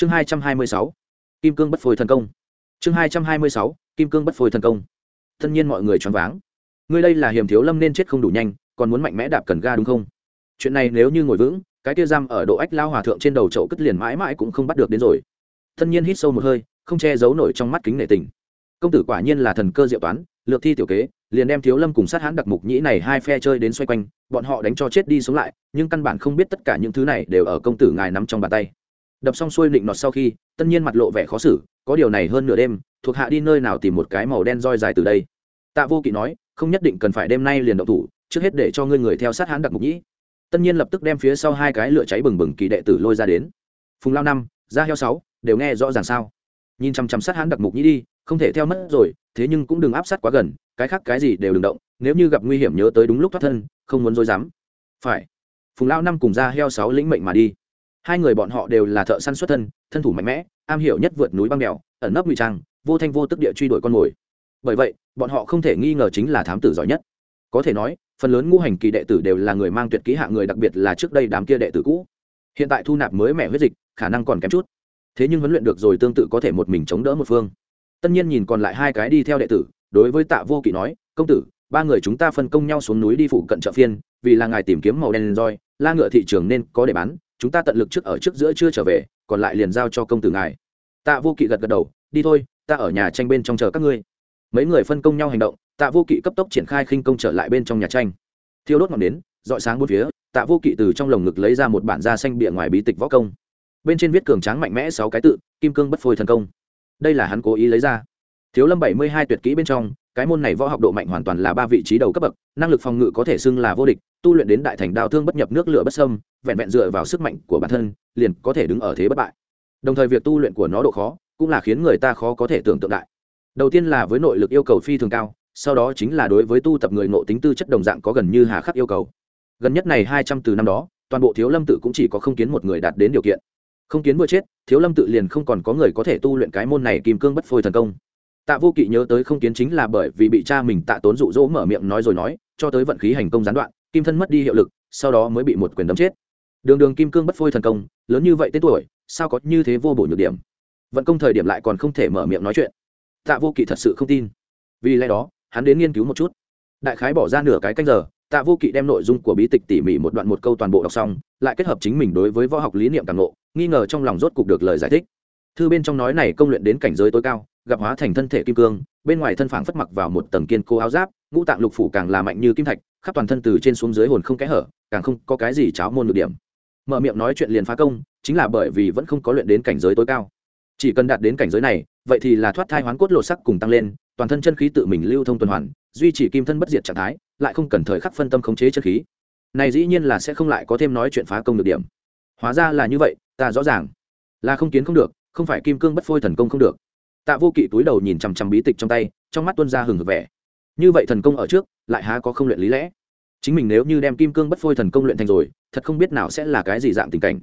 chương hai trăm hai mươi sáu, kim cương bất phôi thần công. Chương hai trăm hai mươi sáu, kim cương bất phôi thần công. Tất nhiên mọi người choáng váng. Ngươi đây là hiểm thiếu lâm nên chết không đủ nhanh, còn muốn mạnh mẽ đạp cần ga đúng không? Chuyện này nếu như ngồi vững, cái kia giam ở độ ách lao hòa thượng trên đầu chậu cất liền mãi mãi cũng không bắt được đến rồi. Tất nhiên hít sâu một hơi, không che giấu nổi trong mắt kính nể tình. Công tử quả nhiên là thần cơ diệu toán, lược thi tiểu kế, liền đem thiếu lâm cùng sát hãn đặc mục nhĩ này hai phe chơi đến xoay quanh, bọn họ đánh cho chết đi sống lại, nhưng căn bản không biết tất cả những thứ này đều ở công tử ngài nắm trong bàn tay đập xong xuôi định nọt sau khi tân nhiên mặt lộ vẻ khó xử, có điều này hơn nửa đêm, thuộc hạ đi nơi nào tìm một cái màu đen roi dài từ đây. Tạ vô kỵ nói, không nhất định cần phải đêm nay liền động thủ, trước hết để cho ngươi người theo sát hãn đặc mục nhĩ. Tân nhiên lập tức đem phía sau hai cái lửa cháy bừng bừng kỳ đệ tử lôi ra đến. Phùng lao năm, ra heo sáu, đều nghe rõ ràng sao? Nhìn chăm chăm sát hãn đặc mục nhĩ đi, không thể theo mất rồi, thế nhưng cũng đừng áp sát quá gần, cái khác cái gì đều đừng động, nếu như gặp nguy hiểm nhớ tới đúng lúc thoát thân, không muốn dối dám. Phải. Phùng lao năm cùng ra heo sáu lĩnh mệnh mà đi hai người bọn họ đều là thợ săn xuất thân thân thủ mạnh mẽ, am hiểu nhất vượt núi băng đèo ẩn nấp ngụy trang, vô thanh vô tức địa truy đuổi con mồi. Bởi vậy, bọn họ không thể nghi ngờ chính là thám tử giỏi nhất. Có thể nói, phần lớn ngũ hành kỳ đệ tử đều là người mang tuyệt ký hạng người đặc biệt là trước đây đám kia đệ tử cũ. Hiện tại thu nạp mới mẻ huyết dịch, khả năng còn kém chút. Thế nhưng huấn luyện được rồi tương tự có thể một mình chống đỡ một phương. Tân nhiên nhìn còn lại hai cái đi theo đệ tử, đối với tạ vô kỵ nói, công tử, ba người chúng ta phân công nhau xuống núi đi phụ cận chợ phiên, vì là ngài tìm kiếm màu đen roi, la ngựa thị trường nên có để bán chúng ta tận lực trước ở trước giữa chưa trở về, còn lại liền giao cho công tử ngài. Tạ vô kỵ gật gật đầu, đi thôi, ta ở nhà tranh bên trong chờ các ngươi. Mấy người phân công nhau hành động, tạ vô kỵ cấp tốc triển khai khinh công trở lại bên trong nhà tranh. Thiêu đốt ngọn đến dọi sáng bốn phía, tạ vô kỵ từ trong lồng ngực lấy ra một bản da xanh bịa ngoài bí tịch võ công. Bên trên viết cường tráng mạnh mẽ sáu cái tự, kim cương bất phôi thần công. Đây là hắn cố ý lấy ra. Thiếu lâm bảy mươi hai tuyệt kỹ bên trong cái môn này võ học độ mạnh hoàn toàn là ba vị trí đầu cấp bậc, năng lực phòng ngự có thể xưng là vô địch, tu luyện đến đại thành đào thương bất nhập nước lửa bất sâm vẹn vẹn dựa vào sức mạnh của bản thân, liền có thể đứng ở thế bất bại. Đồng thời việc tu luyện của nó độ khó cũng là khiến người ta khó có thể tưởng tượng đại. Đầu tiên là với nội lực yêu cầu phi thường cao, sau đó chính là đối với tu tập người nộ tính tư chất đồng dạng có gần như hà khắc yêu cầu. Gần nhất này hai trăm từ năm đó, toàn bộ thiếu lâm tự cũng chỉ có không kiến một người đạt đến điều kiện. Không kiến vừa chết, thiếu lâm tự liền không còn có người có thể tu luyện cái môn này kim cương bất phôi thần công tạ vô kỵ nhớ tới không kiến chính là bởi vì bị cha mình tạ tốn dụ dỗ mở miệng nói rồi nói, cho tới vận khí hành công gián đoạn, kim thân mất đi hiệu lực, sau đó mới bị một quyền đấm chết. Đường đường kim cương bất phôi thần công, lớn như vậy tên tuổi, sao có như thế vô bổ nhược điểm? Vận công thời điểm lại còn không thể mở miệng nói chuyện. Tạ vô kỵ thật sự không tin. Vì lẽ đó, hắn đến nghiên cứu một chút. Đại khái bỏ ra nửa cái canh giờ, tạ vô kỵ đem nội dung của bí tịch tỉ mỉ một đoạn một câu toàn bộ đọc xong, lại kết hợp chính mình đối với võ học lý niệm càng ngộ, nghi ngờ trong lòng rốt cục được lời giải thích. Thư bên trong nói này công luyện đến cảnh giới tối cao gặp hóa thành thân thể kim cương, bên ngoài thân phảng phất mặc vào một tầng kiên cố áo giáp, ngũ tạng lục phủ càng là mạnh như kim thạch, khắp toàn thân từ trên xuống dưới hồn không kẽ hở, càng không có cái gì cháo môn được điểm. Mở miệng nói chuyện liền phá công, chính là bởi vì vẫn không có luyện đến cảnh giới tối cao. Chỉ cần đạt đến cảnh giới này, vậy thì là thoát thai hoán cốt lộ sắc cùng tăng lên, toàn thân chân khí tự mình lưu thông tuần hoàn, duy trì kim thân bất diệt trạng thái, lại không cần thời khắc phân tâm khống chế chân khí. Này dĩ nhiên là sẽ không lại có thêm nói chuyện phá công được điểm. Hóa ra là như vậy, ta rõ ràng. Là không kiến không được, không phải kim cương bất phôi thần công không được tạ vô kỵ túi đầu nhìn chằm chằm bí tịch trong tay, trong mắt tuân ra hừng hực vẻ. Như vậy thần công ở trước, lại há có không luyện lý lẽ? Chính mình nếu như đem kim cương bất phôi thần công luyện thành rồi, thật không biết nào sẽ là cái gì dạng tình cảnh.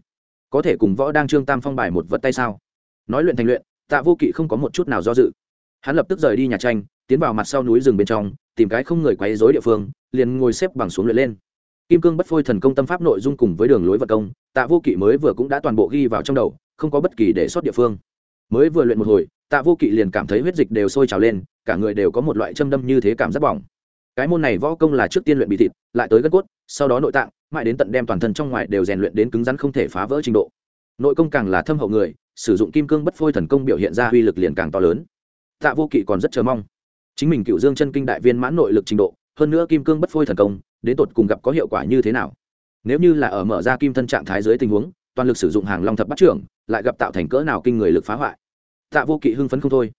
Có thể cùng võ đang trương tam phong bài một vật tay sao? Nói luyện thành luyện, tạ vô kỵ không có một chút nào do dự. Hắn lập tức rời đi nhà tranh, tiến vào mặt sau núi rừng bên trong, tìm cái không người quấy dối địa phương, liền ngồi xếp bằng xuống luyện lên. Kim cương bất phôi thần công tâm pháp nội dung cùng với đường lối vật công, tạ vô kỵ mới vừa cũng đã toàn bộ ghi vào trong đầu, không có bất kỳ để sót địa phương. Mới vừa luyện một hồi tạ vô kỵ liền cảm thấy huyết dịch đều sôi trào lên, cả người đều có một loại châm đâm như thế cảm giác bỏng. Cái môn này võ công là trước tiên luyện bị thịt, lại tới gân cốt, sau đó nội tạng, mãi đến tận đem toàn thân trong ngoài đều rèn luyện đến cứng rắn không thể phá vỡ trình độ. Nội công càng là thâm hậu người, sử dụng kim cương bất phôi thần công biểu hiện ra uy lực liền càng to lớn. Tạ vô kỵ còn rất chờ mong. Chính mình cựu dương chân kinh đại viên mãn nội lực trình độ, hơn nữa kim cương bất phôi thần công, đến tột cùng gặp có hiệu quả như thế nào? Nếu như là ở mở ra kim thân trạng thái dưới tình huống, toàn lực sử dụng hàng long thập bắt trưởng, lại gặp tạo thành cỡ nào kinh người lực phá hoại? Tạ vô kỵ hưng phấn không thôi.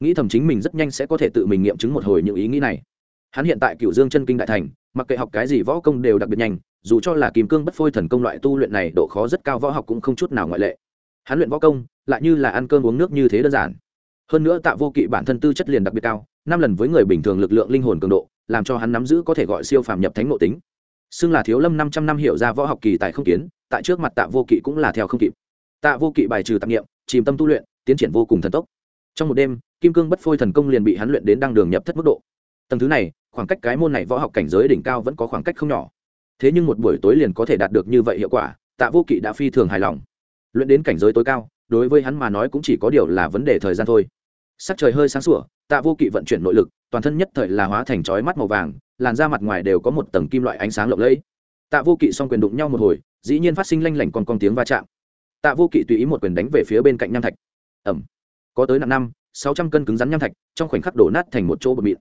Nghĩ thầm chính mình rất nhanh sẽ có thể tự mình nghiệm chứng một hồi những ý nghĩ này. Hắn hiện tại cựu dương chân kinh đại thành, mặc kệ học cái gì võ công đều đặc biệt nhanh, dù cho là kìm cương bất phôi thần công loại tu luyện này độ khó rất cao võ học cũng không chút nào ngoại lệ. Hắn luyện võ công, lại như là ăn cơm uống nước như thế đơn giản. Hơn nữa tạ vô kỵ bản thân tư chất liền đặc biệt cao, năm lần với người bình thường lực lượng linh hồn cường độ, làm cho hắn nắm giữ có thể gọi siêu phàm nhập thánh nội tính. Xưng là thiếu lâm năm trăm năm hiểu ra võ học kỳ tài không kiến, tại trước mặt tạ vô kỵ cũng là theo không kịp. Tạ vô kỵ bài trừ tạp nghiệm, chìm tâm tu luyện tiến triển vô cùng thần tốc. Trong một đêm, kim cương bất phôi thần công liền bị hắn luyện đến đăng đường nhập thất mức độ. Tầng thứ này, khoảng cách cái môn này võ học cảnh giới đỉnh cao vẫn có khoảng cách không nhỏ. Thế nhưng một buổi tối liền có thể đạt được như vậy hiệu quả, tạ vô kỵ đã phi thường hài lòng. Luyện đến cảnh giới tối cao, đối với hắn mà nói cũng chỉ có điều là vấn đề thời gian thôi. Sắc trời hơi sáng sủa, tạ vô kỵ vận chuyển nội lực, toàn thân nhất thời là hóa thành chói mắt màu vàng, làn da mặt ngoài đều có một tầng kim loại ánh sáng lộng lẫy. Tạ vô kỵ s o n g quyền đụng nhau một hồi, dĩ nhiên phát sinh lanh lảnh còn con tiếng va chạm. Tạ vô kỵ tùy ý một quyền đánh về phía bên cạnh nham thạch ẩm. Có tới nặng năm, sáu trăm cân cứng rắn nham thạch, trong khoảnh khắc đổ nát thành một chỗ bột mịn.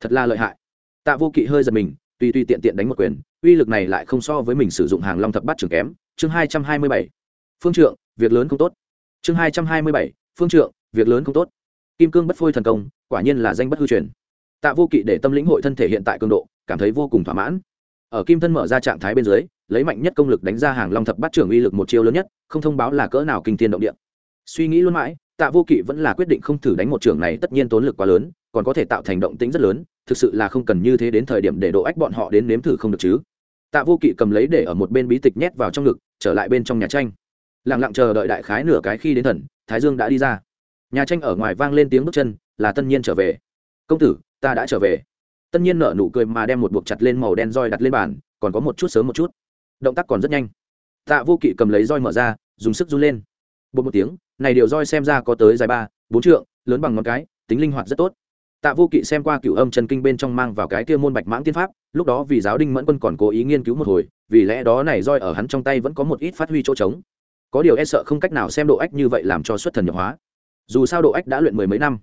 Thật là lợi hại. Tạ vô kỵ hơi giật mình tuy tuy tiện tiện đánh một quyền, uy lực này lại không so với mình sử dụng hàng long thập bát trường kém. Chương hai trăm hai mươi bảy. Phương trượng, việc lớn không tốt. Chương hai trăm hai mươi bảy. Phương trượng, việc lớn không tốt. Kim cương bất phôi thần công, quả nhiên là danh bất hư truyền. Tạ vô kỵ để tâm lĩnh hội thân thể hiện tại cường độ, cảm thấy vô cùng thỏa mãn. Ở kim thân mở ra trạng thái bên dưới, lấy mạnh nhất công lực đánh ra hàng long thập bát trưởng uy lực một chiêu lớn nhất, không thông báo là cỡ nào kinh tiên động địa. Suy nghĩ luôn mãi tạ vô kỵ vẫn là quyết định không thử đánh một trường này, tất nhiên tốn lực quá lớn, còn có thể tạo thành động tĩnh rất lớn, thực sự là không cần như thế đến thời điểm để độ ách bọn họ đến nếm thử không được chứ. Tạ vô kỵ cầm lấy để ở một bên bí tịch nhét vào trong ngực, trở lại bên trong nhà tranh. Lẳng lặng chờ đợi đại khái nửa cái khi đến thần, thái dương đã đi ra. Nhà tranh ở ngoài vang lên tiếng bước chân, là tân nhiên trở về. Công tử, ta đã trở về. Tân nhiên nở nụ cười mà đem một buộc chặt lên màu đen roi đặt lên bàn, còn có một chút sớm một chút. Động tác còn rất nhanh. Tạ vô kỵ cầm lấy roi mở ra, dùng sức run lên bột một tiếng, này điều roi xem ra có tới dài ba, bốn trượng, lớn bằng ngón cái, tính linh hoạt rất tốt. Tạ vô kỵ xem qua cựu âm chân kinh bên trong mang vào cái kia môn bạch mãng tiên pháp, lúc đó vì giáo đinh mẫn quân còn cố ý nghiên cứu một hồi, vì lẽ đó này roi ở hắn trong tay vẫn có một ít phát huy chỗ trống. Có điều e sợ không cách nào xem độ ách như vậy làm cho xuất thần nhập hóa. Dù sao độ ách đã luyện mười mấy năm,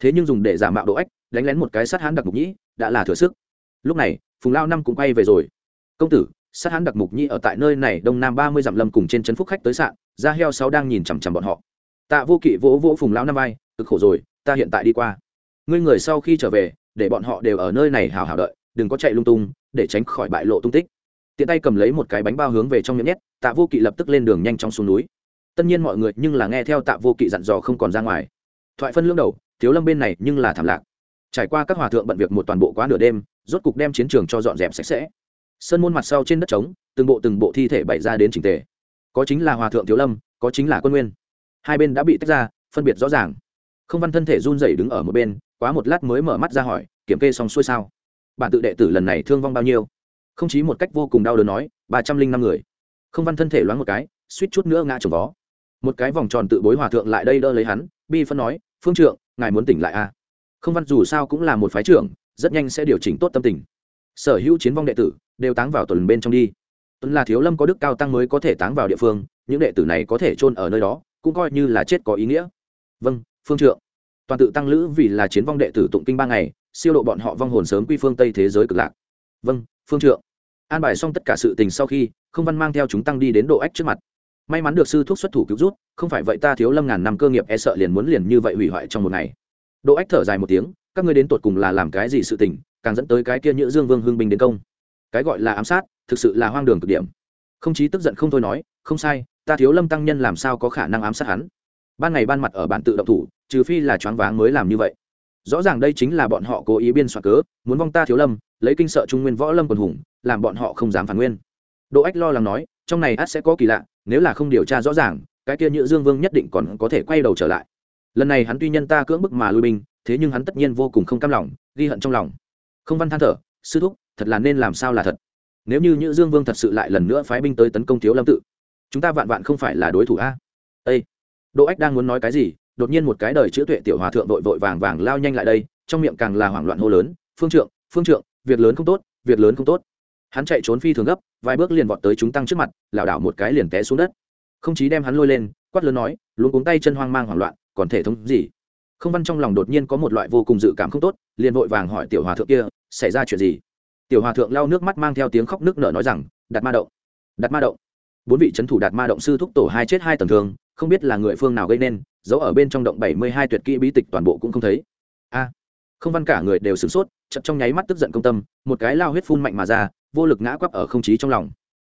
thế nhưng dùng để giả mạo độ ách, đánh lén một cái sát hán đặc mục nhĩ, đã là thừa sức. Lúc này, phùng lao năm cũng quay về rồi. Công tử, sát hán đặc mục nhĩ ở tại nơi này đông nam ba mươi dặm lâm cùng trên trấn phúc khách tới sạn da heo sáu đang nhìn chằm chằm bọn họ. Tạ vô kỵ vỗ vỗ phùng lão năm vai, cực khổ rồi, ta hiện tại đi qua. Ngươi người sau khi trở về, để bọn họ đều ở nơi này hào hào đợi, đừng có chạy lung tung, để tránh khỏi bại lộ tung tích. Tiện tay cầm lấy một cái bánh bao hướng về trong miệng nhét, tạ vô kỵ lập tức lên đường nhanh chóng xuống núi. Tất nhiên mọi người nhưng là nghe theo tạ vô kỵ dặn dò không còn ra ngoài. Thoại phân lưỡng đầu, thiếu lâm bên này nhưng là thảm lạc. Trải qua các hòa thượng bận việc một toàn bộ quá nửa đêm, rốt cục đem chiến trường cho dọn dẹp sạch sẽ. Sơn môn mặt sau trên đất trống, từng bộ từng bộ thi thể bày ra đến trình tề có chính là hòa thượng thiếu lâm, có chính là quân nguyên. Hai bên đã bị tách ra, phân biệt rõ ràng. Không văn thân thể run rẩy đứng ở một bên, quá một lát mới mở mắt ra hỏi, kiểm kê xong xuôi sao? Bản tự đệ tử lần này thương vong bao nhiêu? Không chí một cách vô cùng đau đớn nói, ba trăm linh năm người. Không văn thân thể loáng một cái, suýt chút nữa ngã trồng vó. Một cái vòng tròn tự bối hòa thượng lại đây đỡ lấy hắn, bi phân nói, phương trượng, ngài muốn tỉnh lại à? không văn dù sao cũng là một phái trưởng, rất nhanh sẽ điều chỉnh tốt tâm tình. Sở hữu chiến vong đệ tử đều táng vào tuần bên trong đi tuấn là thiếu lâm có đức cao tăng mới có thể táng vào địa phương, những đệ tử này có thể chôn ở nơi đó, cũng coi như là chết có ý nghĩa. Vâng phương trượng. Toàn tự tăng lữ vì là chiến vong đệ tử tụng kinh ba ngày, siêu độ bọn họ vong hồn sớm quy phương tây thế giới cực lạc. Vâng phương trượng. An bài xong tất cả sự tình sau khi, không văn mang theo chúng tăng đi đến độ ách trước mặt. May mắn được sư thuốc xuất thủ cứu rút không phải vậy ta thiếu lâm ngàn năm cơ nghiệp e sợ liền muốn liền như vậy hủy hoại trong một ngày. Độ ách thở dài một tiếng, các ngươi đến tột cùng là làm cái gì sự tình, càng dẫn tới cái kia nhữ dương vương hưng binh đến công cái gọi là ám sát, thực sự là hoang đường cực điểm. Không chí tức giận không thôi nói, không sai, ta thiếu lâm tăng nhân làm sao có khả năng ám sát hắn? Ban ngày ban mặt ở bản tự động thủ, trừ phi là choáng váng mới làm như vậy. Rõ ràng đây chính là bọn họ cố ý biên soạn cớ, muốn vong ta thiếu lâm, lấy kinh sợ trung nguyên võ lâm quần hùng, làm bọn họ không dám phản nguyên. Đỗ ách lo lắng nói, trong này ắt sẽ có kỳ lạ, nếu là không điều tra rõ ràng, cái kia nhữ dương vương nhất định còn có thể quay đầu trở lại. Lần này hắn tuy nhân ta cưỡng bức mà lui binh, thế nhưng hắn tất nhiên vô cùng không cam lòng, ghi hận trong lòng. Không văn than thở, sư thúc thật là nên làm sao là thật. Nếu như nhữ dương vương thật sự lại lần nữa phái binh tới tấn công thiếu lâm tự, chúng ta vạn vạn không phải là đối thủ a. Ây đỗ ách đang muốn nói cái gì, đột nhiên một cái đời chữ tuệ tiểu hòa thượng vội vội vàng vàng lao nhanh lại đây, trong miệng càng là hoảng loạn hô lớn, phương trượng phương trượng, việc lớn không tốt, việc lớn không tốt. Hắn chạy trốn phi thường gấp, vài bước liền vọt tới chúng tăng trước mặt, lảo đảo một cái liền té xuống đất. Không chí đem hắn lôi lên, quát lớn nói luôn cuống tay chân hoang mang hoảng loạn, còn thể thống gì? Không văn trong lòng đột nhiên có một loại vô cùng dự cảm không tốt, liền vội vàng hỏi tiểu hòa thượng kia, xảy ra chuyện gì? Tiểu hòa thượng lau nước mắt mang theo tiếng khóc nước nở nói rằng đặt ma động đặt ma động. Bốn vị c h ấ n thủ đạt ma động sư thúc tổ hai chết hai tầng thường không biết là người phương nào gây nên giấu ở bên trong động bảy mươi hai tuyệt kỹ bí tịch toàn bộ cũng không thấy. A không văn cả người đều sửng sốt chậm trong nháy mắt tức giận công tâm một cái lao huyết phun mạnh mà ra vô lực ngã quắp ở không chí trong lòng.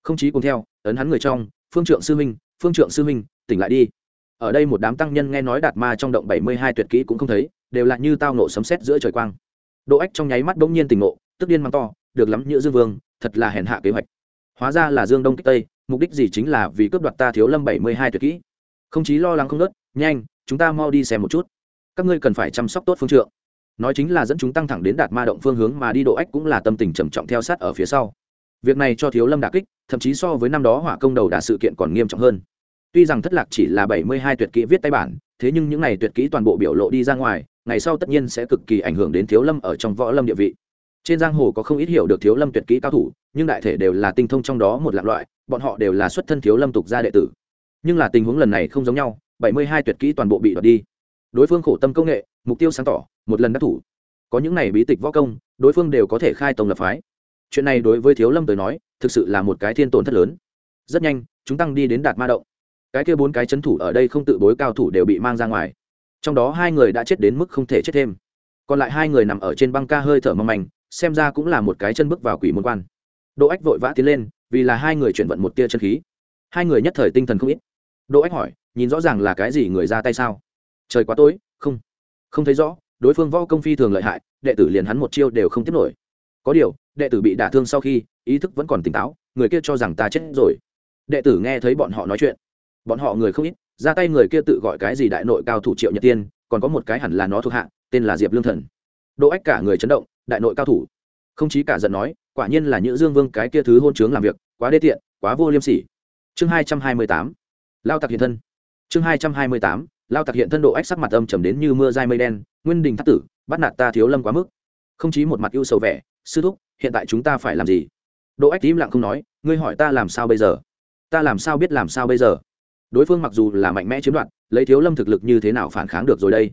Không chí cùng theo ấn hắn người trong phương trượng sư minh phương trượng sư minh tỉnh lại đi. Ở đây một đám tăng nhân nghe nói đạt ma trong động bảy mươi hai tuyệt kỹ cũng không thấy đều là như tao nổ sấm sét giữa trời quang. Độ ách trong nháy mắt bỗng nhiên tỉnh ngộ, tức điên mang to được lắm nhữ dương vương, thật là hèn hạ kế hoạch. Hóa ra là dương đông kích tây, mục đích gì chính là vì cướp đoạt ta thiếu lâm bảy mươi hai tuyệt kỹ. Không chí lo lắng không nớt, nhanh, chúng ta mau đi xem một chút. Các ngươi cần phải chăm sóc tốt phương trượng. Nói chính là dẫn chúng tăng thẳng đến đạt ma động phương hướng mà đi độ ách cũng là tâm tình trầm trọng theo sát ở phía sau. Việc này cho thiếu lâm đà kích, thậm chí so với năm đó hỏa công đầu đà sự kiện còn nghiêm trọng hơn. Tuy rằng thất lạc chỉ là bảy mươi hai tuyệt kỹ viết tay bản, thế nhưng những này tuyệt kỹ toàn bộ biểu lộ đi ra ngoài, ngày sau tất nhiên sẽ cực kỳ ảnh hưởng đến thiếu lâm ở trong võ lâm địa vị trên giang hồ có không ít hiểu được thiếu lâm tuyệt kỹ cao thủ, nhưng đại thể đều là tinh thông trong đó một lạc loại, bọn họ đều là xuất thân thiếu lâm tục gia đệ tử. Nhưng là tình huống lần này không giống nhau, bảy mươi hai tuyệt kỹ toàn bộ bị đoạt đi. Đối phương khổ tâm công nghệ, mục tiêu sáng tỏ, một lần đắc thủ. Có những này bí tịch võ công, đối phương đều có thể khai tông lập phái. Chuyện này đối với thiếu lâm tới nói, thực sự là một cái thiên tổn thất lớn. Rất nhanh, chúng tăng đi đến đạt ma động. Cái kia bốn cái c h ấ n thủ ở đây không tự bối cao thủ đều bị mang ra ngoài. Trong đó hai người đã chết đến mức không thể chết thêm. Còn lại hai người nằm ở trên băng ca hơi thở mong manh xem ra cũng là một cái chân bước vào quỷ môn quan. Đỗ ách vội vã tiến lên, vì là hai người chuyển vận một tia chân khí. Hai người nhất thời tinh thần không ít. Đỗ ách hỏi, nhìn rõ ràng là cái gì người ra tay sao? Trời quá tối, không. Không thấy rõ, đối phương võ công phi thường lợi hại, đệ tử liền hắn một chiêu đều không tiếp nổi. Có điều, đệ tử bị đả thương sau khi, ý thức vẫn còn tỉnh táo, người kia cho rằng ta chết rồi. Đệ tử nghe thấy bọn họ nói chuyện. Bọn họ người không ít, ra tay người kia tự gọi cái gì đại nội cao thủ triệu nhật tiên, còn có một cái hẳn là nó thuộc hạ, tên là diệp lương thần đỗ ách cả người chấn động, đại nội cao thủ. Không chí cả giận nói, quả nhiên là Nhữ dương vương cái kia thứ hôn chướng làm việc, quá đê tiện, quá vô liêm sỉ. Chương hai trăm hai mươi tám, lao tặc hiện thân. Chương hai trăm hai mươi tám, lao tặc hiện thân độ ách sắc mặt âm trầm đến như mưa dai mây đen, nguyên đình thắt tử, bắt nạt ta thiếu lâm quá mức. Không chí một mặt ưu sầu vẻ, sư thúc, hiện tại chúng ta phải làm gì? Độ ách im lặng không nói, ngươi hỏi ta làm sao bây giờ? Ta làm sao biết làm sao bây giờ? Đối phương mặc dù là mạnh mẽ chiếm đoạt, lấy thiếu lâm thực lực như thế nào phản kháng được rồi đây?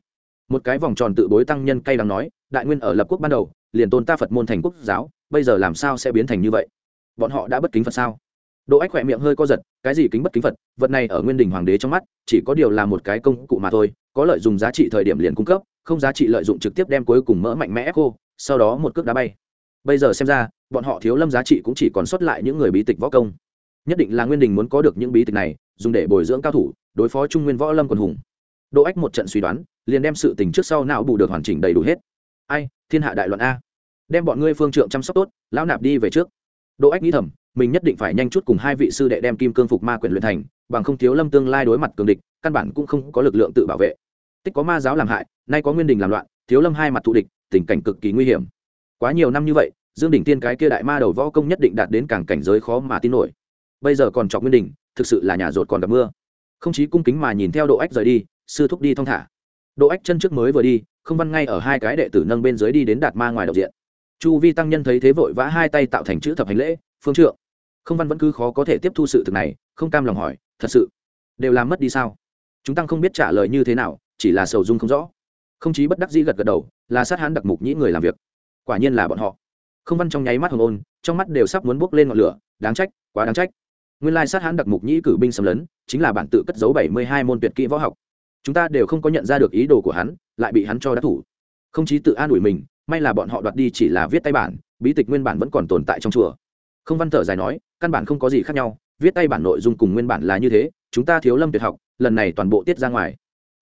Một cái vòng tròn tự bối tăng nhân cay đắng nói đại nguyên ở lập quốc ban đầu liền tôn ta phật môn thành quốc giáo bây giờ làm sao sẽ biến thành như vậy bọn họ đã bất kính phật sao Đỗ Ách khỏe miệng hơi co giật, cái gì kính bất kính Phật, vật này ở Nguyên Đình Hoàng đế trong mắt, chỉ có điều là một cái công cụ mà thôi, có lợi dụng giá trị thời điểm liền cung cấp, không giá trị lợi dụng trực tiếp đem cuối cùng mỡ mạnh mẽ ép cô, sau đó một cước đá bay. Bây giờ xem ra, bọn họ thiếu lâm giá trị cũng chỉ còn sót lại những người bí tịch võ công. Nhất định là Nguyên Đình muốn có được những bí tịch này, dùng để bồi dưỡng cao thủ, đối phó Trung Nguyên võ lâm quần hùng. Đỗ Ách một trận suy đoán, liền đem sự tình trước sau não bù được hoàn chỉnh đầy đủ hết. Ai, thiên hạ đại loạn a. Đem bọn ngươi phương trượng chăm sóc tốt, lão nạp đi về trước. Đỗ Ách nghĩ thầm, mình nhất định phải nhanh chút cùng hai vị sư đệ đem kim cương phục ma quyền luyện thành bằng không thiếu lâm tương lai đối mặt cường địch căn bản cũng không có lực lượng tự bảo vệ tích có ma giáo làm hại nay có nguyên đình làm loạn thiếu lâm hai mặt thù địch tình cảnh cực kỳ nguy hiểm quá nhiều năm như vậy dương đỉnh tiên cái kia đại ma đầu võ công nhất định đạt đến càng cảnh giới khó mà tin nổi bây giờ còn chọc nguyên đình thực sự là nhà rột còn gặp mưa không chí cung kính mà nhìn theo độ ách rời đi sư thúc đi thong thả. Độ ách chân trước mới vừa đi, không văn ngay ở hai cái đệ tử nâng bên dưới đi đến đạt ma ngoài đầu diện. Chu vi tăng nhân thấy thế vội vã hai tay tạo thành chữ thập hành lễ, phương trượng. Không văn vẫn cứ khó có thể tiếp thu sự thực này, không cam lòng hỏi, thật sự, đều làm mất đi sao? Chúng tăng không biết trả lời như thế nào, chỉ là sầu dung không rõ. Không chí bất đắc dĩ gật gật đầu, là sát hán đặc mục nhĩ người làm việc. Quả nhiên là bọn họ. Không văn trong nháy mắt hồng ôn, trong mắt đều sắp muốn bốc lên ngọn lửa, đáng trách, quá đáng trách. Nguyên lai sát hán đặc mục nhĩ cử binh xâm lấn, chính là bản tự cất giấu bảy mươi hai môn tuyệt kỹ võ học chúng ta đều không có nhận ra được ý đồ của hắn, lại bị hắn cho đắc thủ. Không chí tự an ủi mình, may là bọn họ đoạt đi chỉ là viết tay bản, bí tịch nguyên bản vẫn còn tồn tại trong chùa. Không văn thở dài nói, căn bản không có gì khác nhau, viết tay bản nội dung cùng nguyên bản là như thế, chúng ta thiếu lâm tuyệt học, lần này toàn bộ tiết ra ngoài.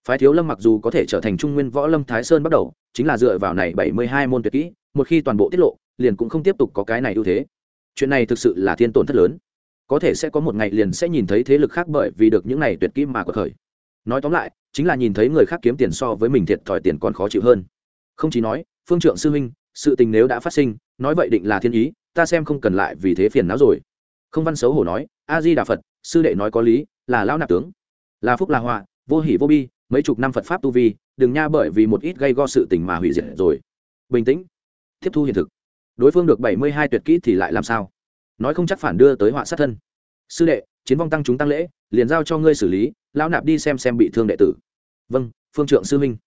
Phái thiếu lâm mặc dù có thể trở thành trung nguyên võ lâm thái sơn bắt đầu, chính là dựa vào này bảy mươi hai môn tuyệt kỹ, một khi toàn bộ tiết lộ, liền cũng không tiếp tục có cái này ưu thế. Chuyện này thực sự là thiên tổn thất lớn. Có thể sẽ có một ngày liền sẽ nhìn thấy thế lực khác bởi vì được những này tuyệt kỹ mà cuộc khởi. Nói tóm lại chính là nhìn thấy người khác kiếm tiền so với mình thiệt thòi tiền còn khó chịu hơn. Không chỉ nói, phương trượng sư huynh, sự tình nếu đã phát sinh, nói vậy định là thiên ý, ta xem không cần lại vì thế phiền não rồi. Không văn xấu hổ nói a di đà phật, sư đệ nói có lý, là lão nạp tướng, là phúc là họa, vô hỷ vô bi, mấy chục năm phật pháp tu vi, đừng nha bởi vì một ít gây go sự tình mà hủy diệt rồi. Bình tĩnh, tiếp thu hiện thực. Đối phương được bảy mươi hai tuyệt kỹ thì lại làm sao? Nói không chắc phản đưa tới họa sát thân. Sư đệ, chiến vong tăng chúng tăng lễ, liền giao cho ngươi xử lý, lão nạp đi xem xem bị thương đệ tử vâng phương trượng sư minh.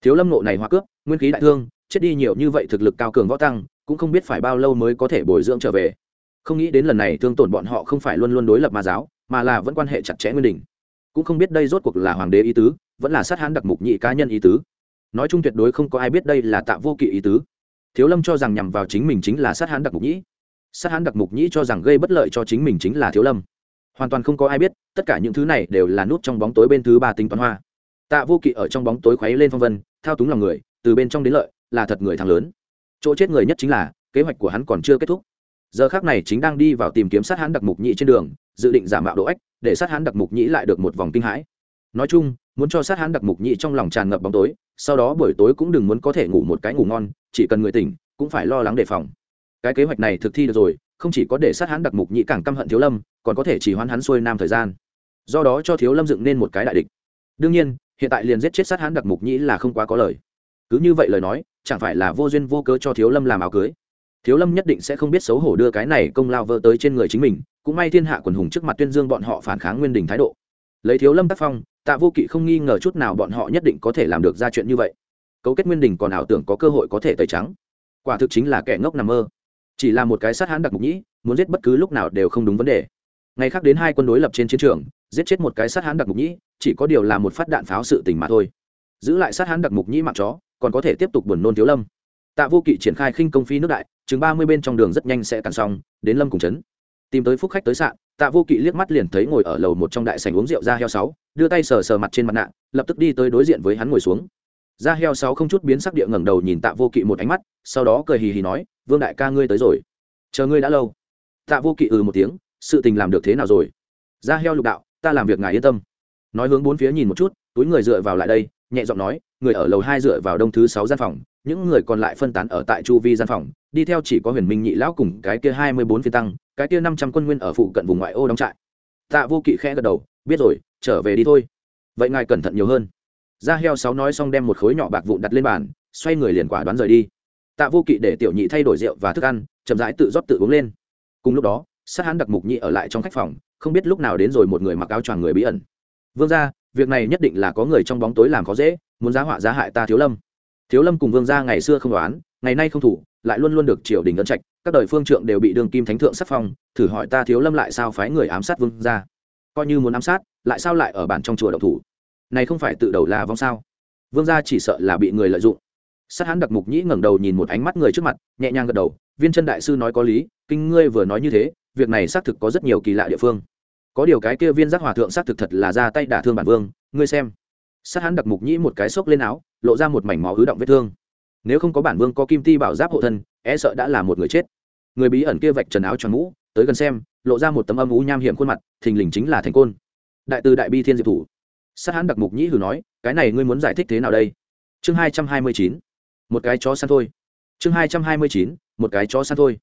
Thiếu lâm nộ này hoa cướp, nguyên khí đại thương, chết đi nhiều như vậy thực lực cao cường võ tăng, cũng không biết phải bao lâu mới có thể bồi dưỡng trở về. Không nghĩ đến lần này thương tổn bọn họ không phải luôn luôn đối lập ma giáo, mà là vẫn quan hệ chặt chẽ nguyên đình cũng không biết đây rốt cuộc là hoàng đế ý tứ, vẫn là sát hán đặc mục nhị cá nhân ý tứ. Nói chung tuyệt đối không có ai biết đây là tạ vô kỵ ý tứ. Thiếu lâm cho rằng nhằm vào chính mình chính là sát hán đặc mục nhĩ sát hán đặc mục nhĩ cho rằng gây bất lợi cho chính mình chính là thiếu lâm. Hoàn toàn không có ai biết, tất cả những thứ này đều là nút trong bóng tối bên thứ ba tính toán hoa tạ vô kỵ ở trong bóng tối khuấy lên phong vân, thao túng lòng người, từ bên trong đến lợi, là thật người thằng lớn. Chỗ chết người nhất chính là, kế hoạch của hắn còn chưa kết thúc. Giờ khác này chính đang đi vào tìm kiếm sát hãn đặc mục nhĩ trên đường, dự định giả mạo độ ếch để sát hãn đặc mục nhĩ lại được một vòng kinh hãi. Nói chung, muốn cho sát hãn đặc mục nhĩ trong lòng tràn ngập bóng tối, sau đó buổi tối cũng đừng muốn có thể ngủ một cái ngủ ngon, chỉ cần người tỉnh, cũng phải lo lắng đề phòng. Cái kế hoạch này thực thi được rồi, không chỉ có để sát hãn đặc mục nhĩ càng căm hận thiếu lâm, còn có thể chỉ hoán hắn xuôi nam thời gian. Do đó cho thiếu lâm dựng nên một cái đại địch. Đương nhiên hiện tại liền giết chết sát hãn đặc mục nhĩ là không quá có lời. Cứ như vậy lời nói, chẳng phải là vô duyên vô cớ cho thiếu lâm làm áo cưới? Thiếu lâm nhất định sẽ không biết xấu hổ đưa cái này công lao vơ tới trên người chính mình, cũng may thiên hạ quần hùng trước mặt tuyên dương bọn họ phản kháng nguyên đình thái độ. Lấy thiếu lâm tác phong, tạ vô kỵ không nghi ngờ chút nào bọn họ nhất định có thể làm được ra chuyện như vậy. Cấu kết nguyên đình còn ảo tưởng có cơ hội có thể tẩy trắng. Quả thực chính là kẻ ngốc nằm mơ. Chỉ là một cái sát hãn đặc mục nhĩ, muốn giết bất cứ lúc nào đều không đúng vấn đề. Ngày khác đến hai quân đối lập trên chiến trường, giết chết một cái sát hãn đặc mục nhĩ chỉ có điều là một phát đạn pháo sự tình mà thôi. Giữ lại sát hắn đặc mục nhĩ mạng chó, còn có thể tiếp tục buồn nôn thiếu lâm. Tạ vô kỵ triển khai khinh công phi nước đại, chừng ba mươi bên trong đường rất nhanh sẽ cản xong, đến lâm cùng trấn. Tìm tới phúc khách tới sạn, tạ vô kỵ liếc mắt liền thấy ngồi ở lầu một trong đại sảnh uống rượu ra heo sáu, đưa tay sờ sờ mặt trên mặt nạ, lập tức đi tới đối diện với hắn ngồi xuống. Ra heo sáu không chút biến sắc địa ngẩng đầu nhìn tạ vô kỵ một ánh mắt, sau đó cười hì hì nói, vương đại ca ngươi tới rồi. Chờ ngươi đã lâu. Tạ vô kỵ ừ một tiếng, sự tình làm được thế nào rồi? Ra heo lục đạo, ta làm việc ngài yên tâm nói hướng bốn phía nhìn một chút, túi người dựa vào lại đây, nhẹ giọng nói, người ở lầu hai dựa vào đông thứ sáu gian phòng, những người còn lại phân tán ở tại chu vi gian phòng, đi theo chỉ có huyền minh nhị lão cùng cái kia hai mươi bốn phiên tăng, cái kia năm trăm quân nguyên ở phụ cận vùng ngoại ô đóng trại. Tạ vô kỵ khẽ gật đầu, biết rồi, trở về đi thôi. Vậy ngài cẩn thận nhiều hơn. Ra heo sáu nói xong đem một khối nhỏ bạc vụn đặt lên bàn, xoay người liền quả đoán rời đi. Tạ vô kỵ để tiểu nhị thay đổi rượu và thức ăn, chậm rãi tự rót tự uống lên. Cùng lúc đó, sát hán đặc mục nhị ở lại trong khách phòng, không biết lúc nào đến rồi một người mặc áo choàng người bí ẩn vương gia, việc này nhất định là có người trong bóng tối làm khó dễ, muốn giá họa giá hại ta thiếu lâm. Thiếu lâm cùng vương gia ngày xưa không đoán, ngày nay không thủ, lại luôn luôn được triều đình ấn trạch, các đời phương trượng đều bị đường kim thánh thượng sắc phong, thử hỏi ta thiếu lâm lại sao phái người ám sát vương gia? Coi như muốn ám sát, lại sao lại ở bản trong chùa độc thủ? Này không phải tự đầu là vong sao? Vương gia chỉ sợ là bị người lợi dụng. Sát hán đặc mục nhĩ ngẩng đầu nhìn một ánh mắt người trước mặt, nhẹ nhàng gật đầu, viên chân đại sư nói có lý, kinh ngươi vừa nói như thế, việc này xác thực có rất nhiều kỳ lạ địa phương có điều cái kia viên giác hòa thượng xác thực thật là ra tay đả thương bản vương, ngươi xem. Sát hán đặc mục nhĩ một cái xốc lên áo, lộ ra một mảnh máu ứ động vết thương. Nếu không có bản vương có kim ti bảo giáp hộ thân e sợ đã là một người chết. Người bí ẩn kia vạch trần áo tròn mũ, tới gần xem, lộ ra một tấm âm ú nham hiểm khuôn mặt, thình lình chính là thành côn. Đại từ đại bi thiên diệp thủ. Sát hán đặc mục nhĩ hử nói, cái này ngươi muốn giải thích thế nào đây? Chương hai trăm hai mươi chín, một cái chó săn thôi. Chương hai trăm hai mươi chín, một cái chó săn thôi.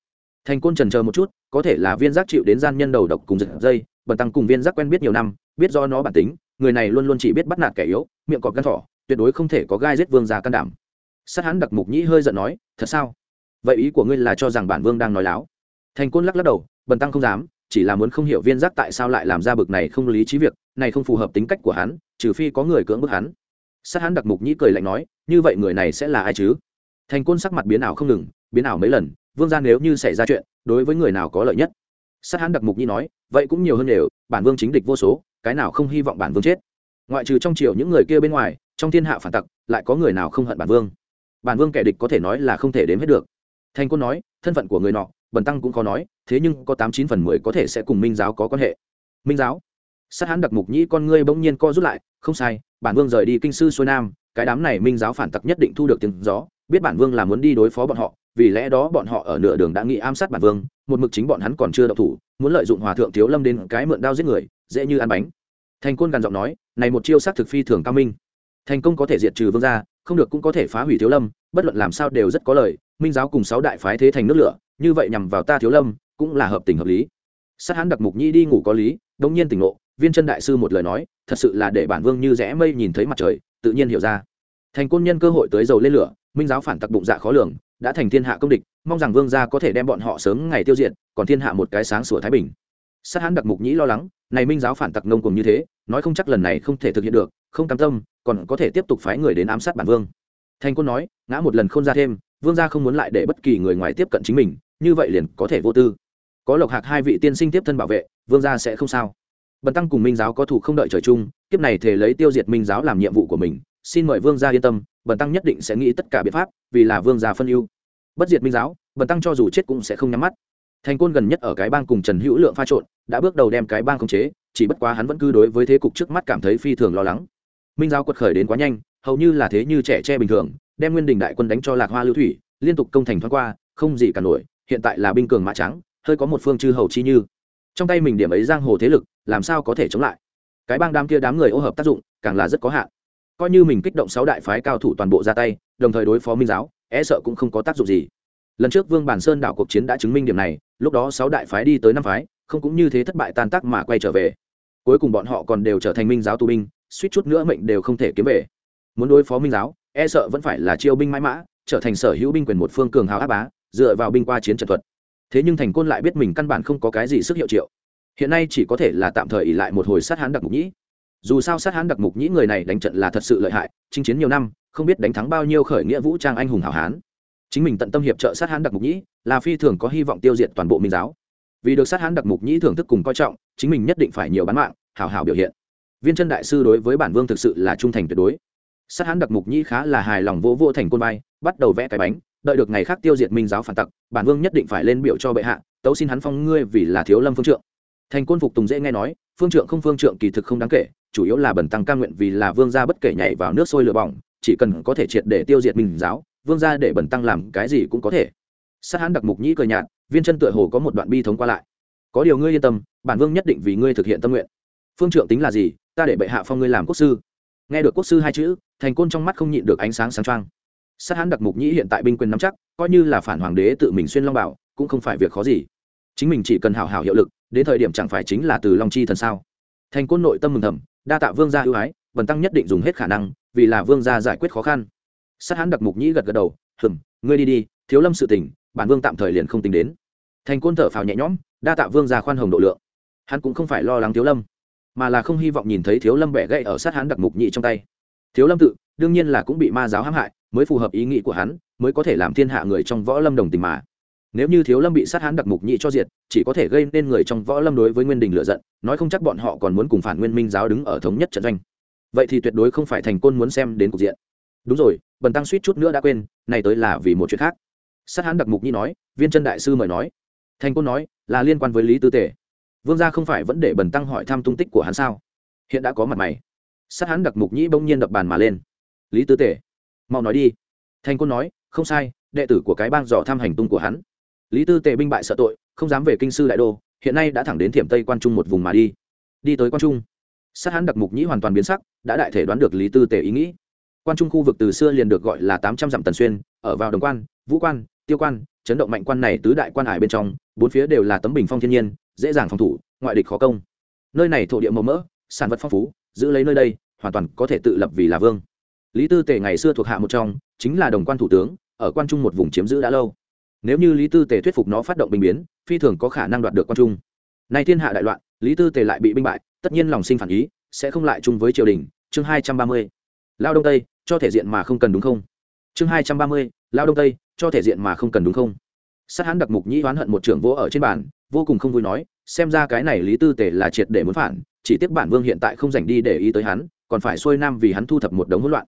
Thành côn trần chờ một chút, có thể là viên giác chịu đến gian nhân đầu độc cùng giật dây bần tăng cùng viên giác quen biết nhiều năm, biết do nó bản tính, người này luôn luôn chỉ biết bắt nạt kẻ yếu, miệng cọp gan thỏ, tuyệt đối không thể có gai giết vương già can đảm. Sát hán đặc mục nhĩ hơi giận nói, thật sao? Vậy ý của ngươi là cho rằng bản vương đang nói láo? Thành côn lắc lắc đầu, bần tăng không dám, chỉ là muốn không hiểu viên giác tại sao lại làm ra bực này không lý trí việc, này không phù hợp tính cách của hắn, trừ phi có người cưỡng bức hắn. Sát hắn đặc mục nhĩ cười lạnh nói, như vậy người này sẽ là ai chứ? Thành côn sắc mặt biến ảo không ngừng, biến ảo mấy lần, vương gia nếu như xảy ra chuyện, đối với người nào có lợi nhất? Sát hãn đặc mục nhĩ nói, vậy cũng nhiều hơn đều, bản vương chính địch vô số, cái nào không hy vọng bản vương chết? Ngoại trừ trong triều những người kia bên ngoài, trong thiên hạ phản tặc, lại có người nào không hận bản vương? Bản vương kẻ địch có thể nói là không thể đếm hết được. Thành quân nói, thân phận của người nọ, bần tăng cũng khó nói, thế nhưng có tám chín phần mười có thể sẽ cùng minh giáo có quan hệ. Minh giáo? Sát hán đặc mục nhĩ con ngươi bỗng nhiên co rút lại, không sai, bản vương rời đi kinh sư xuôi nam, cái đám này minh giáo phản tặc nhất định thu được tiếng gió, biết bản vương là muốn đi đối phó bọn họ vì lẽ đó bọn họ ở nửa đường đã nghĩ ám sát bản vương, một mực chính bọn hắn còn chưa đậu thủ, muốn lợi dụng hòa thượng thiếu lâm đến cái mượn đao giết người, dễ như ăn bánh. Thành côn gằn giọng nói, này một chiêu sát thực phi thường cao minh. Thành công có thể diệt trừ vương gia, không được cũng có thể phá hủy thiếu lâm, bất luận làm sao đều rất có lời minh giáo cùng sáu đại phái thế thành nước lửa, như vậy nhằm vào ta thiếu lâm, cũng là hợp tình hợp lý. Sát hán đặc mục nhi đi ngủ có lý đông nhiên tỉnh ngộ, viên chân đại sư một lời nói, thật sự là để bản vương như rẽ mây nhìn thấy mặt trời, tự nhiên hiểu ra. Thành côn nhân cơ hội tới dầu lên lửa, minh giáo phản tặc bụng dạ khó lường đã thành thiên hạ công địch, mong rằng vương gia có thể đem bọn họ sớm ngày tiêu diệt, còn thiên hạ một cái sáng sủa thái bình. Sát hán đặc mục nhĩ lo lắng, này minh giáo phản tặc ngông cùng như thế, nói không chắc lần này không thể thực hiện được, không cam tâm, còn có thể tiếp tục phái người đến ám sát bản vương. Thành quân nói, ngã một lần không ra thêm, vương gia không muốn lại để bất kỳ người ngoài tiếp cận chính mình, như vậy liền có thể vô tư. Có lộc hạc hai vị tiên sinh tiếp thân bảo vệ, vương gia sẽ không sao. Bần tăng cùng minh giáo có thủ không đợi trời chung, kiếp này thể lấy tiêu diệt minh giáo làm nhiệm vụ của mình xin mời vương gia yên tâm, bần tăng nhất định sẽ nghĩ tất cả biện pháp, vì là vương gia phân ưu. Bất diệt minh giáo, bần tăng cho dù chết cũng sẽ không nhắm mắt. Thành côn gần nhất ở cái bang cùng trần hữu lượng pha trộn, đã bước đầu đem cái bang khống chế, chỉ bất quá hắn vẫn cứ đối với thế cục trước mắt cảm thấy phi thường lo lắng. Minh giáo quật khởi đến quá nhanh, hầu như là thế như trẻ tre bình thường, đem nguyên đình đại quân đánh cho lạc hoa lưu thủy, liên tục công thành thoáng qua, không gì cả nổi, hiện tại là binh cường mã trắng, hơi có một phương chư hầu chi như. Trong tay mình điểm ấy giang hồ thế lực, làm sao có thể chống lại? Cái bang đám kia đám người ô hợp tác dụng, càng là rất có hạn coi như mình kích động sáu đại phái cao thủ toàn bộ ra tay, đồng thời đối phó minh giáo e sợ cũng không có tác dụng gì. Lần trước vương bản sơn đảo cuộc chiến đã chứng minh điểm này, lúc đó sáu đại phái đi tới năm phái, không cũng như thế thất bại tan tác mà quay trở về. Cuối cùng bọn họ còn đều trở thành minh giáo tù binh, suýt chút nữa mệnh đều không thể kiếm về. Muốn đối phó minh giáo e sợ vẫn phải là chiêu binh mãi mã, trở thành sở hữu binh quyền một phương cường hào áp bá, dựa vào binh qua chiến trận thuật. Thế nhưng thành côn lại biết mình căn bản không có cái gì sức hiệu triệu. Hiện nay chỉ có thể là tạm thời ỉ lại một hồi sát hán đặc mục nhĩ dù sao sát hán đặc mục nhĩ người này đánh trận là thật sự lợi hại, chinh chiến nhiều năm, không biết đánh thắng bao nhiêu khởi nghĩa vũ trang anh hùng hảo hán. Chính mình tận tâm hiệp trợ sát hán đặc mục nhĩ, là phi thường có hy vọng tiêu diệt toàn bộ minh giáo. Vì được sát hán đặc mục nhĩ thưởng thức cùng coi trọng, chính mình nhất định phải nhiều bán mạng, hảo hảo biểu hiện. Viên chân đại sư đối với bản vương thực sự là trung thành tuyệt đối. Sát hán đặc mục nhĩ khá là hài lòng vỗ vô thành côn bay bắt đầu vẽ cái bánh, đợi được ngày khác tiêu diệt minh giáo phản tặc, bản vương nhất định phải lên biểu cho bệ hạ, tấu xin hắn phong ngươi vì là thiếu lâm phương trượng. Thành côn phục tùng dễ nghe nói phương trượng không phương trượng kỳ thực không đáng kể, chủ yếu là bẩn tăng ca nguyện vì là vương gia bất kể nhảy vào nước sôi lửa bỏng, chỉ cần có thể triệt để tiêu diệt minh giáo, vương gia để bẩn tăng làm cái gì cũng có thể. Sát hãn đặc mục nhĩ cười nhạt, viên chân tựa hồ có một đoạn bi thống qua lại. Có điều ngươi yên tâm, bản vương nhất định vì ngươi thực hiện tâm nguyện. Phương trượng tính là gì? Ta để bệ hạ phong ngươi làm quốc sư. Nghe được quốc sư hai chữ, thành côn trong mắt không nhịn được ánh sáng sáng trang. sát hãn đặc mục nhĩ hiện tại binh quyền nắm chắc, coi như là phản hoàng đế tự mình xuyên long bảo, cũng không phải việc khó gì. Chính mình chỉ cần hào hào hiệu lực đến thời điểm chẳng phải chính là từ long chi thần sao? Thành côn nội tâm mừng thầm, đa tạ vương gia ưu ái vần tăng nhất định dùng hết khả năng, vì là vương gia giải quyết khó khăn. Sát hán đặc mục nhĩ gật gật đầu, hừm, ngươi đi đi, thiếu lâm sự tỉnh bản vương tạm thời liền không tính đến. Thành côn thở phào nhẹ nhõm, đa tạ vương gia khoan hồng độ lượng. Hắn cũng không phải lo lắng thiếu lâm, mà là không hy vọng nhìn thấy thiếu lâm bẻ gậy ở sát hán đặc mục nhị trong tay. Thiếu lâm tự, đương nhiên là cũng bị ma giáo hãm hại, mới phù hợp ý nghĩ của hắn, mới có thể làm thiên hạ người trong võ lâm đồng tình mà nếu như thiếu lâm bị sát hán đặc mục nhị cho diệt, chỉ có thể gây nên người trong võ lâm đối với nguyên đình lựa giận, nói không chắc bọn họ còn muốn cùng phản nguyên minh giáo đứng ở thống nhất trận doanh. Vậy thì tuyệt đối không phải thành côn muốn xem đến cục diện. Đúng rồi, bần tăng suýt chút nữa đã quên, này tới là vì một chuyện khác. Sát hán đặc mục nhị nói, viên chân đại sư mời nói. Thành côn nói, là liên quan với lý tư tể. Vương gia không phải vẫn để bần tăng hỏi thăm tung tích của hắn sao? Hiện đã có mặt mày. Sát hán đặc mục nhĩ bỗng nhiên đập bàn mà lên. Lý tư tể, mau nói đi. Thành côn nói, không sai, đệ tử của cái bang dò thăm hành tung của hắn lý tư tề binh bại sợ tội, không dám về kinh sư đại đô, hiện nay đã thẳng đến thiểm tây quan trung một vùng mà đi. Đi tới quan trung, sát hắn đặc mục nhĩ hoàn toàn biến sắc, đã đại thể đoán được lý tư tề ý nghĩ. Quan trung khu vực từ xưa liền được gọi là tám trăm dặm tần xuyên, ở vào đồng quan, vũ quan, tiêu quan, chấn động mạnh quan này tứ đại quan hải bên trong, bốn phía đều là tấm bình phong thiên nhiên, dễ dàng phòng thủ, ngoại địch khó công. Nơi này thổ địa màu mỡ, sản vật phong phú, giữ lấy nơi đây, hoàn toàn có thể tự lập vì là vương. Lý tư tề ngày xưa thuộc hạ một trong, chính là đồng quan thủ tướng, ở quan trung một vùng chiếm giữ đã lâu nếu như lý tư tề thuyết phục nó phát động bình biến, phi thường có khả năng đoạt được quan trung. Nay thiên hạ đại loạn, lý tư tề lại bị binh bại, tất nhiên lòng sinh phản ý, sẽ không lại chung với triều đình. Chương hai trăm ba mươi. Lao đông tây, cho thể diện mà không cần đúng không? Chương hai trăm ba mươi. Lao đông tây, cho thể diện mà không cần đúng không? Sát hán đặc mục nhĩ oán hận một trưởng vỗ ở trên bàn, vô cùng không vui nói, xem ra cái này lý tư tề là triệt để muốn phản, chỉ tiếc bản vương hiện tại không dành đi để ý tới hắn, còn phải xuôi nam vì hắn thu thập một đống hỗn loạn.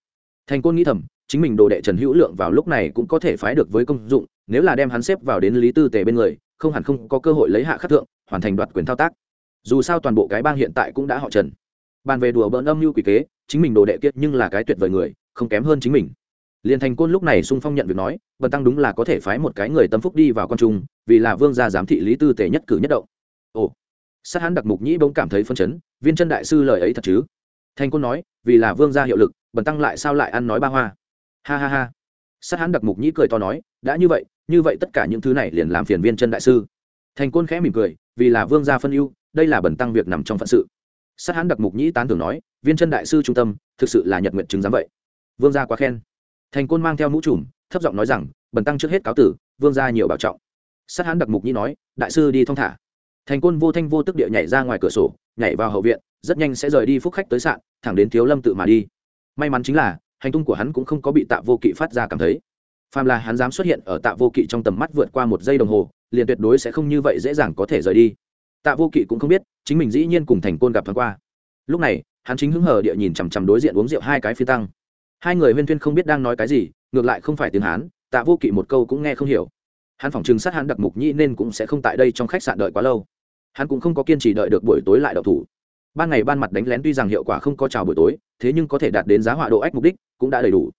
Thành côn nghĩ thầm, chính mình đồ đệ trần hữu lượng vào lúc này cũng có thể phái được với công dụng nếu là đem hắn xếp vào đến lý tư tề bên người, không hẳn không có cơ hội lấy hạ khắc thượng, hoàn thành đoạt quyền thao tác. Dù sao toàn bộ cái bang hiện tại cũng đã họ trần. Bàn về đùa bỡn âm mưu quỷ kế, chính mình đồ đệ kiệt nhưng là cái tuyệt vời người, không kém hơn chính mình. Liền thành côn lúc này sung phong nhận việc nói vần tăng đúng là có thể phái một cái người tâm phúc đi vào con trung, vì là vương gia giám thị lý tư tề nhất cử nhất động. Ồ. Sát hắn đặc mục nhĩ bỗng cảm thấy phân chấn, viên chân đại sư lời ấy thật chứ? Thành côn nói, vì là vương gia hiệu lực, bần tăng lại sao lại ăn nói ba hoa? Ha ha ha sát hắn đặc mục nhĩ cười to nói, đã như vậy như vậy tất cả những thứ này liền làm phiền viên chân đại sư. Thành côn khẽ mỉm cười, vì là vương gia phân ưu, đây là bẩn tăng việc nằm trong phận sự. Sát hắn đặc mục nhĩ tán tưởng nói, viên chân đại sư trung tâm, thực sự là nhật nguyện chứng giám vậy. Vương gia quá khen. Thành côn mang theo mũ trùm, thấp giọng nói rằng bẩn tăng trước hết cáo tử, vương gia nhiều bảo trọng. Sát hán đặc mục nhĩ nói, đại sư đi thong thả. Thành côn vô thanh vô tức địa nhảy ra ngoài cửa sổ, nhảy vào hậu viện, rất nhanh sẽ rời đi phúc khách tới sạn, thẳng đến thiếu lâm tự mà đi. May mắn chính là hành tung của hắn cũng không có bị tạ vô kỵ phát ra cảm thấy. Phàm là hắn dám xuất hiện ở tạ vô kỵ trong tầm mắt vượt qua một giây đồng hồ, liền tuyệt đối sẽ không như vậy dễ dàng có thể rời đi. Tạ vô kỵ cũng không biết, chính mình dĩ nhiên cùng thành côn gặp thoáng qua. Lúc này, hắn chính hứng hờ địa nhìn chằm chằm đối diện uống rượu hai cái phi tăng. Hai người huyên thuyên không biết đang nói cái gì, ngược lại không phải tiếng hán, tạ vô kỵ một câu cũng nghe không hiểu. Hắn phỏng chừng sát hắn đặc mục nhĩ nên cũng sẽ không tại đây trong khách sạn đợi quá lâu. Hắn cũng không có kiên trì đợi được buổi tối lại đậu thủ. Ban ngày ban mặt đánh lén tuy rằng hiệu quả không có chào buổi tối, thế nhưng có thể đạt đến giá họa độ ách mục đích cũng đã đầy đủ.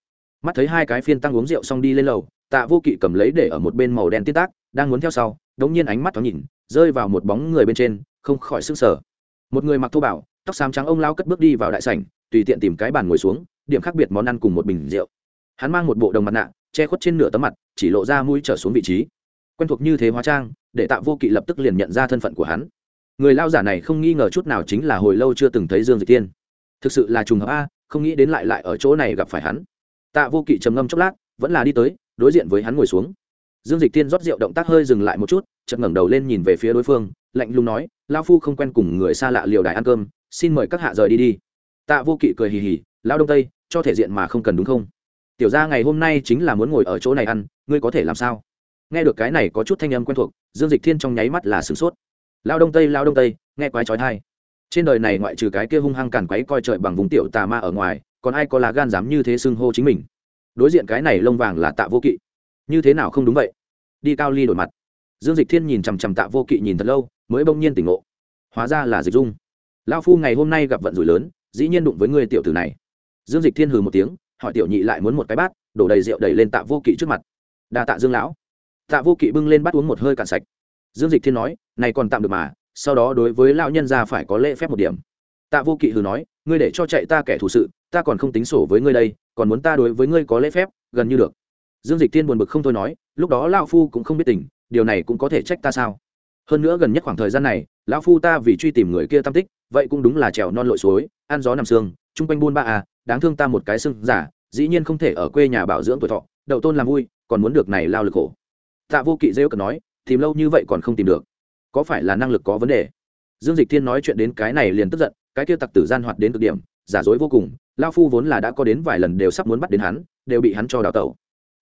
Mắt thấy hai cái phiên tăng uống rượu xong đi lên lầu, tạ vô kỵ cầm lấy để ở một bên màu đen tiết tác, đang muốn theo sau, đống nhiên ánh mắt thoáng nhìn, rơi vào một bóng người bên trên, không khỏi sức sở một người mặc thô bảo tóc xám trắng ông lao cất bước đi vào đại sảnh, tùy tiện tìm cái bàn ngồi xuống, điểm khác biệt món ăn cùng một bình rượu. Hắn mang một bộ đồng mặt nạ, che khuất trên nửa tấm mặt, chỉ lộ ra mũi trở xuống vị trí. Quen thuộc như thế hóa trang, để tạ vô kỵ lập tức liền nhận ra thân phận của hắn. Người lao giả này không nghi ngờ chút nào chính là hồi lâu chưa từng thấy dương dịch tiên thực sự là trùng hợp a không nghĩ đến lại lại ở chỗ này gặp phải hắn. Tạ vô kỵ trầm ngâm chốc lát, vẫn là đi tới, đối diện với hắn ngồi xuống. Dương dịch tiên rót rượu động tác hơi dừng lại một chút, chợt ngẩng đầu lên nhìn về phía đối phương, lạnh lùng nói lao phu không quen cùng người xa lạ liều đài ăn cơm, xin mời các hạ rời đi đi. Tạ vô kỵ cười hì hì lao đông tây, cho thể diện mà không cần đúng không? Tiểu ra ngày hôm nay chính là muốn ngồi ở chỗ này ăn, ngươi có thể làm sao? Nghe được cái này có chút thanh âm quen thuộc, dương dịch thiên trong nháy mắt là sửng sốt. Lao đông tây lao đông tây, nghe quái trói thai trên đời này ngoại trừ cái kia hung hăng càn quấy coi trời bằng vùng tiểu tà ma ở ngoài, còn ai có lá gan dám như thế xưng hô chính mình? Đối diện cái này lông vàng là tạ vô kỵ. Như thế nào không đúng vậy? Đi cao ly đổi mặt. Dương dịch thiên nhìn chằm chằm tạ vô kỵ nhìn thật lâu, mới bỗng nhiên tỉnh ngộ. Hóa ra là dịch dung. Lao phu ngày hôm nay gặp vận rủi lớn, dĩ nhiên đụng với người tiểu tử này. Dương dịch thiên hừ một tiếng, hỏi tiểu nhị lại muốn một cái bát, đổ đầy rượu đầy lên tạ vô kỵ trước mặt. Đa tạ dương lão. Tạ vô kỵ bưng lên bắt uống một hơi cạn sạch. Dương dịch thiên nói, này còn tạm được mà sau đó đối với lão nhân gia phải có lễ phép một điểm. Tạ vô kỵ hừ nói, ngươi để cho chạy ta kẻ thù sự, ta còn không tính sổ với ngươi đây, còn muốn ta đối với ngươi có lễ phép, gần như được. Dương dịch thiên buồn bực không thôi nói, lúc đó lão phu cũng không biết tình, điều này cũng có thể trách ta sao? Hơn nữa gần nhất khoảng thời gian này, lão phu ta vì truy tìm người kia tam tích, vậy cũng đúng là trèo non lội suối, ăn gió nằm xương chung quanh buôn ba à đáng thương ta một cái xương giả, dĩ nhiên không thể ở quê nhà bảo dưỡng tuổi thọ, đậu tôn làm vui, còn muốn được này lao lực khổ. Tạ vô kỵ rêu cần nói, tìm lâu như vậy còn không tìm được có phải là năng lực có vấn đề? Dương dịch thiên nói chuyện đến cái này liền tức giận, cái kia tặc tử gian hoạt đến cực điểm, giả dối vô cùng lao phu vốn là đã có đến vài lần đều sắp muốn bắt đến hắn, đều bị hắn cho đào tẩu.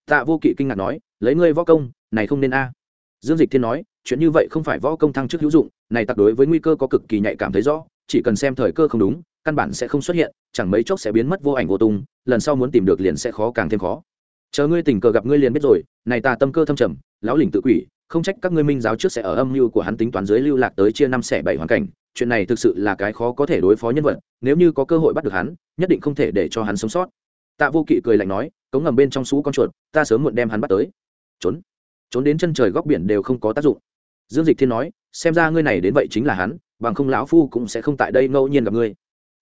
Tạ vô kỵ kinh ngạc nói, lấy ngươi võ công, này không nên a. Dương dịch thiên nói, chuyện như vậy không phải võ công thăng chức hữu dụng, này tặc đối với nguy cơ có cực kỳ nhạy cảm thấy rõ, chỉ cần xem thời cơ không đúng, căn bản sẽ không xuất hiện, chẳng mấy chốc sẽ biến mất vô ảnh vô tung, lần sau muốn tìm được liền sẽ khó càng thêm khó. Chờ ngươi tình cờ gặp ngươi liền biết rồi, này ta tâm cơ thâm trầm, lão lỉnh tự quỷ không trách các ngươi minh giáo trước sẽ ở âm mưu của hắn tính toán dưới lưu lạc tới chia năm xẻ bảy hoàn cảnh, chuyện này thực sự là cái khó có thể đối phó nhân vật, nếu như có cơ hội bắt được hắn, nhất định không thể để cho hắn sống sót. Tạ vô kỵ cười lạnh nói, cống ngầm bên trong xú con chuột, ta sớm muộn đem hắn bắt tới. Trốn? Trốn đến chân trời góc biển đều không có tác dụng. Dương dịch thiên nói, xem ra ngươi này đến vậy chính là hắn, bằng không lão phu cũng sẽ không tại đây ngẫu nhiên gặp ngươi.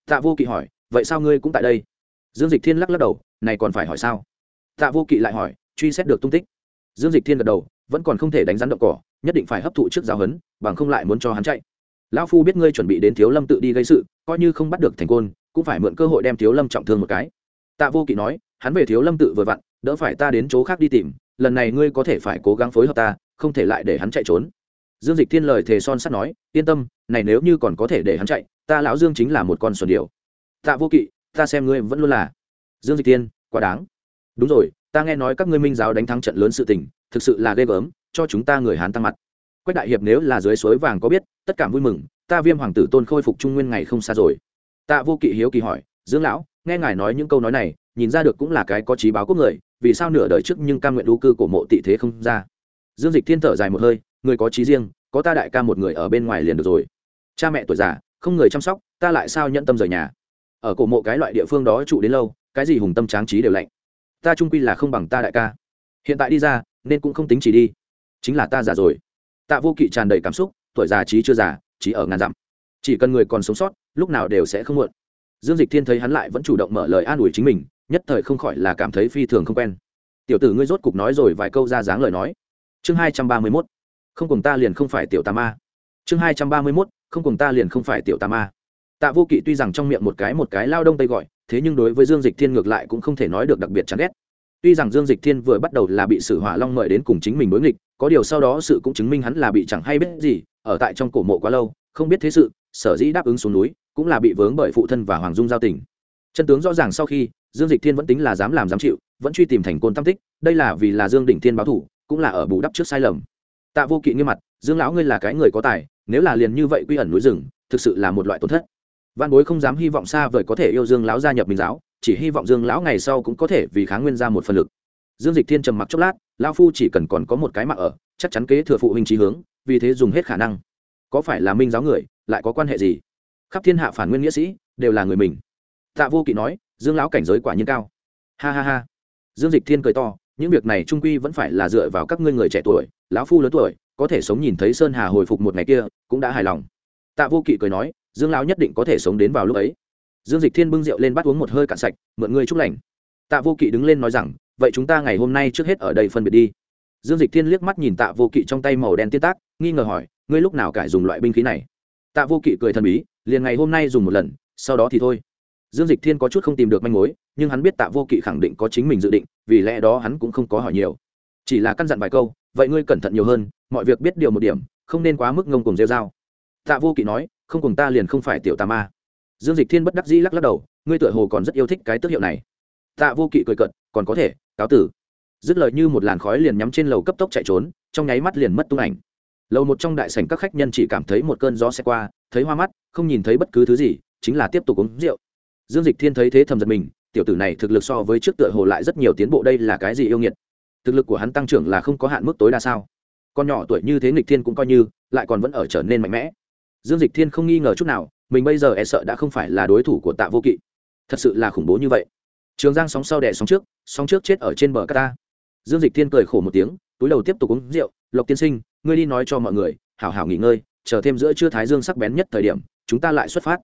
Tạ vô kỵ hỏi, vậy sao ngươi cũng tại đây? Dương dịch thiên lắc lắc đầu, này còn phải hỏi sao? Tạ vô kỵ lại hỏi, truy xét được tung tích. Dương dịch thiên gật đầu vẫn còn không thể đánh rắn động cỏ, nhất định phải hấp thụ trước giáo huấn bằng không lại muốn cho hắn chạy. Lão phu biết ngươi chuẩn bị đến thiếu lâm tự đi gây sự, coi như không bắt được thành côn, cũng phải mượn cơ hội đem thiếu lâm trọng thương một cái. Tạ vô kỵ nói, hắn về thiếu lâm tự vừa vặn, đỡ phải ta đến chỗ khác đi tìm, lần này ngươi có thể phải cố gắng phối hợp ta, không thể lại để hắn chạy trốn. Dương dịch thiên lời thề son sắt nói, yên tâm, này nếu như còn có thể để hắn chạy, ta lão dương chính là một con xuẩn điều tạ vô kỵ, ta xem ngươi vẫn luôn là. Dương dịch tiên quá đáng. Đúng rồi ta nghe nói các ngươi minh giáo đánh thắng trận lớn sự tình, thực sự là ghê gớm, cho chúng ta người hán tăng mặt. Quách đại hiệp nếu là dưới suối vàng có biết, tất cả vui mừng, ta viêm hoàng tử tôn khôi phục trung nguyên ngày không xa rồi. Tạ vô kỵ hiếu kỳ hỏi, dương lão, nghe ngài nói những câu nói này, nhìn ra được cũng là cái có trí báo quốc người, vì sao nửa đời trước nhưng cam nguyện đu cư của mộ tị thế không ra? Dương dịch thiên thở dài một hơi, người có trí riêng, có ta đại ca một người ở bên ngoài liền được rồi. Cha mẹ tuổi già, không người chăm sóc, ta lại sao nhận tâm rời nhà? Ở cổ mộ cái loại địa phương đó trụ đến lâu, cái gì hùng tâm tráng trí đều lạnh ta trung quy là không bằng ta đại ca. Hiện tại đi ra, nên cũng không tính chỉ đi. Chính là ta già rồi. Tạ vô kỵ tràn đầy cảm xúc, tuổi già trí chưa già, trí ở ngàn dặm. Chỉ cần người còn sống sót, lúc nào đều sẽ không muộn. Dương dịch thiên thấy hắn lại vẫn chủ động mở lời an ủi chính mình, nhất thời không khỏi là cảm thấy phi thường không quen. Tiểu tử ngươi rốt cục nói rồi vài câu ra dáng lời nói. Chương hai trăm ba mươi mốt. Không cùng ta liền không phải tiểu tà ma. Chương hai trăm ba mươi mốt. Không cùng ta liền không phải tiểu tà ma tạ vô kỵ tuy rằng trong miệng một cái một cái lao đông tây gọi, thế nhưng đối với dương dịch thiên ngược lại cũng không thể nói được đặc biệt chán ghét. Tuy rằng dương dịch thiên vừa bắt đầu là bị sử hỏa long mời đến cùng chính mình đối nghịch, có điều sau đó sự cũng chứng minh hắn là bị chẳng hay biết gì, ở tại trong cổ mộ quá lâu, không biết thế sự, sở dĩ đáp ứng xuống núi, cũng là bị vướng bởi phụ thân và hoàng dung giao tình. Chân tướng rõ ràng sau khi, dương dịch thiên vẫn tính là dám làm dám chịu, vẫn truy tìm thành côn tam tích, đây là vì là dương đỉnh thiên báo thủ, cũng là ở bù đắp trước sai lầm. Tạ vô kỵ nghiêm mặt, dương lão ngươi là cái người có tài, nếu là liền như vậy quy ẩn núi rừng, thực sự là một loại tổn thất văn bối không dám hy vọng xa vời có thể yêu dương lão gia nhập minh giáo, chỉ hy vọng dương lão ngày sau cũng có thể vì kháng nguyên ra một phần lực. Dương dịch thiên trầm mặc chốc lát, lão phu chỉ cần còn có một cái mạng ở, chắc chắn kế thừa phụ huynh trí hướng, vì thế dùng hết khả năng. Có phải là minh giáo người, lại có quan hệ gì? Khắp thiên hạ phản nguyên nghĩa sĩ, đều là người mình. Tạ vô kỵ nói, dương lão cảnh giới quả nhiên cao. Ha ha ha. Dương dịch thiên cười to, những việc này trung quy vẫn phải là dựa vào các ngươi người trẻ tuổi, lão phu lớn tuổi, có thể sống nhìn thấy sơn hà hồi phục một ngày kia, cũng đã hài lòng. Tạ vô kỵ cười nói dương lão nhất định có thể sống đến vào lúc ấy. Dương dịch thiên bưng rượu lên bắt uống một hơi cạn sạch, mượn ngươi chúc lành. Tạ vô kỵ đứng lên nói rằng, vậy chúng ta ngày hôm nay trước hết ở đây phân biệt đi. Dương dịch thiên liếc mắt nhìn tạ vô kỵ trong tay màu đen tiên tác, nghi ngờ hỏi, ngươi lúc nào cải dùng loại binh khí này? Tạ vô kỵ cười thần bí, liền ngày hôm nay dùng một lần, sau đó thì thôi. Dương dịch thiên có chút không tìm được manh mối, nhưng hắn biết tạ vô kỵ khẳng định có chính mình dự định, vì lẽ đó hắn cũng không có hỏi nhiều. Chỉ là căn dặn vài câu, vậy ngươi cẩn thận nhiều hơn, mọi việc biết điều một điểm, không nên quá mức ngông cùng rêu dao tạ vô kỵ nói không cùng ta liền không phải tiểu tà ma. Dương dịch thiên bất đắc dĩ lắc lắc đầu, ngươi tựa hồ còn rất yêu thích cái tước hiệu này. Tạ vô kỵ cười cận còn có thể, cáo tử. Dứt lời như một làn khói liền nhắm trên lầu cấp tốc chạy trốn, trong nháy mắt liền mất tung ảnh. Lầu một trong đại sảnh các khách nhân chỉ cảm thấy một cơn gió xe qua, thấy hoa mắt, không nhìn thấy bất cứ thứ gì, chính là tiếp tục uống rượu. Dương dịch thiên thấy thế thầm giật mình, tiểu tử này thực lực so với trước tựa hồ lại rất nhiều tiến bộ đây là cái gì yêu nghiệt? Thực lực của hắn tăng trưởng là không có hạn mức tối đa sao? Con nhỏ tuổi như thế nghịch thiên cũng coi như, lại còn vẫn ở trở nên mạnh mẽ dương dịch thiên không nghi ngờ chút nào, mình bây giờ e sợ đã không phải là đối thủ của tạ vô kỵ. Thật sự là khủng bố như vậy. Trường giang sóng sau đẻ sóng trước sóng trước chết ở trên bờ ta. Dương dịch thiên cười khổ một tiếng, túi đầu tiếp tục uống rượu, lộc tiên sinh, ngươi đi nói cho mọi người, hảo hảo nghỉ ngơi, chờ thêm giữa trưa thái dương sắc bén nhất thời điểm, chúng ta lại xuất phát.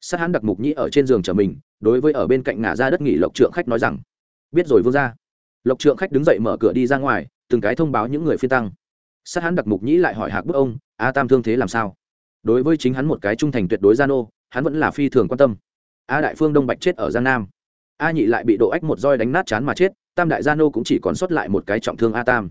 Sát hắn đặc mục nhĩ ở trên giường chờ mình, đối với ở bên cạnh ngả ra đất nghỉ lộc trượng khách nói rằng, biết rồi vương ra lộc trượng khách đứng dậy mở cửa đi ra ngoài, từng cái thông báo những người phiên tăng. Sát hắn đặc mục nhĩ lại hỏi hạc bức ông, a tam thương thế làm sao? Đối với chính hắn một cái trung thành tuyệt đối gian ô, hắn vẫn là phi thường quan tâm. A đại phương đông bạch chết ở giang nam. A nhị lại bị độ ách một roi đánh nát chán mà chết, tam đại gian ô cũng chỉ còn sót lại một cái trọng thương a tam.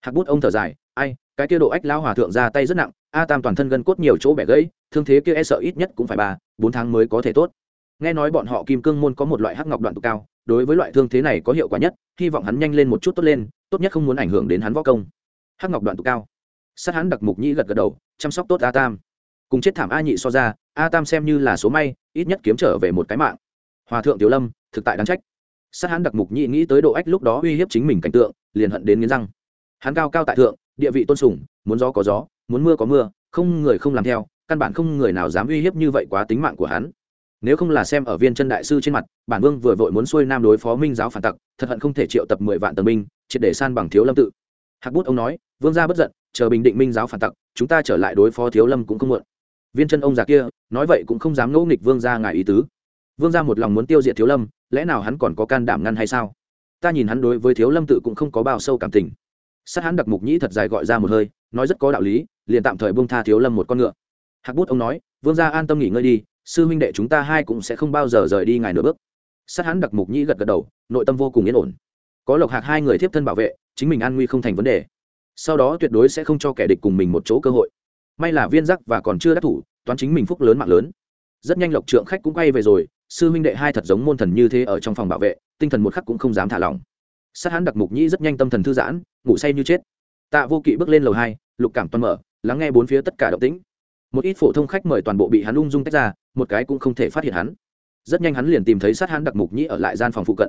Hạc bút ông thở dài, ai, cái kia độ ách lao hòa thượng ra tay rất nặng, a tam toàn thân gân cốt nhiều chỗ bẻ gãy, thương thế kia e sợ ít nhất cũng phải ba, bốn tháng mới có thể tốt. Nghe nói bọn họ kim cương môn có một loại hắc ngọc đoạn tụ cao, đối với loại thương thế này có hiệu quả nhất, hy vọng hắn nhanh lên một chút tốt lên, tốt nhất không muốn ảnh hưởng đến hắn võ công. Hắc ngọc đoạn tụ cao. Sát hắn đặc mục nhĩ gật gật đầu, chăm sóc tốt a tam cùng chết thảm a nhị so ra, a tam xem như là số may, ít nhất kiếm trở về một cái mạng. Hòa thượng tiểu lâm, thực tại đáng trách. Sát hắn đặc mục nhị nghĩ tới độ ách lúc đó uy hiếp chính mình cảnh tượng, liền hận đến nghiến răng. Hắn cao cao tại thượng, địa vị tôn sùng, muốn gió có gió, muốn mưa có mưa, không người không làm theo, căn bản không người nào dám uy hiếp như vậy quá tính mạng của hắn. Nếu không là xem ở viên chân đại sư trên mặt, bản vương vừa vội muốn xuôi nam đối phó minh giáo phản tặc, thật hận không thể triệu tập mười vạn tần binh, triệt để san bằng thiếu lâm tự. Hạc bút ông nói, vương gia bất giận, chờ bình định minh giáo phản tặc, chúng ta trở lại đối phó thiếu lâm cũng không muộn viên chân ông già kia, nói vậy cũng không dám ngẫu nghịch vương gia ngài ý tứ. Vương gia một lòng muốn tiêu diệt thiếu lâm, lẽ nào hắn còn có can đảm ngăn hay sao? Ta nhìn hắn đối với thiếu lâm tự cũng không có bao sâu cảm tình. Sát hắn đặc mục nhĩ thật dài gọi ra một hơi, nói rất có đạo lý, liền tạm thời buông tha thiếu lâm một con ngựa. Hạc bút ông nói, vương gia an tâm nghỉ ngơi đi, sư huynh đệ chúng ta hai cũng sẽ không bao giờ rời đi ngài nửa bước. Sát hắn đặc mục nhĩ gật gật đầu, nội tâm vô cùng yên ổn. Có lộc hạc hai người tiếp thân bảo vệ, chính mình an nguy không thành vấn đề. Sau đó tuyệt đối sẽ không cho kẻ địch cùng mình một chỗ cơ hội may là viên giác và còn chưa đắc thủ, toán chính mình phúc lớn mạng lớn. Rất nhanh lộc trượng khách cũng quay về rồi, sư huynh đệ hai thật giống môn thần như thế ở trong phòng bảo vệ, tinh thần một khắc cũng không dám thả lỏng. Sát hắn đặc mục nhĩ rất nhanh tâm thần thư giãn, ngủ say như chết. Tạ vô kỵ bước lên lầu hai, lục cảm toàn mở, lắng nghe bốn phía tất cả động tĩnh. Một ít phổ thông khách mời toàn bộ bị hắn ung dung tách ra, một cái cũng không thể phát hiện hắn. Rất nhanh hắn liền tìm thấy sát hắn đặc mục nhĩ ở lại gian phòng phụ cận.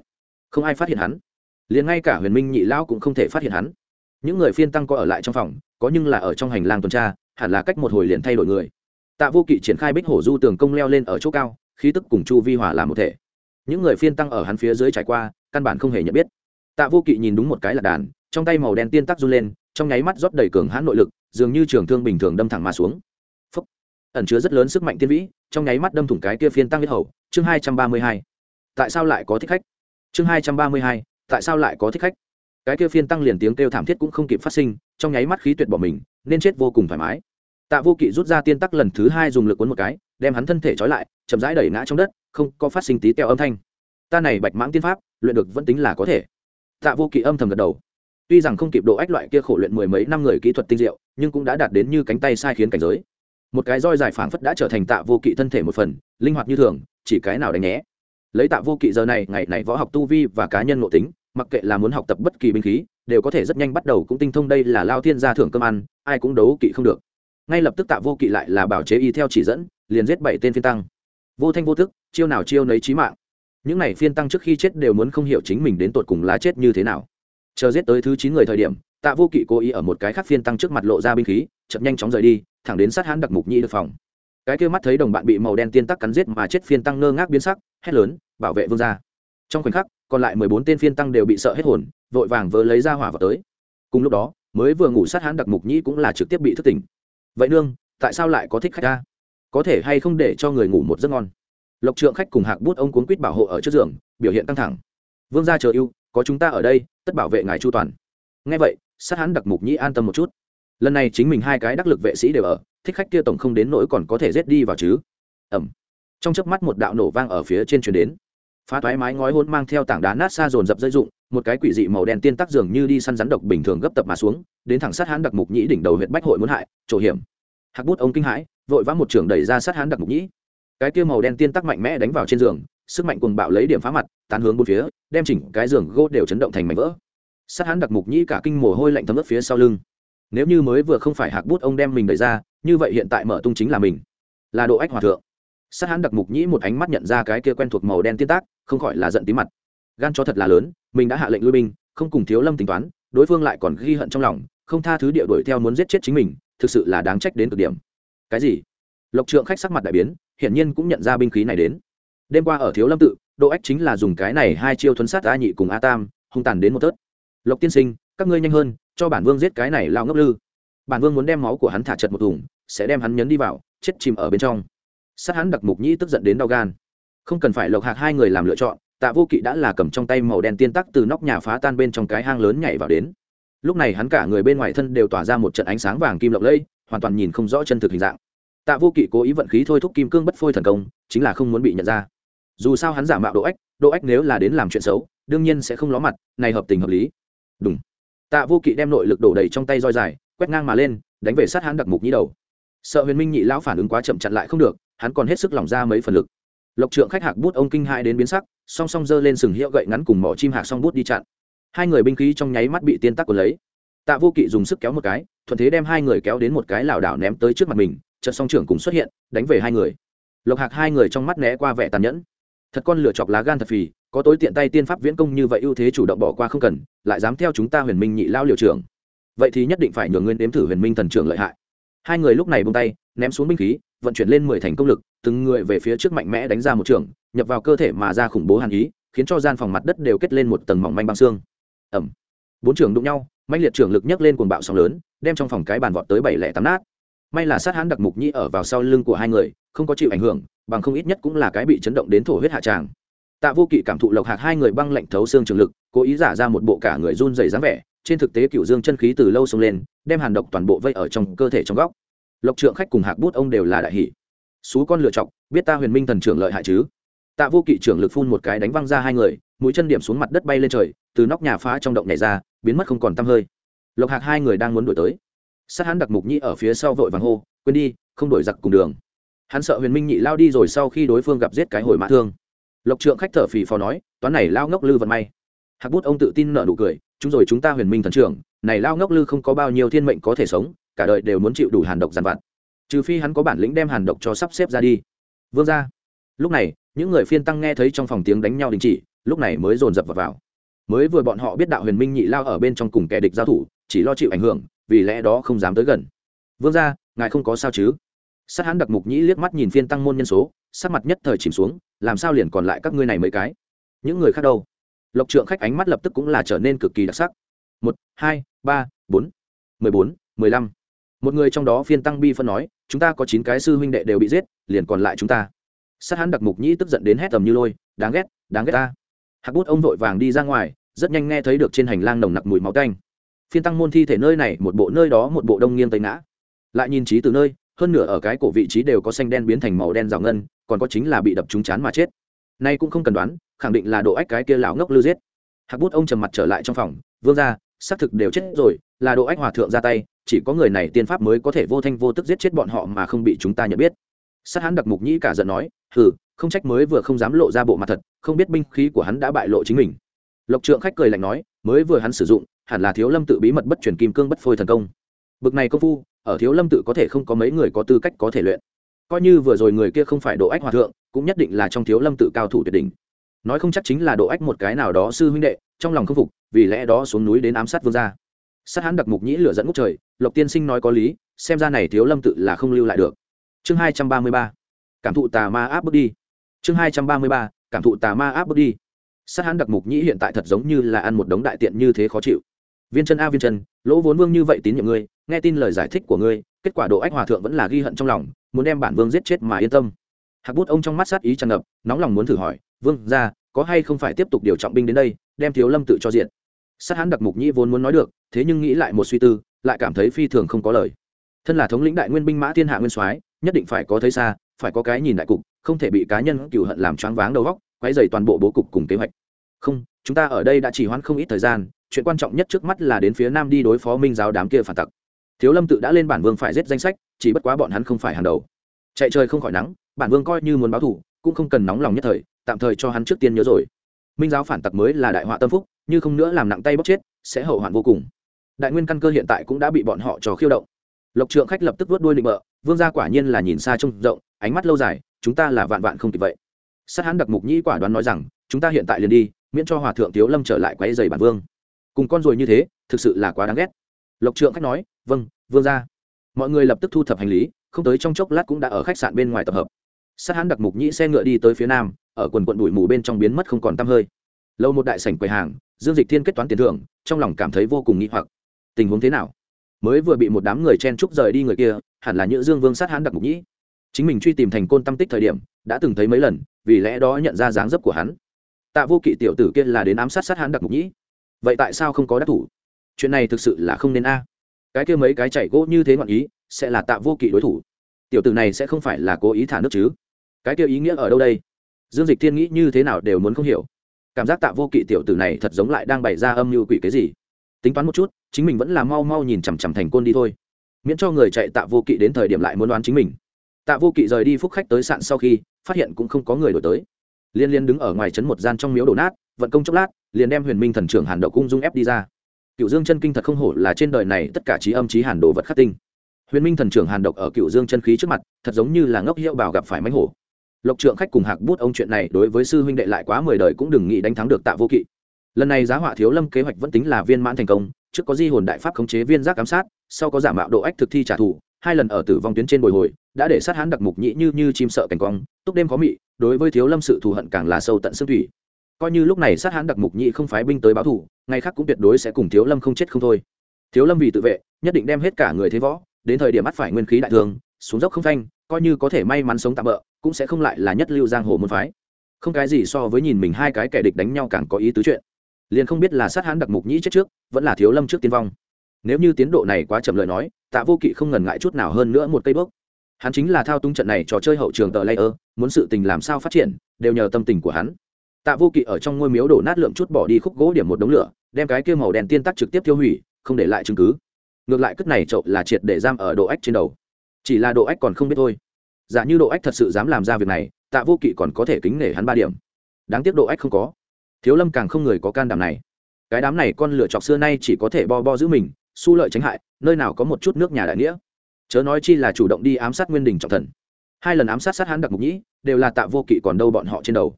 Không ai phát hiện hắn. Liền ngay cả huyền minh nhị lão cũng không thể phát hiện hắn. Những người phiên tăng có ở lại trong phòng, có nhưng là ở trong hành lang tuần tra hẳn là cách một hồi liền thay đổi người. Tạ vô kỵ triển khai bích hổ du tường công leo lên ở chỗ cao, khí tức cùng chu vi hòa làm một thể. Những người phiên tăng ở hắn phía dưới trải qua, căn bản không hề nhận biết. Tạ vô kỵ nhìn đúng một cái là đàn, trong tay màu đen tiên tắc run lên, trong nháy mắt rót đầy cường hãn nội lực, dường như trường thương bình thường đâm thẳng mà xuống. Phúc. ẩn chứa rất lớn sức mạnh tiên vĩ, trong nháy mắt đâm thủng cái kia phiên tăng huyết hầu. Chương hai trăm ba mươi hai. Tại sao lại có thích khách? Chương hai trăm ba mươi hai. Tại sao lại có thích khách? Cái kia phiên tăng liền tiếng kêu thảm thiết cũng không kịp phát sinh trong nháy mắt khí tuyệt bỏ mình, nên chết vô cùng thoải mái. Tạ vô kỵ rút ra tiên tắc lần thứ hai dùng lực cuốn một cái, đem hắn thân thể trói lại, chậm rãi đẩy ngã trong đất, không có phát sinh tí teo âm thanh. Ta này bạch mãng tiên pháp, luyện được vẫn tính là có thể. Tạ vô kỵ âm thầm gật đầu. Tuy rằng không kịp độ ách loại kia khổ luyện mười mấy năm người kỹ thuật tinh diệu, nhưng cũng đã đạt đến như cánh tay sai khiến cảnh giới. Một cái roi dài phảng phất đã trở thành tạ vô kỵ thân thể một phần, linh hoạt như thường, chỉ cái nào đánh nhé. Lấy tạ vô kỵ giờ này, ngày này võ học tu vi và cá nhân nội tính, mặc kệ là muốn học tập bất kỳ binh khí đều có thể rất nhanh bắt đầu cũng tinh thông đây là lao thiên gia thưởng cơm ăn, ai cũng đấu kỵ không được. Ngay lập tức tạ vô kỵ lại là bảo chế y theo chỉ dẫn, liền giết bảy tên phiên tăng. Vô thanh vô thức chiêu nào chiêu nấy trí mạng. Những này phiên tăng trước khi chết đều muốn không hiểu chính mình đến tột cùng lá chết như thế nào. Chờ giết tới thứ chín người thời điểm, tạ vô kỵ cố ý ở một cái khác phiên tăng trước mặt lộ ra binh khí, chậm nhanh chóng rời đi, thẳng đến sát hãn đặc mục nhi được phòng. Cái kia mắt thấy đồng bạn bị màu đen tiên tắc cắn giết mà chết phiên tăng ngơ ngác biến sắc, hét lớn, bảo vệ vương gia. Trong khoảnh khắc còn lại mười bốn tên phiên tăng đều bị sợ hết hồn, vội vàng vớ lấy ra hỏa vào tới. Cùng lúc đó, mới vừa ngủ sát hãn đặc mục nhĩ cũng là trực tiếp bị thức tỉnh. Vậy nương, tại sao lại có thích khách ta? Có thể hay không để cho người ngủ một giấc ngon? Lộc trượng khách cùng hạc bút ông cuốn quýt bảo hộ ở trước giường, biểu hiện căng thẳng. Vương gia chờ yêu, có chúng ta ở đây, tất bảo vệ ngài chu toàn. Ngay vậy, sát hãn đặc mục nhĩ an tâm một chút. Lần này chính mình hai cái đắc lực vệ sĩ đều ở, thích khách kia tổng không đến nỗi còn có thể rết đi vào chứ? Ẩm. Trong chớp mắt một đạo nổ vang ở phía trên truyền đến phá toái mái ngói hôn mang theo tảng đá nát xa dồn dập dây dụng một cái quỷ dị màu đen tiên tắc dường như đi săn rắn độc bình thường gấp tập mà xuống, đến thẳng sát hán đặc mục nhĩ đỉnh đầu huyện bách hội muốn hại, chỗ hiểm. Hạc bút ông kinh hãi, vội vã một trường đẩy ra sát hán đặc mục nhĩ. Cái kia màu đen tiên tắc mạnh mẽ đánh vào trên giường, sức mạnh cuồng bạo lấy điểm phá mặt, tán hướng bốn phía, đem chỉnh cái giường gỗ đều chấn động thành mảnh vỡ. Sát hán đặc mục nhĩ cả kinh mồ hôi lạnh thấm ướt phía sau lưng. Nếu như mới vừa không phải hạc bút ông đem mình đẩy ra, như vậy hiện tại mở tung chính là mình. Là độ ách hòa thượng. Sát hán đặc mục nhĩ một ánh mắt nhận ra cái kia quen thuộc màu đen tiên tác không khỏi là giận tí mặt. Gan cho thật là lớn, mình đã hạ lệnh lui binh, không cùng thiếu lâm tính toán, đối phương lại còn ghi hận trong lòng, không tha thứ địa đuổi theo muốn giết chết chính mình, thực sự là đáng trách đến cực điểm. Cái gì? Lộc trượng khách sắc mặt đại biến, hiển nhiên cũng nhận ra binh khí này đến. Đêm qua ở thiếu lâm tự độ ách chính là dùng cái này hai chiêu thuấn sát a nhị cùng a tam, hung tàn đến một tớt. Lộc tiên sinh, các ngươi nhanh hơn, cho bản vương giết cái này lao ngốc lư. Bản vương muốn đem máu của hắn thả chật một thùng, sẽ đem hắn nhấn đi vào, chết chìm ở bên trong. Sát hắn đặc mục nhĩ tức giận đến đau gan không cần phải lộc hạc hai người làm lựa chọn, tạ vô kỵ đã là cầm trong tay màu đen tiên tắc từ nóc nhà phá tan bên trong cái hang lớn nhảy vào đến. Lúc này hắn cả người bên ngoài thân đều tỏa ra một trận ánh sáng vàng kim lộng lẫy, hoàn toàn nhìn không rõ chân thực hình dạng. Tạ vô kỵ cố ý vận khí thôi thúc kim cương bất phôi thần công, chính là không muốn bị nhận ra. Dù sao hắn giả mạo độ ách độ ách nếu là đến làm chuyện xấu, đương nhiên sẽ không ló mặt, này hợp tình hợp lý. Đúng tạ vô kỵ đem nội lực đổ đầy trong tay roi dài, quét ngang mà lên, đánh về sát hắn đặc mục nhĩ đầu. Sợ huyền minh nhị lão phản ứng quá chậm chặn lại không được, hắn còn hết sức lỏng ra mấy phần lực lộc trượng khách hạc bút ông kinh hai đến biến sắc, song song giơ lên sừng hiệu gậy ngắn cùng mỏ chim hạc song bút đi chặn. Hai người binh khí trong nháy mắt bị tiên tắc của lấy. Tạ vô kỵ dùng sức kéo một cái, thuận thế đem hai người kéo đến một cái lảo đảo ném tới trước mặt mình, chợt song trưởng cùng xuất hiện, đánh về hai người. Lộc hạc hai người trong mắt né qua vẻ tàn nhẫn. Thật con lửa chọc lá gan thật phì, có tối tiện tay tiên pháp viễn công như vậy ưu thế chủ động bỏ qua không cần, lại dám theo chúng ta huyền minh nhị lao liều trưởng. Vậy thì nhất định phải nhường nguyên đếm thử huyền minh thần trưởng lợi hại. Hai người lúc này bông tay, ném xuống binh khí, vận chuyển lên mười thành công lực từng người về phía trước mạnh mẽ đánh ra một trường, nhập vào cơ thể mà ra khủng bố hàn ý, khiến cho gian phòng mặt đất đều kết lên một tầng mỏng manh băng xương. Ẩm bốn trường đụng nhau mạnh liệt trường lực nhấc lên cuồng bạo sóng lớn, đem trong phòng cái bàn vọt tới bảy lẻ tám nát. May là sát hán đặc mục nhĩ ở vào sau lưng của hai người, không có chịu ảnh hưởng, bằng không ít nhất cũng là cái bị chấn động đến thổ huyết hạ tràng. Tạ vô kỵ cảm thụ lộc hạc hai người băng lạnh thấu xương trường lực, cố ý giả ra một bộ cả người run dày dáng vẻ, trên thực tế cựu dương chân khí từ lâu xông lên, đem hàn độc toàn bộ vây ở trong cơ thể trong góc. Lộc trượng khách cùng hạc bút ông đều là đại hỷ xú con lựa chọc, biết ta huyền minh thần trưởng lợi hại chứ? Tạ vô kỵ trưởng lực phun một cái đánh văng ra hai người, mũi chân điểm xuống mặt đất bay lên trời, từ nóc nhà phá trong động nhảy ra, biến mất không còn t hơi. Lộc hạc hai người đang muốn đuổi tới. Sát hắn đặc mục nhĩ ở phía sau vội vàng hô, quên đi, không đổi giặc cùng đường. Hắn sợ huyền minh nhị lao đi rồi sau khi đối phương gặp giết cái hồi mã thương. Lộc trượng khách thở phì phò nói, toán này lao ngốc lư vận may. Hạc bút ông tự tin nợ nụ cười, chúng rồi chúng ta huyền minh thần trưởng, này lao ngốc lư không có bao nhiêu thiên mệnh có thể sống, cả đời đều muốn chịu đủ hàn độc giàn vặt trừ phi hắn có bản lĩnh đem hàn độc cho sắp xếp ra đi. Vương ra lúc này những người phiên tăng nghe thấy trong phòng tiếng đánh nhau đình chỉ lúc này mới dồn dập vào, vào. Mới vừa bọn họ biết đạo huyền minh nhị lao ở bên trong cùng kẻ địch giao thủ chỉ lo chịu ảnh hưởng vì lẽ đó không dám tới gần. Vương ra ngài không có sao chứ? Sát hán đặc mục nhĩ liếc mắt nhìn phiên tăng môn nhân số sắc mặt nhất thời chìm xuống làm sao liền còn lại các ngươi này mấy cái? Những người khác đâu? Lộc trượng khách ánh mắt lập tức cũng là trở nên cực kỳ đặc sắc. Một hai ba bốn mười bốn mười lăm. Một người trong đó phiên tăng bi phân nói chúng ta có chín cái sư huynh đệ đều bị giết, liền còn lại chúng ta. Sát hắn đặc mục nhĩ tức giận đến hét tầm như lôi, đáng ghét đáng ghét ta. Hạc bút ông vội vàng đi ra ngoài, rất nhanh nghe thấy được trên hành lang nồng nặc mùi máu canh phiên tăng môn thi thể nơi này, một bộ nơi đó, một bộ đông nghiêng tây ngã. Lại nhìn trí từ nơi, hơn nửa ở cái cổ vị trí đều có xanh đen biến thành màu đen rào ngân, còn có chính là bị đập trúng chán mà chết. Nay cũng không cần đoán, khẳng định là độ ách cái kia lão ngốc lư giết. Hạc bút ông trầm mặt trở lại trong phòng, vương ra xác thực đều chết rồi là độ ách hòa thượng ra tay, chỉ có người này tiên pháp mới có thể vô thanh vô tức giết chết bọn họ mà không bị chúng ta nhận biết. Sát hắn đặc mục nhĩ cả giận nói, hừ, không trách mới vừa không dám lộ ra bộ mặt thật, không biết binh khí của hắn đã bại lộ chính mình. Lộc trượng khách cười lạnh nói, mới vừa hắn sử dụng, hẳn là thiếu lâm tự bí mật bất truyền kim cương bất phôi thần công. Bực này công phu, ở thiếu lâm tự có thể không có mấy người có tư cách có thể luyện. Coi như vừa rồi người kia không phải độ ách hòa thượng, cũng nhất định là trong thiếu lâm tự cao thủ tuyệt đỉnh. Nói không chắc chính là độ ách một cái nào đó sư huynh đệ, trong lòng không phục, vì lẽ đó xuống núi đến ám sát vương gia sát hán đặc mục nhĩ lửa dẫn ngút trời, lộc tiên sinh nói có lý, xem ra này thiếu lâm tự là không lưu lại được. Chương hai trăm ba mươi ba. Cảm thụ tà ma áp bước đi. Chương hai trăm ba mươi ba, cảm thụ tà ma áp bước đi. Sát hán đặc mục nhĩ hiện tại thật giống như là ăn một đống đại tiện như thế khó chịu. Viên chân a viên chân, lỗ vốn vương như vậy tín nhiệm ngươi, nghe tin lời giải thích của ngươi, kết quả độ ách hòa thượng vẫn là ghi hận trong lòng, muốn đem bản vương giết chết mà yên tâm. Hạc bút ông trong mắt sát ý tràn ngập, nóng lòng muốn thử hỏi, vương ra có hay không phải tiếp tục điều trọng binh đến đây, đem thiếu lâm tự cho diện? Sát hán đặc mục nhĩ vốn muốn nói được, thế nhưng nghĩ lại một suy tư, lại cảm thấy phi thường không có lời. Thân là thống lĩnh đại nguyên binh mã thiên hạ nguyên soái, nhất định phải có thấy xa, phải có cái nhìn đại cục, không thể bị cá nhân cựu hận làm choáng váng đầu góc quay dày toàn bộ bố cục cùng kế hoạch. Không, chúng ta ở đây đã chỉ hoãn không ít thời gian, chuyện quan trọng nhất trước mắt là đến phía nam đi đối phó minh giáo đám kia phản tặc. Thiếu lâm tự đã lên bản vương phải giết danh sách, chỉ bất quá bọn hắn không phải hàng đầu. Chạy trời không khỏi nắng, bản vương coi như muốn báo thủ, cũng không cần nóng lòng nhất thời, tạm thời cho hắn trước tiên nhớ rồi. Minh giáo phản tặc mới là đại họa tâm phúc như không nữa làm nặng tay bóc chết, sẽ hậu hoạn vô cùng. Đại nguyên căn cơ hiện tại cũng đã bị bọn họ trò khiêu động. Lộc trượng khách lập tức vớt đuôi định bợ, vương gia quả nhiên là nhìn xa trông rộng, ánh mắt lâu dài, chúng ta là vạn vạn không kịp vậy. Sát hán đặc mục nhĩ quả đoán nói rằng, chúng ta hiện tại liền đi, miễn cho hòa thượng thiếu lâm trở lại quấy dày bản vương. Cùng con rồi như thế, thực sự là quá đáng ghét. Lộc trượng khách nói vâng vương gia. Mọi người lập tức thu thập hành lý, không tới trong chốc lát cũng đã ở khách sạn bên ngoài tập hợp. Sát hán đặc mục nhĩ xe ngựa đi tới phía nam, ở quần quận đuổi mù bên trong biến mất không còn tăm hơi. Lâu một đại sảnh quầy hàng dương dịch thiên kết toán tiền thưởng, trong lòng cảm thấy vô cùng nghĩ hoặc. Tình huống thế nào? Mới vừa bị một đám người chen trúc rời đi người kia, hẳn là nhữ dương vương sát hán đặc mục nhĩ. Chính mình truy tìm thành côn tâm tích thời điểm, đã từng thấy mấy lần, vì lẽ đó nhận ra dáng dấp của hắn. Tạ vô kỵ tiểu tử kia là đến ám sát sát hán đặc mục nhĩ. Vậy tại sao không có đắc thủ? Chuyện này thực sự là không nên a. Cái kia mấy cái chạy gỗ như thế ngọn ý, sẽ là tạ vô kỵ đối thủ. Tiểu tử này sẽ không phải là cố ý thả nước chứ. Cái kia ý nghĩa ở đâu đây? Dương dịch thiên nghĩ như thế nào đều muốn không hiểu cảm giác tạ vô kỵ tiểu tử này thật giống lại đang bày ra âm mưu quỷ cái gì. Tính toán một chút, chính mình vẫn là mau mau nhìn chằm chằm thành côn đi thôi. Miễn cho người chạy tạ vô kỵ đến thời điểm lại muốn đoán chính mình. Tạ vô kỵ rời đi phúc khách tới sạn sau khi, phát hiện cũng không có người đổi tới. Liên liên đứng ở ngoài trấn một gian trong miếu đổ nát, vận công chốc lát, liền đem huyền minh thần trưởng hàn đậu cung dung ép đi ra. Cựu dương chân kinh thật không hổ là trên đời này tất cả trí âm trí hàn đồ vật khắc tinh. Huyền minh thần trưởng hàn độc ở cựu dương chân khí trước mặt, thật giống như là ngốc hiệu bảo gặp phải mánh hổ lộc trượng khách cùng hạc bút ông chuyện này đối với sư huynh đệ lại quá mười đời cũng đừng nghĩ đánh thắng được tạ vô kỵ. Lần này giá họa thiếu lâm kế hoạch vẫn tính là viên mãn thành công trước có di hồn đại pháp khống chế viên giác giám sát sau có giả mạo độ ách thực thi trả thù hai lần ở tử vong tuyến trên bồi hồi đã để sát hán đặc mục nhĩ như như chim sợ cảnh quang túc đêm có mị đối với thiếu lâm sự thù hận càng là sâu tận xương thủy. Coi như lúc này sát hán đặc mục nhĩ không phái binh tới báo thù ngày khác cũng tuyệt đối sẽ cùng thiếu lâm không chết không thôi. Thiếu lâm vì tự vệ nhất định đem hết cả người thế võ đến thời điểm bắt phải nguyên khí đại thường xuống dốc không thanh, coi như có thể may mắn sống tạm bỡ cũng sẽ không lại là nhất lưu giang hồ môn phái. Không cái gì so với nhìn mình hai cái kẻ địch đánh nhau càng có ý tứ chuyện. Liền không biết là sát hán đặc mục nhĩ chết trước, vẫn là thiếu lâm trước tiên vong. Nếu như tiến độ này quá chậm lời nói, tạ vô kỵ không ngần ngại chút nào hơn nữa một cây bước. Hắn chính là thao túng trận này trò chơi hậu trường tờ layer, muốn sự tình làm sao phát triển, đều nhờ tâm tình của hắn. Tạ vô kỵ ở trong ngôi miếu đổ nát lượng chút bỏ đi khúc gỗ điểm một đống lửa, đem cái kia màu đèn tiên tắc trực tiếp tiêu hủy, không để lại chứng cứ. Ngược lại cất này chậu là triệt để giam ở độ ách trên đầu. Chỉ là độ ách còn không biết thôi giả như độ ách thật sự dám làm ra việc này, tạ vô kỵ còn có thể kính nể hắn ba điểm. Đáng tiếc độ ách không có. Thiếu lâm càng không người có can đảm này. Cái đám này con lựa chọc xưa nay chỉ có thể bo bo giữ mình, su lợi tránh hại, nơi nào có một chút nước nhà đại nghĩa. Chớ nói chi là chủ động đi ám sát nguyên đình trọng thần. Hai lần ám sát sát hắn đặc mục nhĩ, đều là tạ vô kỵ còn đâu bọn họ trên đầu.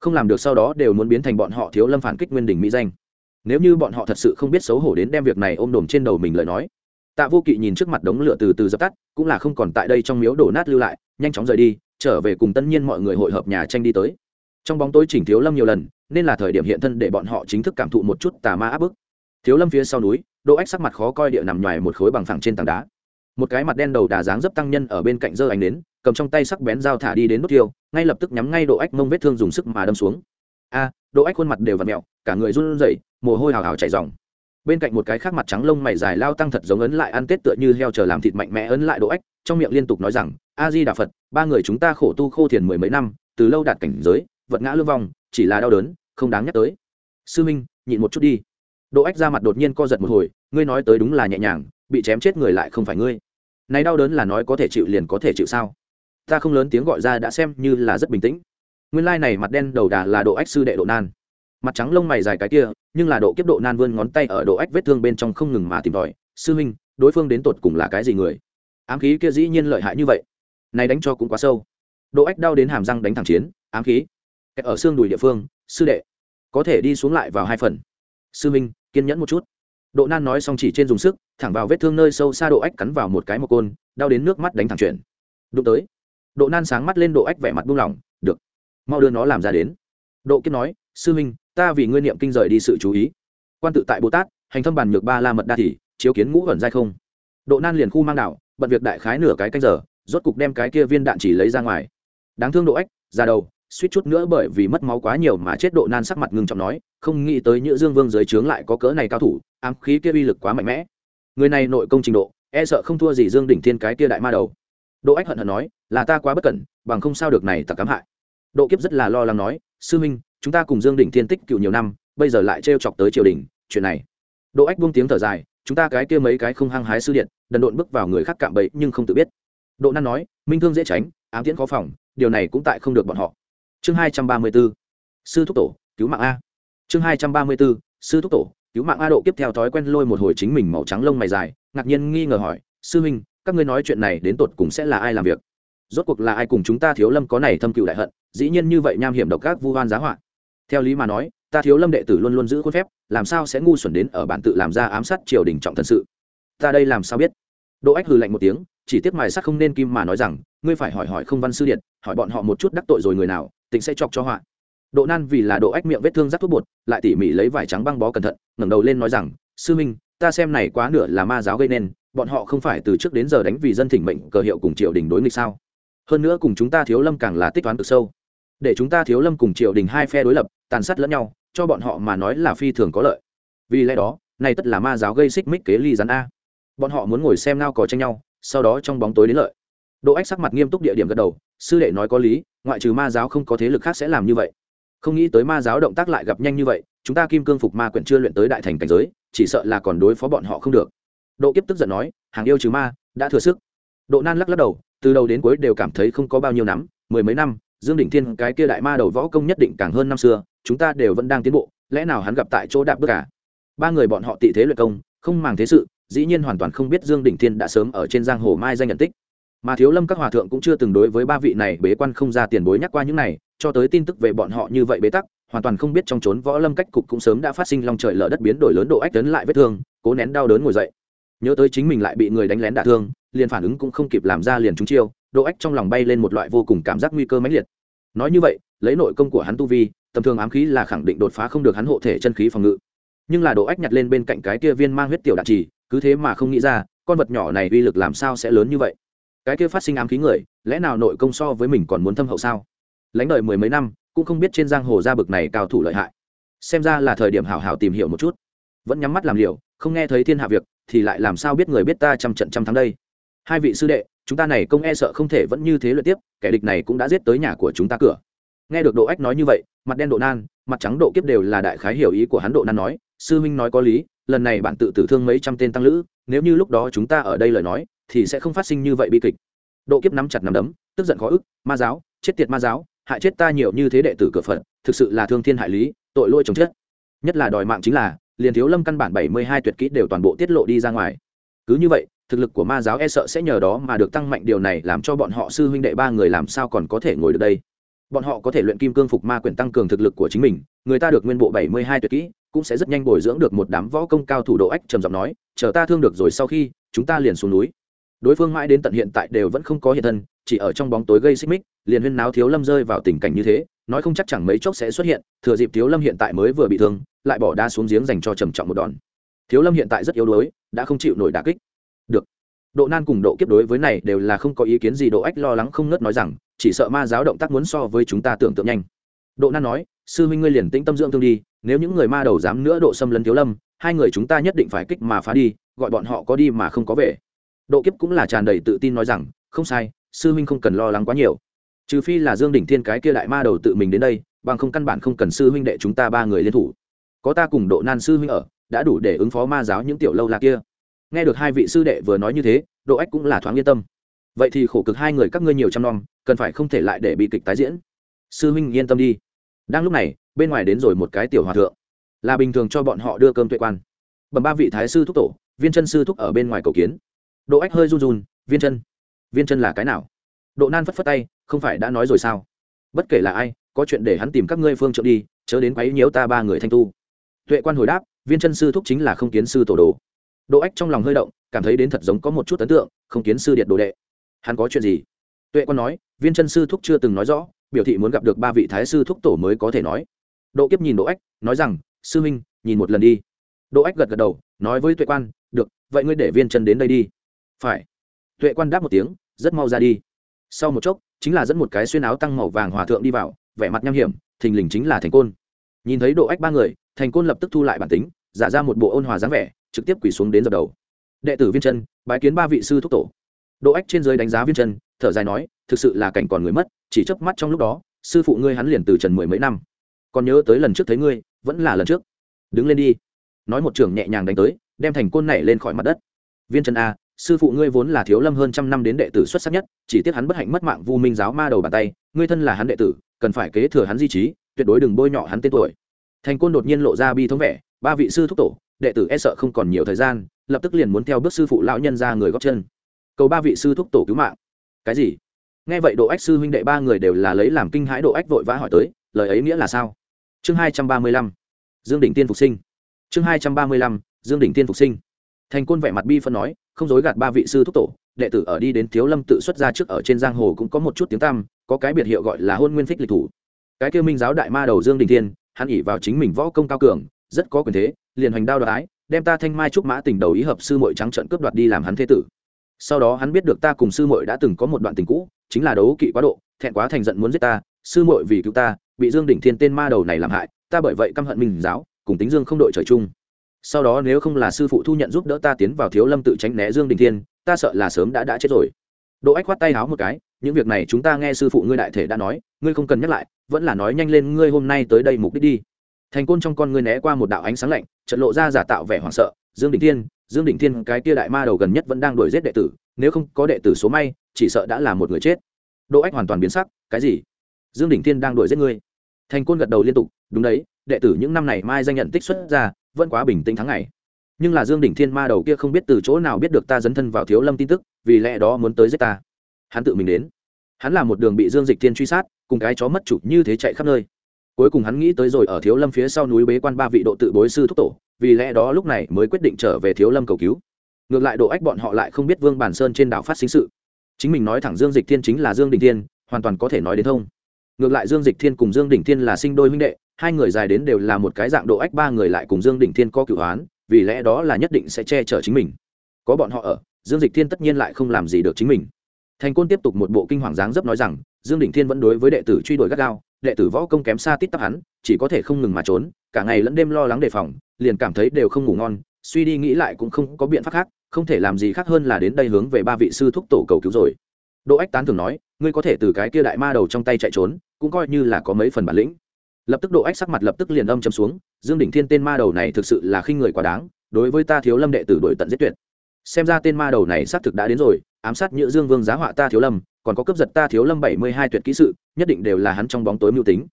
Không làm được sau đó đều muốn biến thành bọn họ thiếu lâm phản kích nguyên đình mỹ danh. Nếu như bọn họ thật sự không biết xấu hổ đến đem việc này ôm đồm trên đầu mình lời nói, tạ vô kỵ nhìn trước mặt đống lửa từ từ dập tắt, cũng là không còn tại đây trong miếu đổ nát lưu lại nhanh chóng rời đi trở về cùng tân nhiên mọi người hội hợp nhà tranh đi tới. Trong bóng tối chỉnh thiếu lâm nhiều lần nên là thời điểm hiện thân để bọn họ chính thức cảm thụ một chút tà ma áp bức. Thiếu lâm phía sau núi đỗ ách sắc mặt khó coi địa nằm ngoài một khối bằng phẳng trên tảng đá. Một cái mặt đen đầu đà dáng dấp tăng nhân ở bên cạnh dơ ánh đến cầm trong tay sắc bén dao thả đi đến nút tiêu ngay lập tức nhắm ngay độ ách mông vết thương dùng sức mà đâm xuống. A à, độ ách khuôn mặt đều v ặ mẹo cả người run rẩy mồ hôi hào hào chảy dòng bên cạnh một cái khác mặt trắng lông mày dài lao tăng thật giống ấn lại ăn tết tựa như heo chờ làm thịt mạnh mẽ ấn lại độ ách, trong miệng liên tục nói rằng, a di đà phật, ba người chúng ta khổ tu khô thiền mười mấy năm, từ lâu đạt cảnh giới, vật ngã lưu vong, chỉ là đau đớn, không đáng nhắc tới. Sư minh, nhịn một chút đi. Độ ách ra mặt đột nhiên co giật một hồi, ngươi nói tới đúng là nhẹ nhàng, bị chém chết người lại không phải ngươi. Này đau đớn là nói có thể chịu liền có thể chịu sao? Ta không lớn tiếng gọi ra đã xem như là rất bình tĩnh. Nguyên lai này mặt đen đầu đà là độ ách sư đệ độ nan mặt trắng lông mày dài cái kia, nhưng là độ kiếp độ nan vươn ngón tay ở độ ách vết thương bên trong không ngừng mà tìm tòi. Sư huynh, đối phương đến tột cùng là cái gì người? Ám khí kia dĩ nhiên lợi hại như vậy. Này đánh cho cũng quá sâu. Độ ách đau đến hàm răng đánh thẳng chiến, ám khí. Ở xương đùi địa phương, sư đệ, có thể đi xuống lại vào hai phần. Sư minh kiên nhẫn một chút. Độ nan nói xong chỉ trên dùng sức, thẳng vào vết thương nơi sâu xa độ ách cắn vào một cái một côn, đau đến nước mắt đánh thẳng chuyển. Đụng tới, độ nan sáng mắt lên độ ách vẻ mặt buông lỏng, được, mau đưa nó làm ra đến. Độ kiếp nói, sư minh ta vì nguyên niệm kinh rời đi sự chú ý. Quan tự tại bồ tát, hành thâm bàn nhược ba la mật đa thì, chiếu kiến ngũ ẩn dai không. Độ nan liền khu mang đạo, bận việc đại khái nửa cái canh giờ, rốt cục đem cái kia viên đạn chỉ lấy ra ngoài. Đáng thương độ ếch ra đầu, suýt chút nữa bởi vì mất máu quá nhiều mà chết độ nan sắc mặt ngưng trọng nói, không nghĩ tới nhữ dương vương dưới trướng lại có cỡ này cao thủ, ám khí kia uy lực quá mạnh mẽ. Người này nội công trình độ e sợ không thua gì dương đỉnh thiên cái kia đại ma đầu. Độ ách hận hận nói, là ta quá bất cẩn, bằng không sao được này tặc cám hại. Độ kiếp rất là lo lắng nói, sư minh chúng ta cùng dương đỉnh thiên tích cựu nhiều năm, bây giờ lại trêu chọc tới triều đình, chuyện này. Độ ách buông tiếng thở dài, chúng ta cái kia mấy cái không hăng hái sư điện, đần độn bước vào người khác cạm bẫy nhưng không tự biết. Độ nan nói, minh thương dễ tránh, ám tiễn khó phòng, điều này cũng tại không được bọn họ. Chương hai trăm ba mươi b ố sư thúc tổ, cứu mạng a. Chương hai trăm ba mươi b ố sư thúc tổ, cứu mạng a độ tiếp theo thói quen lôi một hồi chính mình màu trắng lông mày dài, ngạc nhiên nghi ngờ hỏi, sư huynh, các ngươi nói chuyện này đến tột cùng sẽ là ai làm việc? Rốt cuộc là ai cùng chúng ta thiếu lâm có này thâm cựu đại hận, dĩ nhiên như vậy nham hiểm độc các vu hoan giá họa theo lý mà nói, ta thiếu lâm đệ tử luôn luôn giữ khuôn phép, làm sao sẽ ngu xuẩn đến ở bản tự làm ra ám sát triều đình trọng thần sự? Ta đây làm sao biết? Đỗ ách hừ lạnh một tiếng, chỉ tiếc mài sắc không nên kim mà nói rằng, ngươi phải hỏi hỏi không văn sư điện, hỏi bọn họ một chút đắc tội rồi người nào tính sẽ chọc cho họa. Độ nan vì là độ ách miệng vết thương rắc thuốc bột, lại tỉ mỉ lấy vải trắng băng bó cẩn thận, ngẩng đầu lên nói rằng, sư minh, ta xem này quá nửa là ma giáo gây nên, bọn họ không phải từ trước đến giờ đánh vì dân thỉnh mệnh cờ hiệu cùng triều đình đối nghịch sao? Hơn nữa cùng chúng ta thiếu lâm càng là tích toán cực sâu để chúng ta thiếu lâm cùng triều đình hai phe đối lập, tàn sát lẫn nhau, cho bọn họ mà nói là phi thường có lợi. Vì lẽ đó, này tất là ma giáo gây xích mích kế ly rắn a. Bọn họ muốn ngồi xem nao cò tranh nhau, sau đó trong bóng tối đến lợi. Độ ách sắc mặt nghiêm túc địa điểm gật đầu, sư đệ nói có lý, ngoại trừ ma giáo không có thế lực khác sẽ làm như vậy. Không nghĩ tới ma giáo động tác lại gặp nhanh như vậy, chúng ta kim cương phục ma quyển chưa luyện tới đại thành cảnh giới, chỉ sợ là còn đối phó bọn họ không được. Độ kiếp tức giận nói, hàng yêu trừ ma, đã thừa sức. Độ nan lắc lắc đầu, từ đầu đến cuối đều cảm thấy không có bao nhiêu nắm mười mấy năm dương đỉnh thiên, cái kia đại ma đầu võ công nhất định càng hơn năm xưa, chúng ta đều vẫn đang tiến bộ, lẽ nào hắn gặp tại chỗ đạp bước cả ba người bọn họ tị thế luyện công, không màng thế sự, dĩ nhiên hoàn toàn không biết dương đỉnh thiên đã sớm ở trên giang hồ mai danh nhận tích. Mà thiếu lâm các hòa thượng cũng chưa từng đối với ba vị này bế quan không ra tiền bối nhắc qua những này, cho tới tin tức về bọn họ như vậy bế tắc, hoàn toàn không biết trong trốn võ lâm cách cục cũng sớm đã phát sinh long trời lở đất biến đổi lớn độ ách tấn lại vết thương, cố nén đau đớn ngồi dậy. Nhớ tới chính mình lại bị người đánh lén đả thương liền phản ứng cũng không kịp làm ra liền trúng chiêu độ ách trong lòng bay lên một loại vô cùng cảm giác nguy cơ mãnh liệt. Nói như vậy lấy nội công của hắn tu vi tầm thường ám khí là khẳng định đột phá không được hắn hộ thể chân khí phòng ngự. Nhưng là độ ách nhặt lên bên cạnh cái kia viên mang huyết tiểu đạn trì cứ thế mà không nghĩ ra con vật nhỏ này uy lực làm sao sẽ lớn như vậy? Cái kia phát sinh ám khí người lẽ nào nội công so với mình còn muốn thâm hậu sao? Lãnh đời mười mấy năm cũng không biết trên giang hồ gia bực này cao thủ lợi hại. Xem ra là thời điểm hảo hảo tìm hiểu một chút. Vẫn nhắm mắt làm liều, không nghe thấy thiên hạ việc thì lại làm sao biết người biết ta trăm trận trăm thắng đây? Hai vị sư đệ, chúng ta này công e sợ không thể vẫn như thế luyện tiếp, kẻ địch này cũng đã giết tới nhà của chúng ta cửa. Nghe được độ ách nói như vậy, mặt đen độ nan, mặt trắng độ kiếp đều là đại khái hiểu ý của hắn độ nan nói, sư huynh nói có lý, lần này bạn tự tử thương mấy trăm tên tăng lữ, nếu như lúc đó chúng ta ở đây lời nói, thì sẽ không phát sinh như vậy bi kịch. Độ kiếp nắm chặt nắm đấm, tức giận khó ức, ma giáo, chết tiệt ma giáo, hại chết ta nhiều như thế đệ tử cửa phật, thực sự là thương thiên hại lý, tội lỗi chồng chết. Nhất là đòi mạng chính là, liền thiếu lâm căn bản bảy mươi hai tuyệt kỹ đều toàn bộ tiết lộ đi ra ngoài. Cứ như vậy thực lực của ma giáo e sợ sẽ nhờ đó mà được tăng mạnh, điều này làm cho bọn họ sư huynh đệ ba người làm sao còn có thể ngồi được đây? Bọn họ có thể luyện kim cương phục ma quyển tăng cường thực lực của chính mình, người ta được nguyên bộ bảy mươi hai tuyệt kỹ, cũng sẽ rất nhanh bồi dưỡng được một đám võ công cao thủ độ ách, trầm giọng nói, chờ ta thương được rồi sau khi, chúng ta liền xuống núi. Đối phương mãi đến tận hiện tại đều vẫn không có hiện thân, chỉ ở trong bóng tối gây xích mích, liền huyên náo thiếu lâm rơi vào tình cảnh như thế, nói không chắc chẳng mấy chốc sẽ xuất hiện, thừa dịp thiếu lâm hiện tại mới vừa bị thương, lại bỏ đa xuống giếng dành cho trầm trọng một đòn. Thiếu lâm hiện tại rất yếu đuối, đã không chịu nổi đà kích được. Độ nan cùng độ kiếp đối với này đều là không có ý kiến gì, độ ách lo lắng không ngớt nói rằng, chỉ sợ ma giáo động tác muốn so với chúng ta tưởng tượng nhanh. Độ nan nói, sư huynh ngươi liền tĩnh tâm dưỡng thương đi, nếu những người ma đầu dám nữa độ xâm lấn thiếu lâm, hai người chúng ta nhất định phải kích mà phá đi, gọi bọn họ có đi mà không có về. Độ kiếp cũng là tràn đầy tự tin nói rằng, không sai, sư huynh không cần lo lắng quá nhiều. Trừ phi là dương đỉnh thiên cái kia đại ma đầu tự mình đến đây, bằng không căn bản không cần sư huynh đệ chúng ta ba người liên thủ. Có ta cùng độ nan sư huynh ở, đã đủ để ứng phó ma giáo những tiểu lâu la kia nghe được hai vị sư đệ vừa nói như thế độ ách cũng là thoáng yên tâm. Vậy thì khổ cực hai người các ngươi nhiều trăm năm, cần phải không thể lại để bị kịch tái diễn. Sư huynh yên tâm đi. Đang lúc này, bên ngoài đến rồi một cái tiểu hòa thượng. Là bình thường cho bọn họ đưa cơm tuệ quan. Bẩm ba vị thái sư thúc tổ, viên chân sư thúc ở bên ngoài cầu kiến. Độ ách hơi run run, viên chân viên chân là cái nào? Độ nan phất phất tay, không phải đã nói rồi sao? Bất kể là ai, có chuyện để hắn tìm các ngươi phương trượng đi, chớ đến quấy nhiễu ta ba người thanh tu. Tuệ quan hồi đáp, viên chân sư thúc chính là không kiến sư tổ đồ. Đỗ ách trong lòng hơi động, cảm thấy đến thật giống có một chút ấn tượng, không kiến sư điện đồ đệ. Hắn có chuyện gì? Tuệ quan nói, viên chân sư thúc chưa từng nói rõ, biểu thị muốn gặp được ba vị thái sư thúc tổ mới có thể nói. Đỗ kiếp nhìn Đỗ ách, nói rằng, sư minh nhìn một lần đi. Đỗ ách gật gật đầu, nói với tuệ quan, được, vậy ngươi để viên chân đến đây đi. Phải. Tuệ quan đáp một tiếng, rất mau ra đi. Sau một chốc, chính là dẫn một cái xuyên áo tăng màu vàng hòa thượng đi vào, vẻ mặt nham hiểm, thình lình chính là thành côn. Nhìn thấy độ ách ba người, thành côn lập tức thu lại bản tính, giả ra một bộ ôn hòa dáng vẻ trực tiếp quỳ xuống đến dập đầu. Đệ tử viên chân, bái kiến ba vị sư thúc tổ. Độ ách trên giới đánh giá viên chân, thở dài nói, thực sự là cảnh còn người mất, chỉ chớp mắt trong lúc đó, sư phụ ngươi hắn liền từ trần mười mấy năm. Còn nhớ tới lần trước thấy ngươi, vẫn là lần trước. Đứng lên đi. Nói một trường nhẹ nhàng đánh tới, đem thành côn này lên khỏi mặt đất. Viên chân a sư phụ ngươi vốn là thiếu lâm hơn trăm năm đến đệ tử xuất sắc nhất, chỉ tiếc hắn bất hạnh mất mạng vu minh giáo ma đầu bàn tay, ngươi thân là hắn đệ tử, cần phải kế thừa hắn di trí, tuyệt đối đừng bôi nhọ hắn tên tuổi. Thành côn đột nhiên lộ ra bi thống vẻ, ba vị sư thúc tổ đệ tử e sợ không còn nhiều thời gian, lập tức liền muốn theo bước sư phụ lão nhân ra người góp chân. Cầu ba vị sư thúc tổ cứu mạng. Cái gì? Nghe vậy độ ách sư huynh đệ ba người đều là lấy làm kinh hãi độ ách vội vã hỏi tới, lời ấy nghĩa là sao? Chương hai trăm ba mươi lăm. Dương đỉnh tiên phục sinh. Chương hai trăm ba mươi lăm, dương đỉnh tiên phục sinh. Thành côn vẻ mặt bi phân nói, không dối gạt ba vị sư thúc tổ, đệ tử ở đi đến thiếu lâm tự xuất ra trước ở trên giang hồ cũng có một chút tiếng tăm, có cái biệt hiệu gọi là hôn nguyên phích lịch thủ. Cái kêu minh giáo đại ma đầu dương đình thiên hắn ỉ vào chính mình võ công cao cường, rất có quyền thế liền hoành đao đoái đem ta thanh mai trúc mã tình đầu ý hợp sư muội trắng trận cướp đoạt đi làm hắn thế tử. Sau đó hắn biết được ta cùng sư muội đã từng có một đoạn tình cũ, chính là đấu kỵ quá độ, thẹn quá thành giận muốn giết ta, sư muội vì cứu ta, bị dương đỉnh thiên tên ma đầu này làm hại, ta bởi vậy căm hận mình giáo, cùng tính dương không đội trời chung. Sau đó nếu không là sư phụ thu nhận giúp đỡ ta tiến vào thiếu lâm tự tránh né dương đình thiên, ta sợ là sớm đã đã chết rồi. Đỗ ách khoát tay háo một cái, những việc này chúng ta nghe sư phụ ngươi đại thể đã nói, ngươi không cần nhắc lại, vẫn là nói nhanh lên ngươi hôm nay tới đây mục đích đi thành côn trong con ngươi né qua một đạo ánh sáng lạnh trận lộ ra giả tạo vẻ hoảng sợ. Dương đình thiên, dương đình thiên, cái kia đại ma đầu gần nhất vẫn đang đuổi giết đệ tử, nếu không có đệ tử số may, chỉ sợ đã là một người chết. Đỗ ách hoàn toàn biến sắc, cái gì? Dương đình thiên đang đuổi giết ngươi. Thành côn gật đầu liên tục, đúng đấy, đệ tử những năm này mai danh nhận tích xuất ra, vẫn quá bình tĩnh tháng ngày. Nhưng là dương đỉnh thiên ma đầu kia không biết từ chỗ nào biết được ta dấn thân vào thiếu lâm tin tức, vì lẽ đó muốn tới giết ta. Hắn tự mình đến. Hắn là một đường bị dương dịch thiên truy sát, cùng cái chó mất chủ như thế chạy khắp nơi cuối cùng hắn nghĩ tới rồi ở thiếu lâm phía sau núi bế quan ba vị độ tự bối sư thúc tổ, vì lẽ đó lúc này mới quyết định trở về thiếu lâm cầu cứu. Ngược lại độ ách bọn họ lại không biết vương bản sơn trên đảo phát sinh sự. Chính mình nói thẳng dương dịch thiên chính là dương đình thiên, hoàn toàn có thể nói đến thông. Ngược lại dương dịch thiên cùng dương đỉnh thiên là sinh đôi huynh đệ, hai người dài đến đều là một cái dạng độ ách, ba người lại cùng dương đỉnh thiên có cửu hoán vì lẽ đó là nhất định sẽ che chở chính mình. Có bọn họ ở, dương dịch thiên tất nhiên lại không làm gì được chính mình. Thành côn tiếp tục một bộ kinh hoàng dáng dấp nói rằng, dương đỉnh thiên vẫn đối với đệ tử truy đuổi gắt gao đệ tử võ công kém xa tít tắp hắn, chỉ có thể không ngừng mà trốn, cả ngày lẫn đêm lo lắng đề phòng, liền cảm thấy đều không ngủ ngon, suy đi nghĩ lại cũng không có biện pháp khác, không thể làm gì khác hơn là đến đây hướng về ba vị sư thúc tổ cầu cứu rồi. Đỗ ách tán thường nói, ngươi có thể từ cái kia đại ma đầu trong tay chạy trốn, cũng coi như là có mấy phần bản lĩnh. Lập tức độ ách sắc mặt lập tức liền âm chấm xuống, dương đỉnh thiên tên ma đầu này thực sự là khinh người quá đáng, đối với ta thiếu lâm đệ tử đổi tận giết tuyệt. Xem ra tên ma đầu này xác thực đã đến rồi, ám sát nhữ dương vương giá họa ta thiếu lâm, còn có cướp giật ta thiếu lâm bảy mươi hai tuyệt kỹ sự nhất định đều là hắn trong bóng tối mưu tính.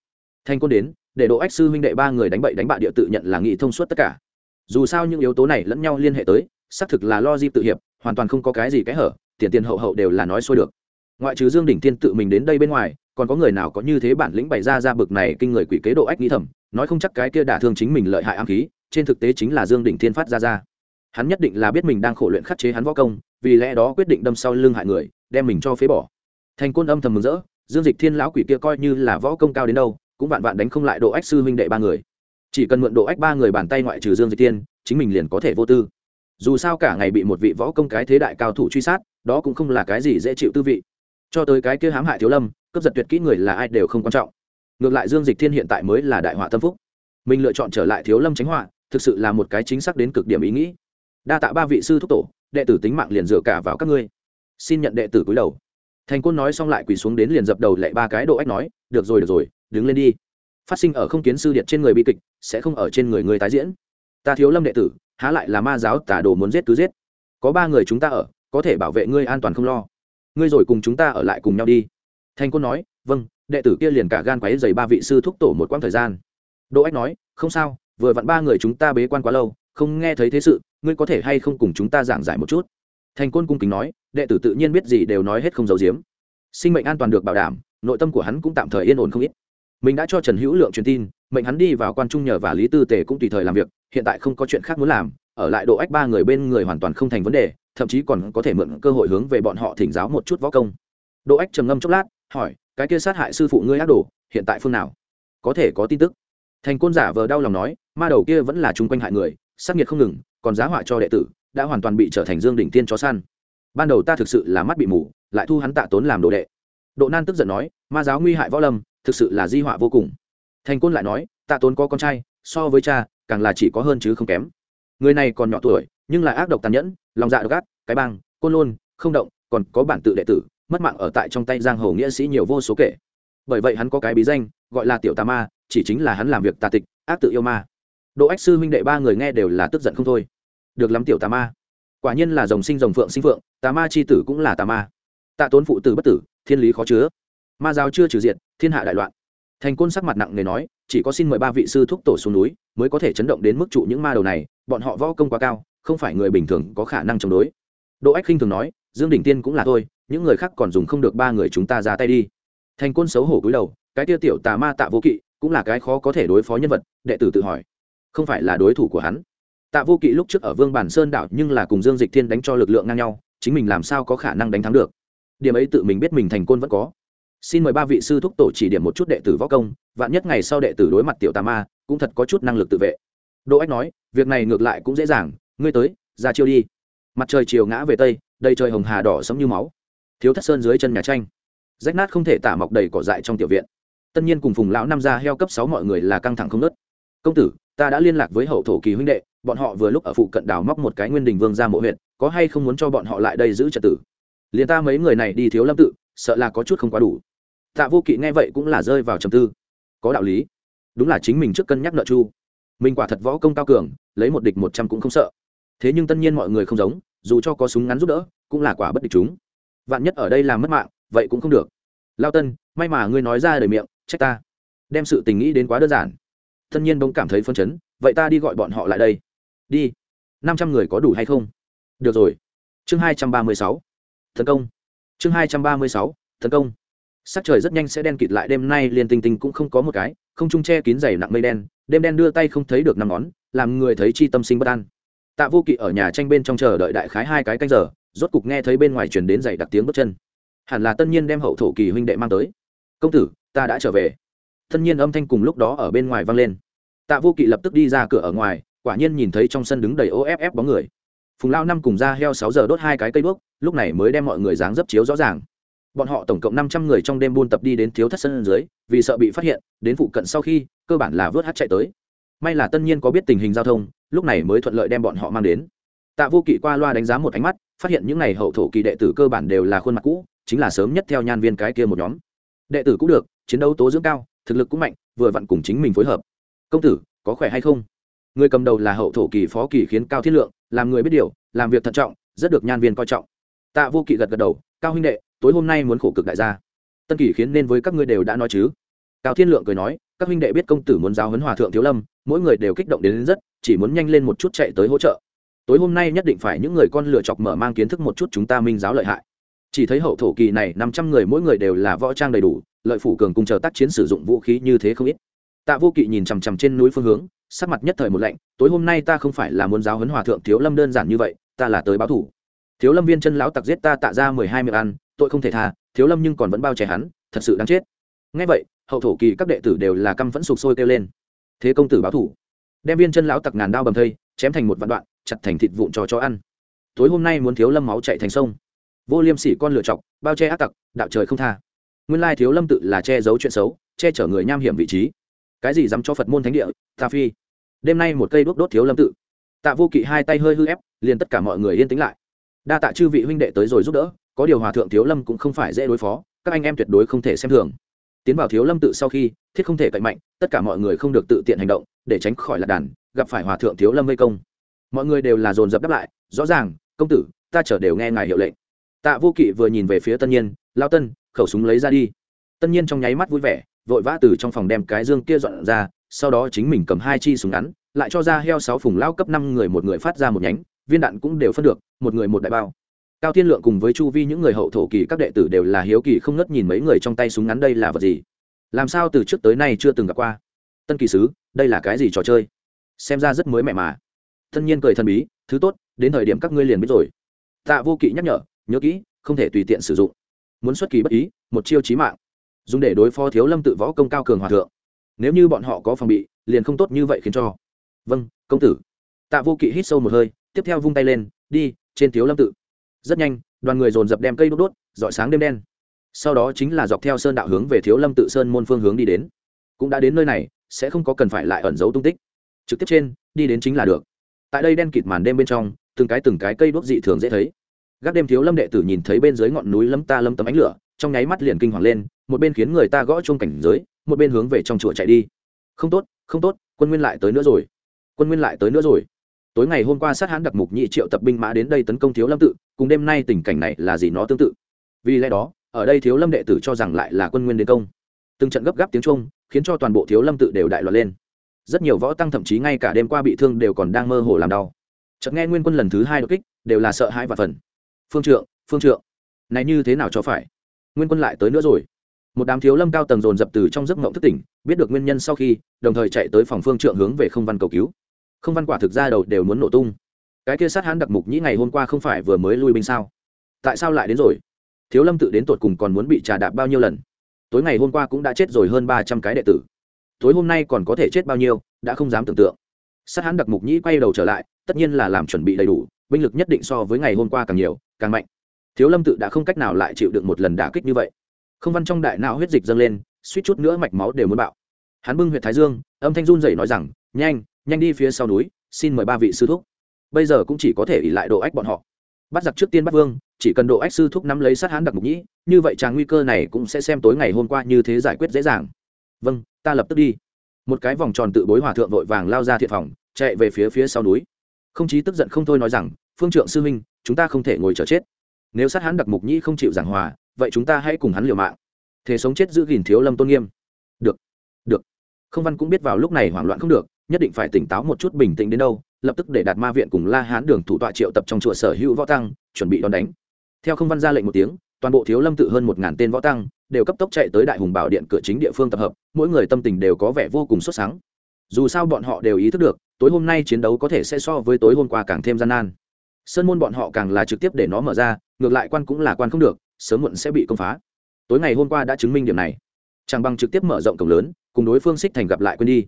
Thanh quân đến, để độ ách sư huynh đệ ba người đánh bậy đánh bạ địa tự nhận là nghị thông suốt tất cả. Dù sao những yếu tố này lẫn nhau liên hệ tới, xác thực là lo di tự hiệp, hoàn toàn không có cái gì cái hở, tiền tiền hậu hậu đều là nói xuôi được. Ngoại trừ dương đỉnh thiên tự mình đến đây bên ngoài, còn có người nào có như thế bản lĩnh bày ra ra bực này kinh người quỷ kế độ ách nghĩ thầm, nói không chắc cái kia đả thương chính mình lợi hại ám khí, trên thực tế chính là dương đỉnh thiên phát ra ra. Hắn nhất định là biết mình đang khổ luyện khắc chế hắn võ công, vì lẽ đó quyết định đâm sau lưng hại người, đem mình cho phế bỏ. Thành côn âm thầm mừng rỡ dương dịch thiên lão quỷ kia coi như là võ công cao đến đâu, cũng vạn vạn đánh không lại độ ách sư huynh đệ ba người. Chỉ cần mượn độ ách ba người bàn tay ngoại trừ dương dịch thiên, chính mình liền có thể vô tư. Dù sao cả ngày bị một vị võ công cái thế đại cao thủ truy sát, đó cũng không là cái gì dễ chịu tư vị. Cho tới cái kia hãm hại thiếu lâm, cướp giật tuyệt kỹ người là ai đều không quan trọng. Ngược lại dương dịch thiên hiện tại mới là đại họa tâm phúc. Mình lựa chọn trở lại thiếu lâm tránh họa, thực sự là một cái chính xác đến cực điểm ý nghĩ. Đa tạ ba vị sư thúc tổ, đệ tử tính mạng liền dựa cả vào các ngươi. Xin nhận đệ tử cúi đầu thành côn nói xong lại quỳ xuống đến liền dập đầu lại ba cái độ ách nói, được rồi được rồi, đứng lên đi. Phát sinh ở không kiến sư điện trên người bi kịch, sẽ không ở trên người người tái diễn. Ta thiếu lâm đệ tử, há lại là ma giáo tả đồ muốn giết cứ giết. Có ba người chúng ta ở, có thể bảo vệ ngươi an toàn không lo. Ngươi rồi cùng chúng ta ở lại cùng nhau đi. Thành côn nói vâng đệ tử kia liền cả gan quáy dày ba vị sư thúc tổ một quãng thời gian. Đỗ ách nói, không sao, vừa vặn ba người chúng ta bế quan quá lâu, không nghe thấy thế sự, ngươi có thể hay không cùng chúng ta giảng giải một chút? Thành côn cung kính nói, đệ tử tự nhiên biết gì đều nói hết không giấu giếm. Sinh mệnh an toàn được bảo đảm, nội tâm của hắn cũng tạm thời yên ổn không ít. Mình đã cho trần hữu lượng truyền tin, mệnh hắn đi vào quan trung nhờ và lý tư tề cũng tùy thời làm việc, hiện tại không có chuyện khác muốn làm, ở lại độ ách ba người bên người hoàn toàn không thành vấn đề, thậm chí còn có thể mượn cơ hội hướng về bọn họ thỉnh giáo một chút võ công. Độ ách trầm ngâm chốc lát, hỏi, cái kia sát hại sư phụ ngươi ác đồ, hiện tại phương nào? Có thể có tin tức. Thành côn giả vờ đau lòng nói, ma đầu kia vẫn là chung quanh hại người, sát nhiệt không ngừng, còn giá họa cho đệ tử đã hoàn toàn bị trở thành dương đỉnh tiên chó săn. Ban đầu ta thực sự là mắt bị mù, lại thu hắn tạ tốn làm đồ đệ. Độ nan tức giận nói, ma giáo nguy hại võ lâm, thực sự là di họa vô cùng. Thành côn lại nói, tạ tốn có con trai, so với cha, càng là chỉ có hơn chứ không kém. Người này còn nhỏ tuổi, nhưng là ác độc tàn nhẫn, lòng dạ độc ác, cái bang, côn lôn, không động, còn có bản tự đệ tử, mất mạng ở tại trong tay giang hồ nghĩa sĩ nhiều vô số kể. Bởi vậy hắn có cái bí danh, gọi là tiểu tà ma, chỉ chính là hắn làm việc tà tịch, ác tự yêu ma. Độ ách sư huynh đệ ba người nghe đều là tức giận không thôi được lắm tiểu tà ma. Quả nhiên là rồng sinh rồng phượng sinh phượng, tà ma c h i tử cũng là tà ma. Tạ tốn phụ tử bất tử, thiên lý khó chứa. Ma giáo chưa trừ diệt, thiên hạ đại loạn. Thành côn sắc mặt nặng nề nói, chỉ có xin mời ba vị sư thúc tổ xuống núi, mới có thể chấn động đến mức trụ những ma đầu này, bọn họ võ công quá cao, không phải người bình thường có khả năng chống đối. Đỗ ách khinh thường nói, dương đỉnh tiên cũng là thôi, những người khác còn dùng không được ba người chúng ta ra tay đi. Thành côn xấu hổ cúi đầu, cái tiêu tiểu tà ma tạ vô kỵ, cũng là cái khó có thể đối phó nhân vật, đệ tử tự hỏi. Không phải là đối thủ của hắn tạ vô kỵ lúc trước ở vương bản sơn đảo nhưng là cùng dương dịch thiên đánh cho lực lượng ngang nhau, chính mình làm sao có khả năng đánh thắng được? Điểm ấy tự mình biết mình thành côn vẫn có. Xin mời ba vị sư thúc tổ chỉ điểm một chút đệ tử võ công, vạn nhất ngày sau đệ tử đối mặt tiểu tà ma, cũng thật có chút năng lực tự vệ. Đỗ ách nói, việc này ngược lại cũng dễ dàng, ngươi tới, ra chiêu đi. Mặt trời chiều ngã về tây, đầy trời hồng hà đỏ sẫm như máu. Thiếu thất sơn dưới chân nhà tranh. Rách nát không thể tả mọc đầy cỏ dại trong tiểu viện. Tân nhiên cùng phùng lão năm gia heo cấp sáu mọi người là căng thẳng không nớt công tử, ta đã liên lạc với hậu thổ kỳ huynh đệ bọn họ vừa lúc ở phụ cận đào móc một cái nguyên đình vương ra mộ huyện có hay không muốn cho bọn họ lại đây giữ trật tự? Liền ta mấy người này đi thiếu lâm tự, sợ là có chút không quá đủ. Tạ vô kỵ nghe vậy cũng là rơi vào trầm tư. Có đạo lý. Đúng là chính mình trước cân nhắc nợ chu. Mình quả thật võ công cao cường, lấy một địch một trăm cũng không sợ. Thế nhưng tất nhiên mọi người không giống, dù cho có súng ngắn giúp đỡ, cũng là quả bất địch chúng. Vạn nhất ở đây làm mất mạng, vậy cũng không được. Lao tân, may mà ngươi nói ra đời miệng, trách ta. Đem sự tình nghĩ đến quá đơn giản. Tất nhiên bỗng cảm thấy phân chấn, vậy ta đi gọi bọn họ lại đây đi. Năm trăm người có đủ hay không? Được rồi. Chương hai trăm ba mươi sáu. Tấn công. Chương hai trăm ba mươi sáu. Tấn công. Sắc trời rất nhanh sẽ đen kịt lại, đêm nay liền tinh tinh cũng không có một cái, không trung che kín dày nặng mây đen, đêm đen đưa tay không thấy được năm ngón, làm người thấy chi tâm sinh bất an. Tạ vô kỵ ở nhà tranh bên trong chờ đợi đại khái hai cái canh giờ, rốt cục nghe thấy bên ngoài truyền đến dày đặc tiếng bước chân. Hẳn là tân nhiên đem hậu thổ kỳ huynh đệ mang tới. Công tử, ta đã trở về. Tân nhiên âm thanh cùng lúc đó ở bên ngoài vang lên. Tạ vô kỵ lập tức đi ra cửa ở ngoài quả nhiên nhìn thấy trong sân đứng đầy off bóng người. Phùng lao năm cùng ra heo sáu giờ đốt hai cái cây đuốc, lúc này mới đem mọi người dáng dấp chiếu rõ ràng. Bọn họ tổng cộng năm trăm người trong đêm buôn tập đi đến thiếu thất sân dưới, vì sợ bị phát hiện, đến phụ cận sau khi, cơ bản là vớt hát chạy tới. May là tân nhiên có biết tình hình giao thông, lúc này mới thuận lợi đem bọn họ mang đến. Tạ vô kỵ qua loa đánh giá một ánh mắt, phát hiện những n à y hậu thổ kỳ đệ tử cơ bản đều là khuôn mặt cũ, chính là sớm nhất theo nhan viên cái kia một nhóm. Đệ tử cũng được, chiến đấu tố dưỡng cao, thực lực cũng mạnh, vừa vặn cùng chính mình phối hợp. Công tử, có khỏe hay không? Người cầm đầu là hậu thổ kỳ phó kỳ khiến cao thiết lượng làm người biết điều làm việc thận trọng rất được nhan viên coi trọng. Tạ vô kỵ gật gật đầu cao huynh đệ tối hôm nay muốn khổ cực đại gia. Tân kỳ khiến nên với các ngươi đều đã nói chứ? Cao thiên lượng cười nói các huynh đệ biết công tử muốn giáo huấn hòa thượng thiếu lâm mỗi người đều kích động đến, đến rất chỉ muốn nhanh lên một chút chạy tới hỗ trợ. Tối hôm nay nhất định phải những người con lựa chọc mở mang kiến thức một chút chúng ta minh giáo lợi hại. Chỉ thấy hậu thổ kỳ này năm trăm người mỗi người đều là võ trang đầy đủ lợi phủ cường cùng chờ tác chiến sử dụng vũ khí như thế không ít. Tạ vô kỵ nhìn chằm chằm trên núi phương hướng sắc mặt nhất thời một lạnh, tối hôm nay ta không phải là muốn giáo huấn hòa thượng thiếu lâm đơn giản như vậy, ta là tới báo thủ. Thiếu lâm viên chân lão tặc giết ta tạ ra mười hai miệng ăn, tội không thể tha, thiếu lâm nhưng còn vẫn bao che hắn, thật sự đáng chết. Ngay vậy, hậu thổ kỳ các đệ tử đều là căm phẫn sụp sôi kêu lên. Thế công tử báo thủ. Đem viên chân lão tặc ngàn đao bầm thây, chém thành một vạn đoạn, chặt thành thịt vụn cho chó ăn. Tối hôm nay muốn thiếu lâm máu chạy thành sông. Vô liêm sỉ con lựa chọc, bao che ác tặc, đạo trời không tha. Nguyên lai thiếu lâm tự là che giấu chuyện xấu, che chở người nham hiểm vị trí cái gì dám cho phật môn thánh địa ta phi? Đêm nay một cây đuốc đốt thiếu lâm tự. Tạ vô kỵ hai tay hơi hư ép, liền tất cả mọi người yên tĩnh lại. Đa tạ chư vị huynh đệ tới rồi giúp đỡ, có điều hòa thượng thiếu lâm cũng không phải dễ đối phó, các anh em tuyệt đối không thể xem thường. Tiến vào thiếu lâm tự sau khi, thiết không thể cậy mạnh, tất cả mọi người không được tự tiện hành động, để tránh khỏi lạc đàn, gặp phải hòa thượng thiếu lâm vây công. Mọi người đều là dồn dập đáp lại, rõ ràng, công tử, ta chở đều nghe ngài hiệu lệnh. Tạ vô kỵ vừa nhìn về phía tân nhiên, lao tân, khẩu súng lấy ra đi. Tân nhiên trong nháy mắt vui vẻ vội vã từ trong phòng đem cái dương kia dọn ra, sau đó chính mình cầm hai chi súng ngắn, lại cho ra heo sáu phùng lao cấp năm người một người phát ra một nhánh, viên đạn cũng đều phân được, một người một đại bao. Cao thiên lượng cùng với chu vi những người hậu thổ kỳ các đệ tử đều là hiếu kỳ không ngất nhìn mấy người trong tay súng ngắn đây là vật gì. Làm sao từ trước tới nay chưa từng gặp qua? Tân kỳ sứ, đây là cái gì trò chơi? Xem ra rất mới mẻ mà. Tân nhiên cười thần bí, thứ tốt, đến thời điểm các ngươi liền biết rồi. Tạ vô kỵ nhắc nhở, nhớ kỹ, không thể tùy tiện sử dụng. Muốn xuất kỳ bất ý, một chiêu chí mạng dùng để đối phó thiếu lâm tự võ công cao cường hòa thượng. Nếu như bọn họ có phòng bị, liền không tốt như vậy khiến cho. Vâng công tử. Tạ vô kỵ hít sâu một hơi, tiếp theo vung tay lên, đi, trên thiếu lâm tự. Rất nhanh, đoàn người dồn dập đem cây đốt đốt dọi sáng đêm đen. Sau đó chính là dọc theo sơn đạo hướng về thiếu lâm tự sơn môn phương hướng đi đến. Cũng đã đến nơi này, sẽ không có cần phải lại ẩn giấu tung tích. Trực tiếp trên, đi đến chính là được. Tại đây đen kịt màn đêm bên trong, từng cái từng cái cây đuốc dị thường dễ thấy. Gác đêm thiếu lâm đệ tử nhìn thấy bên dưới ngọn núi lâm ta lâm tấm ánh lửa, trong nháy mắt liền kinh hoàng lên một bên khiến người ta gõ chung cảnh giới, một bên hướng về trong chùa chạy đi. Không tốt không tốt, quân nguyên lại tới nữa rồi. Quân nguyên lại tới nữa rồi. Tối ngày hôm qua sát hãn đặc mục nhị triệu tập binh mã đến đây tấn công thiếu lâm tự, cùng đêm nay tình cảnh này là gì nó tương tự. Vì lẽ đó, ở đây thiếu lâm đệ tử cho rằng lại là quân nguyên đến công. Từng trận gấp gáp tiếng trung khiến cho toàn bộ thiếu lâm tự đều đại loạn lên. Rất nhiều võ tăng thậm chí ngay cả đêm qua bị thương đều còn đang mơ hồ làm đau. Chợt nghe nguyên quân lần thứ hai đột kích, đều là sợ hãi và phần phương trượng phương trượng, này như thế nào cho phải? Nguyên quân lại tới nữa rồi một đám thiếu lâm cao tầng dồn dập từ trong giấc mộng thức tỉnh, biết được nguyên nhân sau khi, đồng thời chạy tới phòng phương trượng hướng về không văn cầu cứu. Không văn quả thực ra đầu đều muốn nổ tung. Cái kia sát hãn đặc mục nhĩ ngày hôm qua không phải vừa mới lui binh sao? Tại sao lại đến rồi? Thiếu lâm tự đến tột cùng còn muốn bị trà đạp bao nhiêu lần? Tối ngày hôm qua cũng đã chết rồi hơn ba trăm cái đệ tử. Tối hôm nay còn có thể chết bao nhiêu, đã không dám tưởng tượng. Sát hãn đặc mục nhĩ quay đầu trở lại, tất nhiên là làm chuẩn bị đầy đủ, binh lực nhất định so với ngày hôm qua càng nhiều, càng mạnh. Thiếu lâm tự đã không cách nào lại chịu được một lần đả kích như vậy không văn trong đại não huyết dịch dâng lên, suýt chút nữa mạch máu đều muốn bạo. Hắn bưng huyện thái dương, âm thanh run rẩy nói rằng, nhanh nhanh đi phía sau núi, xin mời ba vị sư thúc. Bây giờ cũng chỉ có thể ỉ lại độ ách bọn họ. Bắt giặc trước tiên bắt vương, chỉ cần độ ách sư thúc nắm lấy sát hán đặc mục nhĩ, như vậy chàng nguy cơ này cũng sẽ xem tối ngày hôm qua như thế giải quyết dễ dàng. Vâng ta lập tức đi. Một cái vòng tròn tự bối hòa thượng vội vàng lao ra thiệt phòng, chạy về phía phía sau núi. Không chí tức giận không thôi nói rằng, phương trượng sư huynh, chúng ta không thể ngồi chờ chết. Nếu sát hán đặc mục nhĩ không chịu giảng hòa vậy chúng ta hãy cùng hắn liều mạng. Thế sống chết giữ gìn thiếu lâm tôn nghiêm. Được được. Không văn cũng biết vào lúc này hoảng loạn không được, nhất định phải tỉnh táo một chút bình tĩnh đến đâu, lập tức để đạt ma viện cùng la hán đường thủ tọa triệu tập trong chùa sở hữu võ tăng, chuẩn bị đón đánh. Theo không văn ra lệnh một tiếng, toàn bộ thiếu lâm tự hơn một ngàn tên võ tăng, đều cấp tốc chạy tới đại hùng bảo điện cửa chính địa phương tập hợp, mỗi người tâm tình đều có vẻ vô cùng xuất sáng. Dù sao bọn họ đều ý thức được, tối hôm nay chiến đấu có thể sẽ so với tối hôm qua càng thêm gian nan. Sơn môn bọn họ càng là trực tiếp để nó mở ra, ngược lại quan cũng là quan không được sớm muộn sẽ bị công phá. Tối ngày hôm qua đã chứng minh điểm này. Chẳng bằng trực tiếp mở rộng cổng lớn, cùng đối phương xích thành gặp lại quên đi.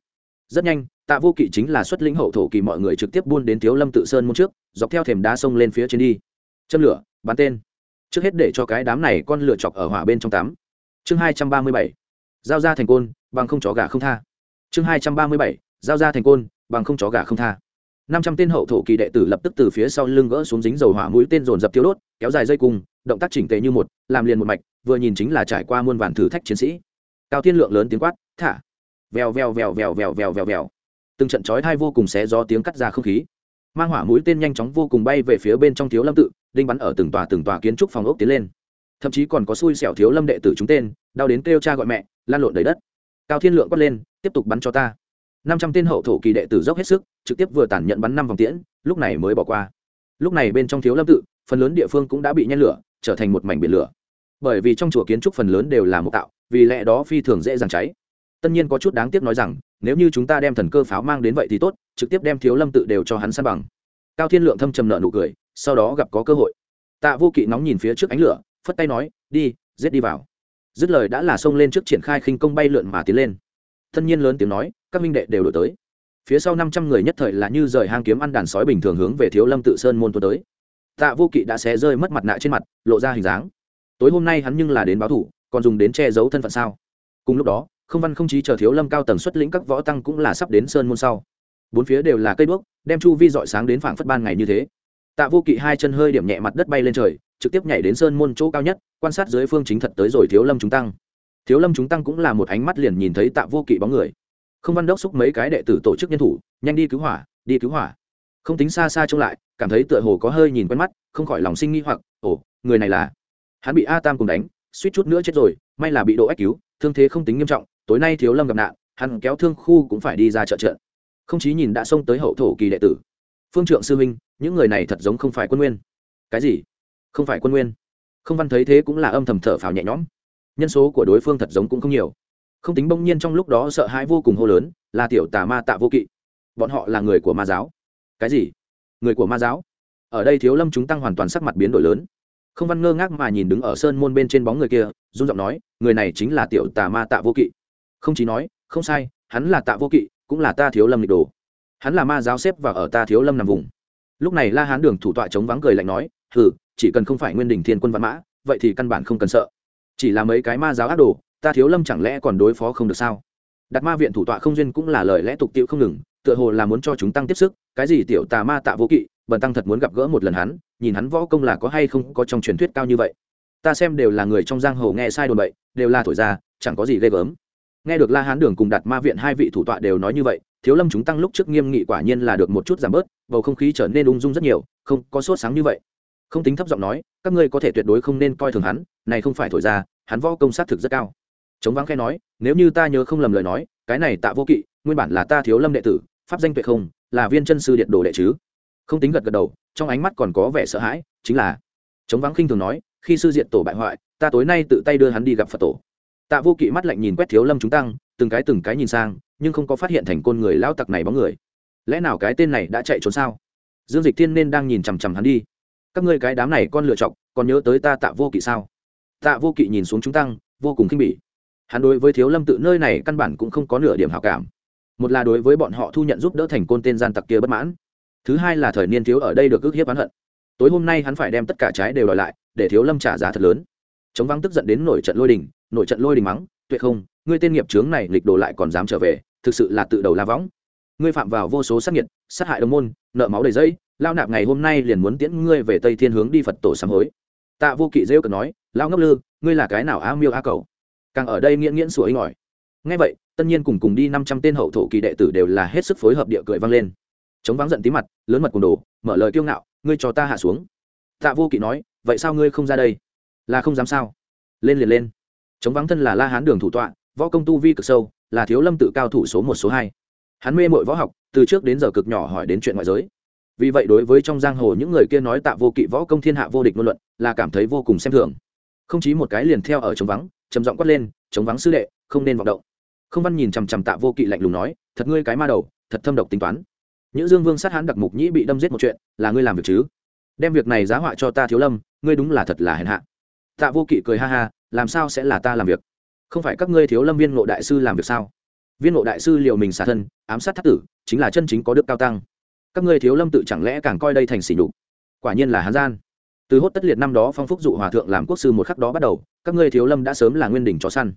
Rất nhanh, tạ vô kỵ chính là xuất lĩnh hậu thổ kỳ mọi người trực tiếp buôn đến thiếu lâm tự sơn môn trước, dọc theo thềm đá sông lên phía trên đi. Châm lửa, bắn tên. Trước hết để cho cái đám này con lửa chọc ở hỏa bên trong tắm. Chương hai trăm ba mươi bảy. Giao ra thành côn, bằng không chó gà không tha. Chương hai trăm ba mươi bảy. Giao ra thành côn, bằng không chó gà không tha năm trăm tên hậu thổ kỳ đệ tử lập tức từ phía sau lưng gỡ xuống dính dầu hỏa mũi tên dồn dập tiêu đốt, kéo dài dây cung, động tác chỉnh tề như một, làm liền một mạch, vừa nhìn chính là trải qua muôn vàn thử thách chiến sĩ. Cao thiên lượng lớn tiếng quát, thả! Vèo vèo vèo vèo vèo vèo vèo vèo. Từng trận chói thai vô cùng xé gió tiếng cắt ra không khí. Mang hỏa mũi tên nhanh chóng vô cùng bay về phía bên trong thiếu lâm tự, đinh bắn ở từng tòa từng tòa kiến trúc phòng ốc tiến lên. Thậm chí còn có xui xẻo thiếu lâm đệ tử chúng tên, đau đến kêu cha gọi mẹ, lan lộn đầy đất. Cao thiên lượng quát lên, tiếp tục bắn cho ta năm trăm tên hậu thổ kỳ đệ tử dốc hết sức, trực tiếp vừa tản nhận bắn năm vòng tiễn, lúc này mới bỏ qua. Lúc này bên trong thiếu lâm tự, phần lớn địa phương cũng đã bị nhen lửa, trở thành một mảnh biển lửa. Bởi vì trong chùa kiến trúc phần lớn đều là mộc tạo, vì lẽ đó phi thường dễ dàng cháy. Tất nhiên có chút đáng tiếc nói rằng, nếu như chúng ta đem thần cơ pháo mang đến vậy thì tốt, trực tiếp đem thiếu lâm tự đều cho hắn san bằng. Cao thiên lượng thâm trầm nợ nụ cười, sau đó gặp có cơ hội. Tạ vô kỵ nóng nhìn phía trước ánh lửa, phất tay nói, đi, giết đi vào. Dứt lời đã là xông lên trước triển khai khinh công bay lượn mà tiến lên thân nhiên lớn tiếng nói, các minh đệ đều đổi tới. Phía sau năm trăm người nhất thời là như rời hang kiếm ăn đàn sói bình thường hướng về thiếu lâm tự sơn môn tuần tới. Tạ vô kỵ đã xé rơi mất mặt nạ trên mặt, lộ ra hình dáng. Tối hôm nay hắn nhưng là đến báo thủ, còn dùng đến che giấu thân phận sao? Cùng lúc đó, không văn không chí chờ thiếu lâm cao tầng xuất lĩnh các võ tăng cũng là sắp đến sơn môn sau. Bốn phía đều là cây đuốc, đem chu vi dọi sáng đến phảng phất ban ngày như thế. Tạ vô kỵ hai chân hơi điểm nhẹ mặt đất bay lên trời, trực tiếp nhảy đến sơn môn chỗ cao nhất, quan sát dưới phương chính thật tới rồi thiếu lâm chúng tăng thiếu lâm chúng tăng cũng là một ánh mắt liền nhìn thấy tạ vô kỵ bóng người. Không văn đốc xúc mấy cái đệ tử tổ chức nhân thủ, nhanh đi cứu hỏa, đi cứu hỏa. Không tính xa xa trông lại, cảm thấy tựa hồ có hơi nhìn quen mắt, không khỏi lòng sinh nghi hoặc, ồ, người này là? Hắn bị a tam cùng đánh, suýt chút nữa chết rồi, may là bị độ ách cứu, thương thế không tính nghiêm trọng, tối nay thiếu lâm gặp nạn, hắn kéo thương khu cũng phải đi ra chợ trận. Không chí nhìn đã xông tới hậu thổ kỳ đệ tử. Phương trượng sư huynh, những người này thật giống không phải quân nguyên. Cái gì? Không phải quân nguyên? Không văn thấy thế cũng là âm thầm thở phào nhẹ nhõm nhân số của đối phương thật giống cũng không nhiều. Không tính bỗng nhiên trong lúc đó sợ hãi vô cùng hô lớn, là tiểu tà ma tạ vô kỵ. Bọn họ là người của ma giáo. Cái gì? Người của ma giáo? Ở đây thiếu lâm chúng tăng hoàn toàn sắc mặt biến đổi lớn. Không văn ngơ ngác mà nhìn đứng ở sơn môn bên trên bóng người kia, run giọng nói, người này chính là tiểu tà ma tạ vô kỵ. Không chỉ nói, không sai, hắn là tạ vô kỵ, cũng là ta thiếu lâm lịch đồ. Hắn là ma giáo xếp và ở ta thiếu lâm nằm vùng. Lúc này la hán đường thủ tọa chống vắng cười lạnh nói, hừ, chỉ cần không phải nguyên đình thiên quân văn mã, vậy thì căn bản không cần sợ chỉ là mấy cái ma giáo ác đồ, ta thiếu lâm chẳng lẽ còn đối phó không được sao? Đặt ma viện thủ tọa không duyên cũng là lời lẽ tục tiệu không ngừng, tựa hồ là muốn cho chúng tăng tiếp sức, cái gì tiểu tà ma tạ vô kỵ, bần tăng thật muốn gặp gỡ một lần hắn, nhìn hắn võ công là có hay không có trong truyền thuyết cao như vậy. Ta xem đều là người trong giang hồ nghe sai đồn bậy, đều là thổi ra, chẳng có gì ghê gớm. Nghe được la hán đường cùng đặt ma viện hai vị thủ tọa đều nói như vậy, thiếu lâm chúng tăng lúc trước nghiêm nghị quả nhiên là được một chút giảm bớt, bầu không khí trở nên ung dung rất nhiều, không có sốt sáng như vậy không tính thấp giọng nói, các ngươi có thể tuyệt đối không nên coi thường hắn, này không phải thổi ra, hắn võ công sát thực rất cao. Chống vắng khe nói, nếu như ta nhớ không lầm lời nói, cái này tạ vô kỵ, nguyên bản là ta thiếu lâm đệ tử, pháp danh tuệ không, là viên chân sư điện đồ đệ chứ. Không tính gật gật đầu, trong ánh mắt còn có vẻ sợ hãi, chính là chống vắng khinh thường nói, khi sư diện tổ bại hoại, ta tối nay tự tay đưa hắn đi gặp phật tổ. Tạ vô kỵ mắt lạnh nhìn quét thiếu lâm chúng tăng, từng cái từng cái nhìn sang, nhưng không có phát hiện thành côn người lao tặc này bóng người. Lẽ nào cái tên này đã chạy trốn sao? Dương dịch thiên nên đang nhìn chằm chằm hắn đi các ngươi cái đám này con lựa chọc còn nhớ tới ta tạ vô kỵ sao? Tạ vô kỵ nhìn xuống chúng tăng vô cùng khinh bỉ. Hắn đối với thiếu lâm tự nơi này căn bản cũng không có nửa điểm hảo cảm. Một là đối với bọn họ thu nhận giúp đỡ thành côn tên gian tặc kia bất mãn. Thứ hai là thời niên thiếu ở đây được ước hiếp hắn hận. Tối hôm nay hắn phải đem tất cả trái đều đòi lại để thiếu lâm trả giá thật lớn. Chống vắng tức giận đến nổi trận lôi đình nổi trận lôi đình mắng tuyệt không ngươi tên nghiệp trướng này lịch đồ lại còn dám trở về thực sự là tự đầu la võng. Ngươi phạm vào vô số sát nghiệt, sát hại đồng môn nợ máu đầy dây lao nạp ngày hôm nay liền muốn tiễn ngươi về tây thiên hướng đi phật tổ sám hối. Tạ vô kỵ rêu cần nói lao ngốc lư, ngươi là cái nào a miêu a cầu? Càng ở đây nghiễn nghiễn sủa inh ỏi. Ngay vậy, tất nhiên cùng cùng đi năm trăm tên hậu thổ kỳ đệ tử đều là hết sức phối hợp địa cười vang lên. Chống vắng giận tí mặt, lớn mật cùng đồ, mở lời kiêu ngạo, ngươi cho ta hạ xuống. Tạ vô kỵ nói, vậy sao ngươi không ra đây? Là không dám sao. Lên liền lên. Chống vắng thân là la hán đường thủ tọa, võ công tu vi cực sâu, là thiếu lâm tự cao thủ số một, số hai. Hắn mê mội võ học, từ trước đến giờ cực nhỏ hỏi đến chuyện ngoại giới vì vậy đối với trong giang hồ những người kia nói tạ vô kỵ võ công thiên hạ vô địch ngôn luận, là cảm thấy vô cùng xem thường. Không chí một cái liền theo ở chống vắng, trầm giọng quát lên chống vắng sư đệ, không nên vọng động. Không văn nhìn chằm chằm tạ vô kỵ lạnh lùng nói, thật ngươi cái ma đầu, thật thâm độc tính toán. Những dương vương sát hán đặc mục nhĩ bị đâm giết một chuyện, là ngươi làm việc chứ? Đem việc này giá họa cho ta thiếu lâm, ngươi đúng là thật là hèn hạ. Tạ vô kỵ cười ha ha, làm sao sẽ là ta làm việc? Không phải các ngươi thiếu lâm viên ngộ đại sư làm việc sao? Viên ngộ đại sư liệu mình xả thân, ám sát thất tử, chính là chân chính có đức cao tăng các ngươi thiếu lâm tự chẳng lẽ càng coi đây thành sỉ nhục? Quả nhiên là hán gian. Từ hốt tất liệt năm đó phong phúc dụ hòa thượng làm quốc sư một khắc đó bắt đầu, các ngươi thiếu lâm đã sớm là nguyên đình chó săn.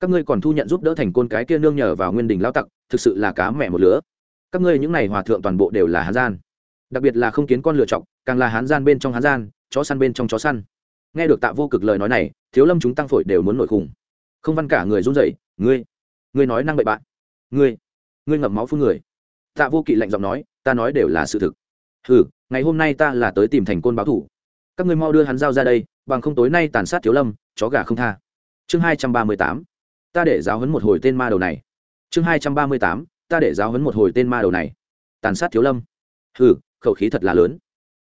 Các ngươi còn thu nhận giúp đỡ thành côn cái kia nương nhờ vào nguyên đình lao tặc, thực sự là cá mẹ một lứa. Các ngươi những n à y hòa thượng toàn bộ đều là hán gian. Đặc biệt là không kiến con lựa chọc, càng là hán gian bên trong hán gian, chó săn bên trong chó săn. Nghe được tạ vô cực lời nói này, thiếu lâm chúng tăng phổi đều muốn nổi khủng không văn cả người run rẩy, ngươi ngươi nói năng bậy bạn. Ngươi ngươi ngậm máu phun người tạ vô kỵ lạnh giọng nói, ta nói đều là sự thực. Ừ ngày hôm nay ta là tới tìm thành côn báo thủ. Các ngươi mau đưa hắn giao ra đây, bằng không tối nay tàn sát thiếu lâm, chó gà không tha. Chương hai trăm ba mươi tám. Ta để giáo hấn một hồi tên ma đầu này. Chương hai trăm ba mươi tám. Ta để giáo hấn một hồi tên ma đầu này. Tàn sát thiếu lâm. Hừ, khẩu khí thật là lớn.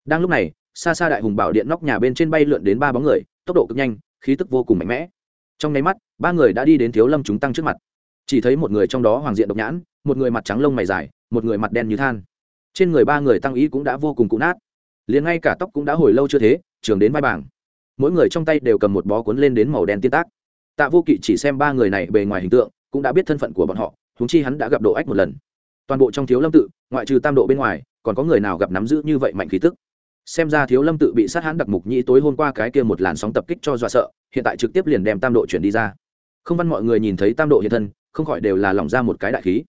Đang lúc này, xa xa đại hùng bảo điện nóc nhà bên trên bay lượn đến ba bóng người, tốc độ cực nhanh, khí tức vô cùng mạnh mẽ. Trong nháy mắt, ba người đã đi đến thiếu lâm chúng tăng trước mặt. Chỉ thấy một người trong đó hoàng diện độc nhãn, một người mặt trắng lông mày dài một người mặt đen như than. Trên người ba người tăng ý cũng đã vô cùng cụ nát. Liền ngay cả tóc cũng đã hồi lâu chưa thế, trường đến vai bảng. Mỗi người trong tay đều cầm một bó cuốn lên đến màu đen tiên tác. Tạ vô kỵ chỉ xem ba người này bề ngoài hình tượng, cũng đã biết thân phận của bọn họ húng chi hắn đã gặp độ ách một lần. Toàn bộ trong thiếu lâm tự, ngoại trừ tam độ bên ngoài, còn có người nào gặp nắm giữ như vậy mạnh khí tức? Xem ra thiếu lâm tự bị sát hãn đặc mục nhĩ tối hôm qua cái kia một làn sóng tập kích cho dọa sợ, hiện tại trực tiếp liền đem tam độ chuyển đi ra. Không văn mọi người nhìn thấy tam độ hiện thân, không khỏi đều là lỏng ra một cái đại khí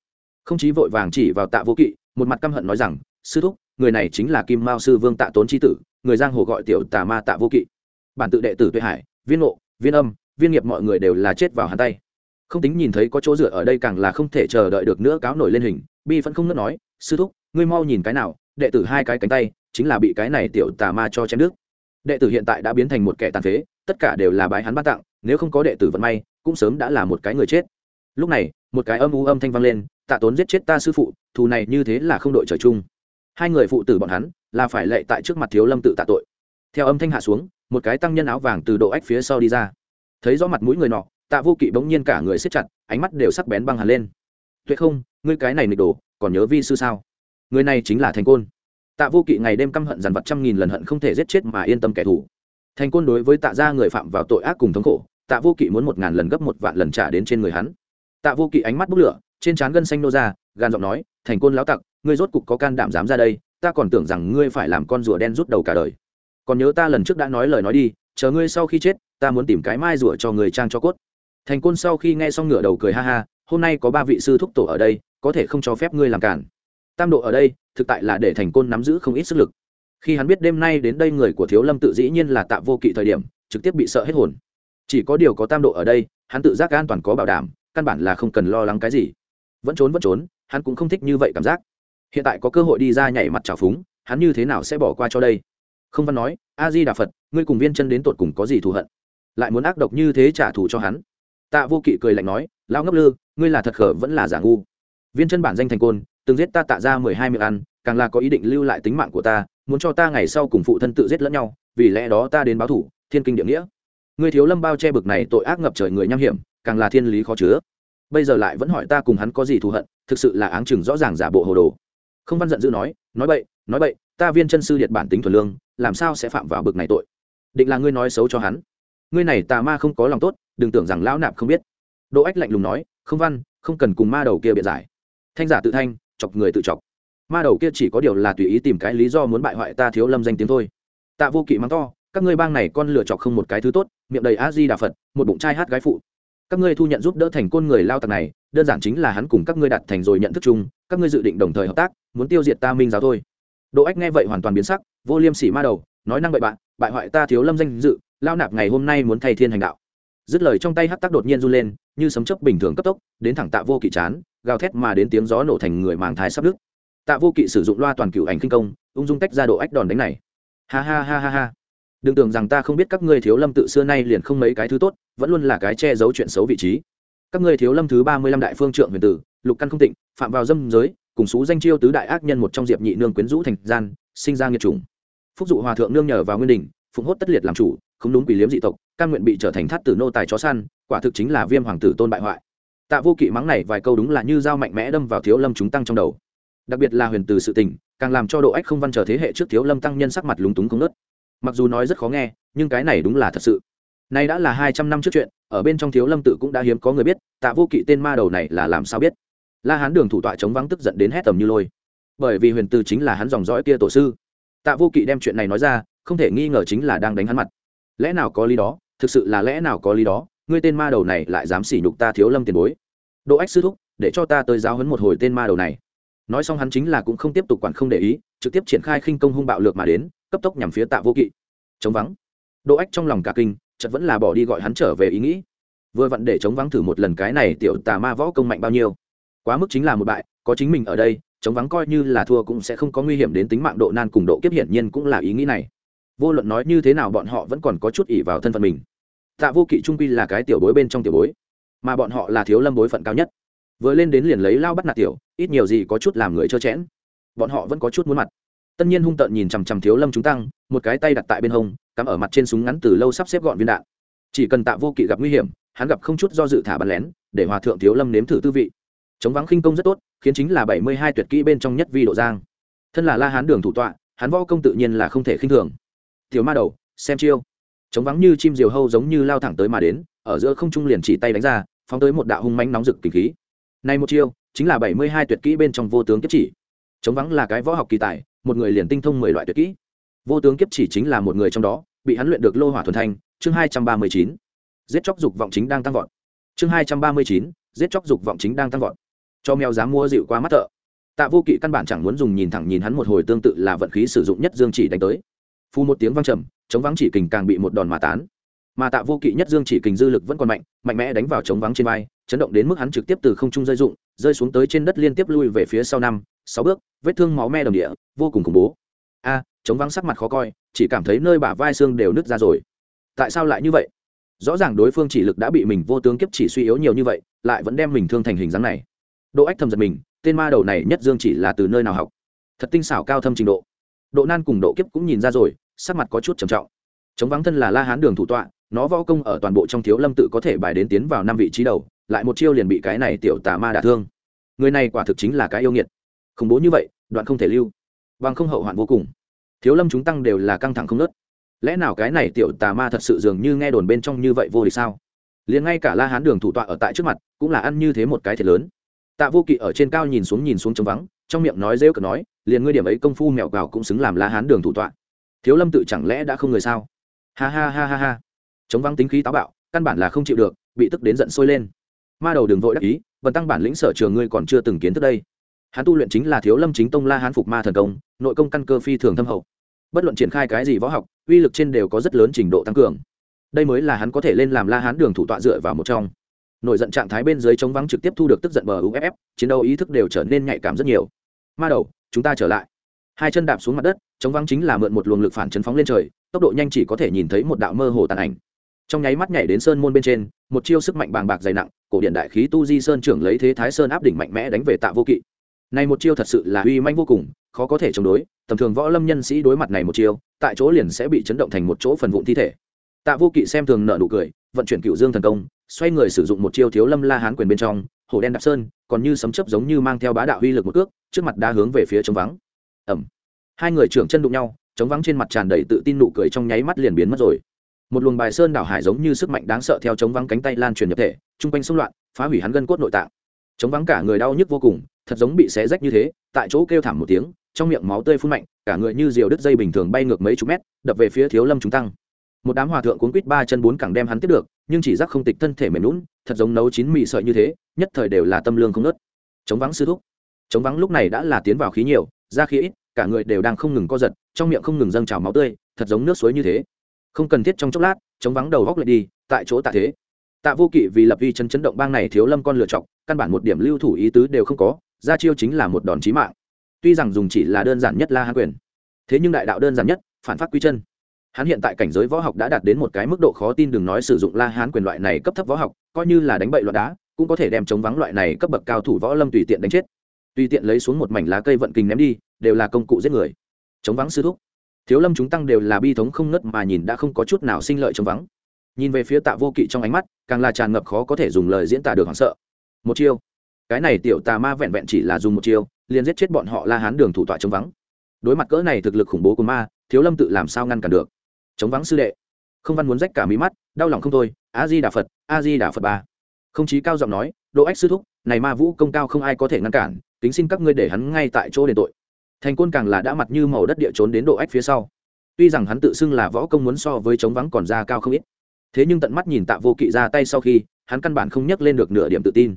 không chí vội vàng chỉ vào tạ vô kỵ, một mặt căm hận nói rằng, sư thúc, người này chính là kim mao sư vương tạ tốn tri tử, người giang hồ gọi tiểu tà ma tạ vô kỵ. Bản tự đệ tử tuệ hải, viên ngộ, viên âm, viên nghiệp mọi người đều là chết vào hắn tay. Không tính nhìn thấy có chỗ dựa ở đây càng là không thể chờ đợi được nữa cáo nổi lên hình, bi vẫn không ngớt nói, sư thúc, ngươi mau nhìn cái nào, đệ tử hai cái cánh tay, chính là bị cái này tiểu tà ma cho chém nước đệ tử hiện tại đã biến thành một kẻ tàn phế, tất cả đều là bái hắn ban tặng, nếu không có đệ tử vận may, cũng sớm đã là một cái người chết. Lúc này, một cái âm u âm thanh vang lên tạ tốn giết chết ta sư phụ, thù này như thế là không đội trời chung. Hai người phụ tử bọn hắn, là phải lệ tại trước mặt thiếu lâm tự tạ tội. Theo âm thanh hạ xuống, một cái tăng nhân áo vàng từ độ ách phía sau đi ra. Thấy rõ mặt mũi người nọ, tạ vô kỵ bỗng nhiên cả người siết chặt, ánh mắt đều sắc bén băng hẳn lên. Tuyệt không, ngươi cái này nịch đồ, còn nhớ vi sư sao? Người này chính là thành côn. Tạ vô kỵ ngày đêm căm hận dằn vặt trăm nghìn lần hận không thể giết chết mà yên tâm kẻ thù. Thành côn đối với tạ gia người phạm vào tội ác cùng thống khổ, tạ vô kỵ muốn một ngàn lần gấp một vạn lần trả đến trên người hắn. Tạ vô kỵ ánh mắt bốc lửa trên trán gân xanh nô ra, gan giọng nói, thành côn lão tặc, ngươi rốt cục có can đảm dám ra đây, ta còn tưởng rằng ngươi phải làm con rùa đen rút đầu cả đời. Còn nhớ ta lần trước đã nói lời nói đi, chờ ngươi sau khi chết, ta muốn tìm cái mai rùa cho người trang cho cốt. Thành côn sau khi nghe xong ngửa đầu cười ha ha, hôm nay có ba vị sư thúc tổ ở đây, có thể không cho phép ngươi làm cản. Tam độ ở đây, thực tại là để thành côn nắm giữ không ít sức lực. Khi hắn biết đêm nay đến đây người của thiếu lâm tự dĩ nhiên là tạ vô kỵ thời điểm, trực tiếp bị sợ hết hồn. Chỉ có điều có tam độ ở đây, hắn tự giác an toàn có bảo đảm, căn bản là không cần lo lắng cái gì vẫn trốn vẫn trốn, hắn cũng không thích như vậy cảm giác. Hiện tại có cơ hội đi ra nhảy mặt trào phúng, hắn như thế nào sẽ bỏ qua cho đây? Không văn nói a di đà phật ngươi cùng viên chân đến tột cùng có gì thù hận? Lại muốn ác độc như thế trả thù cho hắn? Tạ vô kỵ cười lạnh nói lao ngốc lư, ngươi là thật khở vẫn là giả ngu. Viên chân bản danh thành côn, từng giết ta tạ ra mười hai miệng ăn, càng là có ý định lưu lại tính mạng của ta, muốn cho ta ngày sau cùng phụ thân tự giết lẫn nhau, vì lẽ đó ta đến báo thủ, thiên kinh địa nghĩa. Ngươi thiếu lâm bao che bực này tội ác ngập trời người nham hiểm, càng là thiên lý khó chứa bây giờ lại vẫn hỏi ta cùng hắn có gì thù hận, thực sự là áng chừng rõ ràng giả bộ hồ đồ. Không văn giận dữ nói nói bậy nói bậy, ta viên chân sư điện bản tính thuần lương, làm sao sẽ phạm vào bực này tội? Định là ngươi nói xấu cho hắn. Ngươi này tà ma không có lòng tốt, đừng tưởng rằng lão nạp không biết. Đỗ ách lạnh lùng nói, không văn, không cần cùng ma đầu kia biện giải. Thanh giả tự thanh, chọc người tự chọc. Ma đầu kia chỉ có điều là tùy ý tìm cái lý do muốn bại hoại ta thiếu lâm danh tiếng thôi. Tạ vô kỵ mắng to, các ngươi bang này con lựa chọc không một cái thứ tốt, miệng đầy a di đà phật, một bụng trai hát gái phụ các ngươi thu nhận giúp đỡ thành côn người lao tặc này, đơn giản chính là hắn cùng các ngươi đặt thành rồi nhận thức chung, các ngươi dự định đồng thời hợp tác, muốn tiêu diệt ta minh giáo thôi. Đỗ ách nghe vậy hoàn toàn biến sắc, vô liêm sỉ ma đầu, nói năng bậy bạn bại hoại ta thiếu lâm danh dự, lao nạp ngày hôm nay muốn thay thiên hành đạo. Dứt lời trong tay hắc tắc đột nhiên run lên, như sấm chớp bình thường cấp tốc, đến thẳng tạ vô kỵ chán, gào thét mà đến tiếng gió nổ thành người màng thái sắp đứt. Tạ vô kỵ sử dụng loa toàn cựu ảnh kinh công, ung dung tách ra độ ách đòn đánh này. Ha ha ha ha ha đừng tưởng rằng ta không biết các ngươi thiếu lâm tự xưa nay liền không mấy cái thứ tốt, vẫn luôn là cái che giấu chuyện xấu vị trí. Các ngươi thiếu lâm thứ ba mươi lăm đại phương trượng huyền tử, lục căn không tịnh, phạm vào dâm giới, cùng xú danh chiêu tứ đại ác nhân một trong diệp nhị nương quyến rũ thành gian, sinh ra nghiệt chủng. Phúc dụ hòa thượng nương nhờ vào nguyên đình, phụng hốt tất liệt làm chủ, không đúng quỷ liếm dị tộc căn nguyện bị trở thành thắt tử nô tài chó săn, quả thực chính là viêm hoàng tử tôn bại hoại. Tạ vô kỵ mắng này vài câu đúng là như dao mạnh mẽ đâm vào thiếu lâm chúng tăng trong đầu. Đặc biệt là huyền từ sự tình, càng làm cho độ ách không văn chờ thế hệ trước thiếu lâm tăng nhân sắc mặt lúng túng không nớt mặc dù nói rất khó nghe, nhưng cái này đúng là thật sự. Nay đã là hai trăm năm trước chuyện, ở bên trong thiếu lâm tự cũng đã hiếm có người biết, tạ vô kỵ tên ma đầu này là làm sao biết? La hán đường thủ tọa chống vắng tức giận đến hét tầm như lôi. Bởi vì huyền từ chính là hắn dòng dõi kia tổ sư. Tạ vô kỵ đem chuyện này nói ra, không thể nghi ngờ chính là đang đánh hắn mặt. Lẽ nào có lý đó? Thực sự là lẽ nào có lý đó? Ngươi tên ma đầu này lại dám sỉ nhục ta thiếu lâm tiền bối. Độ ách sư thúc, để cho ta tới giáo hấn một hồi tên ma đầu này. Nói xong hắn chính là cũng không tiếp tục quản không để ý trực tiếp triển khai khinh công hung bạo lược mà đến, cấp tốc nhằm phía tạ vô kỵ. Chống vắng. Độ ách trong lòng cả kinh chật vẫn là bỏ đi gọi hắn trở về ý nghĩ. Vừa vặn để chống vắng thử một lần cái này tiểu tà ma võ công mạnh bao nhiêu. Quá mức chính là một bại, có chính mình ở đây, chống vắng coi như là thua cũng sẽ không có nguy hiểm đến tính mạng độ nan cùng độ kiếp hiển nhiên cũng là ý nghĩ này. Vô luận nói như thế nào bọn họ vẫn còn có chút ỉ vào thân phận mình. Tạ vô kỵ trung quy là cái tiểu bối bên trong tiểu bối, mà bọn họ là thiếu lâm bối phận cao nhất. Vừa lên đến liền lấy lao bắt nạt tiểu, ít nhiều gì có chút làm người trơ chẽn bọn họ vẫn có chút muốn mặt. Tân nhiên hung tợn nhìn chằm chằm thiếu lâm chúng tăng, một cái tay đặt tại bên hông, cắm ở mặt trên súng ngắn từ lâu sắp xếp gọn viên đạn. Chỉ cần tạ vô kỵ gặp nguy hiểm, hắn gặp không chút do dự thả bắn lén, để hòa thượng thiếu lâm nếm thử tư vị. Chống vắng khinh công rất tốt, khiến chính là bảy mươi hai tuyệt kỹ bên trong nhất vi độ giang. Thân là la hán đường thủ tọa, hắn võ công tự nhiên là không thể khinh thường. Tiểu ma đầu, xem chiêu. Chống vắng như chim diều hâu giống như lao thẳng tới mà đến, ở giữa không trung liền chỉ tay đánh ra, phóng tới một đạo hung manh nóng rực kinh khí. Này một chiêu, chính là bảy mươi hai tuyệt kỹ bên trong vô tướng kiếp chỉ chống vắng là cái võ học kỳ tài, một người liền tinh thông mười loại tuyệt kỹ. Vô tướng kiếp chỉ chính là một người trong đó, bị hắn luyện được lô hỏa thuần thanh, chương hai trăm ba mươi chín. Giết chóc dục vọng chính đang tăng vọt. Chương hai trăm ba mươi chín, giết chóc dục vọng chính đang tăng vọt. Cho mèo dám mua dịu qua mắt thợ. Tạ vô kỵ căn bản chẳng muốn dùng nhìn thẳng nhìn hắn một hồi tương tự là vận khí sử dụng nhất dương chỉ đánh tới. Phu một tiếng vang trầm, chống vắng chỉ kình càng bị một đòn mà tán. Mà tạ vô kỵ nhất dương chỉ kình dư lực vẫn còn mạnh mạnh mẽ đánh vào chống vắng trên vai, chấn động đến mức hắn trực tiếp từ không trung rơi dụng rơi xuống tới trên đất liên tiếp lui về phía sau năm sáu bước, vết thương máu me đồng địa, vô cùng khủng bố. A chống vắng sắc mặt khó coi, chỉ cảm thấy nơi bả vai xương đều nứt ra rồi. Tại sao lại như vậy? Rõ ràng đối phương chỉ lực đã bị mình vô tướng kiếp chỉ suy yếu nhiều như vậy, lại vẫn đem mình thương thành hình dáng này. Độ ách thầm giật mình, tên ma đầu này nhất dương chỉ là từ nơi nào học? Thật tinh xảo cao thâm trình độ. Độ nan cùng độ kiếp cũng nhìn ra rồi, sắc mặt có chút trầm trọng. Chống vắng thân là la hán đường thủ tọa, nó võ công ở toàn bộ trong thiếu lâm tự có thể bài đến tiến vào năm vị trí đầu, lại một chiêu liền bị cái này tiểu tà ma đả thương. Người này quả thực chính là cái yêu nghiệt khủng bố như vậy, đoạn không thể lưu. Bằng không hậu hoạn vô cùng. Thiếu lâm chúng tăng đều là căng thẳng không nớt lẽ nào cái này tiểu tà ma thật sự dường như nghe đồn bên trong như vậy vô địch sao? Liền ngay cả la hán đường thủ tọa ở tại trước mặt, cũng là ăn như thế một cái thiệt lớn. Tạ vô kỵ ở trên cao nhìn xuống nhìn xuống trống vắng, trong miệng nói rêu cờ nói, liền ngươi điểm ấy công phu mẹo gào cũng xứng làm la hán đường thủ tọa. Thiếu lâm tự chẳng lẽ đã không người sao? Ha ha ha ha ha. Chống vắng tính khí táo bạo, căn bản là không chịu được, bị tức đến giận sôi lên. Ma đầu đường vội đắc ý vần tăng bản lĩnh sở trường ngươi còn chưa từng kiến thức đây hắn tu luyện chính là thiếu lâm chính tông la hán phục ma thần công, nội công căn cơ phi thường thâm hậu. Bất luận triển khai cái gì võ học, uy lực trên đều có rất lớn trình độ tăng cường. Đây mới là hắn có thể lên làm la hán đường thủ tọa dựa vào một trong. Nổi giận trạng thái bên dưới chống vắng trực tiếp thu được tức giận bờ uff chiến đấu ý thức đều trở nên nhạy cảm rất nhiều. Ma đầu, chúng ta trở lại. Hai chân đạp xuống mặt đất, chống vắng chính là mượn một luồng lực phản chấn phóng lên trời, tốc độ nhanh chỉ có thể nhìn thấy một đạo mơ hồ tàn ảnh. Trong nháy mắt nhảy đến sơn môn bên trên, một chiêu sức mạnh bàng bạc dày nặng, cổ điện đại khí tu di sơn trưởng lấy thế thái sơn áp đỉnh mạnh mẽ đánh về tạ vô kỵ này một chiêu thật sự là uy manh vô cùng, khó có thể chống đối, tầm thường võ lâm nhân sĩ đối mặt này một chiêu, tại chỗ liền sẽ bị chấn động thành một chỗ phần vụn thi thể. Tạ vô kỵ xem thường nợ nụ cười, vận chuyển cựu dương thần công, xoay người sử dụng một chiêu thiếu lâm la hán quyền bên trong, hổ đen đạp sơn, còn như sấm chấp giống như mang theo bá đạo uy lực một cước, trước mặt đá hướng về phía chống vắng. Ẩm hai người trưởng chân đụng nhau chống vắng trên mặt tràn đầy tự tin nụ cười trong nháy mắt liền biến mất rồi. Một luồng bài sơn đảo hải giống như sức mạnh đáng sợ theo chống vắng cánh tay lan truyền nhập thể, chung quanh xung loạn, phá hủy hắn gân cốt nội tạng. Chống vắng cả người đau nhức vô cùng thật giống bị xé rách như thế, tại chỗ kêu thảm một tiếng, trong miệng máu tươi phun mạnh, cả người như diều đứt dây bình thường bay ngược mấy chục mét, đập về phía thiếu lâm chúng tăng. Một đám hòa thượng cuốn quýt ba chân bốn cẳng đem hắn tiếp được, nhưng chỉ giác không tịch thân thể mềm lún thật giống nấu chín mì sợi như thế, nhất thời đều là tâm lương không nớt chống vắng sư thúc. Chống vắng lúc này đã là tiến vào khí nhiều ra khí ít, cả người đều đang không ngừng co giật, trong miệng không ngừng dâng trào máu tươi, thật giống nước suối như thế. Không cần thiết trong chốc lát, chống vắng đầu góc lại đi, tại chỗ tạ thế. Tạ vô kỵ vì lập vi chấn chấn động bang này thiếu lâm con lựa chọc căn bản một điểm lưu thủ ý tứ đều không có ra chiêu chính là một đòn chí mạng. Tuy rằng dùng chỉ là đơn giản nhất la hán quyền, thế nhưng đại đạo đơn giản nhất, phản phát quy chân. Hắn hiện tại cảnh giới võ học đã đạt đến một cái mức độ khó tin, đừng nói sử dụng la hán quyền loại này cấp thấp võ học, coi như là đánh bậy loạn đá, cũng có thể đem chống vắng loại này cấp bậc cao thủ võ lâm tùy tiện đánh chết. Tùy tiện lấy xuống một mảnh lá cây vận kình ném đi, đều là công cụ giết người. Chống vắng sư thúc. Thiếu lâm chúng tăng đều là bi thống không ngất mà nhìn đã không có chút nào sinh lợi chống vắng. Nhìn về phía tạ vô kỵ trong ánh mắt, càng là tràn ngập khó có thể dùng lời diễn tả được hoảng sợ. Một chiêu cái này tiểu tà ma vẹn vẹn chỉ là dùng một chiêu, liền giết chết bọn họ la hán đường thủ tọa chống vắng. Đối mặt cỡ này thực lực khủng bố của ma, thiếu lâm tự làm sao ngăn cản được? Chống vắng sư đệ, không văn muốn rách cả mí mắt, đau lòng không thôi a di đà phật a di đà phật ba. Không chí cao giọng nói, đỗ ách sư thúc, này ma vũ công cao không ai có thể ngăn cản tính xin các ngươi để hắn ngay tại chỗ đền tội. Thành côn càng là đã mặt như màu đất địa trốn đến độ ách phía sau. Tuy rằng hắn tự xưng là võ công muốn so với chống vắng còn ra cao không ít, thế nhưng tận mắt nhìn tạ vô kỵ ra tay sau khi, hắn căn bản không nhắc lên được nửa điểm tự tin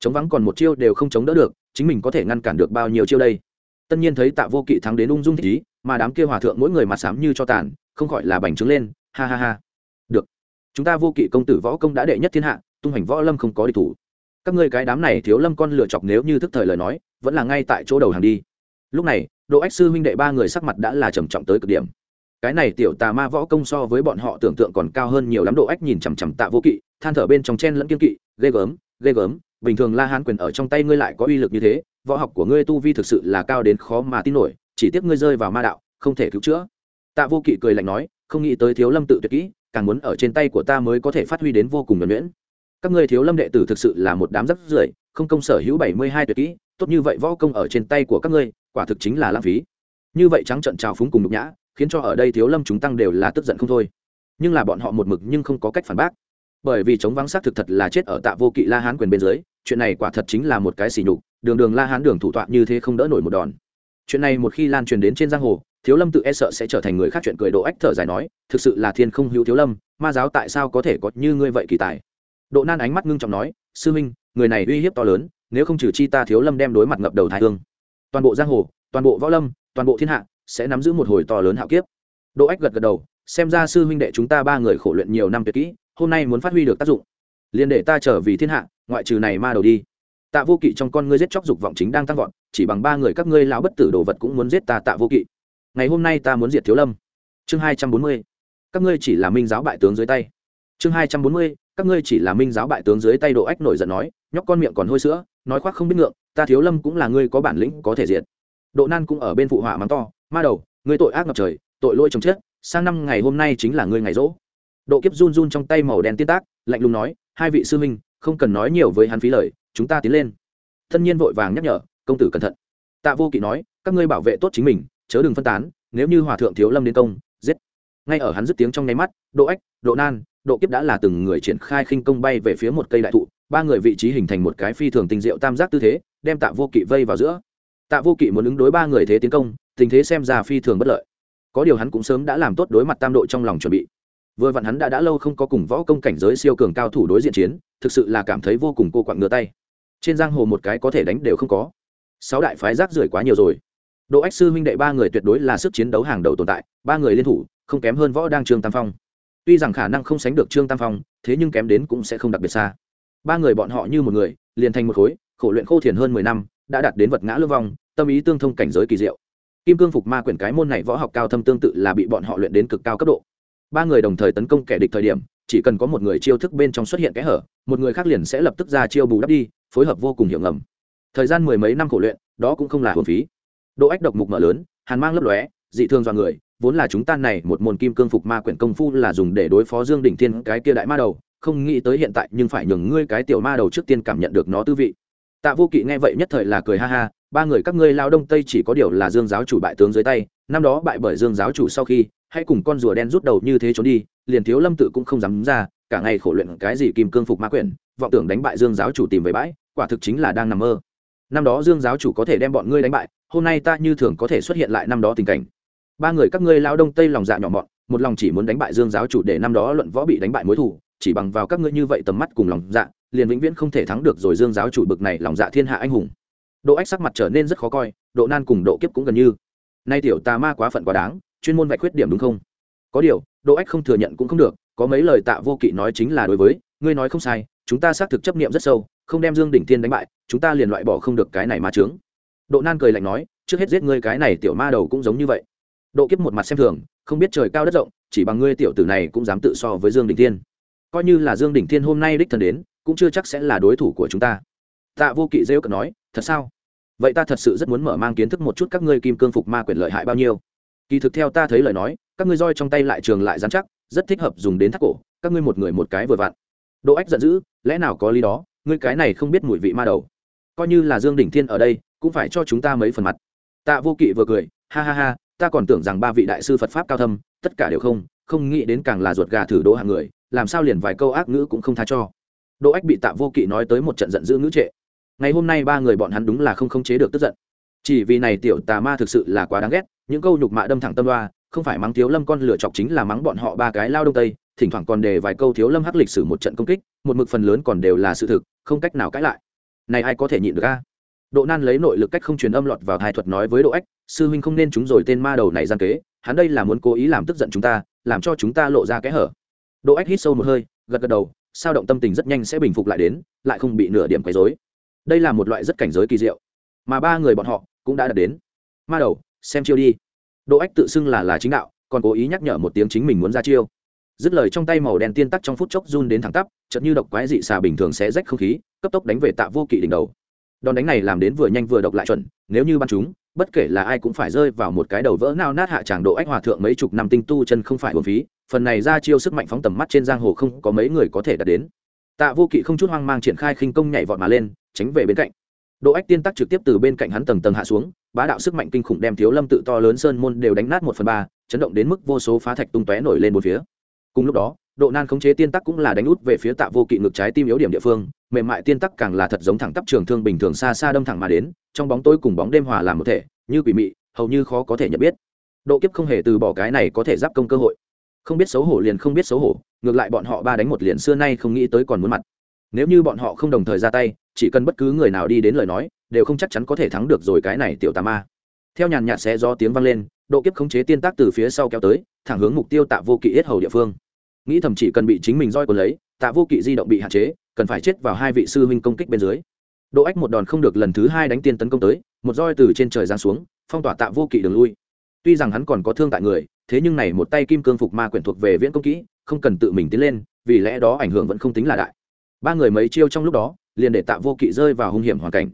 chống vắng còn một chiêu đều không chống đỡ được, chính mình có thể ngăn cản được bao nhiêu chiêu đây? Tất nhiên thấy tạ vô kỵ thắng đến ung dung thích ý, mà đám kia hòa thượng mỗi người mặt sám như cho tàn, không gọi là bành trướng lên, ha ha ha. Được. Chúng ta vô kỵ công tử võ công đã đệ nhất thiên hạ, tung hành võ lâm không có địch thủ. Các ngươi cái đám này thiếu lâm con lựa chọc nếu như thức thời lời nói, vẫn là ngay tại chỗ đầu hàng đi. Lúc này, độ ách sư huynh đệ ba người sắc mặt đã là trầm trọng tới cực điểm. Cái này tiểu tà ma võ công so với bọn họ tưởng tượng còn cao hơn nhiều lắm, độ ách nhìn chằm chằm tạ vô kỵ, than thở bên trong chen lẫn kiên kỵ, ghê gớm ghê gớm bình thường la hán quyền ở trong tay ngươi lại có uy lực như thế, võ học của ngươi tu vi thực sự là cao đến khó mà tin nổi, chỉ tiếc ngươi rơi vào ma đạo, không thể cứu chữa. Tạ vô kỵ cười lạnh nói, không nghĩ tới thiếu lâm tự tuyệt kỹ, càng muốn ở trên tay của ta mới có thể phát huy đến vô cùng nhuẩn nhuyễn. Các ngươi thiếu lâm đệ tử thực sự là một đám rất rưởi, không công sở hữu bảy mươi hai tuyệt kỹ, tốt như vậy võ công ở trên tay của các ngươi, quả thực chính là lãng phí. Như vậy trắng trận trào phúng cùng nhục nhã, khiến cho ở đây thiếu lâm chúng tăng đều là tức giận không thôi. Nhưng là bọn họ một mực nhưng không có cách phản bác. Bởi vì chống vắng xác thực thật là chết ở tạ vô kỵ la hán quyền bên dưới chuyện này quả thật chính là một cái sỉ nhục, đường đường la hán đường thủ tọa như thế không đỡ nổi một đòn. Chuyện này một khi lan truyền đến trên giang hồ, thiếu lâm tự e sợ sẽ trở thành người khác chuyện cười độ ách thở dài nói, thực sự là thiên không hữu thiếu lâm, ma giáo tại sao có thể có như ngươi vậy kỳ tài? Độ nan ánh mắt ngưng trọng nói, sư minh, người này uy hiếp to lớn, nếu không trừ chi ta thiếu lâm đem đối mặt ngập đầu thái hương. Toàn bộ giang hồ, toàn bộ võ lâm, toàn bộ thiên hạ sẽ nắm giữ một hồi to lớn hạo kiếp. Độ ách gật gật đầu, xem ra sư huynh đệ chúng ta ba người khổ luyện nhiều năm tuyệt kỹ, hôm nay muốn phát huy được tác dụng, liền để ta trở vì thiên hạ ngoại trừ này ma đầu đi. Tạ vô kỵ trong con ngươi giết chóc dục vọng chính đang tăng vọt, chỉ bằng ba người các ngươi lão bất tử đồ vật cũng muốn giết ta tạ vô kỵ. Ngày hôm nay ta muốn diệt thiếu lâm. Chương hai trăm bốn mươi, các ngươi chỉ là minh giáo bại tướng dưới tay. Chương hai trăm bốn mươi, các ngươi chỉ là minh giáo bại tướng dưới tay độ ách nổi giận nói, nhóc con miệng còn hôi sữa, nói khoác không biết ngượng, ta thiếu lâm cũng là ngươi có bản lĩnh có thể diệt. Độ nan cũng ở bên phụ họa mắng to, ma đầu, ngươi tội ác ngập trời, tội lỗi chồng chết, sang năm ngày hôm nay chính là ngươi ngày rỗ. Độ kiếp run run trong tay màu đen tiên tác, lạnh lùng nói hai vị sư minh không cần nói nhiều với hắn phí lời, chúng ta tiến lên. Thân nhiên vội vàng nhắc nhở, công tử cẩn thận. Tạ vô kỵ nói, các ngươi bảo vệ tốt chính mình, chớ đừng phân tán, nếu như hòa thượng thiếu lâm đến công, giết. Ngay ở hắn dứt tiếng trong nháy mắt, độ ách, độ nan, độ kiếp đã là từng người triển khai khinh công bay về phía một cây đại thụ, ba người vị trí hình thành một cái phi thường tinh diệu tam giác tư thế, đem tạ vô kỵ vây vào giữa. Tạ vô kỵ muốn ứng đối ba người thế tiến công, tình thế xem ra phi thường bất lợi. Có điều hắn cũng sớm đã làm tốt đối mặt tam độ trong lòng chuẩn bị vừa vặn hắn đã đã lâu không có cùng võ công cảnh giới siêu cường cao thủ đối diện chiến, thực sự là cảm thấy vô cùng cô quặn ngửa tay. Trên giang hồ một cái có thể đánh đều không có. Sáu đại phái rác rưởi quá nhiều rồi. Đỗ ách sư huynh đệ ba người tuyệt đối là sức chiến đấu hàng đầu tồn tại, ba người liên thủ, không kém hơn võ đang trương tam phong. Tuy rằng khả năng không sánh được trương tam phong, thế nhưng kém đến cũng sẽ không đặc biệt xa. Ba người bọn họ như một người, liền thành một khối, khổ luyện khô thiền hơn mười năm, đã đạt đến vật ngã lương vong, tâm ý tương thông cảnh giới kỳ diệu. Kim cương phục ma quyển cái môn này võ học cao thâm tương tự là bị bọn họ luyện đến cực cao cấp độ ba người đồng thời tấn công kẻ địch thời điểm, chỉ cần có một người chiêu thức bên trong xuất hiện kẽ hở, một người khác liền sẽ lập tức ra chiêu bù đắp đi, phối hợp vô cùng hiệu ngầm. Thời gian mười mấy năm khổ luyện, đó cũng không là hồn phí. Độ ách độc mục mở lớn, hàn mang lấp lóe, dị thương do người, vốn là chúng ta này một môn kim cương phục ma quyển công phu là dùng để đối phó dương đỉnh thiên, cái kia đại ma đầu, không nghĩ tới hiện tại nhưng phải nhường ngươi cái tiểu ma đầu trước tiên cảm nhận được nó tư vị tạ vô kỵ nghe vậy nhất thời là cười ha ha, ba người các ngươi lao đông tây chỉ có điều là dương giáo chủ bại tướng dưới tay, năm đó bại bởi dương giáo chủ sau khi, hãy cùng con rùa đen rút đầu như thế trốn đi, liền thiếu lâm tự cũng không dám ra, cả ngày khổ luyện cái gì kim cương phục ma quyển, vọng tưởng đánh bại dương giáo chủ tìm về bãi, quả thực chính là đang nằm mơ. Năm đó dương giáo chủ có thể đem bọn ngươi đánh bại, hôm nay ta như thường có thể xuất hiện lại năm đó tình cảnh. Ba người các ngươi lao đông tây lòng dạ nhỏ mọn, một lòng chỉ muốn đánh bại dương giáo chủ để năm đó luận võ bị đánh bại mối thủ chỉ bằng vào các ngươi như vậy tầm mắt cùng lòng dạ liền vĩnh viễn không thể thắng được rồi dương giáo chủ bực này lòng dạ thiên hạ anh hùng. Độ ách sắc mặt trở nên rất khó coi, độ nan cùng độ kiếp cũng gần như. Nay tiểu tà ma quá phận quá đáng, chuyên môn vạch khuyết điểm đúng không? Có điều, độ ách không thừa nhận cũng không được, có mấy lời tạ vô kỵ nói chính là đối với, ngươi nói không sai, chúng ta xác thực chấp niệm rất sâu, không đem dương đỉnh thiên đánh bại, chúng ta liền loại bỏ không được cái này ma trướng độ nan cười lạnh nói, trước hết giết ngươi cái này tiểu ma đầu cũng giống như vậy. Độ kiếp một mặt xem thường, không biết trời cao đất rộng, chỉ bằng ngươi tiểu tử này cũng dám tự so với dương đỉnh thiên. Coi như là dương đỉnh thiên hôm nay đích thân đến cũng chưa chắc sẽ là đối thủ của chúng ta. Tạ vô kỵ rêu cận nói, thật sao? Vậy ta thật sự rất muốn mở mang kiến thức một chút các ngươi kim cương phục ma quyền lợi hại bao nhiêu? Kỳ thực theo ta thấy lời nói, các ngươi roi trong tay lại trường lại dán chắc, rất thích hợp dùng đến thắt cổ, các ngươi một người một cái vừa vặn. Đỗ ách giận dữ, lẽ nào có lý đó, ngươi cái này không biết mùi vị ma đầu. Coi như là dương đỉnh thiên ở đây, cũng phải cho chúng ta mấy phần mặt. Tạ vô kỵ vừa cười, ha ha ha, ta còn tưởng rằng ba vị đại sư phật pháp cao thâm, tất cả đều không không nghĩ đến càng là ruột gà thử đỗ hàng người, làm sao liền vài câu ác ngữ cũng không tha cho đỗ ách bị tạ vô kỵ nói tới một trận giận dữ ngữ trệ. Ngày hôm nay ba người bọn hắn đúng là không khống chế được tức giận. Chỉ vì này tiểu tà ma thực sự là quá đáng ghét, những câu nhục mạ đâm thẳng tâm loa, không phải mắng thiếu lâm con lửa chọc chính là mắng bọn họ ba cái lao đông tây, thỉnh thoảng còn đề vài câu thiếu lâm hắc lịch sử một trận công kích, một mực phần lớn còn đều là sự thực, không cách nào cãi lại. Này ai có thể nhịn được a? Độ nan lấy nội lực cách không truyền âm lọt vào thai thuật nói với độ ách, sư huynh không nên chúng rồi tên ma đầu này gian kế, hắn đây là muốn cố ý làm tức giận chúng ta, làm cho chúng ta lộ ra kẽ hở. Độ ách hít sâu một hơi, gật gật đầu sao động tâm tình rất nhanh sẽ bình phục lại đến, lại không bị nửa điểm quấy rối. Đây là một loại rất cảnh giới kỳ diệu. Mà ba người bọn họ cũng đã đạt đến. Ma đầu, xem chiêu đi. Độ ách tự xưng là là chính đạo, còn cố ý nhắc nhở một tiếng chính mình muốn ra chiêu. Dứt lời trong tay màu đen tiên tắc trong phút chốc run đến thẳng tắp, chợt như độc quái dị xà bình thường sẽ rách không khí, cấp tốc đánh về tạ vô kỵ đỉnh đầu. Đòn đánh này làm đến vừa nhanh vừa độc lại chuẩn, nếu như bắn chúng bất kể là ai cũng phải rơi vào một cái đầu vỡ nao nát hạ tràng độ ách hòa thượng mấy chục năm tinh tu chân không phải hồn phí phần này ra chiêu sức mạnh phóng tầm mắt trên giang hồ không có mấy người có thể đạt đến. Tạ vô kỵ không chút hoang mang triển khai khinh công nhảy vọt mà lên, tránh về bên cạnh. Độ ách tiên tắc trực tiếp từ bên cạnh hắn tầng tầng hạ xuống, bá đạo sức mạnh kinh khủng đem thiếu lâm tự to lớn sơn môn đều đánh nát một phần ba, chấn động đến mức vô số phá thạch tung tóe nổi lên một phía. Cùng lúc đó, độ nan khống chế tiên tắc cũng là đánh út về phía tạ vô kỵ ngực trái tim yếu điểm địa phương, mềm mại tiên tắc càng là thật giống thẳng tắp trường thương bình thường xa xa đâm thẳng mà đến, trong bóng tối cùng bóng đêm hòa làm một thể, như quỷ mị, hầu như khó có thể nhận biết. Độ kiếp không hề từ bỏ cái này có thể giáp công cơ hội không biết xấu hổ liền không biết xấu hổ, ngược lại bọn họ ba đánh một liền xưa nay không nghĩ tới còn muốn mặt. Nếu như bọn họ không đồng thời ra tay, chỉ cần bất cứ người nào đi đến lời nói, đều không chắc chắn có thể thắng được rồi cái này tiểu tà ma. Theo nhàn nhạt xé do tiếng vang lên, độ kiếp khống chế tiên tác từ phía sau kéo tới, thẳng hướng mục tiêu tạ vô kỵ yết hầu địa phương. Nghĩ thầm chỉ cần bị chính mình roi còn lấy, tạ vô kỵ di động bị hạn chế, cần phải chết vào hai vị sư huynh công kích bên dưới. Độ ách một đòn không được lần thứ hai đánh tiên tấn công tới, một roi từ trên trời giáng xuống, phong tỏa tạ vô kỵ đường lui tuy rằng hắn còn có thương tại người, thế nhưng này một tay kim cương phục ma quyển thuộc về viễn công kỹ, không cần tự mình tiến lên, vì lẽ đó ảnh hưởng vẫn không tính là đại. Ba người mấy chiêu trong lúc đó, liền để tạ vô kỵ rơi vào hung hiểm hoàn cảnh.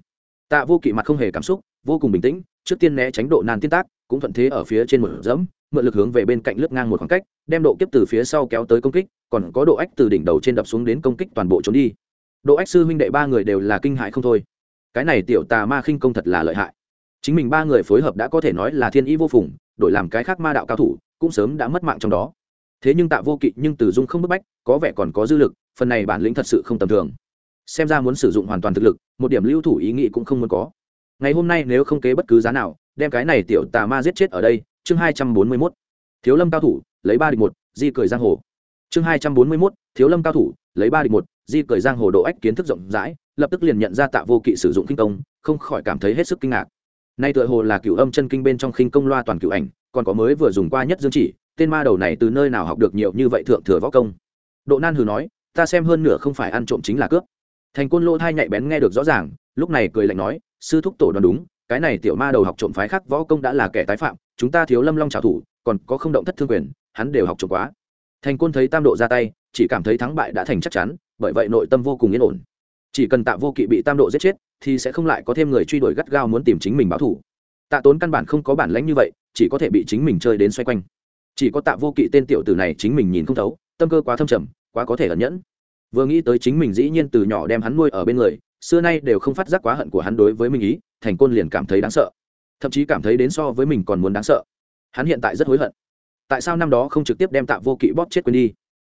Tạ vô kỵ mặt không hề cảm xúc, vô cùng bình tĩnh, trước tiên né tránh độ nan tiên tác, cũng thuận thế ở phía trên một dẫm, mượn lực hướng về bên cạnh lướt ngang một khoảng cách, đem độ kiếp từ phía sau kéo tới công kích, còn có độ ách từ đỉnh đầu trên đập xuống đến công kích toàn bộ trốn đi. Độ ách sư huynh đệ ba người đều là kinh hại không thôi. Cái này tiểu tà ma khinh công thật là lợi hại chính mình ba người phối hợp đã có thể nói là thiên ý vô phùng, đổi làm cái khác ma đạo cao thủ, cũng sớm đã mất mạng trong đó. Thế nhưng tạ vô kỵ nhưng từ dung không bức bách, có vẻ còn có dư lực, phần này bản lĩnh thật sự không tầm thường. Xem ra muốn sử dụng hoàn toàn thực lực, một điểm lưu thủ ý nghĩ cũng không muốn có. Ngày hôm nay nếu không kế bất cứ giá nào, đem cái này tiểu tà ma giết chết ở đây, chương hai trăm bốn mươi mốt. Thiếu lâm cao thủ, lấy ba địch một, di cười giang hồ. Chương hai trăm bốn mươi mốt, thiếu lâm cao thủ, lấy ba địch một, di cười giang hồ độ ách kiến thức rộng rãi, lập tức liền nhận ra tạ vô kỵ sử dụng kinh công, không khỏi cảm thấy hết sức kinh ngạc nay tựa hồ là cựu âm chân kinh bên trong khinh công loa toàn cựu ảnh, còn có mới vừa dùng qua nhất dương chỉ, tên ma đầu này từ nơi nào học được nhiều như vậy thượng thừa võ công? Độ nan hừ nói, ta xem hơn nửa không phải ăn trộm chính là cướp. Thành côn lỗ thai nhạy bén nghe được rõ ràng, lúc này cười lạnh nói, sư thúc tổ đoán đúng, cái này tiểu ma đầu học trộm phái khác võ công đã là kẻ tái phạm, chúng ta thiếu lâm long trào thủ, còn có không động thất thương quyền, hắn đều học trộm quá. Thành côn thấy tam độ ra tay, chỉ cảm thấy thắng bại đã thành chắc chắn, bởi vậy nội tâm vô cùng yên ổn. Chỉ cần tạ vô kỵ bị tam độ giết chết thì sẽ không lại có thêm người truy đuổi gắt gao muốn tìm chính mình báo thủ tạ tốn căn bản không có bản lãnh như vậy, chỉ có thể bị chính mình chơi đến xoay quanh. Chỉ có tạ vô kỵ tên tiểu tử này chính mình nhìn không thấu, tâm cơ quá thâm trầm, quá có thể ẩn nhẫn. Vừa nghĩ tới chính mình dĩ nhiên từ nhỏ đem hắn nuôi ở bên người, xưa nay đều không phát giác quá hận của hắn đối với mình ý, thành côn liền cảm thấy đáng sợ. Thậm chí cảm thấy đến so với mình còn muốn đáng sợ. Hắn hiện tại rất hối hận. Tại sao năm đó không trực tiếp đem tạ vô kỵ bóp chết quên đi?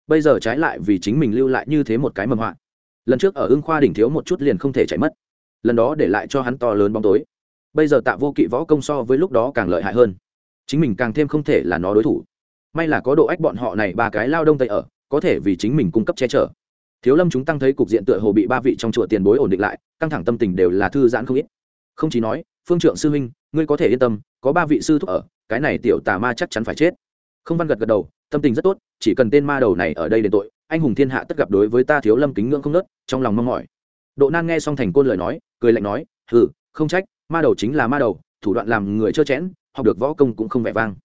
Bây giờ trái lại vì chính mình lưu lại như thế một cái mầm họa. Lần trước ở ưng khoa đỉnh thiếu một chút liền không thể chạy mất lần đó để lại cho hắn to lớn bóng tối. Bây giờ tạ vô kỵ võ công so với lúc đó càng lợi hại hơn. Chính mình càng thêm không thể là nó đối thủ. May là có độ ách bọn họ này ba cái lao đông tây ở, có thể vì chính mình cung cấp che chở. Thiếu lâm chúng tăng thấy cục diện tựa hồ bị ba vị trong chùa tiền bối ổn định lại, căng thẳng tâm tình đều là thư giãn không ít. Không chỉ nói, phương trượng sư huynh, ngươi có thể yên tâm, có ba vị sư thúc ở, cái này tiểu tà ma chắc chắn phải chết. Không văn gật gật đầu, tâm tình rất tốt, chỉ cần tên ma đầu này ở đây đền tội, anh hùng thiên hạ tất gặp đối với ta thiếu lâm kính ngưỡng không nớt, trong lòng mong mỏi độ nan nghe xong thành côn lời nói, cười lạnh nói, hừ, không trách, ma đầu chính là ma đầu, thủ đoạn làm người trơ chẽn, học được võ công cũng không vẻ vang.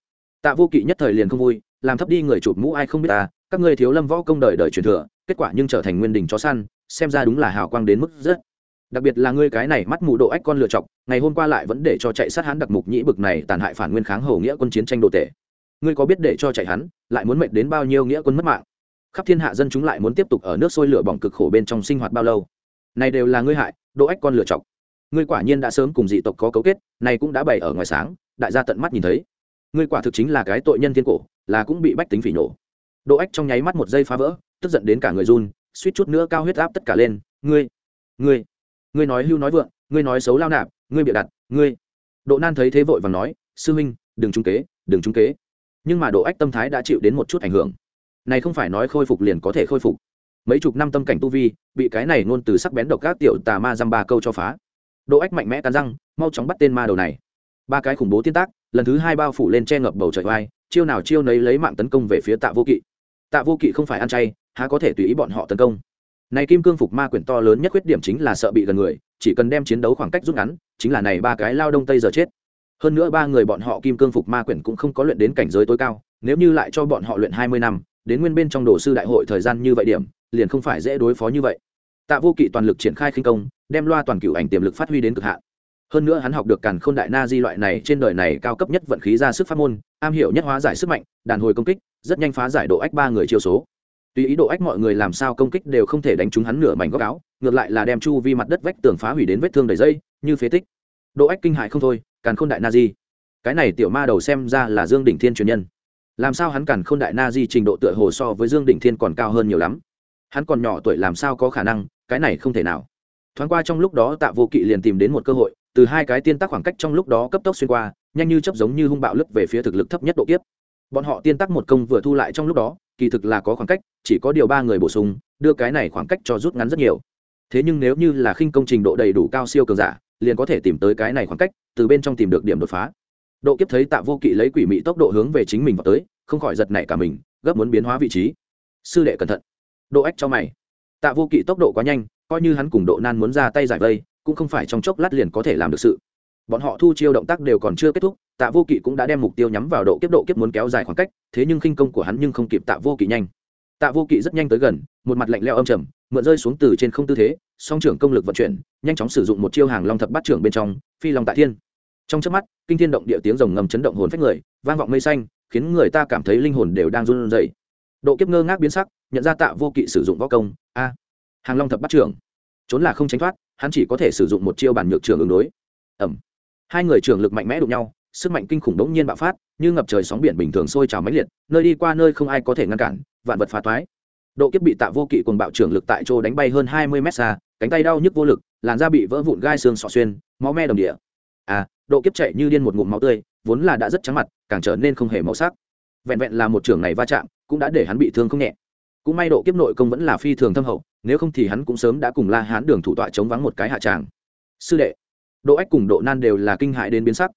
Tạ vô kỵ nhất thời liền không vui, làm thấp đi người chụp mũ ai không biết ta, các ngươi thiếu lâm võ công đời đời truyền thừa, kết quả nhưng trở thành nguyên đình chó săn, xem ra đúng là hào quang đến mức rất. Đặc biệt là ngươi cái này mắt mù độ ách con lựa chọc, ngày hôm qua lại vẫn để cho chạy sát hắn đặc mục nhĩ bực này tàn hại phản nguyên kháng hầu nghĩa quân chiến tranh đồ tể. Ngươi có biết để cho chạy hắn, lại muốn mệt đến bao nhiêu nghĩa quân mất mạng? Khắp thiên hạ dân chúng lại muốn tiếp tục ở nước sôi lửa bỏng cực khổ bên trong sinh hoạt bao lâu? Này đều là ngươi hại độ ách con lựa chọc. Ngươi quả nhiên đã sớm cùng dị tộc có cấu kết, này cũng đã bày ở ngoài sáng, đại gia tận mắt nhìn thấy. Ngươi quả thực chính là cái tội nhân thiên cổ, là cũng bị bách tính phỉ nổ. Độ ách trong nháy mắt một giây phá vỡ, tức giận đến cả người run, suýt chút nữa cao huyết áp tất cả lên. Ngươi ngươi ngươi nói hưu nói vượng, ngươi nói xấu lao nạp, ngươi bịa đặt, ngươi. Độ nan thấy thế vội và nói, sư huynh, đừng trung kế, đừng trung kế. Nhưng mà độ ách tâm thái đã chịu đến một chút ảnh hưởng. Này không phải nói khôi phục liền có thể khôi phục mấy chục năm tâm cảnh tu vi, bị cái này nôn từ sắc bén độc các tiểu tà ma dăm ba câu cho phá. Đỗ ách mạnh mẽ cắn răng, mau chóng bắt tên ma đầu này. Ba cái khủng bố tiên tác, lần thứ hai bao phủ lên che ngập bầu trời vai chiêu nào chiêu nấy lấy mạng tấn công về phía tạ vô kỵ. Tạ vô kỵ không phải ăn chay, há có thể tùy ý bọn họ tấn công. Này kim cương phục ma quyển to lớn nhất khuyết điểm chính là sợ bị gần người, chỉ cần đem chiến đấu khoảng cách rút ngắn, chính là này ba cái lao đông tây giờ chết. Hơn nữa ba người bọn họ kim cương phục ma quyển cũng không có luyện đến cảnh giới tối cao, nếu như lại cho bọn họ luyện hai mươi năm, đến nguyên bên trong đồ sư đại hội thời gian như vậy điểm liền không phải dễ đối phó như vậy. Tạ vô kỵ toàn lực triển khai khinh công, đem loa toàn cựu ảnh tiềm lực phát huy đến cực hạn. Hơn nữa hắn học được càn khôn đại na di loại này, trên đời này cao cấp nhất vận khí ra sức pháp môn, am hiểu nhất hóa giải sức mạnh, đàn hồi công kích, rất nhanh phá giải độ ách ba người chiêu số. Tuy ý độ ách mọi người làm sao công kích đều không thể đánh trúng hắn nửa mảnh góc áo, ngược lại là đem chu vi mặt đất vách tường phá hủy đến vết thương đầy dây, như phế tích. Độ ách kinh hại không thôi, càn khôn đại na di. Cái này tiểu ma đầu xem ra là dương đỉnh thiên truyền nhân. Làm sao hắn càn khôn đại na di trình độ tựa hồ so với dương đỉnh thiên còn cao hơn nhiều lắm? Hắn còn nhỏ tuổi làm sao có khả năng, cái này không thể nào. Thoáng qua trong lúc đó tạ vô kỵ liền tìm đến một cơ hội, từ hai cái tiên tác khoảng cách trong lúc đó cấp tốc xuyên qua, nhanh như chấp giống như hung bạo lướt về phía thực lực thấp nhất độ kiếp. Bọn họ tiên tác một công vừa thu lại trong lúc đó, kỳ thực là có khoảng cách, chỉ có điều ba người bổ sung, đưa cái này khoảng cách cho rút ngắn rất nhiều. Thế nhưng nếu như là khinh công trình độ đầy đủ cao siêu cường giả, liền có thể tìm tới cái này khoảng cách, từ bên trong tìm được điểm đột phá. Độ kiếp thấy tạ vô kỵ lấy quỷ mị tốc độ hướng về chính mình vào tới, không khỏi giật nảy cả mình, gấp muốn biến hóa vị trí. Sư đệ cẩn thận độ ách cho mày. Tạ vô kỵ tốc độ quá nhanh, coi như hắn cùng độ nan muốn ra tay giải vây, cũng không phải trong chốc lát liền có thể làm được sự. Bọn họ thu chiêu động tác đều còn chưa kết thúc, tạ vô kỵ cũng đã đem mục tiêu nhắm vào độ kiếp độ kiếp muốn kéo dài khoảng cách, thế nhưng khinh công của hắn nhưng không kịp tạ vô kỵ nhanh. Tạ vô kỵ rất nhanh tới gần, một mặt lạnh leo âm trầm, mượn rơi xuống từ trên không tư thế, song trưởng công lực vận chuyển, nhanh chóng sử dụng một chiêu hàng long thập bát trưởng bên trong, phi long tại thiên. Trong trước mắt, kinh thiên động địa tiếng rồng ngầm chấn động hồn phách người, vang vọng mây xanh, khiến người ta cảm thấy linh hồn đều đang run rẩy. Độ kiếp ngơ ngác biến sắc nhận ra tạ vô kỵ sử dụng võ công, a, hàng long thập bắt trưởng. Trốn là không tránh thoát, hắn chỉ có thể sử dụng một chiêu bản nhược trường ứng đối. Ẩm hai người trường lực mạnh mẽ đụng nhau, sức mạnh kinh khủng đống nhiên bạo phát, như ngập trời sóng biển bình thường sôi trào mãnh liệt, nơi đi qua nơi không ai có thể ngăn cản, vạn vật phá toái. Độ kiếp bị tạ vô kỵ cùng bạo trưởng lực tại chỗ đánh bay hơn hai mươi mét xa, cánh tay đau nhức vô lực, làn da bị vỡ vụn gai xương sọ xuyên, máu me đồng địa. À độ kiếp chạy như điên một ngụm máu tươi, vốn là đã rất trắng mặt, càng trở nên không hề màu sắc. Vẹn vẹn là một trưởng này va chạm, cũng đã để hắn bị thương không nhẹ cũng may độ kiếp nội công vẫn là phi thường thâm hậu, nếu không thì hắn cũng sớm đã cùng la hán đường thủ tọa chống vắng một cái hạ tràng. Sư đệ, độ ách cùng độ nan đều là kinh hại đến biến sắc.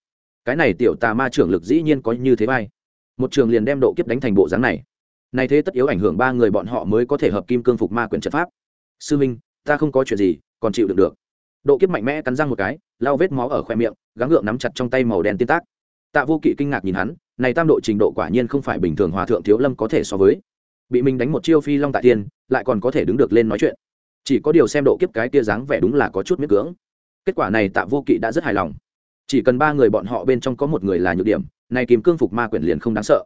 Cái này tiểu tà ma trưởng lực dĩ nhiên có như thế vai. Một trường liền đem độ kiếp đánh thành bộ dáng này. Này thế tất yếu ảnh hưởng ba người bọn họ mới có thể hợp kim cương phục ma quyển trận pháp. Sư minh, ta không có chuyện gì, còn chịu được được. Độ kiếp mạnh mẽ cắn răng một cái lao vết máu ở khoe miệng, gắng gượng nắm chặt trong tay màu đen tiên tác. Tạ vô kỵ kinh ngạc nhìn hắn, này tam độ trình độ quả nhiên không phải bình thường hòa thượng thiếu lâm có thể so với bị mình đánh một chiêu phi long tại tiên, lại còn có thể đứng được lên nói chuyện. Chỉ có điều xem độ kiếp cái kia dáng vẻ đúng là có chút miễn cưỡng. Kết quả này tạ vô kỵ đã rất hài lòng. Chỉ cần ba người bọn họ bên trong có một người là nhược điểm này kìm cương phục ma quyển liền không đáng sợ.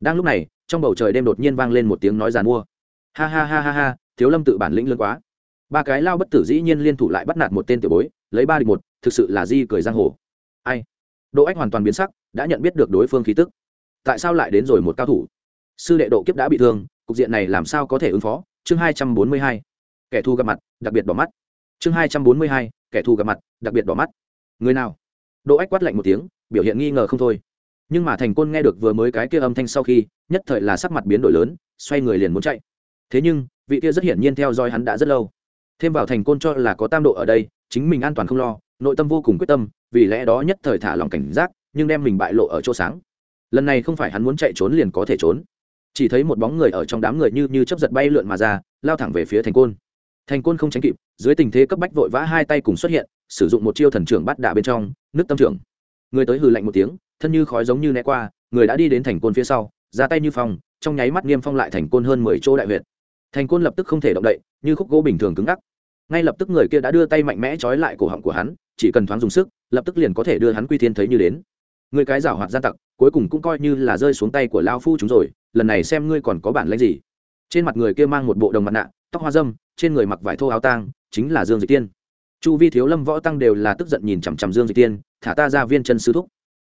Đang lúc này, trong bầu trời đêm đột nhiên vang lên một tiếng nói giàn mua. Ha ha ha ha ha, thiếu lâm tự bản lĩnh lớn quá. Ba cái lao bất tử dĩ nhiên liên thủ lại bắt nạt một tên tiểu bối, lấy ba địch một, thực sự là di cười giang hồ. Ai? Độ ách hoàn toàn biến sắc, đã nhận biết được đối phương khí tức. Tại sao lại đến rồi một cao thủ? Sư đệ độ kiếp đã bị thương cục diện này làm sao có thể ứng phó? Chương hai trăm bốn mươi hai, kẻ thù gặp mặt, đặc biệt bỏ mắt. Chương hai trăm bốn mươi hai, kẻ thù gặp mặt, đặc biệt bỏ mắt. Người nào? Đỗ ách quát lạnh một tiếng, biểu hiện nghi ngờ không thôi. Nhưng mà thành côn nghe được vừa mới cái kia âm thanh sau khi, nhất thời là sắc mặt biến đổi lớn, xoay người liền muốn chạy. Thế nhưng, vị kia rất hiển nhiên theo dõi hắn đã rất lâu. Thêm vào thành côn cho là có tam độ ở đây, chính mình an toàn không lo, nội tâm vô cùng quyết tâm, vì lẽ đó nhất thời thả lòng cảnh giác, nhưng đem mình bại lộ ở chỗ sáng. Lần này không phải hắn muốn chạy trốn liền có thể trốn chỉ thấy một bóng người ở trong đám người như như chấp giật bay lượn mà ra, lao thẳng về phía thành côn. Thành côn không tránh kịp, dưới tình thế cấp bách vội vã hai tay cùng xuất hiện, sử dụng một chiêu thần trưởng bắt đạ bên trong nước tâm trưởng. Người tới hừ lạnh một tiếng, thân như khói giống như né qua, người đã đi đến thành côn phía sau, ra tay như phong, trong nháy mắt niêm phong lại thành côn hơn mười chỗ đại huyệt. thành côn lập tức không thể động đậy, như khúc gỗ bình thường cứng ngắc. Ngay lập tức người kia đã đưa tay mạnh mẽ trói lại cổ họng của hắn, chỉ cần thoáng dùng sức, lập tức liền có thể đưa hắn quy thiên thấy như đến. Người cái giảo hoạt gian tặc, cuối cùng cũng coi như là rơi xuống tay của lao phu chúng rồi lần này xem ngươi còn có bản lãnh gì. Trên mặt người kia mang một bộ đồng mặt nạ, tóc hoa dâm, trên người mặc vải thô áo tang, chính là dương dịch tiên. Chu vi thiếu lâm, võ tăng đều là tức giận nhìn chằm chằm dương dịch tiên, thả ta ra viên chân sư thúc.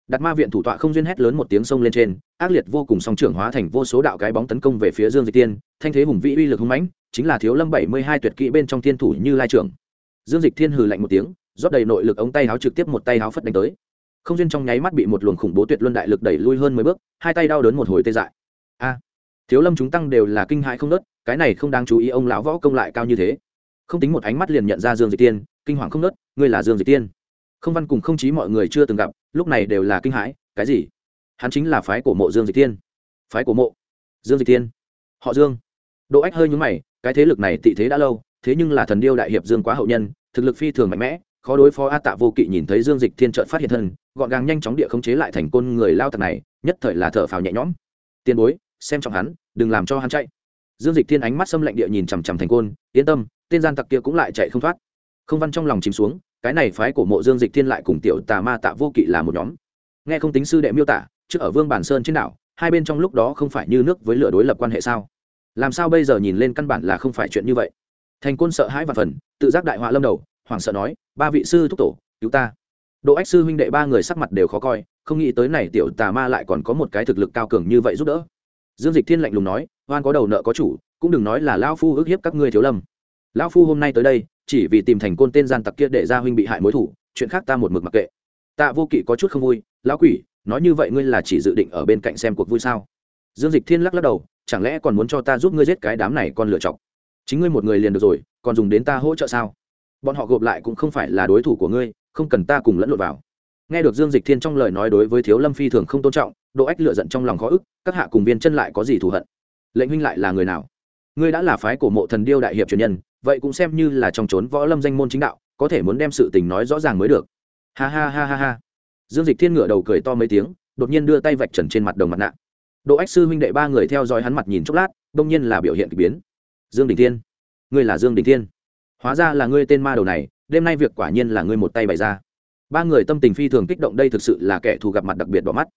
Đặt ma viện thủ tọa không duyên hét lớn một tiếng sông lên trên, ác liệt vô cùng song trưởng hóa thành vô số đạo cái bóng tấn công về phía dương dịch tiên, thanh thế hùng vĩ uy lực hung mãnh, chính là thiếu lâm bảy mươi hai tuyệt kỹ bên trong thiên thủ như lai trưởng. Dương dịch thiên hừ lạnh một tiếng, rót đầy nội lực ống tay áo trực tiếp một tay áo phất đánh tới. Không duyên trong nháy mắt bị một luồng khủng bố tuyệt luân đại lực đẩy lui hơn mười bước, hai tay đau đớn một hồi tê dại a thiếu lâm chúng tăng đều là kinh hãi không nớt, cái này không đáng chú ý, ông lão võ công lại cao như thế. Không tính một ánh mắt liền nhận ra dương dịch tiên, kinh hoàng không nớt, ngươi là dương dịch tiên. Không văn cùng không chí mọi người chưa từng gặp, lúc này đều là kinh hãi, cái gì? Hắn chính là phái của mộ dương dịch tiên. Phái của mộ? Dương dịch tiên. Họ dương. Độ ách hơi nhúng mày, cái thế lực này tị thế đã lâu, thế nhưng là thần điêu đại hiệp dương quá hậu nhân, thực lực phi thường mạnh mẽ, khó đối phó a tạ vô kỵ nhìn thấy dương dịch thiên trợn phát hiện thân, gọn gàng nhanh chóng địa khống chế lại thành côn người lao tặc này, nhất thời là thở phào nhẹ nhõm tiền bối, xem trọng hắn, đừng làm cho hắn chạy. Dương dịch thiên ánh mắt xâm lệnh địa nhìn chằm chằm thành côn, yên tâm, tên gian tặc kia cũng lại chạy không thoát. Không văn trong lòng chìm xuống, cái này phái của mộ dương dịch thiên lại cùng tiểu tà ma tạ vô kỵ là một nhóm. Nghe không tính sư đệ miêu tả, trước ở vương bản sơn trên đảo, hai bên trong lúc đó không phải như nước với lửa đối lập quan hệ sao? Làm sao bây giờ nhìn lên căn bản là không phải chuyện như vậy? Thành côn sợ hãi và phần, tự giác đại họa lâm đầu hoàng sợ nói, ba vị sư thúc tổ, cứu ta độ ách sư huynh đệ ba người sắc mặt đều khó coi, không nghĩ tới này tiểu tà ma lại còn có một cái thực lực cao cường như vậy giúp đỡ. Dương dịch thiên lạnh lùng nói, oan có đầu nợ có chủ, cũng đừng nói là lão phu ức hiếp các ngươi thiếu lầm. Lão phu hôm nay tới đây, chỉ vì tìm thành côn tên gian tặc kia để ra huynh bị hại mối thủ, chuyện khác ta một mực mặc kệ. Tạ vô kỵ có chút không vui, lão quỷ, nói như vậy ngươi là chỉ dự định ở bên cạnh xem cuộc vui sao? Dương dịch thiên lắc lắc đầu, chẳng lẽ còn muốn cho ta giúp ngươi giết cái đám này con lựa chọc chính ngươi một người liền được rồi, còn dùng đến ta hỗ trợ sao? Bọn họ gộp lại cũng không phải là đối thủ của ngươi không cần ta cùng lẫn lộn vào. Nghe được dương dịch thiên trong lời nói đối với thiếu lâm phi thường không tôn trọng độ ách lựa giận trong lòng khó ức, các hạ cùng viên chân lại có gì thù hận? Lệnh huynh lại là người nào? Ngươi đã là phái của mộ thần điêu đại hiệp truyền nhân, vậy cũng xem như là trong trốn võ lâm danh môn chính đạo, có thể muốn đem sự tình nói rõ ràng mới được. Ha ha ha ha ha. Dương dịch thiên ngửa đầu cười to mấy tiếng, đột nhiên đưa tay vạch trần trên mặt đồng mặt nạ. Độ ách sư huynh đệ ba người theo dõi hắn mặt nhìn chốc lát, đông nhiên là biểu hiện k ỳ biến. Dương đình thiên. Ngươi là dương đình thiên. Hóa ra là ngươi tên ma đầu này đêm nay việc quả nhiên là ngươi một tay bày ra. Ba người tâm tình phi thường kích động đây thực sự là kẻ thù gặp mặt đặc biệt đỏ mắt.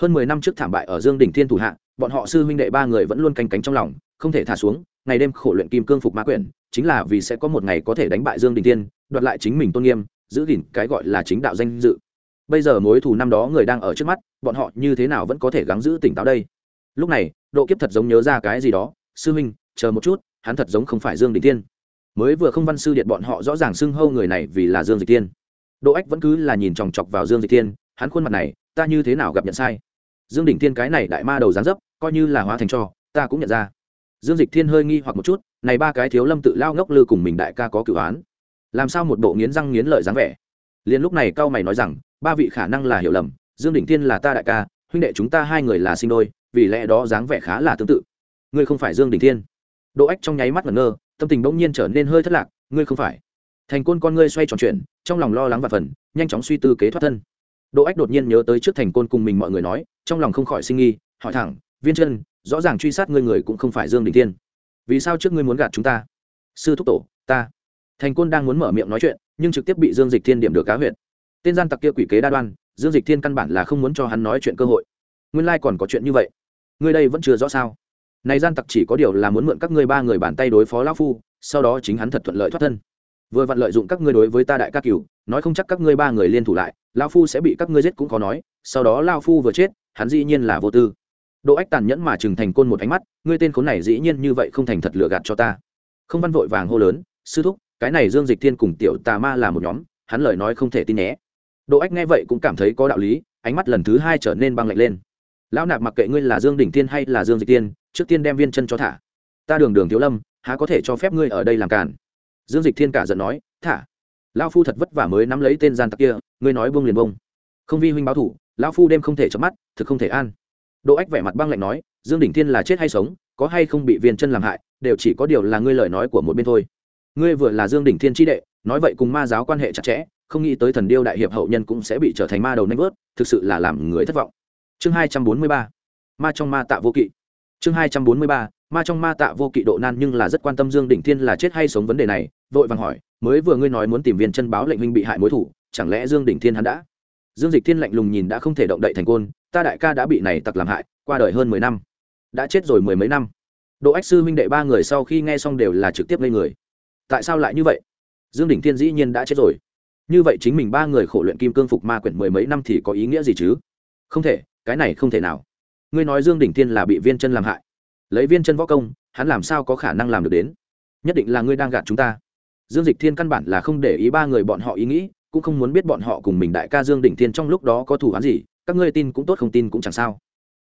Hơn mười năm trước thảm bại ở dương đình thiên thủ hạ, bọn họ sư huynh đệ ba người vẫn luôn canh cánh trong lòng, không thể thả xuống, ngày đêm khổ luyện kim cương phục ma quyển, chính là vì sẽ có một ngày có thể đánh bại dương đình thiên, đoạt lại chính mình tôn nghiêm, giữ gìn cái gọi là chính đạo danh dự. Bây giờ mối thù năm đó người đang ở trước mắt, bọn họ như thế nào vẫn có thể gắng giữ tỉnh táo đây? Lúc này, độ kiếp thật giống nhớ ra cái gì đó, sư huynh, chờ một chút, hắn thật giống không phải dương đình thiên mới vừa không văn sư điện bọn họ rõ ràng xưng hâu người này vì là dương dịch tiên độ ách vẫn cứ là nhìn chòng chọc vào dương dịch tiên hắn khuôn mặt này, ta như thế nào gặp nhận sai? Dương đình tiên cái này đại ma đầu dáng dấp, coi như là hóa thành cho, ta cũng nhận ra. Dương dịch thiên hơi nghi hoặc một chút, này ba cái thiếu lâm tự lao ngốc lư cùng mình đại ca có cửu án. Làm sao một bộ nghiến răng nghiến lợi dáng vẻ? Liền lúc này cao mày nói rằng, ba vị khả năng là hiểu lầm, dương đỉnh thiên là ta đại ca, huynh đệ chúng ta hai người là sinh đôi, vì lẽ đó dáng vẻ khá là tương tự. Ngươi không phải dương đỉnh thiên. Đỗ ách trong nháy mắt ngẩn ngơ tâm tình bỗng nhiên trở nên hơi thất lạc, ngươi không phải. Thành côn con ngươi xoay tròn chuyện trong lòng lo lắng và phần, nhanh chóng suy tư kế thoát thân. Đỗ ách đột nhiên nhớ tới trước thành côn cùng mình mọi người nói, trong lòng không khỏi sinh nghi, hỏi thẳng, viên chân rõ ràng truy sát ngươi người cũng không phải dương đình tiên vì sao trước ngươi muốn gạt chúng ta? Sư thúc tổ, ta. Thành côn đang muốn mở miệng nói chuyện, nhưng trực tiếp bị dương dịch thiên điểm được cá huyện tên gian tặc kia quỷ kế đa đoan, dương dịch thiên căn bản là không muốn cho hắn nói chuyện cơ hội. Nguyên lai còn có chuyện như vậy. Ngươi đây vẫn chưa rõ sao? Này gian tặc chỉ có điều là muốn mượn các ngươi ba người bàn tay đối phó lão phu, sau đó chính hắn thật thuận lợi thoát thân. Vừa vặn lợi dụng các ngươi đối với ta đại ca cửu, nói không chắc các ngươi ba người liên thủ lại, lão phu sẽ bị các ngươi giết cũng khó nói, sau đó lão phu vừa chết, hắn dĩ nhiên là vô tư. Độ ách tàn nhẫn mà trừng thành côn một ánh mắt, ngươi tên khốn này dĩ nhiên như vậy không thành thật lừa gạt cho ta. Không văn vội vàng hô lớn, sư thúc, cái này dương dịch thiên cùng tiểu tà ma là một nhóm, hắn lời nói không thể tin nhé. Độ ách nghe vậy cũng cảm thấy có đạo lý, ánh mắt lần thứ hai trở nên băng lạnh lên lão nạp mặc kệ ngươi là dương đỉnh tiên hay là dương dịch tiên, trước tiên đem viên chân cho thả. Ta đường đường thiếu lâm, há có thể cho phép ngươi ở đây làm cản? Dương dịch thiên cả giận nói, thả. Lão phu thật vất vả mới nắm lấy tên gian tặc kia, ngươi nói bông liền bông. Không vi huynh báo thủ, lão phu đêm không thể chớp mắt, thực không thể an. Đỗ ách vẻ mặt băng lạnh nói, dương đỉnh thiên là chết hay sống, có hay không bị viên chân làm hại, đều chỉ có điều là ngươi lời nói của một bên thôi. Ngươi vừa là dương đỉnh thiên tri đệ, nói vậy cùng ma giáo quan hệ chặt chẽ, không nghĩ tới thần điêu đại hiệp hậu nhân cũng sẽ bị trở thành ma đầu nanh vớt, thực sự là làm người thất vọng chương hai trăm bốn mươi ba, ma trong ma tạ vô kỵ. Chương hai trăm bốn mươi ba, ma trong ma tạ vô kỵ độ nan nhưng là rất quan tâm dương đỉnh thiên là chết hay sống vấn đề này, vội vàng hỏi, mới vừa ngươi nói muốn tìm viên chân báo lệnh huynh bị hại mối thủ, chẳng lẽ dương đỉnh thiên hắn đã? Dương dịch thiên lạnh lùng nhìn đã không thể động đậy thành côn, ta đại ca đã bị này tặc làm hại, qua đời hơn mười năm, đã chết rồi mười mấy năm. Độ ách sư huynh đệ ba người sau khi nghe xong đều là trực tiếp lên người. Tại sao lại như vậy? Dương đỉnh thiên dĩ nhiên đã chết rồi. Như vậy chính mình ba người khổ luyện kim cương phục ma quyển mười mấy năm thì có ý nghĩa gì chứ? Không thể cái này không thể nào. Ngươi nói dương đỉnh thiên là bị viên chân làm hại. Lấy viên chân võ công, hắn làm sao có khả năng làm được đến? Nhất định là ngươi đang gạt chúng ta. Dương dịch thiên căn bản là không để ý ba người bọn họ ý nghĩ, cũng không muốn biết bọn họ cùng mình đại ca dương đỉnh thiên trong lúc đó có thủ án gì, các ngươi tin cũng tốt không tin cũng chẳng sao.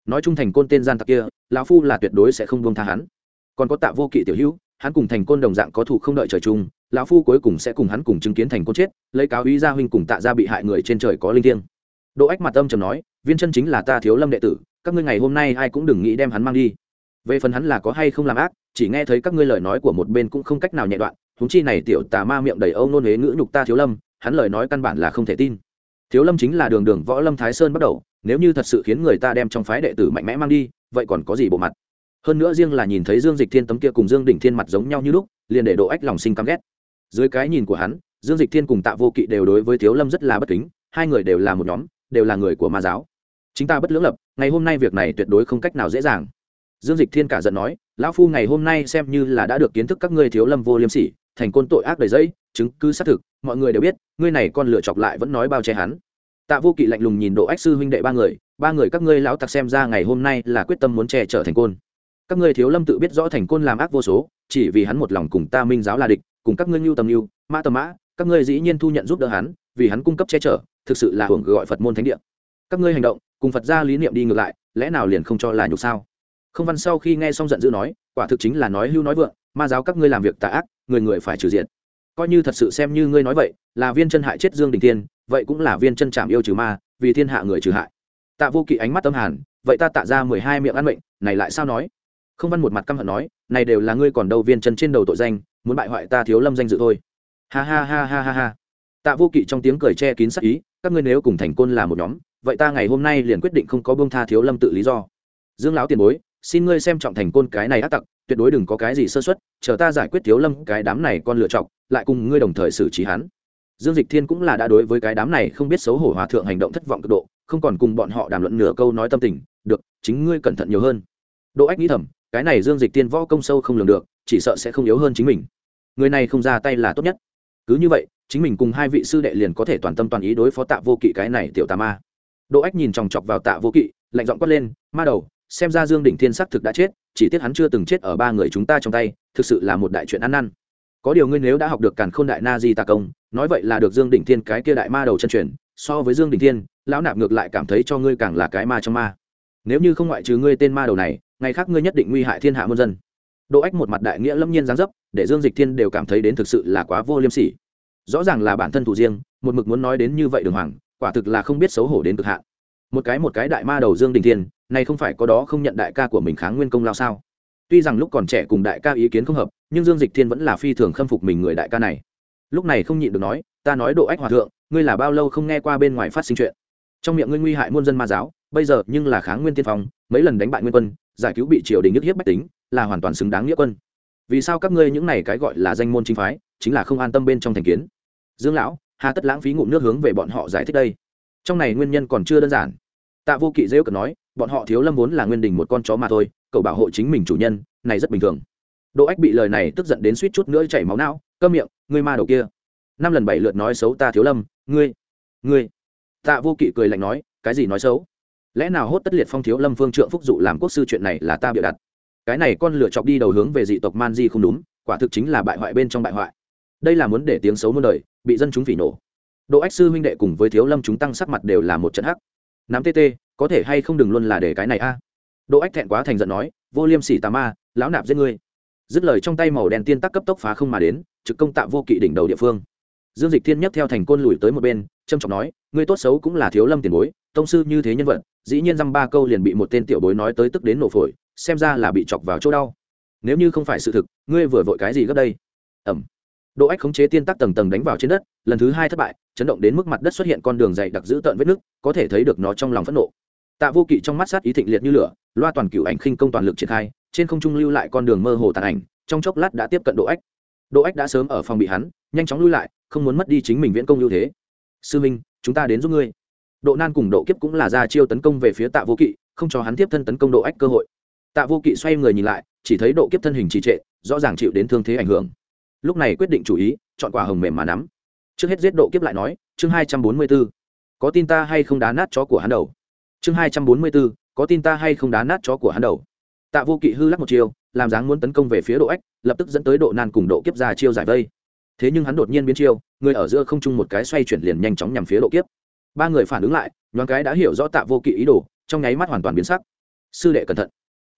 Nói chung thành côn tên gian tặc kia, lão phu là tuyệt đối sẽ không buông tha hắn. Còn có tạ vô kỵ tiểu hữu, hắn cùng thành côn đồng dạng có thủ không đợi trời chung, lão phu cuối cùng sẽ cùng hắn cùng chứng kiến thành côn chết, lấy cáo ý gia huynh cùng tạ gia bị hại người trên trời có linh thiêng. Đỗ ách mặt âm trầm nói, viên chân chính là ta thiếu lâm đệ tử, các ngươi ngày hôm nay ai cũng đừng nghĩ đem hắn mang đi. Về phần hắn là có hay không làm ác, chỉ nghe thấy các ngươi lời nói của một bên cũng không cách nào nhẹ đoạn húng chi này tiểu tà ma miệng đầy âu nôn huế ngữ nhục ta thiếu lâm, hắn lời nói căn bản là không thể tin. Thiếu lâm chính là đường đường võ lâm thái sơn bắt đầu, nếu như thật sự khiến người ta đem trong phái đệ tử mạnh mẽ mang đi, vậy còn có gì bộ mặt? Hơn nữa riêng là nhìn thấy dương dịch thiên tấm kia cùng dương đỉnh thiên mặt giống nhau như lúc, liền để độ ách lòng sinh căm ghét. Dưới cái nhìn của hắn, dương dịch thiên cùng tạ vô kỵ đều đối với thiếu lâm rất là bất kính, hai người đều là một nhóm đều là người của ma giáo. Chính ta bất lưỡng lập, ngày hôm nay việc này tuyệt đối không cách nào dễ dàng. Dương dịch thiên cả giận nói, lão phu ngày hôm nay xem như là đã được kiến thức các ngươi thiếu lâm vô liêm sỉ, thành côn tội ác đầy dẫy, chứng cứ xác thực, mọi người đều biết, ngươi này con lựa chọc lại vẫn nói bao che hắn. Tạ vô kỵ lạnh lùng nhìn độ ách sư huynh đệ ba người ba người các ngươi lão tặc xem ra ngày hôm nay là quyết tâm muốn che chở thành côn. Các ngươi thiếu lâm tự biết rõ thành côn làm ác vô số, chỉ vì hắn một lòng cùng ta minh giáo là địch, cùng các ngươi nhu tầm nhu mã tầm mã, các ngươi dĩ nhiên thu nhận giúp đỡ hắn, vì hắn cung cấp che chở thực sự là hưởng gọi phật môn thánh địa. Các ngươi hành động, cùng phật gia lý niệm đi ngược lại, lẽ nào liền không cho là nhục sao? Không văn sau khi nghe xong giận dữ nói, quả thực chính là nói hưu nói vượng, ma giáo các ngươi làm việc tà ác, người người phải trừ diện coi như thật sự xem như ngươi nói vậy, là viên chân hại chết dương đình thiên, vậy cũng là viên chân chạm yêu trừ ma, vì thiên hạ người trừ hại. Tạ vô kỵ ánh mắt tâm hàn, vậy ta tạ ra mười hai miệng ăn mệnh, này lại sao nói? Không văn một mặt căm hận nói, này đều là ngươi còn đâu viên chân trên đầu tội danh, muốn bại hoại ta thiếu lâm danh dự thôi. Ha ha ha ha ha ha tạ vô kỵ trong tiếng cười che kín sắc ý, các ngươi nếu cùng thành côn là một nhóm, vậy ta ngày hôm nay liền quyết định không có bông tha thiếu lâm tự lý do. Dương lão tiền bối, xin ngươi xem trọng thành côn cái này ác tặc, tuyệt đối đừng có cái gì sơ xuất chờ ta giải quyết thiếu lâm cái đám này con lựa chọc lại cùng ngươi đồng thời xử trí hắn. Dương dịch thiên cũng là đã đối với cái đám này không biết xấu hổ hòa thượng hành động thất vọng cực độ, không còn cùng bọn họ đàm luận nửa câu nói tâm tình, được, chính ngươi cẩn thận nhiều hơn. Đỗ ách nghĩ thầm, cái này dương dịch tiên võ công sâu không lường được, chỉ sợ sẽ không yếu hơn chính mình. Người này không ra tay là tốt nhất. Cứ như vậy chính mình cùng hai vị sư đệ liền có thể toàn tâm toàn ý đối phó tạ vô kỵ cái này tiểu tà ma. Đỗ ách nhìn chòng chọc vào tạ vô kỵ, lạnh giọng quát lên, ma đầu, xem ra dương đỉnh thiên sắc thực đã chết, chỉ tiếc hắn chưa từng chết ở ba người chúng ta trong tay, thực sự là một đại chuyện ăn năn. Có điều ngươi nếu đã học được càn khôn đại na di tà công, nói vậy là được dương đỉnh thiên cái kia đại ma đầu chân truyền, so với dương đỉnh thiên, lão nạp ngược lại cảm thấy cho ngươi càng là cái ma trong ma. Nếu như không ngoại trừ ngươi tên ma đầu này, ngày khác ngươi nhất định nguy hại thiên hạ muôn dân. Đỗ ách một mặt đại nghĩa lâm nhiên giáng dấp, để dương dịch thiên đều cảm thấy đến thực sự là quá vô liêm sỉ rõ ràng là bản thân thủ riêng, một mực muốn nói đến như vậy đường hoàng, quả thực là không biết xấu hổ đến cực hạn. Một cái một cái đại ma đầu dương đình thiên, này không phải có đó không nhận đại ca của mình kháng nguyên công lao sao? Tuy rằng lúc còn trẻ cùng đại ca ý kiến không hợp, nhưng dương dịch thiên vẫn là phi thường khâm phục mình người đại ca này. Lúc này không nhịn được nói, ta nói độ ách hòa thượng, ngươi là bao lâu không nghe qua bên ngoài phát sinh chuyện? Trong miệng ngươi nguy hại muôn dân ma giáo, bây giờ nhưng là kháng nguyên tiên phong, mấy lần đánh bại nguyên quân, giải cứu bị triều đình nhức hiếp bách tính, là hoàn toàn xứng đáng nghĩa quân. Vì sao các ngươi những này cái gọi là danh môn chính phái chính là không an tâm bên trong thành kiến. Dương lão, hà tất lãng phí ngụm nước hướng về bọn họ giải thích đây. Trong này nguyên nhân còn chưa đơn giản. Tạ vô kỵ rêu cần nói, bọn họ thiếu lâm vốn là nguyên đình một con chó mà thôi, cậu bảo hộ chính mình chủ nhân, này rất bình thường. Đỗ ách bị lời này tức giận đến suýt chút nữa chảy máu não, cơ miệng, ngươi ma đầu kia. Năm lần bảy lượt nói xấu ta thiếu lâm, ngươi ngươi. Tạ vô kỵ cười lạnh nói, cái gì nói xấu? Lẽ nào hốt tất liệt phong thiếu lâm vương trượng phúc dụ làm quốc sư chuyện này là ta bịa đặt? Cái này con lựa chọc đi đầu hướng về dị tộc man di không đúng, quả thực chính là bại hoại bên trong bại hoại đây là muốn để tiếng xấu muôn đời, bị dân chúng phỉ nổ độ ách sư huynh đệ cùng với thiếu lâm chúng tăng sắc mặt đều là một trận hắc. Nắm tê tê, có thể hay không đừng luôn là để cái này a? À. độ ách thẹn quá thành giận nói, vô liêm sỉ tà ma, lão nạp giết ngươi. Dứt lời trong tay màu đen tiên tắc cấp tốc phá không mà đến, trực công tạ vô kỵ đỉnh đầu địa phương. Dương dịch thiên nhất theo thành côn lùi tới một bên trâm trọng nói, ngươi tốt xấu cũng là thiếu lâm tiền bối, tông sư như thế nhân vật, dĩ nhiên dăm ba câu liền bị một tên tiểu bối nói tới tức đến nổ phổi, xem ra là bị chọc vào chỗ đau. Nếu như không phải sự thực, ngươi vừa vội cái gì gấp đây? Ẩm độ ách khống chế tiên tắc tầng tầng đánh vào trên đất, lần thứ hai thất bại, chấn động đến mức mặt đất xuất hiện con đường dày đặc giữ tợn vết nước có thể thấy được nó trong lòng phẫn nộ. Tạ vô kỵ trong mắt sát ý thịnh liệt như lửa, loa toàn cửu ảnh khinh công toàn lực triển khai, trên không trung lưu lại con đường mơ hồ tàn ảnh, trong chốc lát đã tiếp cận độ ách. Độ ách đã sớm ở phòng bị hắn, nhanh chóng lui lại, không muốn mất đi chính mình viễn công ưu thế. Sư minh, chúng ta đến giúp ngươi. Độ nan cùng độ kiếp cũng là ra chiêu tấn công về phía tạ vô kỵ, không cho hắn tiếp thân tấn công độ ách cơ hội. Tạ vô kỵ xoay người nhìn lại, chỉ thấy độ kiếp thân hình trì trệ, rõ ràng chịu đến thương thế ảnh hưởng lúc này quyết định chủ ý, chọn quả hồng mềm mà nắm. Trước hết giết độ kiếp lại nói, chương hai trăm bốn mươi b ố có tin ta hay không đá nát chó của hắn đầu? Chương hai trăm bốn mươi b ố có tin ta hay không đá nát chó của hắn đầu? Tạ vô kỵ hư lắc một chiêu làm dáng muốn tấn công về phía độ ách, lập tức dẫn tới độ nan cùng độ kiếp ra chiêu giải vây. Thế nhưng hắn đột nhiên biến chiêu, người ở giữa không trung một cái xoay chuyển liền nhanh chóng nhằm phía độ kiếp. Ba người phản ứng lại, nhoáng cái đã hiểu rõ tạ vô kỵ ý đồ, trong nháy mắt hoàn toàn biến sắc. Sư đệ cẩn thận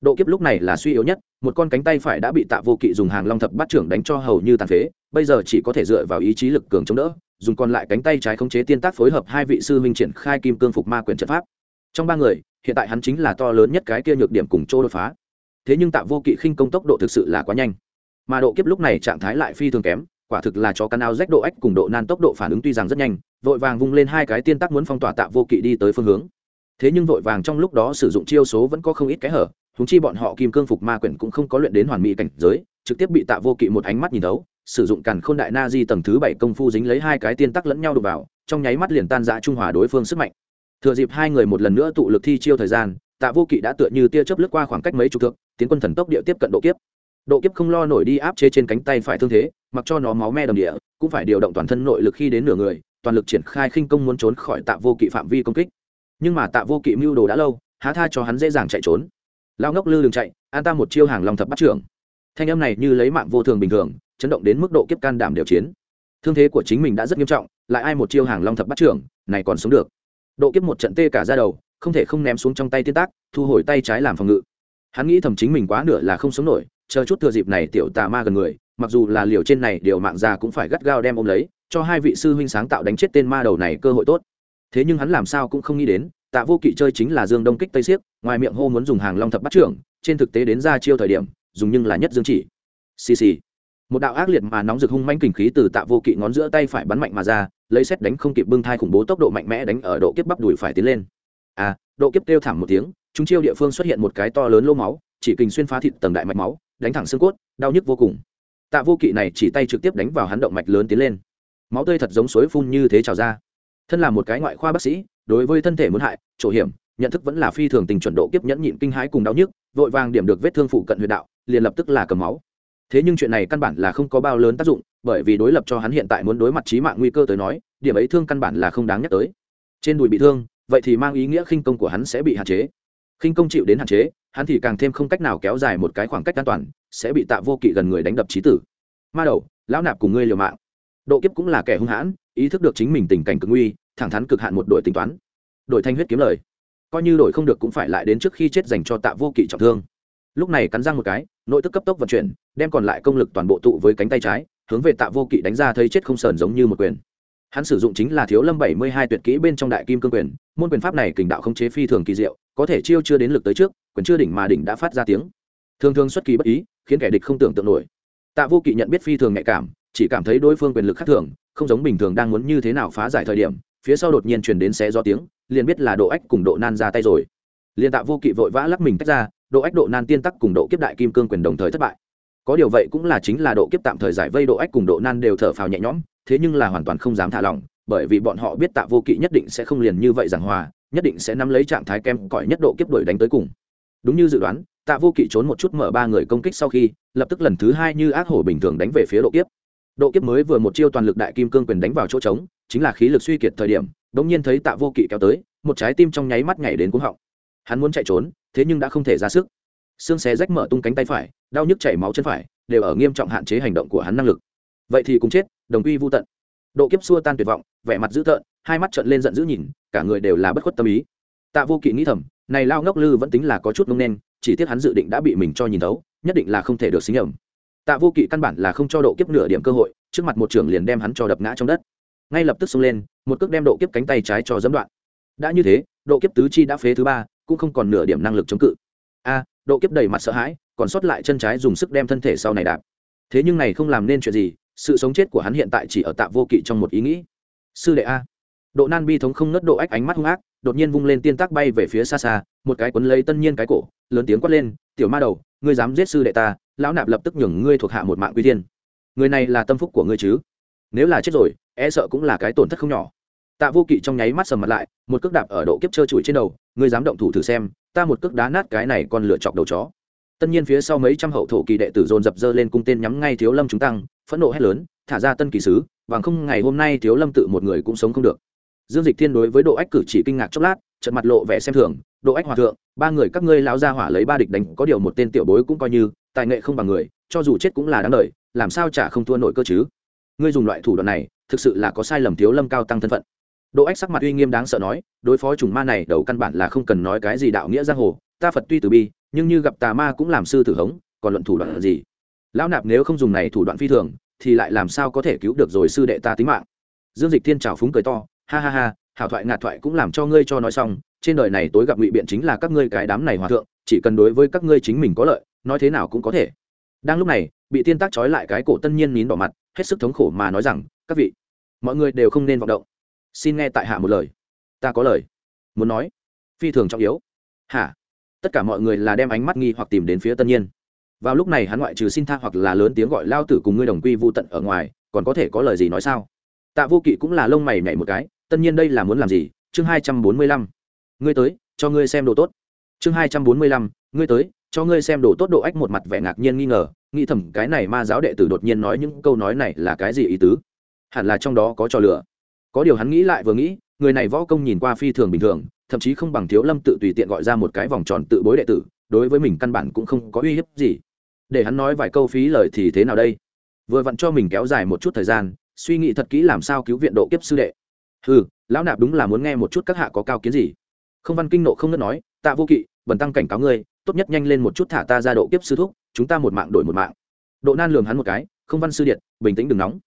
độ kiếp lúc này là suy yếu nhất, một con cánh tay phải đã bị tạ vô kỵ dùng hàng long thập bát trưởng đánh cho hầu như tàn phế, bây giờ chỉ có thể dựa vào ý chí lực cường chống đỡ, dùng còn lại cánh tay trái khống chế tiên tác phối hợp hai vị sư huynh triển khai kim cương phục ma quyền trận pháp. Trong ba người, hiện tại hắn chính là to lớn nhất cái kia nhược điểm cùng chỗ đột phá. Thế nhưng tạ vô kỵ khinh công tốc độ thực sự là quá nhanh. Mà độ kiếp lúc này trạng thái lại phi thường kém, quả thực là cho canal rách độ ách cùng độ nan tốc độ phản ứng tuy rằng rất nhanh, vội vàng vung lên hai cái tiên tác muốn phong tỏa tạ vô kỵ đi tới phương hướng. Thế nhưng vội vàng trong lúc đó sử dụng chiêu số vẫn có không ít cái hở huống chi bọn họ kim cương phục ma quyển cũng không có luyện đến hoàn mỹ cảnh giới, trực tiếp bị tạ vô kỵ một ánh mắt nhìn thấu, sử dụng càn khôn đại na di tầng thứ bảy công phu dính lấy hai cái tiên tắc lẫn nhau đục vào, trong nháy mắt liền tan rã trung hòa đối phương sức mạnh. Thừa dịp hai người một lần nữa tụ lực thi chiêu thời gian, tạ vô kỵ đã tựa như tia chớp lướt qua khoảng cách mấy chục thước, tiến quân thần tốc địa tiếp cận độ kiếp. Độ kiếp không lo nổi đi áp chế trên cánh tay phải thương thế, mặc cho nó máu me đầm địa, cũng phải điều động toàn thân nội lực khi đến nửa người, toàn lực triển khai khinh công muốn trốn khỏi tạ vô kỵ phạm vi công kích. Nhưng mà tạ vô kỵ mưu đồ đã lâu, há tha cho hắn dễ dàng chạy trốn lao ngốc lư đường chạy, an ta một chiêu hàng lòng thập bắt trưởng. Thanh âm này như lấy mạng vô thường bình thường, chấn động đến mức độ kiếp can đảm đều chiến. Thương thế của chính mình đã rất nghiêm trọng, lại ai một chiêu hàng long thập bắt trưởng, này còn sống được. Độ kiếp một trận tê cả ra đầu, không thể không ném xuống trong tay tiên tác, thu hồi tay trái làm phòng ngự. Hắn nghĩ thầm chính mình quá nửa là không sống nổi, chờ chút thừa dịp này tiểu tà ma gần người, mặc dù là liều trên này điều mạng già cũng phải gắt gao đem ôm lấy, cho hai vị sư huynh sáng tạo đánh chết tên ma đầu này cơ hội tốt. Thế nhưng hắn làm sao cũng không nghĩ đến tạ vô kỵ chơi chính là dương đông kích tây siếc, ngoài miệng hô muốn dùng hàng long thập bắt trưởng, trên thực tế đến ra chiêu thời điểm, dùng nhưng là nhất dương chỉ. Xì xì. Một đạo ác liệt mà nóng rực hung manh kình khí từ tạ vô kỵ ngón giữa tay phải bắn mạnh mà ra, lấy xét đánh không kịp bưng thai khủng bố tốc độ mạnh mẽ đánh ở độ kiếp bắp đùi phải tiến lên. À độ kiếp kêu thảm một tiếng, chúng chiêu địa phương xuất hiện một cái to lớn lô máu, chỉ kình xuyên phá thịt tầng đại mạch máu, đánh thẳng xương cốt, đau nhức vô cùng. Tạ vô kỵ này chỉ tay trực tiếp đánh vào hắn động mạch lớn tiến lên. Máu tươi thật giống suối phun như thế trào ra thân là một cái ngoại khoa bác sĩ, đối với thân thể muốn hại, chỗ hiểm, nhận thức vẫn là phi thường tình chuẩn độ kiếp nhẫn nhịn kinh hãi cùng đau nhức, vội vàng điểm được vết thương phụ cận huyệt đạo, liền lập tức là cầm máu. Thế nhưng chuyện này căn bản là không có bao lớn tác dụng, bởi vì đối lập cho hắn hiện tại muốn đối mặt trí mạng nguy cơ tới nói, điểm ấy thương căn bản là không đáng nhắc tới. Trên đùi bị thương, vậy thì mang ý nghĩa khinh công của hắn sẽ bị hạn chế. Khinh công chịu đến hạn chế, hắn thì càng thêm không cách nào kéo dài một cái khoảng cách an toàn, sẽ bị tạ vô kỵ gần người đánh đập trí tử. Ma đầu, lão nạp cùng ngươi liều mạng. Độ kiếp cũng là kẻ hung hãn ý thức được chính mình tình cảnh cực nguy, thẳng thắn cực hạn một đội tính toán. Đội thanh huyết kiếm lời. Coi như đội không được cũng phải lại đến trước khi chết dành cho tạ vô kỵ trọng thương. Lúc này cắn răng một cái, nội tức cấp tốc vận chuyển, đem còn lại công lực toàn bộ tụ với cánh tay trái, hướng về tạ vô kỵ đánh ra thấy chết không sờn giống như một quyền. Hắn sử dụng chính là thiếu lâm bảy mươi hai tuyệt kỹ bên trong đại kim cương quyền, môn quyền pháp này kình đạo không chế phi thường kỳ diệu, có thể chiêu chưa đến lực tới trước, quyền chưa đỉnh mà đỉnh đã phát ra tiếng. Thường thường xuất kỳ bất ý, khiến kẻ địch không tưởng tượng nổi. Tạ vô kỵ nhận biết phi thường nhạy cảm chỉ cảm thấy đối phương quyền lực khác thường, không giống bình thường đang muốn như thế nào phá giải thời điểm, phía sau đột nhiên chuyển đến xé gió tiếng, liền biết là độ ách cùng độ nan ra tay rồi. Liền tạ vô kỵ vội vã lắc mình tách ra, độ ách, độ nan tiên tắc cùng độ kiếp đại kim cương quyền đồng thời thất bại. Có điều vậy cũng là chính là độ kiếp tạm thời giải vây độ ách cùng độ nan đều thở phào nhẹ nhõm, thế nhưng là hoàn toàn không dám thả lỏng, bởi vì bọn họ biết tạ vô kỵ nhất định sẽ không liền như vậy giảng hòa, nhất định sẽ nắm lấy trạng thái kem cỏi nhất độ kiếp đổi đánh tới cùng. Đúng như dự đoán, tạ vô kỵ trốn một chút mở ba người công kích sau khi, lập tức lần thứ hai như ác hổ bình thường đánh về phía độ kiếp độ kiếp mới vừa một chiêu toàn lực đại kim cương quyền đánh vào chỗ trống, chính là khí lực suy kiệt thời điểm đ ỗ n g nhiên thấy tạ vô kỵ kéo tới, một trái tim trong nháy mắt nhảy đến cuống họng. Hắn muốn chạy trốn, thế nhưng đã không thể ra sức. Xương xé rách mở tung cánh tay phải, đau nhức chảy máu chân phải, đều ở nghiêm trọng hạn chế hành động của hắn năng lực. Vậy thì cũng chết, đồng quy vô tận. Độ kiếp xua tan tuyệt vọng, vẻ mặt dữ tợn, hai mắt trợn lên giận dữ nhìn, cả người đều là bất khuất tâm ý. Tạ vô kỵ nghĩ thầm, này lao ngốc lư vẫn tính là có chút ngông nên chỉ tiếc hắn dự định đã bị mình cho nhìn thấu, nhất định là không thể được xính ẩm tạ vô kỵ căn bản là không cho độ kiếp nửa điểm cơ hội, trước mặt một trưởng liền đem hắn cho đập ngã trong đất. Ngay lập tức xông lên, một cước đem độ kiếp cánh tay trái cho dẫm đoạn. Đã như thế, độ kiếp tứ chi đã phế thứ ba, cũng không còn nửa điểm năng lực chống cự. A, độ kiếp đầy mặt sợ hãi, còn sót lại chân trái dùng sức đem thân thể sau này đạp. Thế nhưng này không làm nên chuyện gì, sự sống chết của hắn hiện tại chỉ ở tạ vô kỵ trong một ý nghĩ. Sư đệ a, độ nan bi thống không nớt độ ách ánh mắt hung ác đột nhiên vung lên tiên tác bay về phía xa xa, một cái quấn lấy tân nhiên cái cổ, lớn tiếng quát lên, tiểu ma đầu, ngươi dám giết sư đệ ta, lão nạp lập tức nhường ngươi thuộc hạ một mạng quy tiên người này là tâm phúc của ngươi chứ? Nếu là chết rồi e sợ cũng là cái tổn thất không nhỏ. Tạ vô kỵ trong nháy mắt sầm mặt lại, một cước đạp ở độ kiếp trơ trụi trên đầu, ngươi dám động thủ thử xem, ta một cước đá nát cái này còn lựa chọc đầu chó. Tất nhiên phía sau mấy trăm hậu thổ kỳ đệ tử dồn dập dơ lên cung tên nhắm ngay thiếu lâm chúng tăng, phẫn nộ hét lớn, thả ra tân kỳ sứ, bằng không ngày hôm nay thiếu lâm tự một người cũng sống không được dương dịch thiên đối với độ ách cử chỉ kinh ngạc chốc lát trận mặt lộ vẻ xem thường độ ách hòa thượng ba người các ngươi lão gia hỏa lấy ba địch đánh có điều một tên tiểu bối cũng coi như tài nghệ không bằng người cho dù chết cũng là đáng đợi, làm sao chả không thua nổi cơ chứ? Ngươi dùng loại thủ đoạn này thực sự là có sai lầm thiếu lâm cao tăng thân phận. Độ ách sắc mặt uy nghiêm đáng sợ nói đối phó trùng ma này đầu căn bản là không cần nói cái gì đạo nghĩa giang hồ ta phật tuy từ bi nhưng như gặp tà ma cũng làm sư tử hống còn luận thủ đoạn là gì? Lão nạp nếu không dùng này thủ đoạn phi thường thì lại làm sao có thể cứu được rồi sư đệ ta tính mạng? Dương dịch thiên trào phúng cười to ha ha ha, hảo thoại ngạt thoại cũng làm cho ngươi cho nói xong, trên đời này tối gặp ngụy biện chính là các ngươi cái đám này hòa thượng, chỉ cần đối với các ngươi chính mình có lợi, nói thế nào cũng có thể. Đang lúc này, bị tiên tác trói lại cái cổ tân nhiên nín đỏ mặt, hết sức thống khổ mà nói rằng, các vị, mọi người đều không nên vọng động. Xin nghe tại hạ một lời. Ta có lời. Muốn nói, phi thường trọng yếu. Hả? Tất cả mọi người là đem ánh mắt nghi hoặc tìm đến phía tân nhiên. Vào lúc này hắn ngoại trừ xin tha hoặc là lớn tiếng gọi lao tử cùng ngươi đồng quy vô tận ở ngoài, còn có thể có lời gì nói sao? Tạ vô kỵ cũng là lông mày nhảy một cái tất nhiên đây là muốn làm gì? Chương hai trăm bốn mươi lăm. Ngươi tới, cho ngươi xem đồ tốt. Chương hai trăm bốn mươi lăm, ngươi tới, cho ngươi xem đồ tốt. Độ ách một mặt vẻ ngạc nhiên nghi ngờ, nghĩ thầm cái này ma giáo đệ tử đột nhiên nói những câu nói này là cái gì ý tứ? Hẳn là trong đó có trò lửa có điều hắn nghĩ lại vừa nghĩ, người này võ công nhìn qua phi thường bình thường, thậm chí không bằng thiếu lâm tự tùy tiện gọi ra một cái vòng tròn tự bối đệ tử, đối với mình căn bản cũng không có uy hiếp gì. Để hắn nói vài câu phí lời thì thế nào đây? Vừa vặn cho mình kéo dài một chút thời gian, suy nghĩ thật kỹ làm sao cứu viện độ kiếp sư đệ ừ lão nạp đúng là muốn nghe một chút các hạ có cao kiến gì. Không văn kinh nộ không ngất nói, tạ vô kỵ, bần tăng cảnh cáo ngươi, tốt nhất nhanh lên một chút thả ta ra độ kiếp sư thúc, chúng ta một mạng đổi một mạng. Độ nan lường hắn một cái, không văn sư điện, bình tĩnh đừng nóng.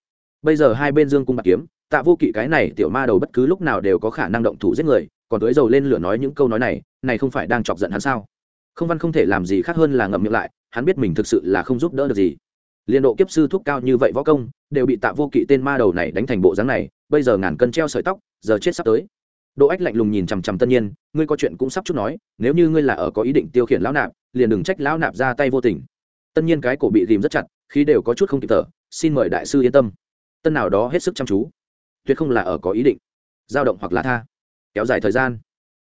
Bây giờ hai bên dương cung bạc kiếm, tạ vô kỵ cái này tiểu ma đầu bất cứ lúc nào đều có khả năng động thủ giết người, còn tới dầu lên lửa nói những câu nói này này không phải đang chọc giận hắn sao? Không văn không thể làm gì khác hơn là ngậm miệng lại, hắn biết mình thực sự là không giúp đỡ được gì. Liên độ kiếp sư thuốc cao như vậy võ công, đều bị tạ vô kỵ tên ma đầu này đánh thành bộ dáng này bây giờ ngàn cân treo sợi tóc, giờ chết sắp tới. Độ ách lạnh lùng nhìn chằm chằm tân nhiên, ngươi có chuyện cũng sắp chút nói, nếu như ngươi là ở có ý định tiêu khiển lão nạp, liền đừng trách lão nạp ra tay vô tình. Tân nhiên cái cổ bị rìm rất chặt, khí đều có chút không kịp thở, xin mời đại sư yên tâm. Tân nào đó hết sức chăm chú. Tuyệt không là ở có ý định. Dao động hoặc là tha. Kéo dài thời gian.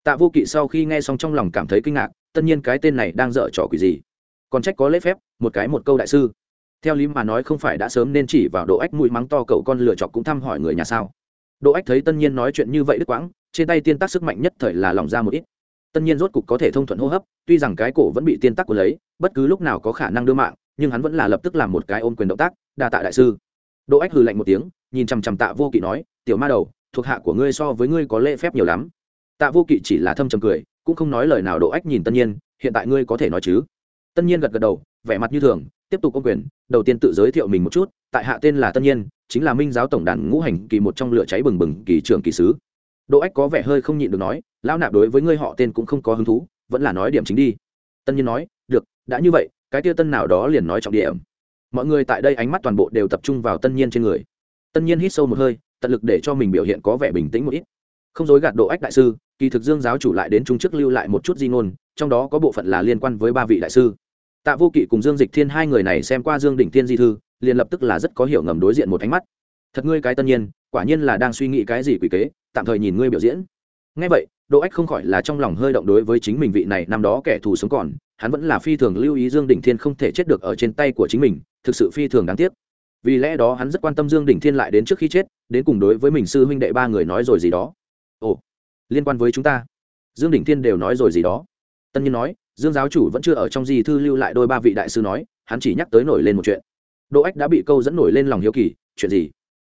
Tạ vô kỵ sau khi nghe xong trong lòng cảm thấy kinh ngạc, tân nhiên cái tên này đang dở trò quỷ gì? Còn trách có lễ phép, một cái một câu đại sư theo lý mà nói không phải đã sớm nên chỉ vào độ ách mũi mắng to cậu con lựa chọc cũng thăm hỏi người nhà sao? Độ ách thấy tân nhiên nói chuyện như vậy đứt quãng, trên tay tiên tác sức mạnh nhất thời là lòng ra một ít. Tân nhiên rốt cục có thể thông thuận hô hấp, tuy rằng cái cổ vẫn bị tiên tác của lấy, bất cứ lúc nào có khả năng đưa mạng, nhưng hắn vẫn là lập tức làm một cái ôm quyền động tác, đa tạ đại sư. Độ ách hừ lạnh một tiếng, nhìn chằm chằm tạ vô kỵ nói, tiểu ma đầu, thuộc hạ của ngươi so với ngươi có lễ phép nhiều lắm. Tạ vô kỵ chỉ là thâm trầm cười, cũng không nói lời nào độ ách nhìn tân nhiên, hiện tại ngươi có thể nói chứ? Tân nhiên gật gật đầu, vẻ mặt như thường tiếp tục công quyền, đầu tiên tự giới thiệu mình một chút, tại hạ tên là tân nhiên, chính là minh giáo tổng đàn ngũ hành kỳ một trong lửa cháy bừng bừng kỳ trưởng kỳ sứ. Đỗ ách có vẻ hơi không nhịn được nói, lão nạp đối với ngươi họ tên cũng không có hứng thú, vẫn là nói điểm chính đi. Tân nhiên nói, được, đã như vậy, cái tia tân nào đó liền nói trọng điểm. Mọi người tại đây ánh mắt toàn bộ đều tập trung vào tân nhiên trên người. Tân nhiên hít sâu một hơi, tận lực để cho mình biểu hiện có vẻ bình tĩnh một ít. Không dối gạt độ ách đại sư, kỳ thực dương giáo chủ lại đến trung chức lưu lại một chút di ngôn, trong đó có bộ phận là liên quan với ba vị đại sư tạ vô kỵ cùng dương dịch thiên hai người này xem qua dương đỉnh thiên di thư, liền lập tức là rất có hiểu ngầm đối diện một ánh mắt. Thật ngươi cái tân nhiên, quả nhiên là đang suy nghĩ cái gì quỷ kế, tạm thời nhìn ngươi biểu diễn. Ngay vậy, đỗ ách không khỏi là trong lòng hơi động đối với chính mình vị này năm đó kẻ thù sống còn, hắn vẫn là phi thường lưu ý dương đỉnh thiên không thể chết được ở trên tay của chính mình, thực sự phi thường đáng tiếc. Vì lẽ đó hắn rất quan tâm dương đỉnh thiên lại đến trước khi chết, đến cùng đối với mình sư huynh đệ ba người nói rồi gì đó. Ồ, liên quan với chúng ta. Dương đỉnh thiên đều nói rồi gì đó tân nhiên nói, dương giáo chủ vẫn chưa ở trong di thư lưu lại đôi ba vị đại sư nói, hắn chỉ nhắc tới nổi lên một chuyện. Đỗ ách đã bị câu dẫn nổi lên lòng hiếu kỳ, chuyện gì?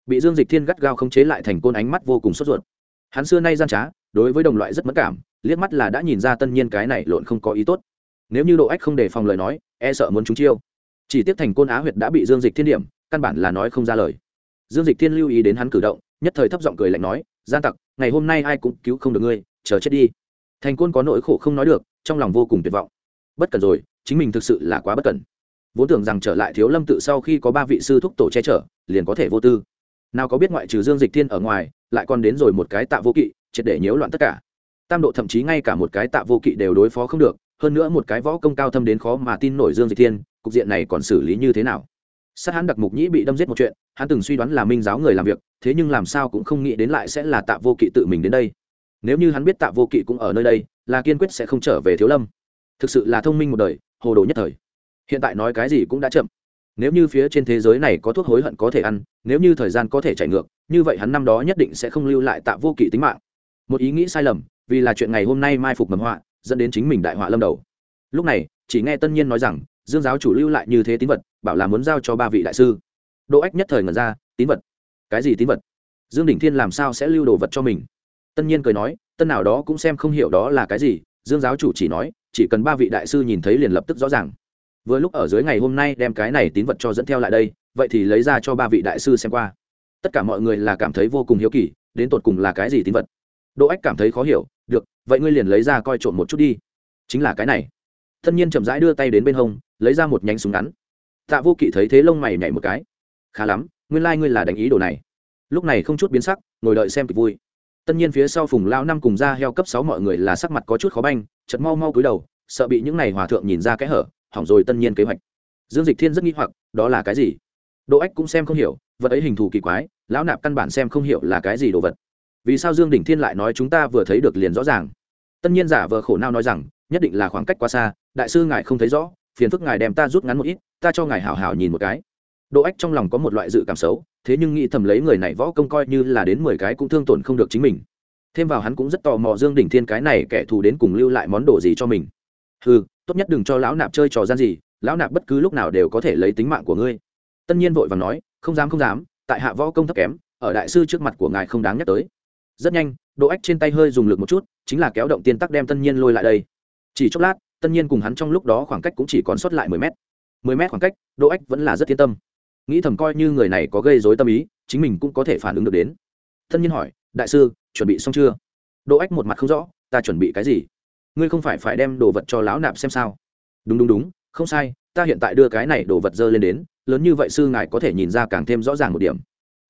Bị dương dịch thiên gắt gao không chế lại thành côn ánh mắt vô cùng sốt ruột. Hắn xưa nay gian trá, đối với đồng loại rất mất cảm, liếc mắt là đã nhìn ra tân nhiên cái này lộn không có ý tốt. Nếu như độ ách không đề phòng lời nói e sợ muốn chúng chiêu. Chỉ tiếc thành côn á huyệt đã bị dương dịch thiên điểm, căn bản là nói không ra lời. Dương dịch thiên lưu ý đến hắn cử động, nhất thời thấp giọng cười lạnh nói, gian tặc, ngày hôm nay ai cũng cứu không được ngươi, chờ chết đi. Thành côn có nỗi khổ không nói được trong lòng vô cùng tuyệt vọng. Bất cần rồi, chính mình thực sự là quá bất cần. Vốn tưởng rằng trở lại thiếu lâm tự sau khi có ba vị sư thúc tổ che chở, liền có thể vô tư. Nào có biết ngoại trừ dương dịch thiên ở ngoài, lại còn đến rồi một cái tạ vô kỵ, triệt để nhiễu loạn tất cả. Tam độ thậm chí ngay cả một cái tạ vô kỵ đều đối phó không được, hơn nữa một cái võ công cao thâm đến khó mà tin nổi dương dịch thiên, cục diện này còn xử lý như thế nào? Sát hắn đặc mục nhĩ bị đâm giết một chuyện, hắn từng suy đoán là minh giáo người làm việc, thế nhưng làm sao cũng không nghĩ đến lại sẽ là tạ vô kỵ tự mình đến đây nếu như hắn biết tạ vô kỵ cũng ở nơi đây, là kiên quyết sẽ không trở về thiếu lâm. Thực sự là thông minh một đời, hồ đồ nhất thời. Hiện tại nói cái gì cũng đã chậm. Nếu như phía trên thế giới này có thuốc hối hận có thể ăn, nếu như thời gian có thể chạy ngược, như vậy hắn năm đó nhất định sẽ không lưu lại tạ vô kỵ tính mạng. Một ý nghĩ sai lầm, vì là chuyện ngày hôm nay mai phục mầm họa, dẫn đến chính mình đại họa lâm đầu. Lúc này, chỉ nghe tân nhiên nói rằng, dương giáo chủ lưu lại như thế tín vật, bảo là muốn giao cho ba vị đại sư. Đỗ ách nhất thời ngẩn ra, tín vật? Cái gì tín vật? Dương đỉnh thiên làm sao sẽ lưu đồ vật cho mình? Tân nhiên cười nói, tân nào đó cũng xem không hiểu đó là cái gì. Dương giáo chủ chỉ nói, chỉ cần ba vị đại sư nhìn thấy liền lập tức rõ ràng. Vừa lúc ở dưới ngày hôm nay đem cái này tín vật cho dẫn theo lại đây, vậy thì lấy ra cho ba vị đại sư xem qua. Tất cả mọi người là cảm thấy vô cùng hiếu kỳ, đến tột cùng là cái gì tín vật? Đỗ ách cảm thấy khó hiểu, được, vậy ngươi liền lấy ra coi trộn một chút đi. Chính là cái này. Tân nhiên chậm rãi đưa tay đến bên hông, lấy ra một nhánh súng ngắn. Tạ vô kỵ thấy thế lông mày nhảy một cái. Khá lắm, nguyên lai、like、ngươi là đánh ý đồ này. Lúc này không chút biến sắc, ngồi đợi xem kịch vui tất nhiên phía sau phùng lao năm cùng ra heo cấp sáu mọi người là sắc mặt có chút khó banh chật mau mau cúi đầu, sợ bị những n à y hòa thượng nhìn ra cái hở, hỏng rồi tân nhiên kế hoạch. Dương dịch thiên rất nghi hoặc, đó là cái gì? Đỗ ách cũng xem không hiểu, vật ấy hình thù kỳ quái, lão nạp căn bản xem không hiểu là cái gì đồ vật. Vì sao dương đỉnh thiên lại nói chúng ta vừa thấy được liền rõ ràng? Tân nhiên giả vờ khổ nao nói rằng, nhất định là khoảng cách quá xa, đại sư ngài không thấy rõ, phiền phức ngài đem ta rút ngắn một ít, ta cho ngài hảo hảo nhìn một cái. Đỗ ách trong lòng có một loại dự cảm xấu thế nhưng nghĩ thầm lấy người này võ công coi như là đến mười cái cũng thương tổn không được chính mình. Thêm vào hắn cũng rất tò mò dương đỉnh thiên cái này kẻ thù đến cùng lưu lại món đồ gì cho mình. Ừ tốt nhất đừng cho lão nạp chơi trò gian gì, lão nạp bất cứ lúc nào đều có thể lấy tính mạng của ngươi. Tân nhiên vội vàng nói, không dám không dám, tại hạ võ công thấp kém, ở đại sư trước mặt của ngài không đáng nhắc tới. Rất nhanh độ ách trên tay hơi dùng lực một chút, chính là kéo động tiên tắc đem tân nhiên lôi lại đây. Chỉ chốc lát, tân nhiên cùng hắn trong lúc đó khoảng cách cũng chỉ còn sót lại mười mét. mười mét khoảng cách độ ách vẫn là rất yên tâm nghĩ thầm coi như người này có gây dối tâm ý, chính mình cũng có thể phản ứng được đến. Tân nhiên hỏi, đại sư, chuẩn bị xong chưa? Độ ách một mặt không rõ, ta chuẩn bị cái gì? Ngươi không phải phải đem đồ vật cho lão nạp xem sao? Đúng đúng đúng, không sai, ta hiện tại đưa cái này đồ vật dơ lên đến, lớn như vậy sư ngài có thể nhìn ra càng thêm rõ ràng một điểm.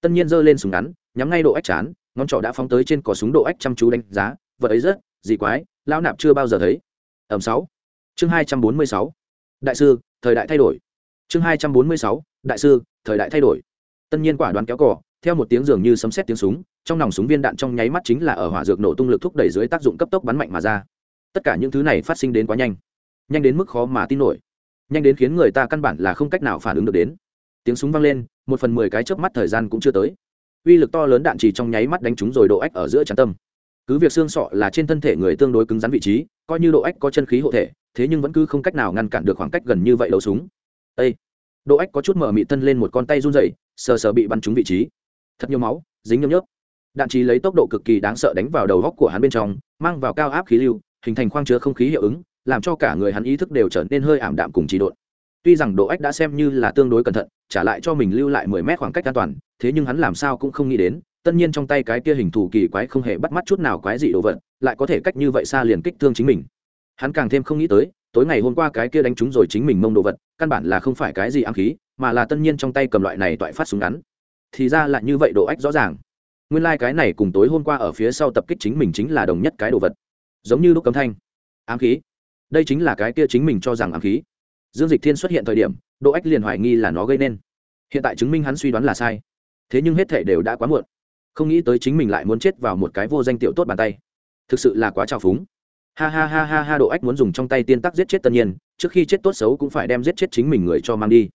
Tân nhiên dơ lên súng ngắn, nhắm ngay độ ách chán, ngón trỏ đã phóng tới trên cỏ súng độ ách chăm chú đánh giá, vật ấy rất gì quái, lão nạp chưa bao giờ thấy. Ẩm sáu. Chương hai trăm bốn mươi sáu. Đại sư, thời đại thay đổi. Chương hai trăm bốn mươi sáu đại sư, thời đại thay đổi. Tân nhiên quả đoán kéo cỏ theo một tiếng dường như sấm xét tiếng súng, trong nòng súng viên đạn trong nháy mắt chính là ở hỏa dược nổ tung lực thúc đẩy dưới tác dụng cấp tốc bắn mạnh mà ra. Tất cả những thứ này phát sinh đến quá nhanh. Nhanh đến mức khó mà tin nổi. Nhanh đến khiến người ta căn bản là không cách nào phản ứng được đến. Tiếng súng vang lên, một phần mười cái chớp mắt thời gian cũng chưa tới. Uy lực to lớn đạn chỉ trong nháy mắt đánh trúng rồi độ ách ở giữa trán tâm. Cứ việc xương sọ là trên thân thể người tương đối cứng rắn vị trí, coi như độ ách có chân khí hộ thể, thế nhưng vẫn cứ không cách nào ngăn cản được khoảng cách gần như vậy đầu súng. Ây đỗ ách có chút mở mị thân lên một con tay run dậy sờ sờ bị bắn trúng vị trí. Thật nhiều máu, dính nhấm nhớp. Đạn trí lấy tốc độ cực kỳ đáng sợ đánh vào đầu góc của hắn bên trong, mang vào cao áp khí lưu, hình thành khoang chứa không khí hiệu ứng, làm cho cả người hắn ý thức đều trở nên hơi ảm đạm cùng trì độn. Tuy rằng đỗ ách đã xem như là tương đối cẩn thận, trả lại cho mình lưu lại mười mét khoảng cách an toàn, thế nhưng hắn làm sao cũng không nghĩ đến, tất nhiên trong tay cái kia hình thù kỳ quái không hề bắt mắt chút nào quái dị đồ vật, lại có thể cách như vậy xa liền kích thương chính mình. Hắn càng thêm không nghĩ tới, tối ngày hôm qua cái kia đánh trúng rồi chính mình mông đồ vật căn bản là không phải cái gì ám khí, mà là tân nhiên trong tay cầm loại này toại phát súng ngắn. Thì ra là như vậy, độ ách rõ ràng. Nguyên lai、like、cái này cùng tối hôm qua ở phía sau tập kích chính mình chính là đồng nhất cái đồ vật. Giống như lúc cấm thanh. Ám khí. Đây chính là cái kia chính mình cho rằng ám khí. Dương dịch thiên xuất hiện thời điểm, độ ách liền hoài nghi là nó gây nên. Hiện tại chứng minh hắn suy đoán là sai. Thế nhưng hết thể đều đã quá muộn. Không nghĩ tới chính mình lại muốn chết vào một cái vô danh tiểu tốt bàn tay. Thực sự là quá trào phúng ha ha ha ha ha, độ ách muốn dùng trong tay tiên tắc giết chết tân nhiên, trước khi chết tốt xấu cũng phải đem giết chết chính mình người cho mang đi.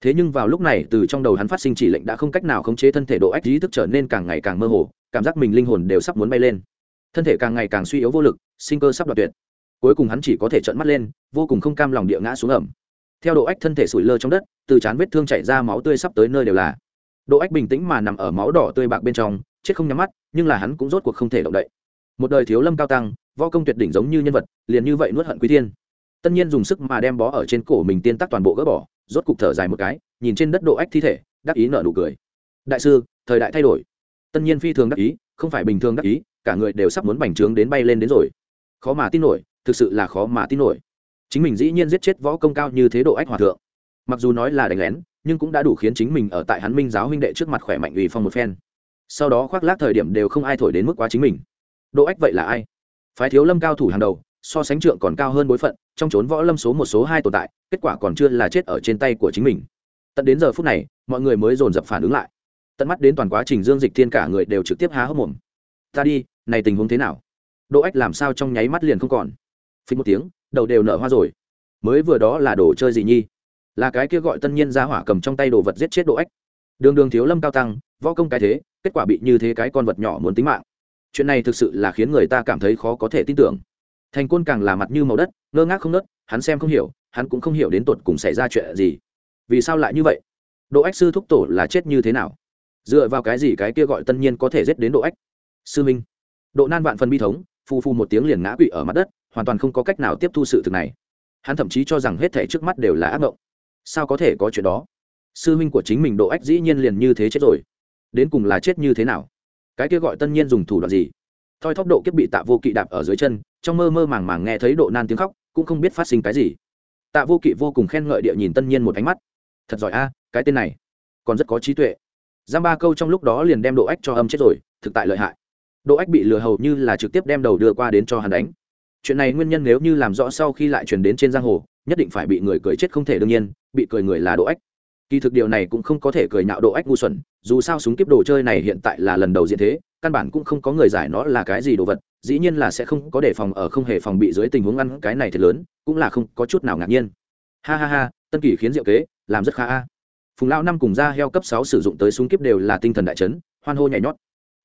Thế nhưng vào lúc này, từ trong đầu hắn phát sinh chỉ lệnh đã không cách nào khống chế thân thể độ ách, ý thức trở nên càng ngày càng mơ hồ, cảm giác mình linh hồn đều sắp muốn bay lên. Thân thể càng ngày càng suy yếu vô lực, sinh cơ sắp đoạt tuyệt. Cuối cùng hắn chỉ có thể trợn mắt lên, vô cùng không cam lòng địa ngã xuống ẩm. Theo độ ách thân thể sủi lơ trong đất, từ chán vết thương chảy ra máu tươi sắp tới nơi đều là. Độ ách bình tĩnh mà nằm ở máu đỏ tươi bạc bên trong, chết không nhắm mắt, nhưng là hắn cũng rốt cuộc không thể động đậy. Một đời thiếu lâm cao tăng võ công tuyệt đỉnh giống như nhân vật, liền như vậy nuốt hận quý thiên. Tân nhiên dùng sức mà đem bó ở trên cổ mình tiên tắc toàn bộ gỡ bỏ, rốt cục thở dài một cái, nhìn trên đất độ ách thi thể, đắc ý nợ nụ cười. Đại sư, thời đại thay đổi. Tân nhiên phi thường đắc ý, không phải bình thường đắc ý, cả người đều sắp muốn bành trướng đến bay lên đến rồi. Khó mà tin nổi, thực sự là khó mà tin nổi. Chính mình dĩ nhiên giết chết võ công cao như thế độ ách hòa thượng. Mặc dù nói là đánh lén, nhưng cũng đã đủ khiến chính mình ở tại hắn minh giáo huynh đệ trước mặt khỏe mạnh ủy phong một phen. Sau đó khoác lác thời điểm đều không ai thổi đến mức quá chính mình. Độ ách vậy là ai? Phái thiếu lâm cao thủ hàng đầu, so sánh trượng còn cao hơn bối phận, trong trốn võ lâm số một, số hai tồn tại, kết quả còn chưa là chết ở trên tay của chính mình. Tận đến giờ phút này, mọi người mới dồn dập phản ứng lại. Tận mắt đến toàn quá trình dương dịch thiên cả người đều trực tiếp há hốc mồm. Ta đi, này tình huống thế nào? Đỗ ách làm sao trong nháy mắt liền không còn. Phí một tiếng, đầu đều nở hoa rồi. Mới vừa đó là đồ chơi gì nhi? Là cái kia gọi tân nhiên ra hỏa cầm trong tay đồ vật giết chết đỗ ách. Đường đường thiếu lâm cao tăng, võ công cái thế, kết quả bị như thế cái con vật nhỏ muốn tính mạng chuyện này thực sự là khiến người ta cảm thấy khó có thể tin tưởng. Thành côn càng là mặt như màu đất, ngơ ngác không nớt, hắn xem không hiểu, hắn cũng không hiểu đến tột cùng xảy ra chuyện gì. Vì sao lại như vậy? Độ ách sư thúc tổ là chết như thế nào? Dựa vào cái gì cái kia gọi tân nhiên có thể giết đến độ ách? Sư minh. Độ nan vạn phần bi thống phu phu một tiếng liền ngã quỵ ở mặt đất, hoàn toàn không có cách nào tiếp thu sự thực này. Hắn thậm chí cho rằng hết thể trước mắt đều là ác mộng. Sao có thể có chuyện đó? Sư minh của chính mình độ ách dĩ nhiên liền như thế chết rồi. Đến cùng là chết như thế nào? Cái kia gọi tân nhiên dùng thủ đoạn gì? Thoi thóp độ kiếp bị tạ vô kỵ đạp ở dưới chân, trong mơ mơ màng màng nghe thấy độ nan tiếng khóc, cũng không biết phát sinh cái gì. Tạ vô kỵ vô cùng khen ngợi địa nhìn tân nhiên một ánh mắt. Thật giỏi a, cái tên này, còn rất có trí tuệ. Giam ba câu trong lúc đó liền đem độ ách cho âm chết rồi, thực tại lợi hại. Độ ách bị lừa hầu như là trực tiếp đem đầu đưa qua đến cho hắn đánh. Chuyện này nguyên nhân nếu như làm rõ sau khi lại truyền đến trên giang hồ, nhất định phải bị người cười chết không thể đương nhiên, bị cười người là độ ách kỳ thực điều này cũng không có thể cười nhạo độ ách ngu xuẩn, dù sao súng kiếp đồ chơi này hiện tại là lần đầu diện thế, căn bản cũng không có người giải nó là cái gì đồ vật, dĩ nhiên là sẽ không có đề phòng ở không hề phòng bị dưới tình huống ăn cái này thật lớn, cũng là không có chút nào ngạc nhiên. Ha ha ha, tân kỳ khiến diệu kế, làm rất khá a. Phùng lão năm cùng ra heo cấp sáu sử dụng tới súng kiếp đều là tinh thần đại chấn, hoan hô nhảy nhót.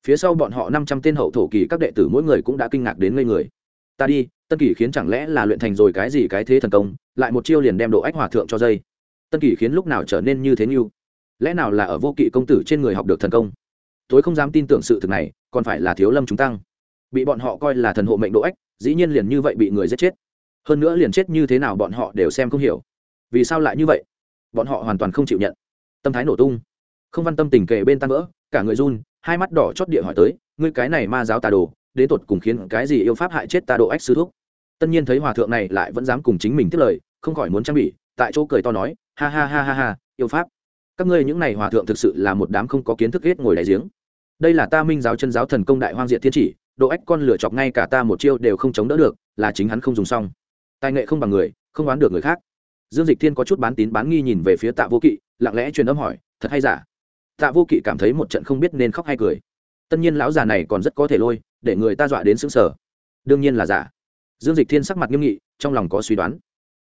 Phía sau bọn họ năm trăm tên hậu thổ kỳ các đệ tử mỗi người cũng đã kinh ngạc đến ngây người. Ta đi, tân kỳ khiến chẳng lẽ là luyện thành rồi cái gì cái thế thần công, lại một chiêu liền đem độ ách hòa thượng cho dây tân kỷ khiến lúc nào trở nên như thế như lẽ nào là ở vô kỵ công tử trên người học được thần công? Tối không dám tin tưởng sự thực này, còn phải là thiếu lâm chúng tăng. Bị bọn họ coi là thần hộ mệnh độ ách, dĩ nhiên liền như vậy bị người giết chết. Hơn nữa liền chết như thế nào bọn họ đều xem không hiểu. Vì sao lại như vậy? Bọn họ hoàn toàn không chịu nhận. Tâm thái nổ tung. Không văn tâm tình kề bên tan vỡ, cả người run, hai mắt đỏ chót địa hỏi tới, ngươi cái này ma giáo tà đồ, đến tột cùng khiến cái gì yêu pháp hại chết ta độ ách sư thúc? Tất nhiên thấy hòa thượng này lại vẫn dám cùng chính mình tiếp lời, không khỏi muốn trang bị, tại chỗ cười to nói ha ha ha ha ha, yêu pháp. Các ngươi những này hòa thượng thực sự là một đám không có kiến thức hết ngồi đại giếng. Đây là ta minh giáo chân giáo thần công đại hoang diện thiên chỉ, độ ách con lửa chọc ngay cả ta một chiêu đều không chống đỡ được, là chính hắn không dùng xong. Tài nghệ không bằng người, không đoán được người khác. Dương dịch thiên có chút bán tín bán nghi nhìn về phía tạ vô kỵ, lặng lẽ truyền âm hỏi, thật hay giả? Tạ vô kỵ cảm thấy một trận không biết nên khóc hay cười. Tất nhiên lão già này còn rất có thể lôi, để người ta dọa đến xứng sở đương nhiên là giả. Dương dịch thiên sắc mặt nghiêm nghị, trong lòng có suy đoán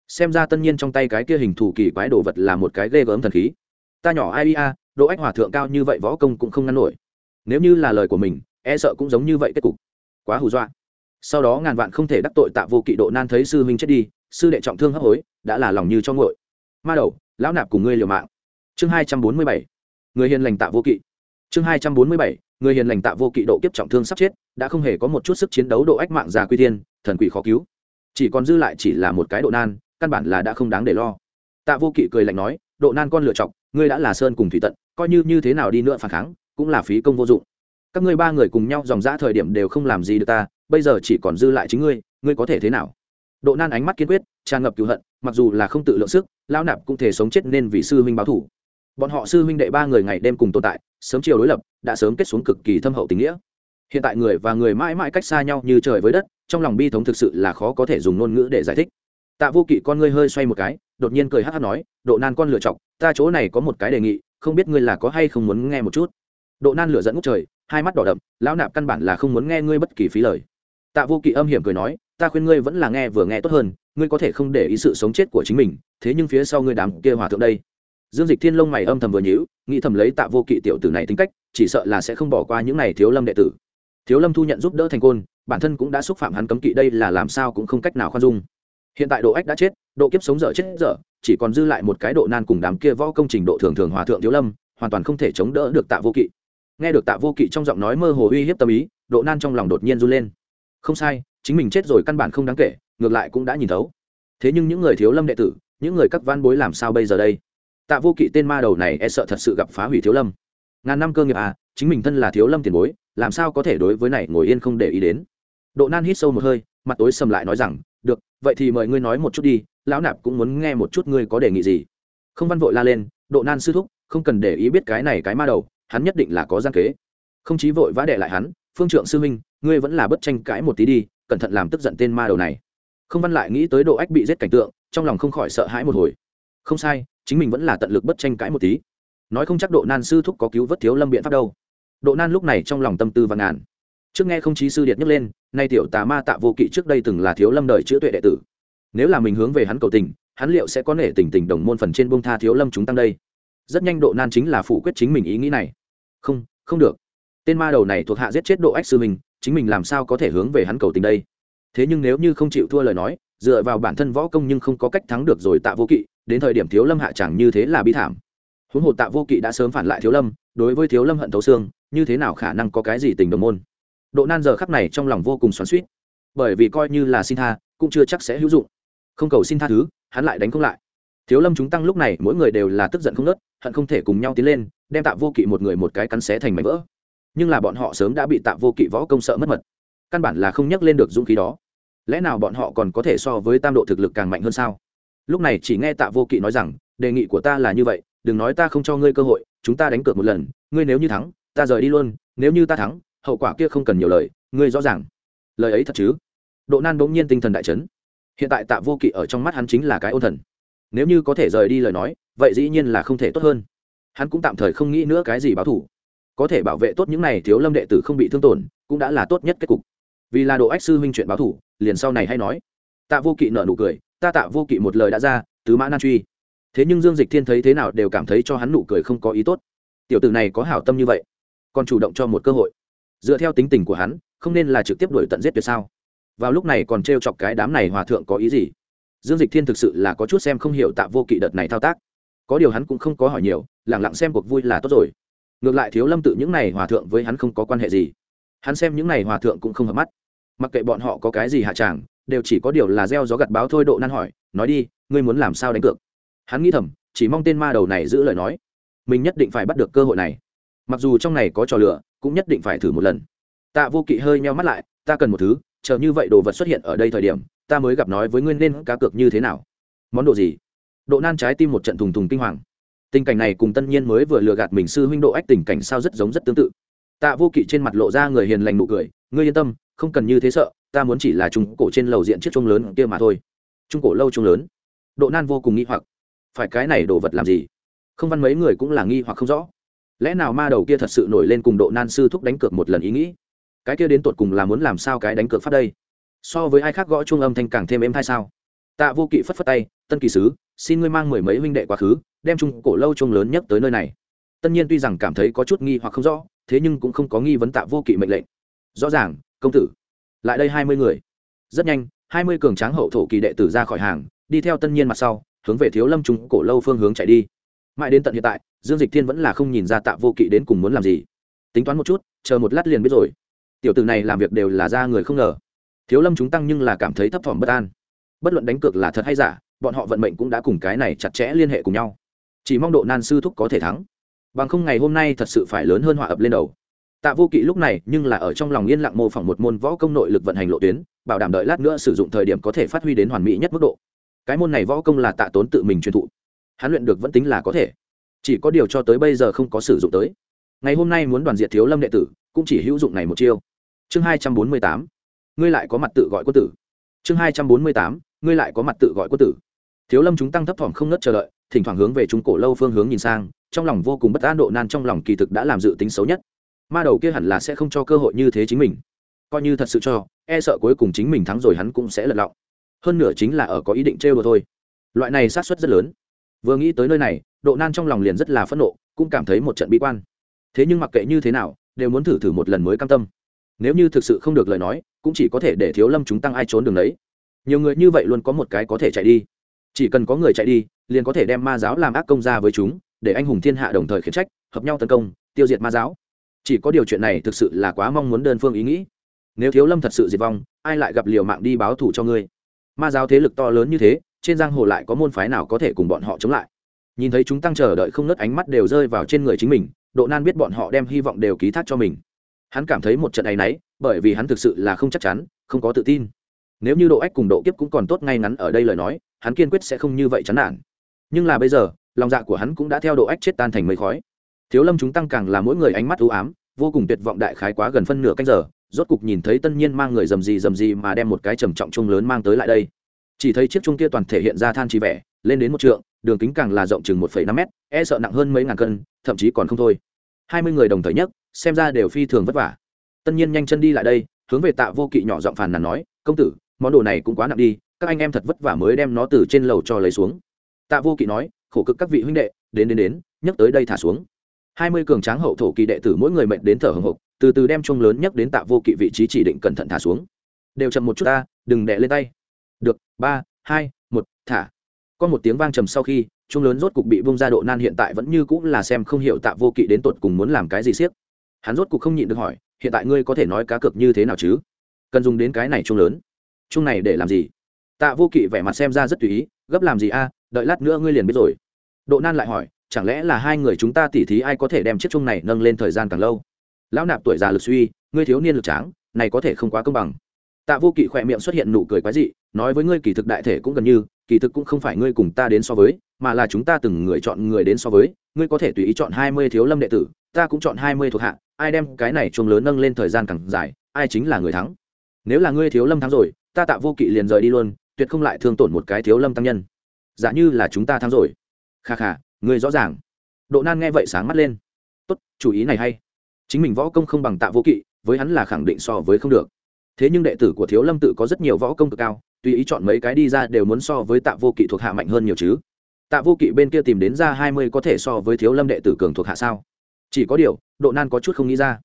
xem ra tân nhiên trong tay cái kia hình thù kỳ quái đồ vật là một cái ghê gớm thần khí. Ta nhỏ ai ia độ ách hòa thượng cao như vậy võ công cũng không ngăn nổi. Nếu như là lời của mình e sợ cũng giống như vậy kết cục. Quá hù dọa. Sau đó ngàn vạn không thể đắc tội tạ vô kỵ độ nan thấy sư huynh chết đi, sư đệ trọng thương hấp hối, đã là lòng như cho ngội ma đầu, lão nạp cùng ngươi liều mạng. Chương hai trăm bốn mươi bảy. Người hiền lành tạ vô kỵ. Chương hai trăm bốn mươi bảy. Người hiền lành tạ vô kỵ độ kiếp trọng thương sắp chết, đã không hề có một chút sức chiến đấu độ ách mạng già quy tiên thần quỷ khó cứu. Chỉ còn dư lại chỉ là một cái độ nan căn bản là đã không đáng để lo. Tạ vô kỵ cười lạnh nói, độ nan con lựa chọc, ngươi đã là sơn cùng thủy tận, coi như như thế nào đi nữa phản kháng, cũng là phí công vô dụng. Các ngươi ba người cùng nhau dòng dã thời điểm đều không làm gì được ta, bây giờ chỉ còn dư lại chính ngươi ngươi có thể thế nào? Độ nan ánh mắt kiên quyết, tràn ngập cứu hận, mặc dù là không tự lượng sức lao nạp cũng thể sống chết nên vì sư huynh báo thủ. Bọn họ sư huynh đệ ba người ngày đêm cùng tồn tại, sớm chiều đối lập, đã sớm kết xuống cực kỳ thâm hậu tình nghĩa. Hiện tại người và người mãi mãi cách xa nhau như trời với đất, trong lòng bi thống thực sự là khó có thể dùng ngôn ngữ để giải thích tạ vô kỵ con ngươi hơi xoay một cái, đột nhiên cười hát hát nói, độ nan con lựa chọc, ta chỗ này có một cái đề nghị, không biết ngươi là có hay không muốn nghe một chút. Độ nan lửa dẫn ngút trời, hai mắt đỏ đậm, lão nạp căn bản là không muốn nghe ngươi bất kỳ phí lời. Tạ vô kỵ âm hiểm cười nói, ta khuyên ngươi vẫn là nghe vừa nghe tốt hơn, ngươi có thể không để ý sự sống chết của chính mình, thế nhưng phía sau ngươi đám kia hòa thượng đây. Dương dịch thiên lông mày âm thầm vừa nhíu, nghĩ thầm lấy tạ vô kỵ tiểu tử này tính cách, chỉ sợ là sẽ không bỏ qua những này thiếu lâm đệ tử. Thiếu lâm thu nhận giúp đỡ thành côn, bản thân cũng đã xúc phạm hắn cấm kỵ đây là làm sao cũng không cách nào khoan dung hiện tại độ ách đã chết độ kiếp sống dở chết dở, chỉ còn dư lại một cái độ nan cùng đám kia võ công trình độ thường thường hòa thượng thiếu lâm, hoàn toàn không thể chống đỡ được tạ vô kỵ. Nghe được tạ vô kỵ trong giọng nói mơ hồ uy hiếp tâm ý, độ nan trong lòng đột nhiên run lên. Không sai, chính mình chết rồi căn bản không đáng kể, ngược lại cũng đã nhìn thấu. Thế nhưng những người thiếu lâm đệ tử, những người các văn bối làm sao bây giờ đây? Tạ vô kỵ tên ma đầu này e sợ thật sự gặp phá hủy thiếu lâm. Ngàn năm cơ nghiệp à chính mình thân là thiếu lâm tiền bối, làm sao có thể đối với này ngồi yên không để ý đến? Độ nan hít sâu một hơi, mặt tối sầm lại nói rằng được, vậy thì mời ngươi nói một chút đi, lão nạp cũng muốn nghe một chút ngươi có đề nghị gì. Không văn vội la lên, độ nan sư thúc, không cần để ý biết cái này cái ma đầu, hắn nhất định là có gian kế. Không chí vội vã đệ lại hắn, phương trượng sư huynh, ngươi vẫn là bất tranh cãi một tí đi, cẩn thận làm tức giận tên ma đầu này. Không văn lại nghĩ tới độ ách bị giết cảnh tượng, trong lòng không khỏi sợ hãi một hồi. Không sai, chính mình vẫn là tận lực bất tranh cãi một tí. Nói không chắc độ nan sư thúc có cứu vớt thiếu lâm biện pháp đâu. Độ nan lúc này trong lòng tâm tư và ngàn trước nghe không chí sư điệt nhắc lên, nay tiểu tà ma tạ vô kỵ trước đây từng là thiếu lâm đời chữa tuệ đệ tử. Nếu là mình hướng về hắn cầu tình, hắn liệu sẽ có nể tình tình đồng môn phần trên bông tha thiếu lâm chúng tăng đây? Rất nhanh độ nan chính là phủ quyết chính mình ý nghĩ này. Không không được. Tên ma đầu này thuộc hạ giết chết độ ách sư mình, chính mình làm sao có thể hướng về hắn cầu tình đây? Thế nhưng nếu như không chịu thua lời nói, dựa vào bản thân võ công nhưng không có cách thắng được rồi tạ vô kỵ, đến thời điểm thiếu lâm hạ chẳng như thế là bi thảm. Huống hồ tạ vô kỵ đã sớm phản lại thiếu lâm, đối với thiếu lâm hận thấu xương, như thế nào khả năng có cái gì tình đồng môn? Độ nan giờ khắc này trong lòng vô cùng xoắn suýt bởi vì coi như là xin tha, cũng chưa chắc sẽ hữu dụng. Không cầu xin tha thứ, hắn lại đánh không lại. Thiếu lâm chúng tăng lúc này, mỗi người đều là tức giận không nớt hận không thể cùng nhau tiến lên, đem tạ vô kỵ một người một cái cắn xé thành mảnh vỡ. Nhưng là bọn họ sớm đã bị tạ vô kỵ võ công sợ mất mật. Căn bản là không nhắc lên được dũng khí đó. Lẽ nào bọn họ còn có thể so với tam độ thực lực càng mạnh hơn sao? Lúc này chỉ nghe tạ vô kỵ nói rằng, đề nghị của ta là như vậy, đừng nói ta không cho ngươi cơ hội, chúng ta đánh cược một lần, ngươi nếu như thắng, ta rời đi luôn, nếu như ta thắng hậu quả kia không cần nhiều lời, ngươi rõ ràng. Lời ấy thật chứ? Độ nan bỗng nhiên tinh thần đại chấn. Hiện tại tạ vô kỵ ở trong mắt hắn chính là cái ôn thần. Nếu như có thể rời đi lời nói, vậy dĩ nhiên là không thể tốt hơn. Hắn cũng tạm thời không nghĩ nữa cái gì báo thủ có thể bảo vệ tốt những này thiếu lâm đệ tử không bị thương tổn, cũng đã là tốt nhất kết cục. Vì là độ ách sư huynh chuyện báo thủ liền sau này hay nói. Tạ vô kỵ nợ nụ cười, ta tạ vô kỵ một lời đã ra, tứ mã nan truy. Thế nhưng dương dịch thiên thấy thế nào đều cảm thấy cho hắn nụ cười không có ý tốt. Tiểu tử này có hảo tâm như vậy, còn chủ động cho một cơ hội dựa theo tính tình của hắn, không nên là trực tiếp đuổi tận giết tuyệt sao? Vào lúc này còn t chọc cái đám này hòa thượng có ý gì? Dương dịch thiên thực sự là có chút xem không hiểu tạ vô kỵ đợt này thao tác. Có điều hắn cũng không có hỏi nhiều lẳng lặng xem cuộc vui là tốt rồi. Ngược lại thiếu lâm tự những này hòa thượng với hắn không có quan hệ gì. Hắn xem những này hòa thượng cũng không hợp mắt. Mặc kệ bọn họ có cái gì hạ tràng, đều chỉ có điều là gieo gió gặt báo thôi độ nan hỏi, nói đi, ngươi muốn làm sao đánh cược? Hắn nghĩ thầm, chỉ mong tên ma đầu này giữ lời nói. Mình nhất định phải bắt được cơ hội này. Mặc dù trong này có trò lửa cũng nhất định phải thử một lần. Tạ vô kỵ hơi meo mắt lại, ta cần một thứ, chờ như vậy đồ vật xuất hiện ở đây thời điểm, ta mới gặp nói với ngươi nên cá cược như thế nào. Món đồ gì? Độ nan trái tim một trận thùng thùng kinh hoàng. Tình cảnh này cùng tân nhiên mới vừa lừa gạt mình sư huynh độ ách tình cảnh sao rất giống rất tương tự. Tạ vô kỵ trên mặt lộ ra người hiền lành nụ cười, ngươi yên tâm, không cần như thế sợ, ta muốn chỉ là trung cổ trên lầu diện chiếc trung lớn kia mà thôi. Trung cổ lâu trung lớn. Độ nan vô cùng nghi hoặc. Phải cái này đồ vật làm gì? Không văn mấy người cũng là nghi hoặc không rõ lẽ nào ma đầu kia thật sự nổi lên cùng độ nan sư thúc đánh cược một lần ý nghĩ? Cái kia đến tột cùng là muốn làm sao cái đánh cược phát đây? So với ai khác gõ trung âm thanh càng thêm êm hay sao? Tạ vô kỵ phất phất tay, tân kỳ sứ, xin ngươi mang mười mấy huynh đệ quá khứ, đem trung cổ lâu trung lớn nhất tới nơi này. Tân nhiên tuy rằng cảm thấy có chút nghi hoặc không rõ, thế nhưng cũng không có nghi vấn tạ vô kỵ mệnh lệnh. Rõ ràng, công tử. Lại đây hai mươi người. Rất nhanh, hai mươi cường tráng hậu thổ kỳ đệ tử ra khỏi hàng, đi theo tân nhiên mặt sau, hướng về thiếu lâm trung cổ lâu phương hướng chạy đi mãi đến tận hiện tại, dương dịch thiên vẫn là không nhìn ra tạ vô kỵ đến cùng muốn làm gì. Tính toán một chút, chờ một lát liền biết rồi. Tiểu tử này làm việc đều là ra người không ngờ. Thiếu lâm chúng tăng nhưng là cảm thấy thấp thỏm bất an. Bất luận đánh cược là thật hay giả, bọn họ vận mệnh cũng đã cùng cái này chặt chẽ liên hệ cùng nhau. Chỉ mong độ nan sư thúc có thể thắng. Bằng không ngày hôm nay thật sự phải lớn hơn họa ập lên đầu. Tạ vô kỵ lúc này nhưng là ở trong lòng yên lặng mô phỏng một môn võ công nội lực vận hành lộ tuyến, bảo đảm đợi lát nữa sử dụng thời điểm có thể phát huy đến hoàn mỹ nhất mức độ. Cái môn này võ công là tạ tốn tự mình truyền thụ hắn luyện được vẫn tính là có thể. Chỉ có điều cho tới bây giờ không có sử dụng tới. Ngày hôm nay muốn đoàn diệt thiếu lâm đệ tử, cũng chỉ hữu dụng này một chiêu. Chương hai trăm bốn mươi tám, ngươi lại có mặt tự gọi quân tử. Chương hai trăm bốn mươi tám, ngươi lại có mặt tự gọi quân tử. Thiếu lâm chúng tăng thấp thỏm không nớt chờ đợi, thỉnh thoảng hướng về trung cổ lâu phương hướng nhìn sang, trong lòng vô cùng bất an độ nan trong lòng kỳ thực đã làm dự tính xấu nhất. Ma đầu kia hẳn là sẽ không cho cơ hội như thế chính mình. Coi như thật sự cho e sợ cuối cùng chính mình thắng rồi hắn cũng sẽ lật lọng. Hơn nửa chính là ở có ý định trêu đùa thôi. Loại này sát suất rất lớn vừa nghĩ tới nơi này, độ nan trong lòng liền rất là phẫn nộ, cũng cảm thấy một trận bi quan. Thế nhưng mặc kệ như thế nào, đều muốn thử thử một lần mới cam tâm. Nếu như thực sự không được lời nói, cũng chỉ có thể để thiếu lâm chúng tăng ai trốn đường đấy. Nhiều người như vậy luôn có một cái có thể chạy đi. Chỉ cần có người chạy đi, liền có thể đem ma giáo làm ác công ra với chúng, để anh hùng thiên hạ đồng thời khiển trách, hợp nhau tấn công, tiêu diệt ma giáo. Chỉ có điều chuyện này thực sự là quá mong muốn đơn phương ý nghĩ. Nếu thiếu lâm thật sự diệt vong, ai lại gặp liều mạng đi báo thù cho ngươi? Ma giáo thế lực to lớn như thế trên giang hồ lại có môn phái nào có thể cùng bọn họ chống lại. Nhìn thấy chúng tăng chờ đợi không nớt ánh mắt đều rơi vào trên người chính mình, độ nan biết bọn họ đem hy vọng đều ký thác cho mình. Hắn cảm thấy một trận này nấy bởi vì hắn thực sự là không chắc chắn, không có tự tin. Nếu như độ ách cùng độ kiếp cũng còn tốt ngay ngắn ở đây lời nói, hắn kiên quyết sẽ không như vậy chán nản. Nhưng là bây giờ, lòng dạ của hắn cũng đã theo độ ách chết tan thành mây khói. Thiếu lâm chúng tăng càng là mỗi người ánh mắt ưu ám, vô cùng tuyệt vọng đại khái quá gần phân nửa canh giờ, rốt cục nhìn thấy tân nhiên mang người dầm gì dầm gì mà đem một cái trầm trọng chung lớn mang tới lại đây chỉ thấy chiếc chung kia toàn thể hiện ra than trì vẻ, lên đến một trượng, đường kính càng là rộng chừng một năm mét e sợ nặng hơn mấy ngàn cân, thậm chí còn không thôi. Hai mươi người đồng thời nhất xem ra đều phi thường vất vả. Tân nhiên nhanh chân đi lại đây, hướng về tạ vô kỵ nhỏ giọng phàn nàn nói, công tử, món đồ này cũng quá nặng đi, các anh em thật vất vả mới đem nó từ trên lầu cho lấy xuống. Tạ vô kỵ nói, khổ cực các vị huynh đệ, đến đến đến, nhấc tới đây thả xuống. Hai mươi cường tráng hậu thổ kỳ đệ tử mỗi người mệnh đến thở hồng hộc, từ từ đem chung lớn nhấc đến tạ vô kỵ vị trí chỉ định cẩn thận thả xuống. Đều chậm một chút ta, đừng đệ lên tay được, ba, hai, một, thả. Có một tiếng vang trầm sau khi chung lớn rốt cục bị bung ra độ nan hiện tại vẫn như cũng là xem không hiểu tạ vô kỵ đến tột cùng muốn làm cái gì siếc. Hắn rốt cục không nhịn được hỏi, hiện tại ngươi có thể nói cá cược như thế nào chứ? Cần dùng đến cái này chung lớn. Chung này để làm gì? Tạ vô kỵ vẻ mặt xem ra rất tùy ý, gấp làm gì a, đợi lát nữa ngươi liền biết rồi. Độ nan lại hỏi, chẳng lẽ là hai người chúng ta tỉ thí ai có thể đem chiếc chung này nâng lên thời gian càng lâu? Lão nạp tuổi già lực suy, ngươi thiếu niên lực tráng, này có thể không quá công bằng tạ vô kỵ khỏe miệng xuất hiện nụ cười quái dị, nói với ngươi kỳ thực đại thể cũng gần như, kỳ thực cũng không phải ngươi cùng ta đến so với, mà là chúng ta từng người chọn người đến so với, ngươi có thể tùy ý chọn hai mươi thiếu lâm đệ tử, ta cũng chọn hai mươi thuộc hạ, ai đem cái này chuông lớn nâng lên thời gian càng dài, ai chính là người thắng. Nếu là ngươi thiếu lâm thắng rồi, ta tạ vô kỵ liền rời đi luôn, tuyệt không lại thương tổn một cái thiếu lâm tăng nhân. Giả như là chúng ta thắng rồi. Kha kha, ngươi rõ ràng. Độ nan nghe vậy sáng mắt lên. Tốt, chủ ý này hay. Chính mình võ công không bằng tạ vô kỵ, với hắn là khẳng định so với không được thế nhưng đệ tử của thiếu lâm tự có rất nhiều võ công cực cao, tùy ý chọn mấy cái đi ra đều muốn so với tạ vô kỵ thuộc hạ mạnh hơn nhiều chứ. Tạ vô kỵ bên kia tìm đến ra hai mươi có thể so với thiếu lâm đệ tử cường thuộc hạ sao? Chỉ có điều, độ nan có chút không nghĩ ra.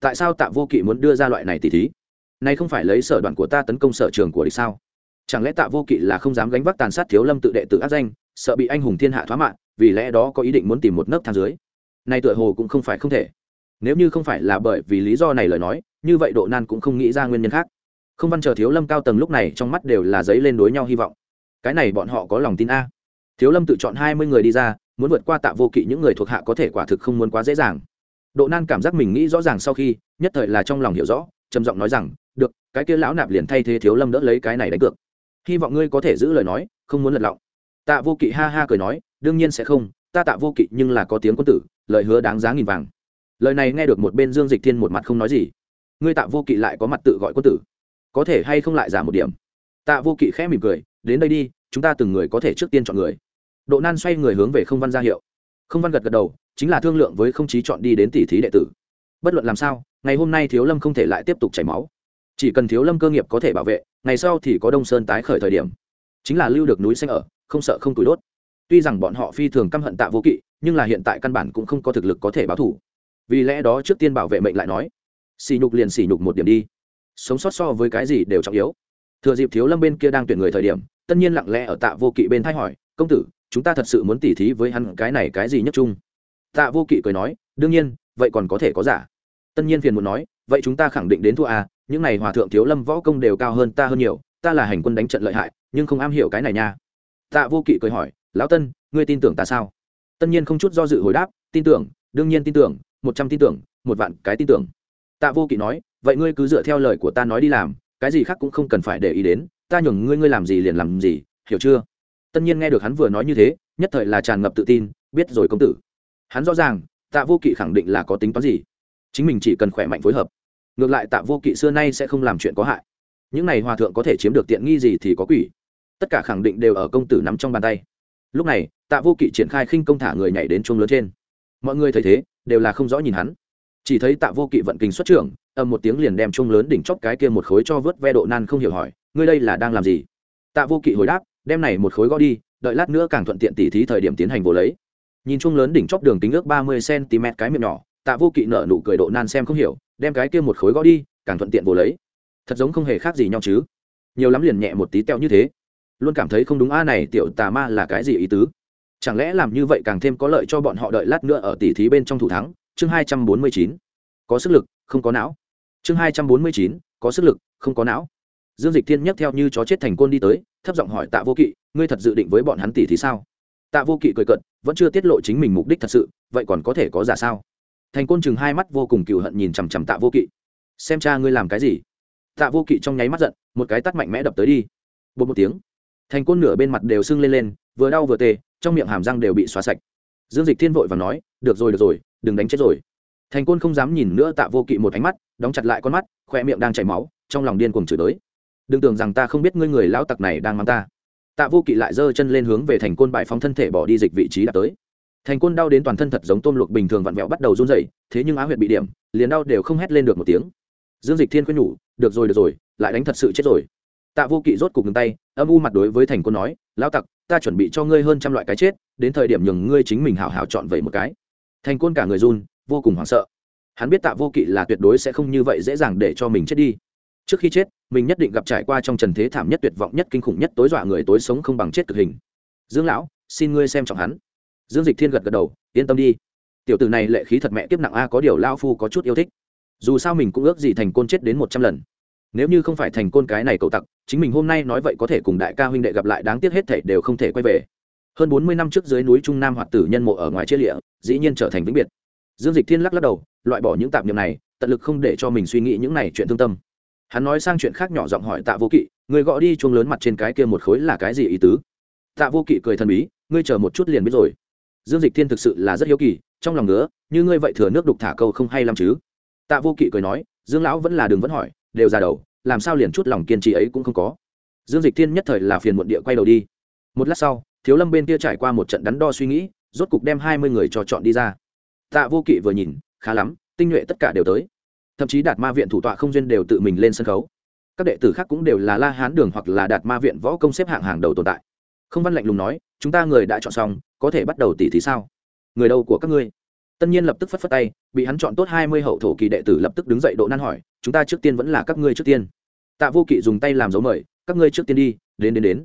Tại sao tạ vô kỵ muốn đưa ra loại này tỷ thí? Nay không phải lấy sở đoạn của ta tấn công sở trường của địch sao? Chẳng lẽ tạ vô kỵ là không dám gánh vác tàn sát thiếu lâm tự đệ tử áp danh, sợ bị anh hùng thiên hạ thoá mạng, vì lẽ đó có ý định muốn tìm một nấc thang dưới? Nay tựa hồ cũng không phải không thể. Nếu như không phải là bởi vì lý do này lời nói như vậy độ nan cũng không nghĩ ra nguyên nhân khác. Không văn chờ thiếu lâm cao tầng lúc này trong mắt đều là giấy lên đối nhau hy vọng. Cái này bọn họ có lòng tin a. Thiếu lâm tự chọn hai mươi người đi ra, muốn vượt qua tạ vô kỵ những người thuộc hạ có thể quả thực không muốn quá dễ dàng. Độ nan cảm giác mình nghĩ rõ ràng sau khi, nhất thời là trong lòng hiểu rõ, trầm giọng nói rằng, được, cái kia lão nạp liền thay thế thiếu lâm đỡ lấy cái này đánh cược. Hy vọng ngươi có thể giữ lời nói, không muốn lật lọng. Tạ vô kỵ ha ha cười nói, đương nhiên sẽ không, ta tạ vô kỵ nhưng là có tiếng quân tử, lời hứa đáng giá nghìn vàng. Lời này nghe được một bên dương dịch thiên một mặt không nói gì ngươi tạ vô kỵ lại có mặt tự gọi quân tử. Có thể hay không lại giả một điểm? Tạ vô kỵ khẽ mỉm cười, đến đây đi, chúng ta từng người có thể trước tiên chọn người. Độ nan xoay người hướng về không văn ra hiệu. Không văn gật gật đầu, chính là thương lượng với không chí chọn đi đến tỷ thí đệ tử. Bất luận làm sao, ngày hôm nay thiếu lâm không thể lại tiếp tục chảy máu. Chỉ cần thiếu lâm cơ nghiệp có thể bảo vệ, ngày sau thì có đông sơn tái khởi thời điểm. Chính là lưu được núi xanh ở, không sợ không tủi đốt. Tuy rằng bọn họ phi thường căm hận tạ vô kỵ, nhưng là hiện tại căn bản cũng không có thực lực có thể báo thủ. Vì lẽ đó trước tiên bảo vệ mệnh lại nói xỉ nhục liền xỉ nhục một điểm đi. Sống sót so với cái gì đều trọng yếu. Thừa dịp thiếu lâm bên kia đang tuyển người thời điểm, tất nhiên lặng lẽ ở tạ vô kỵ bên thay hỏi, công tử, chúng ta thật sự muốn tỉ thí với hắn cái này cái gì nhất chung tạ vô kỵ cười nói, đương nhiên, vậy còn có thể có giả. Tân nhiên phiền muốn nói, vậy chúng ta khẳng định đến thua à những này hòa thượng thiếu lâm võ công đều cao hơn ta hơn nhiều, ta là hành quân đánh trận lợi hại, nhưng không am hiểu cái này nha. Tạ vô kỵ cười hỏi, lão tân, ngươi tin tưởng ta sao? Tân nhiên không chút do dự hồi đáp, tin tưởng, đương nhiên tin tưởng, một trăm tin tưởng, một vạn cái tin tưởng tạ vô kỵ nói, vậy ngươi cứ dựa theo lời của ta nói đi làm, cái gì khác cũng không cần phải để ý đến, ta nhường ngươi ngươi làm gì liền làm gì, hiểu chưa? Tân nhiên nghe được hắn vừa nói như thế, nhất thời là tràn ngập tự tin, biết rồi công tử. Hắn rõ ràng, tạ vô kỵ khẳng định là có tính toán gì. Chính mình chỉ cần khỏe mạnh phối hợp. Ngược lại tạ vô kỵ xưa nay sẽ không làm chuyện có hại. Những này hòa thượng có thể chiếm được tiện nghi gì thì có quỷ. Tất cả khẳng định đều ở công tử nắm trong bàn tay. Lúc này, tạ vô kỵ triển khai khinh công thả người nhảy đến chuông lớn trên. Mọi người thấy thế, đều là không rõ nhìn hắn chỉ thấy tạ vô kỵ vận kinh xuất trưởng, ầm một tiếng liền đem chung lớn đỉnh chóp cái kia một khối cho vớt ve độ nan không hiểu hỏi, ngươi đây là đang làm gì? Tạ vô kỵ hồi đáp, đem này một khối gõ đi, đợi lát nữa càng thuận tiện tỉ thí thời điểm tiến hành vô lấy. Nhìn chung lớn đỉnh chóp đường kính ước ba mươi cm cái miệng nhỏ, tạ vô kỵ nở nụ cười độ nan xem không hiểu, đem cái kia một khối gõ đi, càng thuận tiện vô lấy. Thật giống không hề khác gì nhau chứ. Nhiều lắm liền nhẹ một tí teo như thế. Luôn cảm thấy không đúng a à này tiểu tà ma là cái gì ý tứ? Chẳng lẽ làm như vậy càng thêm có lợi cho bọn họ đợi lát nữa ở tỉ thí bên trong thủ thắng? Chương hai trăm bốn mươi chín. Có sức lực, không có não. Chương hai trăm bốn mươi chín, có sức lực, không có não. Dương dịch thiên nhấc theo như chó chết thành côn đi tới, thấp giọng hỏi tạ vô kỵ, ngươi thật dự định với bọn hắn tỉ thì sao? Tạ vô kỵ cười cận vẫn chưa tiết lộ chính mình mục đích thật sự, vậy còn có thể có giả sao? Thành côn chừng hai mắt vô cùng cừu hận nhìn chằm chằm tạ vô kỵ. Xem cha ngươi làm cái gì? Tạ vô kỵ trong nháy mắt giận, một cái tắt mạnh mẽ đập tới đi. Bột một tiếng, thành côn nửa bên mặt đều sưng lên lên, vừa đau vừa tê, trong miệng hàm răng đều bị xóa sạch. Dương dịch thiên vội và nói, được rồi được rồi đừng đánh chết rồi. Thành côn không dám nhìn nữa tạ vô kỵ một ánh mắt, đóng chặt lại con mắt khoe miệng đang chảy máu, trong lòng điên cuồng chửi tới. Đừng tưởng rằng ta không biết ngươi người lão tặc này đang mang ta. Tạ vô kỵ lại giơ chân lên hướng về thành côn bại phóng thân thể bỏ đi dịch vị trí đã tới. Thành côn đau đến toàn thân thật giống tôm luộc bình thường vặn vẹo bắt đầu run rẩy, thế nhưng á huyệt bị điểm, liền đau đều không hét lên được một tiếng. Dương dịch thiên khuyên nhủ, được rồi được rồi, lại đánh thật sự chết rồi. Tạ vô kỵ rốt cục ngừng tay, âm u mặt đối với thành côn nói, lão tặc, ta chuẩn bị cho ngươi hơn trăm loại cái chết, đến thời điểm nhường ngươi chính mình hảo hảo chọn vậy một cái thành côn cả người run, vô cùng hoảng sợ. Hắn biết tạ vô kỵ là tuyệt đối sẽ không như vậy dễ dàng để cho mình chết đi. Trước khi chết, mình nhất định gặp trải qua trong trần thế thảm nhất tuyệt vọng nhất kinh khủng nhất tối dọa người tối sống không bằng chết cực hình. Dương lão, xin ngươi xem trọng hắn. Dương dịch thiên gật gật đầu, yên tâm đi. Tiểu tử này lệ khí thật mẹ tiếp nặng a, có điều lao phu có chút yêu thích. Dù sao mình cũng ước gì thành côn chết đến một trăm lần. Nếu như không phải thành côn cái này cậu tặc, chính mình hôm nay nói vậy có thể cùng đại ca huynh đệ gặp lại, đáng tiếc hết thể đều không thể quay về hơn bốn mươi năm trước dưới núi trung nam hoạt tử nhân mộ ở ngoài chia lịa, dĩ nhiên trở thành vĩnh biệt. Dương dịch thiên lắc lắc đầu, loại bỏ những tạp niệm này, tận lực không để cho mình suy nghĩ những này chuyện thương tâm. Hắn nói sang chuyện khác nhỏ giọng hỏi tạ vô kỵ người gõ đi chuông lớn mặt trên cái kia một khối là cái gì ý tứ? Tạ vô kỵ cười thần bí, ngươi chờ một chút liền biết rồi. Dương dịch thiên thực sự là rất hiếu kỳ, trong lòng nữa như ngươi vậy thừa nước đục thả câu không hay lắm chứ? Tạ vô kỵ cười nói, dương lão vẫn là đường vẫn hỏi, đều ra đầu, làm sao liền chút lòng kiên trì ấy cũng không có. Dương dịch thiên nhất thời là phiền muộn địa quay đầu đi. Một lát sau thiếu lâm bên kia trải qua một trận đắn đo suy nghĩ, rốt cục đem hai mươi người cho chọn đi ra. Tạ vô kỵ vừa nhìn, khá lắm, tinh nhuệ tất cả đều tới. Thậm chí đạt ma viện thủ tọa không duyên đều tự mình lên sân khấu. Các đệ tử khác cũng đều là la hán đường hoặc là đạt ma viện võ công xếp hạng hàng đầu tồn tại. Không văn lạnh lùng nói, chúng ta người đã chọn xong, có thể bắt đầu tỉ thí sao? Người đâu của các ngươi? Tân nhiên lập tức phất phất tay, bị hắn chọn tốt hai mươi hậu thổ kỳ đệ tử lập tức đứng dậy độ nan hỏi, chúng ta trước tiên vẫn là các ngươi trước tiên. Tạ vô kỵ dùng tay làm dấu mời, các ngươi trước tiên đi, đến đến đến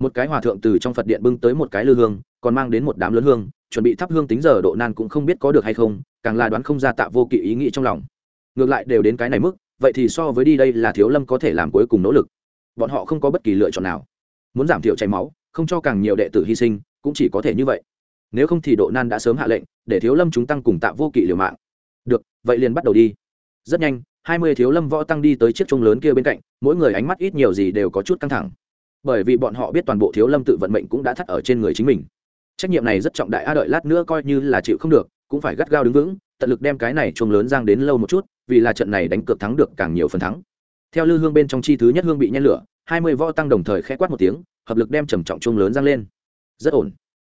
một cái hòa thượng từ trong phật điện bưng tới một cái lư hương, còn mang đến một đám lớn hương, chuẩn bị thắp hương tính giờ độ nan cũng không biết có được hay không, càng là đoán không ra tạ vô kỵ ý nghĩ trong lòng. Ngược lại đều đến cái này mức, vậy thì so với đi đây là thiếu lâm có thể làm cuối cùng nỗ lực. Bọn họ không có bất kỳ lựa chọn nào. Muốn giảm thiểu chảy máu, không cho càng nhiều đệ tử hy sinh, cũng chỉ có thể như vậy. Nếu không thì độ nan đã sớm hạ lệnh, để thiếu lâm chúng tăng cùng tạ vô kỵ liều mạng. Được, vậy liền bắt đầu đi. Rất nhanh, hai mươi thiếu lâm võ tăng đi tới chiếc chuông lớn kia bên cạnh, mỗi người ánh mắt ít nhiều gì đều có chút căng thẳng bởi vì bọn họ biết toàn bộ thiếu lâm tự vận mệnh cũng đã thắt ở trên người chính mình. Trách nhiệm này rất trọng đại, a đợi lát nữa coi như là chịu không được, cũng phải gắt gao đứng vững, tận lực đem cái này chuông lớn giang đến lâu một chút, vì là trận này đánh cược thắng được càng nhiều phần thắng. Theo lư hương bên trong chi thứ nhất hương bị nhen lửa, hai mươi võ tăng đồng thời khẽ quát một tiếng, hợp lực đem trầm trọng chuông lớn giang lên. Rất ổn.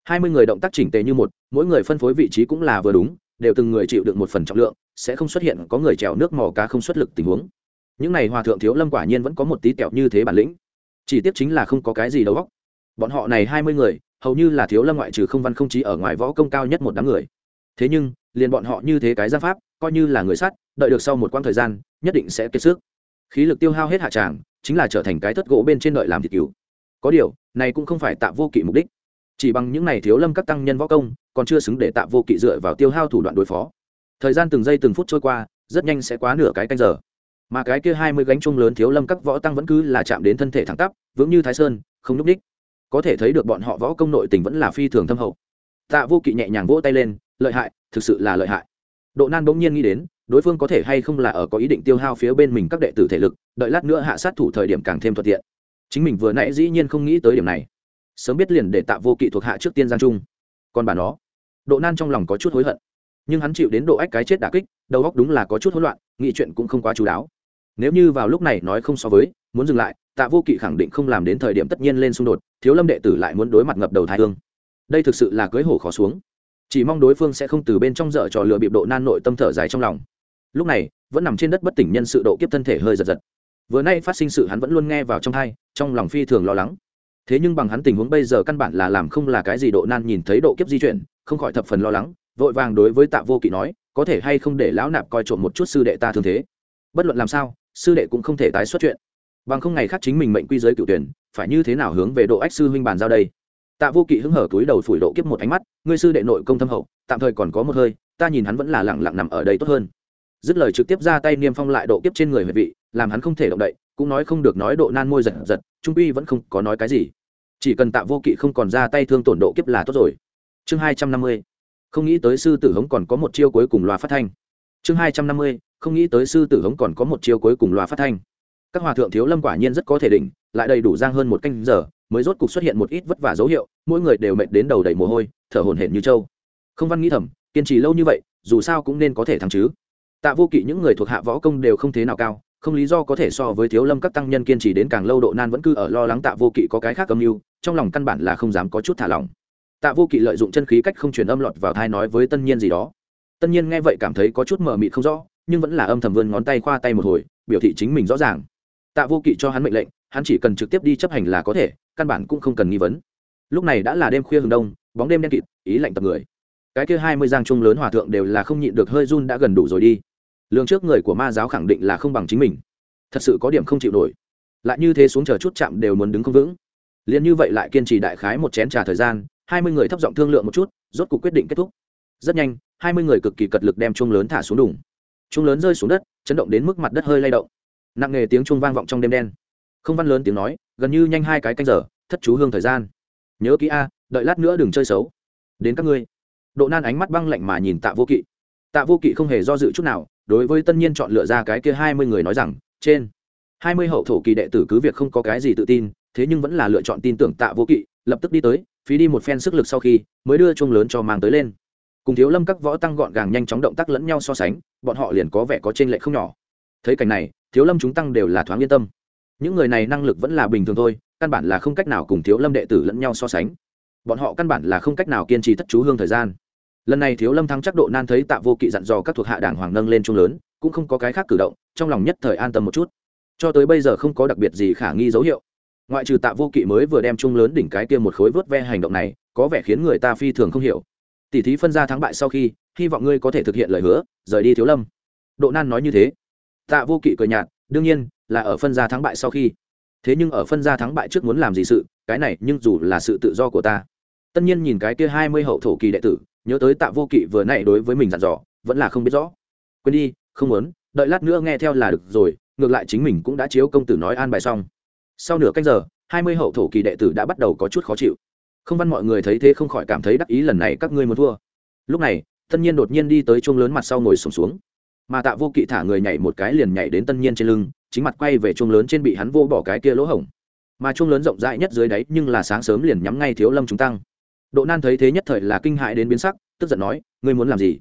Hai mươi người động tác chỉnh tề như một, mỗi người phân phối vị trí cũng là vừa đúng, đều từng người chịu được một phần trọng lượng, sẽ không xuất hiện có người trèo nước mò cá không xuất lực tình huống. Những này hòa thượng thiếu lâm quả nhiên vẫn có một tí kẹo như thế bản lĩnh chỉ tiếc chính là không có cái gì đầu óc. Bọn họ này hai mươi người, hầu như là thiếu lâm ngoại trừ không văn không trí ở ngoài võ công cao nhất một đám người. Thế nhưng, liền bọn họ như thế cái giáp pháp, coi như là người sát, đợi được sau một quãng thời gian, nhất định sẽ kiệt sức. Khí lực tiêu hao hết hạ tràng, chính là trở thành cái thất gỗ bên trên đợi làm thịt cứu có điều, này cũng không phải tạ vô kỵ mục đích. Chỉ bằng những này thiếu lâm các tăng nhân võ công, còn chưa xứng để tạ vô kỵ dựa vào tiêu hao thủ đoạn đối phó. Thời gian từng giây từng phút trôi qua, rất nhanh sẽ quá nửa cái canh giờ mà cái kia hai mươi gánh chung lớn thiếu lâm các võ tăng vẫn cứ là chạm đến thân thể thẳng tắp, vững như thái sơn, không nhúc ních có thể thấy được bọn họ võ công nội tình vẫn là phi thường thâm hậu. Tạ vô kỵ nhẹ nhàng vỗ tay lên, lợi hại, thực sự là lợi hại. Độ nan bỗng nhiên nghĩ đến, đối phương có thể hay không là ở có ý định tiêu hao phía bên mình các đệ tử thể lực, đợi lát nữa hạ sát thủ thời điểm càng thêm thuận tiện. Chính mình vừa nãy dĩ nhiên không nghĩ tới điểm này. Sớm biết liền để tạ vô kỵ thuộc hạ trước tiên giang trung. Còn bà nó, độ nan trong lòng có chút hối hận. Nhưng hắn chịu đến độ ách cái chết đà kích, đầu óc đúng là có chút hỗn loạn nghị chuyện cũng không quá chú đáo nếu như vào lúc này nói không so với, muốn dừng lại, tạ vô kỵ khẳng định không làm đến thời điểm tất nhiên lên xung đột, thiếu lâm đệ tử lại muốn đối mặt ngập đầu thái hương. Đây thực sự là cưới hổ khó xuống. Chỉ mong đối phương sẽ không từ bên trong dở trò lừa bịp độ nan nội tâm thở dài trong lòng. Lúc này, vẫn nằm trên đất bất tỉnh nhân sự độ kiếp thân thể hơi giật giật. Vừa nay phát sinh sự hắn vẫn luôn nghe vào trong thai, trong lòng phi thường lo lắng. Thế nhưng bằng hắn tình huống bây giờ căn bản là làm không là cái gì độ nan nhìn thấy độ kiếp di chuyển, không khỏi thập phần lo lắng, vội vàng đối với tạ vô kỵ nói, có thể hay không để lão nạp coi trộm một chút sư đệ ta thương thế? Bất luận làm sao sư đệ cũng không thể tái xuất chuyện. Bằng không ngày khác chính mình mệnh quy giới cựu tuyển, phải như thế nào hướng về độ ách sư huynh bàn giao đây? Tạ vô kỵ hứng hở túi đầu phủi độ kiếp một ánh mắt, ngươi sư đệ nội công thâm hậu, tạm thời còn có một hơi, ta nhìn hắn vẫn là lẳng lặng nằm ở đây tốt hơn. Dứt lời trực tiếp ra tay niêm phong lại độ kiếp trên người huệ vị, làm hắn không thể động đậy, cũng nói không được nói độ nan môi giật giật, trung uy vẫn không có nói cái gì. Chỉ cần tạ vô kỵ không còn ra tay thương tổn độ kiếp là tốt rồi. Chương hai trăm năm mươi. Không nghĩ tới sư tử hống còn có một chiêu cuối cùng loa phát thanh. Chương hai trăm năm mươi không nghĩ tới sư tử hống còn có một chiêu cuối cùng loa phát thanh. Các hòa thượng thiếu lâm quả nhiên rất có thể đỉnh, lại đầy đủ giang hơn một canh giờ, mới rốt cục xuất hiện một ít vất vả dấu hiệu, mỗi người đều mệt đến đầu đầy mồ hôi, thở hổn hển như trâu. Không văn nghĩ thầm, kiên trì lâu như vậy, dù sao cũng nên có thể thắng chứ. Tạ vô kỵ những người thuộc hạ võ công đều không thế nào cao, không lý do có thể so với thiếu lâm các tăng nhân kiên trì đến càng lâu độ nan vẫn cứ ở lo lắng tạ vô kỵ có cái khác âm mưu, trong lòng căn bản là không dám có chút thả lỏng. Tạ vô kỵ lợi dụng chân khí cách không truyền âm lọt vào thai nói với tân nhiên gì đó. Tân nhiên nghe vậy cảm thấy có chút mờ mịt không rõ nhưng vẫn là âm thầm vươn ngón tay khoa tay một hồi, biểu thị chính mình rõ ràng. Tạ vô kỵ cho hắn mệnh lệnh, hắn chỉ cần trực tiếp đi chấp hành là có thể, căn bản cũng không cần nghi vấn. Lúc này đã là đêm khuya hừng đông, bóng đêm đen kịt, ý lạnh tập người. Cái kia hai mươi giang trung lớn hòa thượng đều là không nhịn được hơi run đã gần đủ rồi đi. Lương trước người của ma giáo khẳng định là không bằng chính mình. Thật sự có điểm không chịu nổi. Lại như thế xuống chờ chút chạm đều muốn đứng không vững. Liền như vậy lại kiên trì đại khái một chén trà thời gian, hai mươi người thấp giọng thương lượng một chút, rốt cuộc quyết định kết thúc. Rất nhanh, hai mươi người cực kỳ cật lực đem chung lớn thả xuống đủng chuông lớn rơi xuống đất, chấn động đến mức mặt đất hơi lay động. Nặng nghề tiếng chuông vang vọng trong đêm đen. Không văn lớn tiếng nói, gần như nhanh hai cái canh giờ, thất chú hương thời gian. Nhớ kỹ a, đợi lát nữa đừng chơi xấu. Đến các ngươi. Độ nan ánh mắt băng lạnh mà nhìn tạ vô kỵ. Tạ vô kỵ không hề do dự chút nào, đối với tân nhiên chọn lựa ra cái kia hai mươi người nói rằng, trên, hai mươi hậu thổ kỳ đệ tử cứ việc không có cái gì tự tin, thế nhưng vẫn là lựa chọn tin tưởng tạ vô kỵ, lập tức đi tới, phí đi một phen sức lực sau khi, mới đưa chuông lớn cho mang tới lên. Cùng thiếu lâm các võ tăng gọn gàng nhanh chóng động tác lẫn nhau so sánh bọn họ liền có vẻ có trên lệ không nhỏ. Thấy cảnh này, thiếu lâm chúng tăng đều là thoáng yên tâm. Những người này năng lực vẫn là bình thường thôi, căn bản là không cách nào cùng thiếu lâm đệ tử lẫn nhau so sánh. Bọn họ căn bản là không cách nào kiên trì thất chú hương thời gian. Lần này thiếu lâm thắng chắc độ nan thấy tạ vô kỵ dặn dò các thuộc hạ đảng hoàng nâng lên chung lớn, cũng không có cái khác cử động, trong lòng nhất thời an tâm một chút. Cho tới bây giờ không có đặc biệt gì khả nghi dấu hiệu. Ngoại trừ tạ vô kỵ mới vừa đem chung lớn đỉnh cái kia một khối vớt ve hành động này, có vẻ khiến người ta phi thường không hiểu. Tỷ thí phân ra thắng bại sau khi hy vọng ngươi có thể thực hiện lời hứa, rời đi thiếu lâm. Độ nan nói như thế. Tạ vô kỵ cười nhạt, đương nhiên, là ở phân gia thắng bại sau khi. Thế nhưng ở phân gia thắng bại trước muốn làm gì sự, cái này nhưng dù là sự tự do của ta. Tất nhiên nhìn cái kia hai mươi hậu thổ kỳ đệ tử, nhớ tới tạ vô kỵ vừa nãy đối với mình dặn dò, vẫn là không biết rõ. Quên đi, không muốn, đợi lát nữa nghe theo là được rồi, ngược lại chính mình cũng đã chiếu công tử nói an bài xong. Sau nửa canh giờ, hai mươi hậu thổ kỳ đệ tử đã bắt đầu có chút khó chịu. Không văn mọi người thấy thế không khỏi cảm thấy đắc ý lần này các ngươi muốn thua. Lúc này tân nhiên đột nhiên đi tới chuông lớn mặt sau ngồi sùng xuống, xuống mà tạ vô kỵ thả người nhảy một cái liền nhảy đến tân nhiên trên lưng chính mặt quay về chuông lớn trên bị hắn vô bỏ cái kia lỗ hổng. Mà chuông lớn rộng rãi nhất dưới đáy nhưng là sáng sớm liền nhắm ngay thiếu lâm chúng tăng. Độ nan thấy thế nhất thời là kinh hại đến biến sắc tức giận nói ngươi muốn làm gì?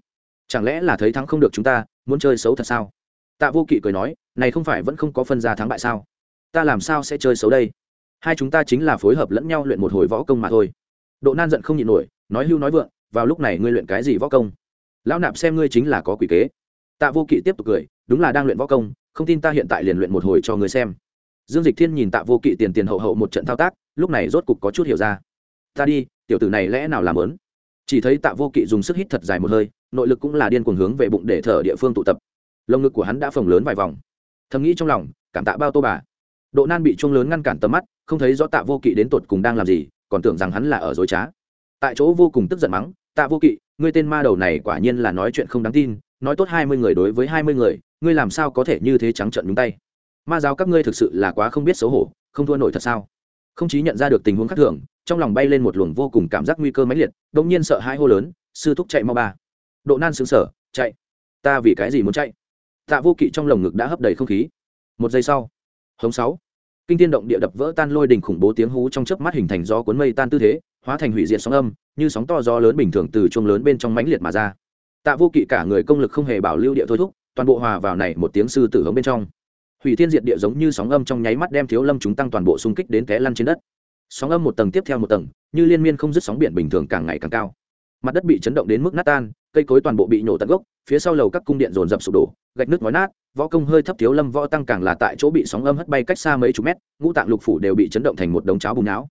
Chẳng lẽ là thấy thắng không được chúng ta muốn chơi xấu thật sao? Tạ vô kỵ cười nói này không phải vẫn không có phân ra thắng bại sao? Ta làm sao sẽ chơi xấu đây? Hai chúng ta chính là phối hợp lẫn nhau luyện một hồi võ công mà thôi. Độ nan giận không nhịn nổi nói hưu nói vượng vào lúc này ngươi luyện cái gì võ công? Lão nạp xem ngươi chính là có quỷ kế. Tạ vô kỵ tiếp tục cười, đúng là đang luyện võ công, không tin ta hiện tại liền luyện một hồi cho ngươi xem. Dương dịch thiên nhìn tạ vô kỵ tiền tiền hậu hậu một trận thao tác, lúc này rốt cục có chút hiểu ra. Ta đi, tiểu tử này lẽ nào làm lớn chỉ thấy tạ vô kỵ dùng sức hít thật dài một hơi, nội lực cũng là điên cuồng hướng về bụng để thở địa phương tụ tập. Lồng ngực của hắn đã phồng lớn vài vòng. Thầm nghĩ trong lòng, cảm tạ bao tô bà. Độ nan bị chuông lớn ngăn cản tầm mắt, không thấy rõ tạ vô kỵ đến tột cùng đang làm gì, còn tưởng rằng hắn là ở dối trá. Tại chỗ vô cùng tức giận mắng tạ vô kỵ, ngươi tên ma đầu này quả nhiên là nói chuyện không đáng tin, nói tốt hai mươi người đối với hai mươi người, ngươi làm sao có thể như thế trắng trợn nhúng tay? Ma giáo các ngươi thực sự là quá không biết xấu hổ, không thua nổi thật sao? Không chí nhận ra được tình huống khác thường, trong lòng bay lên một luồng vô cùng cảm giác nguy cơ mãnh liệt đ ỗ n g nhiên sợ hai hô lớn, sư thúc chạy mau ba. Độ nan xứng sở chạy. Ta vì cái gì muốn chạy? Tạ vô kỵ trong lồng ngực đã hấp đầy không khí. Một giây sau, hống sáu kinh thiên động địa đập vỡ tan lôi đình khủng bố tiếng hú trong chớp mắt hình thành gió cuốn mây tan tư thế, hóa thành hủy diệt sóng âm, như sóng to gió lớn bình thường từ chuông lớn bên trong mãnh liệt mà ra. Tạ vô kỵ cả người công lực không hề bảo lưu địa thôi thúc, toàn bộ hòa vào này một tiếng sư tử hống bên trong. Hủy thiên diệt địa giống như sóng âm trong nháy mắt đem thiếu lâm chúng tăng toàn bộ xung kích đến té lăn trên đất. Sóng âm một tầng tiếp theo một tầng, như liên miên không dứt sóng biển bình thường càng ngày càng cao. Mặt đất bị chấn động đến mức nát tan cây cối toàn bộ bị nổ tận gốc, phía sau lầu các cung điện dồn dập sụp đổ, gạch nước ngói nát, võ công hơi thấp thiếu lâm võ tăng càng là tại chỗ bị sóng âm hất bay cách xa mấy chục mét, ngũ tạng lục phủ đều bị chấn động thành một đống cháo bùn não.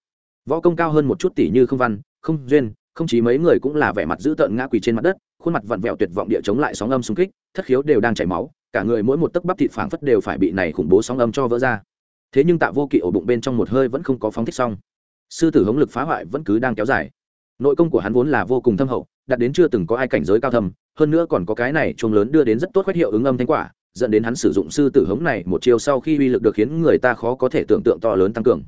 Võ công cao hơn một chút tỷ như không văn, không duyên, không chỉ mấy người cũng là vẻ mặt dữ tợn ngã quỳ trên mặt đất, khuôn mặt vặn vẹo tuyệt vọng địa chống lại sóng âm xung kích, thất khiếu đều đang chảy máu, cả người mỗi một tấc bắp thịt phảng phất đều phải bị này khủng bố sóng âm cho vỡ ra. Thế nhưng tạ vô kỵ ổ bụng bên trong một hơi vẫn không có phóng thích xong. Sư tử hống lực phá hoại vẫn cứ đang kéo dài. Nội công của hắn vốn là vô cùng thâm hậu đạt đến chưa từng có ai cảnh giới cao thâm, hơn nữa còn có cái này chuông lớn đưa đến rất tốt khoét hiệu ứng âm thanh quả, dẫn đến hắn sử dụng sư tử hống này một chiều sau khi uy lực được khiến người ta khó có thể tưởng tượng to lớn tăng cường.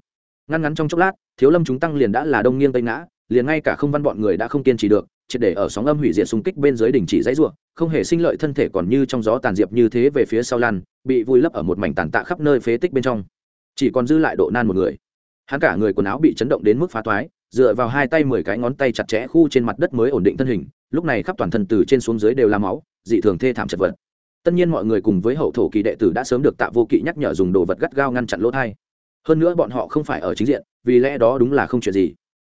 Ngăn ngắn trong chốc lát, thiếu lâm chúng tăng liền đã là đông nghiêng tây ngã, liền ngay cả không văn bọn người đã không kiên trì được, triệt để ở sóng âm hủy diệt xung kích bên dưới đỉnh chỉ dãy ruộng không hề sinh lợi thân thể còn như trong gió tàn diệp như thế về phía sau lan bị vùi lấp ở một mảnh tàn tạ khắp nơi phế tích bên trong. Chỉ còn dư lại độ nan một người. Hắn cả người quần áo bị chấn động đến mức phá toái dựa vào hai tay mười cái ngón tay chặt chẽ khu trên mặt đất mới ổn định thân hình, lúc này khắp toàn thân từ trên xuống dưới đều là máu, dị thường thê thảm chật vật. Tất nhiên mọi người cùng với hậu thổ kỳ đệ tử đã sớm được tạ vô kỵ nhắc nhở dùng đồ vật gắt gao ngăn chặn lỗ thai. Hơn nữa bọn họ không phải ở chính diện, vì lẽ đó đúng là không chuyện gì.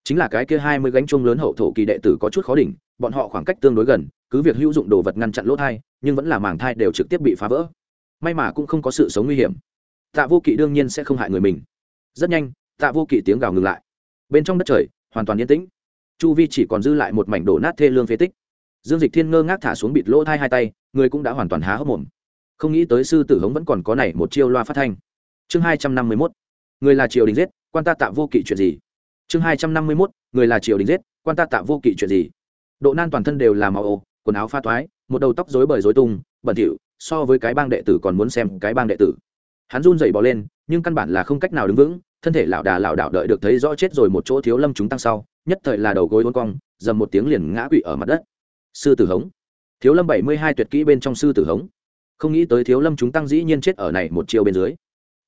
Chính là cái kia hai mươi gánh chuông lớn hậu thổ kỳ đệ tử có chút khó đỉnh, bọn họ khoảng cách tương đối gần, cứ việc hữu dụng đồ vật ngăn chặn lỗ thai, nhưng vẫn là màng thai đều trực tiếp bị phá vỡ. May mà cũng không có sự sống nguy hiểm. Tạ vô kỵ đương nhiên sẽ không hại người mình. Rất nhanh, tạ vô kỵ tiếng gào ngừng lại bên trong đất trời, hoàn toàn yên tĩnh. Chu vi chỉ còn dư lại một mảnh đổ nát thê lương phế tích. Dương dịch thiên ngơ ngác thả xuống bịt lỗ thai hai tay, người cũng đã hoàn toàn há hốc mồm. Không nghĩ tới sư tử hống vẫn còn có này một chiêu loa phát thanh. Chương hai trăm năm mươi mốt, người là triều đình giết, quan ta tạ vô kỵ chuyện gì? Chương hai trăm năm mươi mốt, người là triều đình giết, quan ta tạ vô kỵ chuyện gì? Độ nan toàn thân đều là màu ô, quần áo pha thoái một đầu tóc rối bời rối tung, bẩn thỉu, so với cái bang đệ tử còn muốn xem cái bang đệ tử. Hắn run dậy bỏ lên nhưng căn bản là không cách nào đứng vững, thân thể lảo đà lảo đảo đợi được thấy rõ chết rồi một chỗ thiếu lâm chúng tăng sau, nhất thời là đầu gối uốn cong, dầm một tiếng liền ngã quỵ ở mặt đất. Sư tử hống. Thiếu lâm bảy mươi hai tuyệt kỹ bên trong sư tử hống. Không nghĩ tới thiếu lâm chúng tăng dĩ nhiên chết ở này một chiều bên dưới.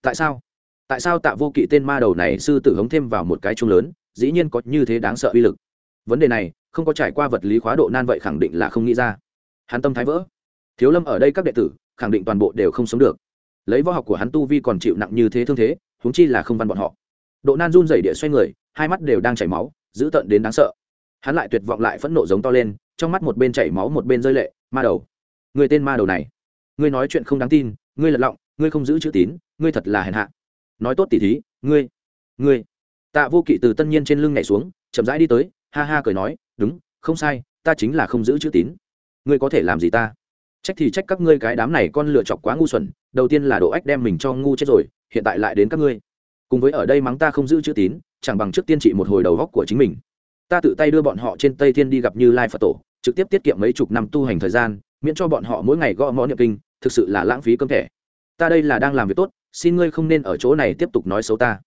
Tại sao? Tại sao tạ vô kỵ tên ma đầu này sư tử hống thêm vào một cái chung lớn, dĩ nhiên có như thế đáng sợ uy lực? Vấn đề này, không có trải qua vật lý khóa độ nan vậy khẳng định là không nghĩ ra. Hắn tâm thái vỡ. Thiếu lâm ở đây các đệ tử, khẳng định toàn bộ đều không sống được lấy võ học của hắn tu vi còn chịu nặng như thế thương thế, huống chi là không văn bọn họ. Độ nan run dày địa xoay người, hai mắt đều đang chảy máu, dữ tợn đến đáng sợ. Hắn lại tuyệt vọng lại phẫn nộ giống to lên, trong mắt một bên chảy máu một bên rơi lệ, ma đầu, người tên ma đầu này, ngươi nói chuyện không đáng tin, ngươi lật lọng, ngươi không giữ chữ tín, ngươi thật là hèn hạ. Nói tốt tỉ thí, ngươi ngươi. Tạ vô kỵ từ tân nhiên trên lưng nhảy xuống, chậm rãi đi tới, ha ha cười nói, đúng, không sai, ta chính là không giữ chữ tín. Ngươi có thể làm gì ta? Trách thì trách các ngươi cái đám này con lựa chọc quá ngu xuẩn, đầu tiên là độ ách đem mình cho ngu chết rồi, hiện tại lại đến các ngươi. Cùng với ở đây mắng ta không giữ chữ tín, chẳng bằng trước tiên trị một hồi đầu góc của chính mình. Ta tự tay đưa bọn họ trên tây thiên đi gặp như lai phật tổ, trực tiếp tiết kiệm mấy chục năm tu hành thời gian, miễn cho bọn họ mỗi ngày gõ mõ niệm kinh, thực sự là lãng phí cơm thẻ. Ta đây là đang làm việc tốt, xin ngươi không nên ở chỗ này tiếp tục nói xấu ta.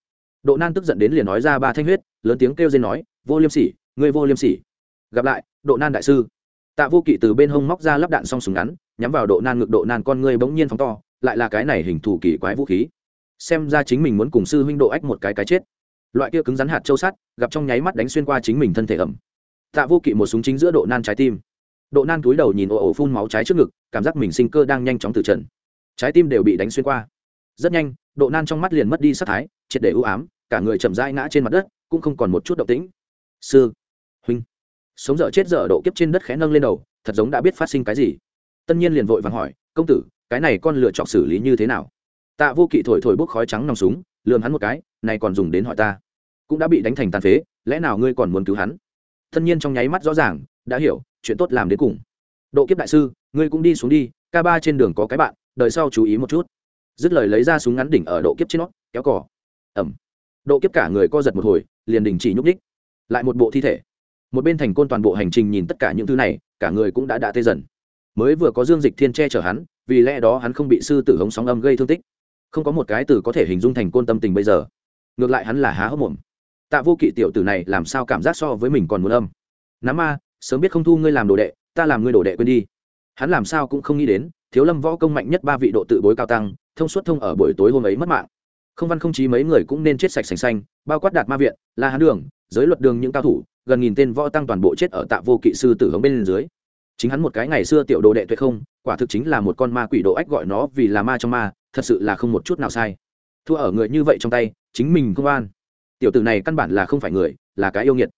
Độ nan tức giận đến liền nói ra ba thanh huyết, lớn tiếng kêu dên nói, vô liêm sỉ, ngươi vô liêm sỉ. Gặp lại, độ nan đại sư. Tạ vô kỵ từ bên hông móc ra lắp đạn xong súng ngắn nhắm vào độ nan ngực độ nan con ngươi bỗng nhiên phóng to, lại là cái này hình thù kỳ quái vũ khí. Xem ra chính mình muốn cùng sư huynh độ ách một cái cái chết. Loại kia cứng rắn hạt châu sắt, gặp trong nháy mắt đánh xuyên qua chính mình thân thể ẩm. Tạ vô kỵ một súng chính giữa độ nan trái tim. Độ nan túi đầu nhìn ồ ồ phun máu trái trước ngực, cảm giác mình sinh cơ đang nhanh chóng từ trần. Trái tim đều bị đánh xuyên qua. Rất nhanh, độ nan trong mắt liền mất đi sắc thái, triệt để ưu ám, cả người chậm rãi ngã trên mặt đất, cũng không còn một chút động tĩnh. Sư huynh. Sống dở chết dở độ kiếp trên đất khẽ nâng lên đầu, thật giống đã biết phát sinh cái gì tân nhiên liền vội vàng hỏi, công tử, cái này con lựa chọn xử lý như thế nào? Tạ vô kỵ thổi thổi bốc khói trắng nòng súng, lườm hắn một cái, này còn dùng đến hỏi ta. Cũng đã bị đánh thành tàn phế, lẽ nào ngươi còn muốn cứu hắn? Tân nhiên trong nháy mắt rõ ràng, đã hiểu, chuyện tốt làm đến cùng. Độ kiếp đại sư, ngươi cũng đi xuống đi, ca ba trên đường có cái bạn đợi sau chú ý một chút. Dứt lời lấy ra súng ngắn đỉnh ở độ kiếp trên nó, kéo cỏ ẩm. Độ kiếp cả người co giật một hồi, liền đình chỉ nhúc ních lại một bộ thi thể. Một bên thành côn toàn bộ hành trình nhìn tất cả những thứ này, cả người cũng đã đã tê dần mới vừa có dương dịch thiên che chở hắn, vì lẽ đó hắn không bị sư tử hống sóng âm gây thương tích. Không có một cái từ có thể hình dung thành côn tâm tình bây giờ. Ngược lại hắn là há hốc mồm. Tạ vô kỵ tiểu tử này làm sao cảm giác so với mình còn muốn âm? Nắm ma, sớm biết không thu ngươi làm đồ đệ, ta làm ngươi đồ đệ quên đi. Hắn làm sao cũng không nghĩ đến, thiếu lâm võ công mạnh nhất ba vị độ tự bối cao tăng, thông suốt thông ở buổi tối hôm ấy mất mạng. Không văn không chí mấy người cũng nên chết sạch sành xanh, bao quát đạt ma viện, la hán đường, giới luật đường những cao thủ, gần nghìn tên võ tăng toàn bộ chết ở tạ vô kỵ sư tử hống bên dưới chính hắn một cái ngày xưa tiểu đồ đệ tuyệt không, quả thực chính là một con ma quỷ độ ách gọi nó vì là ma trong ma, thật sự là không một chút nào sai. Thua ở người như vậy trong tay, chính mình không an tiểu tử này căn bản là không phải người, là cái yêu nghiệt.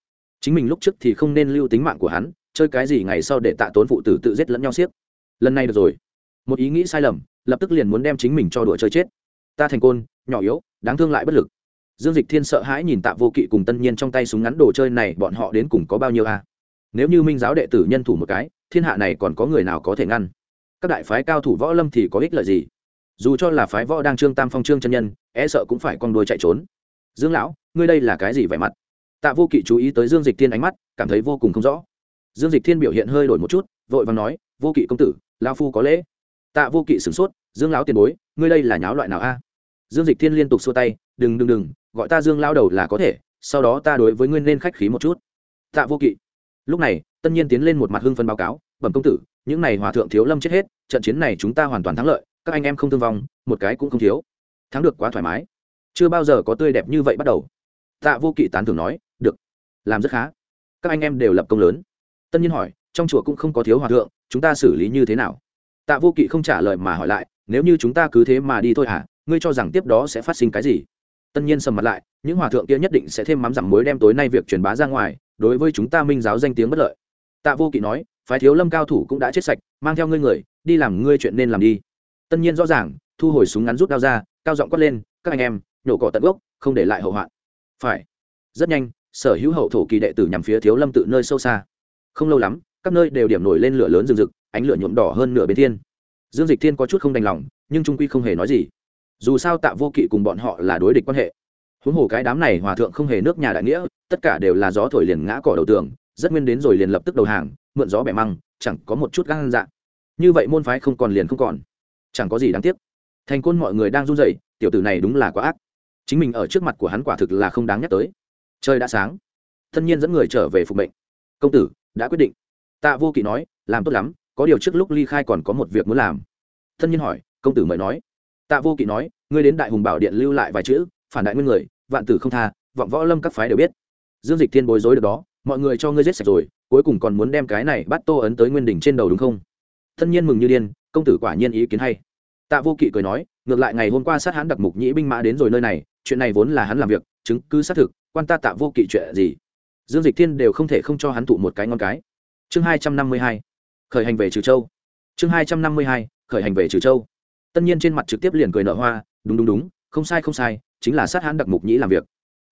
Chính mình lúc trước thì không nên lưu tính mạng của hắn, chơi cái gì ngày sau để tạ tốn phụ tử tự giết lẫn nhau siếc lần này được rồi. Một ý nghĩ sai lầm, lập tức liền muốn đem chính mình cho đùa chơi chết. Ta thành côn, nhỏ yếu, đáng thương lại bất lực. Dương dịch thiên sợ hãi nhìn tạ vô kỵ cùng tân nhiên trong tay súng ngắn đồ chơi này, bọn họ đến cùng có bao nhiêu a? Nếu như minh giáo đệ tử nhân thủ một cái thiên hạ này còn có người nào có thể ngăn? Các đại phái cao thủ võ lâm thì có ích lợi gì? Dù cho là phái võ đang trương tam phong trương chân nhân e sợ cũng phải con đuôi chạy trốn. Dương lão, ngươi đây là cái gì vẻ mặt? Tạ vô kỵ chú ý tới dương dịch thiên ánh mắt, cảm thấy vô cùng không rõ. Dương dịch thiên biểu hiện hơi đổi một chút, vội và nói, vô kỵ công tử lao phu có lễ. Tạ vô kỵ sửng sốt, dương lão tiền bối, ngươi đây là nháo loại nào a? Dương dịch thiên liên tục xua tay, đừng đừng đừng, gọi ta dương lao đầu là có thể, sau đó ta đối với ngươi nên khách khí một chút. Tạ vô kỵ lúc này tân nhiên tiến lên một mặt hưng phân báo cáo, bẩm công tử, những này hòa thượng thiếu lâm chết hết, trận chiến này chúng ta hoàn toàn thắng lợi, các anh em không thương vong, một cái cũng không thiếu. Thắng được quá thoải mái. Chưa bao giờ có tươi đẹp như vậy bắt đầu. Tạ vô kỵ tán thường nói, được, làm rất khá. Các anh em đều lập công lớn. Tân nhiên hỏi, trong chùa cũng không có thiếu hòa thượng, chúng ta xử lý như thế nào? Tạ vô kỵ không trả lời mà hỏi lại, nếu như chúng ta cứ thế mà đi thôi hả? Ngươi cho rằng tiếp đó sẽ phát sinh cái gì? Tân nhiên sầm mặt lại, những hòa thượng kia nhất định sẽ thêm mắm giảm muối đem tối nay việc truyền bá ra ngoài đối với chúng ta minh giáo danh tiếng bất lợi. Tạ vô kỵ nói, phái thiếu lâm cao thủ cũng đã chết sạch, mang theo ngươi người, đi làm ngươi chuyện nên làm đi. Tất nhiên rõ ràng, thu hồi súng ngắn rút đao ra, cao giọng quát lên, các anh em, nhổ cỏ tận gốc, không để lại hậu hoạn. Phải. Rất nhanh, sở hữu hậu thổ kỳ đệ tử nhằm phía thiếu lâm tự nơi sâu xa. Không lâu lắm, các nơi đều điểm nổi lên lửa lớn rừng rực, ánh lửa nhuộm đỏ hơn nửa bên thiên. Dương dịch thiên có chút không đành lòng, nhưng trung quy không hề nói gì. Dù sao tạ vô kỵ cùng bọn họ là đối địch quan hệ huống hồ cái đám này hòa thượng không hề nước nhà đại nghĩa, tất cả đều là gió thổi liền ngã cỏ đầu tường, rất nguyên đến rồi liền lập tức đầu hàng, mượn gió bẻ măng, chẳng có một chút gan dạ. Như vậy môn phái không còn liền không còn. Chẳng có gì đáng tiếc. Thành côn mọi người đang run rẩy, tiểu tử này đúng là quá ác. Chính mình ở trước mặt của hắn quả thực là không đáng nhắc tới. Trời đã sáng. Thân nhiên dẫn người trở về phục mệnh. Công tử, đã quyết định. Tạ vô kỵ nói, làm tốt lắm, có điều trước lúc ly khai còn có một việc muốn làm. Thân nhiên hỏi, công tử mời nói. Tạ vô kỵ nói, ngươi đến đại hùng bảo điện lưu lại vài chữ phản đại nguyên người, vạn tử không tha, vọng võ lâm các phái đều biết. Dương dịch thiên bối rối được đó, mọi người cho ngươi giết sạch rồi, cuối cùng còn muốn đem cái này bắt tô ấn tới nguyên đỉnh trên đầu đúng không? Thân nhiên mừng như điên, công tử quả nhiên ý kiến hay. Tạ vô kỵ cười nói, ngược lại ngày hôm qua sát hắn đặc mục nhĩ binh mã đến rồi nơi này, chuyện này vốn là hắn làm việc, chứng cứ xác thực, quan ta tạ vô kỵ chuyện gì? Dương dịch thiên đều không thể không cho hắn thụ một cái ngon cái. Chương hai trăm năm mươi hai, khởi hành về trừ châu. Chương hai trăm năm mươi hai, khởi hành về trừ châu. Tân nhiên trên mặt trực tiếp liền cười nở hoa, đúng đúng đúng không sai không sai, chính là sát hãn đặc mục nhĩ làm việc.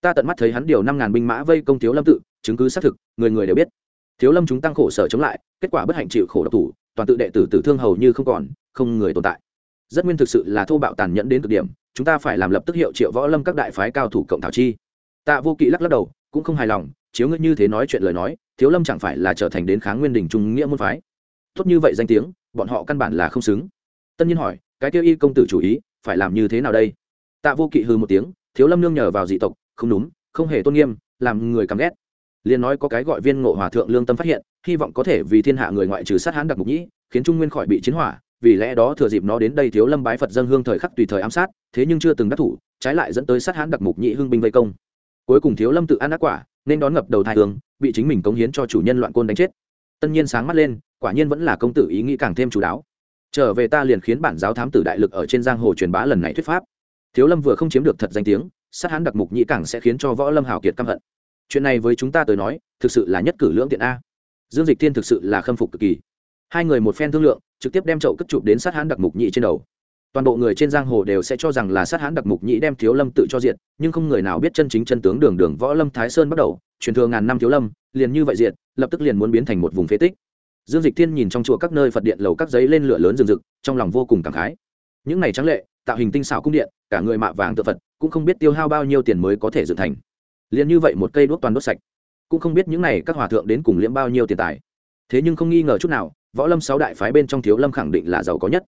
Ta tận mắt thấy hắn điều năm ngàn binh mã vây công thiếu lâm tự, chứng cứ xác thực, người người đều biết. Thiếu lâm chúng tăng khổ sở chống lại, kết quả bất hạnh chịu khổ độc thủ, toàn tự đệ tử tử thương hầu như không còn, không người tồn tại. Rất nguyên thực sự là thô bạo tàn nhẫn đến cực điểm, chúng ta phải làm lập tức hiệu triệu võ lâm các đại phái cao thủ cộng thảo chi. Tạ vô kỵ lắc lắc đầu, cũng không hài lòng, chiếu ngươi như thế nói chuyện lời nói, thiếu lâm chẳng phải là trở thành đến kháng nguyên đình trung nghĩa môn phái. Tốt như vậy danh tiếng, bọn họ căn bản là không xứng. Tân nhiên hỏi, cái tiêu y công tử chủ ý, phải làm như thế nào đây? Tạ vô kỵ hư một tiếng, thiếu lâm nương nhờ vào dị tộc, không đúng, không hề tôn nghiêm, làm người căm ghét. Liền nói có cái gọi viên ngộ hòa thượng lương tâm phát hiện, hy vọng có thể vì thiên hạ người ngoại trừ sát hán đặc mục nhĩ, khiến trung nguyên khỏi bị chiến hỏa, vì lẽ đó thừa dịp nó đến đây thiếu lâm bái phật dân hương thời khắc tùy thời ám sát, thế nhưng chưa từng đắc thủ, trái lại dẫn tới sát hán đặc mục nhĩ hưng binh vây công. Cuối cùng thiếu lâm tự ăn ác quả, nên đón ngập đầu thai hướng bị chính mình cống hiến cho chủ nhân loạn côn đánh chết. Tân nhiên sáng mắt lên, quả nhiên vẫn là công tử ý nghĩ càng thêm chú đáo. Trở về ta liền khiến bản giáo thám tử đại lực ở trên giang hồ truyền bá lần này thuyết pháp thiếu lâm vừa không chiếm được thật danh tiếng, sát hán đặc mục nhĩ càng sẽ khiến cho võ lâm hào kiệt căm hận. Chuyện này với chúng ta tới nói, thực sự là nhất cử lưỡng tiện a. Dương dịch thiên thực sự là khâm phục cực kỳ. Hai người một phen thương lượng, trực tiếp đem chậu cất chụp đến sát hán đặc mục nhĩ trên đầu. Toàn bộ người trên giang hồ đều sẽ cho rằng là sát hán đặc mục nhĩ đem thiếu lâm tự cho diện nhưng không người nào biết chân chính chân tướng đường đường võ lâm thái sơn bắt đầu, truyền thừa ngàn năm thiếu lâm, liền như vậy diện lập tức liền muốn biến thành một vùng phế tích. Dương dịch thiên nhìn trong chùa các nơi phật điện lầu các giấy lên lửa lớn rừng rực, trong lòng vô cùng cảm khái. Những này trắng lệ tạo hình tinh xảo cung điện, cả người mạ vàng tự phật, cũng không biết tiêu hao bao nhiêu tiền mới có thể dựng thành. Liền như vậy một cây đuốc toàn đốt sạch, cũng không biết những này các hòa thượng đến cùng liễm bao nhiêu tiền tài. Thế nhưng không nghi ngờ chút nào, võ lâm sáu đại phái bên trong thiếu lâm khẳng định là giàu có nhất.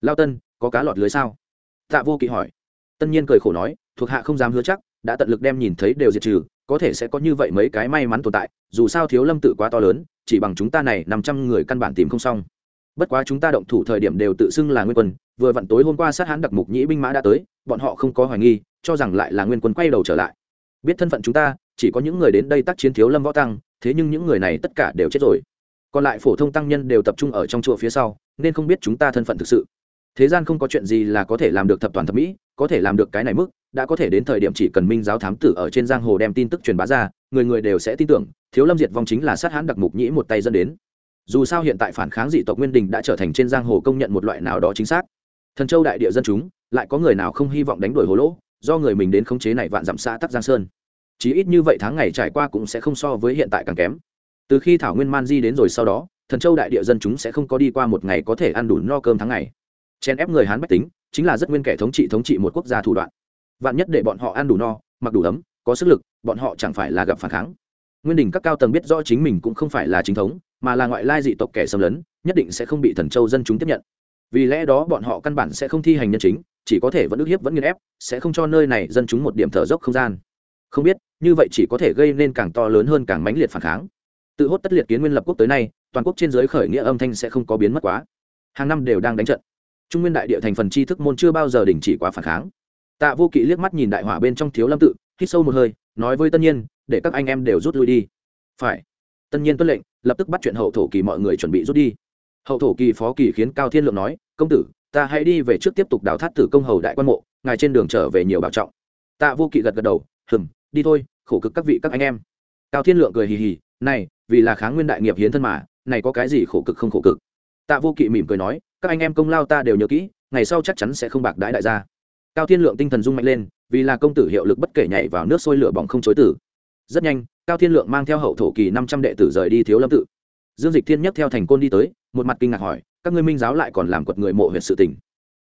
Lao tân, có cá lọt lưới sao? Tạ vô kỵ hỏi. Tân nhiên cười khổ nói, thuộc hạ không dám hứa chắc, đã tận lực đem nhìn thấy đều diệt trừ, có thể sẽ có như vậy mấy cái may mắn tồn tại, dù sao thiếu lâm tự quá to lớn, chỉ bằng chúng ta này năm trăm người căn bản tìm không xong bất quá chúng ta động thủ thời điểm đều tự xưng là nguyên quân, vừa vặn tối hôm qua sát hãn đặc mục nhĩ binh mã đã tới, bọn họ không có hoài nghi, cho rằng lại là nguyên quân quay đầu trở lại. Biết thân phận chúng ta, chỉ có những người đến đây tác chiến thiếu lâm võ tăng, thế nhưng những người này tất cả đều chết rồi. Còn lại phổ thông tăng nhân đều tập trung ở trong chùa phía sau, nên không biết chúng ta thân phận thực sự. Thế gian không có chuyện gì là có thể làm được thập toàn thập mỹ, có thể làm được cái này mức, đã có thể đến thời điểm chỉ cần minh giáo thám tử ở trên giang hồ đem tin tức truyền bá ra, người người đều sẽ tin tưởng, thiếu lâm diệt vong chính là sát hãn đặc mục nhĩ một tay dẫn đến dù sao hiện tại phản kháng dị tộc nguyên đình đã trở thành trên giang hồ công nhận một loại nào đó chính xác. Thần châu đại địa dân chúng, lại có người nào không hy vọng đánh đuổi hồ lỗ, do người mình đến khống chế này vạn dặm xã tắc giang sơn. Chí ít như vậy tháng ngày trải qua cũng sẽ không so với hiện tại càng kém. Từ khi thảo nguyên man di đến rồi sau đó, thần châu đại địa dân chúng sẽ không có đi qua một ngày có thể ăn đủ no cơm tháng ngày. Chen ép người hán bách tính, chính là rất nguyên kẻ thống trị thống trị một quốc gia thủ đoạn. Vạn nhất để bọn họ ăn đủ no, mặc đủ ấm, có sức lực, bọn họ chẳng phải là gặp phản kháng nguyên đình các cao tầng biết rõ chính mình cũng không phải là chính thống, mà là ngoại lai dị tộc kẻ xâm lấn, nhất định sẽ không bị thần châu dân chúng tiếp nhận. Vì lẽ đó bọn họ căn bản sẽ không thi hành nhân chính, chỉ có thể vẫn ức hiếp vẫn nghiên ép, sẽ không cho nơi này dân chúng một điểm thở dốc không gian. Không biết, như vậy chỉ có thể gây nên càng to lớn hơn càng mãnh liệt phản kháng. Tự hốt tất liệt kiến nguyên lập quốc tới nay, toàn quốc trên giới khởi nghĩa âm thanh sẽ không có biến mất quá. Hàng năm đều đang đánh trận. Trung nguyên đại địa thành phần tri thức môn chưa bao giờ đình chỉ quá phản kháng. Tạ vô kỵ liếc mắt nhìn đại hỏa bên trong thiếu lâm tự, hít sâu một hơi, nói với tân nhiên để các anh em đều rút lui đi. Phải. Tân nhiên tuân lệnh, lập tức bắt chuyện hậu thổ kỳ mọi người chuẩn bị rút đi. Hậu thổ kỳ phó kỳ khiến cao thiên lượng nói, công tử, ta hãy đi về trước tiếp tục đào thát tử công hầu đại quan mộ, ngài trên đường trở về nhiều bảo trọng. Tạ vô kỵ gật gật đầu, hừm, đi thôi, khổ cực các vị các anh em. Cao thiên lượng cười hì hì, này, vì là kháng nguyên đại nghiệp hiến thân mà, này có cái gì khổ cực không khổ cực? Tạ vô kỵ mỉm cười nói, các anh em công lao ta đều nhớ kỹ, ngày sau chắc chắn sẽ không bạc đãi đại gia. Cao thiên lượng tinh thần rung mạnh lên, vì là công tử hiệu lực bất kể nhảy vào nước sôi lửa bỏng không chối tử rất nhanh, cao thiên lượng mang theo hậu thổ kỳ năm trăm đệ tử rời đi thiếu lâm tự. Dương dịch thiên nhất theo thành côn đi tới, một mặt kinh ngạc hỏi, các ngươi minh giáo lại còn làm quật người mộ huyện sự tình?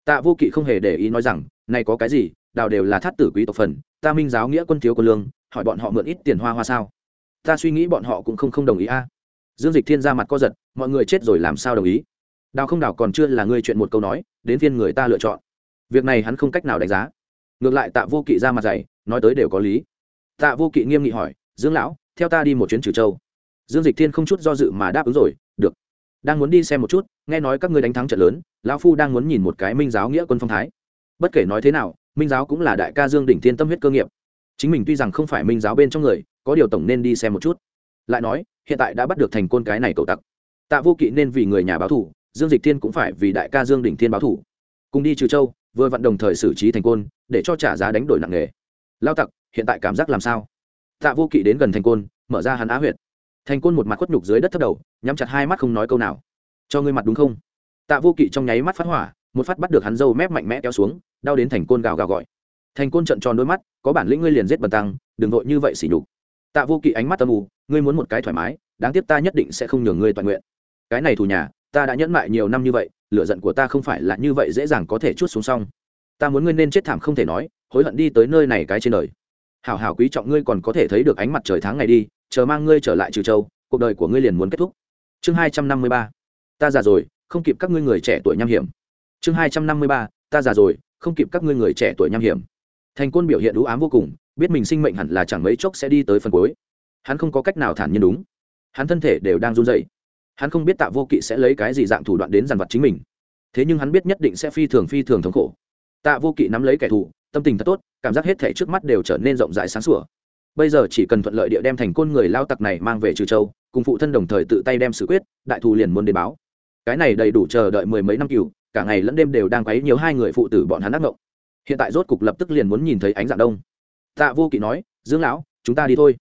Tạ vô kỵ không hề để ý nói rằng, này có cái gì, đào đều là thát tử quý tộc phần, ta minh giáo nghĩa quân thiếu quân lương, hỏi bọn họ mượn ít tiền hoa hoa sao? Ta suy nghĩ bọn họ cũng không không đồng ý a. Dương dịch thiên ra mặt co giật, mọi người chết rồi làm sao đồng ý? Đào không đào còn chưa là ngươi chuyện một câu nói, đến phiên người ta lựa chọn. Việc này hắn không cách nào đánh giá. Ngược lại tạ vô kỵ ra mặt dày, nói tới đều có lý tạ vô kỵ nghiêm nghị hỏi, dương lão, theo ta đi một chuyến trừ châu. Dương dịch thiên không chút do dự mà đáp ứng rồi, được. Đang muốn đi xem một chút, nghe nói các ngươi đánh thắng trận lớn, lão phu đang muốn nhìn một cái minh giáo nghĩa quân phong thái. Bất kể nói thế nào, minh giáo cũng là đại ca dương đỉnh thiên tâm huyết cơ nghiệp. Chính mình tuy rằng không phải minh giáo bên trong người, có điều tổng nên đi xem một chút. Lại nói, hiện tại đã bắt được thành côn cái này cầu tặc. Tạ vô kỵ nên vì người nhà báo thủ, dương dịch thiên cũng phải vì đại ca dương đỉnh thiên báo thủ. Cùng đi trừ châu, vừa vặn đồng thời xử trí thành côn, để cho trả giá đánh đổi nặng nề. Lao tặc hiện tại cảm giác làm sao? Tạ vô kỵ đến gần thành côn, mở ra hắn á huyệt. Thành côn một mặt khuất nhục dưới đất thấp đầu, nhắm chặt hai mắt không nói câu nào. Cho ngươi mặt đúng không? Tạ vô kỵ trong nháy mắt phát hỏa, một phát bắt được hắn dâu mép mạnh mẽ kéo xuống, đau đến thành côn gào gào gọi. Thành côn trận tròn đôi mắt, có bản lĩnh ngươi liền giết bần tăng, đừng vội như vậy xỉ nhục. Tạ vô kỵ ánh mắt tâm u, ngươi muốn một cái thoải mái, đáng tiếc ta nhất định sẽ không nhường ngươi toàn nguyện. Cái này thù nhà, ta đã nhẫn mại nhiều năm như vậy lựa giận của ta không phải là như vậy dễ dàng có thể chút xuống xong. Ta muốn ngươi nên chết thảm không thể nói, hối hận đi tới nơi này cái trên đời hảo hảo quý trọng ngươi còn có thể thấy được ánh mặt trời tháng ngày đi, chờ mang ngươi trở lại trừ châu, cuộc đời của ngươi liền muốn kết thúc. Chương hai trăm năm mươi ba, ta già rồi, không kịp các ngươi người trẻ tuổi nham hiểm. Chương hai trăm năm mươi ba, ta già rồi, không kịp các ngươi người trẻ tuổi nham hiểm. Thành quân biểu hiện đũ ám vô cùng, biết mình sinh mệnh hẳn là chẳng mấy chốc sẽ đi tới phần cuối. Hắn không có cách nào thản nhiên đúng. Hắn thân thể đều đang run dậy hắn không biết tạ vô kỵ sẽ lấy cái gì dạng thủ đoạn đến dàn vật chính mình. Thế nhưng hắn biết nhất định sẽ phi thường phi thường thống khổ. Tạ vô kỵ nắm lấy kẻ thù tâm tình thật tốt, cảm giác hết thể trước mắt đều trở nên rộng rãi sáng sủa. Bây giờ chỉ cần thuận lợi địa đem thành côn người lao tặc này mang về trừ châu, cùng phụ thân đồng thời tự tay đem xử quyết, đại thù liền muốn đến báo. Cái này đầy đủ chờ đợi mười mấy năm cựu cả ngày lẫn đêm đều đang quấy nhiều hai người phụ tử bọn hắn ác mộng hiện tại rốt cục lập tức liền muốn nhìn thấy ánh dạng đông. Tạ vô kỵ nói, dương lão, chúng ta đi thôi.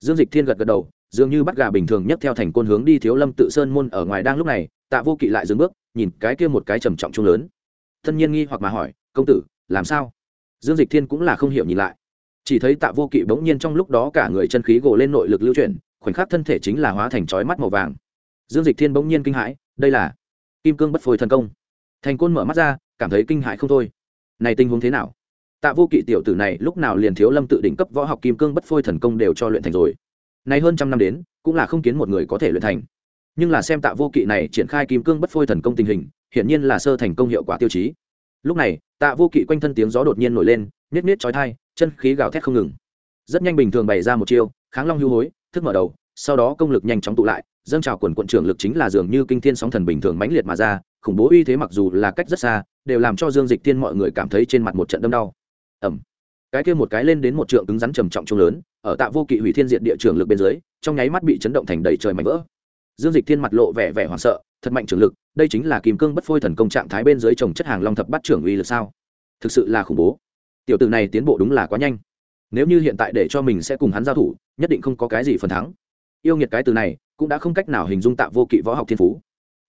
Dương dịch thiên gật gật đầu, dường như bắt gà bình thường nhất theo thành côn hướng đi thiếu lâm tự sơn môn ở ngoài đang lúc này, tạ vô kỵ lại dừng bước, nhìn cái kia một cái trầm trọng chung lớn. Thân nhiên nghi hoặc mà hỏi, công tử, làm sao? Dương dịch thiên cũng là không hiểu nhìn lại. Chỉ thấy tạ vô kỵ bỗng nhiên trong lúc đó cả người chân khí gồ lên nội lực lưu chuyển, khoảnh khắc thân thể chính là hóa thành chói mắt màu vàng. Dương dịch thiên bỗng nhiên kinh hãi, đây là kim cương bất phôi thần công. Thành côn mở mắt ra, cảm thấy kinh hãi không thôi. Này tình huống thế nào? Tạ vô kỵ tiểu tử này lúc nào liền thiếu lâm tự đỉnh cấp võ học kim cương bất phôi thần công đều cho luyện thành rồi. Nay hơn trăm năm đến, cũng là không kiến một người có thể luyện thành. Nhưng là xem tạ vô kỵ này triển khai kim cương bất phôi thần công tình hình, hiển nhiên là sơ thành công hiệu quả tiêu chí lúc này, tạ vô kỵ quanh thân tiếng gió đột nhiên nổi lên nhét nhét chói thai chân khí gào thét không ngừng. Rất nhanh bình thường bày ra một chiêu, kháng long hưu hối, thức mở đầu, sau đó công lực nhanh chóng tụ lại, dâng trào quần quận trưởng lực chính là dường như kinh thiên sóng thần bình thường mãnh liệt mà ra, khủng bố uy thế mặc dù là cách rất xa, đều làm cho dương dịch tiên mọi người cảm thấy trên mặt một trận đâm đau. Ẩm cái kia một cái lên đến một trượng cứng rắn trầm trọng trung lớn, ở tạ vô kỵ hủy thiên diện địa trường lực bên dưới, trong nháy mắt bị chấn động thành đầy trời mảnh vỡ. Dương dịch thiên mặt lộ vẻ vẻ hoảng sợ thật mạnh trường lực, đây chính là kìm cương bất phôi thần công trạng thái bên dưới trồng chất hàng long thập bắt trưởng uy lực sao? Thực sự là khủng bố. Tiểu tử này tiến bộ đúng là quá nhanh. Nếu như hiện tại để cho mình sẽ cùng hắn giao thủ, nhất định không có cái gì phần thắng. Yêu nghiệt cái từ này, cũng đã không cách nào hình dung tạ vô kỵ võ học thiên phú.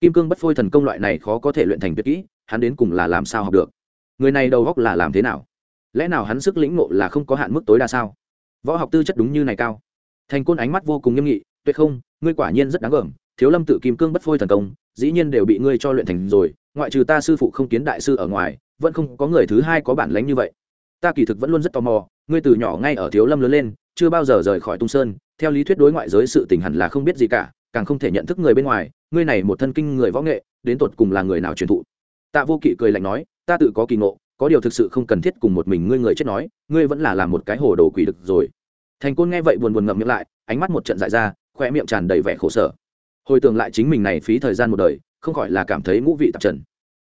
Kim cương bất phôi thần công loại này khó có thể luyện thành tuyệt kỹ, hắn đến cùng là làm sao học được? Người này đầu góc là làm thế nào? Lẽ nào hắn sức lĩnh ngộ là không có hạn mức tối đa sao? Võ học tư chất đúng như này cao. Thành côn ánh mắt vô cùng nghiêm nghị, tuyệt không, ngươi quả nhiên rất đáng gờm thiếu lâm tự kim cương bất phôi thần công, dĩ nhiên đều bị ngươi cho luyện thành rồi, ngoại trừ ta sư phụ không kiến đại sư ở ngoài, vẫn không có người thứ hai có bản lánh như vậy. Ta kỳ thực vẫn luôn rất tò mò, ngươi từ nhỏ ngay ở thiếu lâm lớn lên, chưa bao giờ rời khỏi tung sơn, theo lý thuyết đối ngoại giới sự tình hẳn là không biết gì cả, càng không thể nhận thức người bên ngoài, ngươi này một thân kinh người võ nghệ, đến tột cùng là người nào truyền thụ? Tạ vô kỵ cười lạnh nói, ta tự có kỳ ngộ, có điều thực sự không cần thiết cùng một mình ngươi người chết nói, ngươi vẫn là làm một cái hồ đồ quỷ được rồi. Thành côn nghe vậy buồn buồn ngậm miệng lại, ánh mắt một trận dại ra khoe miệng tràn đầy vẻ khổ sở hồi tưởng lại chính mình này phí thời gian một đời, không khỏi là cảm thấy ngũ vị tạp trần.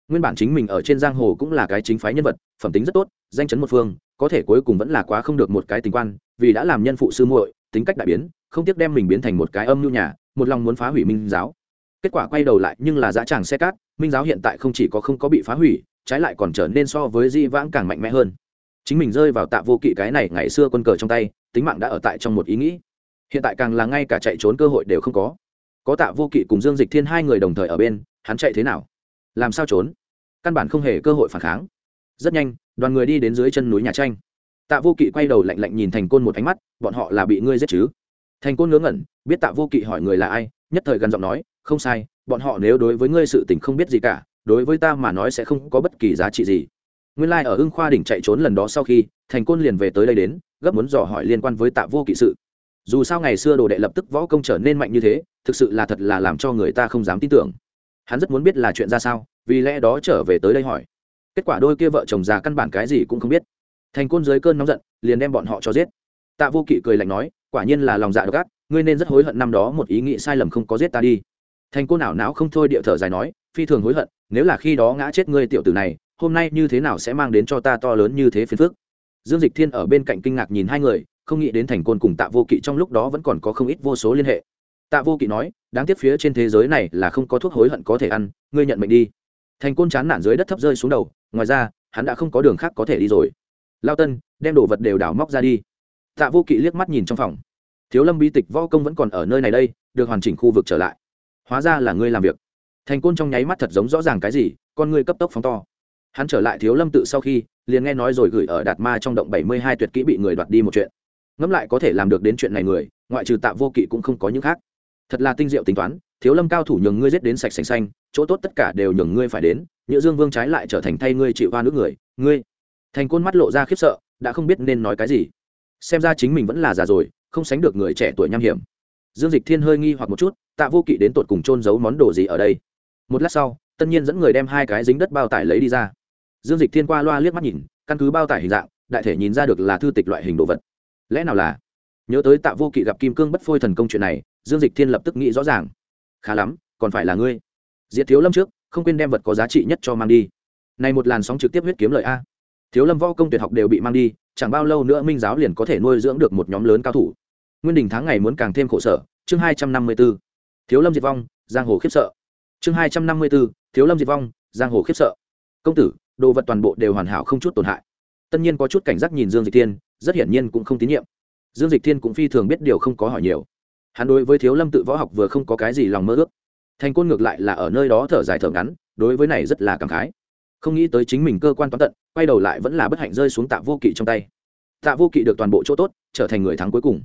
Nguyên bản chính mình ở trên giang hồ cũng là cái chính phái nhân vật, phẩm tính rất tốt, danh chấn một phương, có thể cuối cùng vẫn là quá không được một cái tình quan, vì đã làm nhân phụ sư muội, tính cách đại biến, không tiếc đem mình biến thành một cái âm nhu nhà, một lòng muốn phá hủy minh giáo. Kết quả quay đầu lại nhưng là dã tràng xe cát, minh giáo hiện tại không chỉ có không có bị phá hủy, trái lại còn trở nên so với di vãng càng mạnh mẽ hơn. Chính mình rơi vào tạ vô kỵ cái này ngày xưa quân cờ trong tay, tính mạng đã ở tại trong một ý nghĩ. Hiện tại càng là ngay cả chạy trốn cơ hội đều không có có tạ vô kỵ cùng dương dịch thiên hai người đồng thời ở bên, hắn chạy thế nào? Làm sao trốn? Căn bản không hề cơ hội phản kháng. Rất nhanh, đoàn người đi đến dưới chân núi nhà tranh. Tạ vô kỵ quay đầu lạnh lạnh nhìn thành côn một ánh mắt, bọn họ là bị ngươi giết chứ? Thành côn ngớ ngẩn, biết tạ vô kỵ hỏi người là ai, nhất thời gần giọng nói, không sai, bọn họ nếu đối với ngươi sự tình không biết gì cả, đối với ta mà nói sẽ không có bất kỳ giá trị gì. Nguyên lai、like、ở Hưng khoa đỉnh chạy trốn lần đó sau khi, thành côn liền về tới đây đến, gấp muốn dò hỏi liên quan với tạ vô kỵ sự dù sao ngày xưa đồ đệ lập tức võ công trở nên mạnh như thế, thực sự là thật là làm cho người ta không dám tin tưởng. Hắn rất muốn biết là chuyện ra sao, vì lẽ đó trở về tới đây hỏi. Kết quả đôi kia vợ chồng già căn bản cái gì cũng không biết. Thành côn dưới cơn nóng giận, liền đem bọn họ cho giết. Tạ vô kỵ cười lạnh nói, quả nhiên là lòng dạ độc ác, ngươi nên rất hối hận năm đó một ý nghĩ sai lầm không có giết ta đi. Thành côn ảo não không thôi địa thở dài nói, phi thường hối hận, nếu là khi đó ngã chết ngươi tiểu tử này, hôm nay như thế nào sẽ mang đến cho ta to lớn như thế phiền phức? Dương dịch thiên ở bên cạnh kinh ngạc nhìn hai người không nghĩ đến thành côn cùng tạ vô kỵ trong lúc đó vẫn còn có không ít vô số liên hệ. Tạ vô kỵ nói, đáng tiếc phía trên thế giới này là không có thuốc hối hận có thể ăn, ngươi nhận mệnh đi. Thành côn chán nản dưới đất thấp rơi xuống đầu, ngoài ra, hắn đã không có đường khác có thể đi rồi. Lao tân, đem đồ vật đều đào móc ra đi. Tạ vô kỵ liếc mắt nhìn trong phòng. Thiếu lâm bi tịch võ công vẫn còn ở nơi này đây, được hoàn chỉnh khu vực trở lại. Hóa ra là ngươi làm việc. Thành côn trong nháy mắt thật giống rõ ràng cái gì, con ngươi cấp tốc phóng to. Hắn trở lại thiếu lâm tự sau khi, liền nghe nói rồi gửi ở đạt ma trong động bảy mươi hai tuyệt kỹ bị người đoạt đi một chuyện ngẫm lại có thể làm được đến chuyện này người, ngoại trừ tạ vô kỵ cũng không có những khác. Thật là tinh diệu tính toán, thiếu lâm cao thủ nhường ngươi giết đến sạch sành xanh, chỗ tốt tất cả đều nhường ngươi phải đến, nhựa dương vương trái lại trở thành thay ngươi chịu hoa nước người, ngươi. Thành côn mắt lộ ra khiếp sợ, đã không biết nên nói cái gì. Xem ra chính mình vẫn là già rồi, không sánh được người trẻ tuổi nham hiểm. Dương dịch thiên hơi nghi hoặc một chút, tạ vô kỵ đến tột cùng trôn giấu món đồ gì ở đây? Một lát sau tân nhiên dẫn người đem hai cái dính đất bao tải lấy đi ra. Dương dịch thiên qua loa liếc mắt nhìn, căn cứ bao tải hình dạng, đại thể nhìn ra được là thư tịch loại hình đồ vật lẽ nào là? Nhớ tới tạ vô kỵ gặp kim cương bất phôi thần công chuyện này, dương dịch thiên lập tức nghĩ rõ ràng. Khá lắm, còn phải là ngươi. Diệt thiếu lâm trước, không quên đem vật có giá trị nhất cho mang đi. Này một làn sóng trực tiếp huyết kiếm lợi a. Thiếu lâm võ công tuyệt học đều bị mang đi, chẳng bao lâu nữa minh giáo liền có thể nuôi dưỡng được một nhóm lớn cao thủ. Nguyên đình tháng ngày muốn càng thêm khổ sở, chương hai trăm năm mươi b ố thiếu lâm diệt vong, giang hồ khiếp sợ. Chương hai trăm năm mươi b ố thiếu lâm diệt vong, giang hồ khiếp sợ. Công tử, đồ vật toàn bộ đều hoàn hảo không chút tổn hại. Tất nhiên có chút cảnh giác nhìn dương dịch thiên rất hiển nhiên cũng không tín nhiệm. Dương dịch thiên cũng phi thường biết điều không có hỏi nhiều. Hắn đối với thiếu lâm tự võ học vừa không có cái gì lòng mơ ước. Thành côn ngược lại là ở nơi đó thở dài thở ngắn, đối với này rất là cảm khái. Không nghĩ tới chính mình cơ quan toán tận, quay đầu lại vẫn là bất hạnh rơi xuống tạ vô kỵ trong tay. Tạ vô kỵ được toàn bộ chỗ tốt, trở thành người thắng cuối cùng.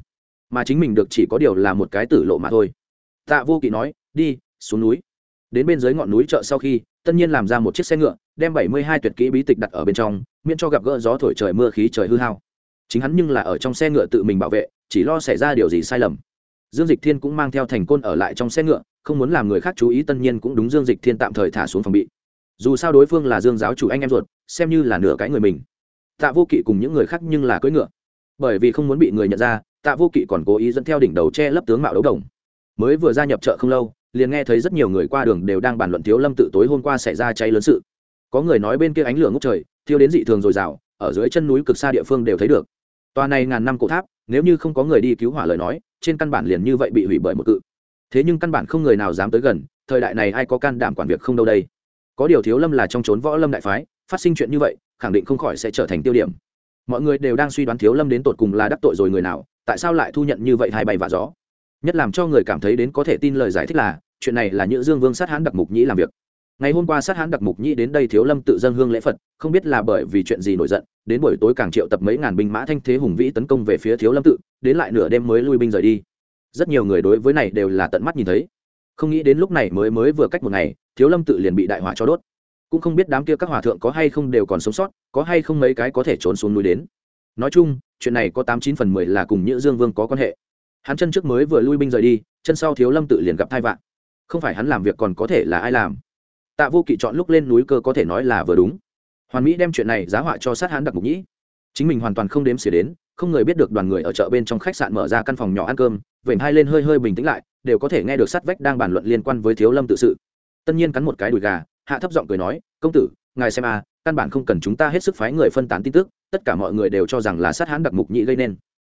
Mà chính mình được chỉ có điều là một cái tử lộ mà thôi. Tạ vô kỵ nói, đi, xuống núi. Đến bên dưới ngọn núi chợ sau khi, tất nhiên làm ra một chiếc xe ngựa, đem bảy mươi hai tuyệt kỹ bí tịch đặt ở bên trong, miễn cho gặp gỡ gió thổi trời mưa khí trời hư hao chính hắn nhưng là ở trong xe ngựa tự mình bảo vệ, chỉ lo xảy ra điều gì sai lầm. Dương dịch thiên cũng mang theo thành côn ở lại trong xe ngựa, không muốn làm người khác chú ý tân nhiên cũng đúng dương dịch thiên tạm thời thả xuống phòng bị. Dù sao đối phương là dương giáo chủ anh em ruột, xem như là nửa cái người mình. Tạ vô kỵ cùng những người khác nhưng là cưỡi ngựa. Bởi vì không muốn bị người nhận ra, tạ vô kỵ còn cố ý dẫn theo đỉnh đầu che lấp tướng mạo đấu đồng. Mới vừa gia nhập chợ không lâu, liền nghe thấy rất nhiều người qua đường đều đang bàn luận thiếu lâm tự tối hôm qua xảy ra cháy lớn sự. Có người nói bên kia ánh lửa ngốc trời, thiêu đến dị thường dồi dào, ở dưới chân núi cực xa địa phương đều thấy được tòa này ngàn năm cổ tháp, nếu như không có người đi cứu hỏa lời nói, trên căn bản liền như vậy bị hủy bởi một cự. Thế nhưng căn bản không người nào dám tới gần, thời đại này ai có can đảm quản việc không đâu đây? Có điều thiếu lâm là trong trốn võ lâm đại phái, phát sinh chuyện như vậy, khẳng định không khỏi sẽ trở thành tiêu điểm. Mọi người đều đang suy đoán thiếu lâm đến tột cùng là đắc tội rồi người nào, tại sao lại thu nhận như vậy hai bay và gió? Nhất làm cho người cảm thấy đến có thể tin lời giải thích là, chuyện này là nhữ dương vương sát hán đặc mục nhĩ làm việc ngày hôm qua sát hán đặc mục nhĩ đến đây thiếu lâm tự dân hương lễ phật, không biết là bởi vì chuyện gì nổi giận, đến buổi tối càng triệu tập mấy ngàn binh mã thanh thế hùng vĩ tấn công về phía thiếu lâm tự, đến lại nửa đêm mới lui binh rời đi. Rất nhiều người đối với này đều là tận mắt nhìn thấy. Không nghĩ đến lúc này mới mới vừa cách một ngày, thiếu lâm tự liền bị đại hỏa cho đốt. Cũng không biết đám kia các hòa thượng có hay không đều còn sống sót, có hay không mấy cái có thể trốn xuống núi đến. Nói chung, chuyện này có tám chín phần mười là cùng nhữ dương vương có quan hệ. Hắn chân trước mới vừa lui binh rời đi, chân sau thiếu lâm tự liền gặp thai vạn không phải hắn làm việc còn có thể là ai làm? Tạ vô kỵ chọn lúc lên núi cơ có thể nói là vừa đúng. Hoàn mỹ đem chuyện này giá họa cho sát hãn đặc mục nhĩ. Chính mình hoàn toàn không đếm xỉa đến, không người biết được đoàn người ở chợ bên trong khách sạn mở ra căn phòng nhỏ ăn cơm, vểnh hai lên hơi hơi bình tĩnh lại, đều có thể nghe được sát vách đang bàn luận liên quan với thiếu lâm tự sự. Tất nhiên cắn một cái đùi gà, hạ thấp giọng cười nói, công tử, ngài xem a, căn bản không cần chúng ta hết sức phái người phân tán tin tức, tất cả mọi người đều cho rằng là sát hãn đặc mục nhị gây nên.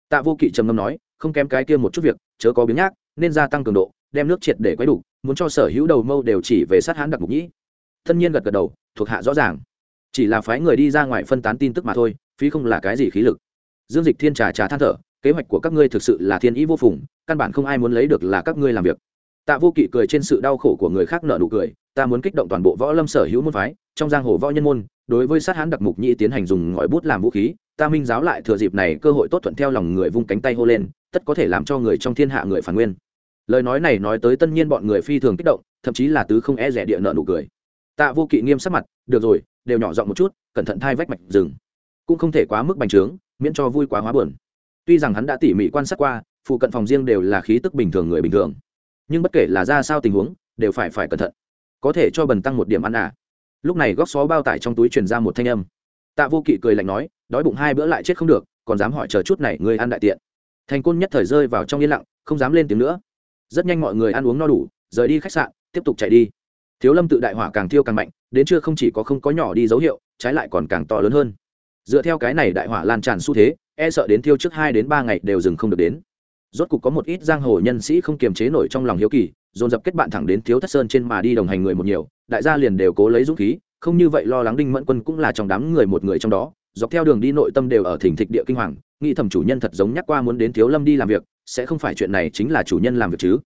Tạ vô kỵ trầm ngâm nói, không kém cái kia một chút việc, chớ có biến nhác, nên gia tăng cường độ đem nước triệt để quấy đủ, muốn cho sở hữu đầu mâu đều chỉ về sát hãn đặc mục nhĩ. Thân nhiên gật gật đầu, thuộc hạ rõ ràng. Chỉ là phái người đi ra ngoài phân tán tin tức mà thôi, phí không là cái gì khí lực. Dương dịch thiên trà trà than thở, kế hoạch của các ngươi thực sự là thiên ý vô phùng, căn bản không ai muốn lấy được là các ngươi làm việc. Tạ vô kỵ cười trên sự đau khổ của người khác nợ nụ cười, ta muốn kích động toàn bộ võ lâm sở hữu môn phái, trong giang hồ võ nhân môn, đối với sát hán đặc mục nhĩ tiến hành dùng ngòi bút làm vũ khí, ta minh giáo lại thừa dịp này cơ hội tốt thuận theo lòng người vung cánh tay hô lên, tất có thể làm cho người trong thiên hạ người phản nguyên lời nói này nói tới tân nhiên bọn người phi thường kích động, thậm chí là tứ không e rẻ địa nợ nụ cười. Tạ vô kỵ nghiêm sắc mặt, được rồi, đều nhỏ giọng một chút, cẩn thận thai vách mạch rừng. Cũng không thể quá mức bành trướng, miễn cho vui quá hóa buồn. Tuy rằng hắn đã tỉ mỉ quan sát qua, phụ cận phòng riêng đều là khí tức bình thường người bình thường. Nhưng bất kể là ra sao tình huống, đều phải phải cẩn thận. Có thể cho bần tăng một điểm ăn à. Lúc này góc xó bao tải trong túi truyền ra một thanh âm. Tạ vô kỵ cười lạnh nói, đói bụng hai bữa lại chết không được, còn dám hỏi chờ chút này người ăn đại tiện. Thành côn nhất thời rơi vào trong yên lặng, không dám lên tiếng nữa rất nhanh mọi người ăn uống no đủ, rời đi khách sạn, tiếp tục chạy đi. Thiếu lâm tự đại hỏa càng thiêu càng mạnh, đến trưa không chỉ có không có nhỏ đi dấu hiệu, trái lại còn càng to lớn hơn. Dựa theo cái này đại hỏa lan tràn xu thế e sợ đến thiêu trước hai đến ba ngày đều dừng không được đến. Rốt cục có một ít giang hồ nhân sĩ không kiềm chế nổi trong lòng hiếu kỳ, dồn dập kết bạn thẳng đến thiếu thất sơn trên mà đi đồng hành người một nhiều, đại gia liền đều cố lấy dũng khí, không như vậy lo lắng đinh mẫn quân cũng là trong đám người một người trong đó dọc theo đường đi nội tâm đều ở thỉnh thịch địa kinh hoàng, nghĩ thầm chủ nhân thật giống nhắc qua muốn đến thiếu lâm đi làm việc, sẽ không phải chuyện này chính là chủ nhân làm việc chứ.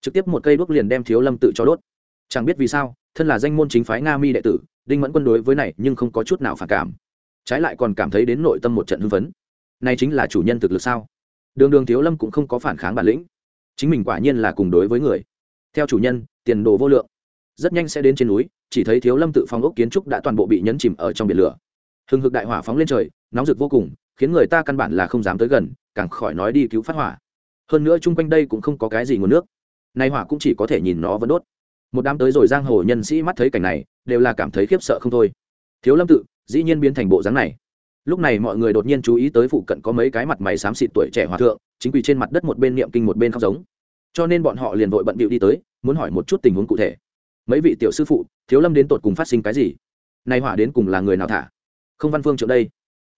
Trực tiếp một cây đuốc liền đem thiếu lâm tự cho đốt. Chẳng biết vì sao, thân là danh môn chính phái nga mi đệ tử, đinh mẫn quân đối với này nhưng không có chút nào phản cảm. Trái lại còn cảm thấy đến nội tâm một trận hưng phấn. Này chính là chủ nhân thực lực sao? Đường đường thiếu lâm cũng không có phản kháng bản lĩnh. Chính mình quả nhiên là cùng đối với người. Theo chủ nhân, tiền đồ vô lượng. Rất nhanh sẽ đến trên núi, chỉ thấy thiếu lâm tự phong ốc kiến trúc đã toàn bộ bị nhấn chìm ở trong biển lửa hừng hực đại hỏa phóng lên trời, nóng rực vô cùng, khiến người ta căn bản là không dám tới gần, càng khỏi nói đi cứu phát hỏa. Hơn nữa chung quanh đây cũng không có cái gì nguồn nước. Nay hỏa cũng chỉ có thể nhìn nó vẫn đốt. Một đám tới rồi giang hồ nhân sĩ mắt thấy cảnh này, đều là cảm thấy khiếp sợ không thôi. Thiếu lâm tự, dĩ nhiên biến thành bộ dáng này. Lúc này mọi người đột nhiên chú ý tới phụ cận có mấy cái mặt mày xám xịt tuổi trẻ hòa thượng, chính quỳ trên mặt đất một bên niệm kinh một bên khóc giống. Cho nên bọn họ liền vội bận bịu đi tới, muốn hỏi một chút tình huống cụ thể. Mấy vị tiểu sư phụ, thiếu lâm đến tột cùng phát sinh cái gì? Nay hỏa đến cùng là người nào thả? Không văn phương trưởng đây.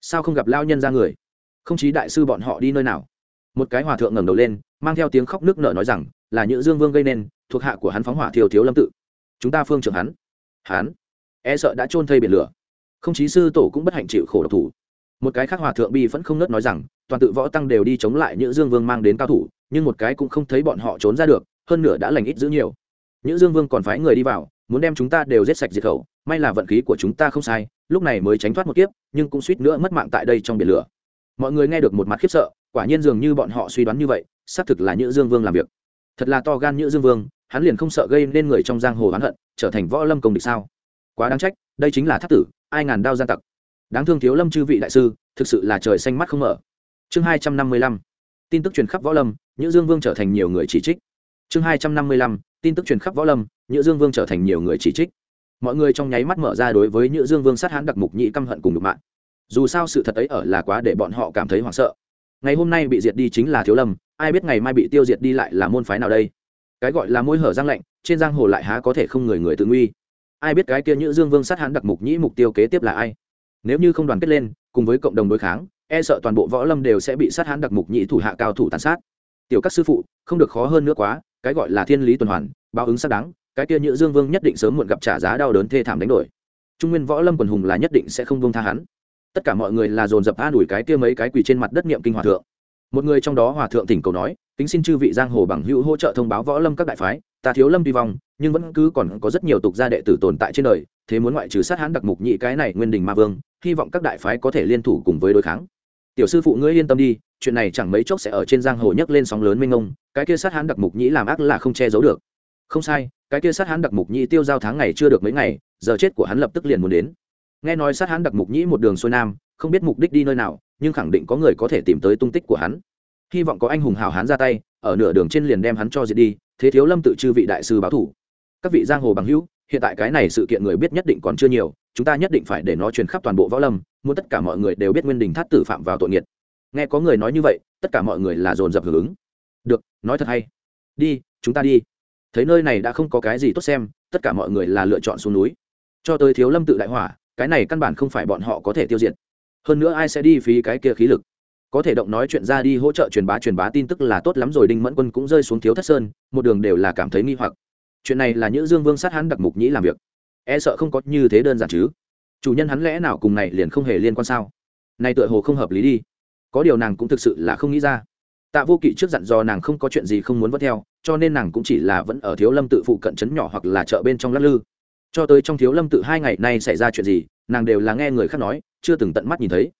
Sao không gặp lao nhân ra người? Không chí đại sư bọn họ đi nơi nào? Một cái hòa thượng ngẩng đầu lên, mang theo tiếng khóc nước nở nói rằng, là nhữ dương vương gây nên, thuộc hạ của hắn phóng hỏa thiêu thiếu lâm tự. Chúng ta phương trưởng hắn. Hắn? E sợ đã trôn thây biển lửa. Không chí sư tổ cũng bất hạnh chịu khổ độc thủ. Một cái khác hòa thượng bi vẫn không nớt nói rằng, toàn tự võ tăng đều đi chống lại nhữ dương vương mang đến cao thủ, nhưng một cái cũng không thấy bọn họ trốn ra được, hơn nửa đã lành ít giữ nhiều. Nhữ dương vương còn phái người đi vào, muốn đem chúng ta đều giết sạch diệt khẩu, may là vận khí của chúng ta không sai lúc này mới tránh thoát một kiếp, nhưng cũng suýt nữa mất mạng tại đây trong biển lửa. Mọi người nghe được một mặt khiếp sợ, quả nhiên dường như bọn họ suy đoán như vậy, xác thực là nhữ dương vương làm việc. Thật là to gan nhữ dương vương, hắn liền không sợ gây nên người trong giang hồ oán hận, trở thành võ lâm công địch sao? Quá đáng trách, đây chính là thác tử, ai ngàn đao gian tặc. Đáng thương thiếu lâm chư vị đại sư, thực sự là trời xanh mắt không mở. Chương hai trăm năm mươi lăm, tin tức truyền khắp võ lâm, nhữ dương vương trở thành nhiều người chỉ trích. Chương hai trăm năm mươi lăm, tin tức truyền khắp võ lâm, nhữ dương vương trở thành nhiều người chỉ trích mọi người trong nháy mắt mở ra đối với nhữ dương vương sát hán đặc mục nhị căm hận cùng đục mạng dù sao sự thật ấy ở là quá để bọn họ cảm thấy hoảng sợ. Ngày hôm nay bị diệt đi chính là thiếu lâm, ai biết ngày mai bị tiêu diệt đi lại là môn phái nào đây? Cái gọi là môi hở giang lạnh, trên giang hồ lại há có thể không người người tự nguy. Ai biết cái kia nhữ dương vương sát hán đặc mục nhĩ mục tiêu kế tiếp là ai? Nếu như không đoàn kết lên, cùng với cộng đồng đối kháng e sợ toàn bộ võ lâm đều sẽ bị sát hán đặc mục nhĩ thủ hạ cao thủ tàn sát. Tiểu các sư phụ, không được khó hơn nữa quá, cái gọi là thiên lý tuần hoàn, báo ứng xác đáng cái kia nhữ dương vương nhất định sớm muộn gặp trả giá đau đớn thê thảm đánh đổi. Trung nguyên võ lâm quần hùng là nhất định sẽ không buông tha hắn. Tất cả mọi người là dồn dập an ủi cái kia mấy cái quỳ trên mặt đất niệm kinh hòa thượng. Một người trong đó hòa thượng tỉnh cầu nói, kính xin chư vị giang hồ bằng hữu hỗ trợ thông báo võ lâm các đại phái, ta thiếu lâm vi vong, nhưng vẫn cứ còn có rất nhiều tục gia đệ tử tồn tại trên đời, thế muốn ngoại trừ sát hãn đặc mục nhị cái này nguyên đình ma vương, hy vọng các đại phái có thể liên thủ cùng với đối kháng. Tiểu sư phụ ngươi yên tâm đi, chuyện này chẳng mấy chốc sẽ ở trên giang hồ nhấc lên sóng lớn minh ông cái kia sát hãn đặc mục nhĩ làm ác là không che giấu được. Không sai cái kia sát hán đặc mục nhĩ tiêu giao tháng ngày chưa được mấy ngày, giờ chết của hắn lập tức liền muốn đến. Nghe nói sát hán đặc mục nhĩ một đường xuôi nam, không biết mục đích đi nơi nào, nhưng khẳng định có người có thể tìm tới tung tích của hắn. Hy vọng có anh hùng hào hán ra tay, ở nửa đường trên liền đem hắn cho diệt đi, thế thiếu lâm tự chư vị đại sư báo thủ. Các vị giang hồ bằng hữu, hiện tại cái này sự kiện người biết nhất định còn chưa nhiều, chúng ta nhất định phải để nó truyền khắp toàn bộ võ lâm, muốn tất cả mọi người đều biết nguyên đình thát tử phạm vào tội nghiệt. Nghe có người nói như vậy, tất cả mọi người là dồn dập hưởng ứng. Được, nói thật hay. Đi, chúng ta đi thấy nơi này đã không có cái gì tốt xem, tất cả mọi người là lựa chọn xuống núi. Cho tới thiếu lâm tự đại hỏa, cái này căn bản không phải bọn họ có thể tiêu diệt. Hơn nữa ai sẽ đi phí cái kia khí lực? Có thể động nói chuyện ra đi hỗ trợ truyền bá truyền bá tin tức là tốt lắm rồi, đinh mẫn quân cũng rơi xuống thiếu thất sơn, một đường đều là cảm thấy nghi hoặc. Chuyện này là nữ dương vương sát hắn đặc mục nhĩ làm việc. E sợ không có như thế đơn giản chứ. Chủ nhân hắn lẽ nào cùng này liền không hề liên quan sao? Này tựa hồ không hợp lý đi. Có điều nàng cũng thực sự là không nghĩ ra tạ vô kỵ trước dặn dò nàng không có chuyện gì không muốn vất theo, cho nên nàng cũng chỉ là vẫn ở thiếu lâm tự phụ cận trấn nhỏ hoặc là chợ bên trong lắc lư. Cho tới trong thiếu lâm tự hai ngày nay xảy ra chuyện gì, nàng đều là nghe người khác nói, chưa từng tận mắt nhìn thấy.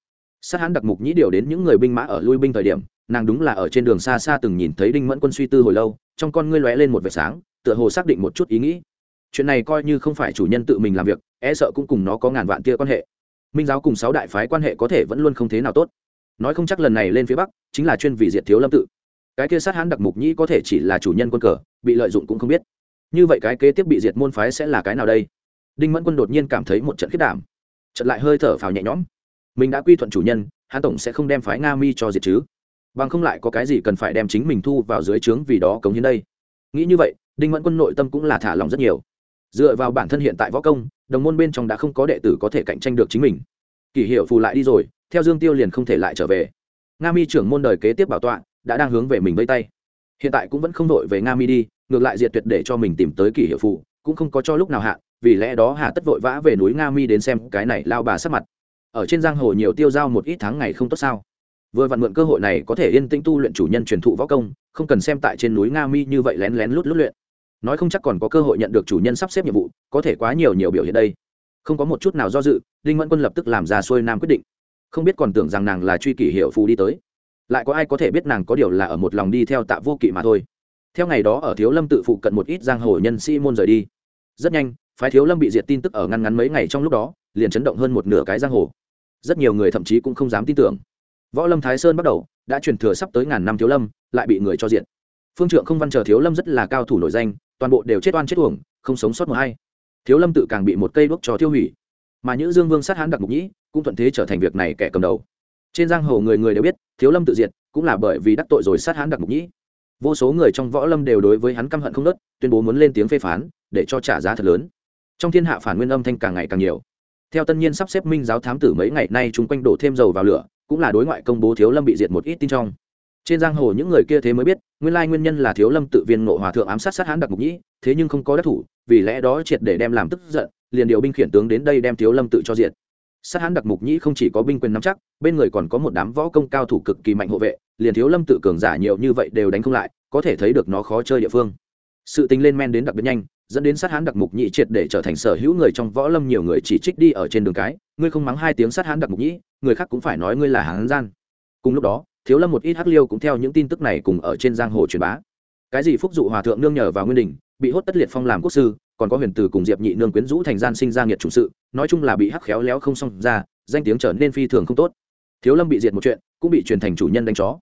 Sát hãn đặc mục nhĩ điều đến những người binh mã ở lui binh thời điểm, nàng đúng là ở trên đường xa xa từng nhìn thấy đinh mẫn quân suy tư hồi lâu, trong con ngươi lóe lên một vệt sáng, tựa hồ xác định một chút ý nghĩ. Chuyện này coi như không phải chủ nhân tự mình làm việc e sợ cũng cùng nó có ngàn vạn tia quan hệ. Minh giáo cùng sáu đại phái quan hệ có thể vẫn luôn không thế nào tốt nói không chắc lần này lên phía bắc chính là chuyên vì diệt thiếu lâm tự. Cái kia sát hãn đặc mục nhĩ có thể chỉ là chủ nhân quân cờ, bị lợi dụng cũng không biết. Như vậy cái kế tiếp bị diệt môn phái sẽ là cái nào đây? Đinh mẫn quân đột nhiên cảm thấy một trận khiết đảm. Trận lại hơi thở phào nhẹ nhõm. Mình đã quy thuận chủ nhân hắn tổng sẽ không đem phái nga mi cho diệt chứ. Bằng không lại có cái gì cần phải đem chính mình thu vào dưới trướng vì đó cống hiến đây? Nghĩ như vậy, đinh mẫn quân nội tâm cũng là thả lòng rất nhiều. Dựa vào bản thân hiện tại võ công, đồng môn bên trong đã không có đệ tử có thể cạnh tranh được chính mình. Kỷ hiệu phù lại đi rồi theo dương tiêu liền không thể lại trở về. Nga mi trưởng môn đời kế tiếp bảo tọa đã đang hướng về mình vây tay. Hiện tại cũng vẫn không đội về nga mi đi, ngược lại diệt tuyệt để cho mình tìm tới kỷ hiệu phù cũng không có cho lúc nào hạ, vì lẽ đó hà tất vội vã về núi nga mi đến xem cái này lao bà sắc mặt. Ở trên giang hồ nhiều tiêu dao một ít tháng ngày không tốt sao. Vừa vặn mượn cơ hội này có thể yên tĩnh tu luyện chủ nhân truyền thụ võ công, không cần xem tại trên núi nga mi như vậy lén lén lút lút luyện. Nói không chắc còn có cơ hội nhận được chủ nhân sắp xếp nhiệm vụ, có thể quá nhiều nhiều biểu hiện đây. Không có một chút nào do dự, đinh mẫn quân lập tức làm ra xuôi nam quyết định không biết còn tưởng rằng nàng là truy kỷ hiệu phù đi tới. Lại có ai có thể biết nàng có điều là ở một lòng đi theo tạ vô kỵ mà thôi. Theo ngày đó ở thiếu lâm tự phụ cận một ít giang hồ nhân sĩ môn rời đi. Rất nhanh, phái thiếu lâm bị diệt tin tức ở ngăn ngắn mấy ngày trong lúc đó, liền chấn động hơn một nửa cái giang hồ. Rất nhiều người thậm chí cũng không dám tin tưởng. Võ lâm thái sơn bắt đầu, đã truyền thừa sắp tới ngàn năm thiếu lâm, lại bị người cho diện phương trượng không văn chờ thiếu lâm rất là cao thủ nổi danh, toàn bộ đều chết oan chết uổng, không sống sót một hay thiếu lâm tự càng bị một cây đuốc cho tiêu hủy. Mà nhữ dương vương sát hán đặc mục nhĩ cũng thuận thế trở thành việc này kẻ cầm đầu. Trên giang hồ người người đều biết, thiếu lâm tự diệt, cũng là bởi vì đắc tội rồi sát hán đặc mục nhĩ. Vô số người trong võ lâm đều đối với hắn căm hận không nớt tuyên bố muốn lên tiếng phê phán, để cho trả giá thật lớn. Trong thiên hạ phản nguyên âm thanh càng ngày càng nhiều. Theo tân nhiên sắp xếp minh giáo thám tử mấy ngày nay chúng quanh đổ thêm dầu vào lửa, cũng là đối ngoại công bố thiếu lâm bị diệt một ít tin trong. Trên giang hồ những người kia thế mới biết, nguyên lai nguyên nhân là thiếu lâm tự viên nộ hòa thượng ám sát sát hán đặc mục nhĩ, thế nhưng không có đắc thủ, vì lẽ đó triệt để đem làm tức giận, liền điều binh khiển tướng đến đây đem thiếu lâm tự cho diệt sát hán đặc mục nhĩ không chỉ có binh quyền nắm chắc, bên người còn có một đám võ công cao thủ cực kỳ mạnh hộ vệ, liền thiếu lâm tự cường giả nhiều như vậy đều đánh không lại, có thể thấy được nó khó chơi địa phương. Sự tính lên men đến đặc biệt nhanh, dẫn đến sát hán đặc mục nhĩ triệt để trở thành sở hữu người trong võ lâm nhiều người chỉ trích đi ở trên đường cái, ngươi không mắng hai tiếng sát hán đặc mục nhĩ, người khác cũng phải nói ngươi là hán gian. Cùng lúc đó, thiếu lâm một ít hắc liêu cũng theo những tin tức này cùng ở trên giang hồ truyền bá. Cái gì phúc dụ hòa thượng nương nhờ vào nguyên đình bị hốt tất liệt phong làm quốc sư, còn có huyền từ cùng diệp nhị nương quyến rũ thành gian sinh ra nghiệt chủ sự, nói chung là bị hắc khéo léo không xong ra, danh tiếng trở nên phi thường không tốt. Thiếu lâm bị diệt một chuyện, cũng bị truyền thành chủ nhân đánh chó.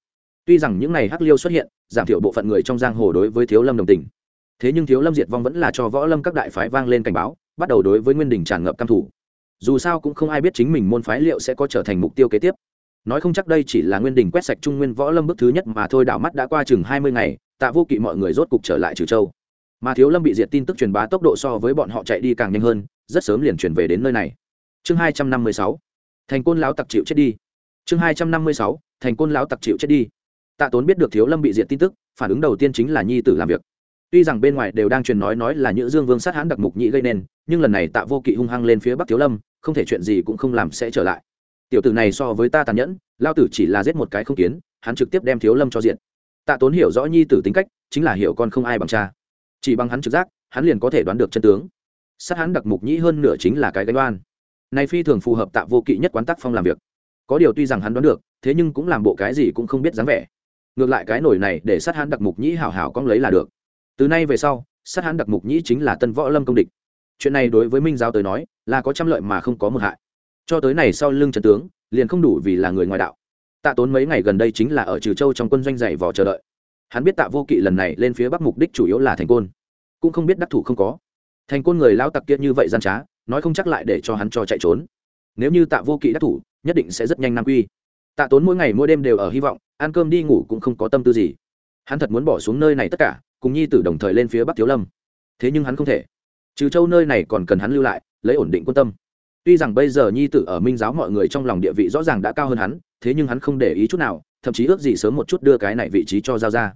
Tuy rằng những ngày hắc liêu xuất hiện, giảm thiểu bộ phận người trong giang hồ đối với thiếu lâm đồng tình. Thế nhưng thiếu lâm diệt vong vẫn là cho võ lâm các đại phái vang lên cảnh báo, bắt đầu đối với nguyên đình tràn ngập căm thủ. Dù sao cũng không ai biết chính mình môn phái liệu sẽ có trở thành mục tiêu kế tiếp. Nói không chắc đây chỉ là nguyên đình quét sạch trung nguyên võ lâm bước thứ nhất mà thôi, đảo mắt đã qua chừng hai mươi ngày, tạ vô kỵ mọi người rốt cục trở lại trừ châu mà thiếu lâm bị diệt tin tức truyền bá tốc độ so với bọn họ chạy đi càng nhanh hơn, rất sớm liền chuyển về đến nơi này. Chương hai trăm năm mươi sáu, thành côn lão tặc chịu chết đi. Chương hai trăm năm mươi sáu, thành côn lão tặc chịu chết đi. Tạ tốn biết được thiếu lâm bị diệt tin tức, phản ứng đầu tiên chính là nhi tử làm việc. Tuy rằng bên ngoài đều đang truyền nói nói là nhữ dương vương sát hãn đặc mục nhĩ gây nên, nhưng lần này tạ vô kỵ hung hăng lên phía bắc thiếu lâm, không thể chuyện gì cũng không làm sẽ trở lại. Tiểu tử này so với ta tàn nhẫn lao tử chỉ là giết một cái không kiến, hắn trực tiếp đem thiếu lâm cho diện tạ tốn hiểu rõ nhi tử tính cách, chính là hiểu con không ai bằng cha chỉ bằng hắn trực giác, hắn liền có thể đoán được chân tướng. Sát hắn đặc mục nhĩ hơn nửa chính là cái gánh đoan này phi thường phù hợp tạ vô kỵ nhất quán tác phong làm việc. Có điều tuy rằng hắn đoán được, thế nhưng cũng làm bộ cái gì cũng không biết dáng vẻ. Ngược lại cái nổi này để sát hắn đặc mục nhĩ hảo hảo cong lấy là được. Từ nay về sau, sát hắn đặc mục nhĩ chính là tân võ lâm công địch. Chuyện này đối với minh giáo tới nói, là có trăm lợi mà không có một hại. Cho tới này sau lưng trần tướng, liền không đủ vì là người ngoại đạo. Tạ tốn mấy ngày gần đây chính là ở trừ châu trong quân doanh dày vò chờ đợi hắn biết tạ vô kỵ lần này lên phía bắc mục đích chủ yếu là thành côn, cũng không biết đắc thủ không có. Thành côn người lao tặc kia như vậy gian trá, nói không chắc lại để cho hắn cho chạy trốn. Nếu như tạ vô kỵ đắc thủ, nhất định sẽ rất nhanh nam quy. Tạ tốn mỗi ngày mỗi đêm đều ở hy vọng, ăn cơm đi ngủ cũng không có tâm tư gì. Hắn thật muốn bỏ xuống nơi này tất cả, cùng nhi tử đồng thời lên phía bắc thiếu lâm. Thế nhưng hắn không thể. Trừ châu nơi này còn cần hắn lưu lại, lấy ổn định quân tâm. Tuy rằng bây giờ nhi tử ở minh giáo mọi người trong lòng địa vị rõ ràng đã cao hơn hắn, thế nhưng hắn không để ý chút nào thậm chí ước gì sớm một chút đưa cái này vị trí cho giao ra.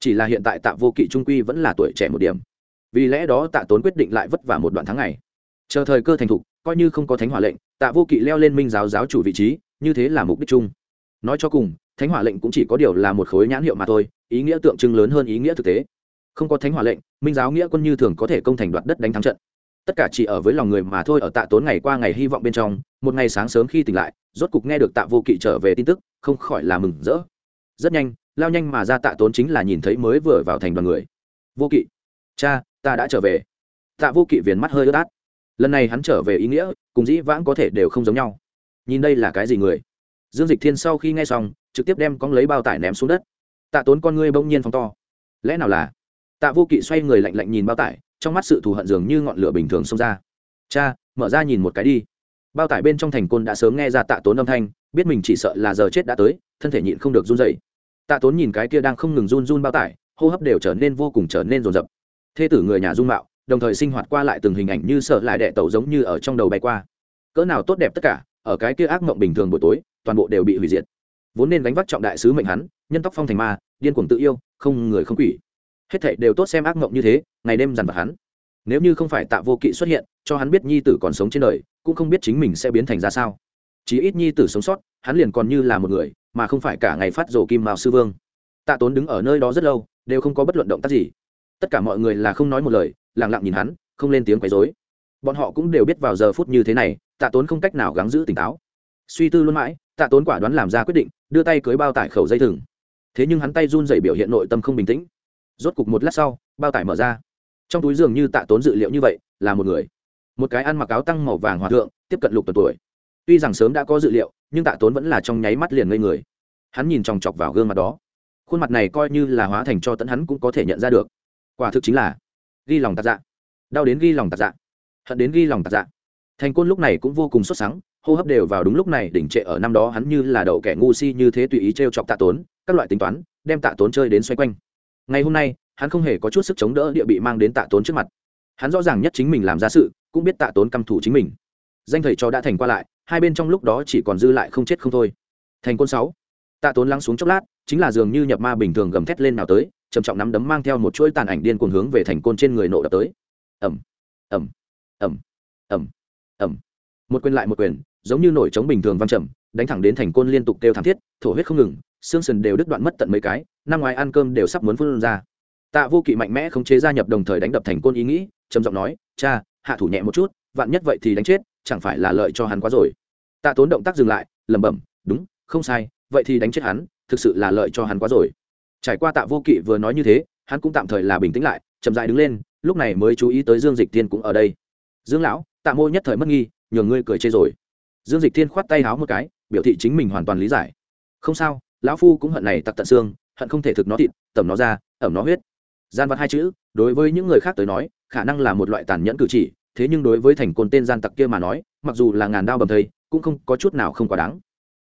Chỉ là hiện tại tạ vô kỵ trung quy vẫn là tuổi trẻ một điểm. Vì lẽ đó tạ tốn quyết định lại vất vả một đoạn tháng ngày. Chờ thời cơ thành thục, coi như không có thánh hỏa lệnh, tạ vô kỵ leo lên minh giáo giáo chủ vị trí, như thế là mục đích chung. Nói cho cùng, thánh hỏa lệnh cũng chỉ có điều là một khối nhãn hiệu mà thôi, ý nghĩa tượng trưng lớn hơn ý nghĩa thực tế. Không có thánh hỏa lệnh, minh giáo nghĩa quân như thường có thể công thành đoạt đất đánh thắng trận. Tất cả chỉ ở với lòng người mà thôi ở tạ tốn ngày qua ngày hy vọng bên trong, một ngày sáng sớm khi tỉnh lại, rốt cục nghe được tạ vô kỵ trở về tin tức không khỏi là mừng rỡ. Rất nhanh, lao nhanh mà ra tạ tốn chính là nhìn thấy mới vừa vào thành đoàn người. Vô kỵ. Cha, ta đã trở về. Tạ vô kỵ viền mắt hơi ướt át. Lần này hắn trở về ý nghĩa, cùng dĩ vãng có thể đều không giống nhau. Nhìn đây là cái gì người? Dương dịch thiên sau khi nghe xong, trực tiếp đem con lấy bao tải ném xuống đất. Tạ tốn con ngươi bỗng nhiên phóng to. Lẽ nào là? Tạ vô kỵ xoay người lạnh lạnh nhìn bao tải, trong mắt sự thù hận dường như ngọn lửa bình thường xông ra. Cha, mở ra nhìn một cái đi. Bao tải bên trong thành côn đã sớm nghe ra tạ tốn âm thanh biết mình chỉ sợ là giờ chết đã tới, thân thể nhịn không được run dậy tạ tốn nhìn cái kia đang không ngừng run run bao tải, hô hấp đều trở nên vô cùng trở nên rồn rập. Thê tử người nhà dung mạo, đồng thời sinh hoạt qua lại từng hình ảnh như sợ lại đệ tẩu giống như ở trong đầu bay qua. Cỡ nào tốt đẹp tất cả, ở cái kia ác mộng bình thường buổi tối, toàn bộ đều bị hủy diệt. Vốn nên gánh vác trọng đại sứ mệnh hắn, nhân tóc phong thành ma, điên cuồng tự yêu, không người không quỷ. Hết thảy đều tốt xem ác mộng như thế, ngày đêm dằn vặt hắn. Nếu như không phải tạ vô kỵ xuất hiện, cho hắn biết nhi tử còn sống trên đời, cũng không biết chính mình sẽ biến thành ra sao chí ít nhi tử sống sót, hắn liền còn như là một người, mà không phải cả ngày phát rổ kim mao sư vương. Tạ tốn đứng ở nơi đó rất lâu, đều không có bất luận động tác gì. Tất cả mọi người là không nói một lời lẳng lặng nhìn hắn, không lên tiếng quấy rối. Bọn họ cũng đều biết vào giờ phút như thế này, tạ tốn không cách nào gắng giữ tỉnh táo. Suy tư luôn mãi, tạ tốn quả đoán làm ra quyết định, đưa tay cưới bao tải khẩu dây thừng. Thế nhưng hắn tay run dày biểu hiện nội tâm không bình tĩnh. Rốt cục một lát sau, bao tải mở ra. Trong túi dường như tạ tốn dự liệu như vậy, là một người. Một cái ăn mặc áo tăng màu vàng hòa thượng, tiếp cận lục tuần tuổi tuy rằng sớm đã có dự liệu, nhưng tạ tốn vẫn là trong nháy mắt liền ngây người. Hắn nhìn chòng chọc vào gương mặt đó. Khuôn mặt này coi như là hóa thành cho tẫn hắn cũng có thể nhận ra được. Quả thực chính là ghi lòng tạc dạ. Đau đến ghi lòng tạc dạ. Hận đến ghi lòng tạc dạ. Thành côn lúc này cũng vô cùng xuất sáng hô hấp đều vào đúng lúc này, đỉnh trệ ở năm đó hắn như là đậu kẻ ngu si như thế tùy ý t r e o chọc tạ tốn, các loại tính toán, đem tạ tốn chơi đến xoay quanh. Ngày hôm nay, hắn không hề có chút sức chống đỡ địa bị mang đến tạ tốn trước mặt. Hắn rõ ràng nhất chính mình làm ra sự, cũng biết tạ tốn căm thủ chính mình danh thầy cho đã thành qua lại, hai bên trong lúc đó chỉ còn dư lại không chết không thôi. Thành côn sáu. Tạ tốn lắng xuống chốc lát, chính là dường như nhập ma bình thường gầm thét lên nào tới, trầm trọng nắm đấm mang theo một chuỗi tàn ảnh điên cuồng hướng về thành côn trên người nộ đập tới. Ẩm ẩm ẩm ẩm ẩm một quyền lại một quyền, giống như nổi trống bình thường văng trầm, đánh thẳng đến thành côn liên tục kêu thảm thiết, thổ huyết không ngừng, xương sườn đều đứt đoạn mất tận mấy cái, năm ngoài ăn cơm đều sắp muốn phun ra. Tạ vô kỵ mạnh mẽ không chế gia nhập đồng thời đánh đập thành côn ý nghĩ, trầm giọng nói, cha, hạ thủ nhẹ một chút, vạn nhất vậy thì đánh chết chẳng phải là lợi cho hắn quá rồi. Tạ tốn động tác dừng lại, lẩm bẩm, đúng, không sai, vậy thì đánh chết hắn, thực sự là lợi cho hắn quá rồi. Trải qua tạ vô kỵ vừa nói như thế, hắn cũng tạm thời là bình tĩnh lại, chậm dại đứng lên, lúc này mới chú ý tới dương dịch tiên cũng ở đây. Dương lão, tạ mô nhất thời mất nghi, nhường ngươi cười chê rồi. Dương dịch thiên khoát tay háo một cái, biểu thị chính mình hoàn toàn lý giải. Không sao, lão phu cũng hận này tặc tận xương, hận không thể thực nó thịt, tẩm nó ra, ẩm nó huyết. Gian vật hai chữ, đối với những người khác tới nói, khả năng là một loại tàn nhẫn cử chỉ thế nhưng đối với thành côn tên gian tặc kia mà nói, mặc dù là ngàn đao bầm thây, cũng không có chút nào không quá đáng.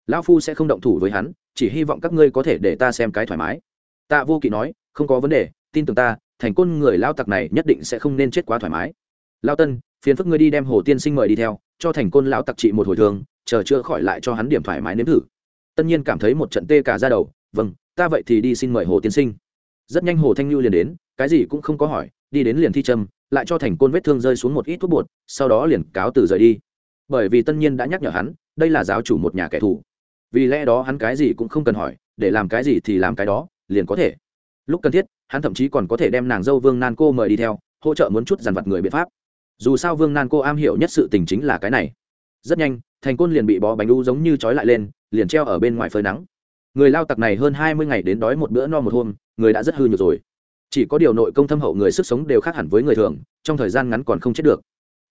Lão phu sẽ không động thủ với hắn, chỉ hy vọng các ngươi có thể để ta xem cái thoải mái. Tạ vô kỵ nói, không có vấn đề, tin tưởng ta, thành côn người lao tặc này nhất định sẽ không nên chết quá thoải mái. Lao tân, phiền phức ngươi đi đem hồ tiên sinh mời đi theo, cho thành côn lão tặc trị một hồi thường chờ chữa khỏi lại cho hắn điểm thoải mái nếm thử. Tân nhiên cảm thấy một trận tê cả ra đầu vâng ta vậy thì đi xin mời hồ tiên sinh. Rất nhanh hồ thanh lưu liền đến, cái gì cũng không có hỏi, đi đến liền thi trâm lại cho thành côn vết thương rơi xuống một ít thuốc bột, sau đó liền cáo từ rời đi. Bởi vì tân nhiên đã nhắc nhở hắn, đây là giáo chủ một nhà kẻ thù. Vì lẽ đó hắn cái gì cũng không cần hỏi, để làm cái gì thì làm cái đó, liền có thể. Lúc cần thiết, hắn thậm chí còn có thể đem nàng dâu vương nan cô mời đi theo, hỗ trợ muốn chút dàn vặt người biện pháp. Dù sao vương nan cô am hiểu nhất sự tình chính là cái này. Rất nhanh, thành côn liền bị bó bánh đu giống như trói lại lên, liền treo ở bên ngoài phơi nắng. Người lao tặc này hơn hai mươi ngày đến đói một bữa no một hôm, người đã rất hư nhược rồi chỉ có điều nội công thâm hậu người sức sống đều khác hẳn với người thường, trong thời gian ngắn còn không chết được.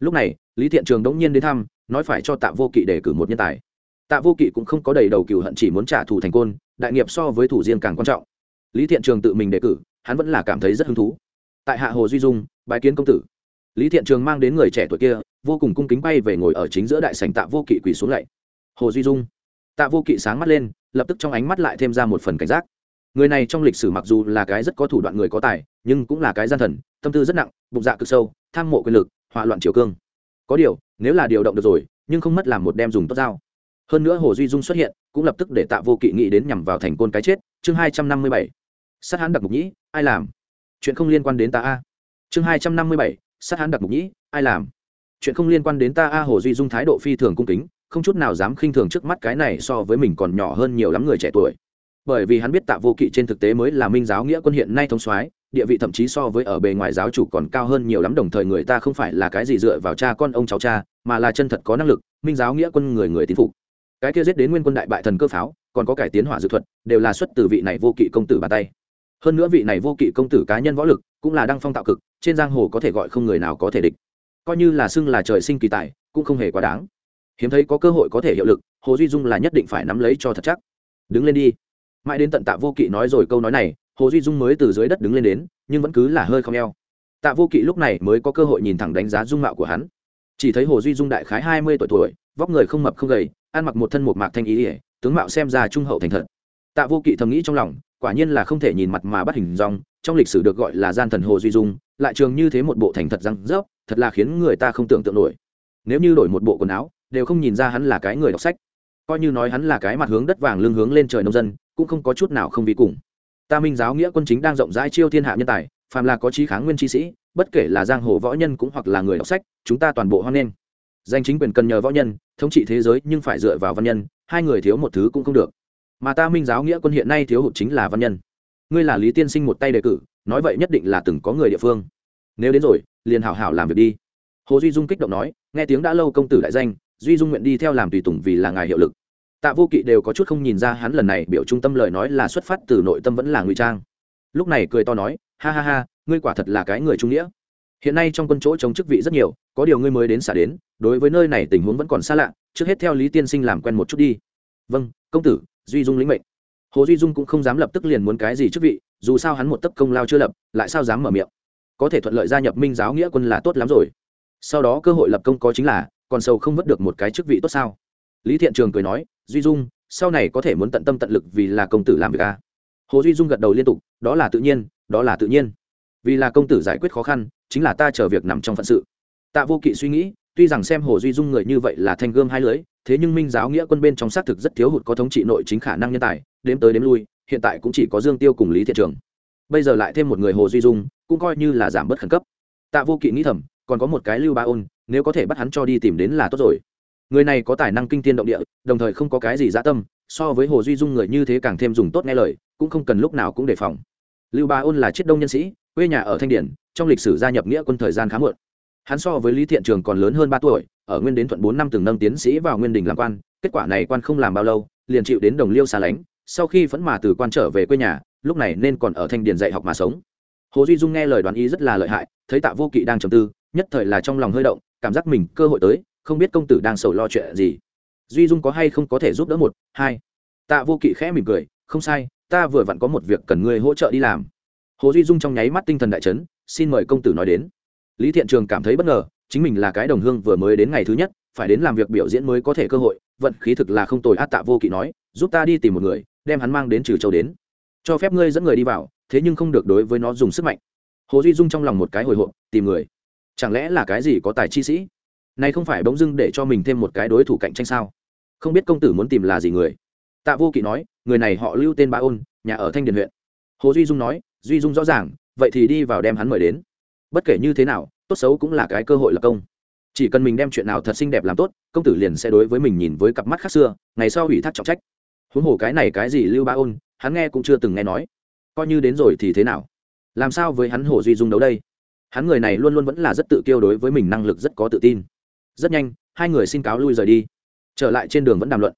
Lúc này, lý thiện trường đống nhiên đến thăm, nói phải cho tạ vô kỵ để cử một nhân tài. Tạ vô kỵ cũng không có đầy đầu cựu hận chỉ muốn trả thù thành côn, đại nghiệp so với thủ riêng càng quan trọng. Lý thiện trường tự mình đề cử, hắn vẫn là cảm thấy rất hứng thú. Tại hạ hồ duy dung, bái kiến công tử. Lý thiện trường mang đến người trẻ tuổi kia, vô cùng cung kính bay về ngồi ở chính giữa đại sảnh tạ vô kỵ quỳ xuống lạy. Hồ duy dung. Tạ vô kỵ sáng mắt lên, lập tức trong ánh mắt lại thêm ra một phần cảnh giác người này trong lịch sử mặc dù là cái rất có thủ đoạn người có tài, nhưng cũng là cái gian thần, tâm tư rất nặng, bụng dạ cực sâu, tham mộ quyền lực, hỏa loạn triều cương. Có điều, nếu là điều động được rồi, nhưng không mất làm một đem dùng tốt dao. Hơn nữa hồ duy dung xuất hiện, cũng lập tức để tạ vô kỵ nghĩ đến nhằm vào thành côn cái chết, chương hai trăm năm mươi bảy. Sát hán đặc mục nhĩ, ai làm? Chuyện không liên quan đến ta a. Chương hai trăm năm mươi bảy, sát hán đặc mục nhĩ, ai làm? Chuyện không liên quan đến ta a, hồ duy dung thái độ phi thường cung kính, không chút nào dám khinh thường trước mắt cái này so với mình còn nhỏ hơn nhiều lắm người trẻ tuổi bởi vì hắn biết tạ vô kỵ trên thực tế mới là minh giáo nghĩa quân hiện nay thông soái, địa vị thậm chí so với ở bề ngoài giáo chủ còn cao hơn nhiều lắm, đồng thời người ta không phải là cái gì dựa vào cha con ông cháu cha, mà là chân thật có năng lực, minh giáo nghĩa quân người người tín phục. Cái kia giết đến nguyên quân đại bại thần cơ pháo, còn có cải tiến hỏa dự thuật, đều là xuất từ vị này vô kỵ công tử bàn tay. Hơn nữa vị này vô kỵ công tử cá nhân võ lực, cũng là đăng phong tạo cực, trên giang hồ có thể gọi không người nào có thể địch. Coi như là xưng là trời sinh kỳ tài, cũng không hề quá đáng. Hiếm thấy có cơ hội có thể hiệu lực, hồ duy dung là nhất định phải nắm lấy cho thật chắc. Đứng lên đi mãi đến tận tạ vô kỵ nói rồi câu nói này, hồ duy dung mới từ dưới đất đứng lên đến, nhưng vẫn cứ là hơi không eo. Tạ vô kỵ lúc này mới có cơ hội nhìn thẳng đánh giá dung mạo của hắn. Chỉ thấy hồ duy dung đại khái hai mươi tuổi tuổi, vóc người không mập không gầy, ăn mặc một thân một mạc thanh ý ỉa tướng mạo xem ra trung hậu thành thật. Tạ vô kỵ thầm nghĩ trong lòng, quả nhiên là không thể nhìn mặt mà bắt hình dong, trong lịch sử được gọi là gian thần hồ duy dung, lại trường như thế một bộ thành thật răng rớp, thật là khiến người ta không tưởng tượng nổi. Nếu như đổi một bộ quần áo, đều không nhìn ra hắn là cái người đọc sách. Coi như nói hắn là cái mặt hướng đất vàng lưng hướng lên trời nông dân cũng không có chút nào không vi cùng. Ta minh giáo nghĩa quân chính đang rộng rãi chiêu thiên hạ nhân tài, phàm là có trí kháng nguyên chi sĩ, bất kể là giang hồ võ nhân cũng hoặc là người đọc sách, chúng ta toàn bộ hoan nghênh. Danh chính quyền cần nhờ võ nhân, thống trị thế giới nhưng phải dựa vào văn nhân, hai người thiếu một thứ cũng không được. Mà ta minh giáo nghĩa quân hiện nay thiếu hụt chính là văn nhân. Ngươi là lý tiên sinh một tay đề cử, nói vậy nhất định là từng có người địa phương. Nếu đến rồi, liền hảo hảo làm việc đi. Hồ duy dung kích động nói, nghe tiếng đã lâu công tử đại danh, duy dung nguyện đi theo làm tùy tùng vì là ngài hiệu lực tạ vô kỵ đều có chút không nhìn ra hắn lần này biểu trung tâm lời nói là xuất phát từ nội tâm vẫn là ngụy trang. Lúc này cười to nói, ha ha ha, ngươi quả thật là cái người trung nghĩa. Hiện nay trong quân chỗ chống chức vị rất nhiều, có điều ngươi mới đến xả đến, đối với nơi này tình huống vẫn còn xa lạ, trước hết theo lý tiên sinh làm quen một chút đi. Vâng công tử, duy dung lĩnh mệnh. Hồ duy dung cũng không dám lập tức liền muốn cái gì chức vị, dù sao hắn một tấc công lao chưa lập, lại sao dám mở miệng. Có thể thuận lợi gia nhập minh giáo nghĩa quân là tốt lắm rồi. Sau đó cơ hội lập công có chính là, còn sâu không vất được một cái chức vị tốt sao? Lý thiện trường cười nói, duy dung, sau này có thể muốn tận tâm tận lực vì là công tử làm việc à. hồ duy dung gật đầu liên tục, đó là tự nhiên, đó là tự nhiên. Vì là công tử giải quyết khó khăn, chính là ta chờ việc nằm trong phận sự. Tạ vô kỵ suy nghĩ, tuy rằng xem hồ duy dung người như vậy là thanh gươm hai lưới, thế nhưng minh giáo nghĩa quân bên trong xác thực rất thiếu hụt có thống trị nội chính khả năng nhân tài, đếm tới đếm lui, hiện tại cũng chỉ có dương tiêu cùng lý thiện trường. Bây giờ lại thêm một người hồ duy dung, cũng coi như là giảm bớt khẩn cấp. Tạ vô kỵ nghĩ thầm, còn có một cái lưu ba ôn, nếu có thể bắt hắn cho đi tìm đến là tốt rồi người này có tài năng kinh tiên động địa, đồng thời không có cái gì dã tâm, so với hồ duy dung người như thế càng thêm dùng tốt nghe lời, cũng không cần lúc nào cũng đề phòng. Lưu ba ôn là chiết đông nhân sĩ, quê nhà ở thanh điển, trong lịch sử gia nhập nghĩa quân thời gian khá muộn. Hắn so với lý thiện trường còn lớn hơn ba tuổi, ở nguyên đến thuận bốn năm từng nâng tiến sĩ vào nguyên đình làm quan, kết quả này quan không làm bao lâu, liền chịu đến đồng liêu xa lánh, sau khi vẫn mà từ quan trở về quê nhà, lúc này nên còn ở thanh điền dạy học mà sống. Hồ duy dung nghe lời đoán ý rất là lợi hại, thấy tạ vô kỵ đang trầm tư, nhất thời là trong lòng hơi động, cảm giác mình cơ hội tới không biết công tử đang sầu lo chuyện gì. Duy dung có hay không có thể giúp đỡ một, hai? Tạ vô kỵ khẽ mỉm cười, không sai, ta vừa vặn có một việc cần ngươi hỗ trợ đi làm. Hồ duy dung trong nháy mắt tinh thần đại chấn, xin mời công tử nói đến. Lý thiện trường cảm thấy bất ngờ, chính mình là cái đồng hương vừa mới đến ngày thứ nhất, phải đến làm việc biểu diễn mới có thể cơ hội, vận khí thực là không tồi át tạ vô kỵ nói, giúp ta đi tìm một người, đem hắn mang đến trừ châu đến. Cho phép ngươi dẫn người đi vào, thế nhưng không được đối với nó dùng sức mạnh. Hồ duy dung trong lòng một cái hồi hộp, tìm người. Chẳng lẽ là cái gì có tài chi sĩ? Này không phải bỗng dưng để cho mình thêm một cái đối thủ cạnh tranh sao? Không biết công tử muốn tìm là gì người? Tạ vô kỵ nói, người này họ lưu tên ba ôn, nhà ở thanh điền huyện. Hồ duy dung nói, duy dung rõ ràng, vậy thì đi vào đem hắn mời đến. Bất kể như thế nào, tốt xấu cũng là cái cơ hội lập công. Chỉ cần mình đem chuyện nào thật xinh đẹp làm tốt, công tử liền sẽ đối với mình nhìn với cặp mắt khác xưa, ngày sau ủy thác trọng trách. Huống hồ cái này cái gì lưu ba ôn, hắn nghe cũng chưa từng nghe nói. Coi như đến rồi thì thế nào? Làm sao với hắn hồ duy dung đấu đây? Hắn người này luôn luôn vẫn là rất tự kiêu đối với mình năng lực rất có tự tin rất nhanh hai người xin cáo lui rời đi. Trở lại trên đường vẫn đàm luận.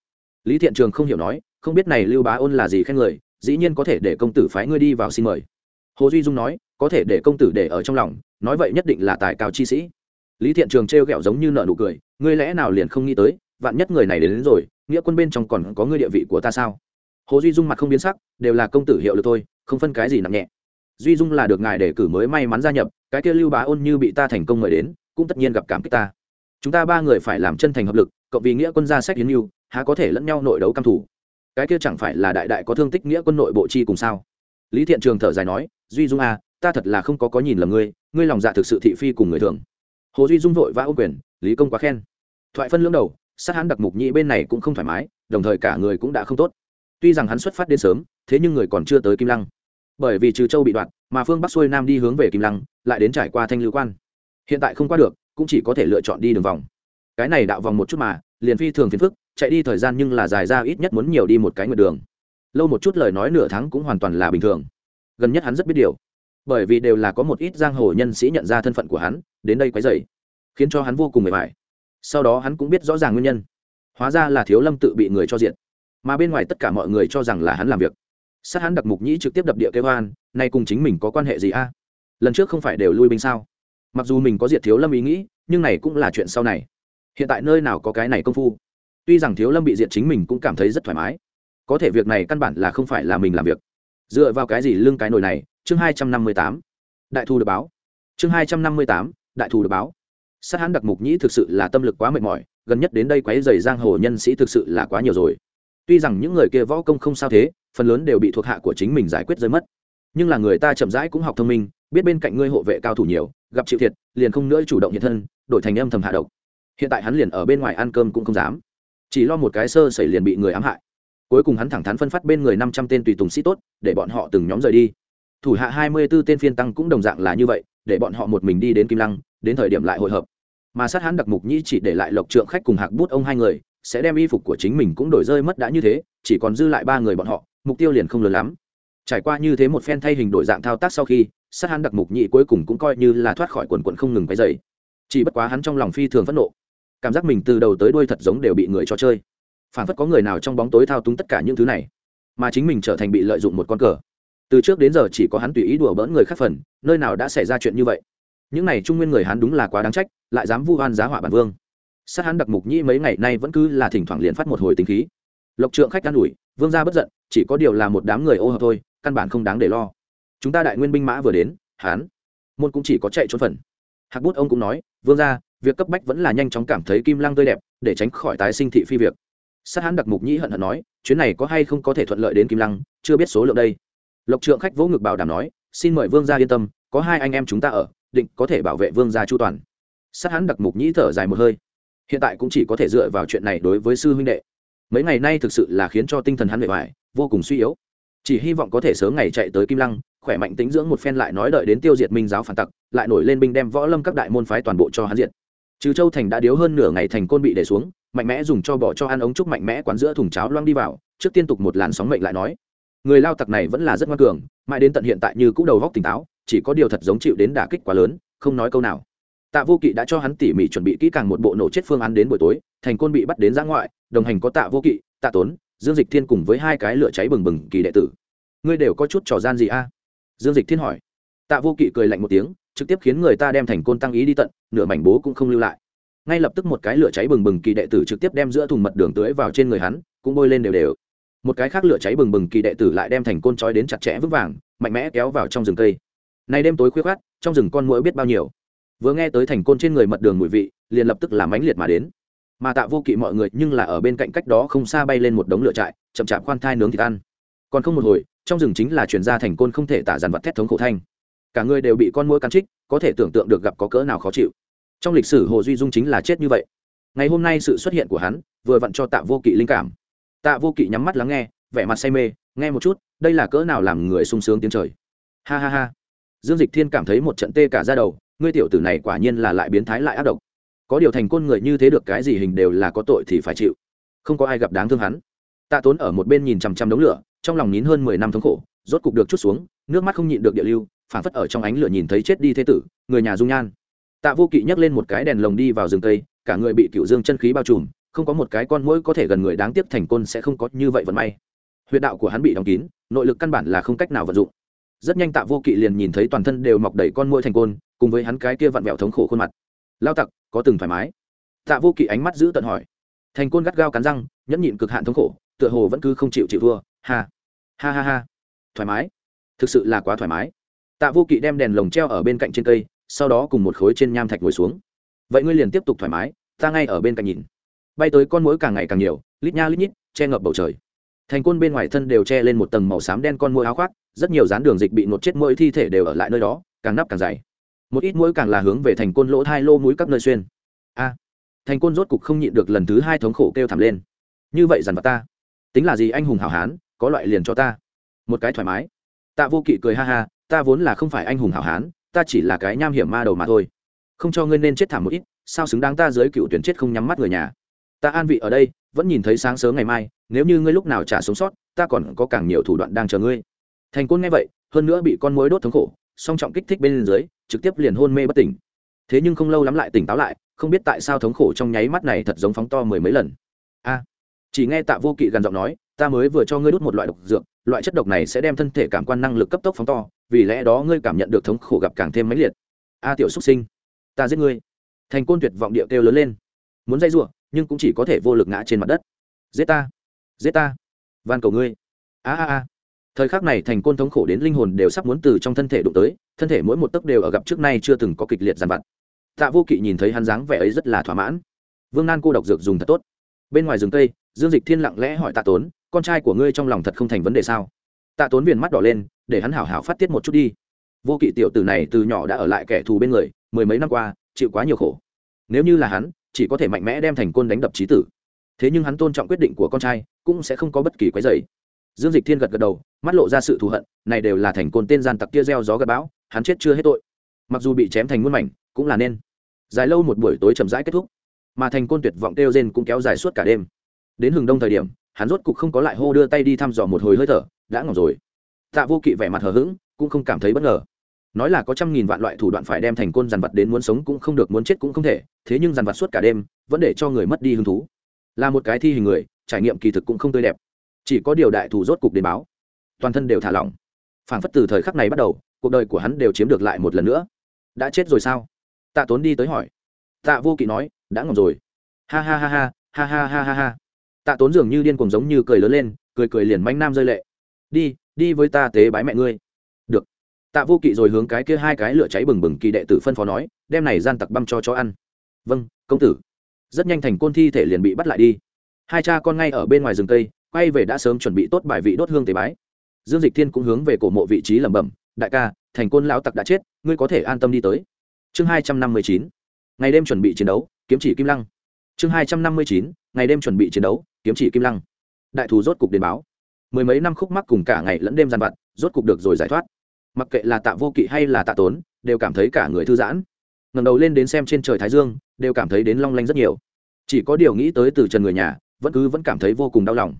Lý thiện trường không hiểu nói không biết này lưu bá ôn là gì khen người dĩ nhiên có thể để công tử phái ngươi đi vào xin mời. Hồ duy dung nói có thể để công tử để ở trong lòng nói vậy nhất định là tài cao chi sĩ. Lý thiện trường trêu ghẹo giống như nợ nụ cười ngươi lẽ nào liền không nghĩ tới vạn nhất người này đến, đến rồi nghĩa quân bên trong còn có ngươi địa vị của ta sao? Hồ duy dung mặt không biến sắc đều là công tử hiệu lực thôi không phân cái gì nặng nhẹ. Duy dung là được ngài để cử mới may mắn gia nhập cái kia lưu bá ôn như bị ta thành công mời đến cũng tất nhiên gặp cảm kích ta chúng ta ba người phải làm chân thành hợp lực, cộng vì nghĩa quân ra sách hiến mưu há có thể lẫn nhau nội đấu căm thủ cái kia chẳng phải là đại đại có thương tích nghĩa quân nội bộ chi cùng sao? Lý thiện trường thở dài nói, duy dung à ta thật là không có có nhìn lầm ngươi ngươi lòng dạ thực sự thị phi cùng người thường. Hồ duy dung vội vã ô quyền, lý công quá khen. Thoại phân lưỡng đầu, sát hắn đặc mục nhị bên này cũng không thoải mái, đồng thời cả người cũng đã không tốt. Tuy rằng hắn xuất phát đến sớm, thế nhưng người còn chưa tới kim lăng. Bởi vì trừ châu bị đoạn mà phương bắc xuôi nam đi hướng về kim lăng, lại đến trải qua thanh lưu quan. Hiện tại không qua được cũng chỉ có thể lựa chọn đi đường vòng. Cái này đạo vòng một chút mà, liền phi thường phiền phức, chạy đi thời gian nhưng là dài ra ít nhất muốn nhiều đi một cái nguyệt đường. Lâu một chút lời nói nửa tháng cũng hoàn toàn là bình thường. Gần nhất hắn rất biết điều, bởi vì đều là có một ít giang hồ nhân sĩ nhận ra thân phận của hắn, đến đây quấy dày khiến cho hắn vô cùng mệt mỏi. Sau đó hắn cũng biết rõ ràng nguyên nhân. Hóa ra là thiếu lâm tự bị người cho diện mà bên ngoài tất cả mọi người cho rằng là hắn làm việc. Sát hắn đặc mục nhĩ trực tiếp đập địa kêu hoan nay cùng chính mình có quan hệ gì a? Lần trước không phải đều lui binh sao? Mặc dù mình có diệt thiếu lâm ý nghĩ, nhưng này cũng là chuyện sau này. Hiện tại nơi nào có cái này công phu? Tuy rằng thiếu lâm bị diệt chính mình cũng cảm thấy rất thoải mái. Có thể việc này căn bản là không phải là mình làm việc. Dựa vào cái gì lương cái nồi này? Chương hai trăm năm mươi tám. Đại thu được báo. Chương hai trăm năm mươi tám, đại thu được báo. Sát hãn đặc mục nhĩ thực sự là tâm lực quá mệt mỏi, gần nhất đến đây quấy dày giang hồ nhân sĩ thực sự là quá nhiều rồi. Tuy rằng những người kia võ công không sao thế, phần lớn đều bị thuộc hạ của chính mình giải quyết rơi mất. Nhưng là người ta chậm rãi cũng học thông minh biết bên cạnh ngươi hộ vệ cao thủ nhiều, gặp chịu thiệt, liền không nữa chủ động hiện thân, đổi thành âm thầm hạ độc. Hiện tại hắn liền ở bên ngoài ăn cơm cũng không dám. Chỉ lo một cái sơ xảy liền bị người ám hại. Cuối cùng hắn thẳng thắn phân phát bên người năm trăm tên tùy tùng sĩ tốt, để bọn họ từng nhóm rời đi. Thủ hạ hai mươi b ố tên phiên tăng cũng đồng dạng là như vậy, để bọn họ một mình đi đến kim lăng, đến thời điểm lại hội hợp. Mà sát hắn đặc mục nhĩ chỉ để lại lộc trượng khách cùng hạc bút ông hai người, sẽ đem y phục của chính mình cũng đổi rơi mất đã như thế, chỉ còn dư lại ba người bọn họ, mục tiêu liền không lớn lắm. Trải qua như thế một phen thay hình đổi dạng thao tác sau khi sát hắn đặc mục nhị cuối cùng cũng coi như là thoát khỏi quần quần không ngừng cái dày chỉ bất quá hắn trong lòng phi thường phẫn nộ. Cảm giác mình từ đầu tới đuôi thật giống đều bị người cho chơi. Phản phất có người nào trong bóng tối thao túng tất cả những thứ này, mà chính mình trở thành bị lợi dụng một con cờ. Từ trước đến giờ chỉ có hắn tùy ý đùa bỡn người khác phần, nơi nào đã xảy ra chuyện như vậy. Những này trung nguyên người hắn đúng là quá đáng trách, lại dám vu oan giá họa bản vương. Sát hắn đặc mục nhĩ mấy ngày nay vẫn cứ là thỉnh thoảng liền phát một hồi tính khí. Lộc trượng khách an ủi, vương gia bất giận, chỉ có điều là một đám người ô hợp thôi, căn bản không đáng để lo chúng ta đại nguyên binh mã vừa đến hán môn cũng chỉ có chạy trốn phần. Hạc bút ông cũng nói, vương gia, việc cấp bách vẫn là nhanh chóng cảm thấy kim lăng tươi đẹp, để tránh khỏi tái sinh thị phi việc. Sát hán đặc mục nhĩ hận hận nói, chuyến này có hay không có thể thuận lợi đến kim lăng, chưa biết số lượng đây. Lộc trượng khách vỗ ngực bảo đảm nói, xin mời vương gia yên tâm, có hai anh em chúng ta ở, định có thể bảo vệ vương gia chu toàn. Sát hán đặc mục nhĩ thở dài một hơi. Hiện tại cũng chỉ có thể dựa vào chuyện này đối với sư huynh đệ. Mấy ngày nay thực sự là khiến cho tinh thần hắn bề ngoài vô cùng suy yếu. Chỉ hy vọng có thể sớm ngày chạy tới kim lăng khỏe mạnh tính dưỡng một phen lại nói đợi đến tiêu diệt minh giáo phản tặc, lại nổi lên binh đem võ lâm các đại môn phái toàn bộ cho hắn diệt. Trừ châu thành đã điếu hơn nửa ngày thành côn bị để xuống, mạnh mẽ dùng cho bỏ cho ăn ống trúc mạnh mẽ quán giữa thùng cháo loang đi vào, trước tiên tục một làn sóng mệnh lại nói. Người lao tặc này vẫn là rất ngoan cường, mãi đến tận hiện tại như cũ đầu góc tỉnh táo, chỉ có điều thật giống chịu đến đả kích quá lớn, không nói câu nào. Tạ vô kỵ đã cho hắn tỉ mỉ chuẩn bị kỹ càng một bộ nổ chết phương án đến buổi tối, thành côn bị bắt đến ra ngoại, đồng hành có tạ vô kỵ, tạ tốn, dương dịch thiên cùng với hai cái lửa cháy bừng bừng kỳ đệ tử. Ngươi đều có chút trò gian gì a? Dương dịch thiên hỏi. Tạ vô kỵ cười lạnh một tiếng, trực tiếp khiến người ta đem thành côn tăng ý đi tận, nửa mảnh bố cũng không lưu lại. Ngay lập tức một cái lửa cháy bừng bừng kỳ đệ tử trực tiếp đem giữa thùng mật đường tưới vào trên người hắn, cũng bôi lên đều đều. Một cái khác lửa cháy bừng bừng kỳ đệ tử lại đem thành côn trói đến chặt chẽ vững vàng, mạnh mẽ kéo vào trong rừng cây. Nay đêm tối khuya khoát trong rừng con mũi biết bao nhiêu. Vừa nghe tới thành côn trên người mật đường mùi vị, liền lập tức làm ánh liệt mà đến. Mà tạ vô kỵ mọi người nhưng là ở bên cạnh cách đó không xa bay lên một đống lửa trại, chậm chạp khoan thai nướng thịt ăn. Còn không một hồi trong rừng chính là chuyển ra thành côn không thể tả dàn vật thét thống khổ thanh. Cả người đều bị con mũi cắn trích có thể tưởng tượng được gặp có cỡ nào khó chịu. Trong lịch sử, hồ duy dung chính là chết như vậy. Ngày hôm nay sự xuất hiện của hắn, vừa vặn cho tạ vô kỵ linh cảm. Tạ vô kỵ nhắm mắt lắng nghe, vẻ mặt say mê, nghe một chút, đây là cỡ nào làm người sung sướng tiếng trời? Ha ha ha. Dương dịch thiên cảm thấy một trận tê cả ra đầu, ngươi tiểu tử này quả nhiên là lại biến thái lại ác độc. Có điều thành côn người như thế được cái gì hình đều là có tội thì phải chịu. Không có ai gặp đáng thương hắn. Tạ tốn ở một bên nhìn chằm chằm đống lửa trong lòng nín hơn mười năm thống khổ, rốt cục được chút xuống, nước mắt không nhịn được địa lưu phản phất ở trong ánh lửa nhìn thấy chết đi thế tử, người nhà dung nhan. Tạ vô kỵ nhấc lên một cái đèn lồng đi vào rừng tây cả người bị cựu dương chân khí bao trùm, không có một cái con mũi có thể gần người đáng tiếc thành côn sẽ không có như vậy vận may. Huyệt đạo của hắn bị đóng kín, nội lực căn bản là không cách nào vận dụng. Rất nhanh tạ vô kỵ liền nhìn thấy toàn thân đều mọc đầy con mũi thành côn, cùng với hắn cái kia vặn vẹo thống khổ khuôn mặt. Lao tặc, có từng thoải mái? Tạ vô kỵ ánh mắt giữ tận hỏi. Thành côn gắt gao cắn răng, nhẫn nhịn cực hạn thống khổ, tựa hồ vẫn cứ không chịu chịu thua. Ha ha ha ha. Thoải mái. Thực sự là quá thoải mái. Tạ vô kỵ đem đèn lồng treo ở bên cạnh trên cây, sau đó cùng một khối trên nham thạch ngồi xuống. Vậy ngươi liền tiếp tục thoải mái, ta ngay ở bên cạnh nhìn. Bay tới con mũi càng ngày càng nhiều, lít nha lít nhít, che ngập bầu trời. Thành côn bên ngoài thân đều che lên một tầng màu xám đen con mũi áo khoác, rất nhiều dán đường dịch bị nột chết mũi thi thể đều ở lại nơi đó, càng nắp càng dày. Một ít mũi càng là hướng về thành côn lỗ hai lô mũi các nơi xuyên. A! Thành côn rốt cục không nhịn được lần thứ hai thống khổ kêu thảm lên. Như vậy dằn vặt ta. Tính là gì anh hùng hảo hán có loại liền cho ta. Một cái thoải mái. Tạ vô kỵ cười ha ha, ta vốn là không phải anh hùng hảo hán, ta chỉ là cái nham hiểm ma đầu mà thôi. Không cho ngươi nên chết thảm một ít, sao xứng đáng ta dưới cựu tuyển chết không nhắm mắt người nhà. Ta an vị ở đây, vẫn nhìn thấy sáng sớm ngày mai, nếu như ngươi lúc nào trả sống sót, ta còn có càng nhiều thủ đoạn đang chờ ngươi. Thành côn nghe vậy, hơn nữa bị con mối đốt thống khổ, song trọng kích thích bên dưới, trực tiếp liền hôn mê bất tỉnh. Thế nhưng không lâu lắm lại tỉnh táo lại, không biết tại sao thống khổ trong nháy mắt này thật giống phóng to mười mấy lần. A. Chỉ nghe tạ vô kỵ gần giọng nói ta mới vừa cho ngươi đút một loại độc dược, loại chất độc này sẽ đem thân thể cảm quan năng lực cấp tốc phóng to, vì lẽ đó ngươi cảm nhận được thống khổ gặp càng thêm mãnh liệt. A tiểu xúc sinh, ta giết ngươi. Thành côn tuyệt vọng địa kêu lớn lên. Muốn dây giụa nhưng cũng chỉ có thể vô lực ngã trên mặt đất. Giết ta giết ta. Van cầu ngươi. A a a. Thời khắc này thành côn thống khổ đến linh hồn đều sắp muốn từ trong thân thể đụng tới, thân thể mỗi một tấc đều ở gặp trước nay chưa từng có kịch liệt giàn vặt. Tạ vô kỵ nhìn thấy hắn dáng vẻ ấy rất là thỏa mãn. Vương nan cô độc dược dùng thật tốt. Bên ngoài rừng cây, dương dịch thiên lặng lẽ hỏi tạ tốn con trai của ngươi trong lòng thật không thành vấn đề sao? Tạ tốn viền mắt đỏ lên, để hắn hảo hảo phát tiết một chút đi. Vô kỵ tiểu tử này từ nhỏ đã ở lại kẻ thù bên người, mười mấy năm qua, chịu quá nhiều khổ. Nếu như là hắn, chỉ có thể mạnh mẽ đem thành côn đánh đập trí tử. Thế nhưng hắn tôn trọng quyết định của con trai, cũng sẽ không có bất kỳ quái dày dương dịch thiên gật gật đầu, mắt lộ ra sự thù hận, này đều là thành côn tên gian tặc kia gieo gió gật bão, hắn chết chưa hết tội. Mặc dù bị chém thành muôn mảnh, cũng là nên. Dài lâu một buổi tối chậm rãi kết thúc, mà thành côn tuyệt vọng kêu rên cũng kéo dài suốt cả đêm. Đến hừng đông thời điểm hắn rốt cục không có lại hô đưa tay đi thăm dò một hồi hơi thở, đã ngỏng rồi. Tạ vô kỵ vẻ mặt hờ hững, cũng không cảm thấy bất ngờ. Nói là có trăm nghìn vạn loại thủ đoạn phải đem thành côn dàn vật đến muốn sống cũng không được, muốn chết cũng không thể, thế nhưng dàn vật suốt cả đêm, vẫn để cho người mất đi hứng thú. Là một cái thi hình người, trải nghiệm kỳ thực cũng không tươi đẹp. Chỉ có điều đại thủ rốt cục đến báo. Toàn thân đều thả lỏng. Phảng phất từ thời khắc này bắt đầu, cuộc đời của hắn đều chiếm được lại một lần nữa. Đã chết rồi sao? Tạ tốn đi tới hỏi. Tạ vô kỵ nói, đã ngỏm rồi. Ha ha ha ha ha ha ha ha ha tạ tốn dường như điên cuồng giống như cười lớn lên, cười cười liền manh nam rơi lệ. Đi đi với ta tế bái mẹ ngươi. Được. Tạ vô kỵ rồi hướng cái kia hai cái lửa cháy bừng bừng kỳ đệ tử phân phó nói, đem này gian tặc băm cho chó ăn. Vâng công tử. Rất nhanh thành côn thi thể liền bị bắt lại đi. Hai cha con ngay ở bên ngoài rừng cây, quay về đã sớm chuẩn bị tốt bài vị đốt hương tế bái. Dương dịch thiên cũng hướng về cổ mộ vị trí lẩm bẩm, đại ca, thành côn lão tặc đã chết, ngươi có thể an tâm đi tới. Chương hai trăm năm mươi chín. Ngày đêm chuẩn bị chiến đấu, kiếm chỉ kim lăng. Chương hai trăm năm mươi chín. Ngày đêm chuẩn bị chiến đấu kiếm chỉ kim lăng. Đại thù rốt cục đến báo. Mười mấy năm khúc mắc cùng cả ngày lẫn đêm gian vặt, rốt cục được rồi giải thoát. Mặc kệ là tạ vô kỵ hay là tạ tốn, đều cảm thấy cả người thư giãn. Ngầm đầu lên đến xem trên trời thái dương, đều cảm thấy đến long lanh rất nhiều. Chỉ có điều nghĩ tới từ trần người nhà, vẫn cứ vẫn cảm thấy vô cùng đau lòng.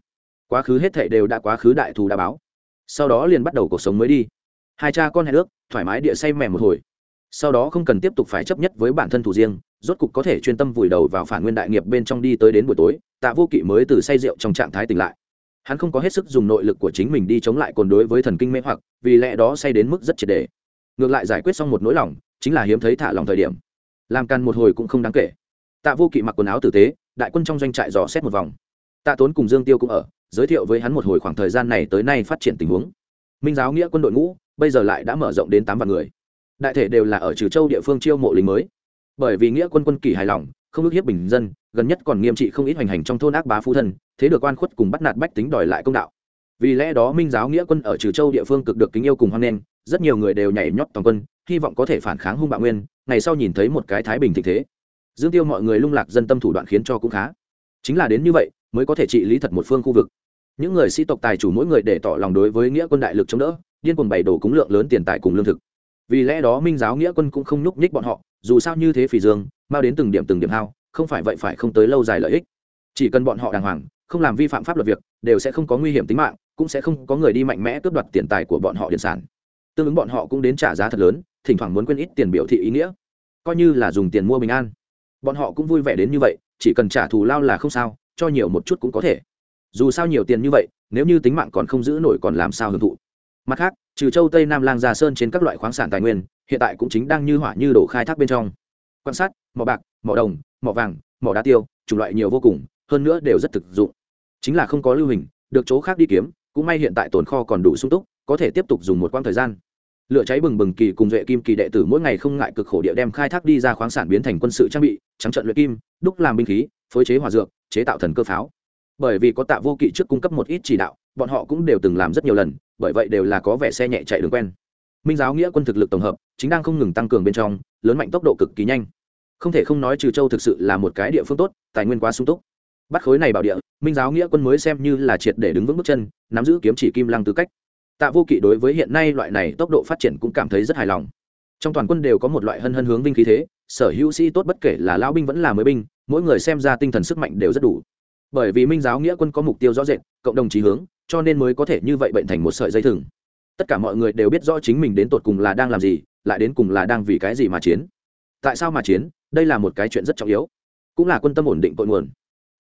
Quá khứ hết thệ đều đã quá khứ đại thù đã báo. Sau đó liền bắt đầu cuộc sống mới đi. Hai cha con hẹn ước, thoải mái địa say mềm một hồi sau đó không cần tiếp tục phải chấp nhất với bản thân thủ riêng, rốt cục có thể chuyên tâm vùi đầu vào phản nguyên đại nghiệp bên trong đi tới đến buổi tối, tạ vô kỵ mới từ say rượu trong trạng thái tỉnh lại. Hắn không có hết sức dùng nội lực của chính mình đi chống lại cồn đối với thần kinh mê hoặc, vì lẽ đó say đến mức rất triệt đề ngược lại giải quyết xong một nỗi lòng, chính là hiếm thấy thả lòng thời điểm. Làm căn một hồi cũng không đáng kể. Tạ vô kỵ mặc quần áo tử tế, đại quân trong doanh trại dò xét một vòng. Tạ tốn cùng dương tiêu cũng ở, giới thiệu với hắn một hồi khoảng thời gian này tới nay phát triển tình huống. Minh giáo nghĩa quân đội ngũ, bây giờ lại đã mở rộng đến tám vạn người đại thể đều là ở trừ châu địa phương chiêu mộ lính mới. Bởi vì nghĩa quân quân kỳ hài lòng, không ước hiếp bình dân, gần nhất còn nghiêm trị không ít hoành hành trong thôn ác bá phu thân, thế được oan khuất cùng bắt nạt bách tính đòi lại công đạo. Vì lẽ đó minh giáo nghĩa quân ở trừ châu địa phương cực được kính yêu cùng hoan nghênh, rất nhiều người đều nhảy nhót toàn quân, hy vọng có thể phản kháng hung bạo nguyên, ngày sau nhìn thấy một cái thái bình thịnh thế. Dương tiêu mọi người lung lạc dân tâm thủ đoạn khiến cho cũng khá. Chính là đến như vậy, mới có thể trị lý thật một phương khu vực. Những người sĩ tộc tài chủ mỗi người để tỏ lòng đối với nghĩa quân đại lực chống đỡ, điên cuồng bày đổ cúng lượng lớn tiền tài cùng lương thực vì lẽ đó minh giáo nghĩa quân cũng không nhúc nhích bọn họ, dù sao như thế phỉ dương mau đến từng điểm từng điểm hao, không phải vậy phải không tới lâu dài lợi ích. Chỉ cần bọn họ đàng hoàng, không làm vi phạm pháp luật việc, đều sẽ không có nguy hiểm tính mạng, cũng sẽ không có người đi mạnh mẽ cướp đoạt tiền tài của bọn họ điện sản. Tương ứng bọn họ cũng đến trả giá thật lớn, thỉnh thoảng muốn quên ít tiền biểu thị ý nghĩa. Coi như là dùng tiền mua bình an. Bọn họ cũng vui vẻ đến như vậy, chỉ cần trả thù lao là không sao, cho nhiều một chút cũng có thể. Dù sao nhiều tiền như vậy, nếu như tính mạng còn không giữ nổi còn làm sao hưởng thụ. Mặt khác trừ châu tây nam lang gia sơn trên các loại khoáng sản tài nguyên hiện tại cũng chính đang như hỏa như đổ khai thác bên trong quan sát mỏ bạc mỏ đồng mỏ vàng mỏ đá tiêu chủng loại nhiều vô cùng hơn nữa đều rất thực dụng chính là không có lưu hình được chỗ khác đi kiếm cũng may hiện tại tồn kho còn đủ sung túc có thể tiếp tục dùng một quãng thời gian lửa cháy bừng bừng kỳ cùng duệ kim kỳ đệ tử mỗi ngày không ngại cực khổ địa đem khai thác đi ra khoáng sản biến thành quân sự trang bị trắng trận luyện kim đúc làm binh khí phối chế hòa dược chế tạo thần cơ pháo bởi vì có tạ vô kỵ trước cung cấp một ít chỉ đạo bọn họ cũng đều từng làm rất nhiều lần bởi vậy đều là có vẻ xe nhẹ chạy đường quen. Minh giáo nghĩa quân thực lực tổng hợp, chính đang không ngừng tăng cường bên trong, lớn mạnh tốc độ cực kỳ nhanh. Không thể không nói trừ châu thực sự là một cái địa phương tốt, tài nguyên quá sung túc. Bắt khối này bảo địa, minh giáo nghĩa quân mới xem như là triệt để đứng vững bước chân, nắm giữ kiếm chỉ kim lăng tư cách. Tạ vô kỵ đối với hiện nay loại này tốc độ phát triển cũng cảm thấy rất hài lòng. Trong toàn quân đều có một loại hân hân hướng vinh khí thế, sở hữu sĩ tốt bất kể là lao binh vẫn là mới binh, mỗi người xem ra tinh thần sức mạnh đều rất đủ. Bởi vì minh giáo nghĩa quân có mục tiêu rõ rệt, cộng đồng chí hướng cho nên mới có thể như vậy bệnh thành một sợi dây thừng. Tất cả mọi người đều biết rõ chính mình đến tột cùng là đang làm gì, lại đến cùng là đang vì cái gì mà chiến. Tại sao mà chiến? Đây là một cái chuyện rất trọng yếu. Cũng là quân tâm ổn định cội nguồn.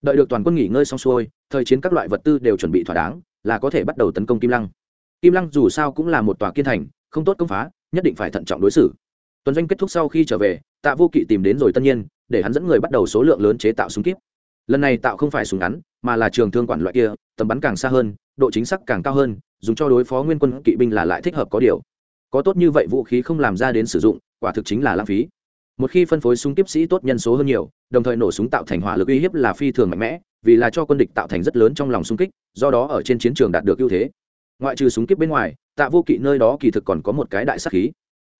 Đợi được toàn quân nghỉ ngơi xong xuôi, thời chiến các loại vật tư đều chuẩn bị thỏa đáng, là có thể bắt đầu tấn công kim lăng. Kim lăng dù sao cũng là một tòa kiên thành, không tốt công phá, nhất định phải thận trọng đối xử. Tuần doanh kết thúc sau khi trở về, tạ vô kỵ tìm đến rồi tất nhiên, để hắn dẫn người bắt đầu số lượng lớn chế tạo súng kíp. Lần này tạo không phải súng ngắn, mà là trường thương quản loại kia, tầm bắn càng xa hơn độ chính xác càng cao hơn, dùng cho đối phó nguyên quân kỵ binh là lại thích hợp có điều. Có tốt như vậy vũ khí không làm ra đến sử dụng, quả thực chính là lãng phí. Một khi phân phối súng kiếp sĩ tốt nhân số hơn nhiều, đồng thời nổ súng tạo thành hỏa lực uy hiếp là phi thường mạnh mẽ, vì là cho quân địch tạo thành rất lớn trong lòng xung kích, do đó ở trên chiến trường đạt được ưu thế. Ngoại trừ súng kiếp bên ngoài, tạ vô kỵ nơi đó kỳ thực còn có một cái đại sắc khí.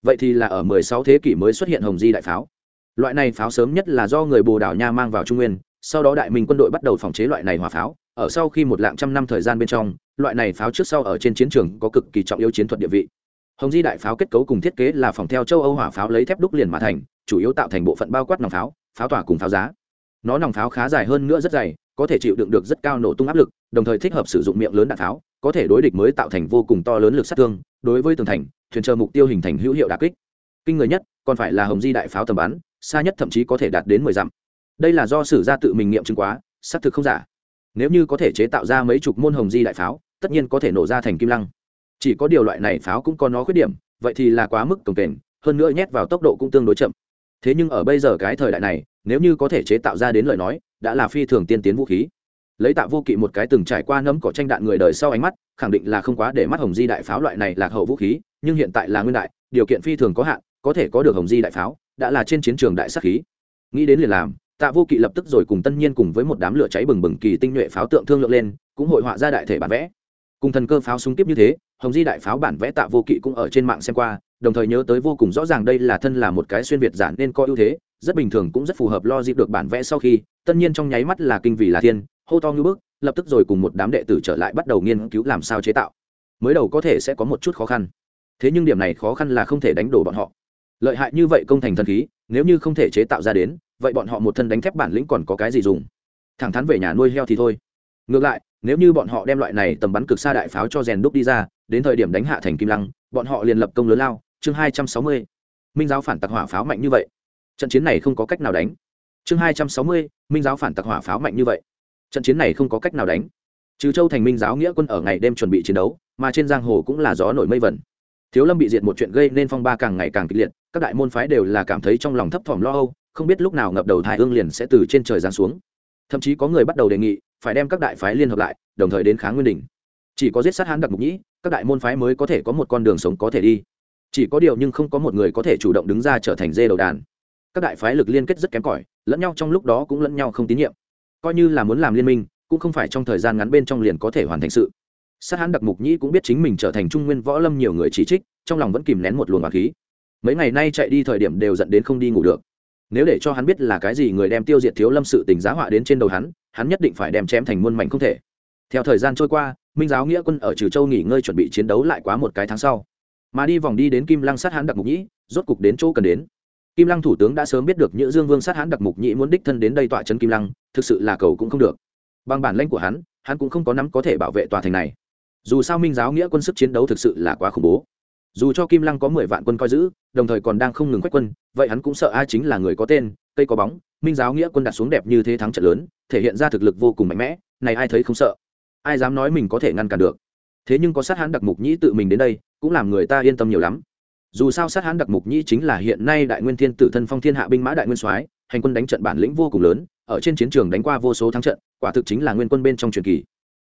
Vậy thì là ở 16 thế kỷ mới xuất hiện hồng di đại pháo. Loại này pháo sớm nhất là do người bồ đảo nha mang vào trung nguyên, sau đó đại minh quân đội bắt đầu phòng chế loại này hỏa pháo ở sau khi một lạng trăm năm thời gian bên trong, loại này pháo trước sau ở trên chiến trường có cực kỳ trọng yếu chiến thuật địa vị. Hồng di đại pháo kết cấu cùng thiết kế là phòng theo châu âu hỏa pháo lấy thép đúc liền mà thành, chủ yếu tạo thành bộ phận bao quát nòng pháo pháo tỏa cùng pháo giá. Nó nòng pháo khá dài hơn nữa rất dày, có thể chịu đựng được rất cao nổ tung áp lực, đồng thời thích hợp sử dụng miệng lớn đạn pháo, có thể đối địch mới tạo thành vô cùng to lớn lực sát thương, đối với tường thành, thuyền chờ mục tiêu hình thành hữu hiệu đà kích. Kinh người nhất, còn phải là hồng di đại pháo tầm bắn, xa nhất thậm chí có thể đạt đến mười dặm. Đây là do sử gia tự mình nghiệm chứng quá, xác thực không giả nếu như có thể chế tạo ra mấy chục môn hồng di đại pháo, tất nhiên có thể nổ ra thành kim lăng. Chỉ có điều loại này pháo cũng có nó khuyết điểm, vậy thì là quá mức cồng kềnh, hơn nữa nhét vào tốc độ cũng tương đối chậm. Thế nhưng ở bây giờ cái thời đại này, nếu như có thể chế tạo ra đến lời nói, đã là phi thường tiên tiến vũ khí. Lấy tạ vô kỵ một cái từng trải qua nấm cỏ tranh đạn người đời sau ánh mắt, khẳng định là không quá để mắt hồng di đại pháo loại này lạc hậu vũ khí, nhưng hiện tại là nguyên đại, điều kiện phi thường có hạn, có thể có được hồng di đại pháo, đã là trên chiến trường đại sắc khí. Nghĩ đến liền làm tạ vô kỵ lập tức rồi cùng tân nhiên cùng với một đám lửa cháy bừng bừng kỳ tinh nhuệ pháo tượng thương lượng lên, cũng hội họa ra đại thể bản vẽ. Cùng thần cơ pháo súng tiếp như thế, hồng di đại pháo bản vẽ tạ vô kỵ cũng ở trên mạng xem qua, đồng thời nhớ tới vô cùng rõ ràng đây là thân là một cái xuyên việt giản nên có ưu thế, rất bình thường cũng rất phù hợp lo dịp được bản vẽ sau khi, tân nhiên trong nháy mắt là kinh vì là thiên, hô to như bước lập tức rồi cùng một đám đệ tử trở lại bắt đầu nghiên cứu làm sao chế tạo. Mới đầu có thể sẽ có một chút khó khăn, thế nhưng điểm này khó khăn là không thể đánh đổ bọn họ. Lợi hại như vậy công thành thần khí, nếu như không thể chế tạo ra đến vậy bọn họ một thân đánh thép bản lĩnh còn có cái gì dùng? Thẳng thắn về nhà nuôi heo thì thôi. Ngược lại, nếu như bọn họ đem loại này tầm bắn cực xa đại pháo cho rèn đúc đi ra, đến thời điểm đánh hạ thành kim lăng, bọn họ liền lập công lớn lao. Chương hai trăm sáu mươi. Minh giáo phản tặc hỏa pháo mạnh như vậy. Trận chiến này không có cách nào đánh. Chương hai trăm sáu mươi. Minh giáo phản tặc hỏa pháo mạnh như vậy. Trận chiến này không có cách nào đánh. Trừ châu thành minh giáo nghĩa quân ở ngày đêm chuẩn bị chiến đấu, mà trên giang hồ cũng là gió nổi mây vẩn thiếu lâm bị diệt một chuyện gây nên phong ba càng ngày càng kịch liệt, các đại môn phái đều là cảm thấy trong lòng thấp thỏm lo âu không biết lúc nào ngập đầu thái hương liền sẽ từ trên trời giáng xuống. Thậm chí có người bắt đầu đề nghị, phải đem các đại phái liên hợp lại, đồng thời đến kháng nguyên đỉnh. Chỉ có giết sát hán đặc mục nhĩ, các đại môn phái mới có thể có một con đường sống có thể đi. Chỉ có điều nhưng không có một người có thể chủ động đứng ra trở thành dê đầu đàn. Các đại phái lực liên kết rất kém cỏi, lẫn nhau trong lúc đó cũng lẫn nhau không tín nhiệm. Coi như là muốn làm liên minh, cũng không phải trong thời gian ngắn bên trong liền có thể hoàn thành sự. Sát hắn đặc mục nhĩ cũng biết chính mình trở thành trung nguyên võ lâm nhiều người chỉ trích, trong lòng vẫn kìm nén một luồng hỏa khí. Mấy ngày nay chạy đi thời điểm đều dẫn đến không đi ngủ được nếu để cho hắn biết là cái gì người đem tiêu diệt thiếu lâm sự tình giá họa đến trên đầu hắn hắn nhất định phải đem chém thành muôn mảnh không thể. Theo thời gian trôi qua, minh giáo nghĩa quân ở trừ châu nghỉ ngơi chuẩn bị chiến đấu lại quá một cái tháng sau. Mà đi vòng đi đến kim lăng sát hãn đặc mục nhĩ, rốt cục đến chỗ cần đến. Kim lăng thủ tướng đã sớm biết được nhữ dương vương sát hãn đặc mục nhĩ muốn đích thân đến đây tọa chân kim lăng, thực sự là cầu cũng không được. Bằng bản lãnh của hắn hắn cũng không có nắm có thể bảo vệ tòa thành này. Dù sao minh giáo nghĩa quân sức chiến đấu thực sự là quá khủng bố dù cho kim lăng có mười vạn quân coi giữ, đồng thời còn đang không ngừng quét quân, vậy hắn cũng sợ ai chính là người có tên, cây có bóng, minh giáo nghĩa quân đặt xuống đẹp như thế thắng trận lớn, thể hiện ra thực lực vô cùng mạnh mẽ, này ai thấy không sợ? Ai dám nói mình có thể ngăn cản được? Thế nhưng có sát hãn đặc mục nhĩ tự mình đến đây, cũng làm người ta yên tâm nhiều lắm. Dù sao sát hãn đặc mục nhĩ chính là hiện nay đại nguyên thiên tử thân phong thiên hạ binh mã đại nguyên soái, hành quân đánh trận bản lĩnh vô cùng lớn, ở trên chiến trường đánh qua vô số thắng trận, quả thực chính là nguyên quân bên trong truyền kỳ.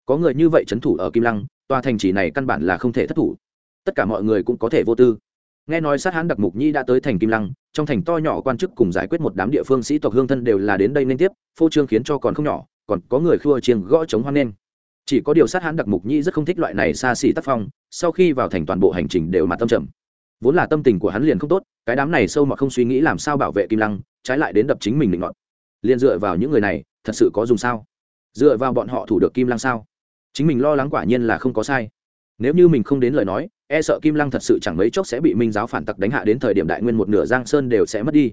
Có người như vậy trấn thủ ở kim lăng, tòa thành trì này căn bản là không thể thất thủ tất cả mọi người cũng có thể vô tư. Nghe nói sát hán đặc mục nhi đã tới thành kim lăng, trong thành to nhỏ quan chức cùng giải quyết một đám địa phương sĩ tộc hương thân đều là đến đây nên tiếp, phô trương khiến cho còn không nhỏ, còn có người khua chiêng gõ chống hoan nghênh. Chỉ có điều sát hán đặc mục nhi rất không thích loại này xa xỉ tác phong, sau khi vào thành toàn bộ hành trình đều mặt tâm trầm. Vốn là tâm tình của hắn liền không tốt, cái đám này sâu mà không suy nghĩ làm sao bảo vệ kim lăng, trái lại đến đập chính mình định ngọn liền dựa vào những người này, thật sự có dùng sao? Dựa vào bọn họ thủ được kim lăng sao? Chính mình lo lắng quả nhiên là không có sai. Nếu như mình không đến lời nói e sợ kim lăng thật sự chẳng mấy chốc sẽ bị minh giáo phản tặc đánh hạ đến thời điểm đại nguyên một nửa giang sơn đều sẽ mất đi.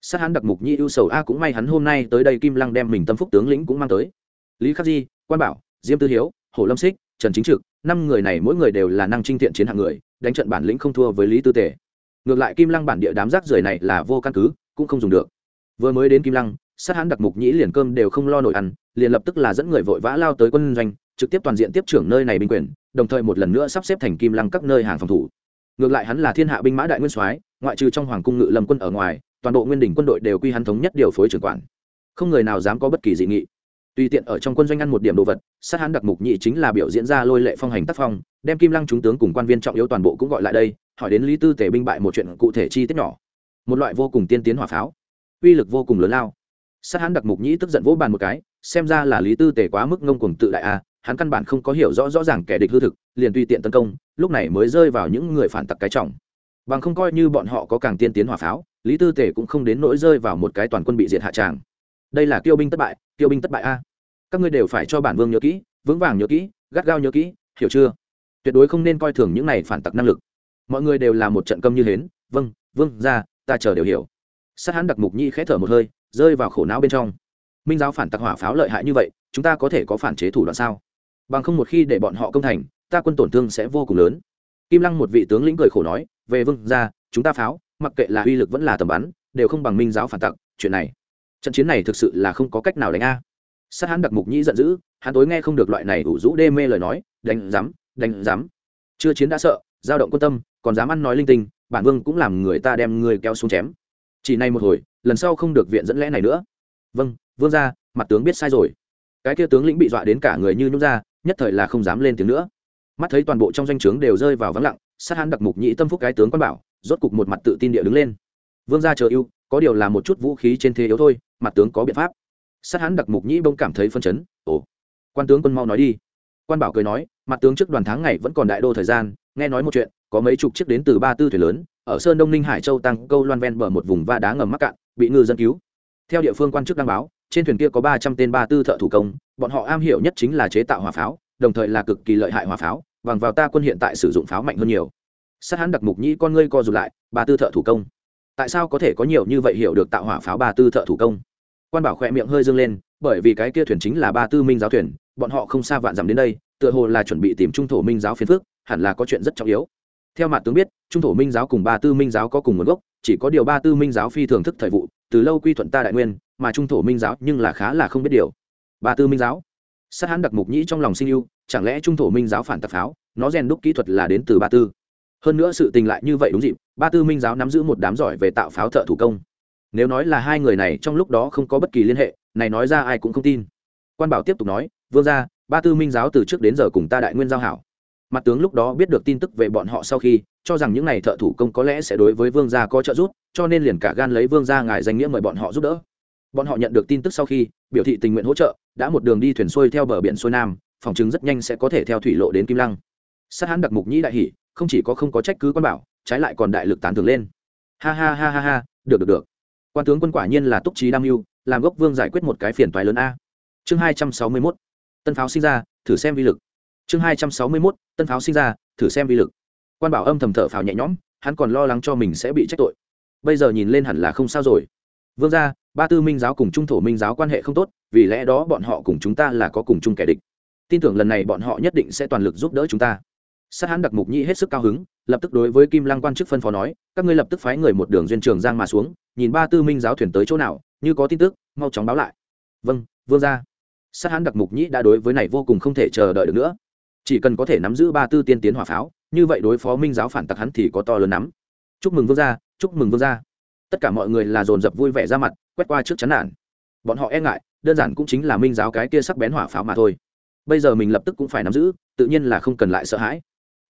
Sát hắn đặc mục nhi ưu sầu a cũng may hắn hôm nay tới đây kim lăng đem mình tâm phúc tướng lĩnh cũng mang tới. Lý khắc di, quan bảo, diêm tư hiếu, hồ lâm xích, trần chính trực, năm người này mỗi người đều là năng trinh thiện chiến hạng người, đánh trận bản lĩnh không thua với lý tư tề. Ngược lại kim lăng bản địa đám rác rưởi này là vô căn cứ, cũng không dùng được. Vừa mới đến kim lăng, sát hắn đặc mục nhĩ liền cơm đều không lo nổi ăn, liền lập tức là dẫn người vội vã lao tới quân doanh, trực tiếp toàn diện tiếp trưởng nơi này binh quyền đồng thời một lần nữa sắp xếp thành kim lăng các nơi hàng phòng thủ. Ngược lại hắn là thiên hạ binh mã đại nguyên soái, ngoại trừ trong hoàng cung ngự lâm quân ở ngoài, toàn bộ nguyên đỉnh quân đội đều quy hắn thống nhất điều phối trưởng quản. Không người nào dám có bất kỳ dị nghị. Tùy tiện ở trong quân doanh ăn một điểm đồ vật, sát hắn đặc mục nhị chính là biểu diễn ra lôi lệ phong hành tác phong, đem kim lăng chúng tướng cùng quan viên trọng yếu toàn bộ cũng gọi lại đây, hỏi đến lý tư tể binh bại một chuyện cụ thể chi tiết nhỏ. Một loại vô cùng tiên tiến hỏa pháo. Uy lực vô cùng lớn lao. Sát hắn đặc mục nhĩ tức giận vỗ bàn một cái, xem ra là lý tư tể quá mức ngông cuồng tự đại a hắn căn bản không có hiểu rõ rõ ràng kẻ địch hư thực, liền tùy tiện tấn công, lúc này mới rơi vào những người phản tặc cái trọng. Bằng không coi như bọn họ có càng tiên tiến hỏa pháo, lý tư tể cũng không đến nỗi rơi vào một cái toàn quân bị diệt hạ tràng. Đây là tiêu binh thất bại tiêu binh thất bại a. Các ngươi đều phải cho bản vương nhớ kỹ, vững vàng nhớ kỹ, gắt gao nhớ kỹ, hiểu chưa? Tuyệt đối không nên coi thường những này phản tặc năng lực. Mọi người đều là một trận câm như hến vâng vâng ra, ta chờ đều hiểu. Sát hắn đặc mục nhi khẽ thở một hơi, rơi vào khổ não bên trong. Minh giáo phản tặc hỏa pháo lợi hại như vậy, chúng ta có thể có phản chế thủ đoạn sao? Bằng không một khi để bọn họ công thành, ta quân tổn thương sẽ vô cùng lớn. Kim lăng một vị tướng lĩnh cười khổ nói, về vương ra chúng ta pháo, mặc kệ là uy lực vẫn là tầm bắn, đều không bằng minh giáo phản tặc, chuyện này, trận chiến này thực sự là không có cách nào đánh a. Sát hắn đặc mục nhĩ giận dữ, hắn tối nghe không được loại này ủ rũ đê mê lời nói, đánh dám đánh dám chưa chiến đã sợ dao động quân tâm, còn dám ăn nói linh tinh, bản vương cũng làm người ta đem người kéo xuống chém. Chỉ này một hồi, lần sau không được viện dẫn lẽ này nữa. Vâng vương ra mặt tướng biết sai rồi. Cái kia tướng lĩnh bị dọa đến cả người như nhúc ra nhất thời là không dám lên tiếng nữa. Mắt thấy toàn bộ trong danh o trướng đều rơi vào vắng lặng, sát hắn đặc mục nhĩ tâm phúc cái tướng quan bảo, rốt cục một mặt tự tin địa đứng lên. Vương gia chờ ưu, có điều là một chút vũ khí trên thế yếu thôi, mặt tướng có biện pháp. Sát hắn đặc mục nhĩ bông cảm thấy phân chấn, ồ, quan tướng quân mau nói đi. Quan bảo cười nói, mặt tướng trước đoàn tháng ngày vẫn còn đại đô thời gian, nghe nói một chuyện, có mấy chục chiếc đến từ ba tư thuyền lớn, ở sơn đông ninh hải châu tăng câu loan ven bờ một vùng va đá ngầm mắc cạn, bị ngư dân cứu. Theo địa phương quan chức đăng báo, trên thuyền kia có ba trăm tên ba tư thợ thủ công bọn họ am hiểu nhất chính là chế tạo hỏa pháo, đồng thời là cực kỳ lợi hại hỏa pháo, bằng vào ta quân hiện tại sử dụng pháo mạnh hơn nhiều. Sát hắn đặc mục nhĩ con ngươi co rụt lại, ba tư thợ thủ công. Tại sao có thể có nhiều như vậy hiểu được tạo hỏa pháo ba tư thợ thủ công? Quan bảo khỏe miệng hơi dâng lên, bởi vì cái kia thuyền chính là ba tư minh giáo thuyền, bọn họ không xa vạn dặm đến đây, tựa hồ là chuẩn bị tìm trung thổ minh giáo phiền phước hẳn là có chuyện rất trọng yếu. Theo mặt tướng biết, trung thổ minh giáo cùng ba tư minh giáo có cùng nguồn gốc, chỉ có điều ba tư minh giáo phi thường thức thời vụ, từ lâu quy thuận ta đại nguyên, mà trung thổ minh giáo nhưng là khá là không biết điều ba tư minh giáo. Sát hãn đặc mục nhĩ trong lòng sinh yêu chẳng lẽ trung thổ minh giáo phản tạp pháo, nó rèn đúc kỹ thuật là đến từ ba tư? Hơn nữa sự tình lại như vậy đúng dịp, ba tư minh giáo nắm giữ một đám giỏi về tạo pháo thợ thủ công. Nếu nói là hai người này trong lúc đó không có bất kỳ liên hệ, này nói ra ai cũng không tin. Quan bảo tiếp tục nói, vương gia, ba tư minh giáo từ trước đến giờ cùng ta đại nguyên giao hảo. Mặt tướng lúc đó biết được tin tức về bọn họ sau khi, cho rằng những n à y thợ thủ công có lẽ sẽ đối với vương gia có trợ giúp, cho nên liền cả gan lấy vương gia ngài danh nghĩa mời bọn họ giúp đỡ bọn họ nhận được tin tức sau khi, biểu thị tình nguyện hỗ trợ, đã một đường đi thuyền xuôi theo bờ biển xuôi nam, phòng chứng rất nhanh sẽ có thể theo thủy lộ đến kim lăng. Sát hãn đặc mục nhĩ đại hỷ không chỉ có không có trách cứ quan bảo, trái lại còn đại lực tán thưởng lên. Ha ha ha ha ha, được được được. Quan tướng quân quả nhiên là túc trí đam mưu, làm gốc vương giải quyết một cái phiền toái lớn a. Chương hai trăm sáu mươi mốt, tân pháo sinh ra, thử xem vi lực. Chương hai trăm sáu mươi mốt, tân pháo sinh ra, thử xem vi lực. Quan bảo âm thầm thở phào nhẹ nhõm, hắn còn lo lắng cho mình sẽ bị trách tội. Bây giờ nhìn lên hẳn là không sao rồi. Vương gia ba tư minh giáo cùng trung thổ minh giáo quan hệ không tốt, vì lẽ đó bọn họ cùng chúng ta là có cùng chung kẻ địch. Tin tưởng lần này bọn họ nhất định sẽ toàn lực giúp đỡ chúng ta. Sát hãn đặc mục nhĩ hết sức cao hứng, lập tức đối với kim lăng quan chức phân phó nói, các ngươi lập tức phái người một đường duyên trường giang mà xuống, nhìn ba tư minh giáo thuyền tới chỗ nào, như có tin tức, mau chóng báo lại. Vâng vương gia. Sát hãn đặc mục nhĩ đã đối với này vô cùng không thể chờ đợi được nữa. Chỉ cần có thể nắm giữ ba tư tiên tiến hỏa pháo, như vậy đối phó minh giáo phản tặc hắn thì có to lớn lắm. Chúc mừng vương gia, chúc mừng vương gia tất cả mọi người là dồn dập vui vẻ ra mặt, quét qua trước chán nản. Bọn họ e ngại, đơn giản cũng chính là minh giáo cái kia sắc bén hỏa pháo mà thôi. Bây giờ mình lập tức cũng phải nắm giữ, tự nhiên là không cần lại sợ hãi.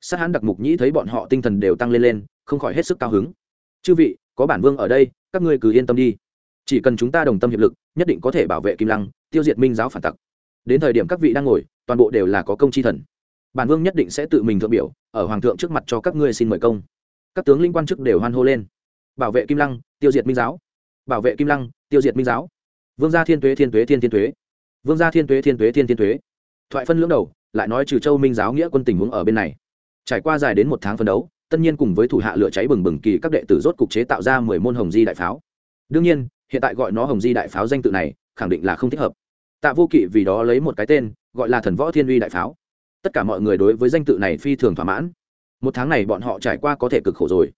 Sát hãn đặc mục nhĩ thấy bọn họ tinh thần đều tăng lên lên, không khỏi hết sức cao hứng. Chư vị, có bản vương ở đây, các ngươi cứ yên tâm đi. Chỉ cần chúng ta đồng tâm hiệp lực, nhất định có thể bảo vệ kim lăng, tiêu diệt minh giáo phản tặc. Đến thời điểm các vị đang ngồi, toàn bộ đều là có công chi thần. Bản vương nhất định sẽ tự mình thượng biểu, ở hoàng thượng trước mặt cho các ngươi xin mời công. Các tướng linh quan chức đều hoan hô lên bảo vệ kim lăng, tiêu diệt minh giáo. Bảo vệ kim lăng, tiêu diệt minh giáo. Vương gia thiên tuế thiên tuế, thiên thiên tuế. Vương gia thiên tuế thiên tuế, thiên thiên tuế. Thoại phân lưỡng đầu, lại nói trừ châu minh giáo nghĩa quân tình huống ở bên này. Trải qua dài đến một tháng phân đấu, tất nhiên cùng với thủ hạ lửa cháy bừng bừng kỳ các đệ tử rốt cục chế tạo ra mười môn hồng di đại pháo. Đương nhiên, hiện tại gọi nó hồng di đại pháo danh tự này, khẳng định là không thích hợp. Tạ vô kỵ vì đó lấy một cái tên, gọi là thần võ thiên uy đại pháo. Tất cả mọi người đối với danh tự này phi thường thỏa mãn. Một tháng này bọn họ trải qua có thể cực khổ rồi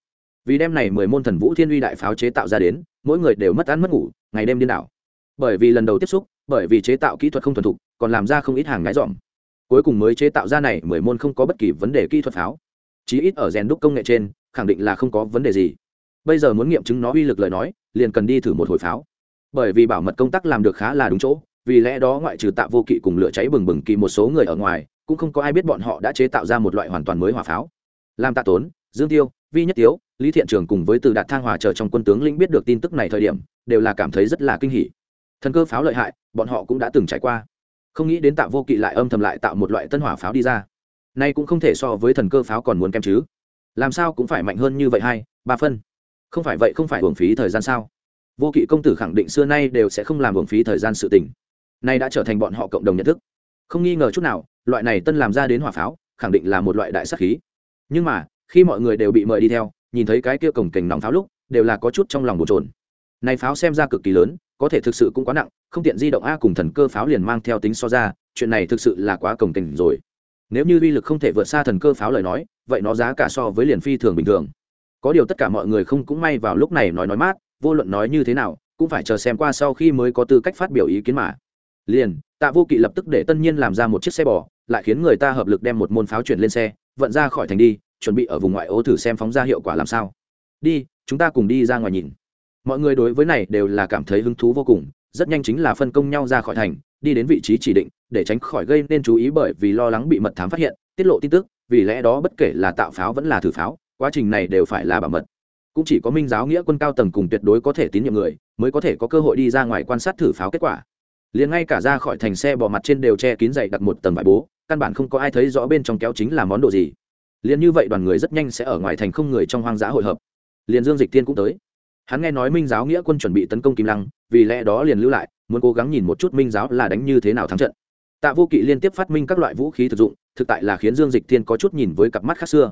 vì đêm này mười môn thần vũ thiên uy đại pháo chế tạo ra đến, mỗi người đều mất ăn mất ngủ, ngày đêm điên đảo. Bởi vì lần đầu tiếp xúc, bởi vì chế tạo kỹ thuật không thuần thục, còn làm ra không ít hàng ngái dỏm cuối cùng mới chế tạo ra này mười môn không có bất kỳ vấn đề kỹ thuật pháo. Chí ít ở rèn đúc công nghệ trên, khẳng định là không có vấn đề gì. Bây giờ muốn nghiệm chứng nó uy lực lời nói, liền cần đi thử một hồi pháo. Bởi vì bảo mật công tác làm được khá là đúng chỗ, vì lẽ đó ngoại trừ tạ vô kỵ cùng lửa cháy bừng bừng kỳ một số người ở ngoài, cũng không có ai biết bọn họ đã chế tạo ra một loại hoàn toàn mới hỏa pháo. Làm tạ tốn, dương tiêu, vi nhất tiếu lý thiện trường cùng với từ đạt thang hòa chờ trong quân tướng lĩnh biết được tin tức này thời điểm, đều là cảm thấy rất là kinh hỉ. Thần cơ pháo lợi hại, bọn họ cũng đã từng trải qua. Không nghĩ đến tạo vô kỵ lại âm thầm lại tạo một loại tân hỏa pháo đi ra. Nay cũng không thể so với thần cơ pháo còn muốn kém chứ. Làm sao cũng phải mạnh hơn như vậy hai, ba phân. Không phải vậy không phải hưởng phí thời gian sao? Vô kỵ công tử khẳng định xưa nay đều sẽ không làm hưởng phí thời gian sự tình. Nay đã trở thành bọn họ cộng đồng nhận thức. Không nghi ngờ chút nào, loại này tân làm ra đến hỏa pháo, khẳng định là một loại đại sắc khí. Nhưng mà, khi mọi người đều bị mời đi theo nhìn thấy cái kia cổng kềnh nòng pháo lúc, đều là có chút trong lòng bồn trồn này pháo xem ra cực kỳ lớn, có thể thực sự cũng quá nặng, không tiện di động a cùng thần cơ pháo liền mang theo tính so ra, chuyện này thực sự là quá cổng kềnh rồi. Nếu như uy lực không thể vượt xa thần cơ pháo lời nói, vậy nó giá cả so với liền phi thường bình thường. Có điều tất cả mọi người không cũng may vào lúc này nói nói mát, vô luận nói như thế nào, cũng phải chờ xem qua sau khi mới có tư cách phát biểu ý kiến mà. Liền, tạ vô kỵ lập tức để tân nhiên làm ra một chiếc xe bò, lại khiến người ta hợp lực đem một môn pháo chuyển lên xe, vận ra khỏi thành đi chuẩn bị ở vùng ngoại ô thử xem phóng ra hiệu quả làm sao. Đi, chúng ta cùng đi ra ngoài nhìn. Mọi người đối với này đều là cảm thấy hứng thú vô cùng, rất nhanh chính là phân công nhau ra khỏi thành, đi đến vị trí chỉ định, để tránh khỏi gây nên chú ý bởi vì lo lắng bị mật thám phát hiện, tiết lộ tin tức, vì lẽ đó bất kể là tạo pháo vẫn là thử pháo, quá trình này đều phải là bảo mật. Cũng chỉ có minh giáo nghĩa quân cao tầng cùng tuyệt đối có thể tín nhiệm người, mới có thể có cơ hội đi ra ngoài quan sát thử pháo kết quả. Liền ngay cả ra khỏi thành xe bỏ mặt trên đều che kín dày đặt một tầng vải bố, căn bản không có ai thấy rõ bên trong kéo chính là món đồ gì liền như vậy đoàn người rất nhanh sẽ ở ngoài thành không người trong hoang dã hội hợp. Liền dương dịch tiên cũng tới. Hắn nghe nói minh giáo nghĩa quân chuẩn bị tấn công kim lăng, vì lẽ đó liền lưu lại, muốn cố gắng nhìn một chút minh giáo là đánh như thế nào thắng trận. Tạ vô kỵ liên tiếp phát minh các loại vũ khí thực dụng, thực tại là khiến dương dịch tiên có chút nhìn với cặp mắt khác xưa.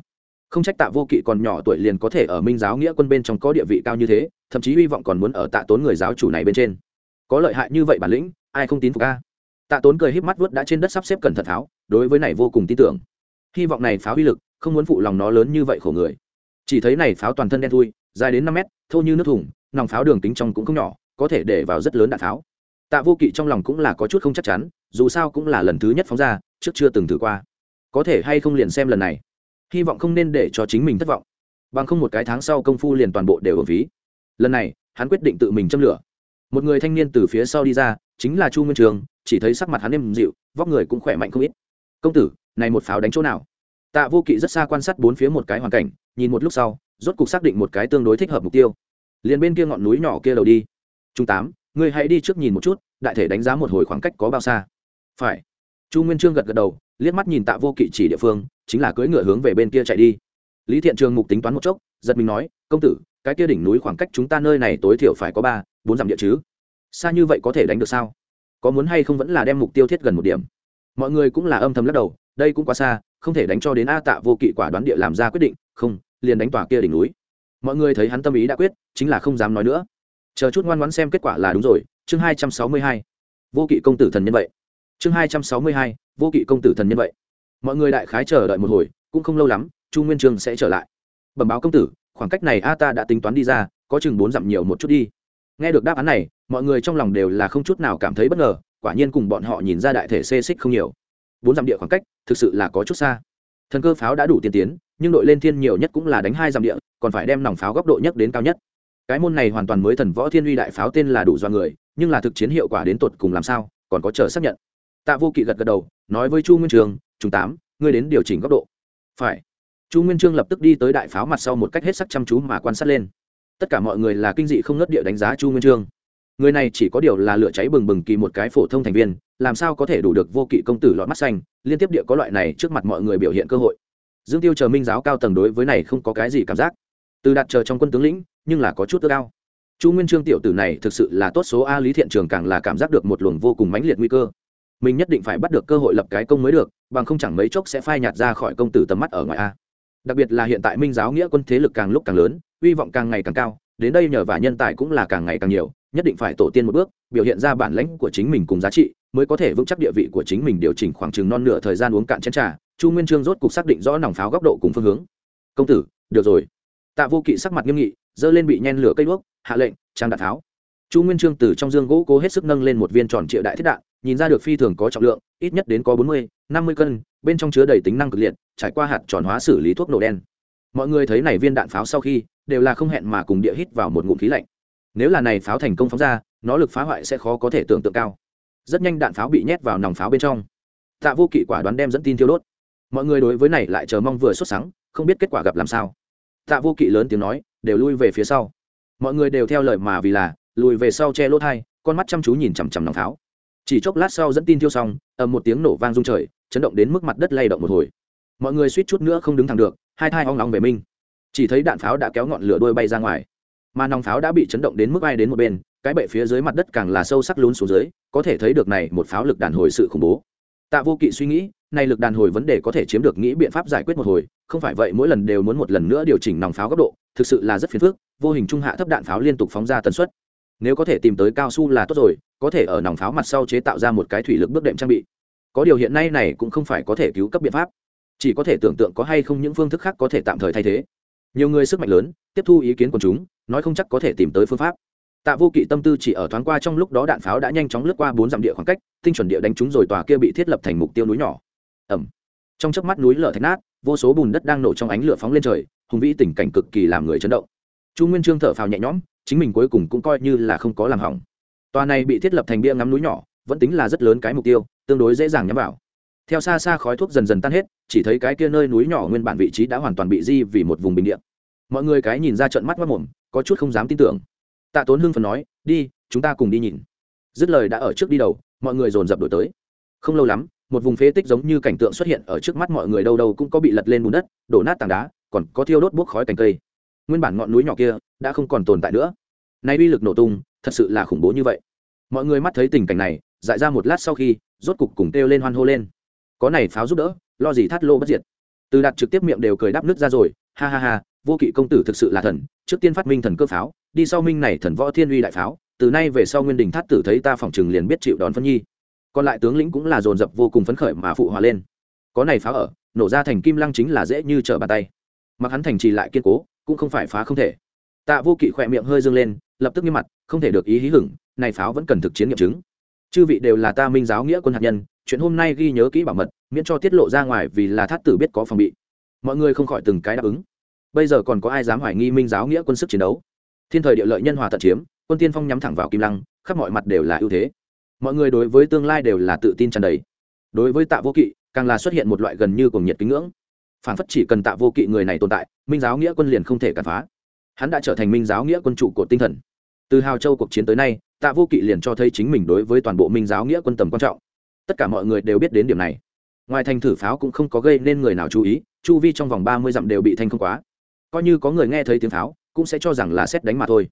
Không trách tạ vô kỵ còn nhỏ tuổi liền có thể ở minh giáo nghĩa quân bên trong có địa vị cao như thế, thậm chí hy vọng còn muốn ở tạ tốn người giáo chủ này bên trên. Có lợi hại như vậy bản lĩnh, ai không tín phục a? Tạ tốn cười híp mắt vớt đã trên đất sắp xếp cẩn thận tháo, đối với này vô cùng tin tưởng. Hy vọng này phá uy lực không muốn phụ lòng nó lớn như vậy khổ người. Chỉ thấy này pháo toàn thân đen thui, dài đến năm mét, thô như nước thùng, nòng pháo đường tính trong cũng không nhỏ, có thể để vào rất lớn đạn pháo. Tạ vô kỵ trong lòng cũng là có chút không chắc chắn, dù sao cũng là lần thứ nhất phóng ra, trước chưa từng thử qua. Có thể hay không liền xem lần này. Hy vọng không nên để cho chính mình thất vọng. Bằng không một cái tháng sau công phu liền toàn bộ đều ở ví. Lần này, hắn quyết định tự mình châm lửa. Một người thanh niên từ phía sau đi ra, chính là chu nguyên trường, chỉ thấy sắc mặt hắn êm dịu, vóc người cũng khỏe mạnh không ít. Công tử, này một pháo đánh chỗ nào? Tạ vô kỵ rất xa quan sát bốn phía một cái hoàn cảnh, nhìn một lúc sau, rốt cục xác định một cái tương đối thích hợp mục tiêu. Liền bên kia ngọn núi nhỏ kia đầu đi. Trung tám, ngươi hãy đi trước nhìn một chút, đại thể đánh giá một hồi khoảng cách có bao xa. Phải. Chu nguyên trương gật gật đầu, liếc mắt nhìn tạ vô kỵ chỉ địa phương, chính là cưỡi ngựa hướng về bên kia chạy đi. Lý thiện trường mục tính toán một chốc, giật mình nói, công tử, cái kia đỉnh núi khoảng cách chúng ta nơi này tối thiểu phải có ba, bốn dặm địa chứ? Xa như vậy có thể đánh được sao? Có muốn hay không vẫn là đem mục tiêu thiết gần một điểm. Mọi người cũng là âm thầm lắc đầu, đây cũng quá xa không thể đánh cho đến a tạ vô kỵ quả đoán địa làm ra quyết định, không, liền đánh tòa kia đỉnh núi. Mọi người thấy hắn tâm ý đã quyết, chính là không dám nói nữa. Chờ chút ngoan ngoãn xem kết quả là đúng rồi, chương hai trăm sáu mươi hai. Vô kỵ công tử thần nhân vậy. Chương hai trăm sáu mươi hai, vô kỵ công tử thần nhân vậy. Mọi người đại khái chờ đợi một hồi, cũng không lâu lắm, chu nguyên trương sẽ trở lại. Bẩm báo công tử, khoảng cách này a ta đã tính toán đi ra, có chừng bốn dặm nhiều một chút đi. Nghe được đáp án này, mọi người trong lòng đều là không chút nào cảm thấy bất ngờ, quả nhiên cùng bọn họ nhìn ra đại thể xê xích không nhiều bốn dặm địa khoảng cách, thực sự là có chút xa. Thần cơ pháo đã đủ tiên tiến, nhưng đội lên thiên nhiều nhất cũng là đánh hai dặm địa, còn phải đem nòng pháo góc độ nhất đến cao nhất. Cái môn này hoàn toàn mới thần võ thiên uy đại pháo tên là đủ do người, nhưng là thực chiến hiệu quả đến tột cùng làm sao, còn có chờ xác nhận. Tạ vô kỵ gật gật đầu, nói với chu nguyên trường chúng tám, ngươi đến điều chỉnh góc độ. Phải. Chu nguyên trương lập tức đi tới đại pháo mặt sau một cách hết sắc chăm chú mà quan sát lên. Tất cả mọi người là kinh dị không ngất địa đánh giá chu nguyên trương người này chỉ có điều là lửa cháy bừng bừng kỳ một cái phổ thông thành viên, làm sao có thể đủ được vô kỵ công tử lọt mắt xanh, liên tiếp địa có loại này trước mặt mọi người biểu hiện cơ hội. Dương tiêu chờ minh giáo cao tầng đối với này không có cái gì cảm giác. Từ đặt chờ trong quân tướng lĩnh, nhưng là có chút ước cao chu nguyên trương tiểu tử này thực sự là tốt số a, lý thiện trường càng là cảm giác được một luồng vô cùng mãnh liệt nguy cơ. Mình nhất định phải bắt được cơ hội lập cái công mới được, bằng không chẳng mấy chốc sẽ phai nhạt ra khỏi công tử tầm mắt ở ngoài a. Đặc biệt là hiện tại minh giáo nghĩa quân thế lực càng lúc càng lớn hy vọng càng ngày càng cao đến đây nhờ và nhân tài cũng là càng ngày càng nhiều, nhất định phải tổ tiên một bước, biểu hiện ra bản lãnh của chính mình cùng giá trị, mới có thể vững chắc địa vị của chính mình điều chỉnh khoảng chừng non nửa thời gian uống cạn chén trà. Chu nguyên trương rốt cục xác định rõ nòng pháo góc độ cùng phương hướng. Công tử, được rồi. Tạ vô kỵ sắc mặt nghiêm nghị, giơ lên bị nhen lửa cây đuốc, hạ lệnh, trang đạn tháo. Chu nguyên trương từ trong dương gỗ cố hết sức nâng lên một viên tròn triệu đại thiết đạn, nhìn ra được phi thường có trọng lượng, ít nhất đến có bốn mươi, năm mươi cân, bên trong chứa đầy tính năng cực liệt, trải qua hạt tròn hóa xử lý thuốc nổ đen. Mọi người thấy này viên đạn pháo sau khi đều là không hẹn mà cùng địa hít vào một ngụm khí lạnh. Nếu là này pháo thành công phóng ra, nó lực phá hoại sẽ khó có thể tưởng tượng cao. Rất nhanh đạn pháo bị nhét vào nòng pháo bên trong. Tạ vô kỵ quả đoán đem dẫn tin thiêu đốt. Mọi người đối với này lại chờ mong vừa xuất sáng không biết kết quả gặp làm sao. Tạ vô kỵ lớn tiếng nói, đều lui về phía sau. Mọi người đều theo lời mà vì là, lùi về sau che lỗ thai, con mắt chăm chú nhìn chằm chằm nòng pháo. Chỉ chốc lát sau dẫn tin thiêu xong, ầm một tiếng nổ vang rung trời, chấn động đến mức mặt đất lay động một hồi. Mọi người suýt chút nữa không đứng thẳng được, hai thai hoang nóng về minh chỉ thấy đạn pháo đã kéo ngọn lửa đuôi bay ra ngoài. Mà nòng pháo đã bị chấn động đến mức bay đến một bên, cái bệ phía dưới mặt đất càng là sâu sắc lún xuống dưới, có thể thấy được này một pháo lực đàn hồi sự khủng bố. Tạ vô kỵ suy nghĩ nay lực đàn hồi vấn đề có thể chiếm được nghĩ biện pháp giải quyết một hồi, không phải vậy mỗi lần đều muốn một lần nữa điều chỉnh nòng pháo góc độ, thực sự là rất phiền phức, vô hình trung hạ thấp đạn pháo liên tục phóng ra tần suất. Nếu có thể tìm tới cao su là tốt rồi, có thể ở nòng pháo mặt sau chế tạo ra một cái thủy lực bước đệm trang bị. Có điều hiện nay này cũng không phải có thể cứu cấp biện pháp. Chỉ có thể tưởng tượng có hay không những phương thức khác có thể tạm thời thay thế nhiều người sức mạnh lớn, tiếp thu ý kiến của chúng, nói không chắc có thể tìm tới phương pháp. Tạ vô kỵ tâm tư chỉ ở thoáng qua trong lúc đó đạn pháo đã nhanh chóng lướt qua bốn dặm địa khoảng cách, tinh chuẩn địa đánh trúng rồi tòa kia bị thiết lập thành mục tiêu núi nhỏ. Ẩm trong chớp mắt núi lở thạch nát, vô số bùn đất đang nổ trong ánh lửa phóng lên trời, hùng vĩ tình cảnh cực kỳ làm người chấn động. Chu nguyên trương thở phào nhẹ nhõm, chính mình cuối cùng cũng coi như là không có làm hỏng. Tòa này bị thiết lập thành bia ngắm núi nhỏ, vẫn tính là rất lớn cái mục tiêu, tương đối dễ dàng nhắm vào theo xa xa khói thuốc dần dần tan hết, chỉ thấy cái kia nơi núi nhỏ nguyên bản vị trí đã hoàn toàn bị di vì một vùng bình địa. Mọi người cái nhìn ra trận mắt mất mồm, có chút không dám tin tưởng. Tạ tốn hưng phần nói, đi, chúng ta cùng đi nhìn. Dứt lời đã ở trước đi đầu, mọi người dồn dập đổi tới. Không lâu lắm, một vùng phế tích giống như cảnh tượng xuất hiện ở trước mắt mọi người đâu đâu cũng có bị lật lên bùn đất, đổ nát tảng đá, còn có thiêu đốt bốc khói cành cây. Nguyên bản ngọn núi nhỏ kia đã không còn tồn tại nữa. Nay uy lực nổ tung, thật sự là khủng bố như vậy. Mọi người mắt thấy tình cảnh này, dại ra một lát sau khi, rốt cục cùng kêu lên hoan hô lên có này pháo giúp đỡ, lo gì thắt lô bất diệt. Từ đạt trực tiếp miệng đều cười đáp nước ra rồi, ha ha ha, vô kỵ công tử thực sự là thần, trước tiên phát minh thần cơ pháo, đi sau minh này thần võ thiên uy đại pháo, từ nay về sau nguyên đình thát tử thấy ta phòng chừng liền biết chịu đón phân nhi. Còn lại tướng lĩnh cũng là dồn dập vô cùng phấn khởi mà phụ hòa lên. Có này phá ở, nổ ra thành kim lăng chính là dễ như trở bàn tay. Mặc hắn thành trì lại kiên cố, cũng không phải phá không thể. Tạ vô kỵ khỏe miệng hơi dâng lên, lập tức nghiêm mặt, không thể được ý hí hửng, này pháo vẫn cần thực chiến nghiệm chứng. Chư vị đều là ta minh giáo nghĩa quân hạt nhân chuyện hôm nay ghi nhớ kỹ bảo mật, miễn cho tiết lộ ra ngoài vì là thát tử biết có phòng bị. Mọi người không khỏi từng cái đáp ứng. Bây giờ còn có ai dám hoài nghi minh giáo nghĩa quân sức chiến đấu? Thiên thời địa lợi nhân hòa tận chiếm, quân tiên phong nhắm thẳng vào kim lăng, khắp mọi mặt đều là ưu thế. Mọi người đối với tương lai đều là tự tin tràn đầy. Đối với tạ vô kỵ, càng là xuất hiện một loại gần như cùng nhiệt kính ngưỡng. Phản phất chỉ cần tạ vô kỵ người này tồn tại, minh giáo nghĩa quân liền không thể cản phá. Hắn đã trở thành minh giáo nghĩa quân trụ của tinh thần. Từ hào châu cuộc chiến tới nay, tạ vô kỵ liền cho thấy chính mình đối với toàn bộ minh giáo nghĩa quân tầm quan trọng tất cả mọi người đều biết đến điểm này. Ngoài thành thử pháo cũng không có gây nên người nào chú ý, chu vi trong vòng ba mươi dặm đều bị thanh không quá. Coi như có người nghe thấy tiếng pháo, cũng sẽ cho rằng là xét đánh mà thôi.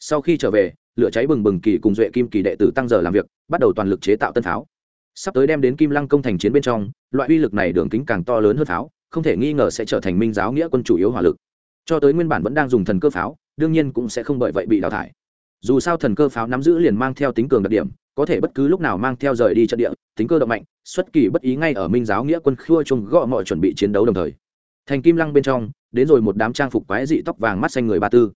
Sau khi trở về, lửa cháy bừng bừng kỳ cùng duệ kim kỳ đệ tử tăng giờ làm việc, bắt đầu toàn lực chế tạo tân pháo. Sắp tới đem đến kim lăng công thành chiến bên trong, loại uy lực này đường kính càng to lớn hơn pháo, không thể nghi ngờ sẽ trở thành minh giáo nghĩa quân chủ yếu hỏa lực. Cho tới nguyên bản vẫn đang dùng thần cơ pháo, đương nhiên cũng sẽ không bởi vậy bị đào thải dù sao thần cơ pháo nắm giữ liền mang theo tính cường đặc điểm, có thể bất cứ lúc nào mang theo rời đi trận địa, tính cơ động mạnh, xuất kỳ bất ý ngay ở minh giáo nghĩa quân khua chung gõ mọi chuẩn bị chiến đấu đồng thời. Thành kim lăng bên trong, đến rồi một đám trang phục quái dị tóc vàng mắt xanh người ba tư.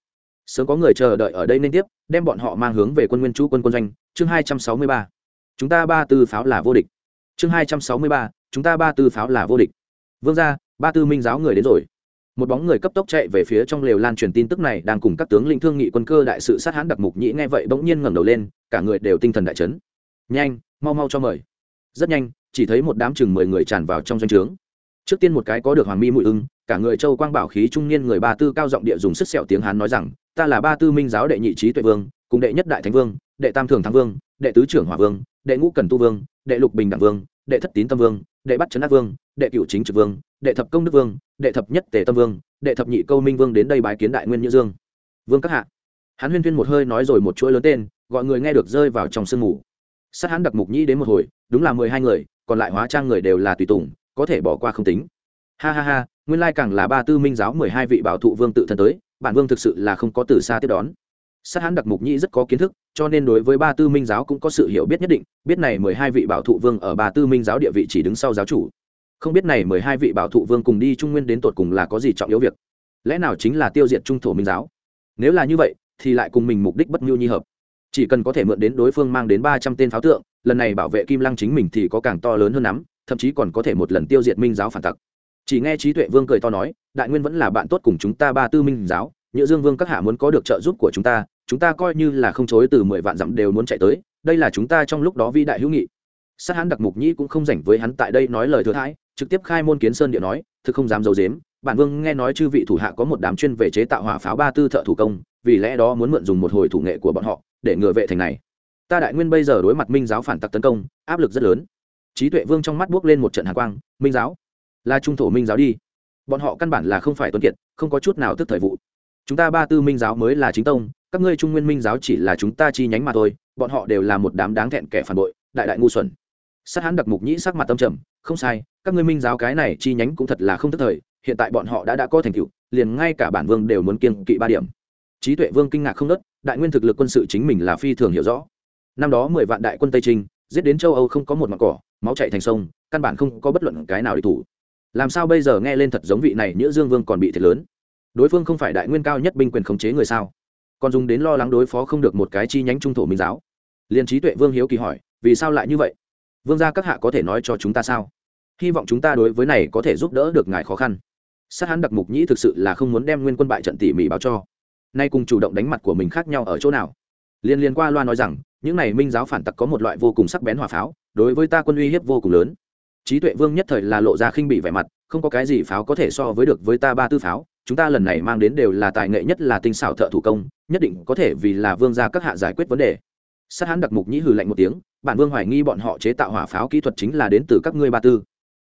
Sớm có người chờ đợi ở đây nên tiếp, đem bọn họ mang hướng về quân nguyên chú quân quân doanh. Chương hai trăm sáu mươi ba. Chúng ta ba tư pháo là vô địch. Chương hai trăm sáu mươi ba. Chúng ta ba tư pháo là vô địch. Vương gia, ba tư minh giáo người đến rồi một bóng người cấp tốc chạy về phía trong lều lan truyền tin tức này đang cùng các tướng linh thương nghị quân cơ đại sự sát hãn đặc mục nhĩ nghe vậy bỗng nhiên ngẩng đầu lên, cả người đều tinh thần đại chấn. Nhanh, mau mau cho mời. Rất nhanh, chỉ thấy một đám chừng mười người tràn vào trong doanh trướng. Trước tiên một cái có được hoàng mi mũi ưng, cả người châu quang bảo khí trung niên người ba tư cao giọng địa dùng sức sẹo tiếng hán nói rằng, ta là ba tư minh giáo đệ nhị trí tuệ vương, cùng đệ nhất đại thánh vương, đệ tam thường thắng vương, đệ tứ trưởng hỏa vương, đệ ngũ cần tu vương, đệ lục bình đẳng vương, đệ thất tín tâm vương đệ bắt trấn ác vương, đệ cựu chính trực vương, đệ thập công đức vương, đệ thập nhất tề tâm vương, đệ thập nhị câu minh vương đến đây bái kiến đại nguyên như dương. Vương các hạ. Hắn huyên thuyên một hơi nói rồi một chuỗi lớn tên, gọi người nghe được rơi vào trong sương mù. Sát hắn đặc mục nhĩ đến một hồi, đúng là mười hai người, còn lại hóa trang người đều là tùy tùng, có thể bỏ qua không tính. Ha ha ha, nguyên lai càng là ba tư minh giáo mười hai vị bảo thụ vương tự thân tới, bản vương thực sự là không có từ xa tiếp đón. Sát hắn đặc mục nhĩ rất có kiến thức cho nên đối với ba tư minh giáo cũng có sự hiểu biết nhất định, biết này mười hai vị bảo thụ vương ở ba tư minh giáo địa vị chỉ đứng sau giáo chủ. Không biết này mười hai vị bảo thụ vương cùng đi trung nguyên đến tột cùng là có gì trọng yếu việc. Lẽ nào chính là tiêu diệt trung thổ minh giáo? Nếu là như vậy, thì lại cùng mình mục đích bất nhu nhi hợp. Chỉ cần có thể mượn đến đối phương mang đến ba trăm tên pháo tượng, lần này bảo vệ kim lăng chính mình thì có càng to lớn hơn lắm thậm chí còn có thể một lần tiêu diệt minh giáo phản tặc. Chỉ nghe trí tuệ vương cười to nói, đại nguyên vẫn là bạn tốt cùng chúng ta ba tư minh giáo, nhựa dương vương các hạ muốn có được trợ giúp của chúng ta chúng ta coi như là không chối từ mười vạn dặm đều muốn chạy tới, đây là chúng ta trong lúc đó vi đại hữu nghị. Sát hắn đặc mục nhĩ cũng không rảnh với hắn tại đây nói lời thừa thãi, trực tiếp khai môn kiến sơn địa nói, thực không dám d i ấ u dếm bản vương nghe nói chư vị thủ hạ có một đám chuyên về chế tạo hỏa pháo ba tư thợ thủ công, vì lẽ đó muốn mượn dùng một hồi thủ nghệ của bọn họ, để ngừa vệ thành này. Ta đại nguyên bây giờ đối mặt minh giáo phản tặc tấn công, áp lực rất lớn. Trí tuệ vương trong mắt buốc lên một trận hạ quang, minh giáo, là trung thổ minh giáo đi. Bọn họ căn bản là không phải tuân kiệt, không có chút nào tức thời vụ. Chúng ta ba tư minh giáo mới là chính tông các ngươi trung nguyên minh giáo chỉ là chúng ta chi nhánh mà thôi, bọn họ đều là một đám đáng thẹn kẻ phản bội, đại đại ngu xuẩn. Sát hán đặc mục nhĩ sắc mặt tâm trầm, không sai, các ngươi minh giáo cái này chi nhánh cũng thật là không tức thời, hiện tại bọn họ đã đã có thành tựu, liền ngay cả bản vương đều muốn kiên kỵ ba điểm. Trí tuệ vương kinh ngạc không nớt, đại nguyên thực lực quân sự chính mình là phi thường hiểu rõ. Năm đó mười vạn đại quân tây trinh, giết đến châu âu không có một mặt cỏ, máu chạy thành sông, căn bản không có bất luận cái nào để thủ. Làm sao bây giờ nghe lên thật giống vị này nhữ dương vương còn bị thiệt lớn? Đối phương không phải đại nguyên cao nhất binh quyền khống chế người sao? Còn dùng đến lo lắng đối phó không được một cái chi nhánh trung thổ minh giáo. Liên trí tuệ vương hiếu kỳ hỏi, vì sao lại như vậy? Vương gia các hạ có thể nói cho chúng ta sao? Hy vọng chúng ta đối với này có thể giúp đỡ được ngài khó khăn. Sát hắn đặc mục nhĩ thực sự là không muốn đem nguyên quân bại trận tỉ mỉ báo cho. Nay cùng chủ động đánh mặt của mình khác nhau ở chỗ nào? Liên liên qua loa nói rằng, những này minh giáo phản tặc có một loại vô cùng sắc bén hỏa pháo, đối với ta quân uy hiếp vô cùng lớn. Trí tuệ vương nhất thời là lộ ra khinh bị vẻ mặt, không có cái gì pháo có thể so với được với ta ba tư pháo chúng ta lần này mang đến đều là tài nghệ nhất là tinh xảo thợ thủ công, nhất định có thể vì là vương gia các hạ giải quyết vấn đề. Sát hán đặc mục nhĩ hừ lạnh một tiếng, bản vương hoài nghi bọn họ chế tạo hỏa pháo kỹ thuật chính là đến từ các ngươi ba tư.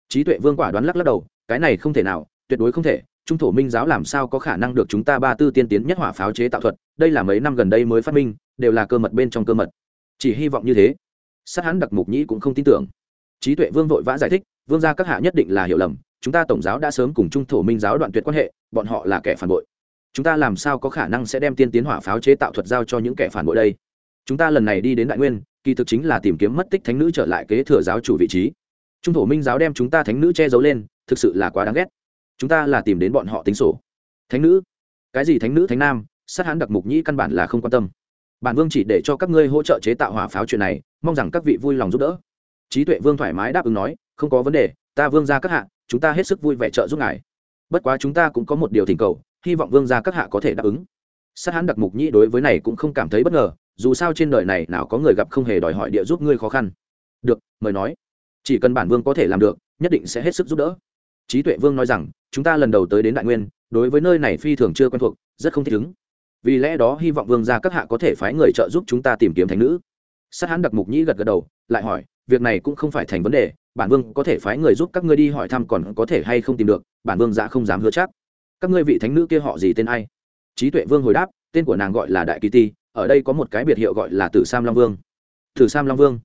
Trí tuệ vương quả đoán lắc lắc đầu, cái này không thể nào, tuyệt đối không thể, trung thổ minh giáo làm sao có khả năng được chúng ta ba tư tiên tiến nhất hỏa pháo chế tạo thuật, đây là mấy năm gần đây mới phát minh, đều là cơ mật bên trong cơ mật. Chỉ hy vọng như thế. Sát hán đặc mục nhĩ cũng không tin tưởng. Trí tuệ vương vội vã giải thích, vương gia các hạ nhất định là hiểu lầm chúng ta tổng giáo đã sớm cùng trung thổ minh giáo đoạn tuyệt quan hệ, bọn họ là kẻ phản bội. Chúng ta làm sao có khả năng sẽ đem tiên tiến hỏa pháo chế tạo thuật giao cho những kẻ phản bội đây? Chúng ta lần này đi đến đại nguyên, kỳ thực chính là tìm kiếm mất tích thánh nữ trở lại kế thừa giáo chủ vị trí. Trung thổ minh giáo đem chúng ta thánh nữ che giấu lên, thực sự là quá đáng ghét. Chúng ta là tìm đến bọn họ tính sổ. Thánh nữ? Cái gì thánh nữ, thánh nam? Sát hán đặc mục nhĩ căn bản là không quan tâm. Bản vương chỉ để cho các ngươi hỗ trợ chế tạo hỏa pháo chuyện này, mong rằng các vị vui lòng giúp đỡ. Trí tuệ vương thoải mái đáp ứng nói, không có vấn đề, ta vương ra các hạ chúng ta hết sức vui vẻ trợ giúp ngài. Bất quá chúng ta cũng có một điều thỉnh cầu, hy vọng vương gia các hạ có thể đáp ứng. Sát hán đặc mục nhĩ đối với này cũng không cảm thấy bất ngờ, dù sao trên đời này nào có người gặp không hề đòi hỏi địa giúp ngươi khó khăn. Được, mời nói. Chỉ cần bản vương có thể làm được, nhất định sẽ hết sức giúp đỡ. Trí tuệ vương nói rằng, chúng ta lần đầu tới đến đại nguyên, đối với nơi này phi thường chưa quen thuộc, rất không thích ứng. Vì lẽ đó hy vọng vương gia các hạ có thể phái người trợ giúp chúng ta tìm kiếm thánh nữ. Sát hãn đặc mục nhĩ gật gật đầu, lại hỏi, việc này cũng không phải thành vấn đề bản vương có thể phái người giúp các ngươi đi hỏi thăm còn có thể hay không tìm được, bản vương dạ không dám hứa chắc. Các ngươi vị thánh nữ kia họ gì tên ai? Trí tuệ vương hồi đáp, tên của nàng gọi là đại kỳ ti, ở đây có một cái biệt hiệu gọi là tử sam long vương. Tử sam long vương.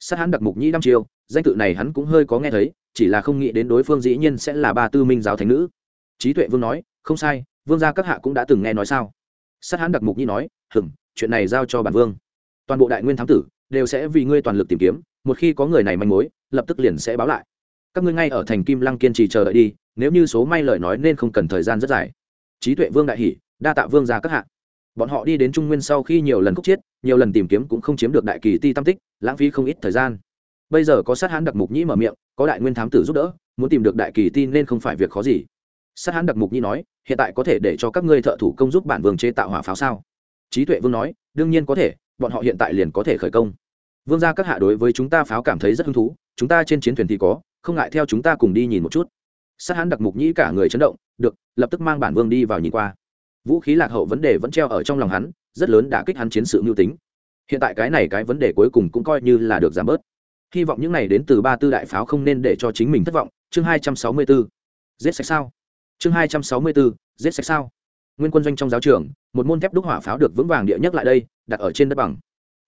Sát hắn đặc mục nhĩ năm chiêu, danh tự này hắn cũng hơi có nghe thấy, chỉ là không nghĩ đến đối phương dĩ nhiên sẽ là ba tư minh giáo thánh nữ. Trí tuệ vương nói, không sai, vương gia các hạ cũng đã từng nghe nói sao? Sát hắn đặc mục nhĩ nói hừng chuyện này giao cho bản vương. Toàn bộ đại nguyên thám tử đều sẽ vì ngươi toàn lực tìm kiếm một khi có người này manh mối, lập tức liền sẽ báo lại. Các ngươi ngay ở thành kim lăng kiên trì chờ đợi đi, nếu như số may lời nói nên không cần thời gian rất dài. Trí tuệ vương đại hỷ đa tạ vương gia các hạ. Bọn họ đi đến trung nguyên sau khi nhiều lần khúc chiết, nhiều lần tìm kiếm cũng không chiếm được đại kỳ ti tam tích, lãng phí không ít thời gian. Bây giờ có sát hãn đặc mục nhĩ mở miệng, có đại nguyên thám tử giúp đỡ, muốn tìm được đại kỳ ti nên không phải việc khó gì. Sát hãn đặc mục nhĩ nói, hiện tại có thể để cho các ngươi thợ thủ công giúp bản vương chế tạo hỏa pháo sao? Trí tuệ vương nói, đương nhiên có thể, bọn họ hiện tại liền có thể khởi công vương gia các hạ đối với chúng ta pháo cảm thấy rất hứng thú, chúng ta trên chiến thuyền thì có, không ngại theo chúng ta cùng đi nhìn một chút. Sát hãn đặc mục nhĩ cả người chấn động, được, lập tức mang bản vương đi vào nhìn qua. Vũ khí lạc hậu vấn đề vẫn treo ở trong lòng hắn, rất lớn đã kích hắn chiến sự mưu tính. Hiện tại cái này cái vấn đề cuối cùng cũng coi như là được giảm bớt. Hy vọng những này đến từ ba tư đại pháo không nên để cho chính mình thất vọng. Chương hai trăm sáu mươi bốn. Giết sạch sao? Chương hai trăm sáu mươi bốn. Giết sạch sao? Nguyên quân doanh trong giáo trường, một môn thép đúc hỏa pháo được vững vàng địa nhất lại đây, đặt ở trên đất bằng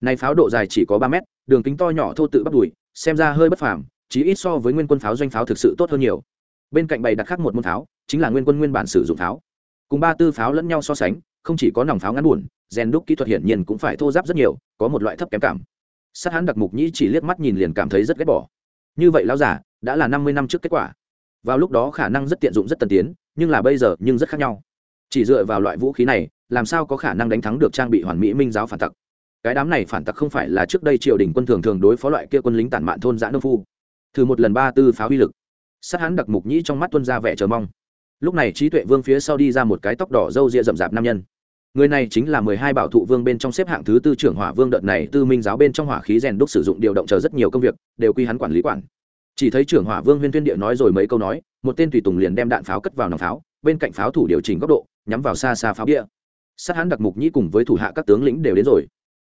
này pháo độ dài chỉ có ba mét, đường kính to nhỏ thô tự bắt đùi, xem ra hơi bất phàm, chí ít so với nguyên quân pháo doanh pháo thực sự tốt hơn nhiều. Bên cạnh bày đặt khác một môn pháo, chính là nguyên quân nguyên bản sử dụng pháo. Cùng ba tư pháo lẫn nhau so sánh, không chỉ có nòng pháo ngắn buồn, rèn đúc kỹ thuật hiển nhiên cũng phải thô giáp rất nhiều, có một loại thấp kém cảm. Sát hán đặc mục nhĩ chỉ liếc mắt nhìn liền cảm thấy rất ghét bỏ. Như vậy lão giả đã là năm mươi năm trước kết quả. Vào lúc đó khả năng rất tiện dụng rất tân tiến, nhưng là bây giờ nhưng rất khác nhau. Chỉ dựa vào loại vũ khí này, làm sao có khả năng đánh thắng được trang bị hoàn mỹ minh giáo phản tặc? Cái đám này phản tặc không phải là trước đây triều đình quân thường thường đối phó loại kia quân lính tản mạn thôn giã nông phu. Thử một lần ba tư pháo uy lực. Sát hán đặc mục nhĩ trong mắt tuân ra vẻ chờ mong. Lúc này trí tuệ vương phía sau đi ra một cái tóc đỏ râu ria rậm rạp nam nhân. Người này chính là mười hai bảo thụ vương bên trong xếp hạng thứ tư trưởng hỏa vương đợt này tư minh giáo bên trong hỏa khí rèn đúc sử dụng điều động chờ rất nhiều công việc, đều quy hắn quản lý quản. Chỉ thấy trưởng hỏa vương huyên tuyên địa nói rồi mấy câu nói, một tên tùy tùng liền đem đạn pháo cất vào nòng pháo, bên cạnh pháo thủ điều chỉnh góc độ, nhắm vào xa xa pháo bia. Sát hắn đặc mục nhĩ cùng với thủ hạ các tướng lĩnh đều đến rồi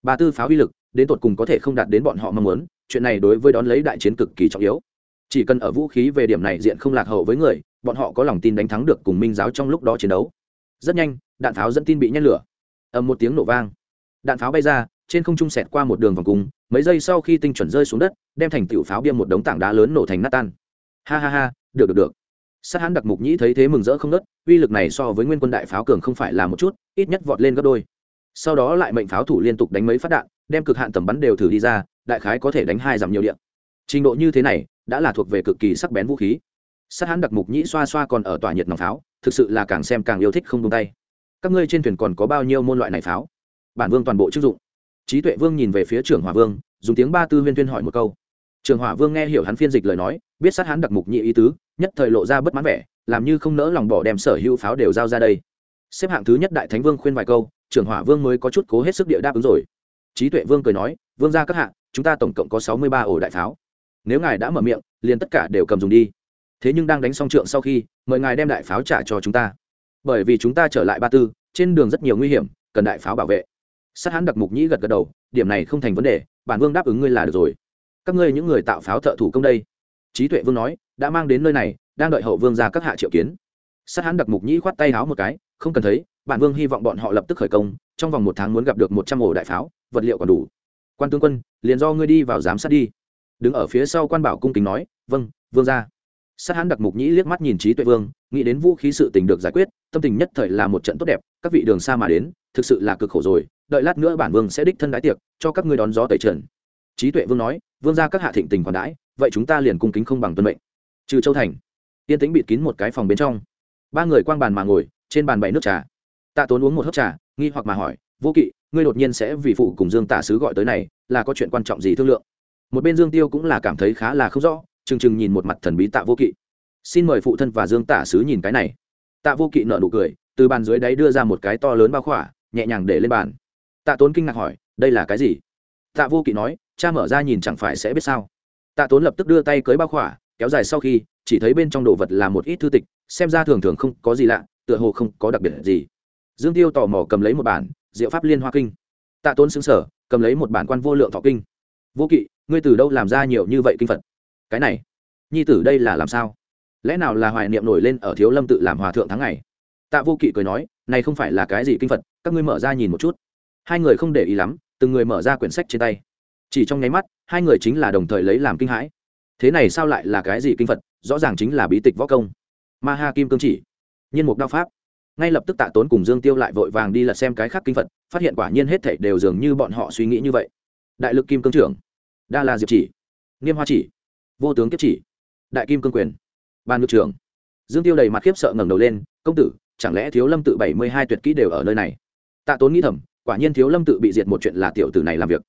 ba tư pháo uy lực, đến tột cùng có thể không đạt đến bọn họ mong muốn, chuyện này đối với đón lấy đại chiến cực kỳ trọng yếu. Chỉ cần ở vũ khí về điểm này diện không lạc hậu với người, bọn họ có lòng tin đánh thắng được cùng minh giáo trong lúc đó chiến đấu. Rất nhanh, đạn pháo dẫn tin bị nhét lửa. Ầm một tiếng nổ vang. Đạn pháo bay ra, trên không trung sẹt qua một đường vòng cung, mấy giây sau khi tinh chuẩn rơi xuống đất, đem thành tiểu pháo bia một đống tảng đá lớn nổ thành nát tan. Ha ha ha, được được được. Sát hãn đặc mục nhĩ thấy thế mừng rỡ không nớt uy lực này so với nguyên quân đại pháo cường không phải là một chút, ít nhất vọt lên gấp đôi sau đó lại mệnh pháo thủ liên tục đánh mấy phát đạn, đem cực hạn tầm bắn đều thử đi ra, đại khái có thể đánh hai dặm nhiều điện trình độ như thế này, đã là thuộc về cực kỳ sắc bén vũ khí. Sát hãn đặc mục nhĩ xoa xoa còn ở tỏa nhiệt nòng pháo, thực sự là càng xem càng yêu thích không tung tay. Các ngươi trên thuyền còn có bao nhiêu môn loại này pháo? Bản vương toàn bộ chức dụng. Trí tuệ vương nhìn về phía trưởng hỏa vương, dùng tiếng ba tư huyên tuyên hỏi một câu. Trường hỏa vương nghe hiểu hắn phiên dịch lời nói, biết sát hắn đặc mục nhị ý tứ, nhất thời lộ ra bất mãn vẻ, làm như không nỡ lòng bỏ đem sở hữu pháo đều giao ra đây. Xếp hạng thứ nhất đại thánh vương khuyên vài câu trường hỏa vương mới có chút cố hết sức địa đáp ứng rồi. Trí tuệ vương cười nói vương ra các hạ, chúng ta tổng cộng có sáu mươi ba ổ đại pháo. Nếu ngài đã mở miệng liền tất cả đều cầm dùng đi. Thế nhưng đang đánh xong trượng sau khi mời ngài đem đại pháo trả cho chúng ta. Bởi vì chúng ta trở lại ba tư trên đường rất nhiều nguy hiểm cần đại pháo bảo vệ. Sát hãn đặc mục nhĩ gật gật đầu điểm này không thành vấn đề bản vương đáp ứng ngươi là được rồi. Các ngươi những người tạo pháo thợ thủ công đây. Trí tuệ vương nói đã mang đến nơi này đang đợi hậu vương ra các hạ triệu kiến. Sát hãn đặc mục nhĩ khoát tay háo một cái không cần thấy, bản vương hy vọng bọn họ lập tức khởi công, trong vòng một tháng muốn gặp được một trăm ổ đại pháo, vật liệu còn đủ. Quan tướng quân, liền do ngươi đi vào giám sát đi. Đứng ở phía sau quan bảo cung kính nói vâng vương ra sát hãn đặc mục nhĩ liếc mắt nhìn trí tuệ vương, nghĩ đến vũ khí sự tình được giải quyết, tâm tình nhất thời là một trận tốt đẹp, các vị đường xa mà đến, thực sự là cực khổ rồi, đợi lát nữa bản vương sẽ đích thân đái tiệc, cho các ngươi đón gió tẩy trần. Trí tuệ vương nói, vương ra các hạ thịnh tình còn đãi, vậy chúng ta liền cung kính không bằng tuân mệnh. Trừ châu thành tiên tĩnh bịt kín một cái phòng bên trong. Ba người quang bàn mà ngồi trên bàn bày nước trà. Tạ tốn uống một hớp trà, nghi hoặc mà hỏi, vô kỵ, ngươi đột nhiên sẽ vì phụ cùng dương tả sứ gọi tới này, là có chuyện quan trọng gì thương lượng? Một bên dương tiêu cũng là cảm thấy khá là không rõ, chừng chừng nhìn một mặt thần bí tạ vô kỵ. Xin mời phụ thân và dương tả sứ nhìn cái này. Tạ vô kỵ nợ nụ cười, từ bàn dưới đáy đưa ra một cái to lớn bao khỏa, nhẹ nhàng để lên bàn. Tạ tốn kinh ngạc hỏi, đây là cái gì? Tạ vô kỵ nói, cha mở ra nhìn chẳng phải sẽ biết sao? Tạ tốn lập tức đưa tay cưới bao khỏa, kéo dài sau khi, chỉ thấy bên trong đồ vật là một ít thư tịch, xem ra thường thường không có gì lạ tựa hồ không có đặc biệt gì. Dương tiêu tò mò cầm lấy một bản, diệu pháp liên hoa kinh. Tạ tôn xứng sở cầm lấy một bản quan vô lượng thọ kinh. Vô kỵ, ngươi từ đâu làm ra nhiều như vậy kinh phật? Cái này, nhi tử đây là làm sao? Lẽ nào là hoài niệm nổi lên ở thiếu lâm tự làm hòa thượng tháng ngày? Tạ vô kỵ cười nói, này không phải là cái gì kinh phật, các ngươi mở ra nhìn một chút. Hai người không để ý lắm, từng người mở ra quyển sách trên tay. Chỉ trong nháy mắt, hai người chính là đồng thời lấy làm kinh hãi. Thế này sao lại là cái gì kinh phật? Rõ ràng chính là bí tịch võ công. Ma ha kim cương chỉ nhiên mục đao pháp. Ngay lập tức tạ tốn cùng dương tiêu lại vội vàng đi lật xem cái khác kinh phật, phát hiện quả nhiên hết thảy đều dường như bọn họ suy nghĩ như vậy. Đại lực kim cương trưởng, đa la diệp chỉ, nghiêm hoa chỉ, vô tướng kiếp chỉ, đại kim cương quyền, ban ngự trưởng. Dương tiêu đầy mặt khiếp sợ ngẩng đầu lên, công tử, chẳng lẽ thiếu lâm tự bảy mươi hai tuyệt kỹ đều ở nơi này? Tạ tốn nghĩ thầm, quả nhiên thiếu lâm tự bị diệt một chuyện là tiểu tử này làm việc.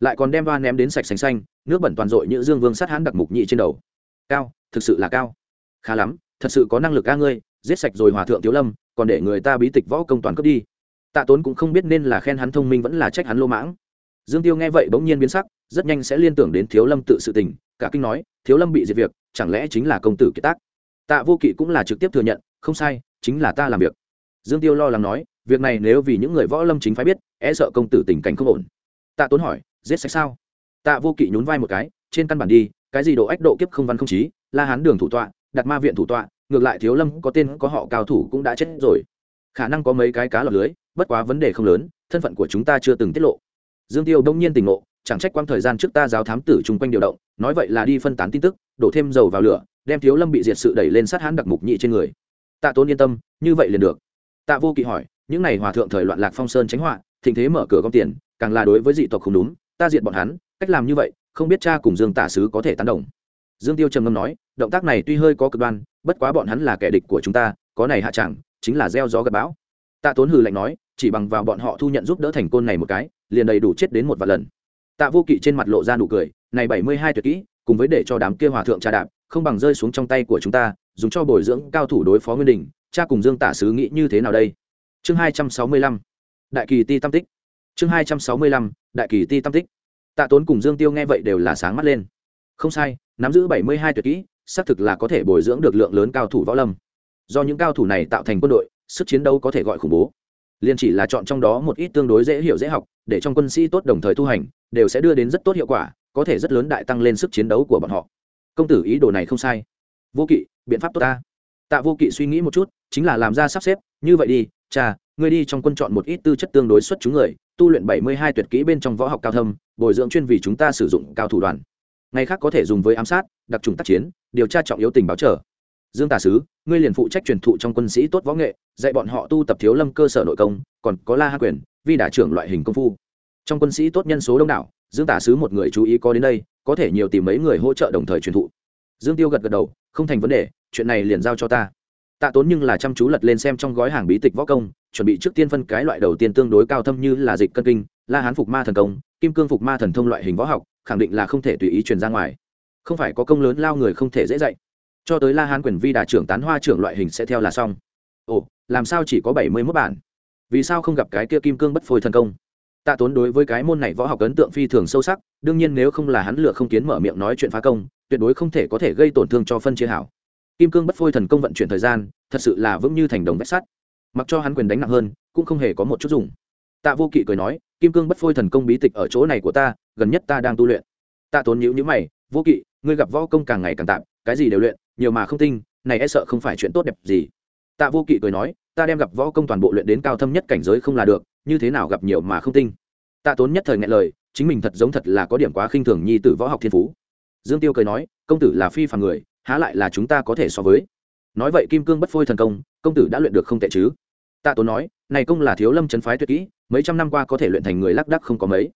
Lại còn đem va ném đến sạch xanh xanh, nước bẩn toàn dội như dương vương sát hãn đặc mục nhị trên đầu. Cao, thực sự là cao. Khá lắm, thật sự có năng lực ca ngươi giết sạch rồi hòa thượng thiếu lâm, còn để người ta bí tịch võ công toàn cướp đi. Tạ tốn cũng không biết nên là khen hắn thông minh vẫn là trách hắn lô mãng. Dương tiêu nghe vậy bỗng nhiên biến sắc, rất nhanh sẽ liên tưởng đến thiếu lâm tự sự tình, cả kinh nói, thiếu lâm bị diệt việc, chẳng lẽ chính là công tử kiệt tác? Tạ vô kỵ cũng là trực tiếp thừa nhận, không sai, chính là ta làm việc. Dương tiêu lo lắng nói, việc này nếu vì những người võ lâm chính phải biết e sợ công tử tình cảnh không ổn. Tạ tốn hỏi, giết sạch sao? Tạ vô kỵ nhún vai một cái, trên căn bản đi, cái gì độ ách độ kiếp không văn không trí la hán đường thủ tọa đặt ma viện thủ tọa ngược lại thiếu lâm có tên có họ cao thủ cũng đã chết rồi. Khả năng có mấy cái cá lọc lưới, bất quá vấn đề không lớn, thân phận của chúng ta chưa từng tiết lộ. Dương tiêu đông nhiên tỉnh ngộ, chẳng trách quang thời gian trước ta giáo thám tử chung quanh điều động, nói vậy là đi phân tán tin tức, đổ thêm dầu vào lửa, đem thiếu lâm bị diệt sự đẩy lên sát hãn đặc mục nhị trên người. Tạ tôn yên tâm, như vậy liền được. Tạ vô kỵ hỏi, những này hòa thượng thời loạn lạc phong sơn tránh họa, thịnh thế mở cửa gom tiền, càng là đối với dị tộc không đúng, ta diệt bọn hắn, cách làm như vậy, không biết cha cùng dương tả sứ có thể tán đồng. Dương tiêu trầm ngâm nói, động tác này tuy hơi có cực đoan bất quá bọn hắn là kẻ địch của chúng ta, có này hạ chẳng, chính là gieo gió gặp bão. Tạ tốn hừ lạnh nói, chỉ bằng vào bọn họ thu nhận giúp đỡ thành côn này một cái, liền đầy đủ chết đến một vài lần. Tạ vô kỵ trên mặt lộ ra nụ cười, này bảy mươi hai tuyệt kỹ, cùng với để cho đám kia hòa thượng trà đạp, không bằng rơi xuống trong tay của chúng ta, dùng cho bồi dưỡng cao thủ đối phó nguyên đình, cha cùng dương tả sứ nghĩ như thế nào đây? Chương hai trăm sáu mươi lăm, đại kỳ ti tam tích. Chương hai trăm sáu mươi lăm, đại kỳ ti tam tích. Tạ tốn cùng dương tiêu nghe vậy đều là sáng mắt lên không sai, nắm giữ bảy mươi hai tuyệt kỹ, xác thực là có thể bồi dưỡng được lượng lớn cao thủ võ lâm. Do những cao thủ này tạo thành quân đội, sức chiến đấu có thể gọi khủng bố. Liền chỉ là chọn trong đó một ít tương đối dễ hiểu dễ học, để trong quân sĩ tốt đồng thời tu hành, đều sẽ đưa đến rất tốt hiệu quả, có thể rất lớn đại tăng lên sức chiến đấu của bọn họ. Công tử, ý đồ này không sai. Vô kỵ, biện pháp tốt ta. Tạ vô kỵ suy nghĩ một chút, chính là làm ra sắp xếp, như vậy đi, cha, ngươi đi trong quân chọn một ít tư chất tương đối xuất chúng người, tu luyện bảy mươi hai tuyệt kỹ bên trong võ học cao thâm, bồi dưỡng chuyên vì chúng ta sử dụng cao thủ đoàn ngày khác có thể dùng với ám sát, đặc trùng tác chiến, điều tra trọng yếu tình báo trở dương tà sứ, ngươi liền phụ trách truyền thụ trong quân sĩ tốt võ nghệ, dạy bọn họ tu tập thiếu lâm cơ sở nội công, còn có la hạ quyền, vi đả trưởng loại hình công phu. Trong quân sĩ tốt nhân số đông đảo, dương tả sứ một người chú ý có đến đây, có thể nhiều tìm mấy người hỗ trợ đồng thời truyền thụ. Dương tiêu gật gật đầu, không thành vấn đề, chuyện này liền giao cho ta. Tạ tốn nhưng là chăm chú lật lên xem trong gói hàng bí tịch võ công, chuẩn bị trước tiên phân cái loại đầu tiên tương đối cao thâm như là dịch cân kinh, la hán phục ma thần công, kim cương phục ma thần thông loại hình võ học khẳng định là không thể tùy ý truyền ra ngoài. Không phải có công lớn lao người không thể dễ dạy. Cho tới la hán quyền vi đà trưởng tán hoa trưởng loại hình sẽ theo là xong. Ồ, làm sao chỉ có bảy mươi mốt bản? Vì sao không gặp cái kia kim cương bất phôi thần công? Tạ tốn đối với cái môn này võ học ấn tượng phi thường sâu sắc, đương nhiên nếu không là hắn lựa không kiến mở miệng nói chuyện phá công, tuyệt đối không thể có thể gây tổn thương cho phân chia hảo. Kim cương bất phôi thần công vận chuyển thời gian, thật sự là vững như thành đồng vách sắt. Mặc cho hắn quyền đánh nặng hơn, cũng không hề có một chút dùng. Tạ vô kỵ cười nói kim cương bất phôi thần công bí tịch ở chỗ này của ta, gần nhất ta đang tu luyện. Tạ tốn nhữ nhữ mày, vô kỵ, ngươi gặp võ công càng ngày càng tạm, cái gì đều luyện, nhiều mà không tinh, này e sợ không phải chuyện tốt đẹp gì. Tạ vô kỵ cười nói, ta đem gặp võ công toàn bộ luyện đến cao thâm nhất cảnh giới không là được, như thế nào gặp nhiều mà không tinh? Tạ tốn nhất thời ngại lời, chính mình thật giống thật là có điểm quá khinh thường nhi tử võ học thiên phú. Dương tiêu cười nói, công tử là phi phàm người, há lại là chúng ta có thể so với. Nói vậy kim cương bất phôi thần công công tử đã luyện được không tệ chứ? Tạ tốn nói, này công là thiếu lâm trấn phái tuyệt kỹ, mấy trăm năm qua có thể luyện thành người lác đắc không có mấy.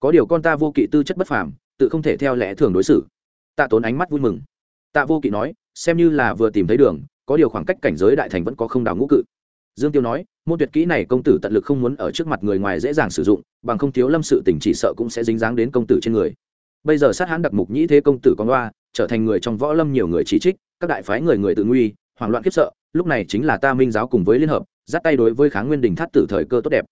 Có điều con ta vô kỵ tư chất bất phàm, tự không thể theo lẽ thường đối xử. Tạ tốn ánh mắt vui mừng. Tạ vô kỵ nói, xem như là vừa tìm thấy đường, có điều khoảng cách cảnh giới đại thành vẫn có không đào ngũ cự. Dương tiêu nói, môn tuyệt kỹ này công tử tận lực không muốn ở trước mặt người ngoài dễ dàng sử dụng, bằng không thiếu lâm sự tình chỉ sợ cũng sẽ dính dáng đến công tử trên người. Bây giờ sát hãn đặc mục nhĩ thế công tử con loa trở thành người trong võ lâm nhiều người chỉ trích, các đại phái người người tự nguy, hoảng loạn khiếp sợ, lúc này chính là ta minh giáo cùng với liên hợp dắt tay đối với kháng nguyên đình thát tử thời cơ tốt đẹp.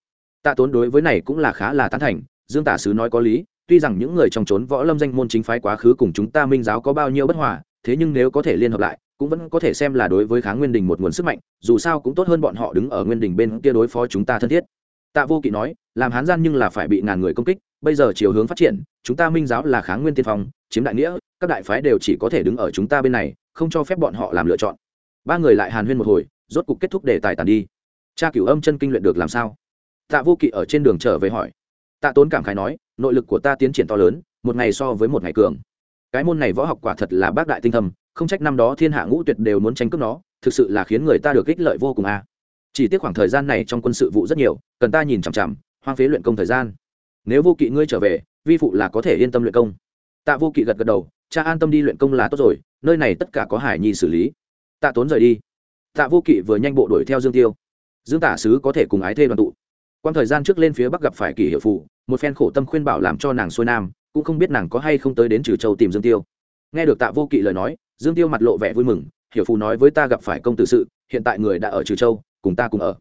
Tạ tốn đối với này cũng là khá là tán thành, dương tả sứ nói có lý, tuy rằng những người trong trốn võ lâm danh môn chính phái quá khứ cùng chúng ta minh giáo có bao nhiêu bất hòa, thế nhưng nếu có thể liên hợp lại, cũng vẫn có thể xem là đối với kháng nguyên đình một nguồn sức mạnh, dù sao cũng tốt hơn bọn họ đứng ở nguyên đình bên kia đối phó chúng ta thân thiết. Tạ vô kỵ nói, làm hán gian nhưng là phải bị ngàn người công kích, bây giờ chiều hướng phát triển, chúng ta minh giáo là kháng nguyên tiên phong, chiếm đại nghĩa, các đại phái đều chỉ có thể đứng ở chúng ta bên này, không cho phép bọn họ làm lựa chọn. Ba người lại hàn huyên một hồi, rốt cục kết thúc để tài tàn đi cha cửu âm chân kinh luyện được làm sao? Tạ vô kỵ ở trên đường trở về hỏi. Tạ tốn cảm khái nói, nội lực của ta tiến triển to lớn, một ngày so với một ngày cường. Cái môn này võ học quả thật là bác đại tinh thầm không trách năm đó thiên hạ ngũ tuyệt đều muốn tranh cướp nó, thực sự là khiến người ta được ích lợi vô cùng a. À. chỉ tiếc khoảng thời gian này trong quân sự vụ rất nhiều, cần ta nhìn chằm chằm, hoang phế luyện công thời gian. Nếu vô kỵ ngươi trở về, vi phụ là có thể yên tâm luyện công. Tạ vô kỵ gật gật đầu, cha an tâm đi luyện công là tốt rồi, nơi này tất cả có hải nhi xử lý. Tạ tốn rời đi. Tạ vô kỵ vừa nhanh bộ đuổi theo dương tiêu dương tả sứ có thể cùng ái thê đoàn tụ. Quan thời gian trước lên phía bắc gặp phải kỷ hiệu phụ một phen khổ tâm khuyên bảo làm cho nàng xuôi nam, cũng không biết nàng có hay không tới đến trừ châu tìm dương tiêu. Nghe được tạ vô kỵ lời nói, dương tiêu mặt lộ vẻ vui mừng, hiểu phù nói với ta gặp phải công tử sự, hiện tại người đã ở trừ châu, cùng ta cùng ở.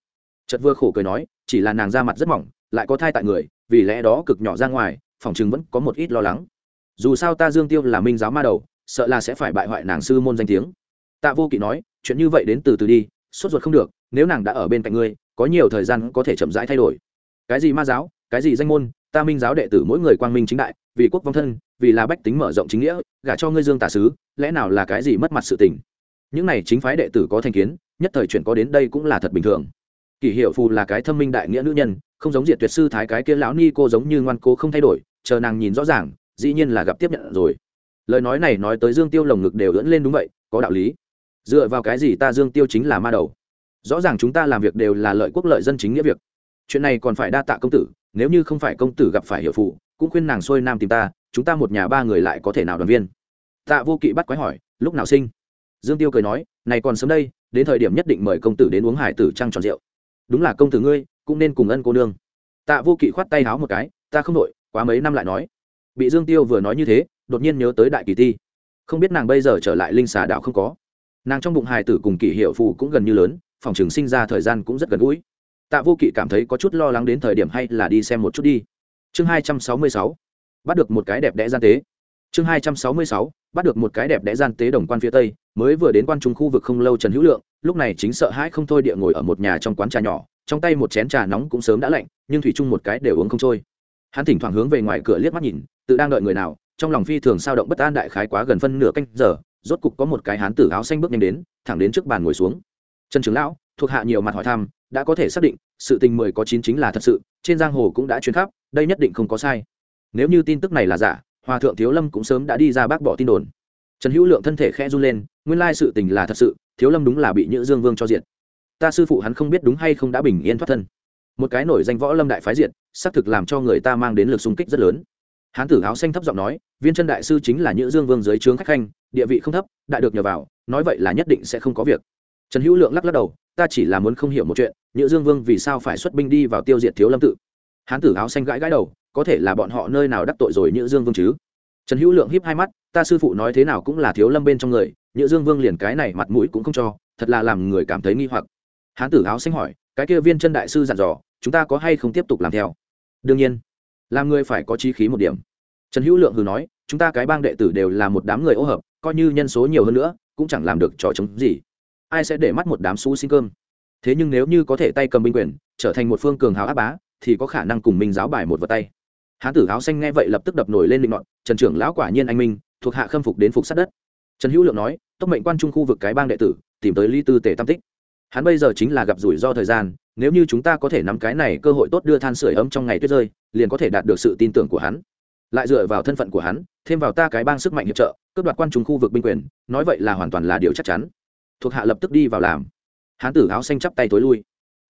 Chật vừa khổ cười nói, chỉ là nàng da mặt rất mỏng, lại có thai tại người, vì lẽ đó cực nhỏ ra ngoài, phòng chừng vẫn có một ít lo lắng. Dù sao ta dương tiêu là minh giáo ma đầu, sợ là sẽ phải bại hoại nàng sư môn danh tiếng. Tạ vô kỵ nói, chuyện như vậy đến từ từ đi sốt ruột không được, nếu nàng đã ở bên cạnh ngươi, có nhiều thời gian có thể chậm rãi thay đổi. Cái gì ma giáo, cái gì danh môn, ta minh giáo đệ tử mỗi người quang minh chính đại, vì quốc vong thân, vì là bách tính mở rộng chính nghĩa, gả cho ngươi dương tả sứ, lẽ nào là cái gì mất mặt sự tình? Những này chính phái đệ tử có thành kiến, nhất thời chuyện có đến đây cũng là thật bình thường. Kỷ hiệu phù là cái thâm minh đại nghĩa nữ nhân, không giống diệt tuyệt sư thái cái kia lão ni cô giống như ngoan cố không thay đổi, chờ nàng nhìn rõ ràng, dĩ nhiên là gặp tiếp nhận rồi. Lời nói này nói tới dương tiêu lồng ngực đều dẫn lên đúng vậy, có đạo lý dựa vào cái gì ta dương tiêu chính là ma đầu? Rõ ràng chúng ta làm việc đều là lợi quốc lợi dân chính nghĩa việc. Chuyện này còn phải đa tạ công tử, nếu như không phải công tử gặp phải hiệu phụ, cũng khuyên nàng xuôi nam tìm ta, chúng ta một nhà ba người lại có thể nào đoàn viên? Tạ vô kỵ bắt quái hỏi, lúc nào sinh? Dương tiêu cười nói, này còn sớm đây, đến thời điểm nhất định mời công tử đến uống hải tử trăng tròn rượu. Đúng là công tử ngươi, cũng nên cùng ân cô nương. Tạ vô kỵ khoát tay háo một cái, ta không đội quá mấy năm lại nói. Bị dương tiêu vừa nói như thế, đột nhiên nhớ tới đại kỳ ti. Không biết nàng bây giờ trở lại linh xà đạo không có nàng trong bụng hài tử cùng kỷ hiệu phù cũng gần như lớn, phòng trường sinh ra thời gian cũng rất gần gũi. Tạ vô kỵ cảm thấy có chút lo lắng đến thời điểm hay là đi xem một chút đi. Chương hai trăm sáu mươi sáu, bắt được một cái đẹp đẽ gian tế. Chương hai trăm sáu mươi sáu, bắt được một cái đẹp đẽ gian tế đồng quan phía tây, mới vừa đến quan trung khu vực không lâu trần hữu lượng, lúc này chính sợ hãi không thôi địa ngồi ở một nhà trong quán trà nhỏ, trong tay một chén trà nóng cũng sớm đã lạnh, nhưng thủy chung một cái đều uống không trôi. Hắn thỉnh thoảng hướng về ngoài cửa liếc mắt nhìn, tự đang đợi người nào, trong lòng phi thường sao động bất an đại khái quá gần phân nửa canh giờ rốt cục có một cái hán tử áo xanh bước nhanh đến, thẳng đến trước bàn ngồi xuống. Trần trưởng lão, thuộc hạ nhiều mặt hỏi thăm, đã có thể xác định, sự tình mười có chín chính là thật sự, trên giang hồ cũng đã chuyến khắp, đây nhất định không có sai. Nếu như tin tức này là giả, hòa thượng thiếu lâm cũng sớm đã đi ra bác bỏ tin đồn. Trần hữu lượng thân thể khẽ run lên, nguyên lai sự tình là thật sự, thiếu lâm đúng là bị nhữ dương vương cho diện ta sư phụ hắn không biết đúng hay không đã bình yên thoát thân. Một cái nổi danh võ lâm đại phái diện xác thực làm cho người ta mang đến lực xung kích rất lớn hán tử áo xanh thấp giọng nói, viên chân đại sư chính là nhữ dương vương dưới trướng khách khanh, địa vị không thấp, đại được nhờ vào, nói vậy là nhất định sẽ không có việc. Trần hữu lượng lắc lắc đầu, ta chỉ là muốn không hiểu một chuyện, nhữ dương vương vì sao phải xuất binh đi vào tiêu diệt thiếu lâm tự? Hán tử áo xanh gãi gãi đầu, có thể là bọn họ nơi nào đắc tội rồi nhữ dương vương chứ? Trần hữu lượng híp hai mắt, ta sư phụ nói thế nào cũng là thiếu lâm bên trong người, nhữ dương vương liền cái này mặt mũi cũng không cho, thật là làm người cảm thấy nghi hoặc. Hán tử áo xanh hỏi, cái kia viên chân đại sư dặn dò, chúng ta có hay không tiếp tục làm theo? Đương nhiên làm người phải có trí khí một điểm. Trần hữu lượng hừ nói, chúng ta cái bang đệ tử đều là một đám người ô hợp, coi như nhân số nhiều hơn nữa, cũng chẳng làm được trò chống gì. Ai sẽ để mắt một đám xú xin cơm? Thế nhưng nếu như có thể tay cầm binh quyền, trở thành một phương cường hào áp bá, thì có khả năng cùng minh giáo bài một vật tay. Hán tử áo xanh nghe vậy lập tức đập nổi lên định ngọn trần trưởng lão quả nhiên anh minh, thuộc hạ khâm phục đến phục sát đất. Trần hữu lượng nói, tốc mệnh quan trung khu vực cái bang đệ tử, tìm tới lý tư Tề tam tích hắn bây giờ chính là gặp rủi ro thời gian, nếu như chúng ta có thể nắm cái này cơ hội tốt đưa than sửa ấm trong ngày tuyết rơi, liền có thể đạt được sự tin tưởng của hắn. Lại dựa vào thân phận của hắn, thêm vào ta cái bang sức mạnh hiệp trợ, cướp đoạt quan trung khu vực binh quyền, nói vậy là hoàn toàn là điều chắc chắn. Thuộc hạ lập tức đi vào làm. Hán tử áo xanh chắp tay tối lui.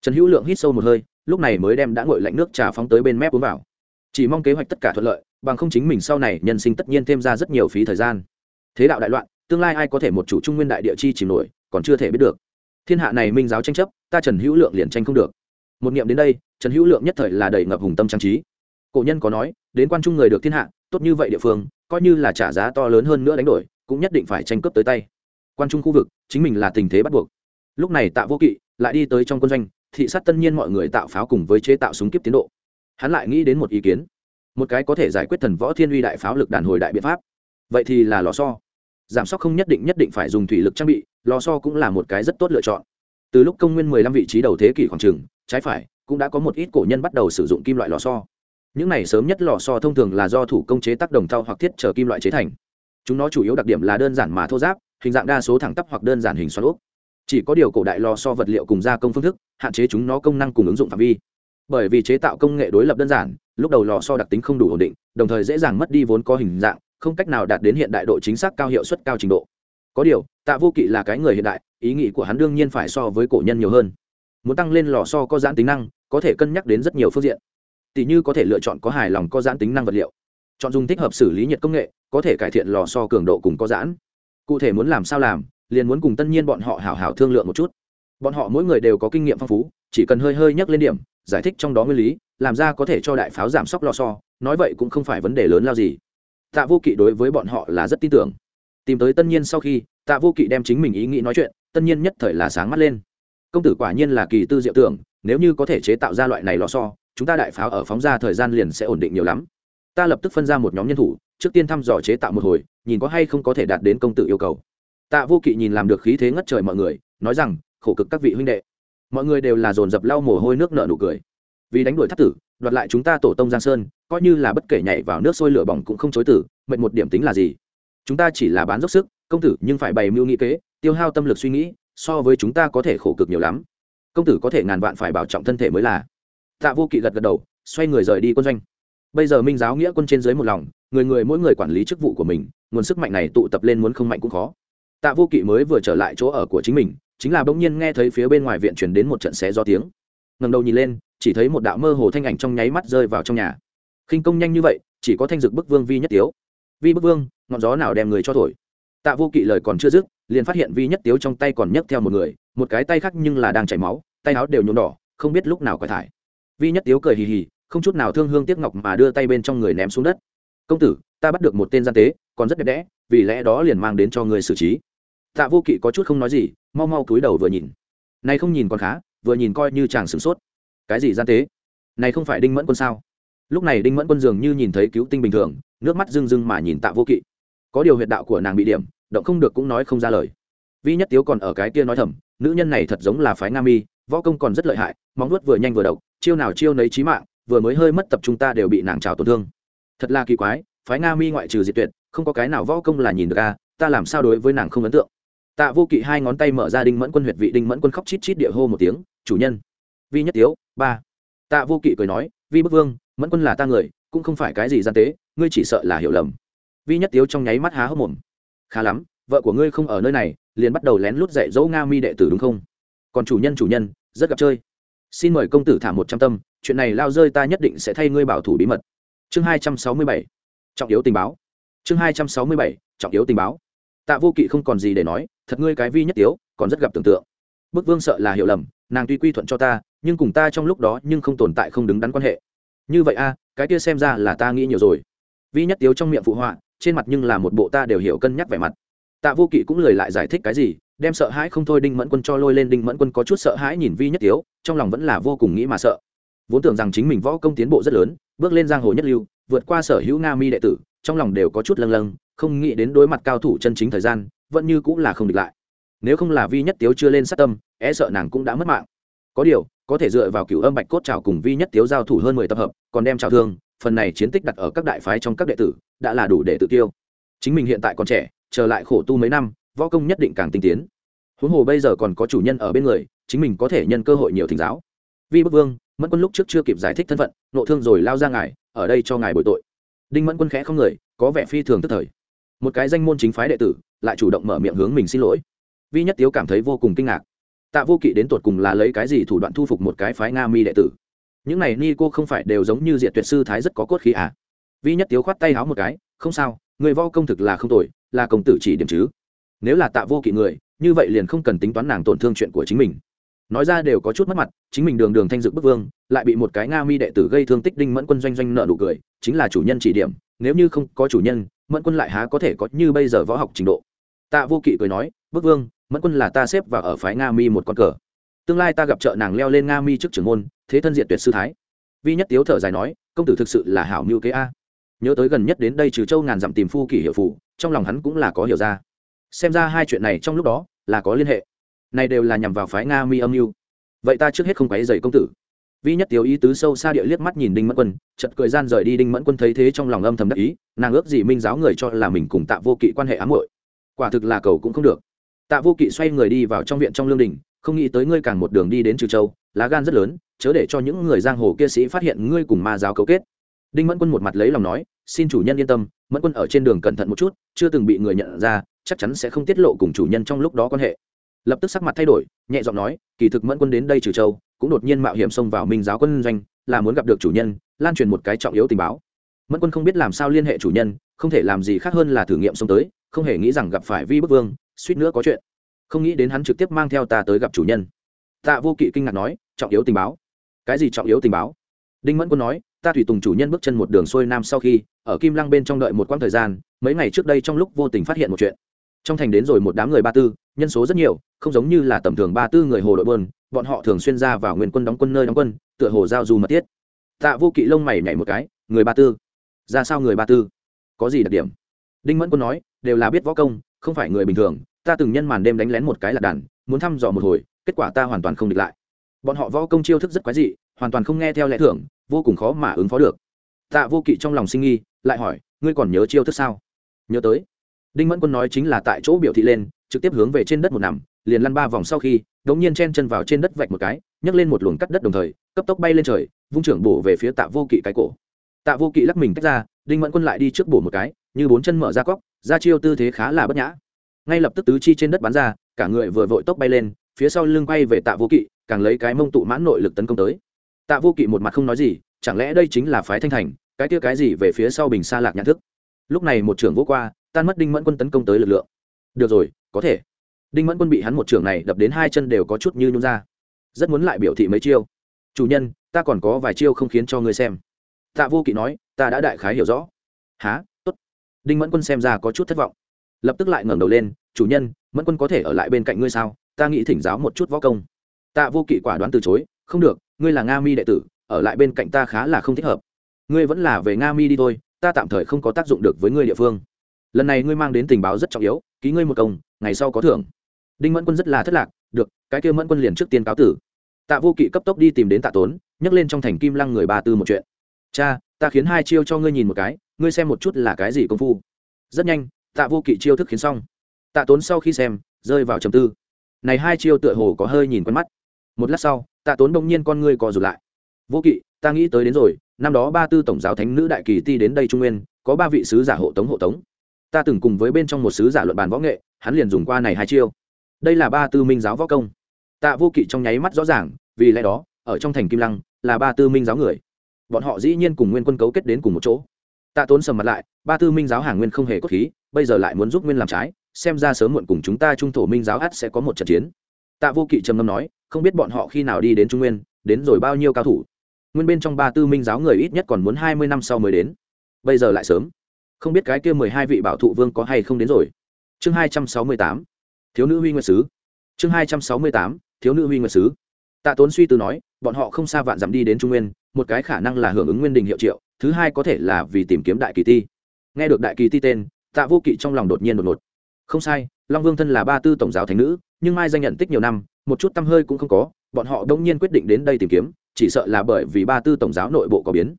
Trần hữu lượng hít sâu một hơi, lúc này mới đem đã ngội lạnh nước trà phóng tới bên mép uống vào. Chỉ mong kế hoạch tất cả thuận lợi, bằng không chính mình sau này nhân sinh tất nhiên thêm ra rất nhiều phí thời gian. Thế đạo đại loạn, tương lai ai có thể một chủ trung nguyên đại địa chi chìm nổi, còn chưa thể biết được thiên hạ này minh giáo tranh chấp, ta trần hữu lượng liền tranh không được. Một nghiệm đến đây, trần hữu lượng nhất thời là đầy ngập hùng tâm trang trí. Cổ nhân có nói, đến quan trung người được thiên hạ, tốt như vậy địa phương, coi như là trả giá to lớn hơn nữa đánh đổi, cũng nhất định phải tranh cướp tới tay. Quan trung khu vực, chính mình là tình thế bắt buộc. Lúc này tạ vô kỵ lại đi tới trong quân doanh, thị sát tân nhiên mọi người tạo pháo cùng với chế tạo súng kiếp tiến độ. Hắn lại nghĩ đến một ý kiến. Một cái có thể giải quyết thần võ thiên uy đại pháo lực đàn hồi đại biện pháp. Vậy thì là lò so giảm sóc không nhất định nhất định phải dùng thủy lực trang bị, lò so cũng là một cái rất tốt lựa chọn. Từ lúc công nguyên 15 vị trí đầu thế kỷ khoảng trường trái phải, cũng đã có một ít cổ nhân bắt đầu sử dụng kim loại lò so những này sớm nhất lò so thông thường là do thủ công chế tác đồng thau hoặc thiết trở kim loại chế thành. Chúng nó chủ yếu đặc điểm là đơn giản mà thô giáp, hình dạng đa số thẳng tắp hoặc đơn giản hình xoắn ốc chỉ có điều cổ đại lò so vật liệu cùng gia công phương thức, hạn chế chúng nó công năng cùng ứng dụng phạm vi. Bởi vì chế tạo công nghệ đối lập đơn giản, lúc đầu lò so đặc tính không đủ ổn định, đồng thời dễ dàng mất đi vốn có hình dạng không cách nào đạt đến hiện đại độ chính xác cao hiệu suất cao trình độ. Có điều, tạ vô kỵ là cái người hiện đại, ý nghĩ của hắn đương nhiên phải so với cổ nhân nhiều hơn. Muốn tăng lên lò so có giãn tính năng, có thể cân nhắc đến rất nhiều phương diện. Tỷ như có thể lựa chọn có hài lòng có giãn tính năng vật liệu. Chọn dùng thích hợp xử lý nhiệt công nghệ, có thể cải thiện lò so cường độ cùng có giãn. Cụ thể muốn làm sao làm, liền muốn cùng tân nhiên bọn họ hảo hảo thương lượng một chút. Bọn họ mỗi người đều có kinh nghiệm phong phú, chỉ cần hơi hơi nhắc lên điểm, giải thích trong đó nguyên lý, làm ra có thể cho đại pháo giảm sốc lò so nói vậy cũng không phải vấn đề lớn lao gì tạ vô kỵ đối với bọn họ là rất tin tưởng. Tìm tới tân nhiên sau khi, tạ vô kỵ đem chính mình ý nghĩ nói chuyện, tân nhiên nhất thời là sáng mắt lên. Công tử quả nhiên là kỳ tư diệu tưởng, nếu như có thể chế tạo ra loại này lò so chúng ta đại pháo ở phóng ra thời gian liền sẽ ổn định nhiều lắm. Ta lập tức phân ra một nhóm nhân thủ, trước tiên thăm dò chế tạo một hồi, nhìn có hay không có thể đạt đến công tử yêu cầu. Tạ vô kỵ nhìn làm được khí thế ngất trời mọi người, nói rằng, khổ cực các vị huynh đệ. Mọi người đều là dồn dập lau mồ hôi nước nợ nụ cười vì đánh đuổi thất tử, đoạt lại chúng ta tổ tông giang sơn, coi như là bất kể nhảy vào nước sôi lửa bỏng cũng không chối tử, mệnh một điểm tính là gì? Chúng ta chỉ là bán dốc sức, công tử, nhưng phải bày mưu nghĩ kế, tiêu hao tâm lực suy nghĩ, so với chúng ta có thể khổ cực nhiều lắm. Công tử có thể ngàn vạn phải bảo trọng thân thể mới là. Tạ vô kỵ gật gật đầu, xoay người rời đi quân doanh. Bây giờ minh giáo nghĩa quân trên dưới một lòng, người người mỗi người quản lý chức vụ của mình, nguồn sức mạnh này tụ tập lên muốn không mạnh cũng khó. Tạ vô kỵ mới vừa trở lại chỗ ở của chính mình, chính là bỗng nhiên nghe thấy phía bên ngoài viện truyền đến một trận xé do tiếng. Ngầm đầu nhìn lên chỉ thấy một đạo mơ hồ thanh ảnh trong nháy mắt rơi vào trong nhà. Khinh công nhanh như vậy, chỉ có thanh dực bức vương vi nhất tiếu. Vi bức vương, ngọn gió nào đem người cho thổi? Tạ vô kỵ lời còn chưa dứt, liền phát hiện vi nhất tiếu trong tay còn nhấc theo một người, một cái tay khác nhưng là đang chảy máu, tay áo đều nhuộm đỏ, không biết lúc nào quay thải. Vi nhất tiếu cười hì hì, không chút nào thương hương tiếc ngọc mà đưa tay bên trong người ném xuống đất. Công tử, ta bắt được một tên gian tế, còn rất đẹp đẽ, vì lẽ đó liền mang đến cho người xử trí. Tạ vô kỵ có chút không nói gì, mau mau cúi đầu vừa nhìn. Này không nhìn còn khá, vừa nhìn coi như chàng sửng sốt cái gì gian tế? Này không phải đinh mẫn quân sao? Lúc này đinh mẫn quân dường như nhìn thấy cứu tinh bình thường nước mắt rưng rưng mà nhìn tạ vô kỵ. Có điều huyệt đạo của nàng bị điểm động không được cũng nói không ra lời. Vi nhất tiếu còn ở cái kia nói thầm nữ nhân này thật giống là phái nga mi võ công còn rất lợi hại móng nuốt vừa nhanh vừa độc chiêu nào chiêu nấy trí mạng vừa mới hơi mất tập trung ta đều bị nàng trào tổn thương. Thật là kỳ quái phái nga mi ngoại trừ diệt tuyệt không có cái nào võ công là nhìn được ra, ta làm sao đối với nàng không ấn tượng? Tạ vô kỵ hai ngón tay mở ra đinh mẫn quân huyệt vị đinh mẫn quân khóc chít chít địa hô một tiếng chủ nhân vi nhất tiếu, ba. Tạ vô kỵ cười nói, vi bức vương, mẫn quân là ta người, cũng không phải cái gì gian tế, ngươi chỉ sợ là hiểu lầm. Vi nhất tiếu trong nháy mắt há hốc mồm. Khá lắm, vợ của ngươi không ở nơi này, liền bắt đầu lén lút dạy dỗ nga mi đệ tử đúng không? Còn chủ nhân chủ nhân, rất gặp chơi. Xin mời công tử thả một trăm tâm, chuyện này lao rơi ta nhất định sẽ thay ngươi bảo thủ bí mật. Chương hai trăm sáu mươi bảy. Trọng yếu tình báo. Chương hai trăm sáu mươi bảy, trọng yếu tình báo. Tạ vô kỵ không còn gì để nói, thật ngươi cái vi nhất tiếu, còn rất gặp tưởng tượng. Bức vương sợ là hiểu lầm, nàng tuy quy thuận cho ta nhưng cùng ta trong lúc đó nhưng không tồn tại không đứng đắn quan hệ. Như vậy a, cái kia xem ra là ta nghĩ nhiều rồi. Vi nhất tiếu trong miệng phụ họa, trên mặt nhưng là một bộ ta đều hiểu cân nhắc vẻ mặt. Tạ vô kỵ cũng lời lại giải thích cái gì, đem sợ hãi không thôi đinh mẫn quân cho lôi lên đinh mẫn quân có chút sợ hãi nhìn vi nhất tiếu, trong lòng vẫn là vô cùng nghĩ mà sợ. Vốn tưởng rằng chính mình võ công tiến bộ rất lớn, bước lên giang hồ nhất lưu, vượt qua sở hữu nga mi đệ tử, trong lòng đều có chút lâng lâng, không nghĩ đến đối mặt cao thủ chân chính thời gian, vẫn như cũng là không địch lại. Nếu không là vi nhất tiếu chưa lên sát tâm e sợ nàng cũng đã mất mạng. Có điều có thể dựa vào cựu âm bạch cốt trào cùng vi nhất tiếu giao thủ hơn mười tập hợp, còn đem trào thương, phần này chiến tích đặt ở các đại phái trong các đệ tử, đã là đủ để tự tiêu. Chính mình hiện tại còn trẻ trở lại khổ tu mấy năm, võ công nhất định càng tinh tiến. Huống hồ bây giờ còn có chủ nhân ở bên người, chính mình có thể nhân cơ hội nhiều thỉnh giáo. Vi bức vương, mẫn quân lúc trước chưa kịp giải thích thân phận, nộ thương rồi lao ra ngài, ở đây cho ngài bồi tội. Đinh mẫn quân khẽ không người, có vẻ phi thường tức thời. Một cái danh môn chính phái đệ tử, lại chủ động mở miệng hướng mình xin lỗi. Vi nhất tiếu cảm thấy vô cùng kinh ngạc tạ vô kỵ đến tột cùng là lấy cái gì thủ đoạn thu phục một cái phái nga mi đệ tử? Những này ni cô không phải đều giống như diệt tuyệt sư thái rất có cốt khí à? Vi nhất tiếu khoát tay háo một cái, không sao, người vo công thực là không tội là công tử chỉ điểm chứ. Nếu là tạ vô kỵ người, như vậy liền không cần tính toán nàng tổn thương chuyện của chính mình. Nói ra đều có chút mất mặt, chính mình đường đường thanh dự bức vương, lại bị một cái nga mi đệ tử gây thương tích đinh mẫn quân doanh doanh nợ nụ cười, chính là chủ nhân chỉ điểm, nếu như không có chủ nhân, mẫn quân lại há có thể có như bây giờ võ học trình độ. Tạ vô kỵ cười nói, bức vương mẫn quân là ta xếp và ở phái nga mi một con cờ. Tương lai ta gặp trợ nàng leo lên nga mi trước trưởng môn, thế thân diện tuyệt sư thái. Vi nhất tiếu thở dài nói, công tử thực sự là hảo mưu kế a. Nhớ tới gần nhất đến đây trừ châu ngàn dặm tìm phu kỷ hiệu phủ trong lòng hắn cũng là có hiểu ra. Xem ra hai chuyện này trong lúc đó là có liên hệ. Này đều là nhằm vào phái nga mi âm mưu. Vậy ta trước hết không quấy dày công tử. Vi nhất Tiếu ý tứ sâu xa địa liếc mắt nhìn đinh mẫn quân chật cười gian rời đi đinh mẫn quân thấy thế trong lòng âm thầm đắc ý, nàng ước gì minh giáo người cho là mình cùng tạ vô kỵ quan hệ ám hội quả thực là cầu cũng không được tạ vô kỵ xoay người đi vào trong viện trong lương đình, không nghĩ tới ngươi càng một đường đi đến trừ châu, lá gan rất lớn, chớ để cho những người giang hồ kia sĩ phát hiện ngươi cùng ma giáo cấu kết. Đinh mẫn quân một mặt lấy lòng nói, xin chủ nhân yên tâm, mẫn quân ở trên đường cẩn thận một chút, chưa từng bị người nhận ra, chắc chắn sẽ không tiết lộ cùng chủ nhân trong lúc đó quan hệ. Lập tức sắc mặt thay đổi, nhẹ giọng nói, kỳ thực mẫn quân đến đây trừ châu, cũng đột nhiên mạo hiểm xông vào minh giáo quân doanh, là muốn gặp được chủ nhân, lan truyền một cái trọng yếu tình báo. Mẫn quân không biết làm sao liên hệ chủ nhân, không thể làm gì khác hơn là thử nghiệm xông tới, không hề nghĩ rằng gặp phải vi bức vương suýt nữa có chuyện. Không nghĩ đến hắn trực tiếp mang theo ta tới gặp chủ nhân. Tạ vô kỵ kinh ngạc nói, trọng yếu tình báo. Cái gì trọng yếu tình báo? Đinh mẫn quân nói, ta thủy tùng chủ nhân bước chân một đường xuôi nam sau khi, ở kim lăng bên trong đợi một quãng thời gian, mấy ngày trước đây trong lúc vô tình phát hiện một chuyện. Trong thành đến rồi một đám người ba tư, nhân số rất nhiều, không giống như là tầm thường ba tư người hồ đội bơn bọn họ thường xuyên ra vào nguyên quân đóng quân nơi đóng quân, tựa hồ giao du mật thiết. Tạ vô kỵ lông mày nhảy một cái, người ba tư? Ra sao người ba tư? Có gì đặc điểm? Đinh mẫn quân nói, đều là biết võ công không phải người bình thường, ta từng nhân màn đêm đánh lén một cái là đàn, muốn thăm dò một hồi, kết quả ta hoàn toàn không địch lại. Bọn họ võ công chiêu thức rất quái dị, hoàn toàn không nghe theo lẽ thưởng vô cùng khó mà ứng phó được. Tạ vô kỵ trong lòng sinh nghi, lại hỏi, ngươi còn nhớ chiêu thức sao? Nhớ tới. Đinh mẫn quân nói chính là tại chỗ biểu thị lên, trực tiếp hướng về trên đất một nằm, liền lăn ba vòng sau khi đống nhiên chen chân vào trên đất vạch một cái, nhấc lên một luồng cắt đất đồng thời, cấp tốc bay lên trời, vung trưởng bổ về phía tạ vô kỵ cái cổ. Tạ vô kỵ lắc mình tách ra, đinh mẫn quân lại đi trước bổ một cái, như bốn chân mở ra cóc ra chiêu tư thế khá là bất nhã. Ngay lập tức tứ chi trên đất bắn ra, cả người vừa vội tốc bay lên, phía sau lưng quay về tạ vô kỵ, càng lấy cái mông tụ mãn nội lực tấn công tới. Tạ vô kỵ một mặt không nói gì, chẳng lẽ đây chính là phái thanh thành, cái kia cái gì về phía sau bình xa lạc nhãn thức? Lúc này một trưởng vô qua, tan mất đinh mẫn quân tấn công tới lực lượng. Được rồi, có thể. Đinh mẫn quân bị hắn một trưởng này đập đến hai chân đều có chút như nhún ra. Rất muốn lại biểu thị mấy chiêu. Chủ nhân, ta còn có vài chiêu không khiến cho ngươi xem. Tạ vô kỵ nói, ta đã đại khái hiểu rõ. Há đinh mẫn quân xem ra có chút thất vọng. Lập tức lại ngẩng đầu lên, chủ nhân, mẫn quân có thể ở lại bên cạnh ngươi sao? Ta nghĩ thỉnh giáo một chút võ công. Tạ vô kỵ quả đoán từ chối, không được, ngươi là nga mi đệ tử, ở lại bên cạnh ta khá là không thích hợp. Ngươi vẫn là về nga mi đi thôi, ta tạm thời không có tác dụng được với ngươi địa phương. Lần này ngươi mang đến tình báo rất trọng yếu, ký ngươi một công, ngày sau có thưởng. Đinh mẫn quân rất là thất lạc, được, cái kia mẫn quân liền trước tiên cáo tử. Tạ vô kỵ cấp tốc đi tìm đến tạ tốn nhắc lên trong thành kim lăng người ba tư một chuyện. Cha ta khiến hai chiêu cho ngươi nhìn một cái, ngươi xem một chút là cái gì công phu. Rất nhanh, tạ vô kỵ chiêu thức khiến xong. Tạ tốn sau khi xem, rơi vào trầm tư. Này hai chiêu tựa hồ có hơi nhìn quen mắt. Một lát sau, tạ tốn bỗng nhiên con ngươi co rụt lại. Vô kỵ, ta nghĩ tới đến rồi, năm đó ba tư tổng giáo thánh nữ đại kỳ ti đến đây trung nguyên, có ba vị sứ giả hộ tống hộ tống. Ta từng cùng với bên trong một sứ giả luận bàn võ nghệ, hắn liền dùng qua này hai chiêu. Đây là ba tư minh giáo võ công. Tạ vô kỵ trong nháy mắt rõ ràng, vì lẽ đó, ở trong thành kim lăng, là ba tư minh giáo người bọn họ dĩ nhiên cùng nguyên quân cấu kết đến cùng một chỗ. Tạ tốn sầm mặt lại, ba tư minh giáo hàng nguyên không hề cốt khí, bây giờ lại muốn giúp nguyên làm trái, xem ra sớm muộn cùng chúng ta trung thổ minh giáo ắt sẽ có một trận chiến. Tạ vô kỵ trầm ngâm nói, không biết bọn họ khi nào đi đến trung nguyên, đến rồi bao nhiêu cao thủ? Nguyên bên trong ba tư minh giáo người ít nhất còn muốn hai mươi năm sau mới đến. Bây giờ lại sớm. Không biết cái kia mười hai vị bảo thụ vương có hay không đến rồi. Chương hai trăm sáu mươi tám. Thiếu nữ huy nguyệt sứ. Chương hai trăm sáu mươi tám. Thiếu nữ huy nguyệt sứ. Tạ tốn suy tư nói, bọn họ không xa vạn dặm đi đến trung nguyên một cái khả năng là hưởng ứng nguyên đình hiệu triệu, thứ hai có thể là vì tìm kiếm đại kỳ ti. Nghe được đại kỳ ti tên, tạ vô kỵ trong lòng đột nhiên đột ngột. Không sai, long vương thân là ba tư tổng giáo thánh nữ, nhưng mai danh nhận tích nhiều năm, một chút tâm hơi cũng không có, bọn họ đông nhiên quyết định đến đây tìm kiếm, chỉ sợ là bởi vì ba tư tổng giáo nội bộ có biến.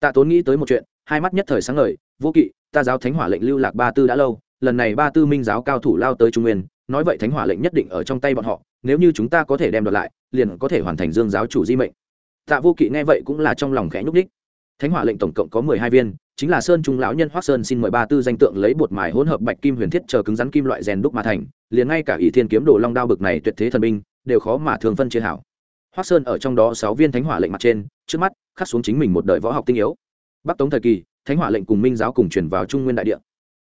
Tạ tốn nghĩ tới một chuyện, hai mắt nhất thời sáng ngời, vô kỵ, ta giáo thánh hỏa lệnh lưu lạc ba tư đã lâu, lần này ba tư minh giáo cao thủ lao tới trung nguyên, nói vậy thánh hỏa lệnh nhất định ở trong tay bọn họ, nếu như chúng ta có thể đem đoạt lại, liền có thể hoàn thành dương giáo chủ di mệnh tạ vô kỵ nghe vậy cũng là trong lòng khẽ nhúc đích thánh hỏa lệnh tổng cộng có mười hai viên, chính là sơn trung lão nhân hoác sơn xin mời ba tư danh tượng lấy bột mài hỗn hợp bạch kim huyền thiết chờ cứng rắn kim loại rèn đúc mà thành, liền ngay cả ỷ thiên kiếm đồ long đao bực này tuyệt thế thần binh, đều khó mà thường phân chia hảo. Hoác sơn ở trong đó sáu viên thánh hỏa lệnh mặt trên, trước mắt, khắc xuống chính mình một đời võ học tinh yếu. Bắc tống thời kỳ, thánh hỏa lệnh cùng minh giáo cùng truyền vào trung nguyên đại địa.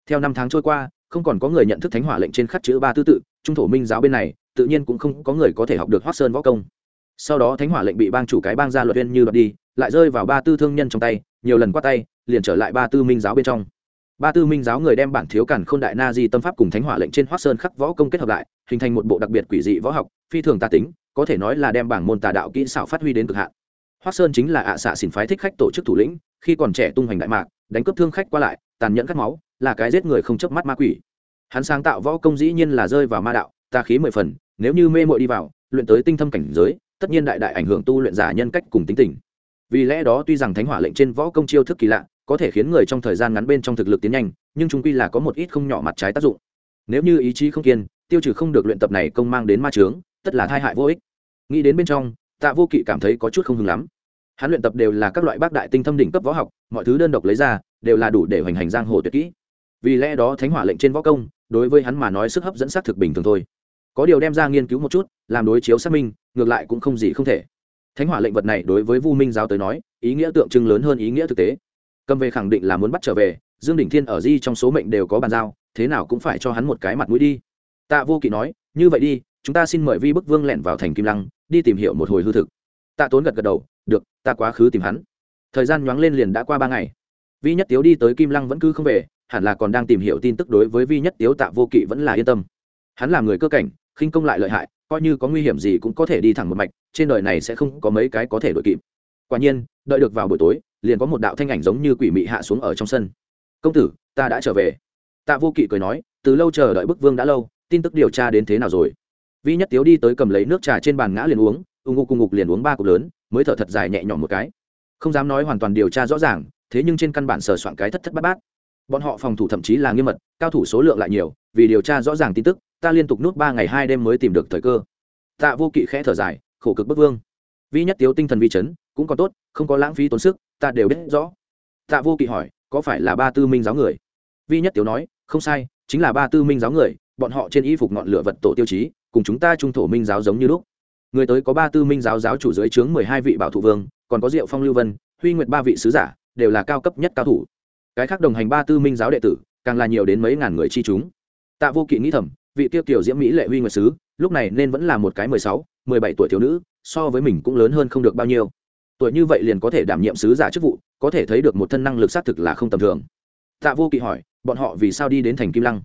Theo năm tháng trôi qua, không còn có người nhận thức thánh hỏa lệnh trên khắc chữ ba tư tự, trung thổ minh giáo bên này, tự nhiên cũng không có người có thể học được hoác sơn võ công sau đó thánh hỏa lệnh bị bang chủ cái bang ra luật viên như đoạt đi, lại rơi vào ba tư thương nhân trong tay, nhiều lần qua tay, liền trở lại ba tư minh giáo bên trong. Ba tư minh giáo người đem bản thiếu cản k h ô n đại na di tâm pháp cùng thánh hỏa lệnh trên hoác sơn khắc võ công kết hợp lại, hình thành một bộ đặc biệt quỷ dị võ học, phi thường tà tính, có thể nói là đem bảng môn tà đạo kỹ xảo phát huy đến cực hạn. Hoác sơn chính là ạ xạ xỉn phái thích khách tổ chức thủ lĩnh, khi còn trẻ tung hoành đại mạc, đánh cướp thương khách qua lại, tàn nhẫn cắt máu, là cái giết người không chớp mắt ma quỷ. Hắn sáng tạo võ công dĩ nhiên là rơi vào ma đạo ta khí mười phần, nếu như mê mội đi vào, luyện tới tinh thâm cảnh giới tất nhiên đại đại ảnh hưởng tu luyện giả nhân cách cùng tính tình. Vì lẽ đó tuy rằng thánh hỏa lệnh trên võ công chiêu thức kỳ lạ, có thể khiến người trong thời gian ngắn bên trong thực lực tiến nhanh, nhưng chúng quy là có một ít không nhỏ mặt trái tác dụng. Nếu như ý chí không kiên, tiêu trừ không được luyện tập này công mang đến ma trướng tất là tai hại vô ích. Nghĩ đến bên trong, tạ vô kỵ cảm thấy có chút không hứng lắm. Hắn luyện tập đều là các loại bác đại tinh thâm đỉnh cấp võ học, mọi thứ đơn độc lấy ra, đều là đủ để hoành hành giang hồ tuyệt kỹ. Vì lẽ đó thánh hỏa lệnh trên võ công, đối với hắn mà nói sức hấp dẫn xác thực bình thường thôi có điều đem ra nghiên cứu một chút, làm đối chiếu xác minh, ngược lại cũng không gì không thể. Thánh hỏa lệnh vật này đối với vu minh giáo tới nói, ý nghĩa tượng trưng lớn hơn ý nghĩa thực tế. Cầm về khẳng định là muốn bắt trở về, dương đỉnh thiên ở di trong số mệnh đều có bàn giao, thế nào cũng phải cho hắn một cái mặt mũi đi. Tạ vô kỵ nói, như vậy đi, chúng ta xin mời vi bức vương lẻn vào thành kim lăng, đi tìm hiểu một hồi hư thực. Tạ tốn gật gật đầu, được, ta quá khứ tìm hắn. Thời gian nhoáng lên liền đã qua ba ngày. Vi nhất tiếu đi tới kim lăng vẫn cứ không về, hẳn là còn đang tìm hiểu tin tức đối với vi nhất tiếu tạ vô kỵ vẫn là yên tâm. Hắn là người cơ cảnh khinh công lại lợi hại, coi như có nguy hiểm gì cũng có thể đi thẳng một mạch, trên đời này sẽ không có mấy cái có thể đội kịp. Quả nhiên, đợi được vào buổi tối, liền có một đạo thanh ảnh giống như quỷ mị hạ xuống ở trong sân. Công tử, ta đã trở về. Tạ vô kỵ cười nói, từ lâu chờ đợi bức vương đã lâu, tin tức điều tra đến thế nào rồi? Vi nhất tiếu đi tới cầm lấy nước trà trên bàn ngã liền uống ưng ngục cùng ngục liền uống ba cục lớn, mới thở thật dài nhẹ nhõm một cái. Không dám nói hoàn toàn điều tra rõ ràng, thế nhưng trên căn bản sờ soạn cái thất thất bát bát. Bọn họ phòng thủ thậm chí là nghiêm mật, cao thủ số lượng lại nhiều, vì điều tra rõ ràng tin tức ta liên tục nút ba ngày hai đêm mới tìm được thời cơ. Tạ vô kỵ khẽ thở dài, khổ cực bất vương. Vi nhất tiếu tinh thần vi chấn, cũng còn tốt, không có lãng phí tốn sức, ta đều biết rõ. Tạ vô kỵ hỏi, có phải là ba tư minh giáo người? Vi nhất tiếu nói, không sai, chính là ba tư minh giáo người, bọn họ trên y phục ngọn lửa vật tổ tiêu chí, cùng chúng ta trung thổ minh giáo giống như lúc. Người tới có ba tư minh giáo giáo chủ dưới trướng mười hai vị bảo thủ vương, còn có diệu phong lưu vân, huy nguyệt ba vị sứ giả, đều là cao cấp nhất cao thủ. Cái khác đồng hành ba tư minh giáo đệ tử, càng là nhiều đến mấy ngàn người chi chúng. Tạ vô kỵ nghĩ thầm vị tiêu Tiểu diễm mỹ lệ huy nguyệt sứ, lúc này nên vẫn là một cái mười sáu, mười bảy tuổi thiếu nữ, so với mình cũng lớn hơn không được bao nhiêu. Tuổi như vậy liền có thể đảm nhiệm sứ giả chức vụ, có thể thấy được một thân năng lực xác thực là không tầm thường. Tạ vô kỵ hỏi, bọn họ vì sao đi đến thành kim lăng?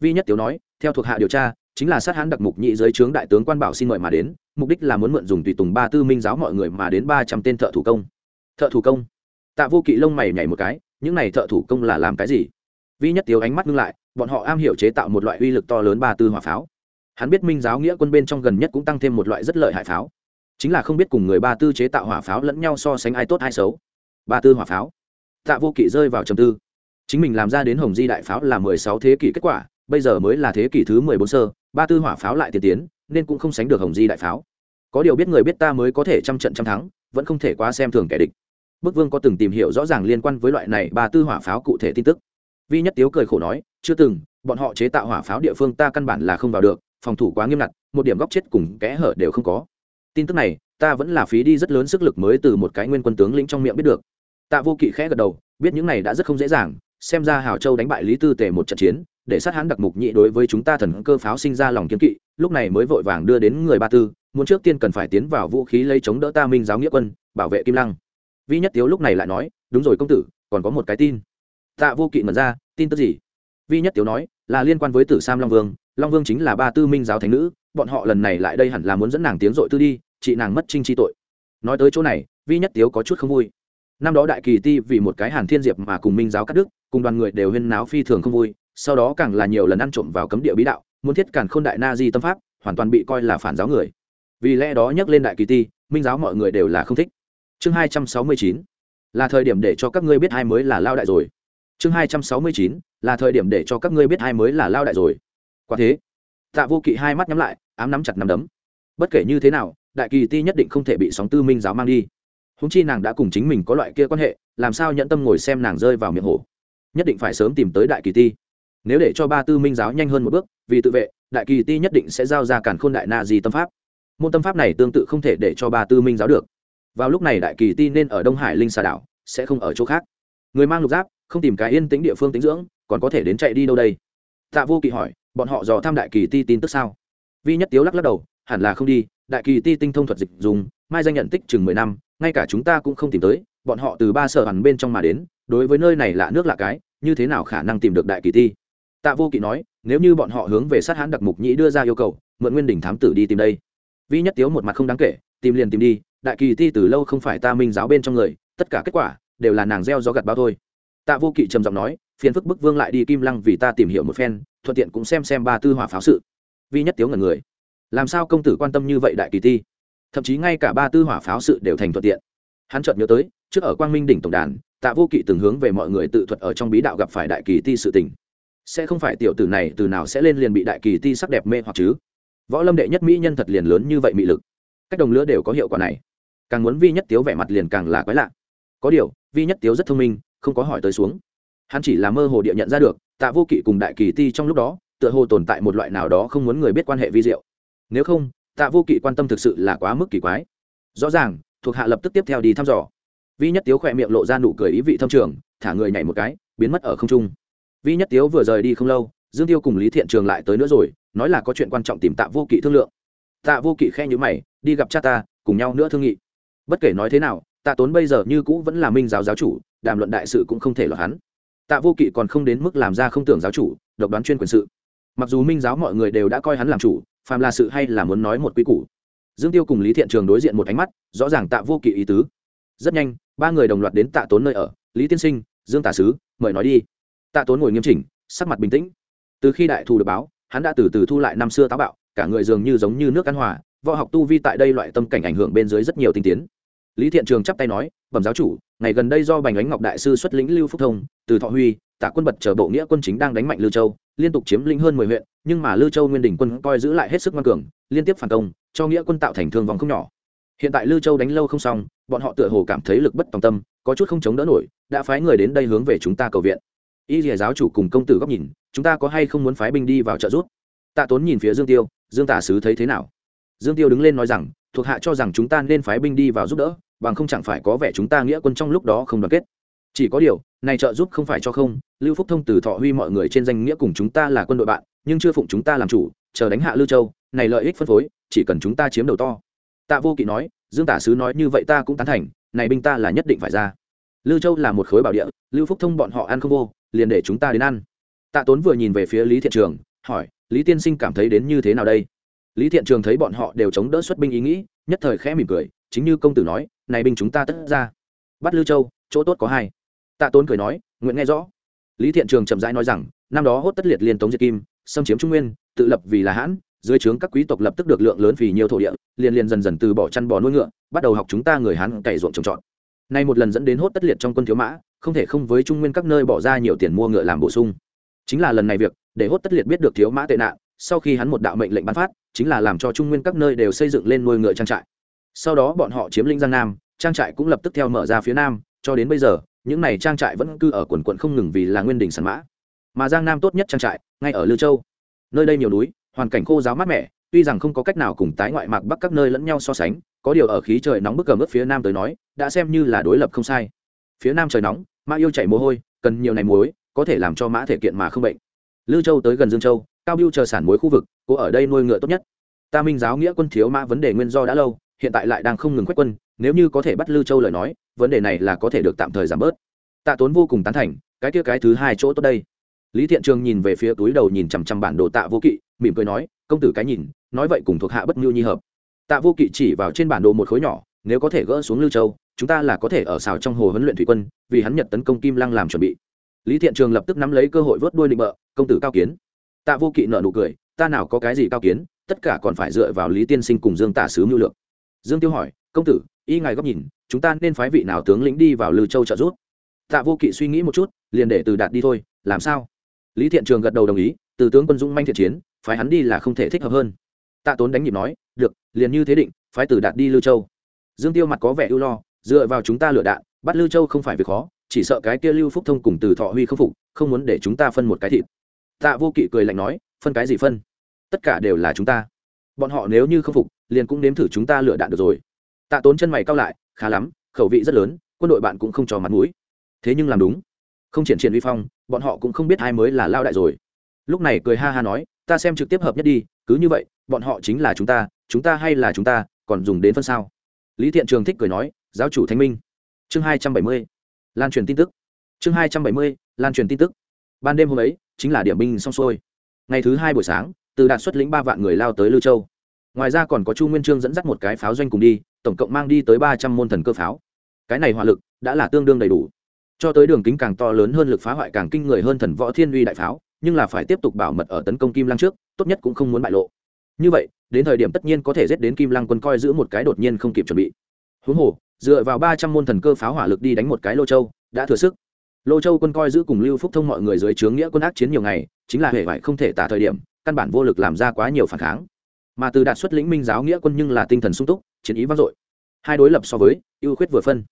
Vi nhất tiếu nói, theo thuộc hạ điều tra, chính là sát hãn đặc mục nhị giới trướng đại tướng quan bảo xin mời mà đến, mục đích là muốn mượn dùng tùy tùng ba tư minh giáo mọi người mà đến ba trăm tên thợ thủ công. Thợ thủ công? Tạ vô kỵ lông mày nhảy một cái, những này thợ thủ công là làm cái gì? Vi nhất tiếu ánh mắt ngưng lại bọn họ am hiểu chế tạo một loại uy lực to lớn ba tư hỏa pháo. Hắn biết minh giáo nghĩa quân bên trong gần nhất cũng tăng thêm một loại rất lợi hại pháo. Chính là không biết cùng người ba tư chế tạo hỏa pháo lẫn nhau so sánh ai tốt ai xấu. Ba tư hỏa pháo. Tạ vô kỵ rơi vào trầm tư. Chính mình làm ra đến hồng di đại pháo là mười sáu thế kỷ kết quả, bây giờ mới là thế kỷ thứ mười bốn sơ, ba tư hỏa pháo lại tiên tiến, nên cũng không sánh được hồng di đại pháo. Có điều biết người biết ta mới có thể trăm trận trăm thắng, vẫn không thể quá xem thường kẻ địch. Bức vương có từng tìm hiểu rõ ràng liên quan với loại này ba tư hỏa pháo cụ thể tin tức vi nhất tiếu cười khổ nói, chưa từng, bọn họ chế tạo hỏa pháo địa phương ta căn bản là không vào được, phòng thủ quá nghiêm ngặt, một điểm góc chết cùng kẽ hở đều không có. Tin tức này, ta vẫn là phí đi rất lớn sức lực mới từ một cái nguyên quân tướng lĩnh trong miệng biết được. Tạ vô kỵ khẽ gật đầu, biết những này đã rất không dễ dàng, xem ra hào châu đánh bại lý tư tề một trận chiến, để sát hãn đặc mục nhị đối với chúng ta thần cơ pháo sinh ra lòng kiếm kỵ, lúc này mới vội vàng đưa đến người ba tư, muốn trước tiên cần phải tiến vào vũ khí lấy chống đỡ ta minh giáo nghĩa quân, bảo vệ kim lăng. Vi nhất tiếu lúc này lại nói, đúng rồi công tử, còn có một cái tin tạ vô kỵ mật ra, tin tức gì? Vi nhất tiếu nói, là liên quan với tử sam long vương. Long vương chính là ba tư minh giáo thánh nữ, bọn họ lần này lại đây hẳn là muốn dẫn nàng tiến dội tư đi chị nàng mất trinh chi tội. Nói tới chỗ này, vi nhất tiếu có chút không vui. Năm đó đại kỳ ti vì một cái hàn thiên diệp mà cùng minh giáo cắt đức, cùng đoàn người đều huyên náo phi thường không vui, sau đó càng là nhiều lần ăn trộm vào cấm địa bí đạo, muốn thiết cản k h ô n đại na di tâm pháp, hoàn toàn bị coi là phản giáo người. Vì lẽ đó nhắc lên đại kỳ ti, minh giáo mọi người đều là không thích. Chương hai trăm sáu mươi chín, là thời điểm để cho các ngươi biết hai mới là lao đại rồi chương hai trăm sáu mươi chín, là thời điểm để cho các ngươi biết hai mới là lao đại rồi. Quả thế, tạ vô kỵ hai mắt nhắm lại, ám nắm chặt nắm đấm. Bất kể như thế nào, đại kỳ ti nhất định không thể bị sóng tư minh giáo mang đi. Húng chi nàng đã cùng chính mình có loại kia quan hệ, làm sao nhận tâm ngồi xem nàng rơi vào miệng hổ? Nhất định phải sớm tìm tới đại kỳ ti. Nếu để cho ba tư minh giáo nhanh hơn một bước, vì tự vệ, đại kỳ ti nhất định sẽ giao ra cản khôn đại na di tâm pháp. Môn tâm pháp này tương tự không thể để cho ba tư minh giáo được. Vào lúc này đại kỳ ti nên ở đông hải linh xà đảo, sẽ không ở chỗ khác. Người mang lục giáp không tìm cái yên tĩnh địa phương tính dưỡng, còn có thể đến chạy đi đâu đây? Tạ vô kỵ hỏi, bọn họ dò tham đại kỳ ti tin tức sao? Vi nhất tiếu lắc lắc đầu, hẳn là không đi, đại kỳ ti tinh thông thuật dịch dùng, mai danh nhận tích chừng mười năm, ngay cả chúng ta cũng không tìm tới, bọn họ từ ba sở hẳn bên trong mà đến, đối với nơi này lạ nước lạ cái, như thế nào khả năng tìm được đại kỳ ti? Tạ vô kỵ nói, nếu như bọn họ hướng về sát hãn đặc mục nhĩ đưa ra yêu cầu, mượn nguyên đỉnh thám tử đi tìm đây. Vi nhất tiếu một mặt không đáng kể, tìm liền tìm đi, đại kỳ ti từ lâu không phải ta minh giáo bên trong người, tất cả kết quả đều là nàng gieo gió gặt bao thôi tạ vô kỵ trầm giọng nói, phiền phức bức vương lại đi kim lăng vì ta tìm hiểu một phen, thuận tiện cũng xem xem ba tư hỏa pháo sự. Vi nhất tiếu ngần người. Làm sao công tử quan tâm như vậy đại kỳ thi? thậm chí ngay cả ba tư hỏa pháo sự đều thành thuận tiện. Hắn chợt nhớ tới, trước ở quang minh đỉnh tổng đàn, tạ vô kỵ từng hướng về mọi người tự thuật ở trong bí đạo gặp phải đại kỳ ti sự tình. Sẽ không phải tiểu tử này từ nào sẽ lên liền bị đại kỳ ti sắc đẹp mê hoặc chứ? Võ lâm đệ nhất mỹ nhân thật liền lớn như vậy mị lực. Cách đồng lứa đều có hiệu quả này. Càng muốn vi nhất tiếu vẻ mặt liền càng là quái lạ. Có điều, vi nhất tiếu rất thông minh không có hỏi tới xuống. Hắn chỉ là mơ hồ địa nhận ra được, tạ vô kỵ cùng đại kỳ ti trong lúc đó, tựa hồ tồn tại một loại nào đó không muốn người biết quan hệ vi diệu. Nếu không, tạ vô kỵ quan tâm thực sự là quá mức kỳ quái. Rõ ràng, thuộc hạ lập tức tiếp theo đi thăm dò. Vi nhất tiếu khỏe miệng lộ ra nụ cười ý vị thâm trường, thả người nhảy một cái, biến mất ở không trung. Vi nhất tiếu vừa rời đi không lâu, dương tiêu cùng lý thiện trường lại tới nữa rồi, nói là có chuyện quan trọng tìm tạ vô kỵ thương lượng. Tạ vô kỵ khe nhữ mày, đi gặp cha ta, cùng nhau nữa thương nghị. Bất kể nói thế nào tạ tốn bây giờ như cũ vẫn là minh giáo giáo chủ, đàm luận đại sự cũng không thể lọt hắn. Tạ vô kỵ còn không đến mức làm ra không tưởng giáo chủ, độc đoán chuyên quyền sự. Mặc dù minh giáo mọi người đều đã coi hắn làm chủ, phàm là sự hay là muốn nói một quy củ. Dương tiêu cùng lý thiện trường đối diện một ánh mắt, rõ ràng tạ vô kỵ ý tứ. Rất nhanh, ba người đồng loạt đến tạ tốn nơi ở. Lý tiên sinh, dương tả sứ, mời nói đi. Tạ tốn ngồi nghiêm chỉnh, sắc mặt bình tĩnh. Từ khi đại thù được báo, hắn đã từ từ thu lại năm xưa táo bạo, cả người dường như giống như nước ăn hòa, võ học tu vi tại đây loại tâm cảnh ảnh hưởng bên dưới rất nhiều tinh tiến lý thiện trường chắp tay nói, bẩm giáo chủ, ngày gần đây do bành ánh ngọc đại sư xuất lĩnh lưu phúc thông, từ thọ huy, tạ quân bật chờ bộ nghĩa quân chính đang đánh mạnh lưu châu, liên tục chiếm lĩnh hơn mười huyện, nhưng mà lưu châu nguyên đỉnh quân coi giữ lại hết sức ngoan cường, liên tiếp phản công, cho nghĩa quân tạo thành thương vong không nhỏ. Hiện tại lưu châu đánh lâu không xong, bọn họ tựa hồ cảm thấy lực bất tòng tâm, có chút không chống đỡ nổi, đã phái người đến đây hướng về chúng ta cầu viện. Y dìa giáo chủ cùng công tử góc nhìn, chúng ta có hay không muốn phái binh đi vào trợ giúp? Tạ tốn nhìn phía dương tiêu, dương tả sứ thấy thế nào? Dương tiêu đứng lên nói rằng, thuộc hạ cho rằng chúng ta nên phái binh đi vào giúp đỡ bằng không chẳng phải có vẻ chúng ta nghĩa quân trong lúc đó không đoàn kết. Chỉ có điều, này trợ giúp không phải cho không, lưu phúc thông từ thọ huy mọi người trên danh nghĩa cùng chúng ta là quân đội bạn, nhưng chưa phụng chúng ta làm chủ, chờ đánh hạ lưu châu, này lợi ích phân phối, chỉ cần chúng ta chiếm đầu to. Tạ vô kỵ nói, dương tả sứ nói như vậy ta cũng tán thành, này binh ta là nhất định phải ra. Lưu châu là một khối bảo địa, lưu phúc thông bọn họ ăn không vô, liền để chúng ta đến ăn. Tạ tốn vừa nhìn về phía lý thiện trường, hỏi, lý tiên sinh cảm thấy đến như thế nào đây? Lý thiện trường thấy bọn họ đều chống đỡ xuất binh ý nghĩ, nhất thời khẽ mỉm cười, chính như công tử nói này binh chúng ta tất ra. Bắt lưu châu, chỗ tốt có hai. Tạ tốn cười nói, nguyện nghe rõ. Lý thiện trường chậm rãi nói rằng, năm đó hốt tất liệt liên tống diệt kim, xâm chiếm trung nguyên, tự lập vì là hãn, dưới trướng các quý tộc lập tức được lượng lớn vì nhiều thổ địa, liền liền dần dần từ bỏ chăn bò nuôi ngựa, bắt đầu học chúng ta người hán cày ruộng trồng trọt. Nay một lần dẫn đến hốt tất liệt trong quân thiếu mã, không thể không với trung nguyên các nơi bỏ ra nhiều tiền mua ngựa làm bổ sung. Chính là lần này việc, để hốt tất liệt biết được thiếu mã tệ nạn, sau khi hắn một đạo mệnh lệnh ban phát, chính là làm cho trung nguyên các nơi đều xây dựng lên nuôi ngựa trang trại sau đó bọn họ chiếm lĩnh giang nam, trang trại cũng lập tức theo mở ra phía nam, cho đến bây giờ, những này trang trại vẫn cư ở quần quận không ngừng vì là nguyên đình sản mã. Mà giang nam tốt nhất trang trại, ngay ở lư châu. Nơi đây nhiều núi, hoàn cảnh khô giáo mát mẻ, tuy rằng không có cách nào cùng tái ngoại mạc bắc các nơi lẫn nhau so sánh, có điều ở khí trời nóng bức cầm ướp phía nam tới nói, đã xem như là đối lập không sai. Phía nam trời nóng, mã yêu chảy mồ hôi, cần nhiều này muối, có thể làm cho mã thể kiện mà không bệnh. Lư châu tới gần dương châu, cao biêu chờ sản muối khu vực cố ở đây nuôi ngựa tốt nhất. Ta minh giáo nghĩa quân thiếu mã vấn đề nguyên do đã lâu hiện tại lại đang không ngừng quét quân, nếu như có thể bắt lư châu lời nói, vấn đề này là có thể được tạm thời giảm bớt. Tạ tốn vô cùng tán thành, cái kia cái thứ hai chỗ tốt đây. Lý thiện trường nhìn về phía túi đầu nhìn chằm chằm bản đồ tạ vô kỵ, mỉm cười nói, công tử cái nhìn, nói vậy cùng thuộc hạ bất mưu nhi hợp. Tạ vô kỵ chỉ vào trên bản đồ một khối nhỏ, nếu có thể gỡ xuống lưu châu, chúng ta là có thể ở xào trong hồ huấn luyện thủy quân, vì hắn nhật tấn công kim lăng làm chuẩn bị. Lý thiện trường lập tức nắm lấy cơ hội vớt đuôi định bợ, công tử cao kiến. Tạ vô kỵ nợ nụ cười, ta nào có cái gì cao kiến, tất cả còn phải dựa vào lý tiên sinh cùng dương tả sứ mưu lược dương tiêu hỏi, công tử, y ngài góc nhìn, chúng ta nên phái vị nào tướng lĩnh đi vào lư châu trợ giúp? Tạ vô kỵ suy nghĩ một chút, liền để từ đạt đi thôi, làm sao? Lý thiện trường gật đầu đồng ý, từ tướng quân dũng manh thiện chiến, phái hắn đi là không thể thích hợp hơn. Tạ tốn đánh nhịp nói, được, liền như thế định, phái từ đạt đi lưu châu. Dương tiêu mặt có vẻ ưu lo, dựa vào chúng ta lựa đạn, bắt lưu châu không phải việc khó, chỉ sợ cái kia lưu phúc thông cùng từ thọ huy không phục, không muốn để chúng ta phân một cái thịt. Tạ vô kỵ cười lạnh nói, phân cái gì phân? Tất cả đều là chúng ta bọn họ nếu như không phục, liền cũng nếm thử chúng ta lựa đạn được rồi. Tạ tốn chân mày cao lại, khá lắm, khẩu vị rất lớn, quân đội bạn cũng không cho mặt mũi. Thế nhưng làm đúng. Không triển triển uy phong, bọn họ cũng không biết ai mới là lao đại rồi. Lúc này cười ha ha nói, ta xem trực tiếp hợp nhất đi, cứ như vậy, bọn họ chính là chúng ta chúng ta hay là chúng ta, còn dùng đến phân sao? Lý thiện trường thích cười nói, giáo chủ thanh minh. Chương hai trăm bảy mươi, lan truyền tin tức. Chương hai trăm bảy mươi, lan truyền tin tức. Ban đêm hôm ấy, chính là điểm binh xong xuôi. Ngày thứ hai buổi sáng từ đạt xuất lĩnh ba vạn người lao tới lưu châu. Ngoài ra còn có chu nguyên trương dẫn dắt một cái pháo doanh cùng đi, tổng cộng mang đi tới ba trăm môn thần cơ pháo. Cái này hỏa lực đã là tương đương đầy đủ. Cho tới đường kính càng to lớn hơn lực phá hoại càng kinh người hơn thần võ thiên uy đại pháo, nhưng là phải tiếp tục bảo mật ở tấn công kim lăng trước, tốt nhất cũng không muốn bại lộ. Như vậy, đến thời điểm tất nhiên có thể giết đến kim lăng quân coi giữ một cái đột nhiên không kịp chuẩn bị. Huống hồ, dựa vào ba trăm môn thần cơ pháo hỏa lực đi đánh một cái lô châu, đã thừa sức. Lô châu quân coi giữ cùng lưu phúc thông mọi người dưới trướng nghĩa quân ác chiến nhiều ngày, chính là hệ vải không thể tả thời điểm căn bản vô lực làm ra quá nhiều phản kháng. Mà từ đạt xuất lĩnh minh giáo nghĩa quân nhưng là tinh thần sung túc, chiến ý vang dội. Hai đối lập so với, ưu khuyết vừa phân.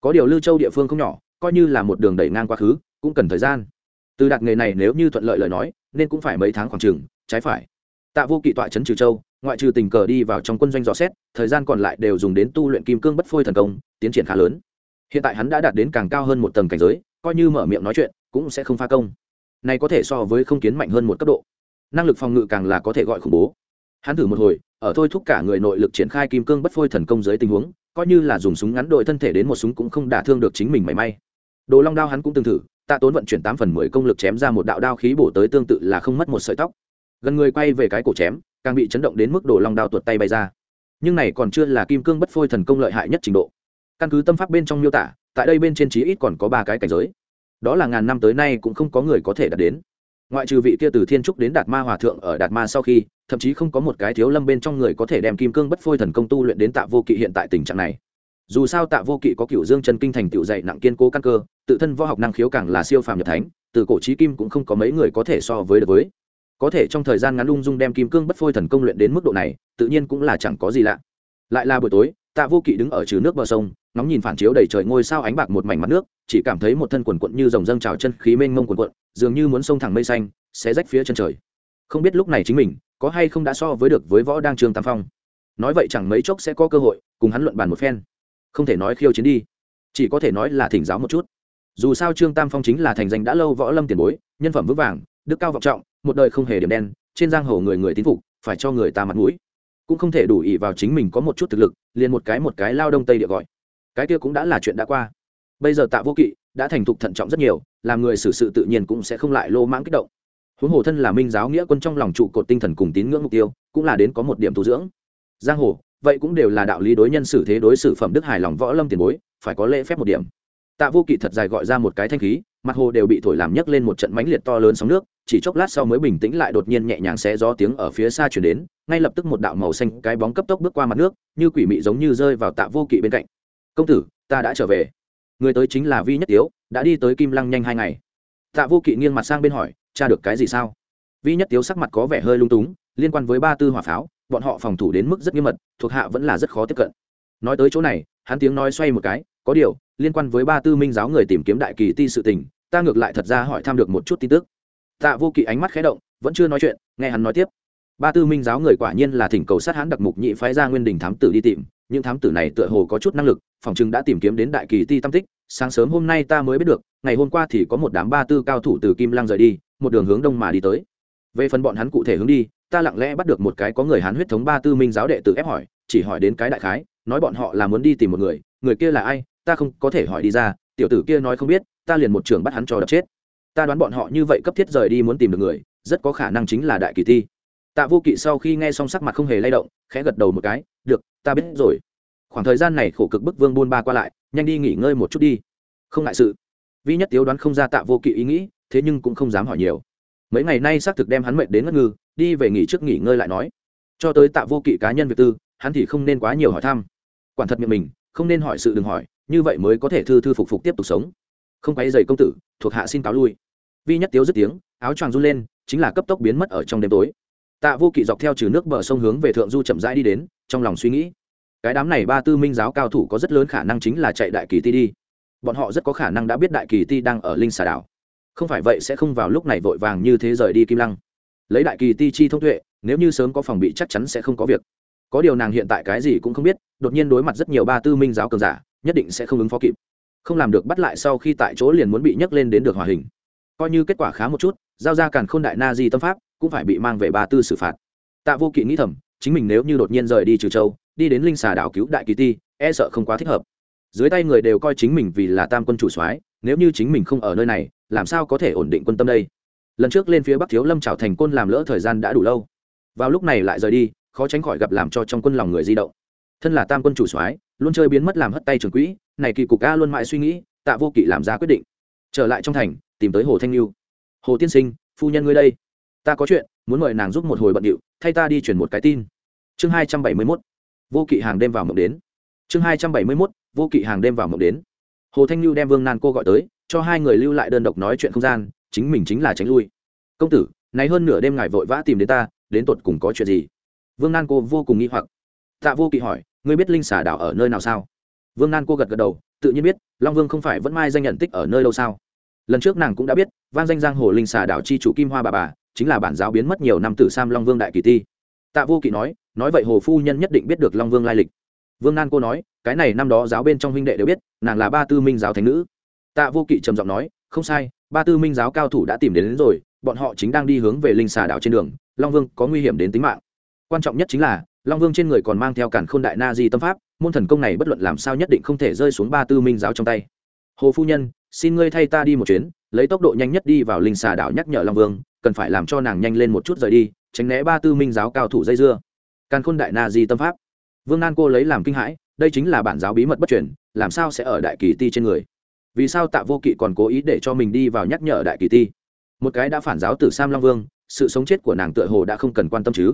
Có điều lưu châu địa phương không nhỏ, coi như là một đường đẩy ngang quá khứ, cũng cần thời gian. Từ đạt nghề này nếu như thuận lợi lời nói, nên cũng phải mấy tháng khoảng trừng trái phải. Tạ vô kỵ tọa trấn trừ châu, ngoại trừ tình cờ đi vào trong quân doanh dò xét, thời gian còn lại đều dùng đến tu luyện kim cương bất phôi thần công, tiến triển khá lớn. Hiện tại hắn đã đạt đến càng cao hơn một tầng cảnh giới, coi như mở miệng nói chuyện, cũng sẽ không pha công. Này có thể so với không kiến mạnh hơn một cấp độ năng lực phòng ngự càng là có thể gọi khủng bố. Hắn thử một hồi, ở thôi thúc cả người nội lực triển khai kim cương bất phôi thần công dưới tình huống, coi như là dùng súng ngắn đội thân thể đến một súng cũng không đả thương được chính mình mảy may. Đồ long đao hắn cũng từng thử, tạ tốn vận chuyển tám phần mười công lực chém ra một đạo đao khí bổ tới tương tự là không mất một sợi tóc. Gần người quay về cái cổ chém, càng bị chấn động đến mức đồ long đao tuột tay bay ra. Nhưng này còn chưa là kim cương bất phôi thần công lợi hại nhất trình độ. Căn cứ tâm pháp bên trong miêu tả, tại đây bên trên trí ít còn có ba cái cảnh giới. Đó là ngàn năm tới nay cũng không có người có thể đạt đến ngoại trừ vị kia từ thiên trúc đến đạt ma hòa thượng ở đạt ma sau khi, thậm chí không có một cái thiếu lâm bên trong người có thể đem kim cương bất phôi thần công tu luyện đến tạ vô kỵ hiện tại tình trạng này. Dù sao tạ vô kỵ có cựu dương chân kinh thành tựu dạy nặng kiên cố căn cơ, tự thân võ học năng khiếu càng là siêu phàm nhập thánh, từ cổ trí kim cũng không có mấy người có thể so với được với. Có thể trong thời gian ngắn lung dung đem kim cương bất phôi thần công luyện đến mức độ này, tự nhiên cũng là chẳng có gì lạ. Lại là buổi tối, tạ vô kỵ đứng ở trừ nước bờ sông ngóng nhìn phản chiếu đầy trời ngôi sao ánh bạc một mảnh mặt nước, chỉ cảm thấy một thân quần quận như dòng dâng trào chân khí mênh mông quần quận, dường như muốn sông thẳng mây xanh sẽ rách phía chân trời. Không biết lúc này chính mình, có hay không đã so với được với võ đang trương tam phong. Nói vậy chẳng mấy chốc sẽ có cơ hội, cùng hắn luận bàn một phen. Không thể nói khiêu chiến đi, chỉ có thể nói là thỉnh giáo một chút. Dù sao trương tam phong chính là thành danh đã lâu võ lâm tiền bối, nhân phẩm vững vàng, đức cao vọng trọng, một đời không hề điểm đen, trên giang hồ người người tín phục, phải cho người ta mặt mũi. Cũng không thể đủ ý vào chính mình có một chút thực lực, liền một cái một cái lao đông tây địa gọi cái kia cũng đã là chuyện đã qua. Bây giờ tạ vô kỵ đã thành thục thận trọng rất nhiều, làm người xử sự tự nhiên cũng sẽ không lại lô mãng kích động. Huống hồ thân là minh giáo nghĩa quân trong lòng trụ cột tinh thần cùng tín ngưỡng mục tiêu, cũng là đến có một điểm tu dưỡng. Giang hồ, vậy cũng đều là đạo lý đối nhân xử thế đối xử phẩm đức hài lòng võ lâm tiền bối, phải có lễ phép một điểm. Tạ vô kỵ thật dài gọi ra một cái thanh khí, mặt hồ đều bị thổi làm nhấc lên một trận mãnh liệt to lớn sóng nước, chỉ chốc lát sau mới bình tĩnh lại đột nhiên nhẹ nhàng xé gió tiếng ở phía xa chuyển đến, ngay lập tức một đạo màu xanh cái bóng cấp tốc bước qua mặt nước, như quỷ mị giống như rơi vào tạ vô kỵ bên cạnh công tử, ta đã trở về. Người tới chính là vi nhất tiếu, đã đi tới kim lăng nhanh hai ngày. Tạ vô kỵ nghiêng mặt sang bên hỏi, cha được cái gì sao? Vi nhất tiếu sắc mặt có vẻ hơi lung túng, liên quan với ba tư hỏa pháo, bọn họ phòng thủ đến mức rất nghiêm mật, thuộc hạ vẫn là rất khó tiếp cận. Nói tới chỗ này, hắn tiếng nói xoay một cái, có điều, liên quan với ba tư minh giáo người tìm kiếm đại kỳ ti sự tình, ta ngược lại thật ra hỏi thăm được một chút tin tức. Tạ vô kỵ ánh mắt khé động, vẫn chưa nói chuyện, nghe hắn nói tiếp. Ba tư minh giáo người quả nhiên là thỉnh cầu sát hắn đặc mục nhị phái ra nguyên đình thám tử đi tìm, những thám tử này tựa hồ có chút năng lực phòng chừng đã tìm kiếm đến đại kỳ ti tam tích, sáng sớm hôm nay ta mới biết được, ngày hôm qua thì có một đám ba tư cao thủ từ kim lăng rời đi, một đường hướng đông mà đi tới. Về phần bọn hắn cụ thể hướng đi, ta lặng lẽ bắt được một cái có người hán huyết thống ba tư minh giáo đệ tử ép hỏi, chỉ hỏi đến cái đại khái, nói bọn họ là muốn đi tìm một người người kia là ai, ta không có thể hỏi đi ra, tiểu tử kia nói không biết, ta liền một trường bắt hắn cho đập chết. Ta đoán bọn họ như vậy cấp thiết rời đi muốn tìm được người, rất có khả năng chính là đại kỳ thi tạ vô kỵ sau khi nghe xong sắc mặt không hề lay động, khẽ gật đầu một cái, được, ta biết rồi khoảng thời gian này khổ cực bức vương buôn ba qua lại, nhanh đi nghỉ ngơi một chút đi. Không ngại sự. Vi nhất tiếu đoán không ra tạ vô kỵ ý nghĩ, thế nhưng cũng không dám hỏi nhiều. Mấy ngày nay xác thực đem hắn mệnh đến ngất ngư, đi về nghỉ trước nghỉ ngơi lại nói. Cho tới tạ vô kỵ cá nhân việc tư, hắn thì không nên quá nhiều hỏi thăm. Quản thật miệng mình, không nên hỏi sự đừng hỏi, như vậy mới có thể thư thư phục phục tiếp tục sống. Không quấy dày công tử, thuộc hạ xin cáo lui. Vi nhất tiếu dứt tiếng, áo choàng run lên, chính là cấp tốc biến mất ở trong đêm tối. Tạ vô kỵ dọc theo trừ nước bờ sông hướng về thượng du chậm rãi đi đến, trong lòng suy nghĩ cái đám này ba tư minh giáo cao thủ có rất lớn khả năng chính là chạy đại kỳ ti đi. Bọn họ rất có khả năng đã biết đại kỳ ti đang ở linh xà đảo. Không phải vậy sẽ không vào lúc này vội vàng như thế rời đi kim lăng. Lấy đại kỳ ti chi thông tuệ, nếu như sớm có phòng bị chắc chắn sẽ không có việc. Có điều nàng hiện tại cái gì cũng không biết, đột nhiên đối mặt rất nhiều ba tư minh giáo cường giả, nhất định sẽ không ứng phó kịp. Không làm được bắt lại sau khi tại chỗ liền muốn bị nhấc lên đến được hòa hình. Coi như kết quả khá một chút, giao ra càn k h ô n đại na di tâm pháp, cũng phải bị mang về ba tư xử phạt. Tạ vô kỵ nghĩ thầm, chính mình nếu như đột nhiên rời đi trừ châu đi đến linh xà đảo cứu đại kỳ ti e sợ không quá thích hợp. Dưới tay người đều coi chính mình vì là tam quân chủ soái, nếu như chính mình không ở nơi này, làm sao có thể ổn định quân tâm đây? Lần trước lên phía bắc thiếu lâm trào thành quân làm lỡ thời gian đã đủ lâu. Vào lúc này lại rời đi, khó tránh khỏi gặp làm cho trong quân lòng người di động. Thân là tam quân chủ soái, luôn chơi biến mất làm hất tay trường quỹ, này kỳ cục a luôn mãi suy nghĩ, tạ vô kỵ làm ra quyết định. Trở lại trong thành, tìm tới hồ thanh lưu hồ tiên sinh, phu nhân ngươi đây. Ta có chuyện, muốn mời nàng giúp một hồi bận điệu, thay ta đi chuyển một cái tin. Chương hai trăm bảy mươi mốt vô kỵ hàng đêm vào mộng đến. Chương hai trăm bảy mươi mốt, vô kỵ hàng đêm vào mộng đến. Hồ thanh lưu đem vương nan cô gọi tới, cho hai người lưu lại đơn độc nói chuyện không gian, chính mình chính là tránh lui. Công tử, này hơn nửa đêm ngài vội vã tìm đến ta, đến tột cùng có chuyện gì? Vương nan cô vô cùng nghi hoặc. Tạ vô kỵ hỏi, ngươi biết linh xà đảo ở nơi nào sao? Vương nan cô gật gật đầu, tự nhiên biết, long vương không phải vẫn mai danh nhận tích ở nơi đâu sao? Lần trước nàng cũng đã biết, vang danh giang hồ linh xà đảo chi chủ kim hoa bà bà, chính là bản giáo biến mất nhiều năm từ sam long vương đại kỳ ti tạ vô kỵ nói nói vậy hồ phu nhân nhất định biết được long vương lai lịch. Vương nan cô nói cái này năm đó giáo bên trong huynh đệ đều biết nàng là ba tư minh giáo thánh nữ. Tạ vô kỵ trầm giọng nói không sai ba tư minh giáo cao thủ đã tìm đến, đến rồi bọn họ chính đang đi hướng về linh xà đảo trên đường long vương có nguy hiểm đến tính mạng. Quan trọng nhất chính là long vương trên người còn mang theo cản k h ô n đại na di tâm pháp môn thần công này bất luận làm sao nhất định không thể rơi xuống ba tư minh giáo trong tay. Hồ phu nhân xin ngươi thay ta đi một chuyến lấy tốc độ nhanh nhất đi vào linh xà đảo nhắc nhở long vương cần phải làm cho nàng nhanh lên một chút rời đi, tránh né ba tư minh giáo cao thủ dây dưa. Càn khôn đại na di tâm pháp. Vương nan cô lấy làm kinh hãi, đây chính là bản giáo bí mật bất chuyển làm sao sẽ ở đại kỳ ti trên người? Vì sao tạ vô kỵ còn cố ý để cho mình đi vào nhắc nhở đại kỳ ti? Một cái đã phản giáo từ sam long vương, sự sống chết của nàng tựa hồ đã không cần quan tâm chứ?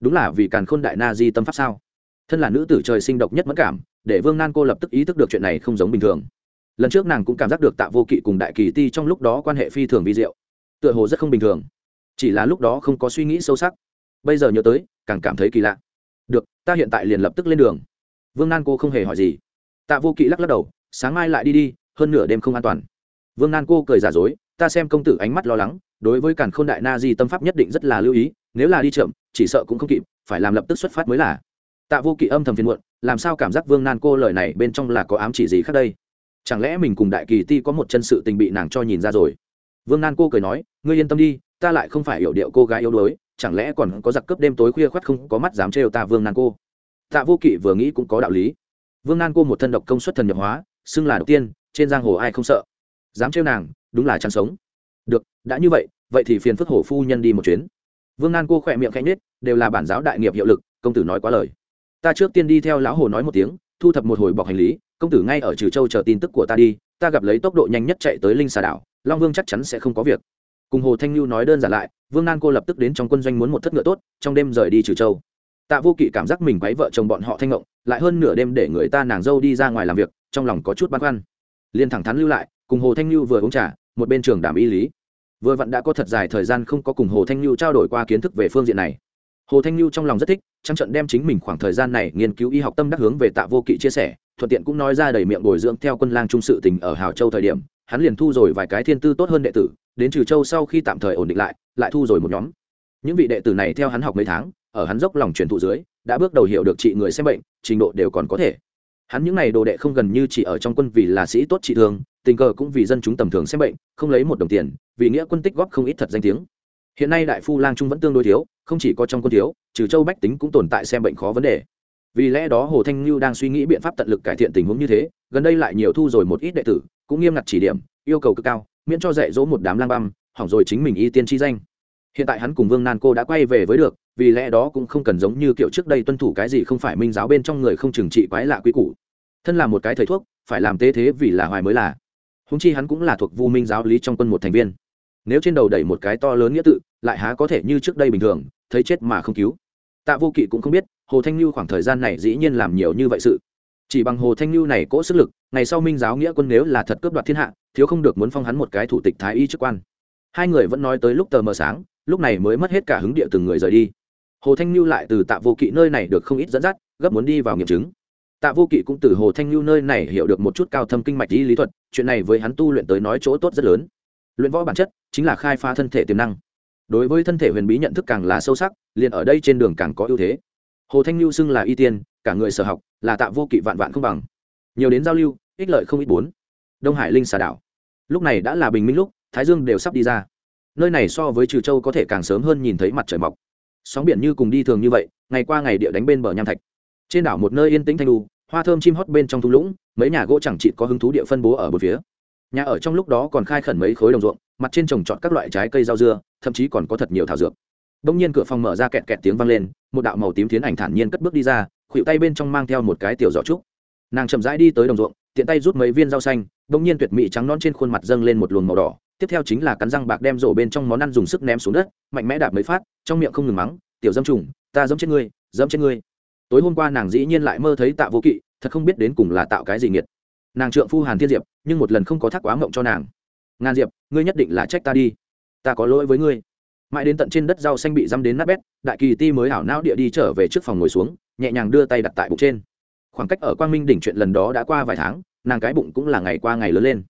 Đúng là vì càn khôn đại na di tâm pháp sao? Thân là nữ tử trời sinh độc nhất mất cảm, để vương nan cô lập tức ý thức được chuyện này không giống bình thường. Lần trước nàng cũng cảm giác được tạ vô kỵ cùng đại kỳ ti trong lúc đó quan hệ phi thường vi diệu tựa hồ rất không bình thường. Chỉ là lúc đó không có suy nghĩ sâu sắc. Bây giờ nhớ tới, càng cảm thấy kỳ lạ. Được, ta hiện tại liền lập tức lên đường. Vương nan cô không hề hỏi gì. Tạ vô kỵ lắc lắc đầu, sáng mai lại đi đi, hơn nửa đêm không an toàn. Vương nan cô cười giả dối, ta xem công tử ánh mắt lo lắng, đối với càn khôn đại na di tâm pháp nhất định rất là lưu ý, nếu là đi chậm, chỉ sợ cũng không kịp, phải làm lập tức xuất phát mới là. Tạ vô kỵ âm thầm phiền muộn, làm sao cảm giác vương nan cô lời này bên trong là có ám chỉ gì khác đây? Chẳng lẽ mình cùng đại kỳ ti có một chân sự tình bị nàng cho nhìn ra rồi? Vương nan cô cười nói, ngươi yên tâm đi, ta lại không phải hiểu điệu cô gái yếu đuối, chẳng lẽ còn có giặc cướp đêm tối khuya khoắt không có mắt dám trêu ta vương nan cô? Tạ vô kỵ vừa nghĩ cũng có đạo lý. Vương nan cô một thân độc công suất thần nhập hóa, xưng là đầu tiên, trên giang hồ ai không sợ. Dám trêu nàng, đúng là chăn sống. Được, đã như vậy vậy thì phiền phức hổ phu nhân đi một chuyến. Vương nan cô khỏe miệng khẽ nết đều là bản giáo đại nghiệp hiệu lực, công tử nói quá lời. Ta trước tiên đi theo lão hồ nói một tiếng, thu thập một hồi bọc hành lý, công tử ngay ở trừ châu chờ tin tức của ta đi, ta gặp lấy tốc độ nhanh nhất chạy tới linh xà đảo long vương chắc chắn sẽ không có việc. Cùng hồ thanh lưu nói đơn giản lại, vương nan cô lập tức đến trong quân doanh muốn một thất ngựa tốt, trong đêm rời đi trừ châu. Tạ vô kỵ cảm giác mình quấy vợ chồng bọn họ thanh ngộng, lại hơn nửa đêm để người ta nàng dâu đi ra ngoài làm việc, trong lòng có chút băn khoăn. Liền thẳng thắn lưu lại, cùng hồ thanh lưu vừa uống trà, một bên trường đảm y lý. Vừa vặn đã có thật dài thời gian không có cùng hồ thanh lưu trao đổi qua kiến thức về phương diện này. Hồ thanh lưu trong lòng rất thích trăng trận đem chính mình khoảng thời gian này nghiên cứu y học tâm đắc hướng về tạ vô kỵ chia sẻ thuận tiện cũng nói ra đầy miệng bồi dưỡng theo quân lang trung sự tình ở hào châu thời điểm, hắn liền thu rồi vài cái thiên tư tốt hơn đệ tử, đến trừ châu sau khi tạm thời ổn định lại lại thu rồi một nhóm. Những vị đệ tử này theo hắn học mấy tháng, ở hắn dốc lòng truyền thụ dưới, đã bước đầu hiểu được trị người xem bệnh, trình độ đều còn có thể. Hắn những n à y đồ đệ không gần như chỉ ở trong quân vì là sĩ tốt trị thương, tình cờ cũng vì dân chúng tầm thường xem bệnh, không lấy một đồng tiền, vì nghĩa quân tích góp không ít thật danh tiếng. Hiện nay đại phu lang trung vẫn tương đối thiếu, không chỉ có trong quân thiếu, trừ châu bách tính cũng tồn tại xem bệnh khó vấn đề vì lẽ đó hồ thanh lưu đang suy nghĩ biện pháp tận lực cải thiện tình huống như thế, gần đây lại nhiều thu rồi một ít đệ tử, cũng nghiêm ngặt chỉ điểm, yêu cầu cực cao, miễn cho dạy dỗ một đám lang băm, hỏng rồi chính mình y tiên chi danh. Hiện tại hắn cùng vương nan cô đã quay về với được, vì lẽ đó cũng không cần giống như kiểu trước đây tuân thủ cái gì không phải minh giáo bên trong người không trừng trị quái lạ quý củ. Thân là một cái thầy thuốc, phải làm tế thế vì là hoài mới là. Húng chi hắn cũng là thuộc vu minh giáo lý trong quân một thành viên. Nếu trên đầu đẩy một cái to lớn nghĩa tự, lại há có thể như trước đây bình thường, thấy chết mà không cứu tạ vô kỵ cũng không biết, hồ thanh lưu khoảng thời gian này dĩ nhiên làm nhiều như vậy sự. Chỉ bằng hồ thanh lưu này cỗ sức lực, ngày sau minh giáo nghĩa quân nếu là thật cướp đoạt thiên hạ, thiếu không được muốn phong hắn một cái thủ tịch thái y chức quan. Hai người vẫn nói tới lúc tờ mờ sáng, lúc này mới mất hết cả hứng địa từng người rời đi. Hồ thanh lưu lại từ tạ vô kỵ nơi này được không ít dẫn dắt, gấp muốn đi vào nghiệm chứng. Tạ vô kỵ cũng từ hồ thanh lưu nơi này hiểu được một chút cao thâm kinh mạch y lý thuật, chuyện này với hắn tu luyện tới nói chỗ tốt rất lớn. Luyện võ bản chất chính là khai phá thân thể tiềm năng đối với thân thể huyền bí nhận thức càng là sâu sắc, liền ở đây trên đường càng có ưu thế. Hồ thanh lưu xưng là y tiên, cả người sở học, là tạ vô kỵ vạn vạn không bằng. Nhiều đến giao lưu, ích lợi không ít bốn. Đông hải linh xà đảo. Lúc này đã là bình minh lúc, thái dương đều sắp đi ra. Nơi này so với trừ châu có thể càng sớm hơn nhìn thấy mặt trời mọc. Sóng biển như cùng đi thường như vậy, ngày qua ngày địa đánh bên bờ nham thạch. Trên đảo một nơi yên tĩnh thanh lu hoa thơm chim hót bên trong thung lũng, mấy nhà gỗ chẳng chịt có hứng thú địa phân bố ở một phía. Nhà ở trong lúc đó còn khai khẩn mấy khối đồng ruộng mặt trên trồng trọt các loại trái cây rau dưa, thậm chí còn có thật nhiều thảo dược. Đông nhiên cửa phòng mở ra kẹt kẹt tiếng vang lên, một đạo màu tím tiến ảnh thản nhiên cất bước đi ra khuỵu tay bên trong mang theo một cái tiểu giỏ trúc. Nàng chậm rãi đi tới đồng ruộng, tiện tay rút mấy viên rau xanh, đông nhiên tuyệt mỹ trắng non trên khuôn mặt dâng lên một luồng màu đỏ, tiếp theo chính là cắn răng bạc đem rổ bên trong món ăn dùng sức ném xuống đất, mạnh mẽ đạp mấy phát, trong miệng không ngừng mắng, tiểu dâm trùng, ta dẫm chết ngươi, dẫm chết ngươi. Tối hôm qua nàng dĩ nhiên lại mơ thấy tạ vô kỵ, thật không biết đến cùng là tạo cái gì nghiệt. Nàng trượng phu hàn thiên diệp, nhưng một lần không có thác quá mộng cho nàng ngàn diệp, ngươi nhất định là trách ta đi. Ta có lỗi với ngươi. Mãi đến tận trên đất rau xanh bị dăm đến nát bét, đại kỳ ti mới hảo não địa đi trở về trước phòng ngồi xuống, nhẹ nhàng đưa tay đặt tại bụng trên. Khoảng cách ở quang minh đỉnh chuyện lần đó đã qua vài tháng, nàng cái bụng cũng là ngày qua ngày lớn lên.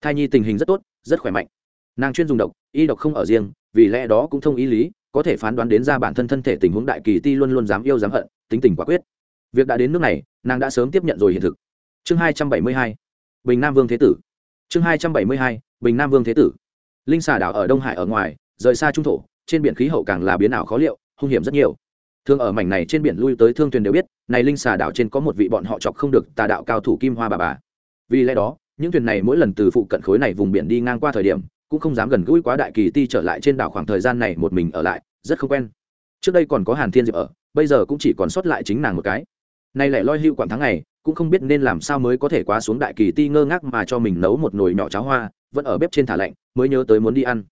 Thai nhi tình hình rất tốt, rất khỏe mạnh. Nàng chuyên dùng độc, y độc không ở riêng, vì lẽ đó cũng thông ý lý, có thể phán đoán đến ra bản thân thân thể tình huống đại kỳ ti luôn luôn dám yêu dám hận, tính tình quả quyết. Việc đã đến nước này, nàng đã sớm tiếp nhận rồi hiện thực. Chương hai trăm bảy mươi hai, bình nam vương thế tử chương hai trăm bảy mươi hai, bình nam vương thế tử. Linh xà đảo ở đông hải ở ngoài, rời xa trung thổ, trên biển khí hậu càng là biến ảo khó liệu, hung hiểm rất nhiều. Thường ở mảnh này trên biển lui tới thương thuyền đều biết, này linh xà đảo trên có một vị bọn họ chọc không được tà đạo cao thủ kim hoa bà bà. Vì lẽ đó, những thuyền này mỗi lần từ phụ cận khối này vùng biển đi ngang qua thời điểm, cũng không dám gần gũi quá đại kỳ ti trở lại trên đảo khoảng thời gian này một mình ở lại, rất không quen. Trước đây còn có hàn thiên diệp ở, bây giờ cũng chỉ còn sót lại chính nàng một cái. Nay lại loi hưu quản tháng này cũng không biết nên làm sao mới có thể quá xuống đại kỳ ti ngơ ngác mà cho mình nấu một nồi nhỏ cháo hoa, vẫn ở bếp trên thả lạnh, mới nhớ tới muốn đi ăn.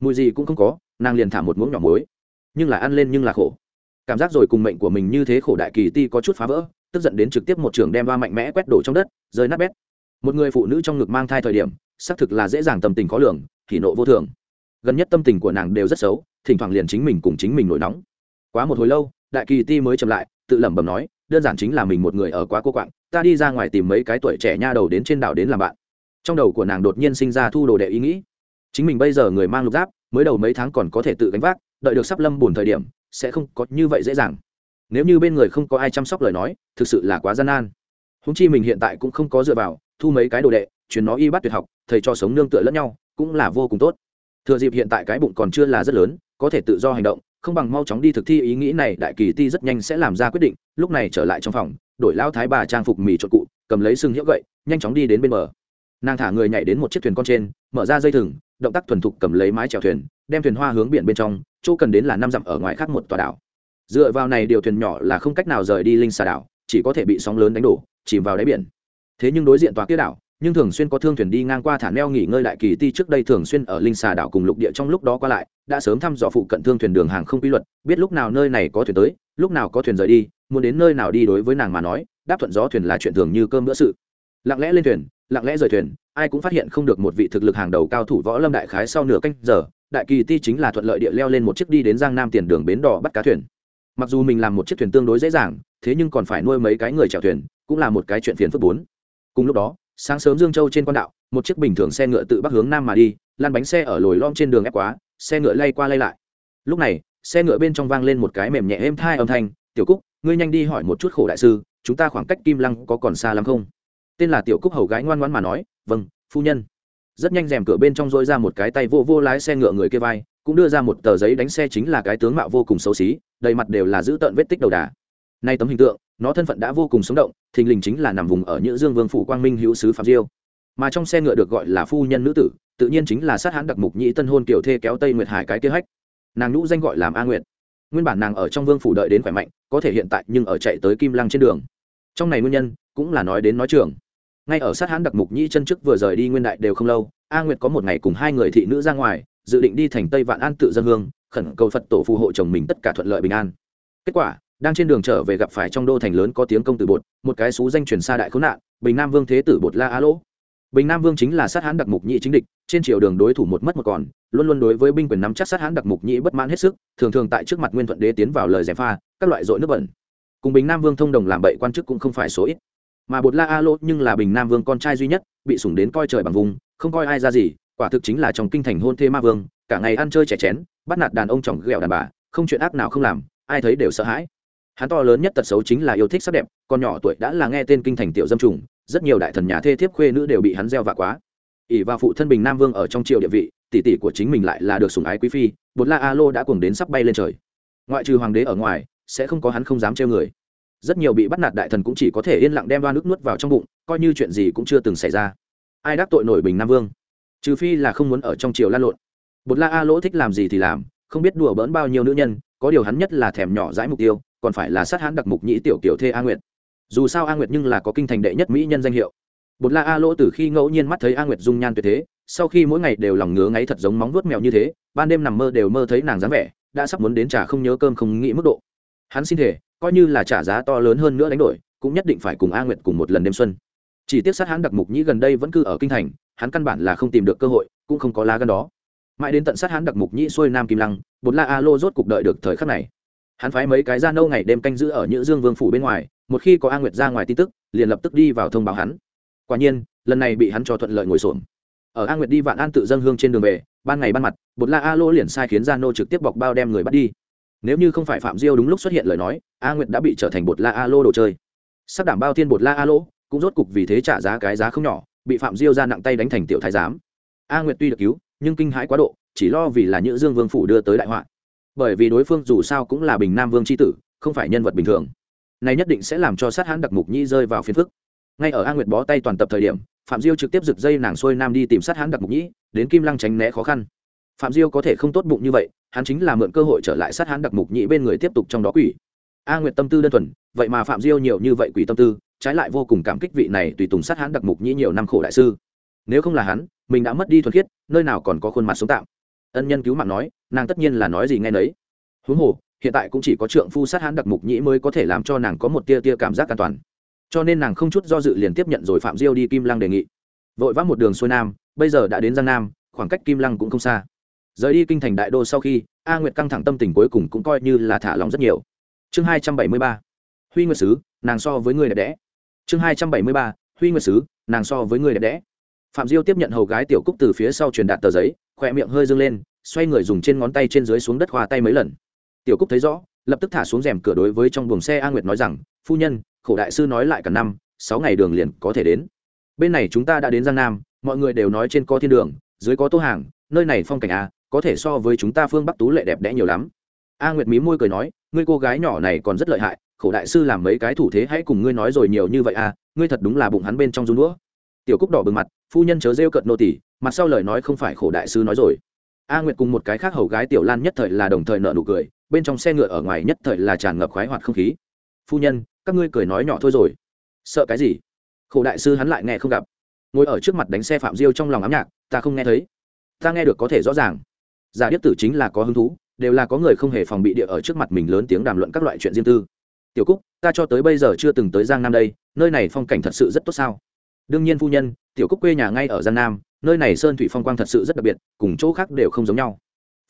Mùi gì cũng không có, nàng liền thả một muỗng nhỏ muối. Nhưng là ăn lên nhưng là khổ. Cảm giác rồi cùng mệnh của mình như thế khổ đại kỳ ti có chút phá vỡ, tức giận đến trực tiếp một trường đem va mạnh mẽ quét đổ trong đất, rơi nát bét. Một người phụ nữ trong ngực mang thai thời điểm, xác thực là dễ dàng tâm tình khó lường, thì nộ vô thường. Gần nhất tâm tình của nàng đều rất xấu, thỉnh thoảng liền chính mình cùng chính mình nổi nóng. Quá một hồi lâu, đại kỳ ti mới chậm lại, tự lẩm bẩm nói đơn giản chính là mình một người ở quá cô quạng, ta đi ra ngoài tìm mấy cái tuổi trẻ nha đầu đến trên đảo đến làm bạn. Trong đầu của nàng đột nhiên sinh ra thu đồ đệ ý nghĩ. Chính mình bây giờ người mang lục giáp, mới đầu mấy tháng còn có thể tự gánh vác, đợi được sắp lâm bùn thời điểm, sẽ không có như vậy dễ dàng. Nếu như bên người không có ai chăm sóc lời nói, thực sự là quá gian nan. Húng chi mình hiện tại cũng không có dựa vào, thu mấy cái đồ đệ chuyến nó y bắt tuyệt học, thầy cho sống nương tựa lẫn nhau, cũng là vô cùng tốt. Thừa dịp hiện tại cái bụng còn chưa là rất lớn, có thể tự do hành động không bằng mau chóng đi thực thi ý nghĩ này, đại kỳ ti rất nhanh sẽ làm ra quyết định, lúc này trở lại trong phòng, đổi lao thái bà trang phục mì trộn cụ, cầm lấy sừng hiệu gậy, nhanh chóng đi đến bên bờ. Nàng thả người nhảy đến một chiếc thuyền con trên, mở ra dây thừng, động tác thuần thục cầm lấy mái chèo thuyền, đem thuyền hoa hướng biển bên trong, chỗ cần đến là năm dặm ở ngoài khác một tòa đảo. Dựa vào này điều thuyền nhỏ là không cách nào rời đi linh xà đảo, chỉ có thể bị sóng lớn đánh đổ, chìm vào đáy biển. Thế nhưng đối diện tòa kia đảo, nhưng thường xuyên có thương thuyền đi ngang qua thả neo nghỉ ngơi đại kỳ ti trước đây thường xuyên ở linh xà đảo cùng lục địa trong lúc đó qua lại đã sớm thăm dò phụ cận thương thuyền đường hàng không quy luật, biết lúc nào nơi này có thuyền tới, lúc nào có thuyền rời đi, muốn đến nơi nào đi đối với nàng mà nói, đáp thuận gió thuyền là chuyện thường như cơm bữa sự. Lặng lẽ lên thuyền, lặng lẽ rời thuyền, ai cũng phát hiện không được một vị thực lực hàng đầu cao thủ võ lâm đại khái sau nửa canh giờ, đại kỳ ti chính là thuận lợi địa leo lên một chiếc đi đến giang nam tiền đường bến đỏ bắt cá thuyền. Mặc dù mình làm một chiếc thuyền tương đối dễ dàng, thế nhưng còn phải nuôi mấy cái người chèo thuyền, cũng là một cái chuyện phiền phức bốn. Cùng lúc đó, sáng sớm dương châu trên quan đạo, một chiếc bình thường xe ngựa tự bắc hướng nam mà đi, lăn bánh xe ở lồi lom trên đường ép quá xe ngựa lay qua lay lại. Lúc này, xe ngựa bên trong vang lên một cái mềm nhẹ êm thai âm thanh, tiểu cúc, ngươi nhanh đi hỏi một chút khổ đại sư, chúng ta khoảng cách kim lăng có còn xa lắm không? Tên là tiểu cúc hầu gái ngoan ngoãn mà nói vâng phu nhân. Rất nhanh rèm cửa bên trong dôi ra một cái tay vô vô lái xe ngựa người kia vai, cũng đưa ra một tờ giấy đánh xe chính là cái tướng mạo vô cùng xấu xí, đầy mặt đều là giữ tợn vết tích đầu đà. Nay tấm hình tượng, nó thân phận đã vô cùng sống động, thình lình chính là nằm vùng ở nhữ dương vương phủ quang minh hữu sứ phạm diêu. Mà trong xe ngựa được gọi là phu nhân nữ tử tự nhiên chính là sát hãn đặc mục nhĩ tân hôn kiểu thê kéo tây nguyệt hải cái kế hách. Nàng nhũ danh gọi làm a nguyệt. Nguyên bản nàng ở trong vương phủ đợi đến khỏe mạnh, có thể hiện tại nhưng ở chạy tới kim lăng trên đường. Trong này nguyên nhân, cũng là nói đến nói trường. Ngay ở sát hãn đặc mục nhĩ chân chức vừa rời đi nguyên đại đều không lâu, a nguyệt có một ngày cùng hai người thị nữ ra ngoài, dự định đi thành tây vạn an tự dân hương, khẩn cầu phật tổ phù hộ chồng mình tất cả thuận lợi bình an. Kết quả, đang trên đường trở về gặp phải trong đô thành lớn có tiếng công tử bột, một cái xú danh truyền xa đại khốn nạn, bình nam vương thế tử bột la á lỗ. Bình nam vương chính là sát hãn đặc mục nhị chính địch trên triều đường đối thủ một mất một còn, luôn luôn đối với binh quyền nắm chắc sát hãn đặc mục nhĩ bất mãn hết sức, thường thường tại trước mặt nguyên thuận đế tiến vào lời giải pha, các loại dội nước bẩn. Cùng bình nam vương thông đồng làm bậy quan chức cũng không phải số ít. Mà bột la a lỗ nhưng là bình nam vương con trai duy nhất, bị sủng đến coi trời bằng vùng, không coi ai ra gì, quả thực chính là trong kinh thành hôn thê ma vương, cả ngày ăn chơi trẻ chén, bắt nạt đàn ông chồng ghẹo đàn bà, không chuyện ác nào không làm, ai thấy đều sợ hãi. Hắn to lớn nhất tật xấu chính là yêu thích sắc đẹp, còn nhỏ tuổi đã là nghe tên kinh thành tiểu dâm trùng, rất nhiều đại thần nhà thê thiếp khuê nữ đều bị hắn gieo vạ quá ỷ và phụ thân bình nam vương ở trong triều địa vị, tỷ tỷ của chính mình lại là được sủng ái quý phi, bột la a lô đã cuồng đến sắp bay lên trời. Ngoại trừ hoàng đế ở ngoài, sẽ không có hắn không dám trêu người. Rất nhiều bị bắt nạt đại thần cũng chỉ có thể yên lặng đem đoan nước nuốt vào trong bụng, coi như chuyện gì cũng chưa từng xảy ra. Ai đắc tội nổi bình nam vương? Trừ phi là không muốn ở trong triều lan lộn. Bột la a lỗ thích làm gì thì làm, không biết đùa bỡn bao nhiêu nữ nhân, có điều hắn nhất là thèm nhỏ dãi mục tiêu, còn phải là sát hãn đặc mục nhĩ tiểu kiểu thê a nguyệt. Dù sao a nguyệt nhưng là có kinh thành đệ nhất mỹ nhân danh hiệu bột la a lỗ từ khi ngẫu nhiên mắt thấy a nguyệt dung nhan tuyệt thế, sau khi mỗi ngày đều lòng ngứa ngáy thật giống móng vuốt mèo như thế, ban đêm nằm mơ đều mơ thấy nàng dáng vẻ, đã sắp muốn đến trả không nhớ cơm không nghĩ mức độ. Hắn xin thể coi như là trả giá to lớn hơn nữa đánh đổi, cũng nhất định phải cùng a nguyệt cùng một lần đêm xuân. Chỉ tiếc sát hắn đặc mục nhĩ gần đây vẫn cư ở kinh thành, hắn căn bản là không tìm được cơ hội, cũng không có lá gan đó. Mãi đến tận sát hắn đặc mục nhĩ xuôi nam kim lăng, bột la a lô rốt cục đợi được thời khắc này. Hắn phái mấy cái da nâu ngày đêm canh giữ ở nhữ dương vương phủ bên ngoài, một khi có a nguyệt ra ngoài tin tức, liền lập tức đi vào thông báo hắn quả nhiên, lần này bị hắn cho thuận lợi ngồi xổm. Ở a nguyệt đi vạn an tự dân hương trên đường về, ban ngày ban mặt, bột la a lô liền sai khiến gia nô trực tiếp bọc bao đem người bắt đi. Nếu như không phải phạm diêu đúng lúc xuất hiện lời nói, a nguyệt đã bị trở thành bột la a lô đồ chơi. Sắp đảm bao thiên bột la a lô, cũng rốt cục vì thế trả giá cái giá không nhỏ, bị phạm diêu ra nặng tay đánh thành tiểu thái giám. A nguyệt tuy được cứu, nhưng kinh hãi quá độ, chỉ lo vì là nhữ dương vương phủ đưa tới đại họa. Bởi vì đối phương dù sao cũng là bình nam vương c h i tử, không phải nhân vật bình thường. Này nhất định sẽ làm cho sát hãn đặc mục nhi rơi vào phiền phức ngay ở a nguyệt bó tay toàn tập thời điểm, phạm diêu trực tiếp giật dây nàng xuôi nam đi tìm sát hãn đặc mục nhĩ, đến kim lăng tránh né khó khăn. Phạm diêu có thể không tốt bụng như vậy, hắn chính là mượn cơ hội trở lại sát hãn đặc mục nhĩ bên người tiếp tục trong đó quỷ. A nguyệt tâm tư đơn thuần, vậy mà phạm diêu nhiều như vậy quỷ tâm tư, trái lại vô cùng cảm kích vị này tùy tùng sát hãn đặc mục nhĩ nhiều năm khổ đại sư. Nếu không là hắn, mình đã mất đi thuần khiết, nơi nào còn có khuôn mặt sống tạm. Ân nhân cứu mạng nói, nàng tất nhiên là nói gì nghe nấy. Huống hồ, hiện tại cũng chỉ có trượng phu sát hãn đặc mục nhĩ mới có thể làm cho nàng có một tia tia cảm giác an toàn cho nên nàng không chút do dự liền tiếp nhận rồi phạm diêu đi kim lăng đề nghị. Vội vã một đường xuôi nam, bây giờ đã đến giang nam, khoảng cách kim lăng cũng không xa. Rời đi kinh thành đại đô sau khi, a nguyệt căng thẳng tâm tình cuối cùng cũng coi như là thả lòng rất nhiều. Chương hai trăm bảy mươi ba, huy nguyệt sứ, nàng so với người đẹp đẽ. Chương hai trăm bảy mươi ba, huy nguyệt sứ, nàng so với người đẹp đẽ. Phạm diêu tiếp nhận hầu gái tiểu cúc từ phía sau truyền đạt tờ giấy, khỏe miệng hơi dâng lên, xoay người dùng trên ngón tay trên dưới xuống đất hòa tay mấy lần. Tiểu cúc thấy rõ, lập tức thả xuống rèm cửa đối với trong buồng xe a nguyệt nói rằng, phu nhân khổ đại sư nói lại cả năm, sáu ngày đường liền có thể đến. Bên này chúng ta đã đến giang nam, mọi người đều nói trên có thiên đường, dưới có tô hàng, nơi này phong cảnh a, có thể so với chúng ta phương bắc tú lệ đẹp đẽ nhiều lắm. A nguyệt mí môi cười nói, ngươi cô gái nhỏ này còn rất lợi hại, khổ đại sư làm mấy cái thủ thế hãy cùng ngươi nói rồi nhiều như vậy a, ngươi thật đúng là bụng hắn bên trong run đũa. Tiểu cúc đỏ bừng mặt, phu nhân chớ rêu cận nô tỉ mặt sau lời nói không phải khổ đại sư nói rồi. A nguyệt cùng một cái khác hầu gái tiểu lan nhất thời là đồng thời nợ nụ cười, bên trong xe ngựa ở ngoài nhất thời là tràn ngập khoái hoạt không khí. Phu nhân các ngươi cười nói nhỏ thôi rồi. Sợ cái gì? Khổ đại sư hắn lại nghe không gặp. Ngồi ở trước mặt đánh xe phạm diêu trong lòng ám nhạc, ta không nghe thấy. Ta nghe được có thể rõ ràng. Giả điếc tử chính là có hứng thú, đều là có người không hề phòng bị địa ở trước mặt mình lớn tiếng đàm luận các loại chuyện riêng tư. Tiểu cúc, ta cho tới bây giờ chưa từng tới giang nam đây, nơi này phong cảnh thật sự rất tốt sao? Đương nhiên phu nhân, tiểu cúc quê nhà ngay ở giang nam, nơi này sơn thủy phong quang thật sự rất đặc biệt, cùng chỗ khác đều không giống nhau.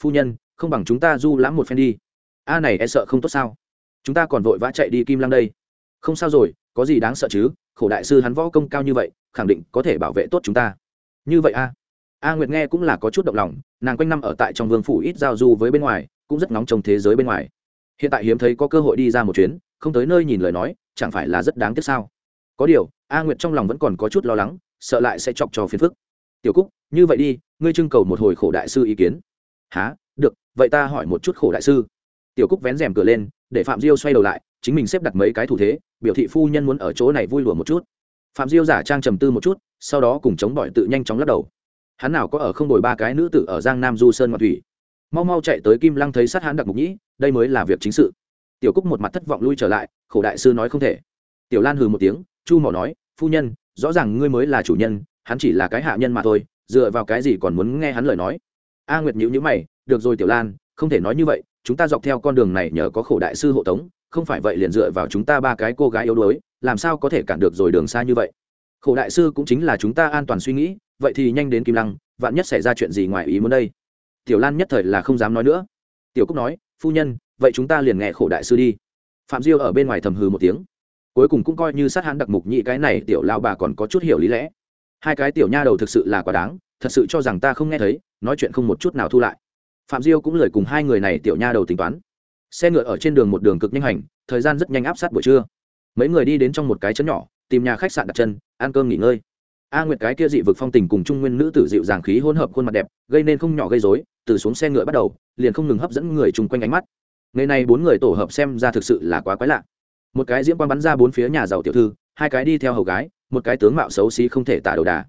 Phu nhân, không bằng chúng ta du lãm một phen đi. A này e sợ không tốt sao? Chúng ta còn vội vã chạy đi kim lăng đây không sao rồi, có gì đáng sợ chứ? Khổ đại sư hắn võ công cao như vậy, khẳng định có thể bảo vệ tốt chúng ta. Như vậy a a nguyệt nghe cũng là có chút động lòng, nàng quanh năm ở tại trong vương phủ ít giao du với bên ngoài, cũng rất nóng trong thế giới bên ngoài. Hiện tại hiếm thấy có cơ hội đi ra một chuyến, không tới nơi nhìn lời nói, chẳng phải là rất đáng tiếc sao? Có điều, a nguyệt trong lòng vẫn còn có chút lo lắng, sợ lại sẽ chọc cho phiền phức. Tiểu cúc, như vậy đi, ngươi trưng cầu một hồi khổ đại sư ý kiến. Há được, vậy ta hỏi một chút khổ đại sư. Tiểu cúc vén rèm cửa lên, để phạm diêu xoay đầu lại, chính mình xếp đặt mấy cái thủ thế biểu thị phu nhân muốn ở chỗ này vui lùa một chút. Phạm diêu giả trang trầm tư một chút, sau đó cùng chống bỏi tự nhanh chóng lắc đầu. Hắn nào có ở không đổi ba cái nữ tử ở giang nam du sơn ngọc thủy. Mau mau chạy tới kim lăng thấy sát hắn đặc mục nhĩ, đây mới là việc chính sự. Tiểu cúc một mặt thất vọng lui trở lại, khổ đại sư nói không thể. Tiểu lan hừ một tiếng, chu mỏ nói, phu nhân, rõ ràng ngươi mới là chủ nhân, hắn chỉ là cái hạ nhân mà thôi, dựa vào cái gì còn muốn nghe hắn lời nói? A nguyệt nhữ nhữ mày, được rồi tiểu lan, không thể nói như vậy, chúng ta dọc theo con đường này nhờ có khổ đại sư hộ tống không phải vậy liền dựa vào chúng ta ba cái cô gái yếu đuối, làm sao có thể cản được rồi đường xa như vậy? Khổ đại sư cũng chính là chúng ta an toàn suy nghĩ, vậy thì nhanh đến kim lăng, vạn nhất xảy ra chuyện gì ngoài ý muốn đây? Tiểu lan nhất thời là không dám nói nữa. Tiểu cúc nói, phu nhân, vậy chúng ta liền nghe khổ đại sư đi. Phạm diêu ở bên ngoài thầm hừ một tiếng. Cuối cùng cũng coi như sát hãn đặc mục nhị cái này, tiểu lao bà còn có chút hiểu lý lẽ. Hai cái tiểu nha đầu thực sự là quá đáng, thật sự cho rằng ta không nghe thấy, nói chuyện không một chút nào thu lại. Phạm diêu cũng lời cùng hai người này tiểu nha đầu tính toán xe ngựa ở trên đường một đường cực nhanh hành, thời gian rất nhanh áp sát buổi trưa. Mấy người đi đến trong một cái chấn nhỏ, tìm nhà khách sạn đặt chân, ăn cơm nghỉ ngơi. A nguyệt cái kia dị vực phong tình cùng trung nguyên nữ tử dịu dàng khí hỗn hợp khuôn mặt đẹp, gây nên không nhỏ gây rối, từ xuống xe ngựa bắt đầu, liền không ngừng hấp dẫn người chung quanh ánh mắt. Ngày này bốn người tổ hợp xem ra thực sự là quá quái lạ. Một cái diễm quang bắn ra bốn phía nhà giàu tiểu thư, hai cái đi theo hầu gái, một cái tướng mạo xấu xí không thể tả đầu đà.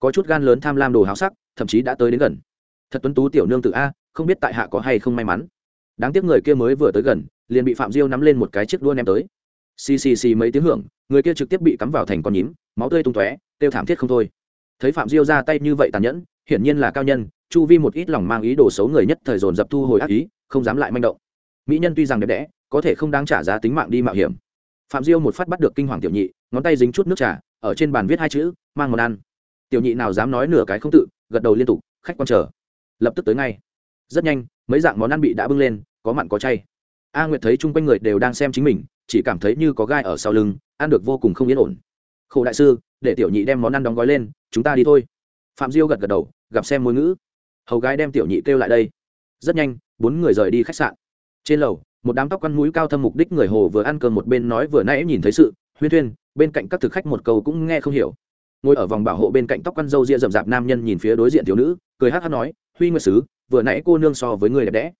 Có chút gan lớn tham lam đồ háo sắc, thậm chí đã tới đến gần. Thật tuấn tú tiểu nương tự a, không biết tại hạ có hay không may mắn đáng tiếc người kia mới vừa tới gần, liền bị phạm diêu nắm lên một cái chiếc đua ném tới. Xì xì xì mấy tiếng hưởng, người kia trực tiếp bị cắm vào thành con nhím, máu tươi tung tóe, kêu thảm thiết không thôi. Thấy phạm diêu ra tay như vậy tàn nhẫn, hiển nhiên là cao nhân, chu vi một ít lòng mang ý đồ xấu người nhất thời dồn dập thu hồi ác ý, không dám lại manh động. Mỹ nhân tuy rằng đẹp đẽ, có thể không đáng trả giá tính mạng đi mạo hiểm. Phạm diêu một phát bắt được kinh hoàng tiểu nhị, ngón tay dính chút nước trà, ở trên bàn viết hai chữ, mang món ăn. Tiểu nhị nào dám nói nửa cái không tự, gật đầu liên tục, khách quan chờ. Lập tức tới ngay. Rất nhanh, mấy dạng món ăn bị đã bưng lên có mặn có chay. A nguyệt thấy chung quanh người đều đang xem chính mình, chỉ cảm thấy như có gai ở sau lưng, ăn được vô cùng không yên ổn. Khổ đại sư, để tiểu nhị đem món ăn đóng gói lên, chúng ta đi thôi. Phạm diêu gật gật đầu, gặp xem môi ngữ. Hầu gái đem tiểu nhị kêu lại đây. Rất nhanh, bốn người rời đi khách sạn. Trên lầu, một đám tóc quăn mũi cao thâm mục đích người hồ vừa ăn cơm một bên nói vừa nãy nhìn thấy sự, huyên thuyên, bên cạnh các thực khách một câu cũng nghe không hiểu. Ngồi ở vòng bảo hộ bên cạnh tóc quăn râu ria rậm rạp nam nhân nhìn phía đối diện thiếu nữ, cười hát hát nói, huy nguyệt sứ, vừa nãy cô nương so với người đẹp đẽ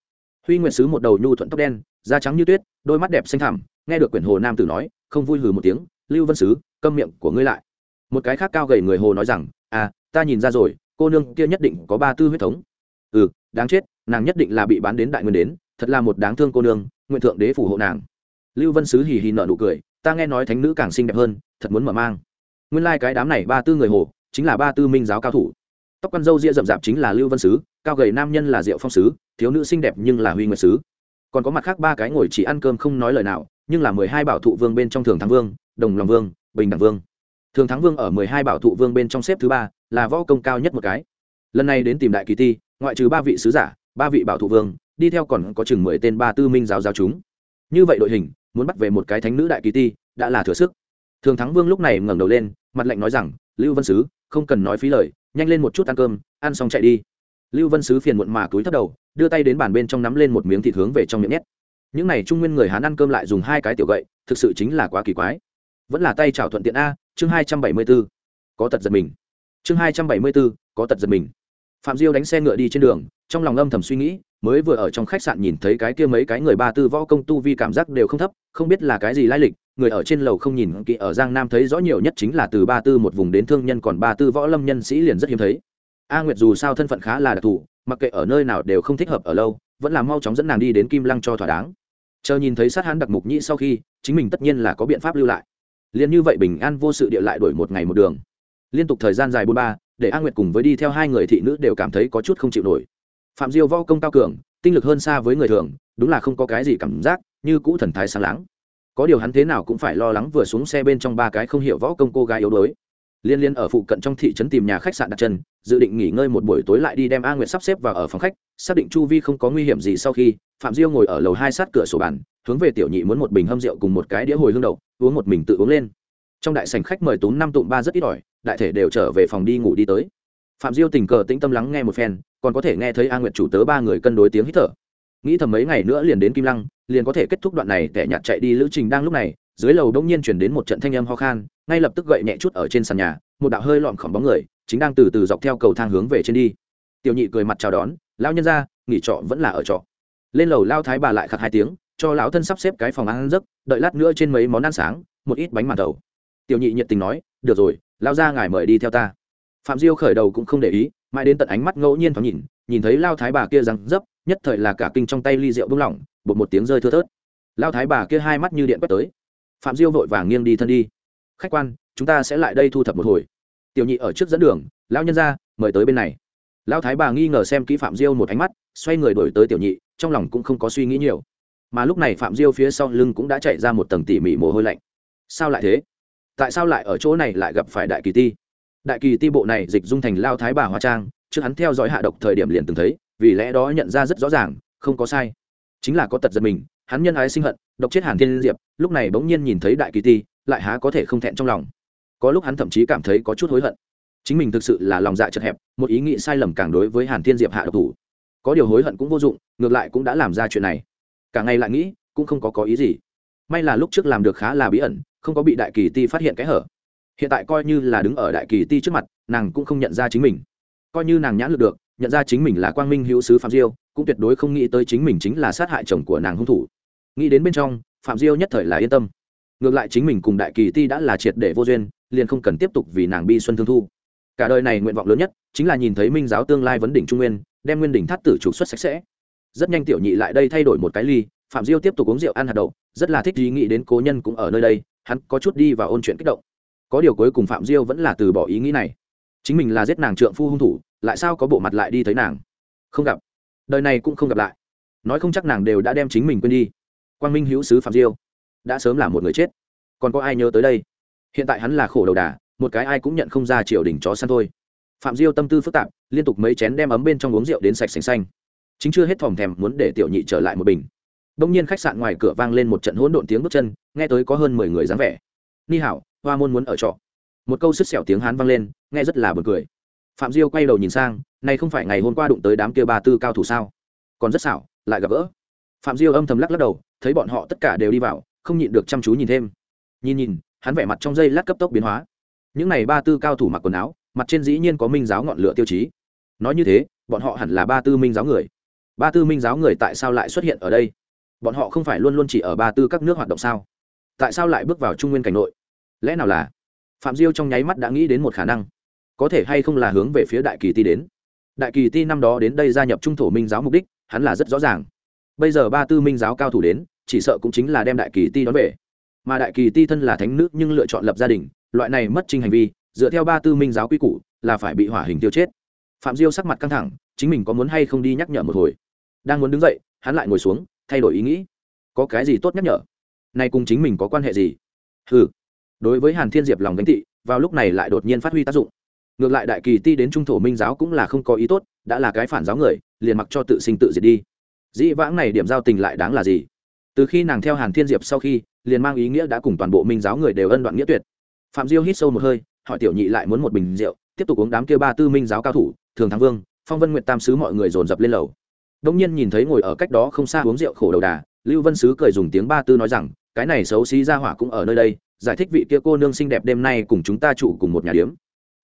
huy nguyệt sứ một đầu nhu thuận tóc đen, da trắng như tuyết, đôi mắt đẹp xanh thẳm, nghe được quyển hồ nam tử nói, không vui hừ một tiếng, lưu vân sứ, câm miệng của ngươi lại. Một cái khác cao gầy người hồ nói rằng à ta nhìn ra rồi, cô nương kia nhất định có ba tư huyết thống. Ừ đáng chết, nàng nhất định là bị bán đến đại nguyên đến, thật là một đáng thương cô nương, nguyện thượng đế phù hộ nàng. Lưu vân sứ hì hì nở nụ cười, ta nghe nói thánh nữ càng xinh đẹp hơn, thật muốn mở mang. Nguyên lai、like、cái đám này ba tư người hồ, chính là ba tư minh giáo cao thủ tóc con dâu ria rậm rạp chính là lưu vân sứ, cao gầy nam nhân là diệu phong sứ, thiếu nữ xinh đẹp nhưng là huy nguyệt sứ. Còn có mặt khác ba cái ngồi chỉ ăn cơm không nói lời nào, nhưng là mười hai bảo thụ vương bên trong thường thắng vương, đồng lòng vương, bình đẳng vương. Thường thắng vương ở mười hai bảo thụ vương bên trong xếp thứ ba, là võ công cao nhất một cái. Lần này đến tìm đại kỳ thi, ngoại trừ ba vị sứ giả, ba vị bảo thụ vương, đi theo còn có chừng mười tên ba tư minh giáo giáo chúng. Như vậy đội hình, muốn bắt về một cái thánh nữ đại kỳ ti đã là thừa sức. Thường thắng vương lúc này ngẩng đầu lên, mặt lạnh nói rằng, lưu văn sứ, không cần nói phí lời nhanh lên một chút ăn cơm, ăn xong chạy đi. Lưu vân sứ phiền muộn mà túi thất đầu, đưa tay đến bàn bên trong nắm lên một miếng thịt hướng về trong miệng nhét. Những n à y trung nguyên người hán ăn cơm lại dùng hai cái tiểu gậy, thực sự chính là quá kỳ quái. Vẫn là tay chảo thuận tiện a, chương hai trăm bảy mươi b ố có tật giật mình. Chương hai trăm bảy mươi b ố có tật giật mình. Phạm diêu đánh xe ngựa đi trên đường, trong lòng âm thầm suy nghĩ, mới vừa ở trong khách sạn nhìn thấy cái kia mấy cái người ba tư võ công tu vi cảm giác đều không thấp, không biết là cái gì lai lịch người ở trên lầu không nhìn kỹ ở giang nam thấy rõ nhiều nhất chính là từ ba tư một vùng đến thương nhân còn ba tư võ lâm nhân sĩ liền rất hiếm thấy. A nguyệt dù sao thân phận khá là đặc thù, mặc kệ ở nơi nào đều không thích hợp ở lâu, vẫn là mau chóng dẫn nàng đi đến kim lăng cho thỏa đáng. Chờ nhìn thấy sát hán đặc mục nhĩ sau khi, chính mình tất nhiên là có biện pháp lưu lại. Liền như vậy bình an vô sự địa lại đổi một ngày một đường. Liên tục thời gian dài bốn ba, để a nguyệt cùng với đi theo hai người thị nữ đều cảm thấy có chút không chịu nổi. Phạm diêu võ công cao cường, tinh lực hơn xa với người thường, đúng là không có cái gì cảm giác, như cũ thần thái sáng láng có điều hắn thế nào cũng phải lo lắng vừa xuống xe bên trong ba cái không hiểu võ công cô gái yếu đuối. Liên liên ở phụ cận trong thị trấn tìm nhà khách sạn đặt chân, dự định nghỉ ngơi một buổi tối lại đi đem a nguyệt sắp xếp vào ở phòng khách, xác định chu vi không có nguy hiểm gì sau khi, phạm diêu ngồi ở lầu hai sát cửa sổ bàn, hướng về tiểu nhị muốn một bình hâm rượu cùng một cái đĩa hồi hương đậu, uống một mình tự uống lên. Trong đại sảnh khách mời túm năm tụm ba rất ít ỏi, đại thể đều trở về phòng đi ngủ đi tới. Phạm diêu tình cờ tĩnh tâm lắng nghe một phen, còn có thể nghe thấy a nguyệt chủ tớ ba người cân đối tiếng hít thở. Nghĩ thầm mấy ngày nữa liền đến kim lăng liền có thể kết thúc đoạn này tẻ nhạt chạy đi lữ trình đang lúc này, dưới lầu đông nhiên chuyển đến một trận thanh âm ho khan, ngay lập tức gậy nhẹ chút ở trên sàn nhà, một đạo hơi lọn khỏng bóng người, chính đang từ từ dọc theo cầu thang hướng về trên đi. Tiểu nhị cười mặt chào đón, lão nhân ra nghỉ trọ vẫn là ở trọ. Lên lầu lao thái bà lại khặt hai tiếng, cho lão thân sắp xếp cái phòng ăn giấc, đợi lát nữa trên mấy món ăn sáng, một ít bánh màn đầu. Tiểu nhị nhiệt tình nói, được rồi lao ra ngài mời đi theo ta. Phạm diêu khởi đầu cũng không để ý, mãi đến tận ánh mắt ngẫu nhiên thoáng nhìn nhìn thấy lao thái bà kia răng dấp, nhất thời là cả kinh trong tay ly rượu bung lỏng bột một tiếng rơi thưa thớt. Lao thái bà kia hai mắt như điện quét tới. Phạm diêu vội vàng nghiêng đi thân đi. Khách quan, chúng ta sẽ lại đây thu thập một hồi. Tiểu nhị ở trước dẫn đường lao nhân ra, mời tới bên này. Lao thái bà nghi ngờ xem kỹ phạm diêu một ánh mắt, xoay người đổi tới tiểu nhị, trong lòng cũng không có suy nghĩ nhiều. Mà lúc này phạm diêu phía sau lưng cũng đã chạy ra một tầng tỉ mỉ mồ hôi lạnh. Sao lại thế? Tại sao lại ở chỗ này lại gặp phải đại kỳ ti? Đại kỳ ti bộ này dịch dung thành lao thái bà hoa trang, trước hắn theo dõi hạ độc thời điểm liền từng thấy, vì lẽ đó nhận ra rất rõ ràng, không có sai chính là có tật giật mình, hắn nhân ái sinh hận, độc chết hàn thiên diệp, lúc này bỗng nhiên nhìn thấy đại kỳ ti, lại há có thể không thẹn trong lòng. Có lúc hắn thậm chí cảm thấy có chút hối hận. Chính mình thực sự là lòng dạ chật hẹp, một ý nghĩ sai lầm càng đối với hàn thiên diệp hạ độc thủ. Có điều hối hận cũng vô dụng, ngược lại cũng đã làm ra chuyện này. Cả ngày lại nghĩ, cũng không có có ý gì. May là lúc trước làm được khá là bí ẩn, không có bị đại kỳ ti phát hiện cái hở. Hiện tại coi như là đứng ở đại kỳ ti trước mặt, nàng cũng không nhận ra chính mình. Coi như nàng nhãn lực được, nhận ra chính mình là quang minh hữu sứ phạm diêu cũng tuyệt đối không nghĩ tới chính mình chính là sát hại chồng của nàng hung thủ. Nghĩ đến bên trong, phạm diêu nhất thời là yên tâm. Ngược lại chính mình cùng đại kỳ ti đã là triệt để vô duyên, liền không cần tiếp tục vì nàng bi xuân thương thu. Cả đời này nguyện vọng lớn nhất chính là nhìn thấy minh giáo tương lai vấn đỉnh trung nguyên, đem nguyên đỉnh thắt tử trục xuất sạch sẽ. Rất nhanh tiểu nhị lại đây thay đổi một cái ly, phạm diêu tiếp tục uống rượu ăn hạt đậu, rất là thích ý nghĩ đến cố nhân cũng ở nơi đây, hắn có chút đi và ôn chuyện kích động. Có điều cuối cùng phạm diêu vẫn là từ bỏ ý nghĩ này. Chính mình là giết nàng trượng phu hung thủ, lại sao có bộ mặt lại đi thấy nàng? Không gặp đời này cũng không gặp lại. Nói không chắc nàng đều đã đem chính mình quên đi. Quang minh hữu sứ phạm diêu, đã sớm là một người chết. Còn có ai nhớ tới đây? Hiện tại hắn là khổ đầu đà, một cái ai cũng nhận không ra triều đình chó săn thôi. Phạm diêu tâm tư phức tạp, liên tục mấy chén đem ấm bên trong uống rượu đến sạch sành xanh. Chính chưa hết thòm thèm muốn để tiểu nhị trở lại một bình. Đông nhiên khách sạn ngoài cửa vang lên một trận hỗn độn tiếng bước chân, nghe tới có hơn mười người dáng vẻ. Ni hảo, hoa môn muốn ở trọ. Một câu sứt xẻo tiếng hán vang lên, nghe rất là buồn cười phạm diêu quay đầu nhìn sang, này không phải ngày hôm qua đụng tới đám kia ba tư cao thủ sao? Còn rất xảo, lại gặp gỡ. Phạm diêu âm thầm lắc lắc đầu, thấy bọn họ tất cả đều đi vào, không nhịn được chăm chú nhìn thêm. Nhìn nhìn, hắn vẻ mặt trong dây lát cấp tốc biến hóa. Những này ba tư cao thủ mặc quần áo, mặt trên dĩ nhiên có minh giáo ngọn lửa tiêu chí. Nói như thế, bọn họ hẳn là ba tư minh giáo người. Ba tư minh giáo người tại sao lại xuất hiện ở đây? Bọn họ không phải luôn luôn chỉ ở ba tư các nước hoạt động sao? Tại sao lại bước vào trung nguyên cảnh nội? Lẽ nào là phạm diêu trong nháy mắt đã nghĩ đến một khả năng có thể hay không là hướng về phía đại kỳ ti đến. Đại kỳ ti năm đó đến đây gia nhập trung thổ minh giáo mục đích, hắn là rất rõ ràng. Bây giờ ba tư minh giáo cao thủ đến, chỉ sợ cũng chính là đem đại kỳ ti đón về. Mà đại kỳ ti thân là thánh nữ nhưng lựa chọn lập gia đình, loại này mất trinh hành vi, dựa theo ba tư minh giáo quy củ, là phải bị hỏa hình tiêu chết. Phạm diêu sắc mặt căng thẳng, chính mình có muốn hay không đi nhắc nhở một hồi. Đang muốn đứng dậy, hắn lại ngồi xuống, thay đổi ý nghĩ. Có cái gì tốt nhắc nhở? Này cùng chính mình có quan hệ gì? Ừ đối với hàn thiên diệp lòng gánh tị, vào lúc này lại đột nhiên phát huy tác dụng ngược lại đại kỳ ti đến trung thổ minh giáo cũng là không có ý tốt, đã là cái phản giáo người, liền mặc cho tự sinh tự diệt đi. Dĩ vãng này điểm giao tình lại đáng là gì? Từ khi nàng theo hàn thiên diệp sau khi, liền mang ý nghĩa đã cùng toàn bộ minh giáo người đều ân đoạn nghĩa tuyệt. Phạm diêu hít sâu một hơi, hỏi tiểu nhị lại muốn một bình rượu, tiếp tục uống đám kia ba tư minh giáo cao thủ, thường thắng vương, phong vân nguyệt tam sứ mọi người dồn dập lên lầu. Đông nhiên nhìn thấy ngồi ở cách đó không xa uống rượu khổ đầu đà, lưu vân sứ cười dùng tiếng ba tư nói rằng, cái này xấu xí ra hỏa cũng ở nơi đây, giải thích vị kia cô nương xinh đẹp đêm nay cùng chúng ta trụ cùng một nhà điếm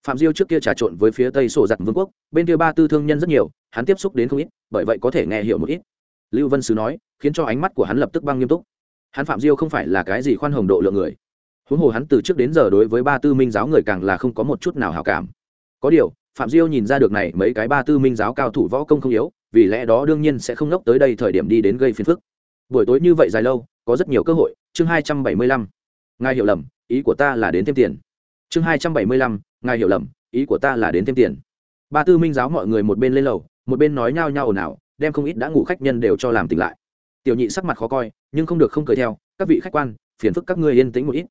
phạm diêu trước kia trà trộn với phía tây sổ giặt vương quốc, bên kia ba tư thương nhân rất nhiều, hắn tiếp xúc đến không ít, bởi vậy có thể nghe hiểu một ít. Lưu vân sứ nói, khiến cho ánh mắt của hắn lập tức băng nghiêm túc. Hắn phạm diêu không phải là cái gì khoan hồng độ lượng người. Huống hồ hắn từ trước đến giờ đối với ba tư minh giáo người càng là không có một chút nào hảo cảm. Có điều, phạm diêu nhìn ra được này mấy cái ba tư minh giáo cao thủ võ công không yếu, vì lẽ đó đương nhiên sẽ không ngốc tới đây thời điểm đi đến gây phiền phức. Buổi tối như vậy dài lâu, có rất nhiều cơ hội. Chương hai trăm bảy mươi lăm. Ngài hiểu lầm, ý của ta là đến thêm tiền. Chương hai trăm bảy mươi lăm ngài hiểu lầm, ý của ta là đến thêm tiền. Ba tư minh giáo mọi người một bên lên lầu, một bên nói nhao nhao ồn ào, đem không ít đã ngủ khách nhân đều cho làm tỉnh lại. Tiểu nhị sắc mặt khó coi, nhưng không được không cười theo, các vị khách quan, phiền phức các ngươi yên tĩnh một ít.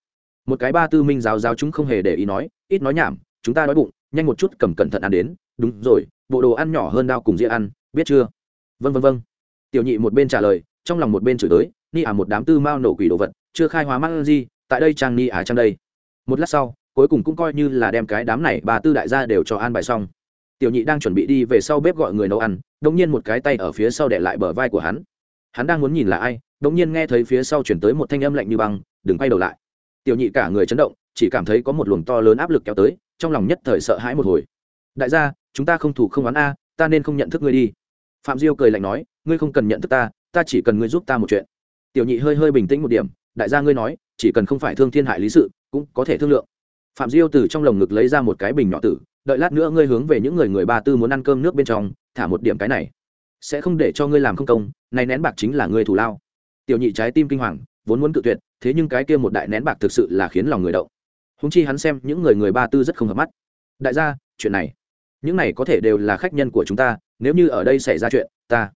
Một cái ba tư minh giáo giáo chúng không hề để ý nói, ít nói nhảm, chúng ta đói bụng, nhanh một chút cầm cẩn thận ăn đến. Đúng rồi, bộ đồ ăn nhỏ hơn đao cùng dĩa ăn, biết chưa? Vân vân vân tiểu nhị một bên trả lời, trong lòng một bên chửi tới, ni à một đám tư mao nổ quỷ đồ vật, chưa khai hóa mắt gì, tại đây trang ni à trang đây. Một lát sau cuối cùng cũng coi như là đem cái đám này bà tư đại gia đều cho an bài xong. Tiểu nhị đang chuẩn bị đi về sau bếp gọi người nấu ăn đông nhiên một cái tay ở phía sau để lại bờ vai của hắn. Hắn đang muốn nhìn là ai đông nhiên nghe thấy phía sau chuyển tới một thanh âm lạnh như băng, đừng quay đầu lại. Tiểu nhị cả người chấn động, chỉ cảm thấy có một luồng to lớn áp lực kéo tới, trong lòng nhất thời sợ hãi một hồi. Đại gia, chúng ta không thủ không oán a, ta nên không nhận thức ngươi đi. Phạm diêu cười lạnh nói, ngươi không cần nhận thức ta ta chỉ cần ngươi giúp ta một chuyện. Tiểu nhị hơi hơi bình tĩnh một điểm, đại gia ngươi nói, chỉ cần không phải thương thiên hại lý sự, cũng có thể thương lượng phạm diêu từ trong lồng ngực lấy ra một cái bình nhỏ tử, đợi lát nữa ngươi hướng về những người người ba tư muốn ăn cơm nước bên trong, thả một điểm cái này. Sẽ không để cho ngươi làm không công, này nén bạc chính là ngươi thủ lao. Tiểu nhị trái tim kinh hoàng, vốn muốn cự tuyệt, thế nhưng cái kia một đại nén bạc thực sự là khiến lòng người động. Húng chi hắn xem những người người ba tư rất không hợp mắt. Đại gia, chuyện này, những này có thể đều là khách nhân của chúng ta, nếu như ở đây xảy ra chuyện, ta.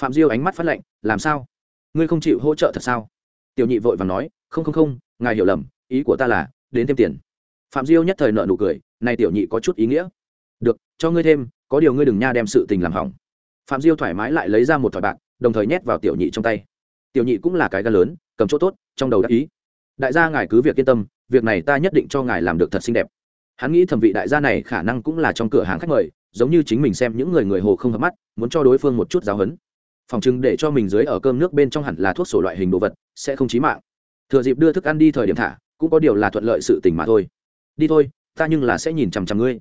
Phạm diêu ánh mắt phát lệnh, làm sao? Ngươi không chịu hỗ trợ thật sao? Tiểu nhị vội và nói, không không không, ngài hiểu lầm, ý của ta là, đến thêm tiền phạm diêu nhất thời nợ nụ cười, này tiểu nhị có chút ý nghĩa. Được, cho ngươi thêm, có điều ngươi đừng nha đem sự tình làm hỏng. Phạm diêu thoải mái lại lấy ra một thỏi bạc, đồng thời nhét vào tiểu nhị trong tay. Tiểu nhị cũng là cái gan lớn, cầm chỗ tốt, trong đầu đắc ý. Đại gia ngài cứ việc yên tâm, việc này ta nhất định cho ngài làm được thật xinh đẹp. Hắn nghĩ thẩm vị đại gia này khả năng cũng là trong cửa hàng khách mời, giống như chính mình xem những người người hồ không hợp mắt, muốn cho đối phương một chút giáo hấn phòng chừng để cho mình dưới ở cơm nước bên trong hẳn là thuốc sổ loại hình đồ vật, sẽ không chí mạng. Thừa dịp đưa thức ăn đi thời điểm thả, cũng có điều là thuận lợi sự tình mà thôi đi thôi, ta nhưng là sẽ nhìn chằm chằm ngươi.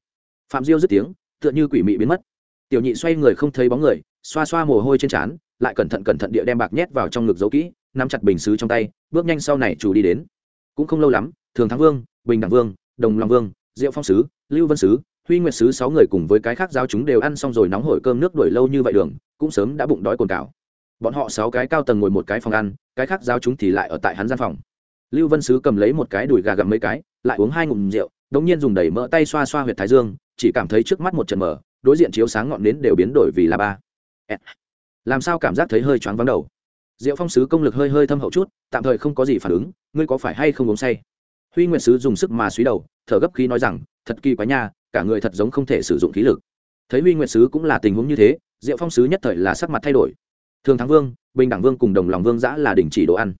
Phạm diêu dứt tiếng, tựa như quỷ mị biến mất. Tiểu nhị xoay người không thấy bóng người, xoa xoa mồ hôi trên trán, lại cẩn thận cẩn thận địa đem bạc nhét vào trong ngực giấu kỹ, nắm chặt bình xứ trong tay, bước nhanh sau này chủ đi đến. Cũng không lâu lắm, thường thắng vương, bình đẳng vương, đồng lòng vương, diệu phong sứ, lưu vân sứ, huy nguyệt sứ sáu người cùng với cái khác giao chúng đều ăn xong rồi nóng hổi cơm nước đuổi lâu như vậy đường, cũng sớm đã bụng đói cồn cào. Bọn họ sáu cái cao tầng ngồi một cái phòng ăn, cái khác giao chúng thì lại ở tại hắn gian phòng. Lưu vân sứ cầm lấy một cái đùi gà gặm mấy cái lại uống hai ngụm rượu, đống nhiên dùng đầy mỡ tay xoa xoa huyệt thái dương, chỉ cảm thấy trước mắt một trận mở đối diện chiếu sáng ngọn nến đều biến đổi vì là ba. Làm sao cảm giác thấy hơi choáng vắng đầu? Diệu phong sứ công lực hơi hơi thâm hậu chút, tạm thời không có gì phản ứng, ngươi có phải hay không uống say? Huy nguyệt sứ dùng sức mà suy đầu, thở gấp khí nói rằng, thật kỳ quá nha, cả người thật giống không thể sử dụng khí lực. Thấy huy nguyệt sứ cũng là tình huống như thế, diệu phong sứ nhất thời là sắc mặt thay đổi. Thường thắng vương, bình đẳng vương cùng đồng lòng vương giã là đình chỉ đồ ăn.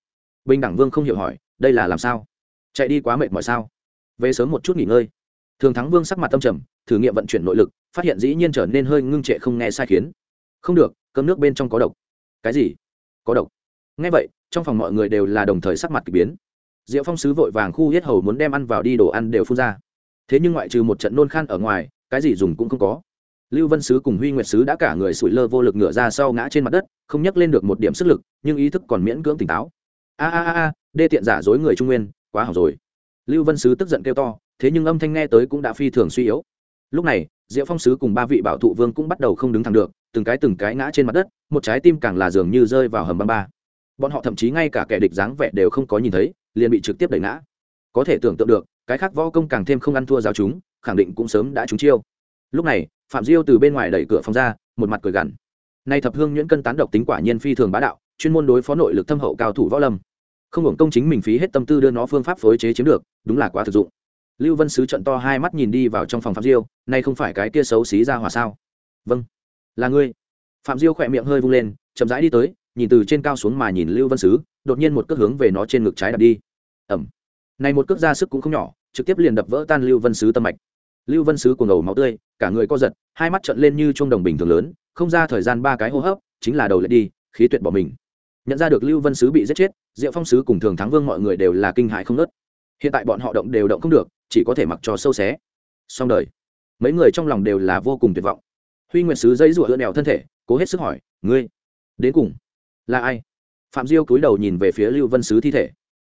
Bình đẳng vương không hiểu hỏi, đây là làm sao? Chạy đi quá mệt mỏi sao? Về sớm một chút nghỉ ngơi. Thường thắng vương sắc mặt tâm trầm, thử nghiệm vận chuyển nội lực, phát hiện dĩ nhiên trở nên hơi ngưng trệ không nghe sai khiến. Không được, cơm nước bên trong có độc. Cái gì? Có độc. Ngay vậy, trong phòng mọi người đều là đồng thời sắc mặt k ỳ biến. Diệu phong sứ vội vàng khu hết hầu muốn đem ăn vào đi đồ ăn đều phun ra. Thế nhưng ngoại trừ một trận nôn khan ở ngoài, cái gì dùng cũng không có. Lưu vân sứ cùng huy nguyệt sứ đã cả người sủi lơ vô lực ngửa ra sau ngã trên mặt đất, không nhắc lên được một điểm sức lực, nhưng ý thức còn miễn cưỡng tỉnh táo. A a a a, đê tiện giả dối người trung nguyên quá hỏng rồi. Lưu vân sứ tức giận kêu to, thế nhưng âm thanh nghe tới cũng đã phi thường suy yếu. Lúc này diệu phong sứ cùng ba vị bảo thụ vương cũng bắt đầu không đứng thẳng được, từng cái từng cái ngã trên mặt đất, một trái tim càng là dường như rơi vào hầm băng ba. Bọn họ thậm chí ngay cả kẻ địch dáng vẻ đều không có nhìn thấy, liền bị trực tiếp đẩy ngã. Có thể tưởng tượng được, cái khác võ công càng thêm không ăn thua giáo chúng, khẳng định cũng sớm đã trúng chiêu. Lúc này, phạm diêu từ bên ngoài đẩy cửa phòng ra, một mặt cười gằn. Nay thập hương nhuyễn cân tán độc tính quả nhiên phi thường bá đạo, chuyên môn đối phó nội lực thâm hậu cao thủ võ lâm không hưởng công chính mình phí hết tâm tư đưa nó phương pháp phối chế chiếm được, đúng là quá thực dụng. Lưu vân sứ trận to hai mắt nhìn đi vào trong phòng phạm diêu, nay không phải cái kia xấu xí ra hòa sao? Vâng. Là ngươi. Phạm diêu khỏe miệng hơi vung lên, chậm rãi đi tới, nhìn từ trên cao xuống mà nhìn lưu vân sứ, đột nhiên một cước hướng về nó trên ngực trái đập đi. Ẩm. Này một cước ra sức cũng không nhỏ, trực tiếp liền đập vỡ tan lưu vân sứ tâm mạch. Lưu vân sứ cuồng đầu máu tươi, cả người co giật, hai mắt trợn lên như chuông đồng bình thường lớn, không ra thời gian ba cái hô hấp, chính là đầu lại đi, khí tuyệt bỏ mình. Nhận ra được lưu vân sứ bị giết chết diệu phong sứ cùng thường thắng vương mọi người đều là kinh hại không nớt hiện tại bọn họ động đều động không được, chỉ có thể mặc cho sâu xé. Xong đời. Mấy người trong lòng đều là vô cùng tuyệt vọng. Huy nguyệt sứ dây rủa lượn đèo thân thể, cố hết sức hỏi, ngươi, đến cùng là ai? Phạm diêu cúi đầu nhìn về phía lưu vân sứ thi thể.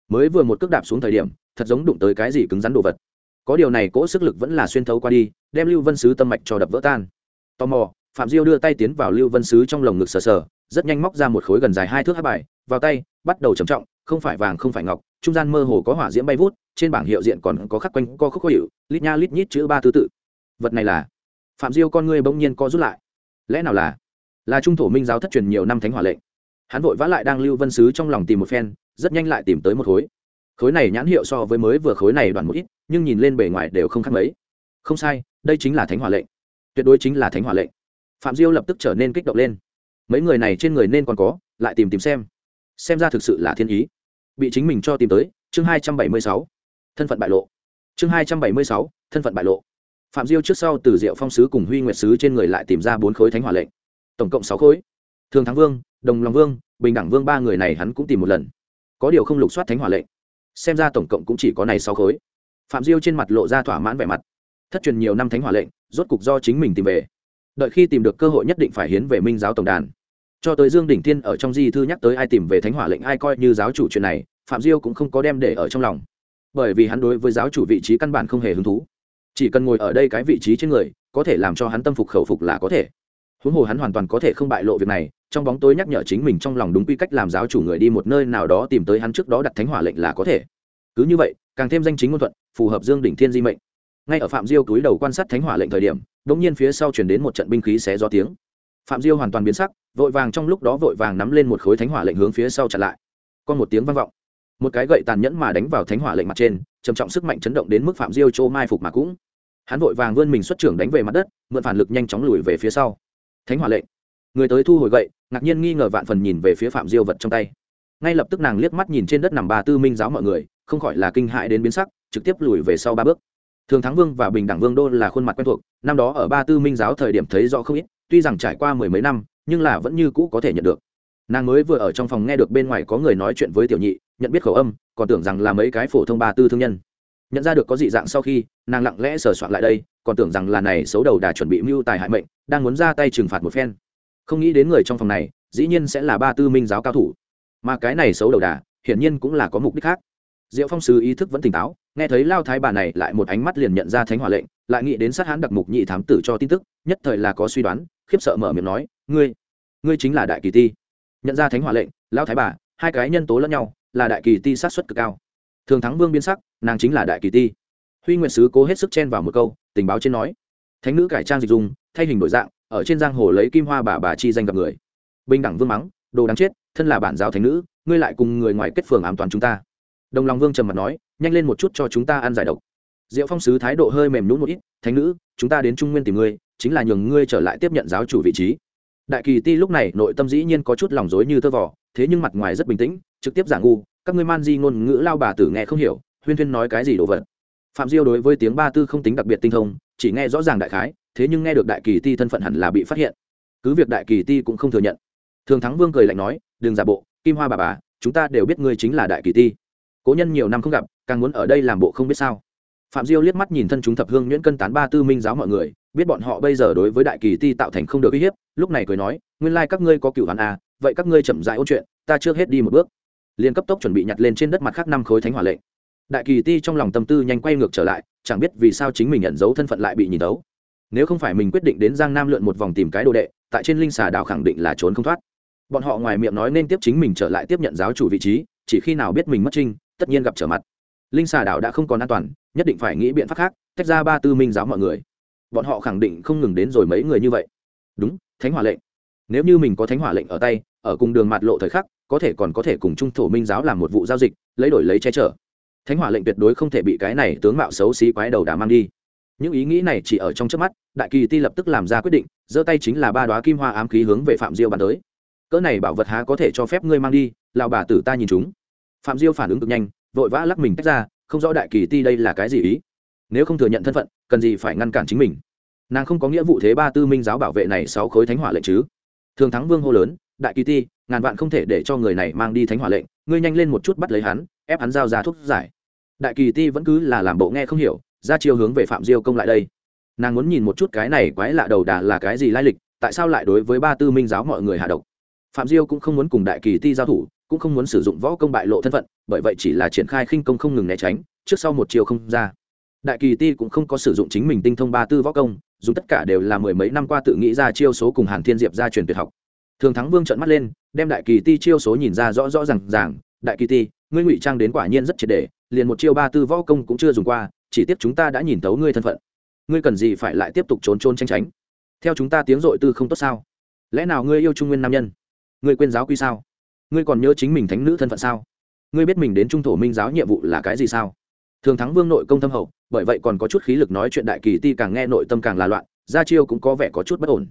Mới vừa một cước đạp xuống thời điểm, thật giống đụng tới cái gì cứng rắn đồ vật. Có điều này cỗ sức lực vẫn là xuyên thấu qua đi, đem lưu vân sứ tâm mạch cho đập vỡ tan. Tò mò, phạm diêu đưa tay tiến vào lưu vân sứ trong lồng ngực sờ sờ, rất nhanh móc ra một khối gần dài hai thước hát bài vào tay, bắt đầu trầm trọng, không phải vàng, không phải ngọc, trung gian mơ hồ có hỏa diễm bay vút, trên bảng hiệu diện còn có khắc quanh co khúc khó hiệu, lít nha lít nhít chữ ba thứ tự. Vật này là, phạm diêu con ngươi bỗng nhiên co rút lại. Lẽ nào là là trung thổ minh giáo thất truyền nhiều năm thánh hỏa lệnh? Hắn vội vã lại đang lưu vân sứ trong lòng tìm một phen, rất nhanh lại tìm tới một khối. Khối này nhãn hiệu so với mới vừa khối này đoạn một ít, nhưng nhìn lên bề ngoài đều không khác mấy. Không sai, đây chính là thánh hỏa lệnh. Tuyệt đối chính là thánh hỏa lệnh. Phạm diêu lập tức trở nên kích động lên. Mấy người này trên người nên còn có, lại tìm tìm xem xem ra thực sự là thiên ý. Bị chính mình cho tìm tới, chương hai trăm bảy mươi sáu. Thân phận bại lộ. Chương hai trăm bảy mươi sáu, thân phận bại lộ. Phạm diêu trước sau từ diệu phong sứ cùng huy nguyệt sứ trên người lại tìm ra bốn khối thánh hỏa lệnh. Tổng cộng sáu khối. Thường thắng vương, đồng lòng vương, bình đẳng vương, ba người này hắn cũng tìm một lần. Có điều không lục soát thánh hỏa lệnh. Xem ra tổng cộng cũng chỉ có này sáu khối. Phạm diêu trên mặt lộ ra thỏa mãn vẻ mặt. Thất truyền nhiều năm thánh hỏa lệnh, rốt cục do chính mình tìm về. Đợi khi tìm được cơ hội nhất định phải hiến về minh giáo tổng đàn cho tới dương đỉnh thiên ở trong di thư nhắc tới ai tìm về thánh hỏa lệnh ai coi như giáo chủ chuyện này, phạm diêu cũng không có đem để ở trong lòng. Bởi vì hắn đối với giáo chủ vị trí căn bản không hề hứng thú. Chỉ cần ngồi ở đây cái vị trí trên người, có thể làm cho hắn tâm phục khẩu phục là có thể. Huống hồ hắn hoàn toàn có thể không bại lộ việc này, trong bóng tối nhắc nhở chính mình trong lòng đúng quy cách làm giáo chủ người đi một nơi nào đó tìm tới hắn trước đó đặt thánh hỏa lệnh là có thể. Cứ như vậy, càng thêm danh chính ngôn thuận, phù hợp dương đỉnh thiên di mệnh. Ngay ở phạm diêu túi đầu quan sát thánh hỏa lệnh thời điểm đ ỗ n g nhiên phía sau chuyển đến một trận binh khí xé gió tiếng phạm diêu hoàn toàn biến sắc, vội vàng trong lúc đó vội vàng nắm lên một khối thánh hỏa lệnh hướng phía sau chặn lại. Còn một tiếng vang vọng. Một cái gậy tàn nhẫn mà đánh vào thánh hỏa lệnh mặt trên, trầm trọng sức mạnh chấn động đến mức phạm diêu chỗ mai phục mà cũng. Hắn vội vàng vươn mình xuất trưởng đánh về mặt đất, mượn phản lực nhanh chóng lùi về phía sau. Thánh hỏa lệnh. Người tới thu hồi gậy, ngạc nhiên nghi ngờ vạn phần nhìn về phía phạm diêu vật trong tay. Ngay lập tức nàng liếc mắt nhìn trên đất nằm bà tư minh giáo mọi người, không khỏi là kinh hại đến biến sắc, trực tiếp lùi về sau ba bước. Thường thắng vương và bình đẳng vương đô là khuôn mặt quen thuộc, năm đó ở ba tư minh giáo thời điểm thấy rõ không ít tuy rằng trải qua mười mấy năm, nhưng là vẫn như cũ có thể nhận được. Nàng mới vừa ở trong phòng nghe được bên ngoài có người nói chuyện với tiểu nhị, nhận biết khẩu âm, còn tưởng rằng là mấy cái phổ thông ba tư thương nhân. Nhận ra được có dị dạng sau khi, nàng lặng lẽ sờ soạn lại đây, còn tưởng rằng là này xấu đầu đà chuẩn bị mưu tài hại mệnh, đang muốn ra tay trừng phạt một phen. Không nghĩ đến người trong phòng này, dĩ nhiên sẽ là ba tư minh giáo cao thủ. Mà cái này xấu đầu đà, hiển nhiên cũng là có mục đích khác. Diệu phong sứ ý thức vẫn tỉnh táo nghe thấy lao thái bà này lại một ánh mắt liền nhận ra thánh hỏa lệnh, lại nghĩ đến sát hãn đặc mục nhị thám tử cho tin tức, nhất thời là có suy đoán, khiếp sợ mở miệng nói, ngươi ngươi chính là đại kỳ ti. Nhận ra thánh hỏa lệnh, lao thái bà, hai cái nhân tố lẫn nhau, là đại kỳ ti sát xuất cực cao. Thường thắng vương biên sắc, nàng chính là đại kỳ ti. Huy nguyện sứ cố hết sức chen vào một câu, tình báo trên nói, thánh nữ cải trang dịch dùng thay hình đổi dạng, ở trên giang hồ lấy kim hoa bà bà chi danh gặp người. Bình đẳng vương mắng, đồ đáng chết, thân là bản giáo thánh nữ, ngươi lại cùng người ngoài kết phường ám toàn chúng ta đồng lòng vương trầm mặt nói, nhanh lên một chút cho chúng ta ăn giải độc. Diệu phong sứ thái độ hơi mềm nhún một ít, thánh nữ, chúng ta đến trung nguyên tìm ngươi, chính là nhường ngươi trở lại tiếp nhận giáo chủ vị trí. Đại kỳ ti lúc này nội tâm dĩ nhiên có chút lòng dối như tơ vỏ thế nhưng mặt ngoài rất bình tĩnh, trực tiếp giả ngu, các ngươi man di ngôn ngữ lao bà tử nghe không hiểu, huyên thuyên nói cái gì đồ vật? Phạm diêu đối với tiếng ba tư không tính đặc biệt tinh thông, chỉ nghe rõ ràng đại khái, thế nhưng nghe được đại kỳ ti thân phận hẳn là bị phát hiện. Cứ việc đại kỳ ti cũng không thừa nhận. Thường thắng vương cười lạnh nói, đừng giả bộ, kim hoa bà bà, chúng ta đều biết ngươi chính là đại kỳ ti cố nhân nhiều năm không gặp, càng muốn ở đây làm bộ không biết sao. Phạm diêu liếc mắt nhìn thân chúng thập hương nhuyễn cân tán ba tư minh giáo mọi người, biết bọn họ bây giờ đối với đại kỳ ti tạo thành không được uy hiếp, lúc này cười nói, nguyên lai các ngươi có cựu hắn à vậy các ngươi chậm dại ôn chuyện, ta chưa hết đi một bước. Liền cấp tốc chuẩn bị nhặt lên trên đất mặt khác năm khối thánh hỏa lệnh. Đại kỳ ti trong lòng tâm tư nhanh quay ngược trở lại, chẳng biết vì sao chính mình nhận dấu thân phận lại bị nhìn tấu nếu không phải mình quyết định đến giang nam lượn một vòng tìm cái đồ đệ, tại trên linh xà đảo khẳng định là trốn không thoát. Bọn họ ngoài miệng nói nên tiếp chính mình trở lại tiếp nhận giáo chủ vị trí, chỉ khi nào biết mình mất trinh tất nhiên gặp trở mặt. Linh xà đảo đã không còn an toàn, nhất định phải nghĩ biện pháp khác, tách ra ba tư minh giáo mọi người. Bọn họ khẳng định không ngừng đến rồi mấy người như vậy. Đúng, thánh hỏa lệnh. Nếu như mình có thánh hỏa lệnh ở tay, ở cùng đường mặt lộ thời khắc, có thể còn có thể cùng trung thổ minh giáo làm một vụ giao dịch, lấy đổi lấy che chở. Thánh hỏa lệnh tuyệt đối không thể bị cái này tướng mạo xấu xí quái đầu đà mang đi. Những ý nghĩ này chỉ ở trong trước mắt, đại kỳ ti lập tức làm ra quyết định, giơ tay chính là ba đoá kim hoa ám khí hướng về phạm diêu bàn tới. Cỡ này bảo vật há có thể cho phép ngươi mang đi lào bà tử ta nhìn chúng phạm diêu phản ứng cực nhanh, vội vã lắc mình tách ra, không rõ đại kỳ ti đây là cái gì ý. Nếu không thừa nhận thân phận, cần gì phải ngăn cản chính mình? Nàng không có nghĩa vụ thế ba tư minh giáo bảo vệ này sáu khối thánh hỏa lệnh chứ? Thường thắng vương hô lớn, đại kỳ ti, ngàn vạn không thể để cho người này mang đi thánh hỏa lệnh, ngươi nhanh lên một chút bắt lấy hắn, ép hắn giao ra thuốc giải. Đại kỳ ti vẫn cứ là làm bộ nghe không hiểu, ra chiêu hướng về phạm diêu công lại đây. Nàng muốn nhìn một chút cái này quái lạ đầu đà là cái gì lai lịch, tại sao lại đối với ba tư minh giáo mọi người hạ độc? Phạm diêu cũng không muốn cùng đại kỳ ti giao thủ cũng không muốn sử dụng võ công bại lộ thân phận, bởi vậy chỉ là triển khai khinh công không ngừng né tránh, trước sau một chiều không ra. Đại kỳ ti cũng không có sử dụng chính mình tinh thông ba tư võ công, dù tất cả đều là mười mấy năm qua tự nghĩ ra chiêu số cùng hàn thiên diệp ra truyền tuyệt học. Thường thắng vương trợn mắt lên, đem đại kỳ ti chiêu số nhìn ra rõ rõ r à n g ràng. Đại kỳ ti, ngươi ngụy trang đến quả nhiên rất triệt đề liền một chiêu ba tư võ công cũng chưa dùng qua, chỉ tiếp chúng ta đã nhìn tấu ngươi thân phận. Ngươi cần gì phải lại tiếp tục trốn trôn tranh tránh? Theo chúng ta tiếng dội tư không tốt sao? Lẽ nào ngươi yêu trung nguyên nam nhân? Ngươi quên giáo quy sao? Ngươi còn nhớ chính mình thánh nữ thân phận sao? Ngươi biết mình đến trung thổ minh giáo nhiệm vụ là cái gì sao? Thường thắng vương nội công thâm hậu, bởi vậy còn có chút khí lực nói chuyện đại kỳ ti càng nghe nội tâm càng là loạn, gia chiêu cũng có vẻ có chút bất ổn.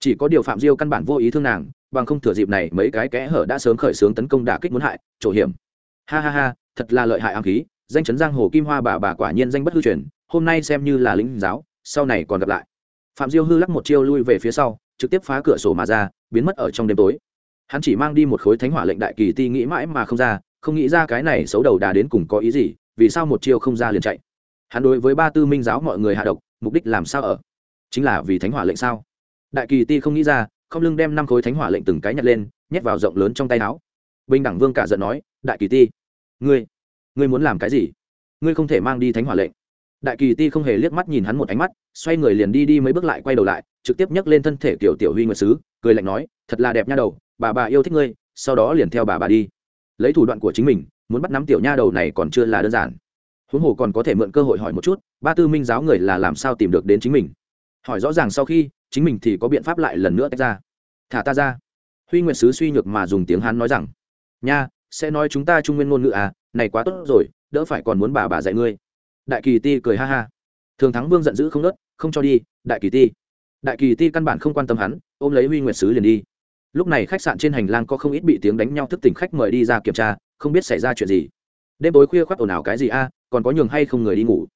Chỉ có điều phạm diêu căn bản vô ý thương nàng, bằng không thừa dịp này mấy cái kẽ hở đã sớm khởi xướng tấn công đả kích muốn hại trổ hiểm. Ha ha ha, thật là lợi hại ám khí, danh chấn giang hồ kim hoa bà bà quả nhiên danh bất hư truyền, hôm nay xem như là lính giáo, sau này còn gặp lại. Phạm diêu hư lắc một chiêu lui về phía sau, trực tiếp phá cửa sổ mà ra, biến mất ở trong đêm tối hắn chỉ mang đi một khối thánh hỏa lệnh đại kỳ ti nghĩ mãi mà không ra, không nghĩ ra cái này xấu đầu đà đến cùng có ý gì, vì sao một chiêu không ra liền chạy. Hắn đối với ba tư minh giáo mọi người hạ độc, mục đích làm sao ở? Chính là vì thánh hỏa lệnh sao? Đại kỳ ti không nghĩ ra, không lưng đem năm khối thánh hỏa lệnh từng cái nhặt lên, nhét vào rộng lớn trong tay áo. Bình đẳng vương cả giận nói, đại kỳ ti, ngươi ngươi muốn làm cái gì? Ngươi không thể mang đi thánh hỏa lệnh. Đại kỳ ti không hề liếc mắt nhìn hắn một ánh mắt, xoay người liền đi đi mấy bước lại quay đầu lại, trực tiếp nhấc lên thân thể kiểu tiểu huy nguyệt sứ cười lạnh nói, thật là đẹp nha đầu, bà bà yêu thích ngươi, sau đó liền theo bà bà đi. Lấy thủ đoạn của chính mình, muốn bắt nắm tiểu nha đầu này còn chưa là đơn giản. Huống hồ còn có thể mượn cơ hội hỏi một chút, ba tư minh giáo người là làm sao tìm được đến chính mình? Hỏi rõ ràng sau khi, chính mình thì có biện pháp lại lần nữa tách ra. Thả ta ra. Huy nguyệt sứ suy nhược mà dùng tiếng hán nói rằng, nha, sẽ nói chúng ta trung nguyên ngôn ngữ à này quá tốt rồi, đỡ phải còn muốn bà bà dạy ngươi. Đại kỳ ti cười ha ha. Thường thắng vương giận dữ không nớt, không cho đi, đại kỳ ti. Đại kỳ ti căn bản không quan tâm hắn ôm lấy huy nguyệt sứ liền đi. Lúc này khách sạn trên hành lang có không ít bị tiếng đánh nhau thức tỉnh khách mời đi ra kiểm tra, không biết xảy ra chuyện gì. Đêm tối khuya khoác ồn ào cái gì a, còn có nhường hay không người đi ngủ?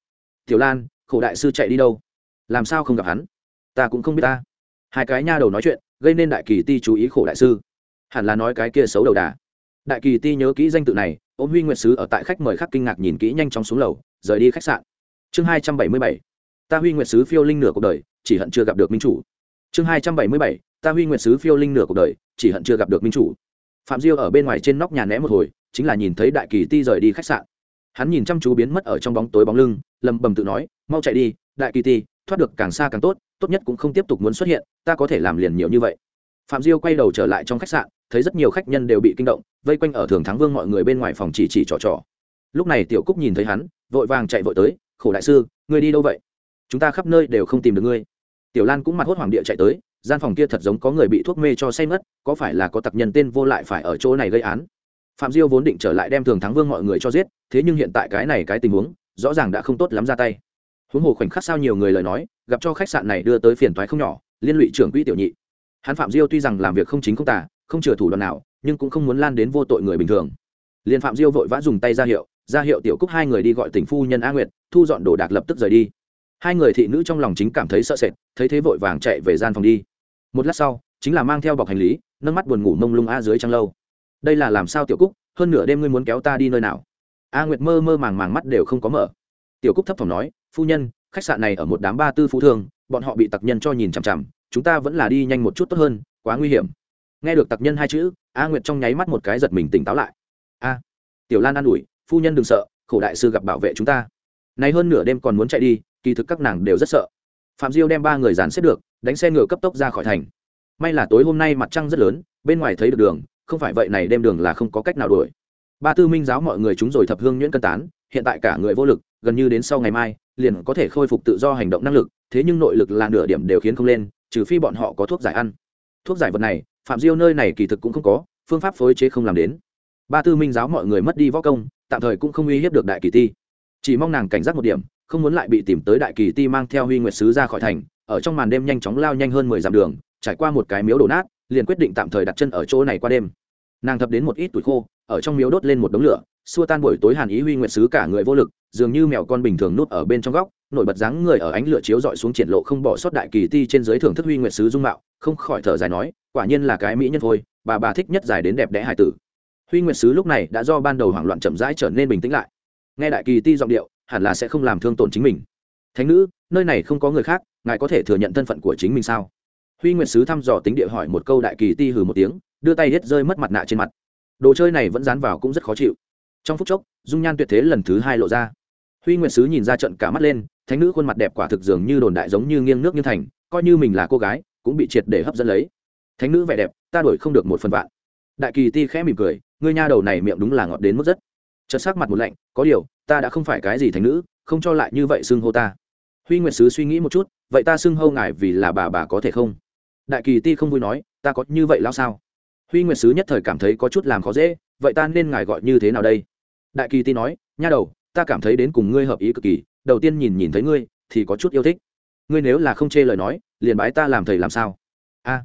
Tiểu lan, khổ đại sư chạy đi đâu? Làm sao không gặp hắn? Ta cũng không biết ta. Hai cái nha đầu nói chuyện, gây nên đại kỳ ti chú ý khổ đại sư. Hẳn là nói cái kia xấu đầu đà. Đại kỳ ti nhớ kỹ danh tự này, ôm huy nguyệt sứ ở tại khách mời khắc kinh ngạc nhìn kỹ nhanh chóng xuống lầu, rời đi khách sạn. Chương hai trăm bảy mươi bảy. Ta huy nguyệt sứ phiêu linh nửa cuộc đời, chỉ hận chưa gặp được minh chủ chương hai trăm bảy mươi bảy, ta huy nguyệt sứ phiêu linh nửa cuộc đời, chỉ hận chưa gặp được minh chủ. Phạm diêu ở bên ngoài trên nóc nhà né một hồi, chính là nhìn thấy đại kỳ ti rời đi khách sạn. Hắn nhìn chăm chú biến mất ở trong bóng tối bóng lưng, lầm bầm tự nói, mau chạy đi, đại kỳ ti, thoát được càng xa càng tốt tốt nhất cũng không tiếp tục muốn xuất hiện, ta có thể làm liền nhiều như vậy. Phạm diêu quay đầu trở lại trong khách sạn, thấy rất nhiều khách nhân đều bị kinh động, vây quanh ở thường thắng vương mọi người bên ngoài phòng chỉ chỉ trò trò. Lúc này tiểu cúc nhìn thấy hắn, vội vàng chạy vội tới, khổ đại sư, ngươi đi đâu vậy? Chúng ta khắp nơi đều không tìm được ngươi tiểu lan cũng mặt hốt hoảng địa chạy tới, gian phòng kia thật giống có người bị thuốc mê cho say mất có phải là có tặc nhân tên vô lại phải ở chỗ này gây án? Phạm diêu vốn định trở lại đem thường thắng vương mọi người cho giết, thế nhưng hiện tại cái này cái tình huống, rõ ràng đã không tốt lắm ra tay. Huống hồ khoảnh khắc sao nhiều người lời nói, gặp cho khách sạn này đưa tới phiền toái không nhỏ, liên lụy trưởng quỹ tiểu nhị. Hắn phạm diêu tuy rằng làm việc không chính không tả không chừa thủ đoạn nào, nhưng cũng không muốn lan đến vô tội người bình thường. Liên phạm diêu vội vã dùng tay ra hiệu ra hiệu tiểu cúc hai người đi gọi tỉnh phu nhân a nguyệt, thu dọn đồ đạc lập tức rời đi hai người thị nữ trong lòng chính cảm thấy sợ sệt, thấy thế vội vàng chạy về gian phòng đi. Một lát sau, chính là mang theo bọc hành lý, nâng mắt buồn ngủ mông lung a dưới trăng lâu. Đây là làm sao tiểu cúc, hơn nửa đêm ngươi muốn kéo ta đi nơi nào? A nguyệt mơ mơ màng màng mắt đều không có mở. Tiểu cúc thấp thỏm nói, phu nhân, khách sạn này ở một đám ba tư phú thương, bọn họ bị tặc nhân cho nhìn chằm chằm, chúng ta vẫn là đi nhanh một chút tốt hơn, quá nguy hiểm. Nghe được tặc nhân hai chữ, a nguyệt trong nháy mắt một cái giật mình tỉnh táo lại. A, tiểu lan an ủi, phu nhân đừng sợ, khổ đại sư gặp bảo vệ chúng ta. Nay hơn nửa đêm còn muốn chạy đi kỳ thực các nàng đều rất sợ. Phạm diêu đem ba người dàn xếp được, đánh xe ngựa cấp tốc ra khỏi thành. May là tối hôm nay mặt trăng rất lớn, bên ngoài thấy được đường, không phải vậy này đem đường là không có cách nào đuổi. Ba tư minh giáo mọi người chúng rồi thập hương nhuyễn cân tán, hiện tại cả người vô lực, gần như đến sau ngày mai, liền có thể khôi phục tự do hành động năng lực, thế nhưng nội lực là nửa điểm đều khiến không lên, trừ phi bọn họ có thuốc giải ăn. Thuốc giải vật này, phạm diêu nơi này kỳ thực cũng không có, phương pháp phối chế không làm đến. Ba tư minh giáo mọi người mất đi võ công, tạm thời cũng không uy hiếp được đại kỳ ti chỉ mong nàng cảnh giác một điểm không muốn lại bị tìm tới đại kỳ ti mang theo huy nguyệt sứ ra khỏi thành, ở trong màn đêm nhanh chóng lao nhanh hơn mười dặm đường, trải qua một cái miếu đổ nát, liền quyết định tạm thời đặt chân ở chỗ này qua đêm. Nàng thập đến một ít tuổi khô, ở trong miếu đốt lên một đống lửa, xua tan buổi tối hàn ý huy nguyệt sứ cả người vô lực, dường như mèo con bình thường nút ở bên trong góc, nổi bật dáng người ở ánh lửa chiếu dọi xuống triển lộ không bỏ sót đại kỳ ti trên dưới thưởng thức huy nguyệt sứ dung mạo, không khỏi thở dài nói, quả nhiên là cái mỹ nhân thôi, bà bà thích nhất dài đến đẹp đẽ hải tử. Huy nguyệt sứ lúc này đã do ban đầu hoảng loạn chậm rãi trở nên bình tĩnh lại. Nghe đại kỳ ti giọng điệu hẳn là sẽ không làm thương tổn chính mình. Thánh nữ, nơi này không có người khác, ngài có thể thừa nhận thân phận của chính mình sao? Huy nguyệt sứ thăm dò tính địa hỏi một câu đại kỳ ti hừ một tiếng, đưa tay hết rơi mất mặt nạ trên mặt. Đồ chơi này vẫn dán vào cũng rất khó chịu. Trong phút chốc, dung nhan tuyệt thế lần thứ hai lộ ra. Huy nguyệt sứ nhìn ra trận cả mắt lên, thánh nữ khuôn mặt đẹp quả thực dường như đồn đại giống như nghiêng nước như thành, coi như mình là cô gái, cũng bị triệt để hấp dẫn lấy. Thánh nữ vẻ đẹp, ta đổi không được một phần vạn. Đại kỳ ti khẽ mỉm cười, ngươi nha đầu này miệng đúng là ngọt đến mức rất chợt sắc mặt một lạnh, có điều, ta đã không phải cái gì thánh nữ, không cho lại như vậy xưng hô ta. Huy nguyệt sứ suy nghĩ một chút, vậy ta xưng hô ngài vì là bà bà có thể không? Đại kỳ ti không vui nói, ta có như vậy lao sao? Huy nguyệt sứ nhất thời cảm thấy có chút làm khó dễ, vậy ta nên ngài gọi như thế nào đây? Đại kỳ ti nói, nha đầu, ta cảm thấy đến cùng ngươi hợp ý cực kỳ, đầu tiên nhìn nhìn thấy ngươi, thì có chút yêu thích. Ngươi nếu là không chê lời nói, liền bái ta làm thầy làm sao? A.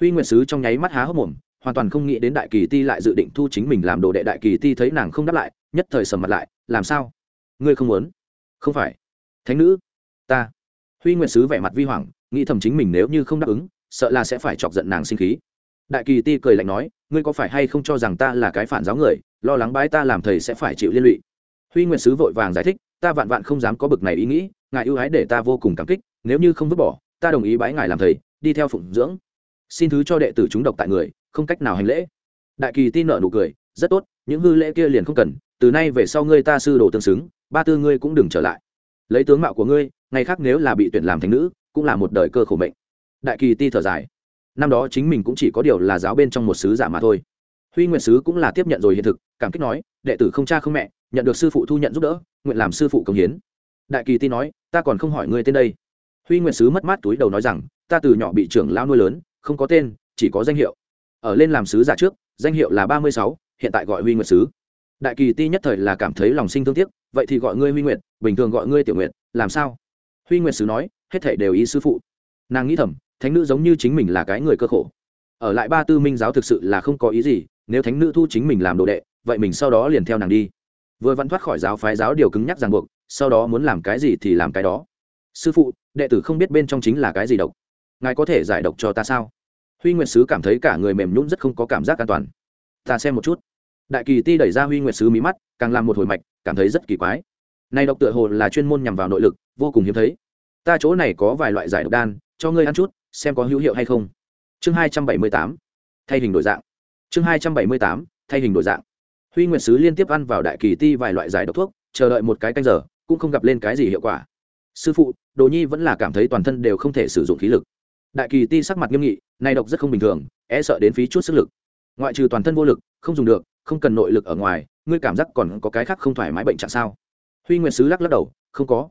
Huy nguyệt sứ trong nháy mắt há hốc mồm, hoàn toàn không nghĩ đến đại kỳ ti lại dự định thu chính mình làm đồ đệ. Đại kỳ ti thấy nàng không đáp lại nhất thời sầm mặt lại, làm sao? Ngươi không muốn? Không phải. Thánh nữ, ta. Huy nguyệt sứ vẻ mặt vi hoàng, nghĩ thầm chính mình nếu như không đáp ứng, sợ là sẽ phải chọc giận nàng sinh khí. Đại kỳ ti cười lạnh nói, ngươi có phải hay không cho rằng ta là cái phản giáo người, lo lắng bái ta làm thầy sẽ phải chịu liên lụy? Huy nguyệt sứ vội vàng giải thích, ta vạn vạn không dám có bực này ý nghĩ, ngài ưu ái để ta vô cùng cảm kích, nếu như không vứt bỏ, ta đồng ý bái ngài làm thầy, đi theo phụng dưỡng. Xin thứ cho đệ tử chúng độc tại người, không cách nào hành lễ. Đại kỳ tin nợ nụ cười, rất tốt, những hư lễ kia liền không cần từ nay về sau ngươi ta sư đồ tương xứng, ba tư ngươi cũng đừng trở lại. Lấy tướng mạo của ngươi, ngày khác nếu là bị tuyển làm thành nữ, cũng là một đời cơ khổ mệnh. Đại kỳ ti thở dài. Năm đó chính mình cũng chỉ có điều là giáo bên trong một sứ giả mà thôi. Huy nguyện sứ cũng là tiếp nhận rồi hiện thực, cảm kích nói, đệ tử không cha không mẹ, nhận được sư phụ thu nhận giúp đỡ, nguyện làm sư phụ công hiến. Đại kỳ ti nói, ta còn không hỏi ngươi tên đây. Huy nguyện sứ mất mát túi đầu nói rằng, ta từ nhỏ bị trưởng lao nuôi lớn, không có tên, chỉ có danh hiệu. Ở lên làm sứ giả trước, danh hiệu là ba mươi sáu, hiện tại gọi huy nguyện sứ đại kỳ ti nhất thời là cảm thấy lòng sinh thương tiếc vậy thì gọi ngươi huy Nguyệt, bình thường gọi ngươi tiểu Nguyệt. làm sao? Huy Nguyệt sứ nói hết thể đều ý sư phụ. Nàng nghĩ thầm thánh nữ giống như chính mình là cái người cơ khổ. Ở lại ba tư minh giáo thực sự là không có ý gì nếu thánh nữ thu chính mình làm đồ đệ vậy mình sau đó liền theo nàng đi. Vừa vặn thoát khỏi giáo phái giáo điều cứng nhắc ràng buộc sau đó muốn làm cái gì thì làm cái đó. Sư phụ đệ tử không biết bên trong chính là cái gì độc. Ngài có thể giải độc cho ta sao? Huy nguyệt sứ cảm thấy cả người mềm nhún rất không có cảm giác an toàn. Ta xem một chút đại kỳ ti đẩy ra huy nguyệt sứ mí mắt, càng làm một hồi mạch, cảm thấy rất kỳ quái. Này độc tựa hồ là chuyên môn nhằm vào nội lực, vô cùng hiếm thấy. Ta chỗ này có vài loại giải độc đan, cho ngươi ăn chút, xem có hữu hiệu hay không. Chương hai trăm bảy mươi tám. Thay hình đổi dạng. Chương hai trăm bảy mươi tám. Thay hình đổi dạng. Huy nguyệt sứ liên tiếp ăn vào đại kỳ ti vài loại giải độc thuốc, chờ đợi một cái canh giờ, cũng không gặp lên cái gì hiệu quả. Sư phụ, đồ nhi vẫn là cảm thấy toàn thân đều không thể sử dụng khí lực. Đại kỳ ti sắc mặt nghiêm nghị nay độc rất không bình thường e sợ đến phí chút sức lực. Ngoại trừ toàn thân vô lực, không dùng được không cần nội lực ở ngoài, ngươi cảm giác còn có cái khác không thoải mái bệnh trạng sao? Huy nguyệt sứ lắc lắc đầu, không có.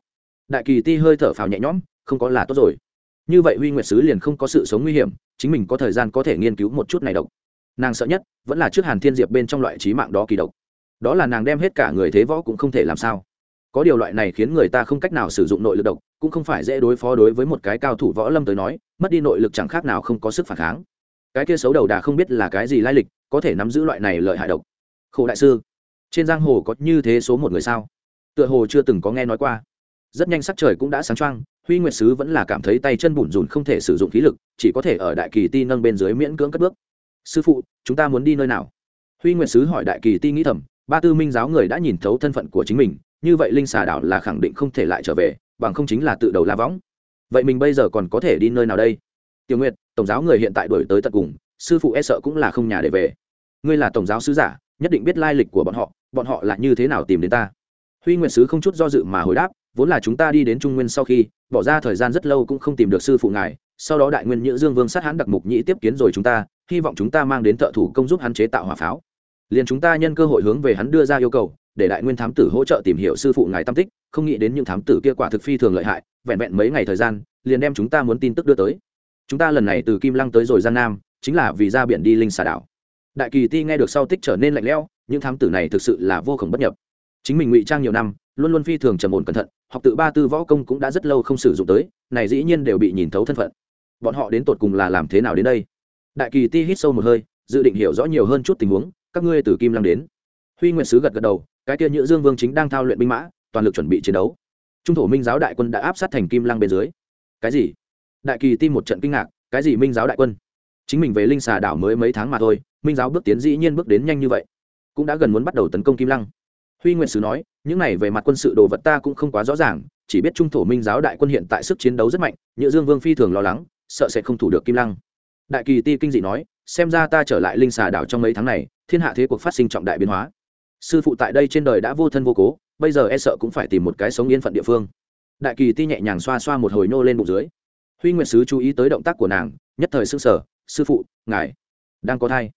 Đại kỳ ti hơi thở phào nhẹ nhõm, không có là tốt rồi. Như vậy huy nguyệt sứ liền không có sự sống nguy hiểm, chính mình có thời gian có thể nghiên cứu một chút này độc. Nàng sợ nhất vẫn là trước hàn thiên diệp bên trong loại trí mạng đó kỳ độc. Đó là nàng đem hết cả người thế võ cũng không thể làm sao. Có điều loại này khiến người ta không cách nào sử dụng nội lực độc, cũng không phải dễ đối phó đối với một cái cao thủ võ lâm tới nói, mất đi nội lực chẳng khác nào không có sức phản kháng cái kia xấu đầu đà không biết là cái gì lai lịch, có thể nắm giữ loại này lợi hại độc. Khổ đại sư, trên giang hồ có như thế số một người sao? Tựa hồ chưa từng có nghe nói qua. Rất nhanh sắc trời cũng đã sáng trăng huy nguyệt sứ vẫn là cảm thấy tay chân bủn rủn không thể sử dụng khí lực, chỉ có thể ở đại kỳ ti nâng bên dưới miễn cưỡng cất bước. Sư phụ, chúng ta muốn đi nơi nào? Huy nguyệt sứ hỏi đại kỳ ti nghĩ thầm, ba tư minh giáo người đã nhìn thấu thân phận của chính mình, như vậy linh xà đảo là khẳng định không thể lại trở về, bằng không chính là tự đầu la võng. Vậy mình bây giờ còn có thể đi nơi nào đây? Tiểu nguyệt, tổng giáo người hiện tại đổi tới tận cùng, sư phụ e sợ cũng là không nhà để về. Ngươi là tổng giáo sứ giả, nhất định biết lai lịch của bọn họ bọn họ là như thế nào tìm đến ta? Huy nguyệt sứ không chút do dự mà hồi đáp, vốn là chúng ta đi đến trung nguyên sau khi, bỏ ra thời gian rất lâu cũng không tìm được sư phụ ngài, sau đó đại nguyên nhữ dương vương sát hãn đặc mục nhĩ tiếp kiến rồi chúng ta, hy vọng chúng ta mang đến thợ thủ công giúp hắn chế tạo hỏa pháo. Liền chúng ta nhân cơ hội hướng về hắn đưa ra yêu cầu, để đại nguyên thám tử hỗ trợ tìm hiểu sư phụ ngài tam tích, không nghĩ đến những thám tử kia quả thực phi thường lợi hại, vẹn vẹn mấy ngày thời gian, liền đem chúng ta muốn tin tức đưa tới chúng ta lần này từ kim lăng tới rồi gian nam, chính là vì ra biển đi linh xà đảo. Đại kỳ ti nghe được sau tích trở nên lạnh lẽo, những thám tử này thực sự là vô khổng bất nhập. Chính mình ngụy trang nhiều năm, luôn luôn phi thường trầm ổn cẩn thận, học tự ba tư võ công cũng đã rất lâu không sử dụng tới, này dĩ nhiên đều bị nhìn thấu thân phận. Bọn họ đến tột cùng là làm thế nào đến đây? Đại kỳ ti hít sâu một hơi, dự định hiểu rõ nhiều hơn chút tình huống, các ngươi từ kim lăng đến. Huy nguyện sứ gật gật đầu, cái kia nhữ dương vương chính đang thao luyện binh mã, toàn lực chuẩn bị chiến đấu. Trung thổ minh giáo đại quân đã áp sát thành kim lăng bên dưới. Cái gì? Đại kỳ ti một trận kinh ngạc, cái gì minh giáo đại quân? Chính mình về linh xà đảo mới mấy tháng mà thôi, minh giáo bước tiến dĩ nhiên bước đến nhanh như vậy, cũng đã gần muốn bắt đầu tấn công kim lăng. Huy nguyện sứ nói, những này về mặt quân sự đồ vật ta cũng không quá rõ ràng, chỉ biết trung thổ minh giáo đại quân hiện tại sức chiến đấu rất mạnh, nhựa dương vương phi thường lo lắng, sợ sẽ không thủ được kim lăng. Đại kỳ ti kinh dị nói, xem ra ta trở lại linh xà đảo trong mấy tháng này, thiên hạ thế cuộc phát sinh trọng đại biến hóa. Sư phụ tại đây trên đời đã vô thân vô cố, bây giờ e sợ cũng phải tìm một cái sống yên phận địa phương. Đại kỳ ti nhẹ nhàng xoa xoa một hồi nô lên bụng dưới huy nguyệt sứ chú ý tới động tác của nàng, nhất thời s ư n g sở sư phụ, ngài đang có thai.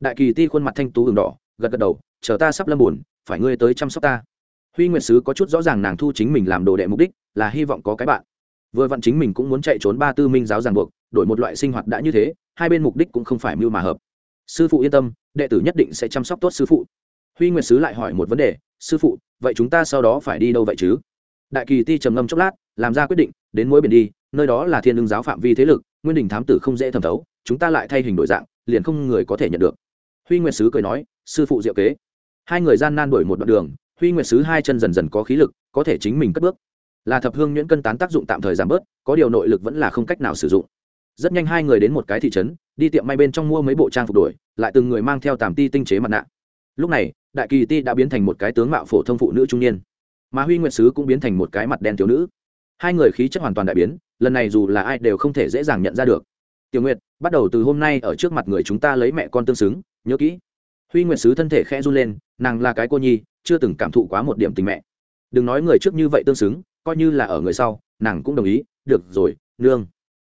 Đại kỳ ti khuôn mặt thanh tú h đỏ, gật gật đầu, chờ ta sắp lâm buồn, phải ngươi tới chăm sóc ta. Huy nguyệt sứ có chút rõ ràng nàng thu chính mình làm đồ đệ mục đích, là hy vọng có cái bạn. Vừa vặn chính mình cũng muốn chạy trốn ba tư minh giáo ràng buộc, đổi một loại sinh hoạt đã như thế, hai bên mục đích cũng không phải mưu mà hợp. Sư phụ yên tâm, đệ tử nhất định sẽ chăm sóc tốt sư phụ. Huy nguyệt sứ lại hỏi một vấn đề, sư phụ, vậy chúng ta sau đó phải đi đâu vậy chứ? Đại kỳ ti trầm ngâm chốc lát, làm ra quyết định, đến mỗi biển đi nơi đó là thiên lương giáo phạm vi thế lực, nguyên đình thám tử không dễ thẩm thấu, chúng ta lại thay hình đổi dạng, liền không người có thể nhận được. Huy nguyệt sứ cười nói, sư phụ diệu kế. Hai người gian nan đổi một đoạn đường, huy nguyệt sứ hai chân dần dần có khí lực, có thể chính mình cất bước. Là thập hương nhuyễn cân tán tác dụng tạm thời giảm bớt, có điều nội lực vẫn là không cách nào sử dụng. Rất nhanh hai người đến một cái thị trấn, đi tiệm may bên trong mua mấy bộ trang phục đổi, lại từng người mang theo tàm ti tinh chế mặt nạ. Lúc này, đại kỳ ti đã biến thành một cái tướng mạo phổ thông phụ nữ trung niên, mà huy nguyệt sứ cũng biến thành một cái mặt đen thiếu nữ hai người khí chất hoàn toàn đại biến, lần này dù là ai đều không thể dễ dàng nhận ra được. Tiểu nguyệt, bắt đầu từ hôm nay ở trước mặt người chúng ta lấy mẹ con tương xứng, nhớ kỹ. Huy nguyệt sứ thân thể khẽ run lên, nàng là cái cô nhi, chưa từng cảm thụ quá một điểm tình mẹ. Đừng nói người trước như vậy tương xứng, coi như là ở người sau, nàng cũng đồng ý, được rồi, nương.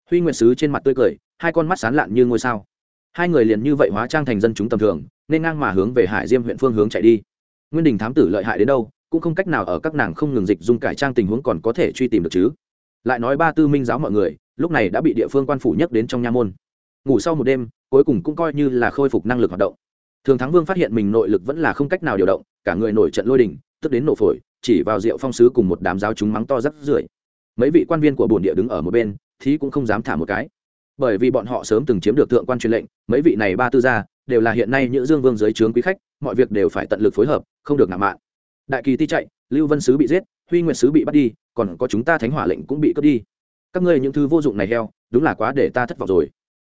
Huy nguyệt sứ trên mặt tươi cười, hai con mắt sán lạn như ngôi sao. Hai người liền như vậy hóa trang thành dân chúng tầm thường, nên ngang mà hướng về hải diêm huyện phương hướng chạy đi. Nguyên đình thám tử lợi hại đến đâu cũng không cách nào ở các nàng không ngừng dịch dung cải trang tình huống còn có thể truy tìm được chứ. Lại nói ba tư minh giáo mọi người, lúc này đã bị địa phương quan phủ nhắc đến trong nha môn. Ngủ sau một đêm, cuối cùng cũng coi như là khôi phục năng lực hoạt động. Thường thắng vương phát hiện mình nội lực vẫn là không cách nào điều động, cả người nổi trận lôi đình, tức đến nổ phổi, chỉ vào rượu phong sứ cùng một đám giáo chúng mắng to rắc rưởi. Mấy vị quan viên của bồn địa đứng ở một bên thì cũng không dám thả một cái. Bởi vì bọn họ sớm từng chiếm được thượng quan truyền lệnh, mấy vị này ba tư gia, đều là hiện nay những dương vương dưới trướng quý khách, mọi việc đều phải tận lực phối hợp, không được ngạo mạng đại kỳ ti chạy, lưu vân sứ bị giết, huy nguyệt sứ bị bắt đi, còn có chúng ta thánh hỏa lệnh cũng bị cướp đi. Các ngươi những thứ vô dụng này heo, đúng là quá để ta thất vọng rồi.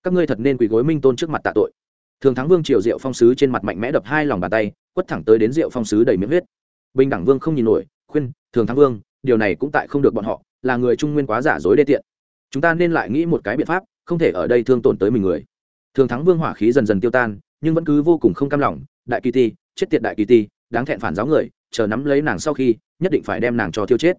Các ngươi thật nên quỳ gối minh tôn trước mặt tạ tội. Thường thắng vương triều diệu phong sứ trên mặt mạnh mẽ đập hai lòng bàn tay, quất thẳng tới đến diệu phong sứ đầy miếng huyết. Bình đẳng vương không nhìn nổi, khuyên, thường thắng vương, điều này cũng tại không được bọn họ, là người trung nguyên quá giả dối đê tiện. Chúng ta nên lại nghĩ một cái biện pháp, không thể ở đây thương tổn tới mình người. Thường thắng vương hỏa khí dần dần tiêu tan, nhưng vẫn cứ vô cùng không cam lòng, đại kỳ ti, chết tiệt đại kỳ ti, đáng thẹn phản giáo người chờ nắm lấy nàng sau khi, nhất định phải đem nàng cho tiêu chết.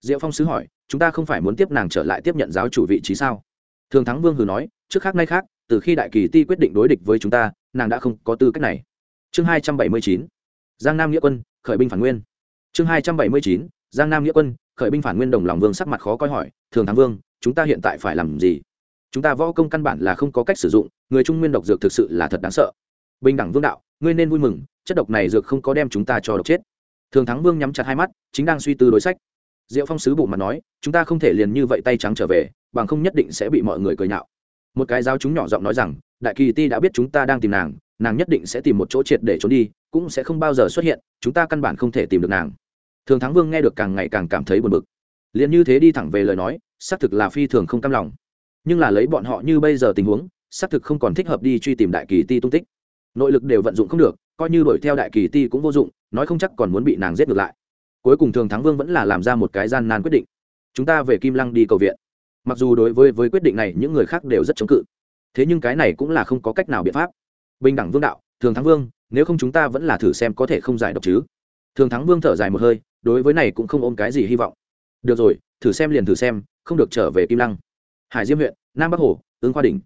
Diệu phong sứ hỏi, chúng ta không phải muốn tiếp nàng trở lại tiếp nhận giáo chủ vị trí sao? Thường thắng vương hừ nói, trước khác nay khác, từ khi đại kỳ ti quyết định đối địch với chúng ta, nàng đã không có tư cách này. Chương hai trăm bảy mươi chín, giang nam nghĩa quân, khởi binh phản nguyên. Chương hai trăm bảy mươi chín, giang nam nghĩa quân, khởi binh phản nguyên đồng lòng vương sắc mặt khó coi hỏi, thường thắng vương, chúng ta hiện tại phải làm gì? Chúng ta võ công căn bản là không có cách sử dụng, người trung nguyên độc dược thực sự là thật đáng sợ. Bình đẳng vương đạo, ngươi nên vui mừng, chất độc này dược không có đem chúng ta cho độc chết thường thắng vương nhắm chặt hai mắt, chính đang suy tư đối sách. Diệu phong sứ bộ mặt nói, chúng ta không thể liền như vậy tay trắng trở về, bằng không nhất định sẽ bị mọi người cười nhạo. Một cái giáo chúng nhỏ giọng nói rằng, đại kỳ ti đã biết chúng ta đang tìm nàng nàng nhất định sẽ tìm một chỗ triệt để trốn đi, cũng sẽ không bao giờ xuất hiện, chúng ta căn bản không thể tìm được nàng. Thường thắng vương nghe được càng ngày càng cảm thấy buồn bực. Liền như thế đi thẳng về lời nói, xác thực là phi thường không cam lòng. Nhưng là lấy bọn họ như bây giờ tình huống, xác thực không còn thích hợp đi truy tìm đại kỳ ti tung tích. Nội lực đều vận dụng không được coi như đuổi theo đại kỳ ti cũng vô dụng, nói không chắc còn muốn bị nàng giết ngược lại. Cuối cùng thường thắng vương vẫn là làm ra một cái gian nan quyết định. Chúng ta về kim lăng đi cầu viện. Mặc dù đối với với quyết định này những người khác đều rất chống cự, thế nhưng cái này cũng là không có cách nào biện pháp. Bình đẳng vương đạo, thường thắng vương, nếu không chúng ta vẫn là thử xem có thể không giải độc chứ. Thường thắng vương thở dài một hơi, đối với này cũng không ôm cái gì hy vọng. Được rồi, thử xem liền thử xem, không được trở về kim lăng. Hải diêm huyện, nam bắc hồ, ứng khoa đỉnh.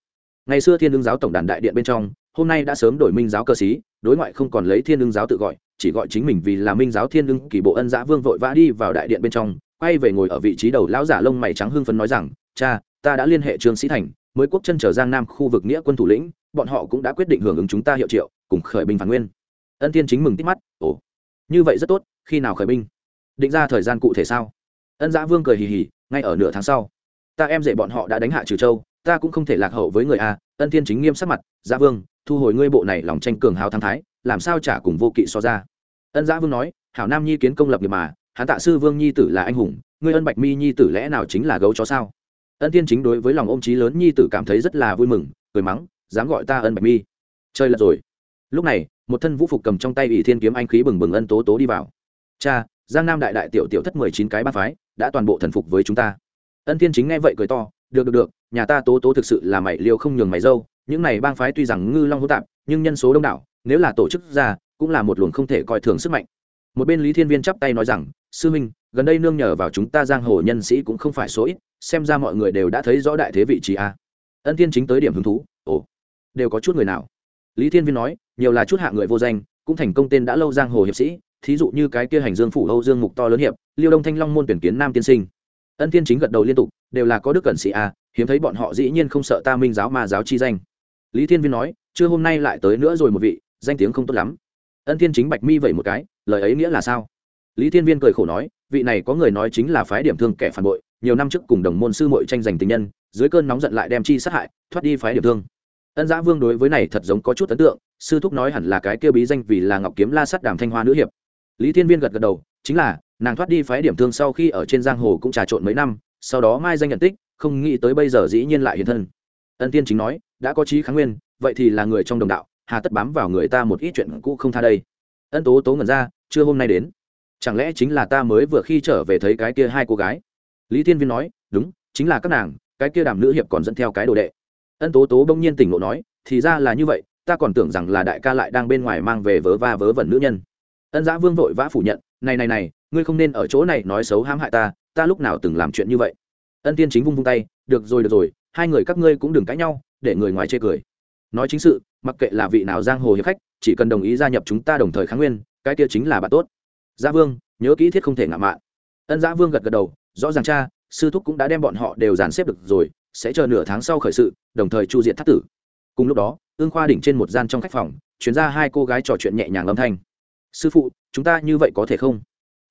Ngày xưa thiên đương giáo tổng đàn đại điện bên trong hôm nay đã sớm đổi minh giáo cơ sĩ đối ngoại không còn lấy thiên lương giáo tự gọi, chỉ gọi chính mình vì là minh giáo thiên lương kỳ bộ ân giã vương vội vã đi vào đại điện bên trong, quay về ngồi ở vị trí đầu lão giả lông mày trắng hưng phấn nói rằng, cha, ta đã liên hệ trương sĩ thành, mới quốc chân trở giang nam khu vực nghĩa quân thủ lĩnh, bọn họ cũng đã quyết định hưởng ứng chúng ta hiệu triệu, cùng khởi binh phản nguyên. Ân thiên chính mừng tít mắt, ồ, như vậy rất tốt, khi nào khởi binh? Định ra thời gian cụ thể sao? Ân giã vương cười hì hì, ngay ở nửa tháng sau. Ta em dạy bọn họ đã đánh hạ trừ châu ta cũng không thể lạc hậu với người a, ân thiên chính nghiêm sắc mặt gia vương, thu hồi ngươi bộ này lòng tranh cường hào thăng thái, làm sao trả cùng vô kỵ so ra? Ân gia vương nói, hảo nam nhi kiến công lập nghiệp mà, hắn tạ sư vương nhi tử là anh hùng, ngươi ân bạch mi nhi tử lẽ nào chính là gấu chó sao? Ân thiên chính đối với lòng ôm trí lớn nhi tử cảm thấy rất là vui mừng, cười mắng, dám gọi ta ân bạch mi. Chơi lật rồi. Lúc này, một thân vũ phục cầm trong tay ỷ thiên kiếm anh khí bừng bừng ân tố tố đi vào. Cha, giang nam đại đại tiểu tiểu thất mười chín cái ba phái, đã toàn bộ thần phục với chúng ta. Ân thiên chính nghe vậy cười to, được được được nhà ta tố tố thực sự là mày liêu không nhường mày dâu, những này bang phái tuy rằng ngư long hỗn tạp, nhưng nhân số đông đảo, nếu là tổ chức ra, cũng là một luồng không thể coi thường sức mạnh. Một bên lý thiên viên chắp tay nói rằng, sư minh gần đây nương nhờ vào chúng ta giang hồ nhân sĩ cũng không phải số ít, xem ra mọi người đều đã thấy rõ đại thế vị trí a. Ân thiên chính tới điểm hứng thú, ồ, đều có chút người nào? Lý thiên viên nói, nhiều là chút hạ người vô danh, cũng thành công tên đã lâu giang hồ hiệp sĩ, thí dụ như cái kia hành dương phủ âu dương mục to lớn hiệp, liêu đông thanh long môn tuyển kiến nam tiên sinh. Ân thiên chính gật đầu liên tục, đều là có đức cẩn sĩ a hiếm thấy bọn họ dĩ nhiên không sợ ta minh giáo mà giáo chi danh. Lý thiên viên nói, chưa hôm nay lại tới nữa rồi một vị, danh tiếng không tốt lắm. Ân thiên chính bạch mi vậy một cái, lời ấy nghĩa là sao? Lý thiên viên cười khổ nói, vị này có người nói chính là phái điểm thương kẻ phản bội, nhiều năm trước cùng đồng môn sư mội tranh giành tình nhân, dưới cơn nóng giận lại đem chi sát hại, thoát đi phái điểm thương. Ân giã vương đối với này thật giống có chút ấn tượng, sư thúc nói hẳn là cái kêu bí danh vì là ngọc kiếm la sắt đàm thanh hoa nữ hiệp. Lý thiên viên gật gật đầu, chính là, nàng thoát đi phái điểm thương sau khi ở trên giang hồ cũng trà trộn mấy năm, sau đó mai danh nhận tích không nghĩ tới bây giờ dĩ nhiên lại hiện thân. Ân tiên chính nói, đã có trí kháng nguyên, vậy thì là người trong đồng đạo, hà tất bám vào người ta một ít chuyện cũ không tha đây. Ân tố tố ngẩn ra, chưa hôm nay đến. Chẳng lẽ chính là ta mới vừa khi trở về thấy cái kia hai cô gái? Lý thiên viên nói, đúng, chính là các nàng, cái kia đàm nữ hiệp còn dẫn theo cái đồ đệ. Ân tố tố bỗng nhiên tỉnh ngộ nói, thì ra là như vậy, ta còn tưởng rằng là đại ca lại đang bên ngoài mang về vớ va vớ vẩn nữ nhân. Ân giã vương vội vã phủ nhận, này này này, ngươi không nên ở chỗ này nói xấu hãm hại ta ta lúc nào từng làm chuyện như vậy? Ân tiên chính vung vung tay, được rồi được rồi, hai người các ngươi cũng đừng cãi nhau, để người ngoài chê cười. Nói chính sự, mặc kệ là vị nào giang hồ hiệp khách, chỉ cần đồng ý gia nhập chúng ta đồng thời kháng nguyên, cái kia chính là bạn tốt. Gia vương, nhớ kỹ thiết không thể ngạo mạn. Ân Gia vương gật gật đầu, rõ ràng cha, sư thúc cũng đã đem bọn họ đều dàn xếp được rồi, sẽ chờ nửa tháng sau khởi sự, đồng thời chu diện thắt tử. Cùng lúc đó, ương khoa đỉnh trên một gian trong khách phòng chuyển ra hai cô gái trò chuyện nhẹ nhàng âm thanh. Sư phụ, chúng ta như vậy có thể không?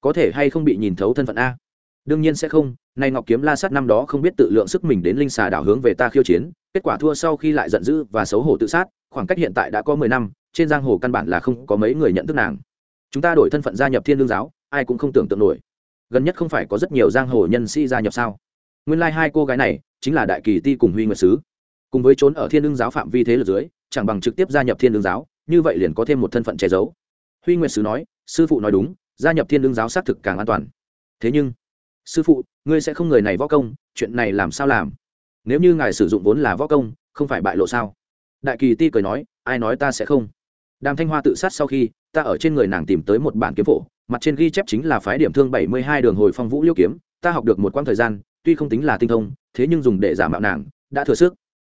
Có thể hay không bị nhìn thấu thân phận a? Đương nhiên sẽ không, nay ngọc kiếm la sát năm đó không biết tự lượng sức mình đến linh xà đảo hướng về ta khiêu chiến, kết quả thua sau khi lại giận dữ và xấu hổ tự sát, khoảng cách hiện tại đã có mười năm, trên giang hồ căn bản là không có mấy người nhận thức nàng. Chúng ta đổi thân phận gia nhập thiên lương giáo, ai cũng không tưởng tượng nổi. Gần nhất không phải có rất nhiều giang hồ nhân sĩ gia nhập sao? Nguyên lai、like、hai cô gái này chính là đại kỳ ti cùng huy nguyệt sứ. Cùng với trốn ở thiên lương giáo phạm vi thế lực dưới, chẳng bằng trực tiếp gia nhập thiên lương giáo, như vậy liền có thêm một thân phận che giấu. Huy nguyệt sứ nói, sư phụ nói đúng, gia nhập thiên lương giáo xác thực càng an toàn. Thế nhưng sư phụ, ngươi sẽ không người này võ công, chuyện này làm sao làm? Nếu như ngài sử dụng vốn là võ công, không phải bại lộ sao? Đại kỳ ti cười nói, ai nói ta sẽ không? Đàm thanh hoa tự sát sau khi, ta ở trên người nàng tìm tới một bản kiếm phổ, mặt trên ghi chép chính là phái điểm thương bảy mươi hai đường hồi phong vũ liêu kiếm, ta học được một quãng thời gian, tuy không tính là tinh thông, thế nhưng dùng để giả mạo nàng, đã thừa sức.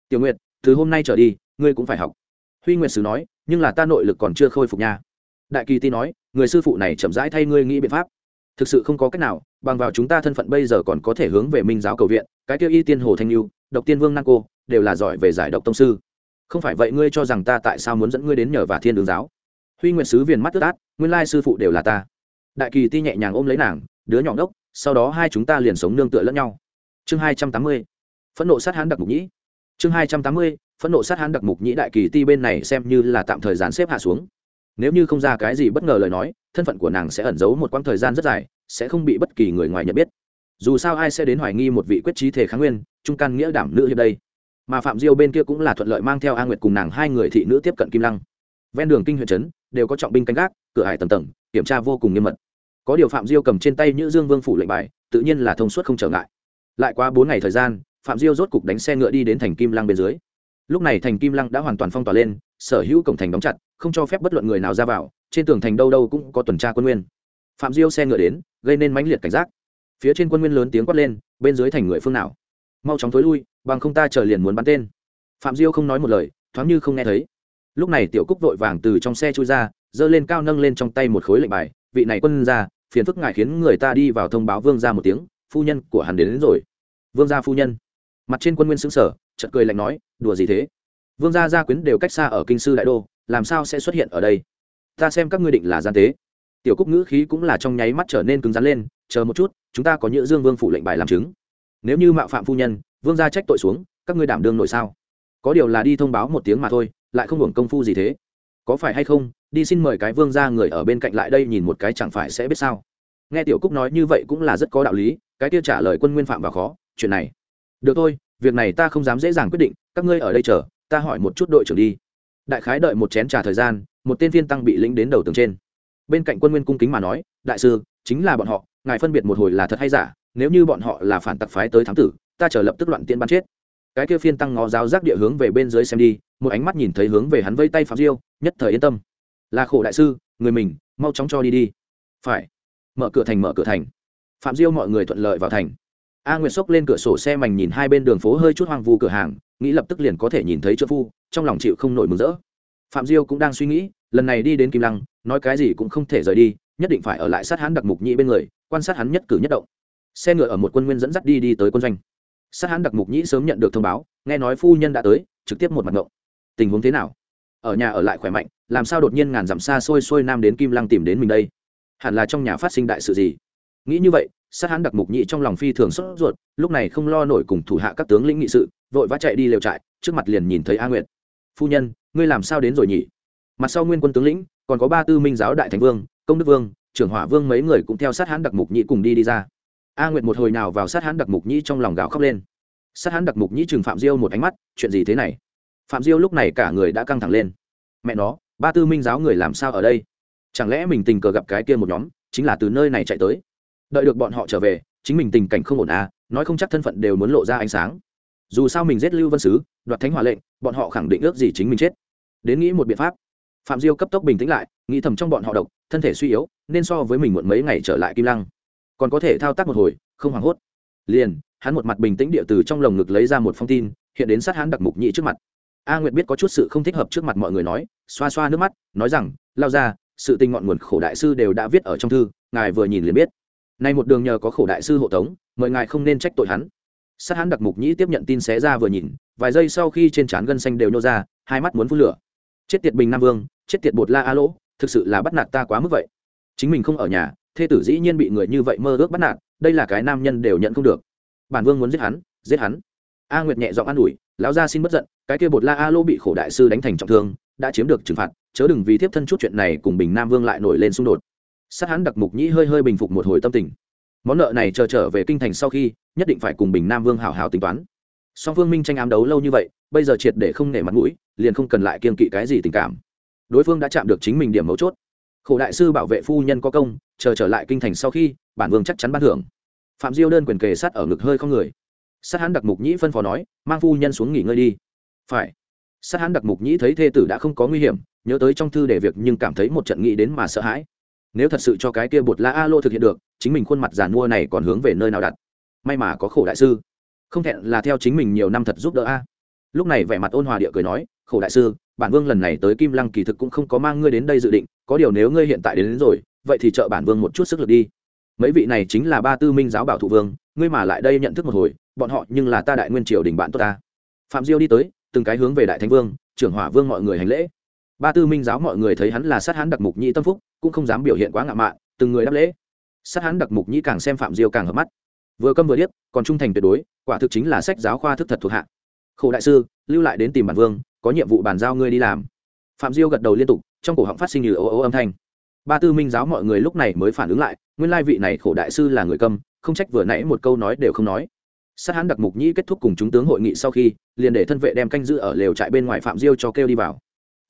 Tiểu nguyệt, từ hôm nay trở đi, ngươi cũng phải học. Huy nguyệt sứ nói, nhưng là ta nội lực còn chưa khôi phục nha. Đại kỳ ti nói, người sư phụ này chậm rãi thay ngươi nghĩ biện pháp thực sự không có cách nào, bằng vào chúng ta thân phận bây giờ còn có thể hướng về minh giáo cầu viện, cái kêu y tiên hồ thanh lưu độc tiên vương năng cô, đều là giỏi về giải độc tông sư. Không phải vậy ngươi cho rằng ta tại sao muốn dẫn ngươi đến nhờ và thiên đường giáo? Huy nguyện sứ viền mắt tức át, nguyên lai sư phụ đều là ta. Đại kỳ ti nhẹ nhàng ôm lấy nàng, đứa nhỏ ngốc, sau đó hai chúng ta liền sống nương tựa lẫn nhau. Chương hai trăm tám mươi, phẫn nộ sát hán đặc mục nhĩ. Chương hai trăm tám mươi, phẫn nộ sát hán đặc mục nhĩ đại kỳ ti bên này xem như là tạm thời gián xếp hạ xuống nếu như không ra cái gì bất ngờ lời nói, thân phận của nàng sẽ ẩn giấu một quãng thời gian rất dài, sẽ không bị bất kỳ người ngoài nhận biết. Dù sao ai sẽ đến hoài nghi một vị quyết trí thể kháng nguyên, trung căn nghĩa đảm nữ hiệp đây. Mà phạm diêu bên kia cũng là thuận lợi mang theo a nguyệt cùng nàng hai người thị nữ tiếp cận kim lăng. Ven đường kinh huyện trấn, đều có trọng binh canh gác, cửa hải tầng tầng, kiểm tra vô cùng nghiêm mật. Có điều phạm diêu cầm trên tay nhữ dương vương phủ lệnh bài, tự nhiên là thông suốt không trở ngại. Lại qua bốn ngày thời gian, phạm diêu rốt cục đánh xe ngựa đi đến thành kim lăng bên dưới. Lúc này thành kim lăng đã hoàn toàn phong tỏa lên sở hữu cổng thành đóng chặt không cho phép bất luận người nào ra vào trên tường thành đâu đâu cũng có tuần tra quân nguyên. Phạm diêu xe ngựa đến gây nên mãnh liệt cảnh giác. Phía trên quân nguyên lớn tiếng quát lên bên dưới thành người phương nào? Mau chóng tối lui bằng không ta chờ liền muốn bắn tên. Phạm diêu không nói một lời thoáng như không nghe thấy. Lúc này tiểu cúc vội vàng từ trong xe chui ra giơ lên cao nâng lên trong tay một khối lệnh bài vị này quân ra phiền phức ngại khiến người ta đi vào thông báo vương ra một tiếng phu nhân của hắn đến, đến rồi. Vương gia phu nhân? Mặt trên quân nguyên xứng sở chợt cười lạnh nói đùa gì thế? Vương gia gia quyến đều cách xa ở kinh sư đại đô, làm sao sẽ xuất hiện ở đây? Ta xem các ngươi định là gian tế. Tiểu cúc ngữ khí cũng là trong nháy mắt trở nên cứng rắn lên, chờ một chút, chúng ta có nhữ dương vương phủ lệnh bài làm chứng. Nếu như mạo phạm phu nhân, vương gia trách tội xuống, các ngươi đảm đương nội sao? Có điều là đi thông báo một tiếng mà thôi, lại không hưởng công phu gì thế. Có phải hay không, đi xin mời cái vương gia người ở bên cạnh lại đây nhìn một cái chẳng phải sẽ biết sao? Nghe tiểu cúc nói như vậy cũng là rất có đạo lý, cái kia trả lời quân nguyên phạm và khó, chuyện này. Được thôi, việc này ta không dám dễ dàng quyết định, các ngươi ở đây chờ ta hỏi một chút đội trưởng đi. Đại khái đợi một chén trà thời gian, một tên viên tăng bị lĩnh đến đầu tường trên. Bên cạnh quân nguyên cung kính mà nói, đại sư, chính là bọn họ, ngài phân biệt một hồi là thật hay giả, nếu như bọn họ là phản tặc phái tới thám tử, ta chờ lập tức loạn tiên bắn chết. Cái kia phiên tăng ngó giáo giác địa hướng về bên dưới xem đi, một ánh mắt nhìn thấy hướng về hắn vây tay phạm diêu, nhất thời yên tâm. Là khổ đại sư, người mình, mau chóng cho đi đi. Phải. Mở cửa thành, mở cửa thành. Phạm diêu mọi người thuận lợi vào thành a nguyệt xốc lên cửa sổ xe mảnh nhìn hai bên đường phố hơi chút hoang vu cửa hàng, nghĩ lập tức liền có thể nhìn thấy trợ phu, trong lòng chịu không nổi mừng rỡ. Phạm diêu cũng đang suy nghĩ, lần này đi đến kim lăng, nói cái gì cũng không thể rời đi, nhất định phải ở lại sát hắn đặc mục nhĩ bên người, quan sát hắn nhất cử nhất động. Xe ngựa ở một quân nguyên dẫn dắt đi đi tới quân doanh. Sát hắn đặc mục nhĩ sớm nhận được thông báo, nghe nói phu nhân đã tới, trực tiếp một mặt ngộng. Tình huống thế nào? Ở nhà ở lại khỏe mạnh, làm sao đột nhiên ngàn dặm xa xôi xôi nam đến kim lăng tìm đến mình đây? Hẳn là trong nhà phát sinh đại sự gì? Nghĩ như vậy, sát hắn đặc mục nhị trong lòng phi thường sốt ruột, lúc này không lo nổi cùng thủ hạ các tướng lĩnh nghị sự, vội vã chạy đi lều trại, trước mặt liền nhìn thấy a nguyệt. Phu nhân, ngươi làm sao đến rồi nhỉ? Mặt sau nguyên quân tướng lĩnh, còn có ba tư minh giáo đại thành vương, công đức vương, trưởng hỏa vương mấy người cũng theo sát hắn đặc mục nhị cùng đi đi ra. A nguyệt một hồi nào vào sát hắn đặc mục nhị trong lòng gào khóc lên. Sát hắn đặc mục nhị trừng phạm diêu một ánh mắt, chuyện gì thế này? Phạm diêu lúc này cả người đã căng thẳng lên. Mẹ nó, ba tư minh giáo người làm sao ở đây? Chẳng lẽ mình tình cờ gặp cái kia một nhóm, chính là từ nơi này chạy tới? Đợi được bọn họ trở về, chính mình tình cảnh không ổn à nói không chắc thân phận đều muốn lộ ra ánh sáng. Dù sao mình giết lưu vân sứ, đoạt thánh hỏa lệnh, bọn họ khẳng định ước gì chính mình chết. Đến nghĩ một biện pháp. Phạm diêu cấp tốc bình tĩnh lại, nghĩ thầm trong bọn họ độc, thân thể suy yếu, nên so với mình muộn mấy ngày trở lại kim lăng. Còn có thể thao tác một hồi, không hoảng hốt. Liền, hắn một mặt bình tĩnh địa từ trong lồng ngực lấy ra một phong tin, hiện đến sát hắn đặc mục nhị trước mặt. A nguyệt biết có chút sự không thích hợp trước mặt mọi người nói, xoa xoa nước mắt, nói rằng, lao ra sự tình ngọn nguồn khổ đại sư đều đã viết ở trong thư, ngài vừa nhìn liền biết nay một đường nhờ có khổ đại sư hộ tống, mời ngài không nên trách tội hắn. Sát hắn đặc mục nhĩ tiếp nhận tin xé ra vừa nhìn, vài giây sau khi trên trán gân xanh đều nhô ra, hai mắt muốn phun lửa. Chết tiệt bình nam vương, chết tiệt bột la a lỗ, thực sự là bắt nạt ta quá mức vậy. Chính mình không ở nhà, thê tử dĩ nhiên bị người như vậy mơ ước bắt nạt, đây là cái nam nhân đều nhận không được. Bản vương muốn giết hắn giết hắn. A nguyệt nhẹ giọng an ủi, lão gia xin bất giận, cái kia bột la a lỗ bị khổ đại sư đánh thành trọng thương, đã chiếm được trừng phạt, chớ đừng vì thiếp thân chút chuyện này cùng bình nam vương lại nổi lên xung đột sát hắn đặc mục nhĩ hơi hơi bình phục một hồi tâm tình. Món nợ này chờ trở về kinh thành sau khi, nhất định phải cùng bình nam vương hào hào tính toán. Song phương minh tranh ám đấu lâu như vậy, bây giờ triệt để không nể mặt mũi, liền không cần lại kiên kỵ cái gì tình cảm. Đối phương đã chạm được chính mình điểm mấu chốt. Khổ đại sư bảo vệ phu nhân có công, chờ trở lại kinh thành sau khi, bản vương chắc chắn ban thưởng. Phạm diêu đơn quyền kề sát ở ngực hơi không người. Sát hắn đặc mục nhĩ phân phó nói, mang phu nhân xuống nghỉ ngơi đi. Phải. Sát hắn đặc mục nhĩ thấy thê tử đã không có nguy hiểm, nhớ tới trong thư để việc nhưng cảm thấy một trận nghĩ đến mà sợ hãi nếu thật sự cho cái kia bột la a lô thực hiện được chính mình khuôn mặt giàn mua này còn hướng về nơi nào đặt? May mà có khổ đại sư. Không thẹn là theo chính mình nhiều năm thật giúp đỡ a. Lúc này vẻ mặt ôn hòa địa cười nói khổ đại sư bản vương lần này tới kim lăng kỳ thực cũng không có mang ngươi đến đây dự định có điều nếu ngươi hiện tại đến, đến rồi vậy thì trợ bản vương một chút sức lực đi. Mấy vị này chính là ba tư minh giáo bảo thủ vương ngươi mà lại đây nhận thức một hồi bọn họ nhưng là ta đại nguyên triều đình bạn tốt ta. Phạm diêu đi tới từng cái hướng về đại thánh vương trưởng hỏa vương mọi người hành lễ. Ba tư minh giáo mọi người thấy hắn là sát hắn đặc mục nhị tâm phúc cũng không dám biểu hiện quá ngạo mạn, từng người đáp lễ. Sát hán đặc mục nhĩ càng xem phạm diêu càng hợp mắt. Vừa câm vừa điếc, còn trung thành tuyệt đối, quả thực chính là sách giáo khoa thức thật thuộc hạ. Khổ đại sư, lưu lại đến tìm bản vương, có nhiệm vụ bàn giao ngươi đi làm. Phạm diêu gật đầu liên tục, trong cổ họng phát sinh như ồ ồ âm thanh. Ba tư minh giáo mọi người lúc này mới phản ứng lại, nguyên lai vị này khổ đại sư là người câm, không trách vừa nãy một câu nói đều không nói. Sát hán đặc mục nhĩ kết thúc cùng chúng tướng hội nghị sau khi, liền để thân vệ đem canh giữ ở lều trại bên ngoài phạm diêu cho kêu đi vào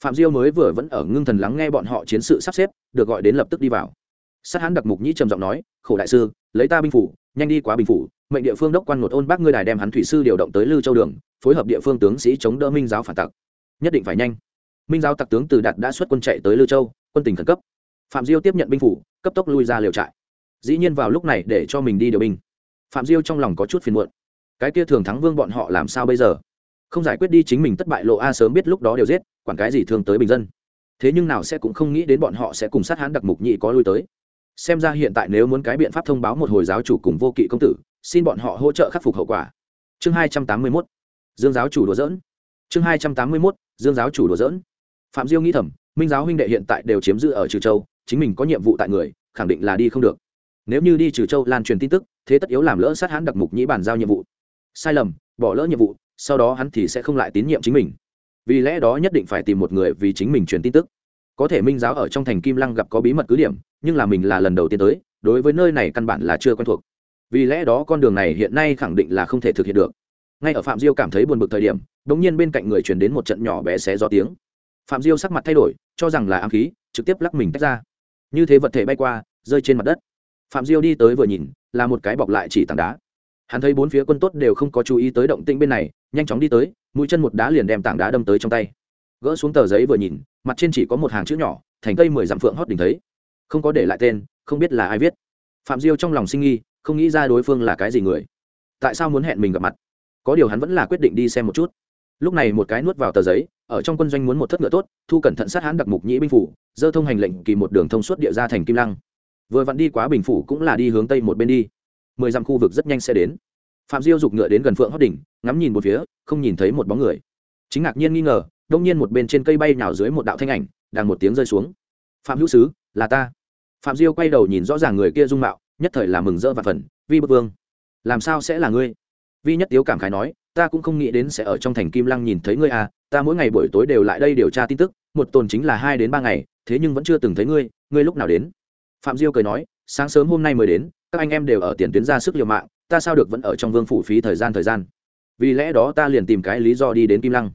phạm diêu mới vừa vẫn ở ngưng thần lắng nghe bọn họ chiến sự sắp xếp, được gọi đến lập tức đi vào. Sát hán đặc mục nhĩ trầm giọng nói, khổ đại sư, lấy ta binh phủ, nhanh đi quá bình phủ, mệnh địa phương đốc quan một ôn bác ngươi đài đem hắn thủy sư điều động tới lưu châu đường, phối hợp địa phương tướng sĩ chống đỡ minh giáo phản tặc. Nhất định phải nhanh. Minh giáo tặc tướng từ đạt đã xuất quân chạy tới lưu châu, quân tình khẩn cấp. Phạm diêu tiếp nhận binh phủ, cấp tốc lui ra liều trại. Dĩ nhiên vào lúc này để cho mình đi điều binh. Phạm diêu trong lòng có chút phiền muộn. Cái kia thường thắng vương bọn họ làm sao bây giờ? Không giải quyết đi chính mình thất bại lộ a sớm biết lúc đó đều giết, quản cái gì thương tới bình dân. Thế nhưng nào sẽ cũng không nghĩ đến bọn họ sẽ cùng sát hán đặc mục nhị có lui tới. Xem ra hiện tại nếu muốn cái biện pháp thông báo một hồi giáo chủ cùng vô kỵ công tử, xin bọn họ hỗ trợ khắc phục hậu quả. Chương hai trăm tám mươi mốt. Dương giáo chủ đùa dỡn chương hai trăm tám mươi mốt. Dương giáo chủ đùa dỡn phạm diêu nghĩ thầm, minh giáo huynh đệ hiện tại đều chiếm giữ ở trừ châu, chính mình có nhiệm vụ tại người, khẳng định là đi không được. Nếu như đi trừ châu lan truyền tin tức, thế tất yếu làm lỡ sát hãn đặc mục nhĩ bàn giao nhiệm vụ. Sai lầm, bỏ lỡ nhiệm vụ sau đó hắn thì sẽ không lại tín nhiệm chính mình. Vì lẽ đó nhất định phải tìm một người vì chính mình truyền tin tức. Có thể minh giáo ở trong thành kim lăng gặp có bí mật cứ điểm, nhưng là mình là lần đầu tiên tới, đối với nơi này căn bản là chưa quen thuộc. Vì lẽ đó con đường này hiện nay khẳng định là không thể thực hiện được. Ngay ở phạm diêu cảm thấy buồn bực thời điểm đ ỗ n g nhiên bên cạnh người truyền đến một trận nhỏ bé xé gió tiếng. Phạm diêu sắc mặt thay đổi, cho rằng là ám khí, trực tiếp lắc mình tách ra. Như thế vật thể bay qua, rơi trên mặt đất. Phạm diêu đi tới vừa nhìn, là một cái bọc lại chỉ tảng đá hắn thấy bốn phía quân tốt đều không có chú ý tới động tĩnh bên này, nhanh chóng đi tới, mũi chân một đá liền đem tảng đá đâm tới trong tay. Gỡ xuống tờ giấy vừa nhìn, mặt trên chỉ có một hàng chữ nhỏ, thành cây mười dặm phượng hót đỉnh thấy. Không có để lại tên, không biết là ai viết. Phạm diêu trong lòng sinh nghi, không nghĩ ra đối phương là cái gì người. Tại sao muốn hẹn mình gặp mặt? Có điều hắn vẫn là quyết định đi xem một chút. Lúc này một cái nuốt vào tờ giấy, ở trong quân doanh muốn một thất ngựa tốt, thu cẩn thận sát hãn đặc mục nhĩ binh phủ, dơ thông hành lệnh kỳ một đường thông suốt địa ra thành kim lăng. Vừa vặn đi quá bình phủ cũng là đi hướng tây một bên đi mười dặm khu vực rất nhanh sẽ đến. Phạm diêu giục ngựa đến gần phượng hót đỉnh, ngắm nhìn một phía, không nhìn thấy một bóng người. Chính ngạc nhiên nghi ngờ, đông nhiên một bên trên cây bay nào dưới một đạo thanh ảnh, đang một tiếng rơi xuống. Phạm hữu sứ, là ta. Phạm diêu quay đầu nhìn rõ ràng người kia dung mạo, nhất thời là mừng rỡ và phần vi bất vương, làm sao sẽ là ngươi? Vi nhất tiếu cảm khái nói, ta cũng không nghĩ đến sẽ ở trong thành kim lăng nhìn thấy ngươi à ta mỗi ngày buổi tối đều lại đây điều tra tin tức, một tuần chính là hai đến ba ngày, thế nhưng vẫn chưa từng thấy ngươi ngươi lúc nào đến? Phạm diêu cười nói, sáng sớm hôm nay mới đến các anh em đều ở tiền tuyến ra sức liều mạng, ta sao được vẫn ở trong vương phủ phí thời gian thời gian? Vì lẽ đó ta liền tìm cái lý do đi đến kim lăng.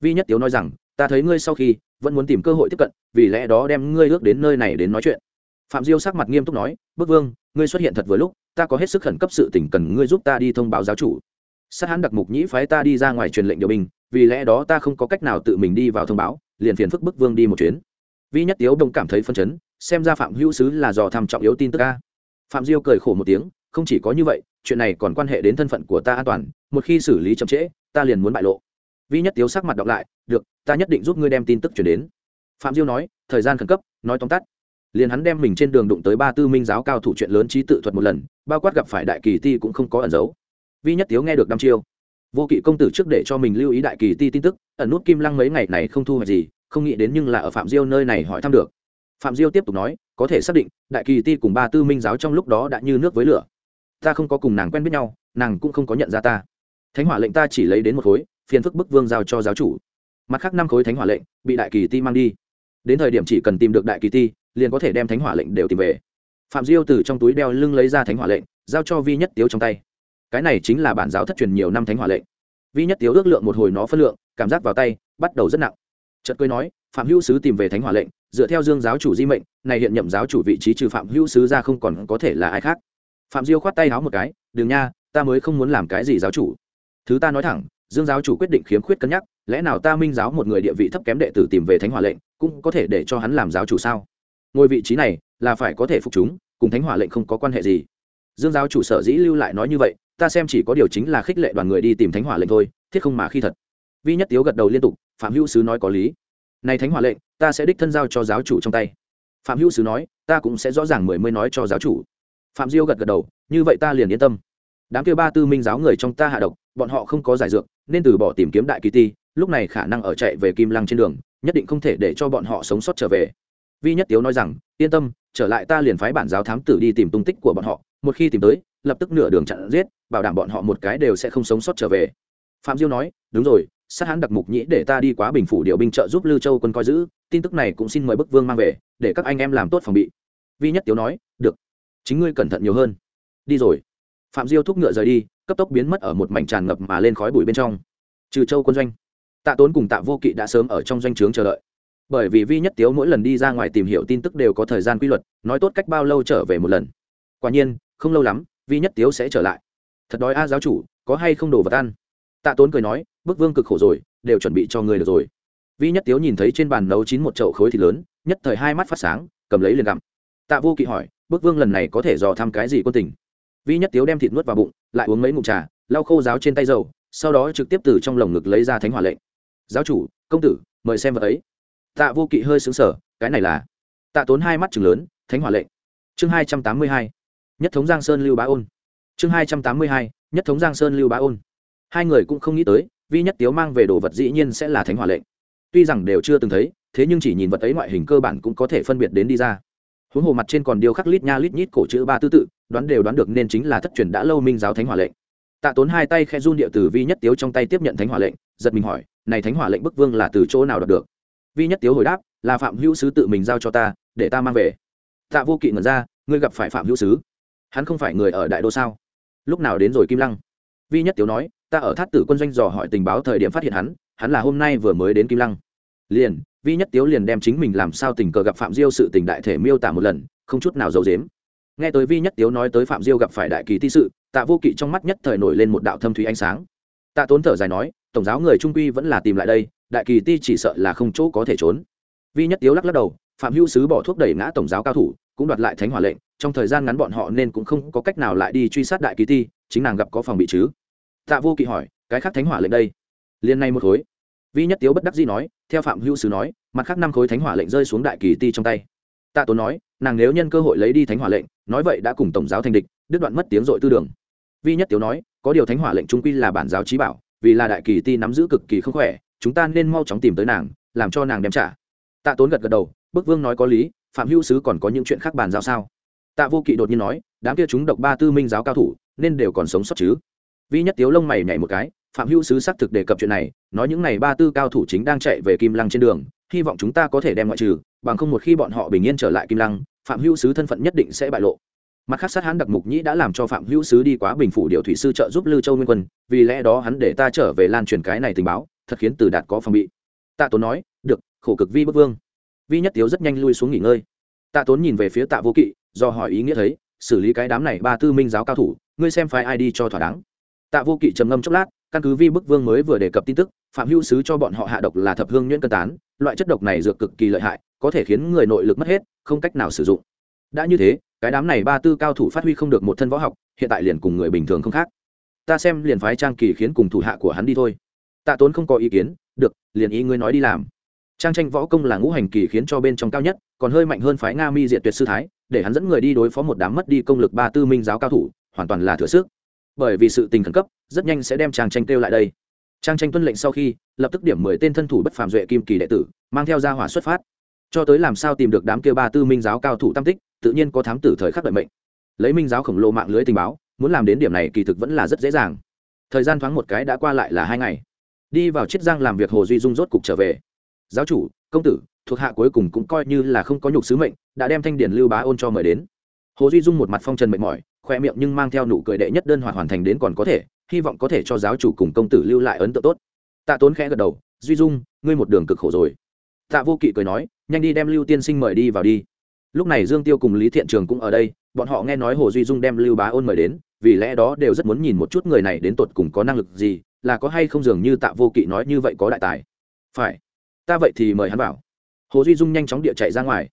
Vi nhất tiếu nói rằng, ta thấy ngươi sau khi vẫn muốn tìm cơ hội tiếp cận, vì lẽ đó đem ngươi ước đến nơi này đến nói chuyện. Phạm diêu sắc mặt nghiêm túc nói bức vương, ngươi xuất hiện thật vừa lúc, ta có hết sức khẩn cấp sự tỉnh cần ngươi giúp ta đi thông báo giáo chủ. Sát hãn đặc mục nhĩ phái ta đi ra ngoài truyền lệnh điều binh, vì lẽ đó ta không có cách nào tự mình đi vào thông báo, liền phiền phức bức vương đi một chuyến. Vi nhất tiếu đông cảm thấy phân chấn, xem ra phạm hữu sứ là dò thăm trọng yếu tin tức ca phạm diêu cười khổ một tiếng, không chỉ có như vậy, chuyện này còn quan hệ đến thân phận của ta an toàn, một khi xử lý chậm trễ, ta liền muốn bại lộ. Vi nhất tiếu sắc mặt đọc lại, được, ta nhất định giúp ngươi đem tin tức chuyển đến. Phạm diêu nói, thời gian khẩn cấp, nói tóm tắt. Liền hắn đem mình trên đường đụng tới ba tư minh giáo cao thủ chuyện lớn trí tự thuật một lần, bao quát gặp phải đại kỳ ti cũng không có ẩn giấu. Vi nhất tiếu nghe được năm chiêu. Vô kỵ công tử trước để cho mình lưu ý đại kỳ ti tin tức, ẩn nút kim lăng mấy ngày này không thu hoạch gì, không nghĩ đến nhưng là ở phạm diêu nơi này hỏi thăm được. Phạm diêu tiếp tục nói có thể xác định, đại kỳ ti cùng ba tư minh giáo trong lúc đó đã như nước với lửa. Ta không có cùng nàng quen biết nhau, nàng cũng không có nhận ra ta. Thánh hỏa lệnh ta chỉ lấy đến một khối, phiền phức bức vương giao cho giáo chủ. Mặt khác năm khối thánh hỏa lệnh, bị đại kỳ ti mang đi. Đến thời điểm chỉ cần tìm được đại kỳ ti, liền có thể đem thánh hỏa lệnh đều tìm về. Phạm diêu từ trong túi đeo lưng lấy ra thánh hỏa lệnh, giao cho vi nhất tiếu trong tay. Cái này chính là bản giáo thất truyền nhiều năm thánh hỏa lệnh. Vi nhất tiếu ước lượng một hồi nó phân lượng, cảm giác vào tay, bắt đầu rất nặng. Chợt cười nói phạm hữu sứ tìm về thánh hỏa lệnh, dựa theo dương giáo chủ di mệnh, này hiện nhậm giáo chủ vị trí trừ phạm hữu sứ ra không còn có thể là ai khác. Phạm diêu khoát tay háo một cái, đừng nha, ta mới không muốn làm cái gì giáo chủ. Thứ ta nói thẳng, dương giáo chủ quyết định khiếm khuyết cân nhắc, lẽ nào ta minh giáo một người địa vị thấp kém đệ tử tìm về thánh hỏa lệnh, cũng có thể để cho hắn làm giáo chủ sao? Ngôi vị trí này là phải có thể phục chúng, cùng thánh hỏa lệnh không có quan hệ gì. Dương giáo chủ sở dĩ lưu lại nói như vậy, ta xem chỉ có điều chính là khích lệ đoàn người đi tìm thánh hỏa lệnh thôi, thiết không mà khi thật. Vi nhất tiếu gật đầu liên tục, phạm hữu sứ nói có lý này thánh hỏa lệnh, ta sẽ đích thân giao cho giáo chủ trong tay. Phạm hữu sứ nói, ta cũng sẽ rõ ràng mười mươi nói cho giáo chủ. Phạm diêu gật gật đầu, như vậy ta liền yên tâm. Đám kia ba tư minh giáo người trong ta hạ độc, bọn họ không có giải dược, nên từ bỏ tìm kiếm đại kỳ ti, lúc này khả năng ở chạy về kim lăng trên đường, nhất định không thể để cho bọn họ sống sót trở về. Vi nhất tiếu nói rằng, yên tâm, trở lại ta liền phái bản giáo thám tử đi tìm tung tích của bọn họ, một khi tìm tới, lập tức nửa đường chặn giết, bảo đảm bọn họ một cái đều sẽ không sống sót trở về. Phạm diêu nói, đúng rồi sát hãn đặc mục nhĩ để ta đi quá bình phủ điều binh trợ giúp lưu châu quân coi giữ, tin tức này cũng xin mời bức vương mang về, để các anh em làm tốt phòng bị. Vi nhất tiếu nói, được, chính ngươi cẩn thận nhiều hơn. Đi rồi. Phạm diêu thúc ngựa rời đi, cấp tốc biến mất ở một mảnh tràn ngập mà lên khói bụi bên trong. Trừ châu quân doanh, tạ tốn cùng tạ vô kỵ đã sớm ở trong doanh trướng chờ đợi. Bởi vì vi nhất tiếu mỗi lần đi ra ngoài tìm hiểu tin tức đều có thời gian quy luật, nói tốt cách bao lâu trở về một lần. Quả nhiên, không lâu lắm, vi nhất tiếu sẽ trở lại. Thật đói a giáo chủ, có hay không đồ vật ăn? Tạ tốn cười nói, bức vương cực khổ rồi, đều chuẩn bị cho người được rồi. Vi nhất tiếu nhìn thấy trên bàn nấu chín một chậu khối thịt lớn, nhất thời hai mắt phát sáng, cầm lấy liền gặm. Tạ vô kỵ hỏi, bức vương lần này có thể dò thăm cái gì quân tình? Vi nhất tiếu đem thịt nuốt vào bụng, lại uống mấy ngụm trà, lau khô giáo trên tay dầu, sau đó trực tiếp từ trong lồng ngực lấy ra thánh hỏa lệnh. Giáo chủ, công tử, mời xem vật ấy. Tạ vô kỵ hơi xứng sở cái này là? Tạ tốn hai mắt chừng lớn, thánh hỏa lệnh. Chương hai trăm tám mươi hai, nhất thống giang sơn lưu bá ôn. Chương hai trăm tám mươi hai, nhất thống giang sơn lưu bá ôn hai người cũng không nghĩ tới, vi nhất tiếu mang về đồ vật dĩ nhiên sẽ là thánh hỏa lệnh. Tuy rằng đều chưa từng thấy, thế nhưng chỉ nhìn vật ấy ngoại hình cơ bản cũng có thể phân biệt đến đi ra. Huống hồ mặt trên còn điêu khắc lít nha lít nhít cổ chữ ba tư tự, đoán đều đoán được nên chính là thất truyền đã lâu minh giáo thánh hỏa lệnh. Tạ tốn hai tay khe run địa từ vi nhất tiếu trong tay tiếp nhận thánh hỏa lệnh, giật mình hỏi, này thánh hỏa lệnh bức vương là từ chỗ nào đọc được? Vi nhất tiếu hồi đáp, là phạm hữu sứ tự mình giao cho ta, để ta mang về. Tạ vô kỵ ngẩn ra, ngươi gặp phải phạm hữu sứ? Hắn không phải người ở đại đô sao? Lúc nào đến rồi kim lăng? Vi nhất tiếu nói ta ở thát tử quân doanh dò hỏi tình báo thời điểm phát hiện hắn hắn là hôm nay vừa mới đến kim lăng. Liền, vi nhất tiếu liền đem chính mình làm sao tình cờ gặp phạm diêu sự tình đại thể miêu tả một lần, không chút nào giấu dếm nghe tới vi nhất tiếu nói tới phạm diêu gặp phải đại kỳ thi sự, tạ vô kỵ trong mắt nhất thời nổi lên một đạo thâm thúy ánh sáng. Tạ tốn thở dài nói, tổng giáo người trung quy vẫn là tìm lại đây, đại kỳ ti chỉ sợ là không chỗ có thể trốn. Vi nhất tiếu lắc lắc đầu, phạm hữu sứ bỏ thuốc đẩy ngã tổng giáo cao thủ, cũng đoạt lại thánh hỏa lệnh, trong thời gian ngắn bọn họ nên cũng không có cách nào lại đi truy sát đại kỳ ti, chính nàng gặp có phòng bị chứ tạ vô kỵ hỏi, cái khác thánh hỏa lệnh đây? Liên nay một khối. Vi nhất tiếu bất đắc dĩ nói, theo phạm hữu sứ nói, mặt khác năm khối thánh hỏa lệnh rơi xuống đại kỳ ti trong tay. Tạ tốn nói, nàng nếu nhân cơ hội lấy đi thánh hỏa lệnh, nói vậy đã cùng tổng giáo thành địch, đứt đoạn mất tiếng dội tư đường. Vi nhất tiếu nói, có điều thánh hỏa lệnh trung quy là bản giáo trí bảo, vì là đại kỳ ti nắm giữ cực kỳ không khỏe, chúng ta nên mau chóng tìm tới nàng, làm cho nàng đem trả. Tạ tốn gật gật đầu, bức vương nói có lý, phạm hữu sứ còn có những chuyện khác bàn giao sao? Tạ vô kỵ đột nhiên nói, đám kia chúng độc ba tư minh giáo cao thủ, nên đều còn sống sót chứ? Vi nhất tiếu lông mày nhảy một cái, phạm hữu sứ xác thực đề cập chuyện này, nói những n à y ba tư cao thủ chính đang chạy về kim lăng trên đường, hy vọng chúng ta có thể đem ngoại trừ, bằng không một khi bọn họ bình yên trở lại kim lăng, phạm hữu sứ thân phận nhất định sẽ bại lộ. Mặt khác sát hán đặc mục nhĩ đã làm cho phạm hữu sứ đi quá bình phủ điều thủy sư trợ giúp lưu châu nguyên quân, vì lẽ đó hắn để ta trở về lan truyền cái này tình báo, thật khiến từ đạt có phòng bị. Tạ tốn nói, được, khổ cực vi bất vương. Vi nhất tiếu rất nhanh lui xuống nghỉ ngơi. Tạ tốn nhìn về phía tạ vô kỵ, do hỏi ý nghĩa thấy, xử lý cái đám này ba tư minh giáo cao thủ, ngươi xem phái ai đi cho thỏa đáng? Tạ vô kỵ trầm ngâm chốc lát, căn cứ vi bức vương mới vừa đề cập tin tức, phạm hữu sứ cho bọn họ hạ độc là thập hương nhuyễn cân tán, loại chất độc này dược cực kỳ lợi hại, có thể khiến người nội lực mất hết, không cách nào sử dụng. Đã như thế, cái đám này ba tư cao thủ phát huy không được một thân võ học, hiện tại liền cùng người bình thường không khác. Ta xem liền phái trang kỳ khiến cùng thủ hạ của hắn đi thôi. Tạ tốn không có ý kiến, được, liền ý ngươi nói đi làm. Trang tranh võ công là ngũ hành kỳ khiến cho bên trong cao nhất, còn hơi mạnh hơn phái nga mi diện tuyệt sư thái, để hắn dẫn người đi đối phó một đám mất đi công lực ba tư minh giáo cao thủ, hoàn toàn là thừa sức bởi vì sự tình khẩn cấp, rất nhanh sẽ đem trang tranh kêu lại đây. Trang tranh tuân lệnh sau khi, lập tức điểm mười tên thân thủ bất phàm duệ kim kỳ đệ tử, mang theo gia hỏa xuất phát. Cho tới làm sao tìm được đám kêu ba tư minh giáo cao thủ tam tích, tự nhiên có thám tử thời khắc đợi mệnh. Lấy minh giáo khổng lồ mạng lưới tình báo, muốn làm đến điểm này kỳ thực vẫn là rất dễ dàng. Thời gian thoáng một cái đã qua lại là hai ngày. Đi vào chiết giang làm việc hồ duy dung rốt cục trở về. Giáo chủ, công tử, thuộc hạ cuối cùng cũng coi như là không có nhục sứ mệnh, đã đem thanh điển lưu bá ôn cho mời đến. Hồ duy dung một mặt phong trần mệt mỏi khoe miệng nhưng mang theo nụ cười đệ nhất đơn hoạt hoàn thành đến còn có thể, hy vọng có thể cho giáo chủ cùng công tử lưu lại ấn tượng tốt. Tạ tốn khẽ gật đầu, duy dung, ngươi một đường cực khổ rồi. Tạ vô kỵ cười nói, nhanh đi đem lưu tiên sinh mời đi vào đi. Lúc này dương tiêu cùng lý thiện trường cũng ở đây, bọn họ nghe nói hồ duy dung đem lưu bá ôn mời đến, vì lẽ đó đều rất muốn nhìn một chút người này đến tột cùng có năng lực gì, là có hay không dường như tạ vô kỵ nói như vậy có đại tài. Phải, ta vậy thì mời hắn vào. Hồ duy dung nhanh chóng địa chạy ra ngoài.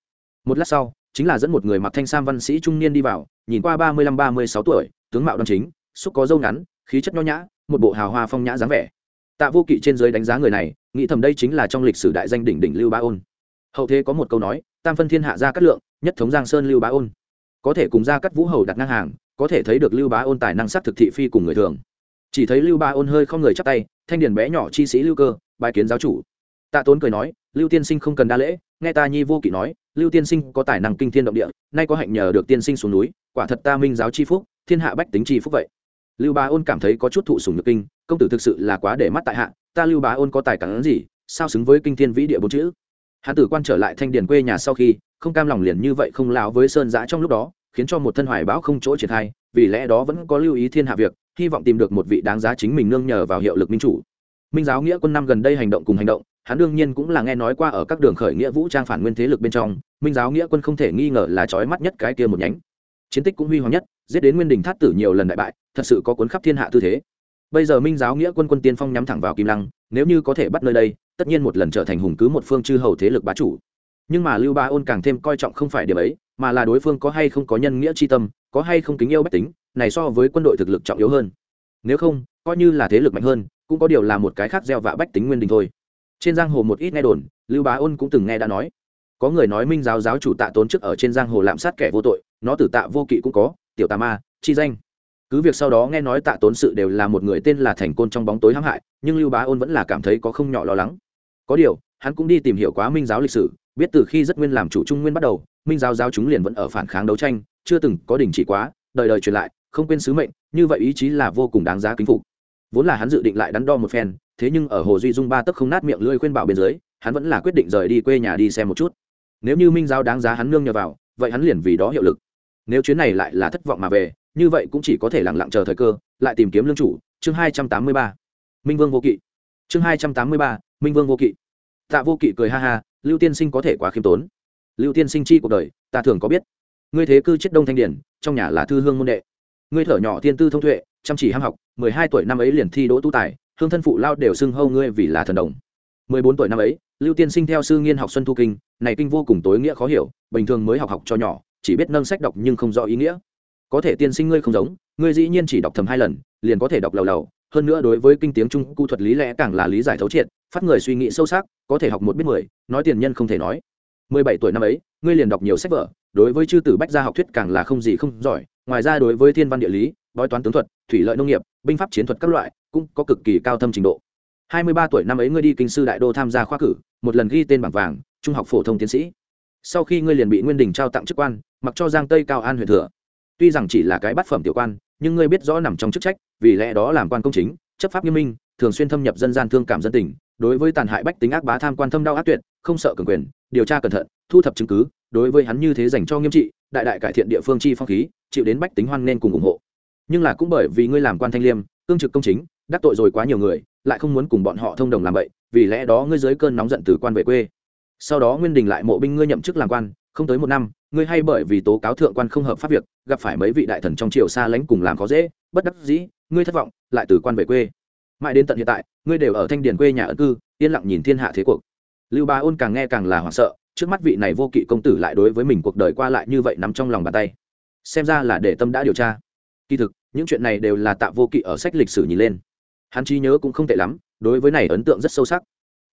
Một lát sau chính là dẫn một người mặc thanh sam văn sĩ trung niên đi vào, nhìn qua ba mươi lăm, ba mươi sáu tuổi, tướng mạo đoan chính, xúc có dâu ngắn, khí chất nho nhã, một bộ hào hoa phong nhã dáng vẻ. Tạ vô kỵ trên giới đánh giá người này, nghĩ thầm đây chính là trong lịch sử đại danh đỉnh đỉnh lưu bá ôn. Hậu thế có một câu nói, tam phân thiên hạ ra cát lượng, nhất thống giang sơn lưu bá ôn. Có thể cùng ra cát vũ hầu đặt ngang hàng, có thể thấy được lưu bá ôn tài năng sắc thực thị phi cùng người thường. Chỉ thấy lưu bá ôn hơi không người chắp tay, thanh điền bé nhỏ chi sĩ lưu cơ bài kiến giáo chủ. Tạ tốn cười nói, lưu tiên sinh không cần đa lễ, nghe ta nhi vô kỵ nói lưu tiên sinh có tài năng kinh thiên động địa, nay có hạnh nhờ được tiên sinh xuống núi, quả thật ta minh giáo chi phúc, thiên hạ bách tính chi phúc vậy. Lưu bá ôn cảm thấy có chút thụ sùng nhược kinh, công tử thực sự là quá để mắt tại hạ, ta lưu bá ôn có tài cản gì, sao xứng với kinh thiên vĩ địa bốn chữ? Hán tử quan trở lại thanh điền quê nhà sau khi, không cam lòng liền như vậy không láo với sơn giã trong lúc đó, khiến cho một thân hoài bão không chỗ triển khai, vì lẽ đó vẫn có lưu ý thiên hạ việc, hy vọng tìm được một vị đáng giá chính mình nương nhờ vào hiệu lực minh chủ. Minh giáo nghĩa quân năm gần đây hành động cùng hành động hắn đương nhiên cũng là nghe nói qua ở các đường khởi nghĩa vũ trang phản nguyên thế lực bên trong, minh giáo nghĩa quân không thể nghi ngờ là trói mắt nhất cái kia một nhánh. Chiến tích cũng huy hoàng nhất, giết đến nguyên đình thát tử nhiều lần đại bại, thật sự có cuốn khắp thiên hạ tư thế. Bây giờ minh giáo nghĩa quân quân tiên phong nhắm thẳng vào kim lăng, nếu như có thể bắt nơi đây, tất nhiên một lần trở thành hùng cứ một phương chư hầu thế lực bá chủ. Nhưng mà lưu ba ôn càng thêm coi trọng không phải điểm ấy, mà là đối phương có hay không có nhân nghĩa tri tâm, có hay không kính yêu bách tính, này so với quân đội thực lực trọng yếu hơn. Nếu không, coi như là thế lực mạnh hơn, cũng có điều là một cái khác gieo vạ bách tính nguyên đình thôi trên giang hồ một ít nghe đồn, lưu bá ôn cũng từng nghe đã nói. Có người nói minh giáo giáo chủ tạ tốn trước ở trên giang hồ lạm sát kẻ vô tội, nó tử tạ vô kỵ cũng có, tiểu tà ma, chi danh. Cứ việc sau đó nghe nói tạ tốn sự đều là một người tên là thành côn trong bóng tối hãm hại, nhưng lưu bá ôn vẫn là cảm thấy có không nhỏ lo lắng. Có điều, hắn cũng đi tìm hiểu quá minh giáo lịch sử, biết từ khi rất nguyên làm chủ trung nguyên bắt đầu, minh giáo giáo chúng liền vẫn ở phản kháng đấu tranh, chưa từng có đình chỉ quá, đời đời truyền lại, không quên sứ mệnh, như vậy ý chí là vô cùng đáng giá kính phục. Vốn là hắn dự định lại đắn đo một phen thế nhưng ở hồ duy dung ba tấc không nát miệng lưỡi khuyên bảo bên dưới, hắn vẫn là quyết định rời đi quê nhà đi xem một chút. Nếu như minh giáo đáng giá hắn nương nhờ vào, vậy hắn liền vì đó hiệu lực. Nếu chuyến này lại là thất vọng mà về, như vậy cũng chỉ có thể lẳng lặng chờ thời cơ, lại tìm kiếm lương chủ. Chương hai trăm tám mươi ba. Minh vương vô kỵ. Chương hai trăm tám mươi ba, minh vương vô kỵ. Tạ vô kỵ cười ha ha, lưu tiên sinh có thể quá khiêm tốn. Lưu tiên sinh chi cuộc đời, ta thường có biết. Ngươi thế cư chết đông thanh điển, trong nhà là thư hương môn đệ. Ngươi thở nhỏ thiên tư thông tuệ, chăm chỉ ham học, mười hai tuổi năm ấy liền thi đỗ tu tài hương thân phụ lao đều xưng hâu ngươi vì là thần đồng. Mười bốn tuổi năm ấy, lưu tiên sinh theo sư nghiên học xuân thu kinh, này kinh vô cùng tối nghĩa khó hiểu, bình thường mới học học cho nhỏ, chỉ biết nâng sách đọc nhưng không rõ ý nghĩa. Có thể tiên sinh ngươi không giống, ngươi dĩ nhiên chỉ đọc thầm hai lần, liền có thể đọc lầu lầu. Hơn nữa đối với kinh tiếng trung cụ thuật lý lẽ càng là lý giải thấu triệt, phát người suy nghĩ sâu sắc, có thể học một biết mười, nói tiền nhân không thể nói. Mười bảy tuổi năm ấy, ngươi liền đọc nhiều sách vở, đối với chư tử bách gia học thuyết càng là không gì không giỏi, ngoài ra đối với thiên văn địa lý, bói toán tướng thuật thủy lợi nông nghiệp, binh pháp chiến thuật các loại, cũng có cực kỳ cao thâm trình độ. Hai mươi ba tuổi năm ấy ngươi đi kinh sư đại đô tham gia khoa cử, một lần ghi tên bảng vàng, trung học phổ thông tiến sĩ. Sau khi ngươi liền bị nguyên đình trao tặng chức quan, mặc cho giang tây cao an huyện thừa. Tuy rằng chỉ là cái bát phẩm tiểu quan, nhưng ngươi biết rõ nằm trong chức trách, vì lẽ đó làm quan công chính, chấp pháp nghiêm minh, thường xuyên thâm nhập dân gian thương cảm dân tình, đối với tàn hại bách tính ác bá tham quan thâm đau ác tuyệt, không sợ cường quyền, điều tra cẩn thận, thu thập chứng cứ, đối với hắn như thế dành cho nghiêm trị, đại đại cải thiện địa phương chi phong khí, chịu đến bách tính hoan nên cùng ủng hộ nhưng là cũng bởi vì ngươi làm quan thanh liêm, cương trực công chính, đắc tội rồi quá nhiều người, lại không muốn cùng bọn họ thông đồng làm vậy, vì lẽ đó ngươi dưới cơn nóng giận từ quan về quê. Sau đó nguyên đình lại mộ binh ngươi nhậm chức làm quan, không tới một năm, ngươi hay bởi vì tố cáo thượng quan không hợp pháp việc, gặp phải mấy vị đại thần trong triều xa lánh cùng làm khó dễ, bất đắc dĩ, ngươi thất vọng, lại từ quan về quê. Mãi đến tận hiện tại, ngươi đều ở thanh điền quê nhà ẩn cư, yên lặng nhìn thiên hạ thế cuộc. Lưu ba ôn càng nghe càng là hoảng sợ, trước mắt vị này vô kỵ công tử lại đối với mình cuộc đời qua lại như vậy nắm trong lòng bàn tay. Xem ra là để tâm đã điều tra kỳ thực, những chuyện này đều là tạ vô kỵ ở sách lịch sử nhìn lên. Hắn trí nhớ cũng không tệ lắm, đối với này ấn tượng rất sâu sắc.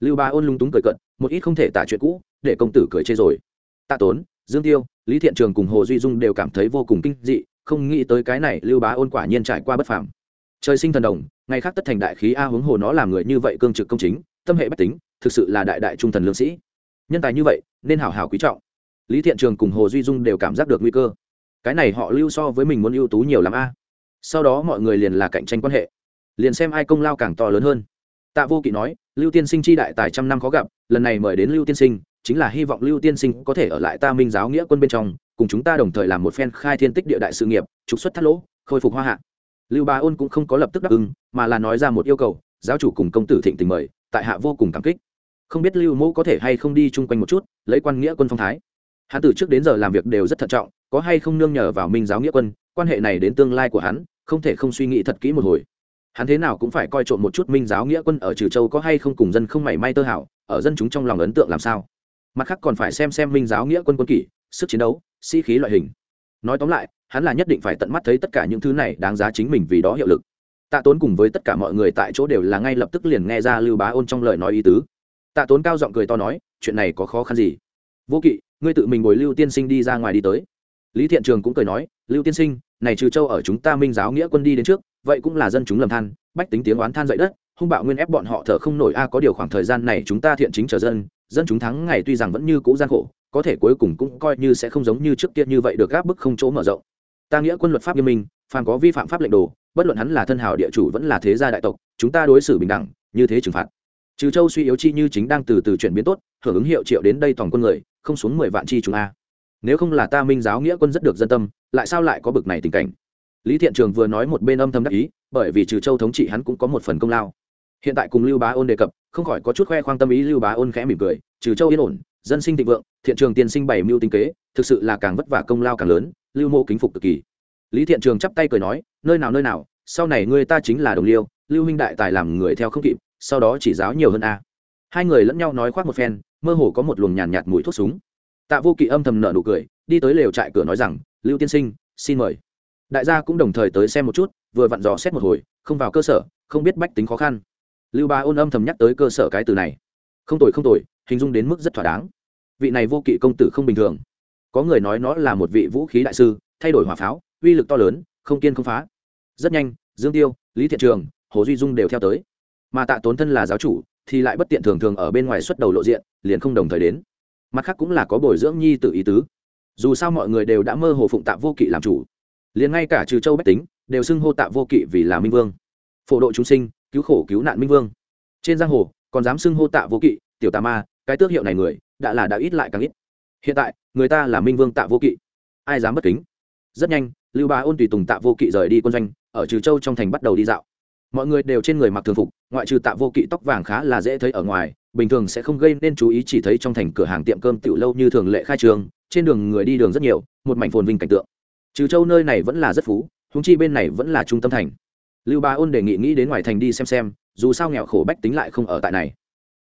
Lưu ba ôn lung túng cười cận một ít không thể tả chuyện cũ, để công tử cười chê rồi. Tạ tốn, dương tiêu, lý thiện trường cùng hồ duy dung đều cảm thấy vô cùng kinh dị, không nghĩ tới cái này lưu bá ôn quả nhiên trải qua bất phàm. Trời sinh thần đồng, ngày khác tất thành đại khí a huống hồ nó làm người như vậy cương trực công chính, tâm hệ bách tính, thực sự là đại đại trung thần lương sĩ. Nhân tài như vậy, nên hảo hảo quý trọng. Lý thiện trường cùng hồ duy dung đều cảm giác được nguy cơ cái này họ lưu so với mình muốn ưu tú nhiều lắm a. Sau đó mọi người liền là cạnh tranh quan hệ. Liền xem ai công lao càng to lớn hơn. Tạ vô kỵ nói, lưu tiên sinh chi đại tài trăm năm khó gặp, lần này mời đến lưu tiên sinh, chính là hy vọng lưu tiên sinh có thể ở lại ta minh giáo nghĩa quân bên trong, cùng chúng ta đồng thời làm một phen khai thiên tích địa đại sự nghiệp, trục xuất thắt lỗ, khôi phục hoa hạ. Lưu ba ôn cũng không có lập tức đáp ứng, mà là nói ra một yêu cầu, giáo chủ cùng công tử thịnh tình mời, tại hạ vô cùng cảm kích. Không biết lưu mẫu có thể hay không đi chung quanh một chút, lấy quan nghĩa quân phong thái hắn từ trước đến giờ làm việc đều rất thận trọng, có hay không nương nhờ vào minh giáo nghĩa quân, quan hệ này đến tương lai của hắn, không thể không suy nghĩ thật kỹ một hồi. Hắn thế nào cũng phải coi trộm một chút minh giáo nghĩa quân ở trừ châu có hay không cùng dân không mảy may tơ hảo ở dân chúng trong lòng ấn tượng làm sao. Mặt khác còn phải xem xem minh giáo nghĩa quân quân kỷ, sức chiến đấu, sĩ、si、khí loại hình. Nói tóm lại, hắn là nhất định phải tận mắt thấy tất cả những thứ này đáng giá chính mình vì đó hiệu lực. Tạ tốn cùng với tất cả mọi người tại chỗ đều là ngay lập tức liền nghe ra lưu bá ôn trong lời nói ý tứ. Tạ tốn cao giọng cười to nói, chuyện này có khó khăn gì? Vô kỵ ngươi tự mình bồi lưu tiên sinh đi ra ngoài đi tới. Lý thiện trường cũng cười nói, lưu tiên sinh, này trừ châu ở chúng ta minh giáo nghĩa quân đi đến trước, vậy cũng là dân chúng lầm than, bách tính tiếng oán than dậy đất, hung bạo nguyên ép bọn họ thở không nổi a, có điều khoảng thời gian này chúng ta thiện chính trở dân dân chúng thắng ngày tuy rằng vẫn như cũ gian khổ, có thể cuối cùng cũng coi như sẽ không giống như trước kia như vậy được gáp bức không chỗ mở rộng. Ta nghĩa quân luật pháp nghiêm minh, phàm có vi phạm pháp lệnh đồ, bất luận hắn là thân hào địa chủ vẫn là thế gia đại tộc, chúng ta đối xử bình đẳng, như thế trừng phạt. Trừ châu suy yếu chi như chính đang từ từ chuyển biến tốt, hưởng ứng hiệu triệu đến đây toàn quân người không xuống mười vạn chi chúng a. Nếu không là ta minh giáo nghĩa quân rất được dân tâm, lại sao lại có bực này tình cảnh? Lý thiện trường vừa nói một bên âm thầm đắc ý, bởi vì trừ châu thống trị hắn cũng có một phần công lao. Hiện tại cùng lưu bá ôn đề cập, không khỏi có chút khoe khoang tâm ý lưu bá ôn khẽ mỉm cười, trừ châu yên ổn, dân sinh thịnh vượng, thiện trường tiên sinh bảy mưu tinh kế, thực sự là càng vất vả công lao càng lớn, lưu mô kính phục cực kỳ. Lý thiện trường chắp tay cười nói, nơi nào nơi nào, sau này ngươi ta chính là đồng liêu, lưu huynh đại tài làm người theo không kịp, sau đó chỉ giáo nhiều hơn a. Hai người lẫn nhau nói khoác một phen mơ hồ có một luồng nhàn nhạt, nhạt mùi thuốc súng. Tạ vô kỵ âm thầm nợ nụ cười đi tới lều trại cửa nói rằng lưu tiên sinh xin mời. Đại gia cũng đồng thời tới xem một chút vừa vặn dò xét một hồi không vào cơ sở không biết bách tính khó khăn. Lưu ba ôn âm thầm nhắc tới cơ sở cái từ này. Không tồi không tồi hình dung đến mức rất thỏa đáng. Vị này vô kỵ công tử không bình thường. Có người nói nó là một vị vũ khí đại sư thay đổi hỏa pháo uy lực to lớn không kiên không phá. Rất nhanh dương tiêu lý thiện trường hồ duy dung đều theo tới. Mà tạ tốn thân là giáo chủ thì lại bất tiện thường thường ở bên ngoài xuất đầu lộ diện, liền không đồng thời đến. Mặt khác cũng là có bồi dưỡng nhi tự ý tứ. Dù sao mọi người đều đã mơ hồ phụng tạ vô kỵ làm chủ. Liền ngay cả trừ châu bách tính, đều xưng hô tạ vô kỵ vì là minh vương. Phổ độ chúng sinh, cứu khổ cứu nạn minh vương. Trên giang hồ, còn dám xưng hô tạ vô kỵ, tiểu tà ma, cái tước hiệu này người, đã là đã ít lại càng ít. Hiện tại, người ta là minh vương tạ vô kỵ. Ai dám bất kính? Rất nhanh, lưu bá ôn tùy tùng tạ vô kỵ rời đi quân doanh, ở trừ châu trong thành bắt đầu đi dạo mọi người đều trên người mặc thường phục, ngoại trừ tạ vô kỵ tóc vàng khá là dễ thấy ở ngoài, bình thường sẽ không gây nên chú ý chỉ thấy trong thành cửa hàng tiệm cơm tiểu lâu như thường lệ khai trường trên đường người đi đường rất nhiều, một mảnh phồn vinh cảnh tượng. Trừ châu nơi này vẫn là rất phú húng chi bên này vẫn là trung tâm thành. Lưu ba ôn đề nghị nghĩ đến ngoài thành đi xem xem, dù sao nghèo khổ bách tính lại không ở tại này.